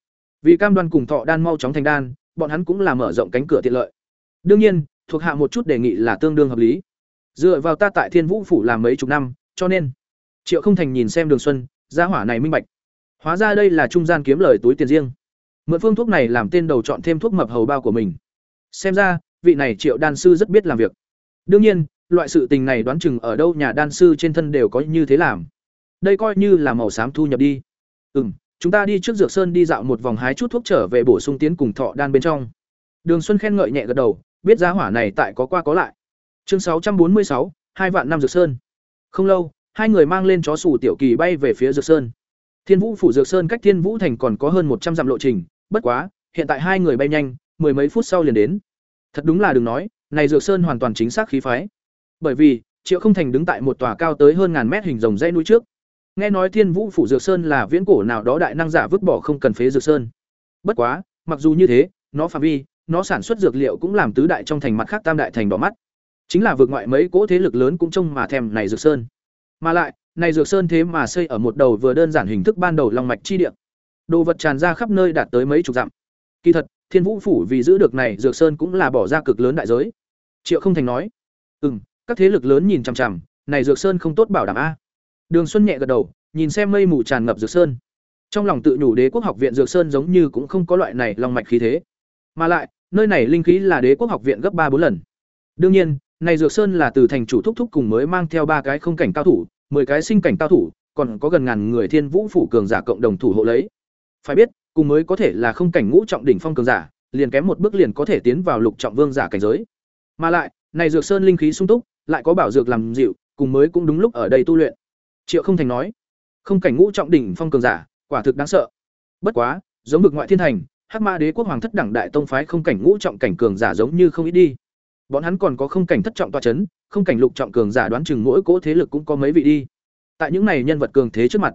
Vì cam đoan cùng thọ đan mau chóng thành đan, bọn hắn cũng là mở rộng cánh cửa tiện lợi. Đương nhiên, thuộc hạ một chút đề nghị là tương đương hợp lý. Dựa vào ta tại thiên vũ phủ làm mấy chục năm, cho nên, triệu không thành nhìn xem đường xuân, gia hỏa này minh bạch. Hóa ra đây là trung gian kiếm lời túi tiền riêng mượn phương thuốc này làm tên đầu chọn thêm thuốc mập hầu bao của mình. Xem ra, vị này triệu đan sư rất biết làm việc. Đương nhiên, loại sự tình này đoán chừng ở đâu nhà đan sư trên thân đều có như thế làm. Đây coi như là màu xám thu nhập đi. Ừ m chúng ta đi trước dược sơn đi dạo một vòng hái chút thuốc trở về bổ sung tiến cùng thọ đan bên trong. Đường xuân khen ngợi nhẹ gật đầu, biết giá hỏa này tại có qua có lại. Chương sáu trăm bốn mươi sáu, hai vạn năm dược sơn. Không lâu, hai người mang lên chó sủ tiểu kỳ bay về phía dược sơn. Thiên vũ phủ dược sơn cách thiên vũ thành còn có hơn một trăm dặm lộ trình bất quá, hiện tại hai người bay nhanh, mười mấy phút sau liền đến. Thật đúng là đừng nói, này dược sơn hoàn toàn chính xác khí phái. Bởi vì, triệu không thành đứng tại một tòa cao tới hơn ngàn mét hình rồng dây núi trước. Nghe nói thiên vũ phủ dược sơn là viễn cổ nào đó đại năng giả vứt bỏ không cần phế dược sơn. Bất quá, mặc dù như thế, nó phạm vi, nó sản xuất dược liệu cũng làm tứ đại trong thành mặt khác tam đại thành đỏ mắt. Chính là vượt ngoại mấy cỗ thế lực lớn cũng trông mà thèm này dược sơn. Mà lại, này dược sơn thế mà xây ở một đầu vừa đơn giản hình thức ban đầu long mạch chi địa đồ vật tràn ra khắp nơi đạt tới mấy chục dặm. Kỳ thật, thiên vũ phủ vì giữ được này dược sơn cũng là bỏ ra cực lớn đại giới. Triệu không thành nói ừ các thế lực lớn nhìn chằm chằm, này dược sơn không tốt bảo đảm a. Đường xuân nhẹ gật đầu, nhìn xem mây mù tràn ngập dược sơn. Trong lòng tự nhủ đế quốc học viện dược sơn giống như cũng không có loại này long mạch khí thế. Mà lại, nơi này linh khí là đế quốc học viện gấp ba bốn lần. Đương nhiên, này dược sơn là từ thành chủ thúc thúc cùng mới mang theo ba cái không cảnh cao thủ, mười cái sinh cảnh cao thủ, còn có gần ngàn người thiên vũ phủ cường giả cộng đồng thủ hộ lấy phải biết cùng mới có thể là không cảnh ngũ trọng đỉnh phong cường giả liền kém một bước liền có thể tiến vào lục trọng vương giả cảnh giới mà lại này dược sơn linh khí sung túc lại có bảo dược làm dịu, cùng mới cũng đúng lúc ở đây tu luyện. Triệu Không Thành nói, không cảnh ngũ trọng đỉnh phong cường giả, quả thực đáng sợ. Bất quá, giống vực ngoại thiên thành, Hắc Ma Đế quốc hoàng thất đẳng đại tông phái không cảnh ngũ trọng cảnh cường giả giống như không ít đi. Bọn hắn còn có không cảnh thất trọng tọa chấn, không cảnh lục trọng cường giả đoán chừng mỗi cỗ thế lực cũng có mấy vị đi. Tại những này nhân vật cường thế trước mặt,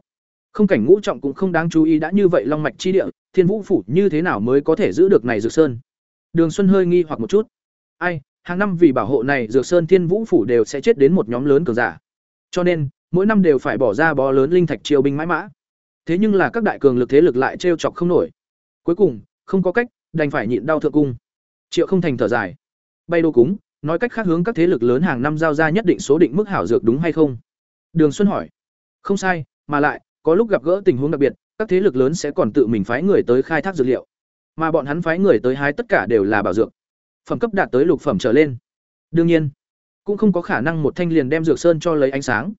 không cảnh ngũ trọng cũng không đáng chú ý đã như vậy long mạch chi địa, Thiên Vũ phủ như thế nào mới có thể giữ được này Dược Sơn. Đường Xuân hơi nghi hoặc một chút. Ai, hàng năm vì bảo hộ này dược sơn thiên vũ phủ đều sẽ chết đến một nhóm lớn cường giả. Cho nên mỗi năm đều phải bỏ ra bó lớn linh thạch triều binh mãi mã. Thế nhưng là các đại cường lực thế lực lại trêu chọc không nổi. Cuối cùng không có cách đành phải nhịn đau thượng cung. Triệu không thành thở dài. Bay đô cúng nói cách khác hướng các thế lực lớn hàng năm giao ra nhất định số định mức hảo dược đúng hay không? Đường xuân hỏi. Không sai mà lại có lúc gặp gỡ tình huống đặc biệt, các thế lực lớn sẽ còn tự mình phái người tới khai thác dược liệu. Mà bọn hắn phái người tới hái tất cả đều là bảo dược. Phẩm cấp đạt tới lục phẩm trở lên. Đương nhiên, cũng không có khả năng một thanh liền đem dược sơn cho lấy ánh sáng.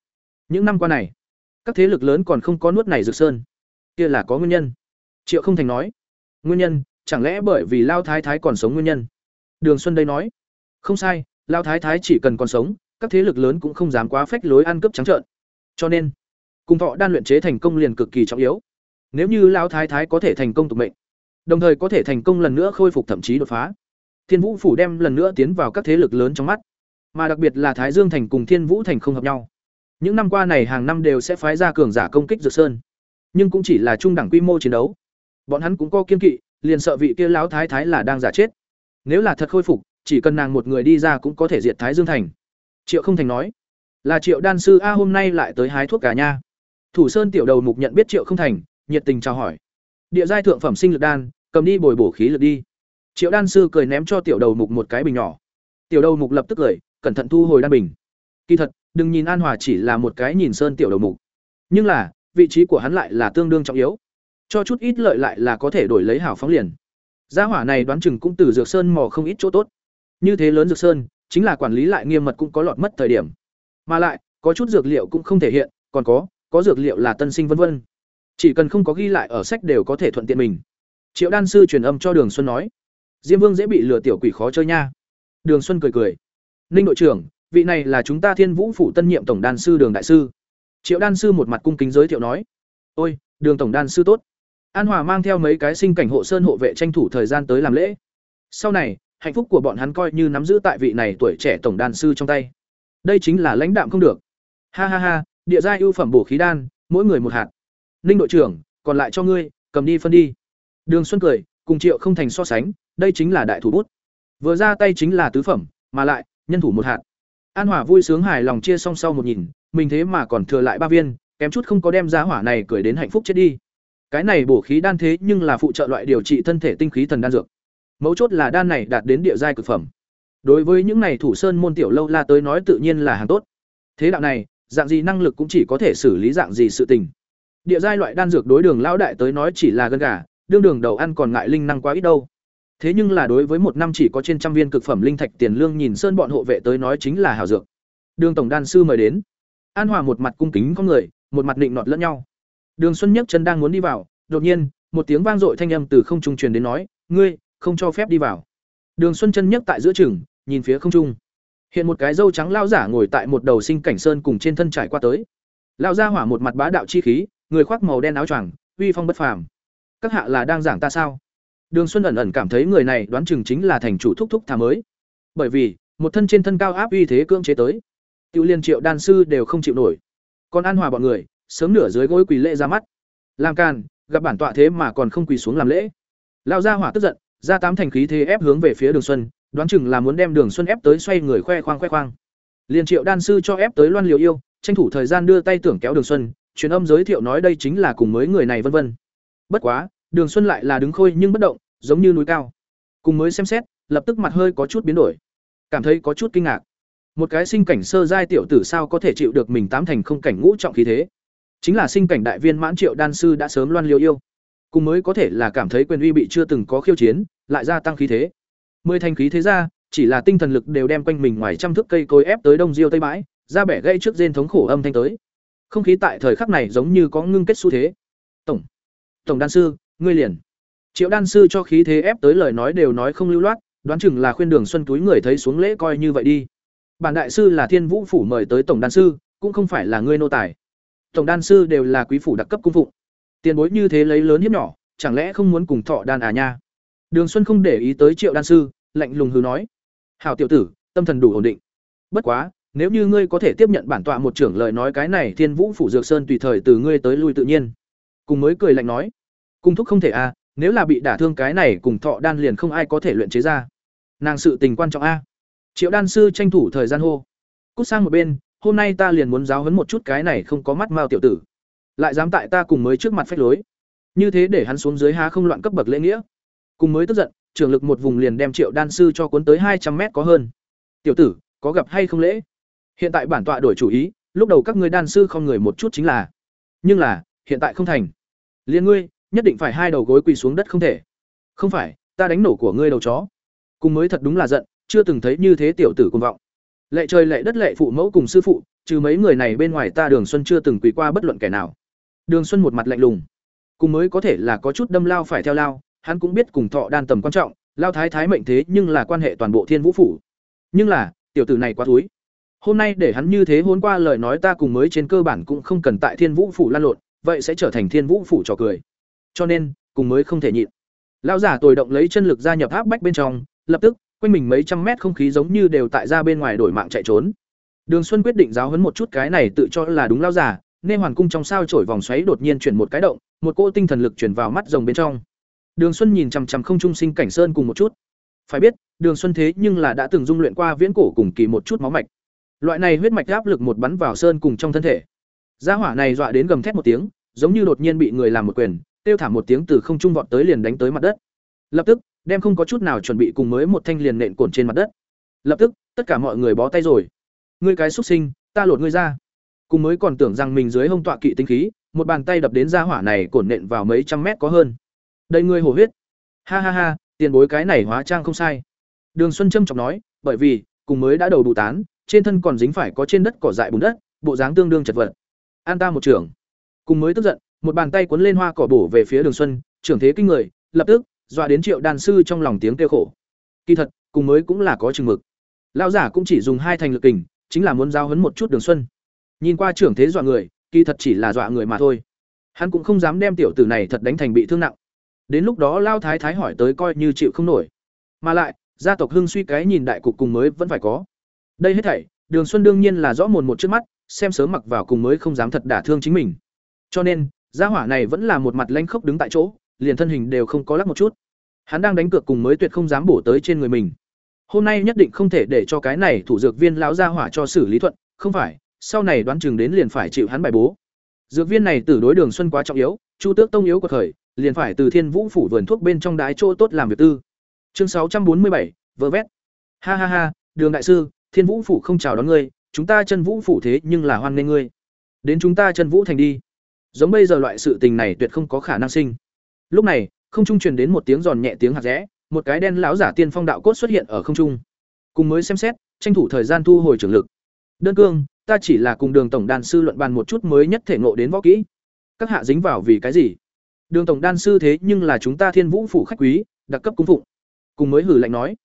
Những năm qua này, các thế lực lớn còn không có nuốt này dược sơn. Kia là có nguyên nhân. Triệu không thành nói, nguyên nhân, chẳng lẽ bởi vì lao thái thái còn sống nguyên nhân? Đường xuân đây nói, không sai, lao thái thái chỉ cần còn sống, các thế lực lớn cũng không dám quá phách lối ăn cướp trắng trợn. Cho nên cùng thọ đan luyện chế thành công liền cực kỳ trọng yếu nếu như Lão thái thái có thể thành công tục mệnh đồng thời có thể thành công lần nữa khôi phục thậm chí đột phá Thiên Vũ phủ đem lần nữa tiến vào các thế lực lớn trong mắt, mà đặc biệt là Thái Dương thành cùng Thiên Vũ thành không hợp nhau. Những năm qua này hàng năm đều sẽ phái ra cường giả công kích Dược Sơn, nhưng cũng chỉ là trung đẳng quy mô chiến đấu. Bọn hắn cũng có kiên kỵ, liền sợ vị kia lão thái thái là đang giả chết. Nếu là thật khôi phục, chỉ cần nàng một người đi ra cũng có thể diệt Thái Dương thành. Triệu Không Thành nói, là Triệu đan sư a hôm nay lại tới hái thuốc cả nha. Thủ Sơn tiểu đầu mục nhận biết Triệu Không Thành, nhiệt tình chào hỏi. Địa giai thượng phẩm sinh lực đan, cầm đi bồi bổ khí lực đi triệu đan sư cười ném cho tiểu đầu mục một cái bình nhỏ tiểu đầu mục lập tức cười cẩn thận thu hồi đan bình kỳ thật đừng nhìn an hòa chỉ là một cái nhìn sơn tiểu đầu mục nhưng là vị trí của hắn lại là tương đương trọng yếu cho chút ít lợi lại là có thể đổi lấy hảo phóng liền Gia hỏa này đoán chừng cũng từ Dược Sơn mò không ít chỗ tốt. Như thế lớn Dược Sơn, chính là quản lý lại nghiêm mật cũng có lọt mất thời điểm. Mà lại, có chút dược liệu cũng không thể hiện, còn có, có dược liệu là tân sinh vân vân. Chỉ cần không có ghi lại ở sách đều có thể thuận tiện mình. Triệu đan sư truyền âm cho Đường Xuân nói, Diêm Vương dễ bị lừa tiểu quỷ khó chơi nha. Đường Xuân cười cười. Ninh đội trưởng, vị này là chúng ta Thiên Vũ phủ tân nhiệm tổng đan sư Đường đại sư. Triệu đan sư một mặt cung kính giới thiệu nói, "Ôi, Đường tổng đan sư tốt." An Hòa mang theo mấy cái sinh cảnh hộ sơn hộ vệ tranh thủ thời gian tới làm lễ. Sau này, hạnh phúc của bọn hắn coi như nắm giữ tại vị này tuổi trẻ tổng đan sư trong tay. Đây chính là lãnh đạm không được. Ha ha ha, địa giai ưu phẩm bổ khí đan, mỗi người một hạt. Ninh đội trưởng, còn lại cho ngươi, cầm đi phân đi. Đường Xuân cười, cùng Triệu không thành so sánh, đây chính là đại thủ bút. Vừa ra tay chính là tứ phẩm, mà lại, nhân thủ một hạt. An Hỏa vui sướng hài lòng chia xong sau một nhìn, mình thế mà còn thừa lại ba viên, kém chút không có đem giá hỏa này cười đến hạnh phúc chết đi. Cái này bổ khí đan thế nhưng là phụ trợ loại điều trị thân thể tinh khí thần đan dược. Mấu chốt là đan này đạt đến địa giai cực phẩm. Đối với những này thủ sơn môn tiểu lâu la tới nói tự nhiên là hàng tốt. Thế đạo này, dạng gì năng lực cũng chỉ có thể xử lý dạng gì sự tình. Địa giai loại đan dược đối đường lão đại tới nói chỉ là gân gà, đương đường đầu ăn còn ngại linh năng quá ít đâu. Thế nhưng là đối với một năm chỉ có trên trăm viên cực phẩm linh thạch tiền lương nhìn sơn bọn hộ vệ tới nói chính là hảo dược. Đường tổng đan sư mời đến. An Hòa một mặt cung kính con người, một mặt định nọt lẫn nhau. Đường Xuân nhấc chân đang muốn đi vào, đột nhiên, một tiếng vang dội thanh âm từ không trung truyền đến nói, "Ngươi, không cho phép đi vào." Đường Xuân chân nhấc tại giữa chừng, nhìn phía không trung. Hiện một cái dâu trắng lao giả ngồi tại một đầu sinh cảnh sơn cùng trên thân trải qua tới. lao ra hỏa một mặt bá đạo chi khí, người khoác màu đen áo choàng, uy phong bất phàm. Các hạ là đang giảng ta sao? Đường Xuân ẩn ẩn cảm thấy người này đoán chừng chính là thành chủ thúc thúc thà mới. Bởi vì, một thân trên thân cao áp uy thế cưỡng chế tới. Tiêu Liên Triệu đan sư đều không chịu nổi. Còn An Hòa bọn người, sớm nửa dưới gối quỳ lễ ra mắt. Làm càn, gặp bản tọa thế mà còn không quỳ xuống làm lễ. lao ra hỏa tức giận, ra tám thành khí thế ép hướng về phía Đường Xuân, đoán chừng là muốn đem Đường Xuân ép tới xoay người khoe khoang khoe khoang. Liên Triệu đan sư cho ép tới Loan Liều Yêu, tranh thủ thời gian đưa tay tưởng kéo Đường Xuân, truyền âm giới thiệu nói đây chính là cùng mới người này vân vân. Bất quá, Đường Xuân lại là đứng khôi nhưng bất động, giống như núi cao. Cùng mới xem xét, lập tức mặt hơi có chút biến đổi, cảm thấy có chút kinh ngạc. Một cái sinh cảnh sơ giai tiểu tử sao có thể chịu được mình tám thành không cảnh ngũ trọng khí thế? Chính là sinh cảnh đại viên mãn Triệu đan sư đã sớm loan liêu yêu. Cùng mới có thể là cảm thấy quyền uy bị chưa từng có khiêu chiến, lại gia tăng khí thế. Mười thành khí thế ra, chỉ là tinh thần lực đều đem quanh mình ngoài trăm thước cây cối ép tới đông diêu tây bãi, ra bẻ gây trước rên thống khổ âm thanh tới. Không khí tại thời khắc này giống như có ngưng kết xu thế. Tổng, tổng đan sư, ngươi liền. Triệu đan sư cho khí thế ép tới lời nói đều nói không lưu loát, đoán chừng là khuyên Đường Xuân túi người thấy xuống lễ coi như vậy đi. Bản đại sư là Thiên Vũ phủ mời tới tổng đan sư, cũng không phải là ngươi nô tài. Tổng đan sư đều là quý phủ đặc cấp cung phụng. Tiền bối như thế lấy lớn hiếp nhỏ, chẳng lẽ không muốn cùng thọ đan à nha? Đường Xuân không để ý tới Triệu đan sư, lạnh lùng hừ nói: "Hảo tiểu tử, tâm thần đủ ổn định. Bất quá, nếu như ngươi có thể tiếp nhận bản tọa một trưởng lời nói cái này Thiên Vũ phủ Dược Sơn tùy thời từ ngươi tới lui tự nhiên." Cùng mới cười lạnh nói: "Cung thúc không thể à, nếu là bị đả thương cái này cùng thọ đan liền không ai có thể luyện chế ra." Nàng sự tình quan trọng a. Triệu đan sư tranh thủ thời gian hô. Cút sang một bên, hôm nay ta liền muốn giáo huấn một chút cái này không có mắt mao tiểu tử. Lại dám tại ta cùng mới trước mặt phách lối. Như thế để hắn xuống dưới há không loạn cấp bậc lễ nghĩa. Cùng mới tức giận, trưởng lực một vùng liền đem Triệu đan sư cho cuốn tới hai trăm mét có hơn. Tiểu tử, có gặp hay không lễ? Hiện tại bản tọa đổi chủ ý, lúc đầu các ngươi đan sư không người một chút chính là. Nhưng là, hiện tại không thành. Liên ngươi, nhất định phải hai đầu gối quỳ xuống đất không thể. Không phải, ta đánh nổ của ngươi đầu chó. Cùng mới thật đúng là giận, chưa từng thấy như thế tiểu tử cuồng vọng. Lệ trời lệ đất lệ phụ mẫu cùng sư phụ, trừ mấy người này bên ngoài ta Đường Xuân chưa từng quỳ qua bất luận kẻ nào. Đường Xuân một mặt lạnh lùng. Cùng mới có thể là có chút đâm lao phải theo lao, hắn cũng biết cùng thọ đan tầm quan trọng, lao thái thái mệnh thế nhưng là quan hệ toàn bộ Thiên Vũ phủ. Nhưng là, tiểu tử này quá thúi. Hôm nay để hắn như thế hôn qua lời nói ta cùng mới trên cơ bản cũng không cần tại Thiên Vũ phủ lan lộn, vậy sẽ trở thành Thiên Vũ phủ trò cười. Cho nên, cùng mới không thể nhịn. Lão giả tồi động lấy chân lực gia nhập áp bách bên trong, lập tức, quanh mình mấy trăm mét không khí giống như đều tại ra bên ngoài đổi mạng chạy trốn. Đường Xuân quyết định giáo huấn một chút cái này tự cho là đúng lão giả, nên hoàn cung trong sao chổi vòng xoáy đột nhiên chuyển một cái động, một cỗ tinh thần lực chuyển vào mắt rồng bên trong. Đường Xuân nhìn chằm chằm không trung sinh cảnh sơn cùng một chút. Phải biết, Đường Xuân thế nhưng là đã từng dung luyện qua viễn cổ cùng kỳ một chút máu mạch. Loại này huyết mạch áp lực một bắn vào sơn cùng trong thân thể. Gia hỏa này dọa đến gầm thét một tiếng, giống như đột nhiên bị người làm một quyền, tiêu thảm một tiếng từ không trung vọt tới liền đánh tới mặt đất. Lập tức, đem không có chút nào chuẩn bị cùng mới một thanh liền nện cồn trên mặt đất. Lập tức, tất cả mọi người bó tay rồi. Ngươi cái xuất sinh, ta lột ngươi ra. Cùng mới còn tưởng rằng mình dưới hông tọa kỵ tinh khí, một bàn tay đập đến gia hỏa này cồn nện vào mấy trăm mét có hơn. Đây ngươi hổ huyết. Ha ha ha, tiền bối cái này hóa trang không sai. Đường xuân trâm trọng nói bởi vì cùng mới đã đầu đủ tán trên thân còn dính phải có trên đất cỏ dại bùn đất bộ dáng tương đương chật vật. An ta một trưởng. Cùng mới tức giận một bàn tay cuốn lên hoa cỏ bổ về phía đường xuân trưởng thế kinh người lập tức dọa đến triệu đàn sư trong lòng tiếng kêu khổ. Kỳ thật cùng mới cũng là có chừng mực. Lão giả cũng chỉ dùng hai thành lực kình chính là muốn giao hấn một chút đường xuân. Nhìn qua trưởng thế dọa người kỳ thật chỉ là dọa người mà thôi. Hắn cũng không dám đem tiểu tử này thật đánh thành bị thương nặng đến lúc đó lao thái thái hỏi tới coi như chịu không nổi. Mà lại, gia tộc hưng suy cái nhìn đại cục cùng mới vẫn phải có. Đây hết thảy, đường xuân đương nhiên là rõ mồn một trước mắt, xem sớm mặc vào cùng mới không dám thật đả thương chính mình. Cho nên, gia hỏa này vẫn là một mặt lanh khốc đứng tại chỗ, liền thân hình đều không có lắc một chút. Hắn đang đánh cược cùng mới tuyệt không dám bổ tới trên người mình. Hôm nay nhất định không thể để cho cái này thủ dược viên lão gia hỏa cho xử lý thuận, không phải, sau này đoán chừng đến liền phải chịu hắn bài bố. Dược viên này từ đối đường xuân quá trọng yếu, chu tước tông yếu của khởi liền phải từ thiên vũ phủ vườn thuốc bên trong đái chỗ tốt làm việc tư. Chương sáu trăm bốn mươi bảy, vơ vét. Ha ha ha, đường đại sư, thiên vũ phủ không chào đón ngươi, chúng ta chân vũ phủ thế nhưng là hoan nghênh ngươi. Đến chúng ta chân vũ thành đi. Giống bây giờ loại sự tình này tuyệt không có khả năng sinh. Lúc này, không trung truyền đến một tiếng giòn nhẹ tiếng hạt rẽ, một cái đen lão giả tiên phong đạo cốt xuất hiện ở không trung. Cùng mới xem xét, tranh thủ thời gian thu hồi trường lực. Đơn cương, ta chỉ là cùng đường tổng đàn sư luận bàn một chút mới nhất thể ngộ đến võ kỹ. Các hạ dính vào vì cái gì? Đường tổng đan sư thế nhưng là chúng ta thiên vũ phủ khách quý, đặc cấp cung phụng. Cùng mới hử lạnh nói.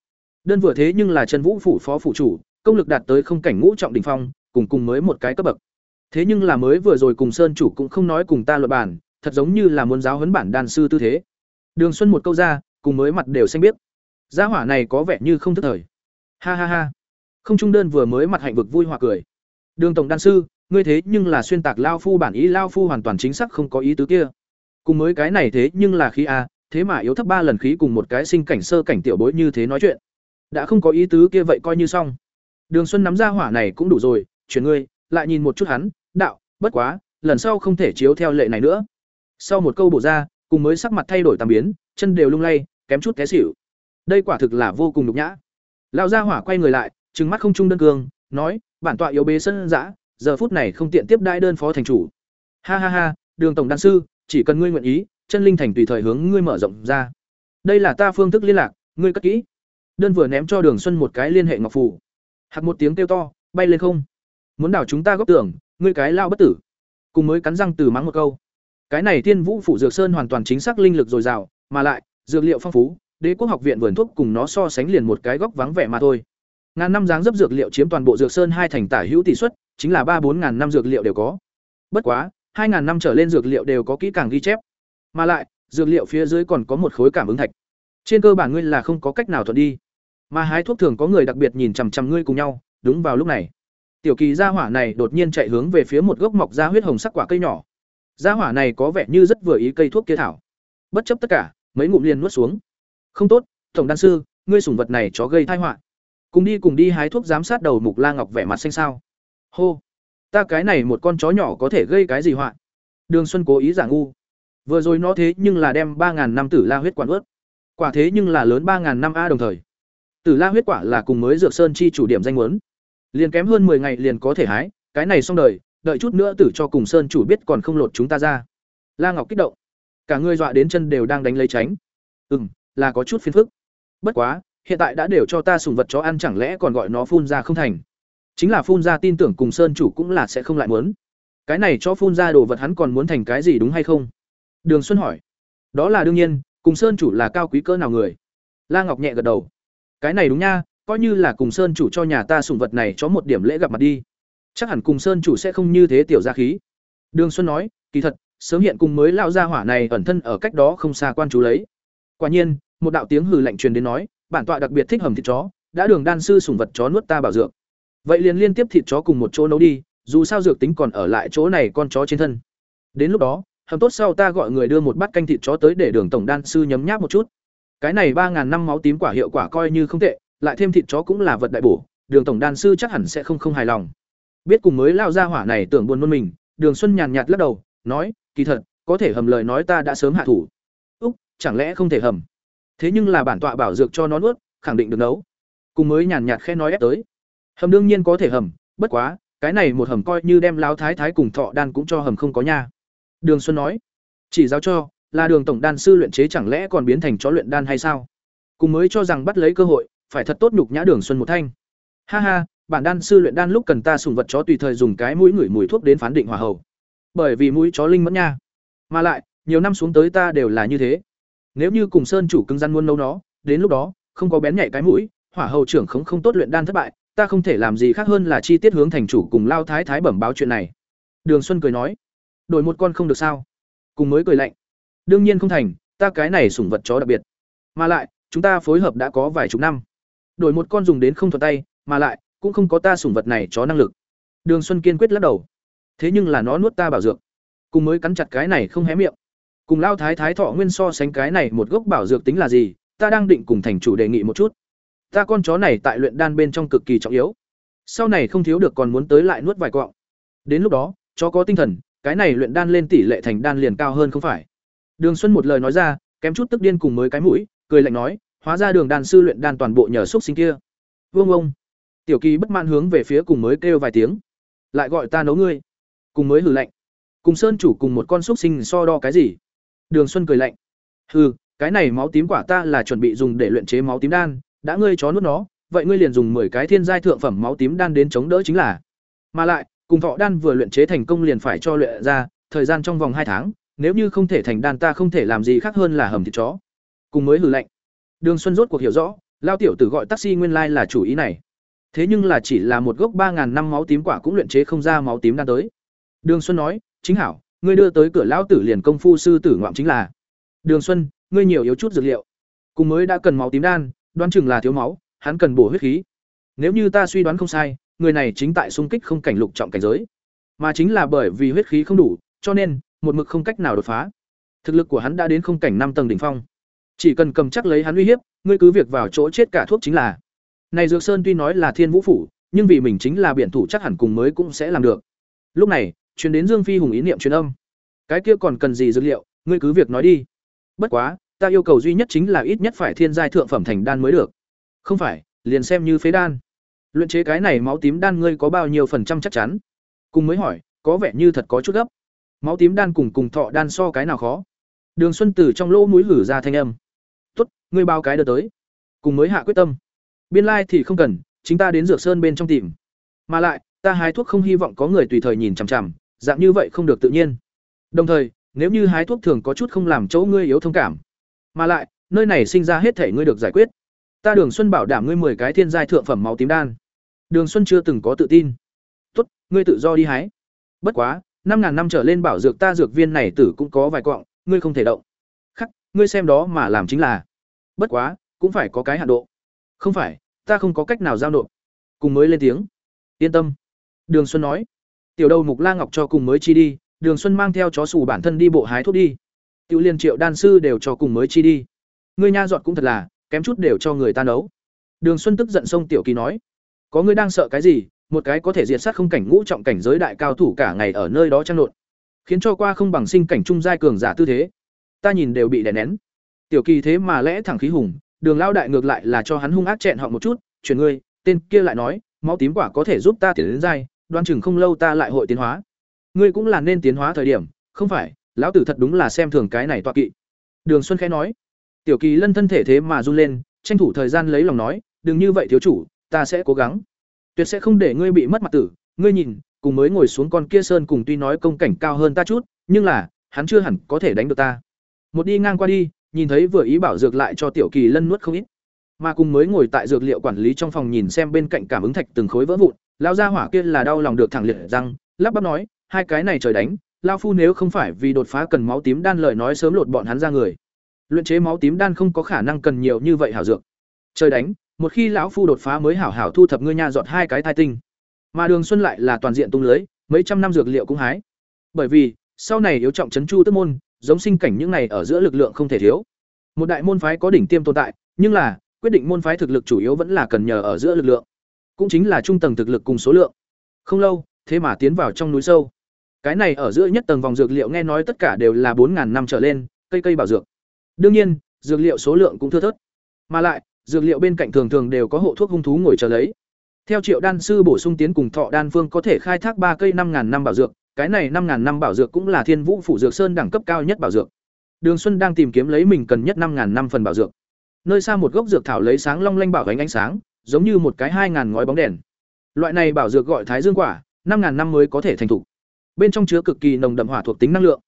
Đơn vừa thế nhưng là trần vũ phủ phó phủ chủ, công lực đạt tới không cảnh ngũ trọng đỉnh phong, cùng cùng mới một cái cấp bậc. Thế nhưng là mới vừa rồi cùng sơn chủ cũng không nói cùng ta luận bản thật giống như là muốn giáo huấn bản đan sư tư thế. Đường xuân một câu ra, cùng mới mặt đều xanh biết gia hỏa này có vẻ như không thức thời. Ha ha ha. Không trung đơn vừa mới mặt hạnh vực vui hòa cười. Đường tổng đan sư, ngươi thế nhưng là xuyên tạc lao phu bản ý, lao phu hoàn toàn chính xác không có ý tứ kia cùng mới cái này thế nhưng là khí a, thế mà yếu thấp ba lần khí cùng một cái sinh cảnh sơ cảnh tiểu bối như thế nói chuyện. Đã không có ý tứ kia vậy coi như xong. Đường xuân nắm ra hỏa này cũng đủ rồi, chuyển ngươi, lại nhìn một chút hắn, đạo, bất quá, lần sau không thể chiếu theo lệ này nữa. Sau một câu bổ ra, cùng mới sắc mặt thay đổi tàm biến, chân đều lung lay, kém chút té xỉu. Đây quả thực là vô cùng nhục nhã. Lão gia hỏa quay người lại, trừng mắt không trung đơn cương, nói, bản tọa yếu bế sân dã, giờ phút này không tiện tiếp đai đơn phó thành chủ. Ha ha ha, đường tổng đan sư chỉ cần ngươi nguyện ý chân linh thành tùy thời hướng ngươi mở rộng ra. Đây là ta phương thức liên lạc ngươi cất kỹ. Đơn vừa ném cho đường xuân một cái liên hệ ngọc phù, hạt một tiếng kêu to bay lên không. Muốn đảo chúng ta góp tưởng ngươi cái lao bất tử. Cùng mới cắn răng từ mắng một câu. Cái này thiên vũ phủ dược sơn hoàn toàn chính xác linh lực dồi dào mà lại dược liệu phong phú đế quốc học viện vườn thuốc cùng nó so sánh liền một cái góc vắng vẻ mà thôi. Ngàn năm dáng dấp dược liệu chiếm toàn bộ dược sơn hai thành tả hữu tỷ suất chính là ba bốn ngàn năm dược liệu đều có. Bất quá hai ngàn năm trở lên dược liệu đều có kỹ càng ghi chép. Mà lại, dược liệu phía dưới còn có một khối cảm ứng thạch. Trên cơ bản ngươi là không có cách nào thuận đi. Mà hái thuốc thường có người đặc biệt nhìn chằm chằm ngươi cùng nhau, đúng vào lúc này. Tiểu kỳ gia hỏa này đột nhiên chạy hướng về phía một gốc mọc ra huyết hồng sắc quả cây nhỏ. Gia hỏa này có vẻ như rất vừa ý cây thuốc kia thảo. Bất chấp tất cả, mấy ngụm liền nuốt xuống. Không tốt, tổng đan sư, ngươi sủng vật này chó gây tai họa. Cùng đi cùng đi hái thuốc giám sát đầu mục la ngọc vẻ mặt xanh sao. Hô ta cái này một con chó nhỏ có thể gây cái gì họa? Đường xuân cố ý giả ngu. Vừa rồi nó thế nhưng là đem ba ngàn năm tử la huyết quản ướt. Quả thế nhưng là lớn ba ngàn năm a đồng thời. Tử la huyết quả là cùng mới dược sơn chi chủ điểm danh muốn. Liền kém hơn 10 ngày liền có thể hái, cái này xong đời, đợi chút nữa tử cho cùng sơn chủ biết còn không lột chúng ta ra. La ngọc kích động. Cả người dọa đến chân đều đang đánh lấy tránh. Ừ là có chút phiền phức. Bất quá, hiện tại đã đều cho ta sùng vật chó ăn chẳng lẽ còn gọi nó phun ra không thành chính là phun ra tin tưởng cùng sơn chủ cũng là sẽ không lại muốn. Cái này cho phun ra đồ vật hắn còn muốn thành cái gì đúng hay không? Đường xuân hỏi. Đó là đương nhiên, cùng sơn chủ là cao quý cỡ nào người? La ngọc nhẹ gật đầu. Cái này đúng nha, coi như là cùng sơn chủ cho nhà ta sùng vật này cho một điểm lễ gặp mặt đi. Chắc hẳn cùng sơn chủ sẽ không như thế tiểu gia khí. Đường xuân nói, kỳ thật, sớm hiện cùng mới lao ra hỏa này ẩn thân ở cách đó không xa quan chú lấy. Quả nhiên, một đạo tiếng hừ lạnh truyền đến nói, bản tọa đặc biệt thích hầm thịt chó, đã đường đan sư sùng vật chó nuốt ta bảo dược vậy liền liên tiếp thịt chó cùng một chỗ nấu đi, dù sao dược tính còn ở lại chỗ này con chó trên thân. Đến lúc đó, hầm tốt sau ta gọi người đưa một bát canh thịt chó tới để đường tổng đan sư nhấm nháp một chút. Cái này ba ngàn năm máu tím quả hiệu quả coi như không tệ, lại thêm thịt chó cũng là vật đại bổ, đường tổng đan sư chắc hẳn sẽ không không hài lòng. Biết cùng mới lao ra hỏa này tưởng buồn nôn mình, đường xuân nhàn nhạt lắc đầu, nói, kỳ thật, có thể hầm lời nói ta đã sớm hạ thủ. Úc, chẳng lẽ không thể hầm? Thế nhưng là bản tọa bảo dược cho nó nuốt, khẳng định được nấu. Cùng mới nhàn nhạt khe nói ép tới hầm đương nhiên có thể hầm, bất quá, cái này một hầm coi như đem lao thái thái cùng thọ đan cũng cho hầm không có nha. Đường xuân nói, chỉ giáo cho, là đường tổng đan sư luyện chế chẳng lẽ còn biến thành chó luyện đan hay sao? Cùng mới cho rằng bắt lấy cơ hội, phải thật tốt nhục nhã đường xuân một thanh. Ha ha, bản đan sư luyện đan lúc cần ta sùng vật chó tùy thời dùng cái mũi ngửi mùi thuốc đến phán định hỏa hầu bởi vì mũi chó linh mẫn nha. Mà lại, nhiều năm xuống tới ta đều là như thế. Nếu như cùng sơn chủ cứng rắn muốn nấu nó, đến lúc đó, không có bén nhạy cái mũi, hỏa hầu trưởng không không tốt luyện đan thất bại ta không thể làm gì khác hơn là chi tiết hướng thành chủ cùng lao thái thái bẩm báo chuyện này. Đường xuân cười nói, đổi một con không được sao? Cùng mới cười lạnh, đương nhiên không thành, ta cái này sủng vật chó đặc biệt. Mà lại, chúng ta phối hợp đã có vài chục năm. Đổi một con dùng đến không thuật tay, mà lại, cũng không có ta sủng vật này chó năng lực. Đường xuân kiên quyết lắc đầu, thế nhưng là nó nuốt ta bảo dược. Cùng mới cắn chặt cái này không hé miệng. Cùng lao thái thái thọ nguyên so sánh cái này một gốc bảo dược tính là gì, ta đang định cùng thành chủ đề nghị một chút ta con chó này tại luyện đan bên trong cực kỳ trọng yếu. Sau này không thiếu được còn muốn tới lại nuốt vài cọng đến lúc đó, chó có tinh thần, cái này luyện đan lên tỷ lệ thành đan liền cao hơn không phải. Đường xuân một lời nói ra, kém chút tức điên cùng mới cái mũi, cười lạnh nói, hóa ra đường đan sư luyện đan toàn bộ nhờ xúc sinh kia. Vương ông, tiểu kỳ bất mãn hướng về phía cùng mới kêu vài tiếng. Lại gọi ta nấu ngươi. Cùng mới hử lạnh. Cùng sơn chủ cùng một con xúc sinh so đo cái gì? Đường xuân cười lạnh. Hừ, cái này máu tím quả ta là chuẩn bị dùng để luyện chế máu tím đan đã ngươi chó nuốt nó, vậy ngươi liền dùng 10 cái thiên giai thượng phẩm máu tím đan đến chống đỡ chính là. Mà lại, cùng thọ đan vừa luyện chế thành công liền phải cho luyện ra, thời gian trong vòng hai tháng, nếu như không thể thành đan ta không thể làm gì khác hơn là hầm thịt chó. Cùng mới hử lạnh. Đường xuân rốt cuộc hiểu rõ lao tiểu tử gọi taxi nguyên lai là chủ ý này. Thế nhưng là chỉ là một gốc ba ngàn năm máu tím quả cũng luyện chế không ra máu tím đan tới. Đường xuân nói, chính hảo, ngươi đưa tới cửa lão tử liền công phu sư tử ngoạm chính là. Đường xuân, ngươi nhiều yếu chút dược liệu. Cùng mới đã cần máu tím đan đoán chừng là thiếu máu, hắn cần bổ huyết khí. Nếu như ta suy đoán không sai, người này chính tại xung kích không cảnh lục trọng cảnh giới. Mà chính là bởi vì huyết khí không đủ, cho nên, một mực không cách nào đột phá. Thực lực của hắn đã đến không cảnh năm tầng đỉnh phong. Chỉ cần cầm chắc lấy hắn uy hiếp, ngươi cứ việc vào chỗ chết cả thuốc chính là. Này dược sơn tuy nói là thiên vũ phủ, nhưng vì mình chính là biển thủ chắc hẳn cùng mới cũng sẽ làm được. Lúc này, truyền đến dương phi hùng ý niệm truyền âm. Cái kia còn cần gì dữ liệu, ngươi cứ việc nói đi. Bất quá ta yêu cầu duy nhất chính là ít nhất phải thiên giai thượng phẩm thành đan mới được. Không phải, liền xem như phế đan. Luyện chế cái này máu tím đan ngươi có bao nhiêu phần trăm chắc chắn? Cùng mới hỏi, có vẻ như thật có chút gấp. Máu tím đan cùng cùng thọ đan so cái nào khó? Đường xuân tử trong lỗ mũi hử ra thanh âm. Tốt, ngươi bao cái đợt tới. Cùng mới hạ quyết tâm. Biên lai thì không cần, chính ta đến dược sơn bên trong tìm. Mà lại, ta hái thuốc không hy vọng có người tùy thời nhìn chằm chằm, dạng như vậy không được tự nhiên. Đồng thời, nếu như hái thuốc thường có chút không làm chỗ ngươi yếu thông cảm mà lại, nơi này sinh ra hết thể ngươi được giải quyết. Ta đường xuân bảo đảm ngươi mười cái thiên giai thượng phẩm máu tím đan. Đường xuân chưa từng có tự tin. Tốt, ngươi tự do đi hái. Bất quá, năm ngàn năm trở lên bảo dược ta dược viên này tử cũng có vài quọng, ngươi không thể động. Khắc, ngươi xem đó mà làm chính là. Bất quá, cũng phải có cái hạ độ. Không phải, ta không có cách nào giao nộp. Cùng mới lên tiếng. Yên tâm. Đường xuân nói. Tiểu đầu mục la ngọc cho cùng mới chi đi, đường xuân mang theo chó xù bản thân đi bộ hái thuốc đi tiểu liên triệu đan sư đều cho cùng mới chi đi. Ngươi nha dọn cũng thật là, kém chút đều cho người ta nấu. Đường xuân tức giận sông tiểu kỳ nói, có ngươi đang sợ cái gì, một cái có thể diệt sát không cảnh ngũ trọng cảnh giới đại cao thủ cả ngày ở nơi đó trang nộn, khiến cho qua không bằng sinh cảnh trung giai cường giả tư thế. Ta nhìn đều bị đè nén. Tiểu kỳ thế mà lẽ thẳng khí hùng, đường lao đại ngược lại là cho hắn hung ác chẹn họ một chút, chuyển ngươi. Tên kia lại nói, máu tím quả có thể giúp ta tiến đến giai, đoan chừng không lâu ta lại hội tiến hóa. Ngươi cũng là nên tiến hóa thời điểm, không phải lão tử thật đúng là xem thường cái này tọa kỵ. Đường xuân khẽ nói. Tiểu kỳ lân thân thể thế mà run lên, tranh thủ thời gian lấy lòng nói, đừng như vậy thiếu chủ, ta sẽ cố gắng. Tuyệt sẽ không để ngươi bị mất mặt tử. Ngươi nhìn, cùng mới ngồi xuống con kia sơn cùng tuy nói công cảnh cao hơn ta chút, nhưng là, hắn chưa hẳn có thể đánh được ta. Một đi ngang qua đi, nhìn thấy vừa ý bảo dược lại cho tiểu kỳ lân nuốt không ít. Mà cùng mới ngồi tại dược liệu quản lý trong phòng nhìn xem bên cạnh cảm ứng thạch từng khối vỡ vụn lao ra hỏa kia là đau lòng được thẳng liệt răng lắp bắp nói, hai cái này trời đánh lao phu nếu không phải vì đột phá cần máu tím đan lời nói sớm lột bọn hắn ra người. Luyện chế máu tím đan không có khả năng cần nhiều như vậy hảo dược. Trời đánh, một khi lão phu đột phá mới hảo hảo thu thập ngươi nha dọn hai cái thai tinh. Mà đường xuân lại là toàn diện tung lưới, mấy trăm năm dược liệu cũng hái. Bởi vì, sau này yếu trọng trấn chu tức môn, giống sinh cảnh những này ở giữa lực lượng không thể thiếu. Một đại môn phái có đỉnh tiêm tồn tại, nhưng là, quyết định môn phái thực lực chủ yếu vẫn là cần nhờ ở giữa lực lượng. Cũng chính là trung tầng thực lực cùng số lượng. Không lâu, thế mà tiến vào trong núi sâu cái này ở giữa nhất tầng vòng dược liệu nghe nói tất cả đều là bốn năm trở lên, cây cây bảo dược. Đương nhiên, dược liệu số lượng cũng thưa thớt. Mà lại, dược liệu bên cạnh thường thường đều có hộ thuốc hung thú ngồi chờ lấy. Theo triệu đan sư bổ sung tiến cùng thọ đan phương có thể khai thác ba cây năm ngàn năm bảo dược, cái này năm ngàn năm bảo dược cũng là thiên vũ phủ dược sơn đẳng cấp cao nhất bảo dược. Đường xuân đang tìm kiếm lấy mình cần nhất năm ngàn năm phần bảo dược. Nơi xa một gốc dược thảo lấy sáng long lanh bảo ánh ánh sáng, giống như một cái hai ngàn ngói bóng đèn. Loại này bảo dược gọi thái dương quả, năm ngàn năm mới có thể thành thục bên trong chứa cực kỳ nồng đậm hỏa thuộc tính năng lượng.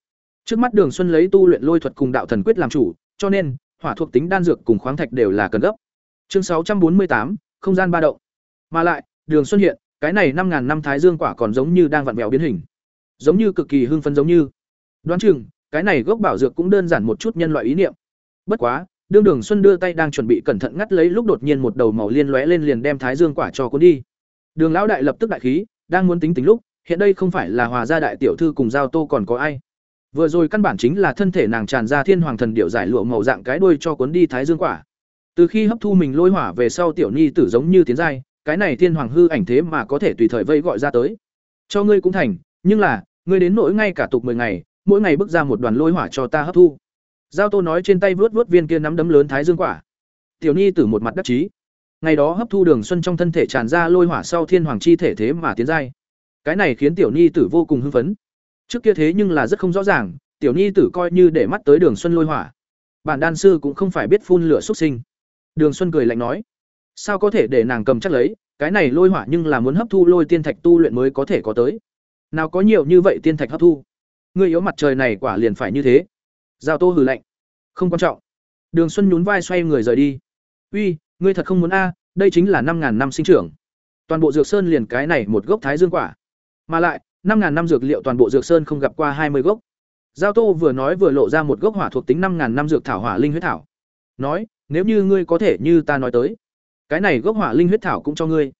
Trước mắt đường xuân lấy tu luyện lôi thuật cùng đạo thần quyết làm chủ, cho nên, hỏa thuộc tính đan dược cùng khoáng thạch đều là cần gấp. Chương sáu trăm bốn mươi tám, không gian ba động. Mà lại, đường xuân hiện, cái này năm ngàn năm thái dương quả còn giống như đang vặn vẹo biến hình. Giống như cực kỳ hưng phấn giống như. Đoán chừng, cái này gốc bảo dược cũng đơn giản một chút nhân loại ý niệm. Bất quá, đương đường xuân đưa tay đang chuẩn bị cẩn thận ngắt lấy lúc đột nhiên một đầu màu liên lóe lên liền đem thái dương quả cho cuốn đi. Đường lão đại lập tức đại khí, đang muốn tính tính lúc hiện đây không phải là hòa gia đại tiểu thư cùng giao tô còn có ai. Vừa rồi căn bản chính là thân thể nàng tràn ra thiên hoàng thần điệu giải lụa màu dạng cái đuôi cho cuốn đi thái dương quả. Từ khi hấp thu mình lôi hỏa về sau tiểu nhi tử giống như tiến giai, cái này thiên hoàng hư ảnh thế mà có thể tùy thời vây gọi ra tới. Cho ngươi cũng thành, nhưng là, ngươi đến nỗi ngay cả tục mười ngày, mỗi ngày bước ra một đoàn lôi hỏa cho ta hấp thu. Giao tô nói trên tay vớt vớt viên kia nắm đấm lớn thái dương quả. Tiểu nhi tử một mặt đắc chí. Ngày đó hấp thu đường xuân trong thân thể tràn ra lôi hỏa sau thiên hoàng chi thể thế mà tiến giai cái này khiến tiểu nhi tử vô cùng hưng phấn. Trước kia thế nhưng là rất không rõ ràng, tiểu nhi tử coi như để mắt tới đường xuân lôi hỏa. Bản đan sư cũng không phải biết phun lửa xuất sinh. Đường xuân cười lạnh nói, sao có thể để nàng cầm chắc lấy? Cái này lôi hỏa nhưng là muốn hấp thu lôi tiên thạch tu luyện mới có thể có tới. Nào có nhiều như vậy tiên thạch hấp thu? Người yếu mặt trời này quả liền phải như thế. Giao tô hừ lạnh, không quan trọng. Đường xuân nhún vai xoay người rời đi. Uy, ngươi thật không muốn a, đây chính là năm ngàn năm sinh trưởng. Toàn bộ dược sơn liền cái này một gốc thái dương quả mà lại, năm ngàn năm dược liệu toàn bộ dược sơn không gặp qua hai mươi gốc. Giao tô vừa nói vừa lộ ra một gốc hỏa thuộc tính năm ngàn năm dược thảo hỏa linh huyết thảo. Nói, nếu như ngươi có thể như ta nói tới, cái này gốc hỏa linh huyết thảo cũng cho ngươi.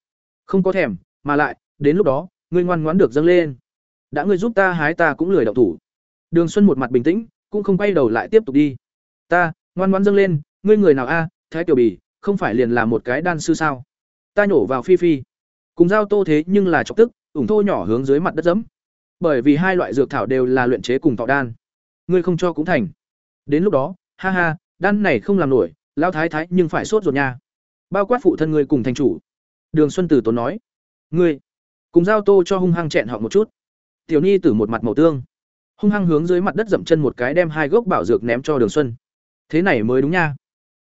Không có thèm, mà lại, đến lúc đó, ngươi ngoan ngoãn được dâng lên. Đã ngươi giúp ta hái ta cũng lười đậu thủ. Đường xuân một mặt bình tĩnh, cũng không quay đầu lại tiếp tục đi. Ta, ngoan ngoãn dâng lên, ngươi người nào a, thái tiểu bì, không phải liền là một cái đan sư sao? Ta nhổ vào phi phi. Cùng giao tô thế nhưng là chọc tức ủng thô nhỏ hướng dưới mặt đất dẫm. Bởi vì hai loại dược thảo đều là luyện chế cùng thọ đan. Ngươi không cho cũng thành. Đến lúc đó, ha ha, đan này không làm nổi lao thái thái nhưng phải sốt ruột nha. Bao quát phụ thân ngươi cùng thành chủ. Đường xuân tử tốn nói. Ngươi, cùng giao tô cho hung hăng chẹn họ một chút. Tiểu nhi tử một mặt màu tương. Hung hăng hướng dưới mặt đất dậm chân một cái đem hai gốc bảo dược ném cho đường xuân. Thế này mới đúng nha.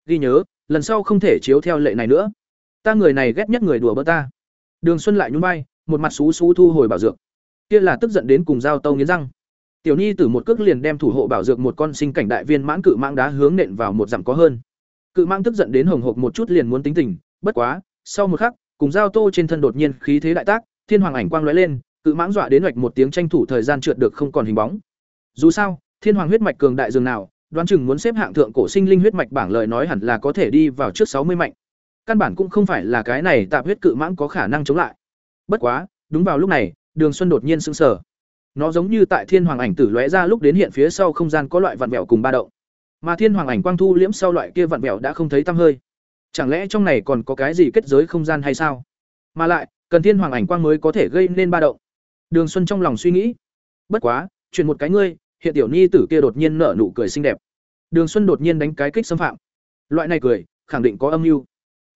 Ghi nhớ, lần sau không thể chiếu theo lệ này nữa. Ta người này ghét nhất người đùa bỡ ta. Đường xuân lại nhún vai một mặt xú xú thu hồi bảo dược. Kia là tức giận đến cùng giao tâu nghiến răng. Tiểu nhi tử một cước liền đem thủ hộ bảo dược một con sinh cảnh đại viên mãn cự mãng đá hướng nện vào một dặm có hơn. Cự mãng tức giận đến hồng hộc một chút liền muốn tính tình, bất quá, sau một khắc, cùng giao tô trên thân đột nhiên khí thế đại tác, thiên hoàng ảnh quang lóe lên, cự mãng dọa đến hoạch một tiếng tranh thủ thời gian trượt được không còn hình bóng. Dù sao, thiên hoàng huyết mạch cường đại dường nào, đoán chừng muốn xếp hạng thượng cổ sinh linh huyết mạch bảng lời nói hẳn là có thể đi vào trước sáu mươi mạnh. Căn bản cũng không phải là cái này tạp huyết cự mãng có khả năng chống lại bất quá, đúng vào lúc này, đường xuân đột nhiên sững sờ. Nó giống như tại thiên hoàng ảnh tử lóe ra lúc đến hiện phía sau không gian có loại vặn vẹo cùng ba động. Mà thiên hoàng ảnh quang thu liễm sau loại kia vặn vẹo đã không thấy tăm hơi. Chẳng lẽ trong này còn có cái gì kết giới không gian hay sao? Mà lại, cần thiên hoàng ảnh quang mới có thể gây nên ba động. Đường xuân trong lòng suy nghĩ. Bất quá chuyển một cái ngươi, hiện tiểu nhi tử kia đột nhiên nở nụ cười xinh đẹp. Đường xuân đột nhiên đánh cái kích xâm phạm. Loại này cười, khẳng định có âm mưu.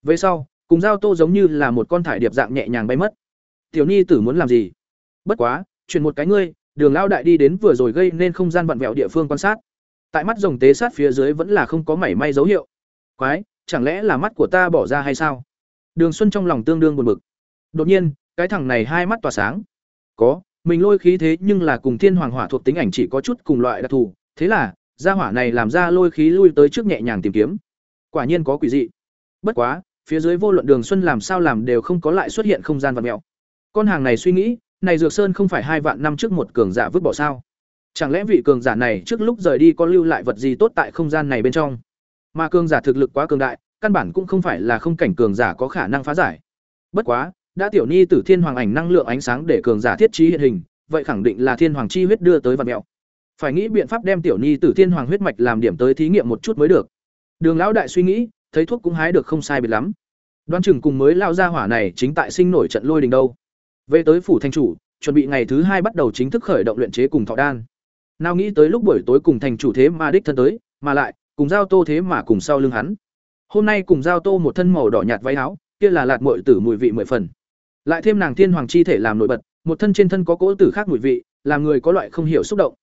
Về sau, cùng giao tô giống như là một con thải điệp dạng nhẹ nhàng bay mất tiểu nhi tử muốn làm gì? Bất quá chuyển một cái ngươi, đường lao đại đi đến vừa rồi gây nên không gian vặn vẹo địa phương quan sát. Tại mắt rồng tế sát phía dưới vẫn là không có mảy may dấu hiệu. Quái, chẳng lẽ là mắt của ta bỏ ra hay sao? Đường xuân trong lòng tương đương buồn bực. Đột nhiên, cái thằng này hai mắt tỏa sáng. Có, mình lôi khí thế nhưng là cùng thiên hoàng hỏa thuộc tính ảnh chỉ có chút cùng loại đặc thù. Thế là, gia hỏa này làm ra lôi khí lui tới trước nhẹ nhàng tìm kiếm. Quả nhiên có quỷ dị. Bất quá, phía dưới vô luận đường xuân làm sao làm đều không có lại xuất hiện không gian vật mèo con hàng này suy nghĩ, này dược sơn không phải hai vạn năm trước một cường giả vứt bỏ sao? Chẳng lẽ vị cường giả này trước lúc rời đi có lưu lại vật gì tốt tại không gian này bên trong? Mà cường giả thực lực quá cường đại, căn bản cũng không phải là không cảnh cường giả có khả năng phá giải. Bất quá, đã tiểu nhi tử thiên hoàng ảnh năng lượng ánh sáng để cường giả thiết trí hiện hình, vậy khẳng định là thiên hoàng chi huyết đưa tới vật mẹo. Phải nghĩ biện pháp đem tiểu nhi tử thiên hoàng huyết mạch làm điểm tới thí nghiệm một chút mới được. Đường lão đại suy nghĩ, thấy thuốc cũng hái được không sai biệt lắm. Đoan chừng cùng mới lao ra hỏa này chính tại sinh nổi trận lôi đình đâu về tới phủ thành chủ chuẩn bị ngày thứ hai bắt đầu chính thức khởi động luyện chế cùng thọ đan. Nào nghĩ tới lúc buổi tối cùng thành chủ thế mà đích thân tới mà lại cùng giao tô thế mà cùng sau lưng hắn. Hôm nay cùng giao tô một thân màu đỏ nhạt váy áo kia là lạt muội tử mùi vị mười phần. Lại thêm nàng thiên hoàng chi thể làm nổi bật một thân trên thân có cỗ tử khác mùi vị làm người có loại không hiểu xúc động.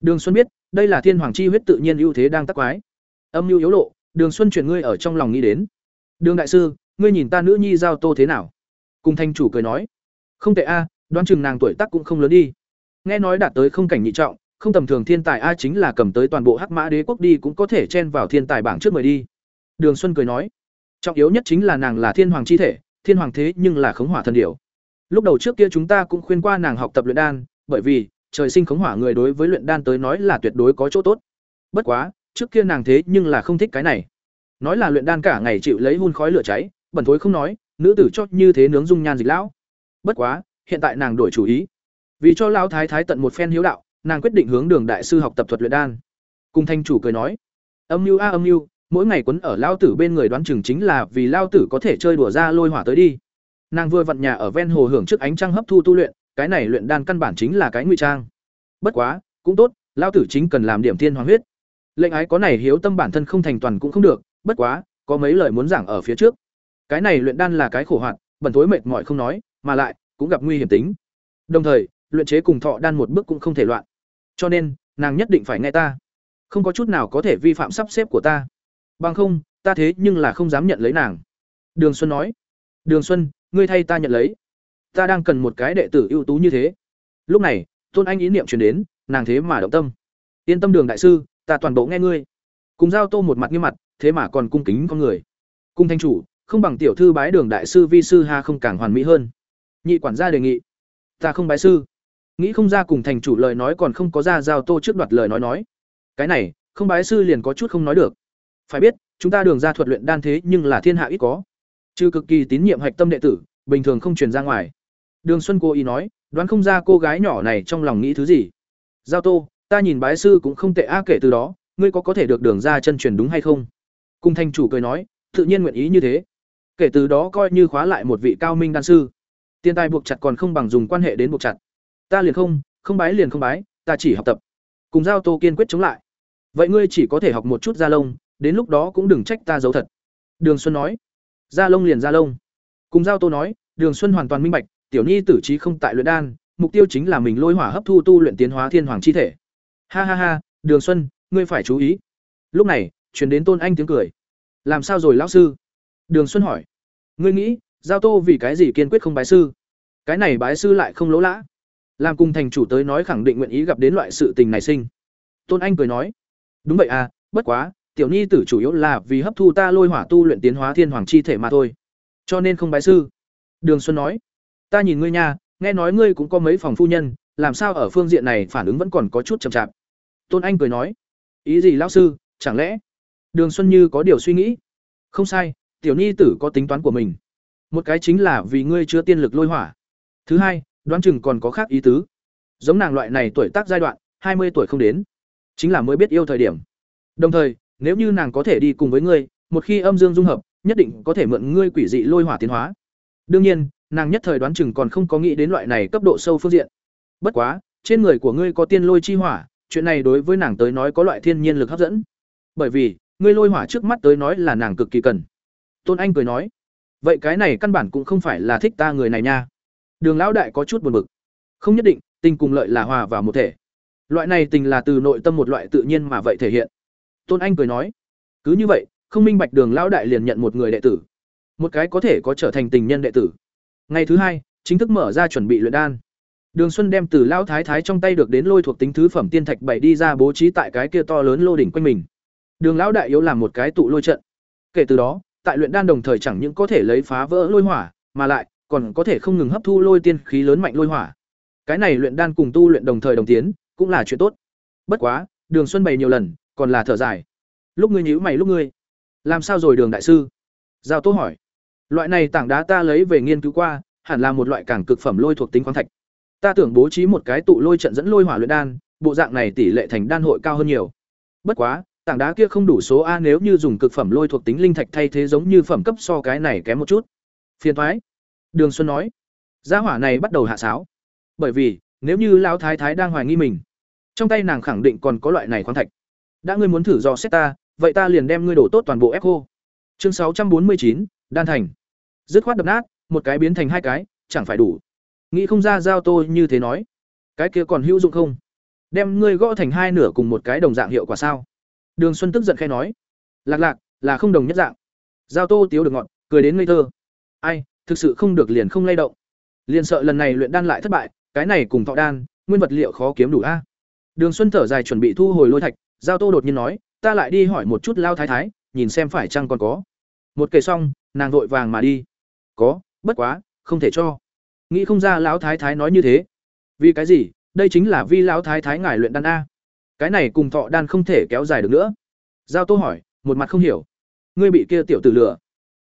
Đường xuân biết đây là thiên hoàng chi huyết tự nhiên ưu thế đang tác quái. Âm nhu yếu lộ Đường Xuân chuyển ngươi ở trong lòng nghĩ đến. Đường đại sư, ngươi nhìn ta nữ nhi giao Tô thế nào? Cùng thanh chủ cười nói, không tệ a, đoán chừng nàng tuổi tác cũng không lớn đi. Nghe nói đạt tới không cảnh nhị trọng, không tầm thường thiên tài a chính là cầm tới toàn bộ Hắc Mã Đế quốc đi cũng có thể chen vào thiên tài bảng trước mười đi. Đường Xuân cười nói, trọng yếu nhất chính là nàng là thiên hoàng chi thể, thiên hoàng thế nhưng là khống hỏa thần điểu. Lúc đầu trước kia chúng ta cũng khuyên qua nàng học tập luyện đan, bởi vì trời sinh khống hỏa người đối với luyện đan tới nói là tuyệt đối có chỗ tốt. Bất quá, trước kia nàng thế nhưng là không thích cái này. Nói là luyện đan cả ngày chịu lấy hun khói lửa cháy, bẩn thối không nói, nữ tử chót như thế nướng dung nhan dịch lão. Bất quá, hiện tại nàng đổi chủ ý. Vì cho lão thái thái tận một phen hiếu đạo, nàng quyết định hướng đường đại sư học tập thuật luyện đan. Cùng thanh chủ cười nói: "Âm mưu a âm mưu, mỗi ngày quấn ở lao tử bên người đoán chừng chính là vì lao tử có thể chơi đùa ra lôi hỏa tới đi." Nàng vừa vặn nhà ở ven hồ hưởng trước ánh trăng hấp thu tu luyện, cái này luyện đan căn bản chính là cái ngụy trang. Bất quá, cũng tốt, lao tử chính cần làm điểm thiên hoàng huyết. Lệnh ái có này hiếu tâm bản thân không thành toàn cũng không được, bất quá, có mấy lời muốn giảng ở phía trước. Cái này luyện đan là cái khổ hoạt, bẩn thối mệt mỏi không nói, mà lại cũng gặp nguy hiểm tính. Đồng thời, luyện chế cùng thọ đan một bước cũng không thể loạn. Cho nên, nàng nhất định phải nghe ta. Không có chút nào có thể vi phạm sắp xếp của ta. Bằng không, ta thế nhưng là không dám nhận lấy nàng. Đường Xuân nói. Đường Xuân, ngươi thay ta nhận lấy. Ta đang cần một cái đệ tử ưu tú như thế. Lúc này, Tôn Anh ý niệm truyền đến, nàng thế mà động tâm. Yên tâm Đường đại sư, ta toàn bộ nghe ngươi. Cùng giao Tô một mặt nghiêm mặt, thế mà còn cung kính con người. Cung thanh chủ, không bằng tiểu thư bái Đường đại sư vi sư ha không càng hoàn mỹ hơn. Nhị quản gia đề nghị. Ta không bái sư. Nghĩ không ra cùng thành chủ lời nói còn không có ra giao Tô trước đoạt lời nói nói. Cái này, không bái sư liền có chút không nói được. Phải biết, chúng ta đường ra thuật luyện đan thế nhưng là thiên hạ ít có. Trừ cực kỳ tín nhiệm hạch tâm đệ tử, bình thường không truyền ra ngoài. Đường Xuân cô ý nói, đoán không ra cô gái nhỏ này trong lòng nghĩ thứ gì. Giao Tô, ta nhìn bái sư cũng không tệ a kể từ đó, ngươi có có thể được đường ra chân truyền đúng hay không? Cung thanh chủ cười nói, tự nhiên nguyện ý như thế. Kể từ đó coi như khóa lại một vị cao minh đan sư. Tiền tài buộc chặt còn không bằng dùng quan hệ đến buộc chặt. Ta liền không, không bái liền không bái, ta chỉ học tập. Cùng Giao Tô kiên quyết chống lại. Vậy ngươi chỉ có thể học một chút gia lông, đến lúc đó cũng đừng trách ta giấu thật. Đường Xuân nói. Gia lông liền gia lông. Cùng Giao Tô nói, Đường Xuân hoàn toàn minh bạch, tiểu nhi tử trí không tại luyện đan, mục tiêu chính là mình lôi hỏa hấp thu tu luyện tiến hóa thiên hoàng chi thể. Ha ha ha, Đường Xuân, ngươi phải chú ý. Lúc này, truyền đến Tôn Anh tiếng cười. Làm sao rồi lão sư? Đường Xuân hỏi. Ngươi nghĩ, Giao Tô vì cái gì kiên quyết không bái sư? Cái này bái sư lại không lỗ lã. Làm cùng thành chủ tới nói khẳng định nguyện ý gặp đến loại sự tình này sinh. Tôn Anh cười nói. Đúng vậy à, bất quá, tiểu nhi tử chủ yếu là vì hấp thu ta lôi hỏa tu luyện tiến hóa thiên hoàng chi thể mà thôi. Cho nên không bái sư. Đường Xuân nói, ta nhìn ngươi nha, nghe nói ngươi cũng có mấy phòng phu nhân, làm sao ở phương diện này phản ứng vẫn còn có chút chậm chạp. Tôn Anh cười nói, ý gì lão sư, chẳng lẽ? Đường Xuân như có điều suy nghĩ. Không sai, tiểu nhi tử có tính toán của mình. Một cái chính là vì ngươi chưa tiên lực lôi hỏa. Thứ hai, đoán chừng còn có khác ý tứ. Giống nàng loại này tuổi tác giai đoạn, hai mươi tuổi không đến, chính là mới biết yêu thời điểm. Đồng thời, nếu như nàng có thể đi cùng với ngươi, một khi âm dương dung hợp, nhất định có thể mượn ngươi quỷ dị lôi hỏa tiến hóa. Đương nhiên, nàng nhất thời đoán chừng còn không có nghĩ đến loại này cấp độ sâu phương diện. Bất quá, trên người của ngươi có tiên lôi chi hỏa, chuyện này đối với nàng tới nói có loại thiên nhiên lực hấp dẫn. Bởi vì, ngươi lôi hỏa trước mắt tới nói là nàng cực kỳ cần. Tôn Anh cười nói, vậy cái này căn bản cũng không phải là thích ta người này nha. Đường lão đại có chút buồn bực. Không nhất định, tình cùng lợi là hòa vào một thể. Loại này tình là từ nội tâm một loại tự nhiên mà vậy thể hiện. Tôn Anh cười nói, cứ như vậy, không minh bạch đường lão đại liền nhận một người đệ tử một cái có thể có trở thành tình nhân đệ tử ngày thứ hai chính thức mở ra chuẩn bị luyện đan đường xuân đem từ lão thái thái trong tay được đến lôi thuộc tính thứ phẩm tiên thạch bảy đi ra bố trí tại cái kia to lớn lô đỉnh quanh mình đường lão đại yếu làm một cái tụ lôi trận kể từ đó tại luyện đan đồng thời chẳng những có thể lấy phá vỡ lôi hỏa, mà lại còn có thể không ngừng hấp thu lôi tiên khí lớn mạnh lôi hỏa. Cái này luyện đan cùng tu luyện đồng thời đồng tiến, cũng là chuyện tốt. Bất quá, đường xuân bày nhiều lần, còn là thở dài. Lúc ngươi nhíu mày lúc ngươi. Làm sao rồi đường đại sư? Giao tô hỏi. Loại này tảng đá ta lấy về nghiên cứu qua, hẳn là một loại cảng cực phẩm lôi thuộc tính khoáng thạch. Ta tưởng bố trí một cái tụ lôi trận dẫn lôi hỏa luyện đan, bộ dạng này tỷ lệ thành đan hội cao hơn nhiều. Bất quá tảng đá kia không đủ số a nếu như dùng cực phẩm lôi thuộc tính linh thạch thay thế giống như phẩm cấp so cái này kém một chút. Phiền thoái. Đường xuân nói. Gia hỏa này bắt đầu hạ sáo. Bởi vì, nếu như lão thái thái đang hoài nghi mình, trong tay nàng khẳng định còn có loại này khoáng thạch. Đã ngươi muốn thử do xét ta, vậy ta liền đem ngươi đổ tốt toàn bộ ép khô. Chương sáu trăm bốn mươi chín, đan thành. Dứt khoát đập nát, một cái biến thành hai cái, chẳng phải đủ. Nghĩ không ra giao tô như thế nói. Cái kia còn hữu dụng không? Đem ngươi gõ thành hai nửa cùng một cái đồng dạng hiệu quả sao? Đường xuân tức giận khai nói, lạc lạc, là không đồng nhất dạng. Giao tô tiếu được ngọn cười đến ngây thơ. Ai, thực sự không được liền không lay động. Liền sợ lần này luyện đan lại thất bại, cái này cùng thọ đan, nguyên vật liệu khó kiếm đủ a. Đường xuân thở dài chuẩn bị thu hồi lôi thạch, giao tô đột nhiên nói, ta lại đi hỏi một chút lao thái thái, nhìn xem phải chăng còn có. Một kể xong, nàng vội vàng mà đi. Có, bất quá, không thể cho. Nghĩ không ra lão thái thái nói như thế. Vì cái gì? Đây chính là vi lão thái thái ngài luyện đan a cái này cùng thọ đan không thể kéo dài được nữa. Giao tô hỏi, một mặt không hiểu. Ngươi bị kia tiểu tử lừa.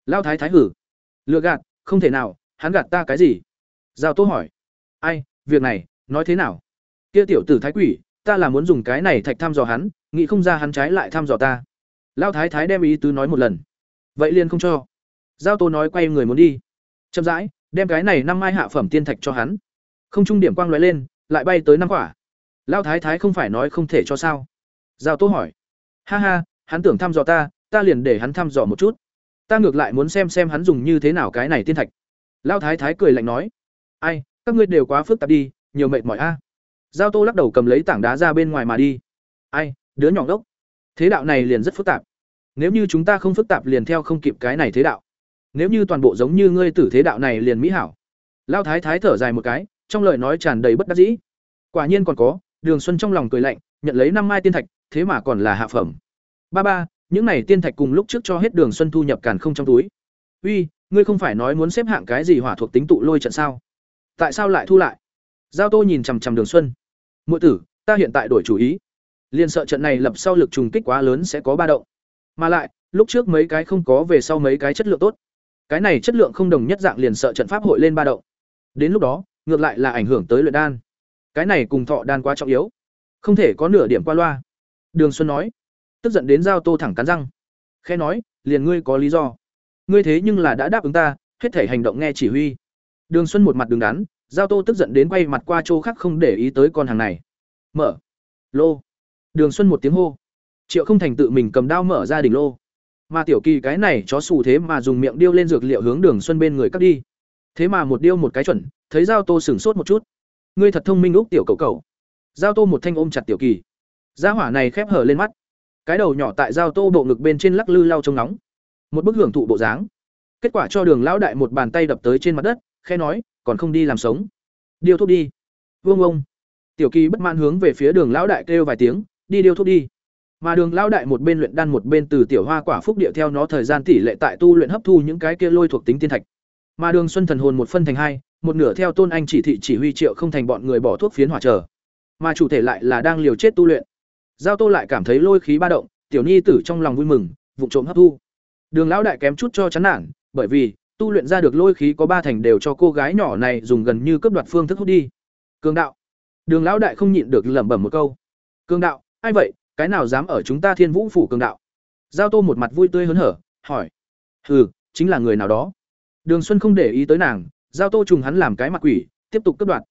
Lao thái thái hử. Lừa gạt, không thể nào, hắn gạt ta cái gì? Giao tô hỏi. Ai, việc này, nói thế nào? Kia tiểu tử thái quỷ, ta là muốn dùng cái này thạch thăm dò hắn, nghĩ không ra hắn trái lại thăm dò ta. Lao thái thái đem ý tứ nói một lần. Vậy liền không cho. Giao tô nói quay người muốn đi. Chậm rãi, đem cái này năm mai hạ phẩm tiên thạch cho hắn. Không trung điểm quang lóe lên, lại bay tới năm quả lão thái thái không phải nói không thể cho sao? Giao tô hỏi. Ha ha, hắn tưởng thăm dò ta ta liền để hắn thăm dò một chút. Ta ngược lại muốn xem xem hắn dùng như thế nào cái này tiên thạch. Lão thái thái cười lạnh nói. Ai, các ngươi đều quá phức tạp đi, nhiều mệt mỏi a. Giao tô lắc đầu cầm lấy tảng đá ra bên ngoài mà đi. Ai, đứa nhỏ ngốc. Thế đạo này liền rất phức tạp. Nếu như chúng ta không phức tạp liền theo không kịp cái này thế đạo. Nếu như toàn bộ giống như ngươi tử thế đạo này liền mỹ hảo. Lao thái thái thở dài một cái, trong lời nói tràn đầy bất đắc dĩ. Quả nhiên còn có đường xuân trong lòng cười lạnh, nhận lấy năm mai tiên thạch, thế mà còn là hạ phẩm. Ba ba, những này tiên thạch cùng lúc trước cho hết đường xuân thu nhập càn không trong túi. Uy, ngươi không phải nói muốn xếp hạng cái gì hỏa thuộc tính tụ lôi trận sao? Tại sao lại thu lại? Giao tô nhìn chằm chằm đường xuân. Muội tử, ta hiện tại đổi chủ ý. Liên sợ trận này lập sau lực trùng kích quá lớn sẽ có ba động. Mà lại, lúc trước mấy cái không có về sau mấy cái chất lượng tốt. Cái này chất lượng không đồng nhất dạng liền sợ trận pháp hội lên ba động. Đến lúc đó, ngược lại là ảnh hưởng tới luyện đan cái này cùng thọ đan quá trọng yếu. Không thể có nửa điểm qua loa. Đường xuân nói. Tức giận đến giao tô thẳng cắn răng. Khe nói, liền ngươi có lý do. Ngươi thế nhưng là đã đáp ứng ta, hết thể hành động nghe chỉ huy. Đường xuân một mặt đứng đắn, giao tô tức giận đến quay mặt qua chỗ khác không để ý tới con hàng này. Mở. Lô. Đường xuân một tiếng hô. Triệu không thành tự mình cầm đao mở ra đỉnh lô. Mà tiểu kỳ cái này chó xù thế mà dùng miệng điêu lên dược liệu hướng đường xuân bên người cắt đi. Thế mà một điêu một cái chuẩn, thấy giao tô sửng sốt một chút ngươi thật thông minh úc tiểu cầu cầu giao tô một thanh ôm chặt tiểu kỳ. Gia hỏa này khép hở lên mắt. Cái đầu nhỏ tại giao tô bộ ngực bên trên lắc lư lau trông nóng. Một bức hưởng thụ bộ dáng. Kết quả cho đường lão đại một bàn tay đập tới trên mặt đất, khe nói, còn không đi làm sống. Điêu thuốc đi. Vương ông. Tiểu kỳ bất mãn hướng về phía đường lão đại kêu vài tiếng, đi điêu thuốc đi. Mà đường lão đại một bên luyện đan một bên từ tiểu hoa quả phúc địa theo nó thời gian tỷ lệ tại tu luyện hấp thu những cái kia lôi thuộc tính tiên thạch. Mà đường xuân thần hồn một phân thành hai một nửa theo tôn anh chỉ thị chỉ huy triệu không thành bọn người bỏ thuốc phiến hỏa trở mà chủ thể lại là đang liều chết tu luyện. Giao tô lại cảm thấy lôi khí ba động tiểu nhi tử trong lòng vui mừng vụ trộm hấp thu. Đường lão đại kém chút cho chán nản bởi vì tu luyện ra được lôi khí có ba thành đều cho cô gái nhỏ này dùng gần như cấp đoạt phương thức hút đi. Cường đạo. Đường lão đại không nhịn được lẩm bẩm một câu. Cường đạo ai vậy cái nào dám ở chúng ta thiên vũ phủ cường đạo? Giao tô một mặt vui tươi hớn hở hỏi. Ừ, chính là người nào đó. Đường xuân không để ý tới nàng giao tô trùng hắn làm cái mặt quỷ tiếp tục cướp đoạt.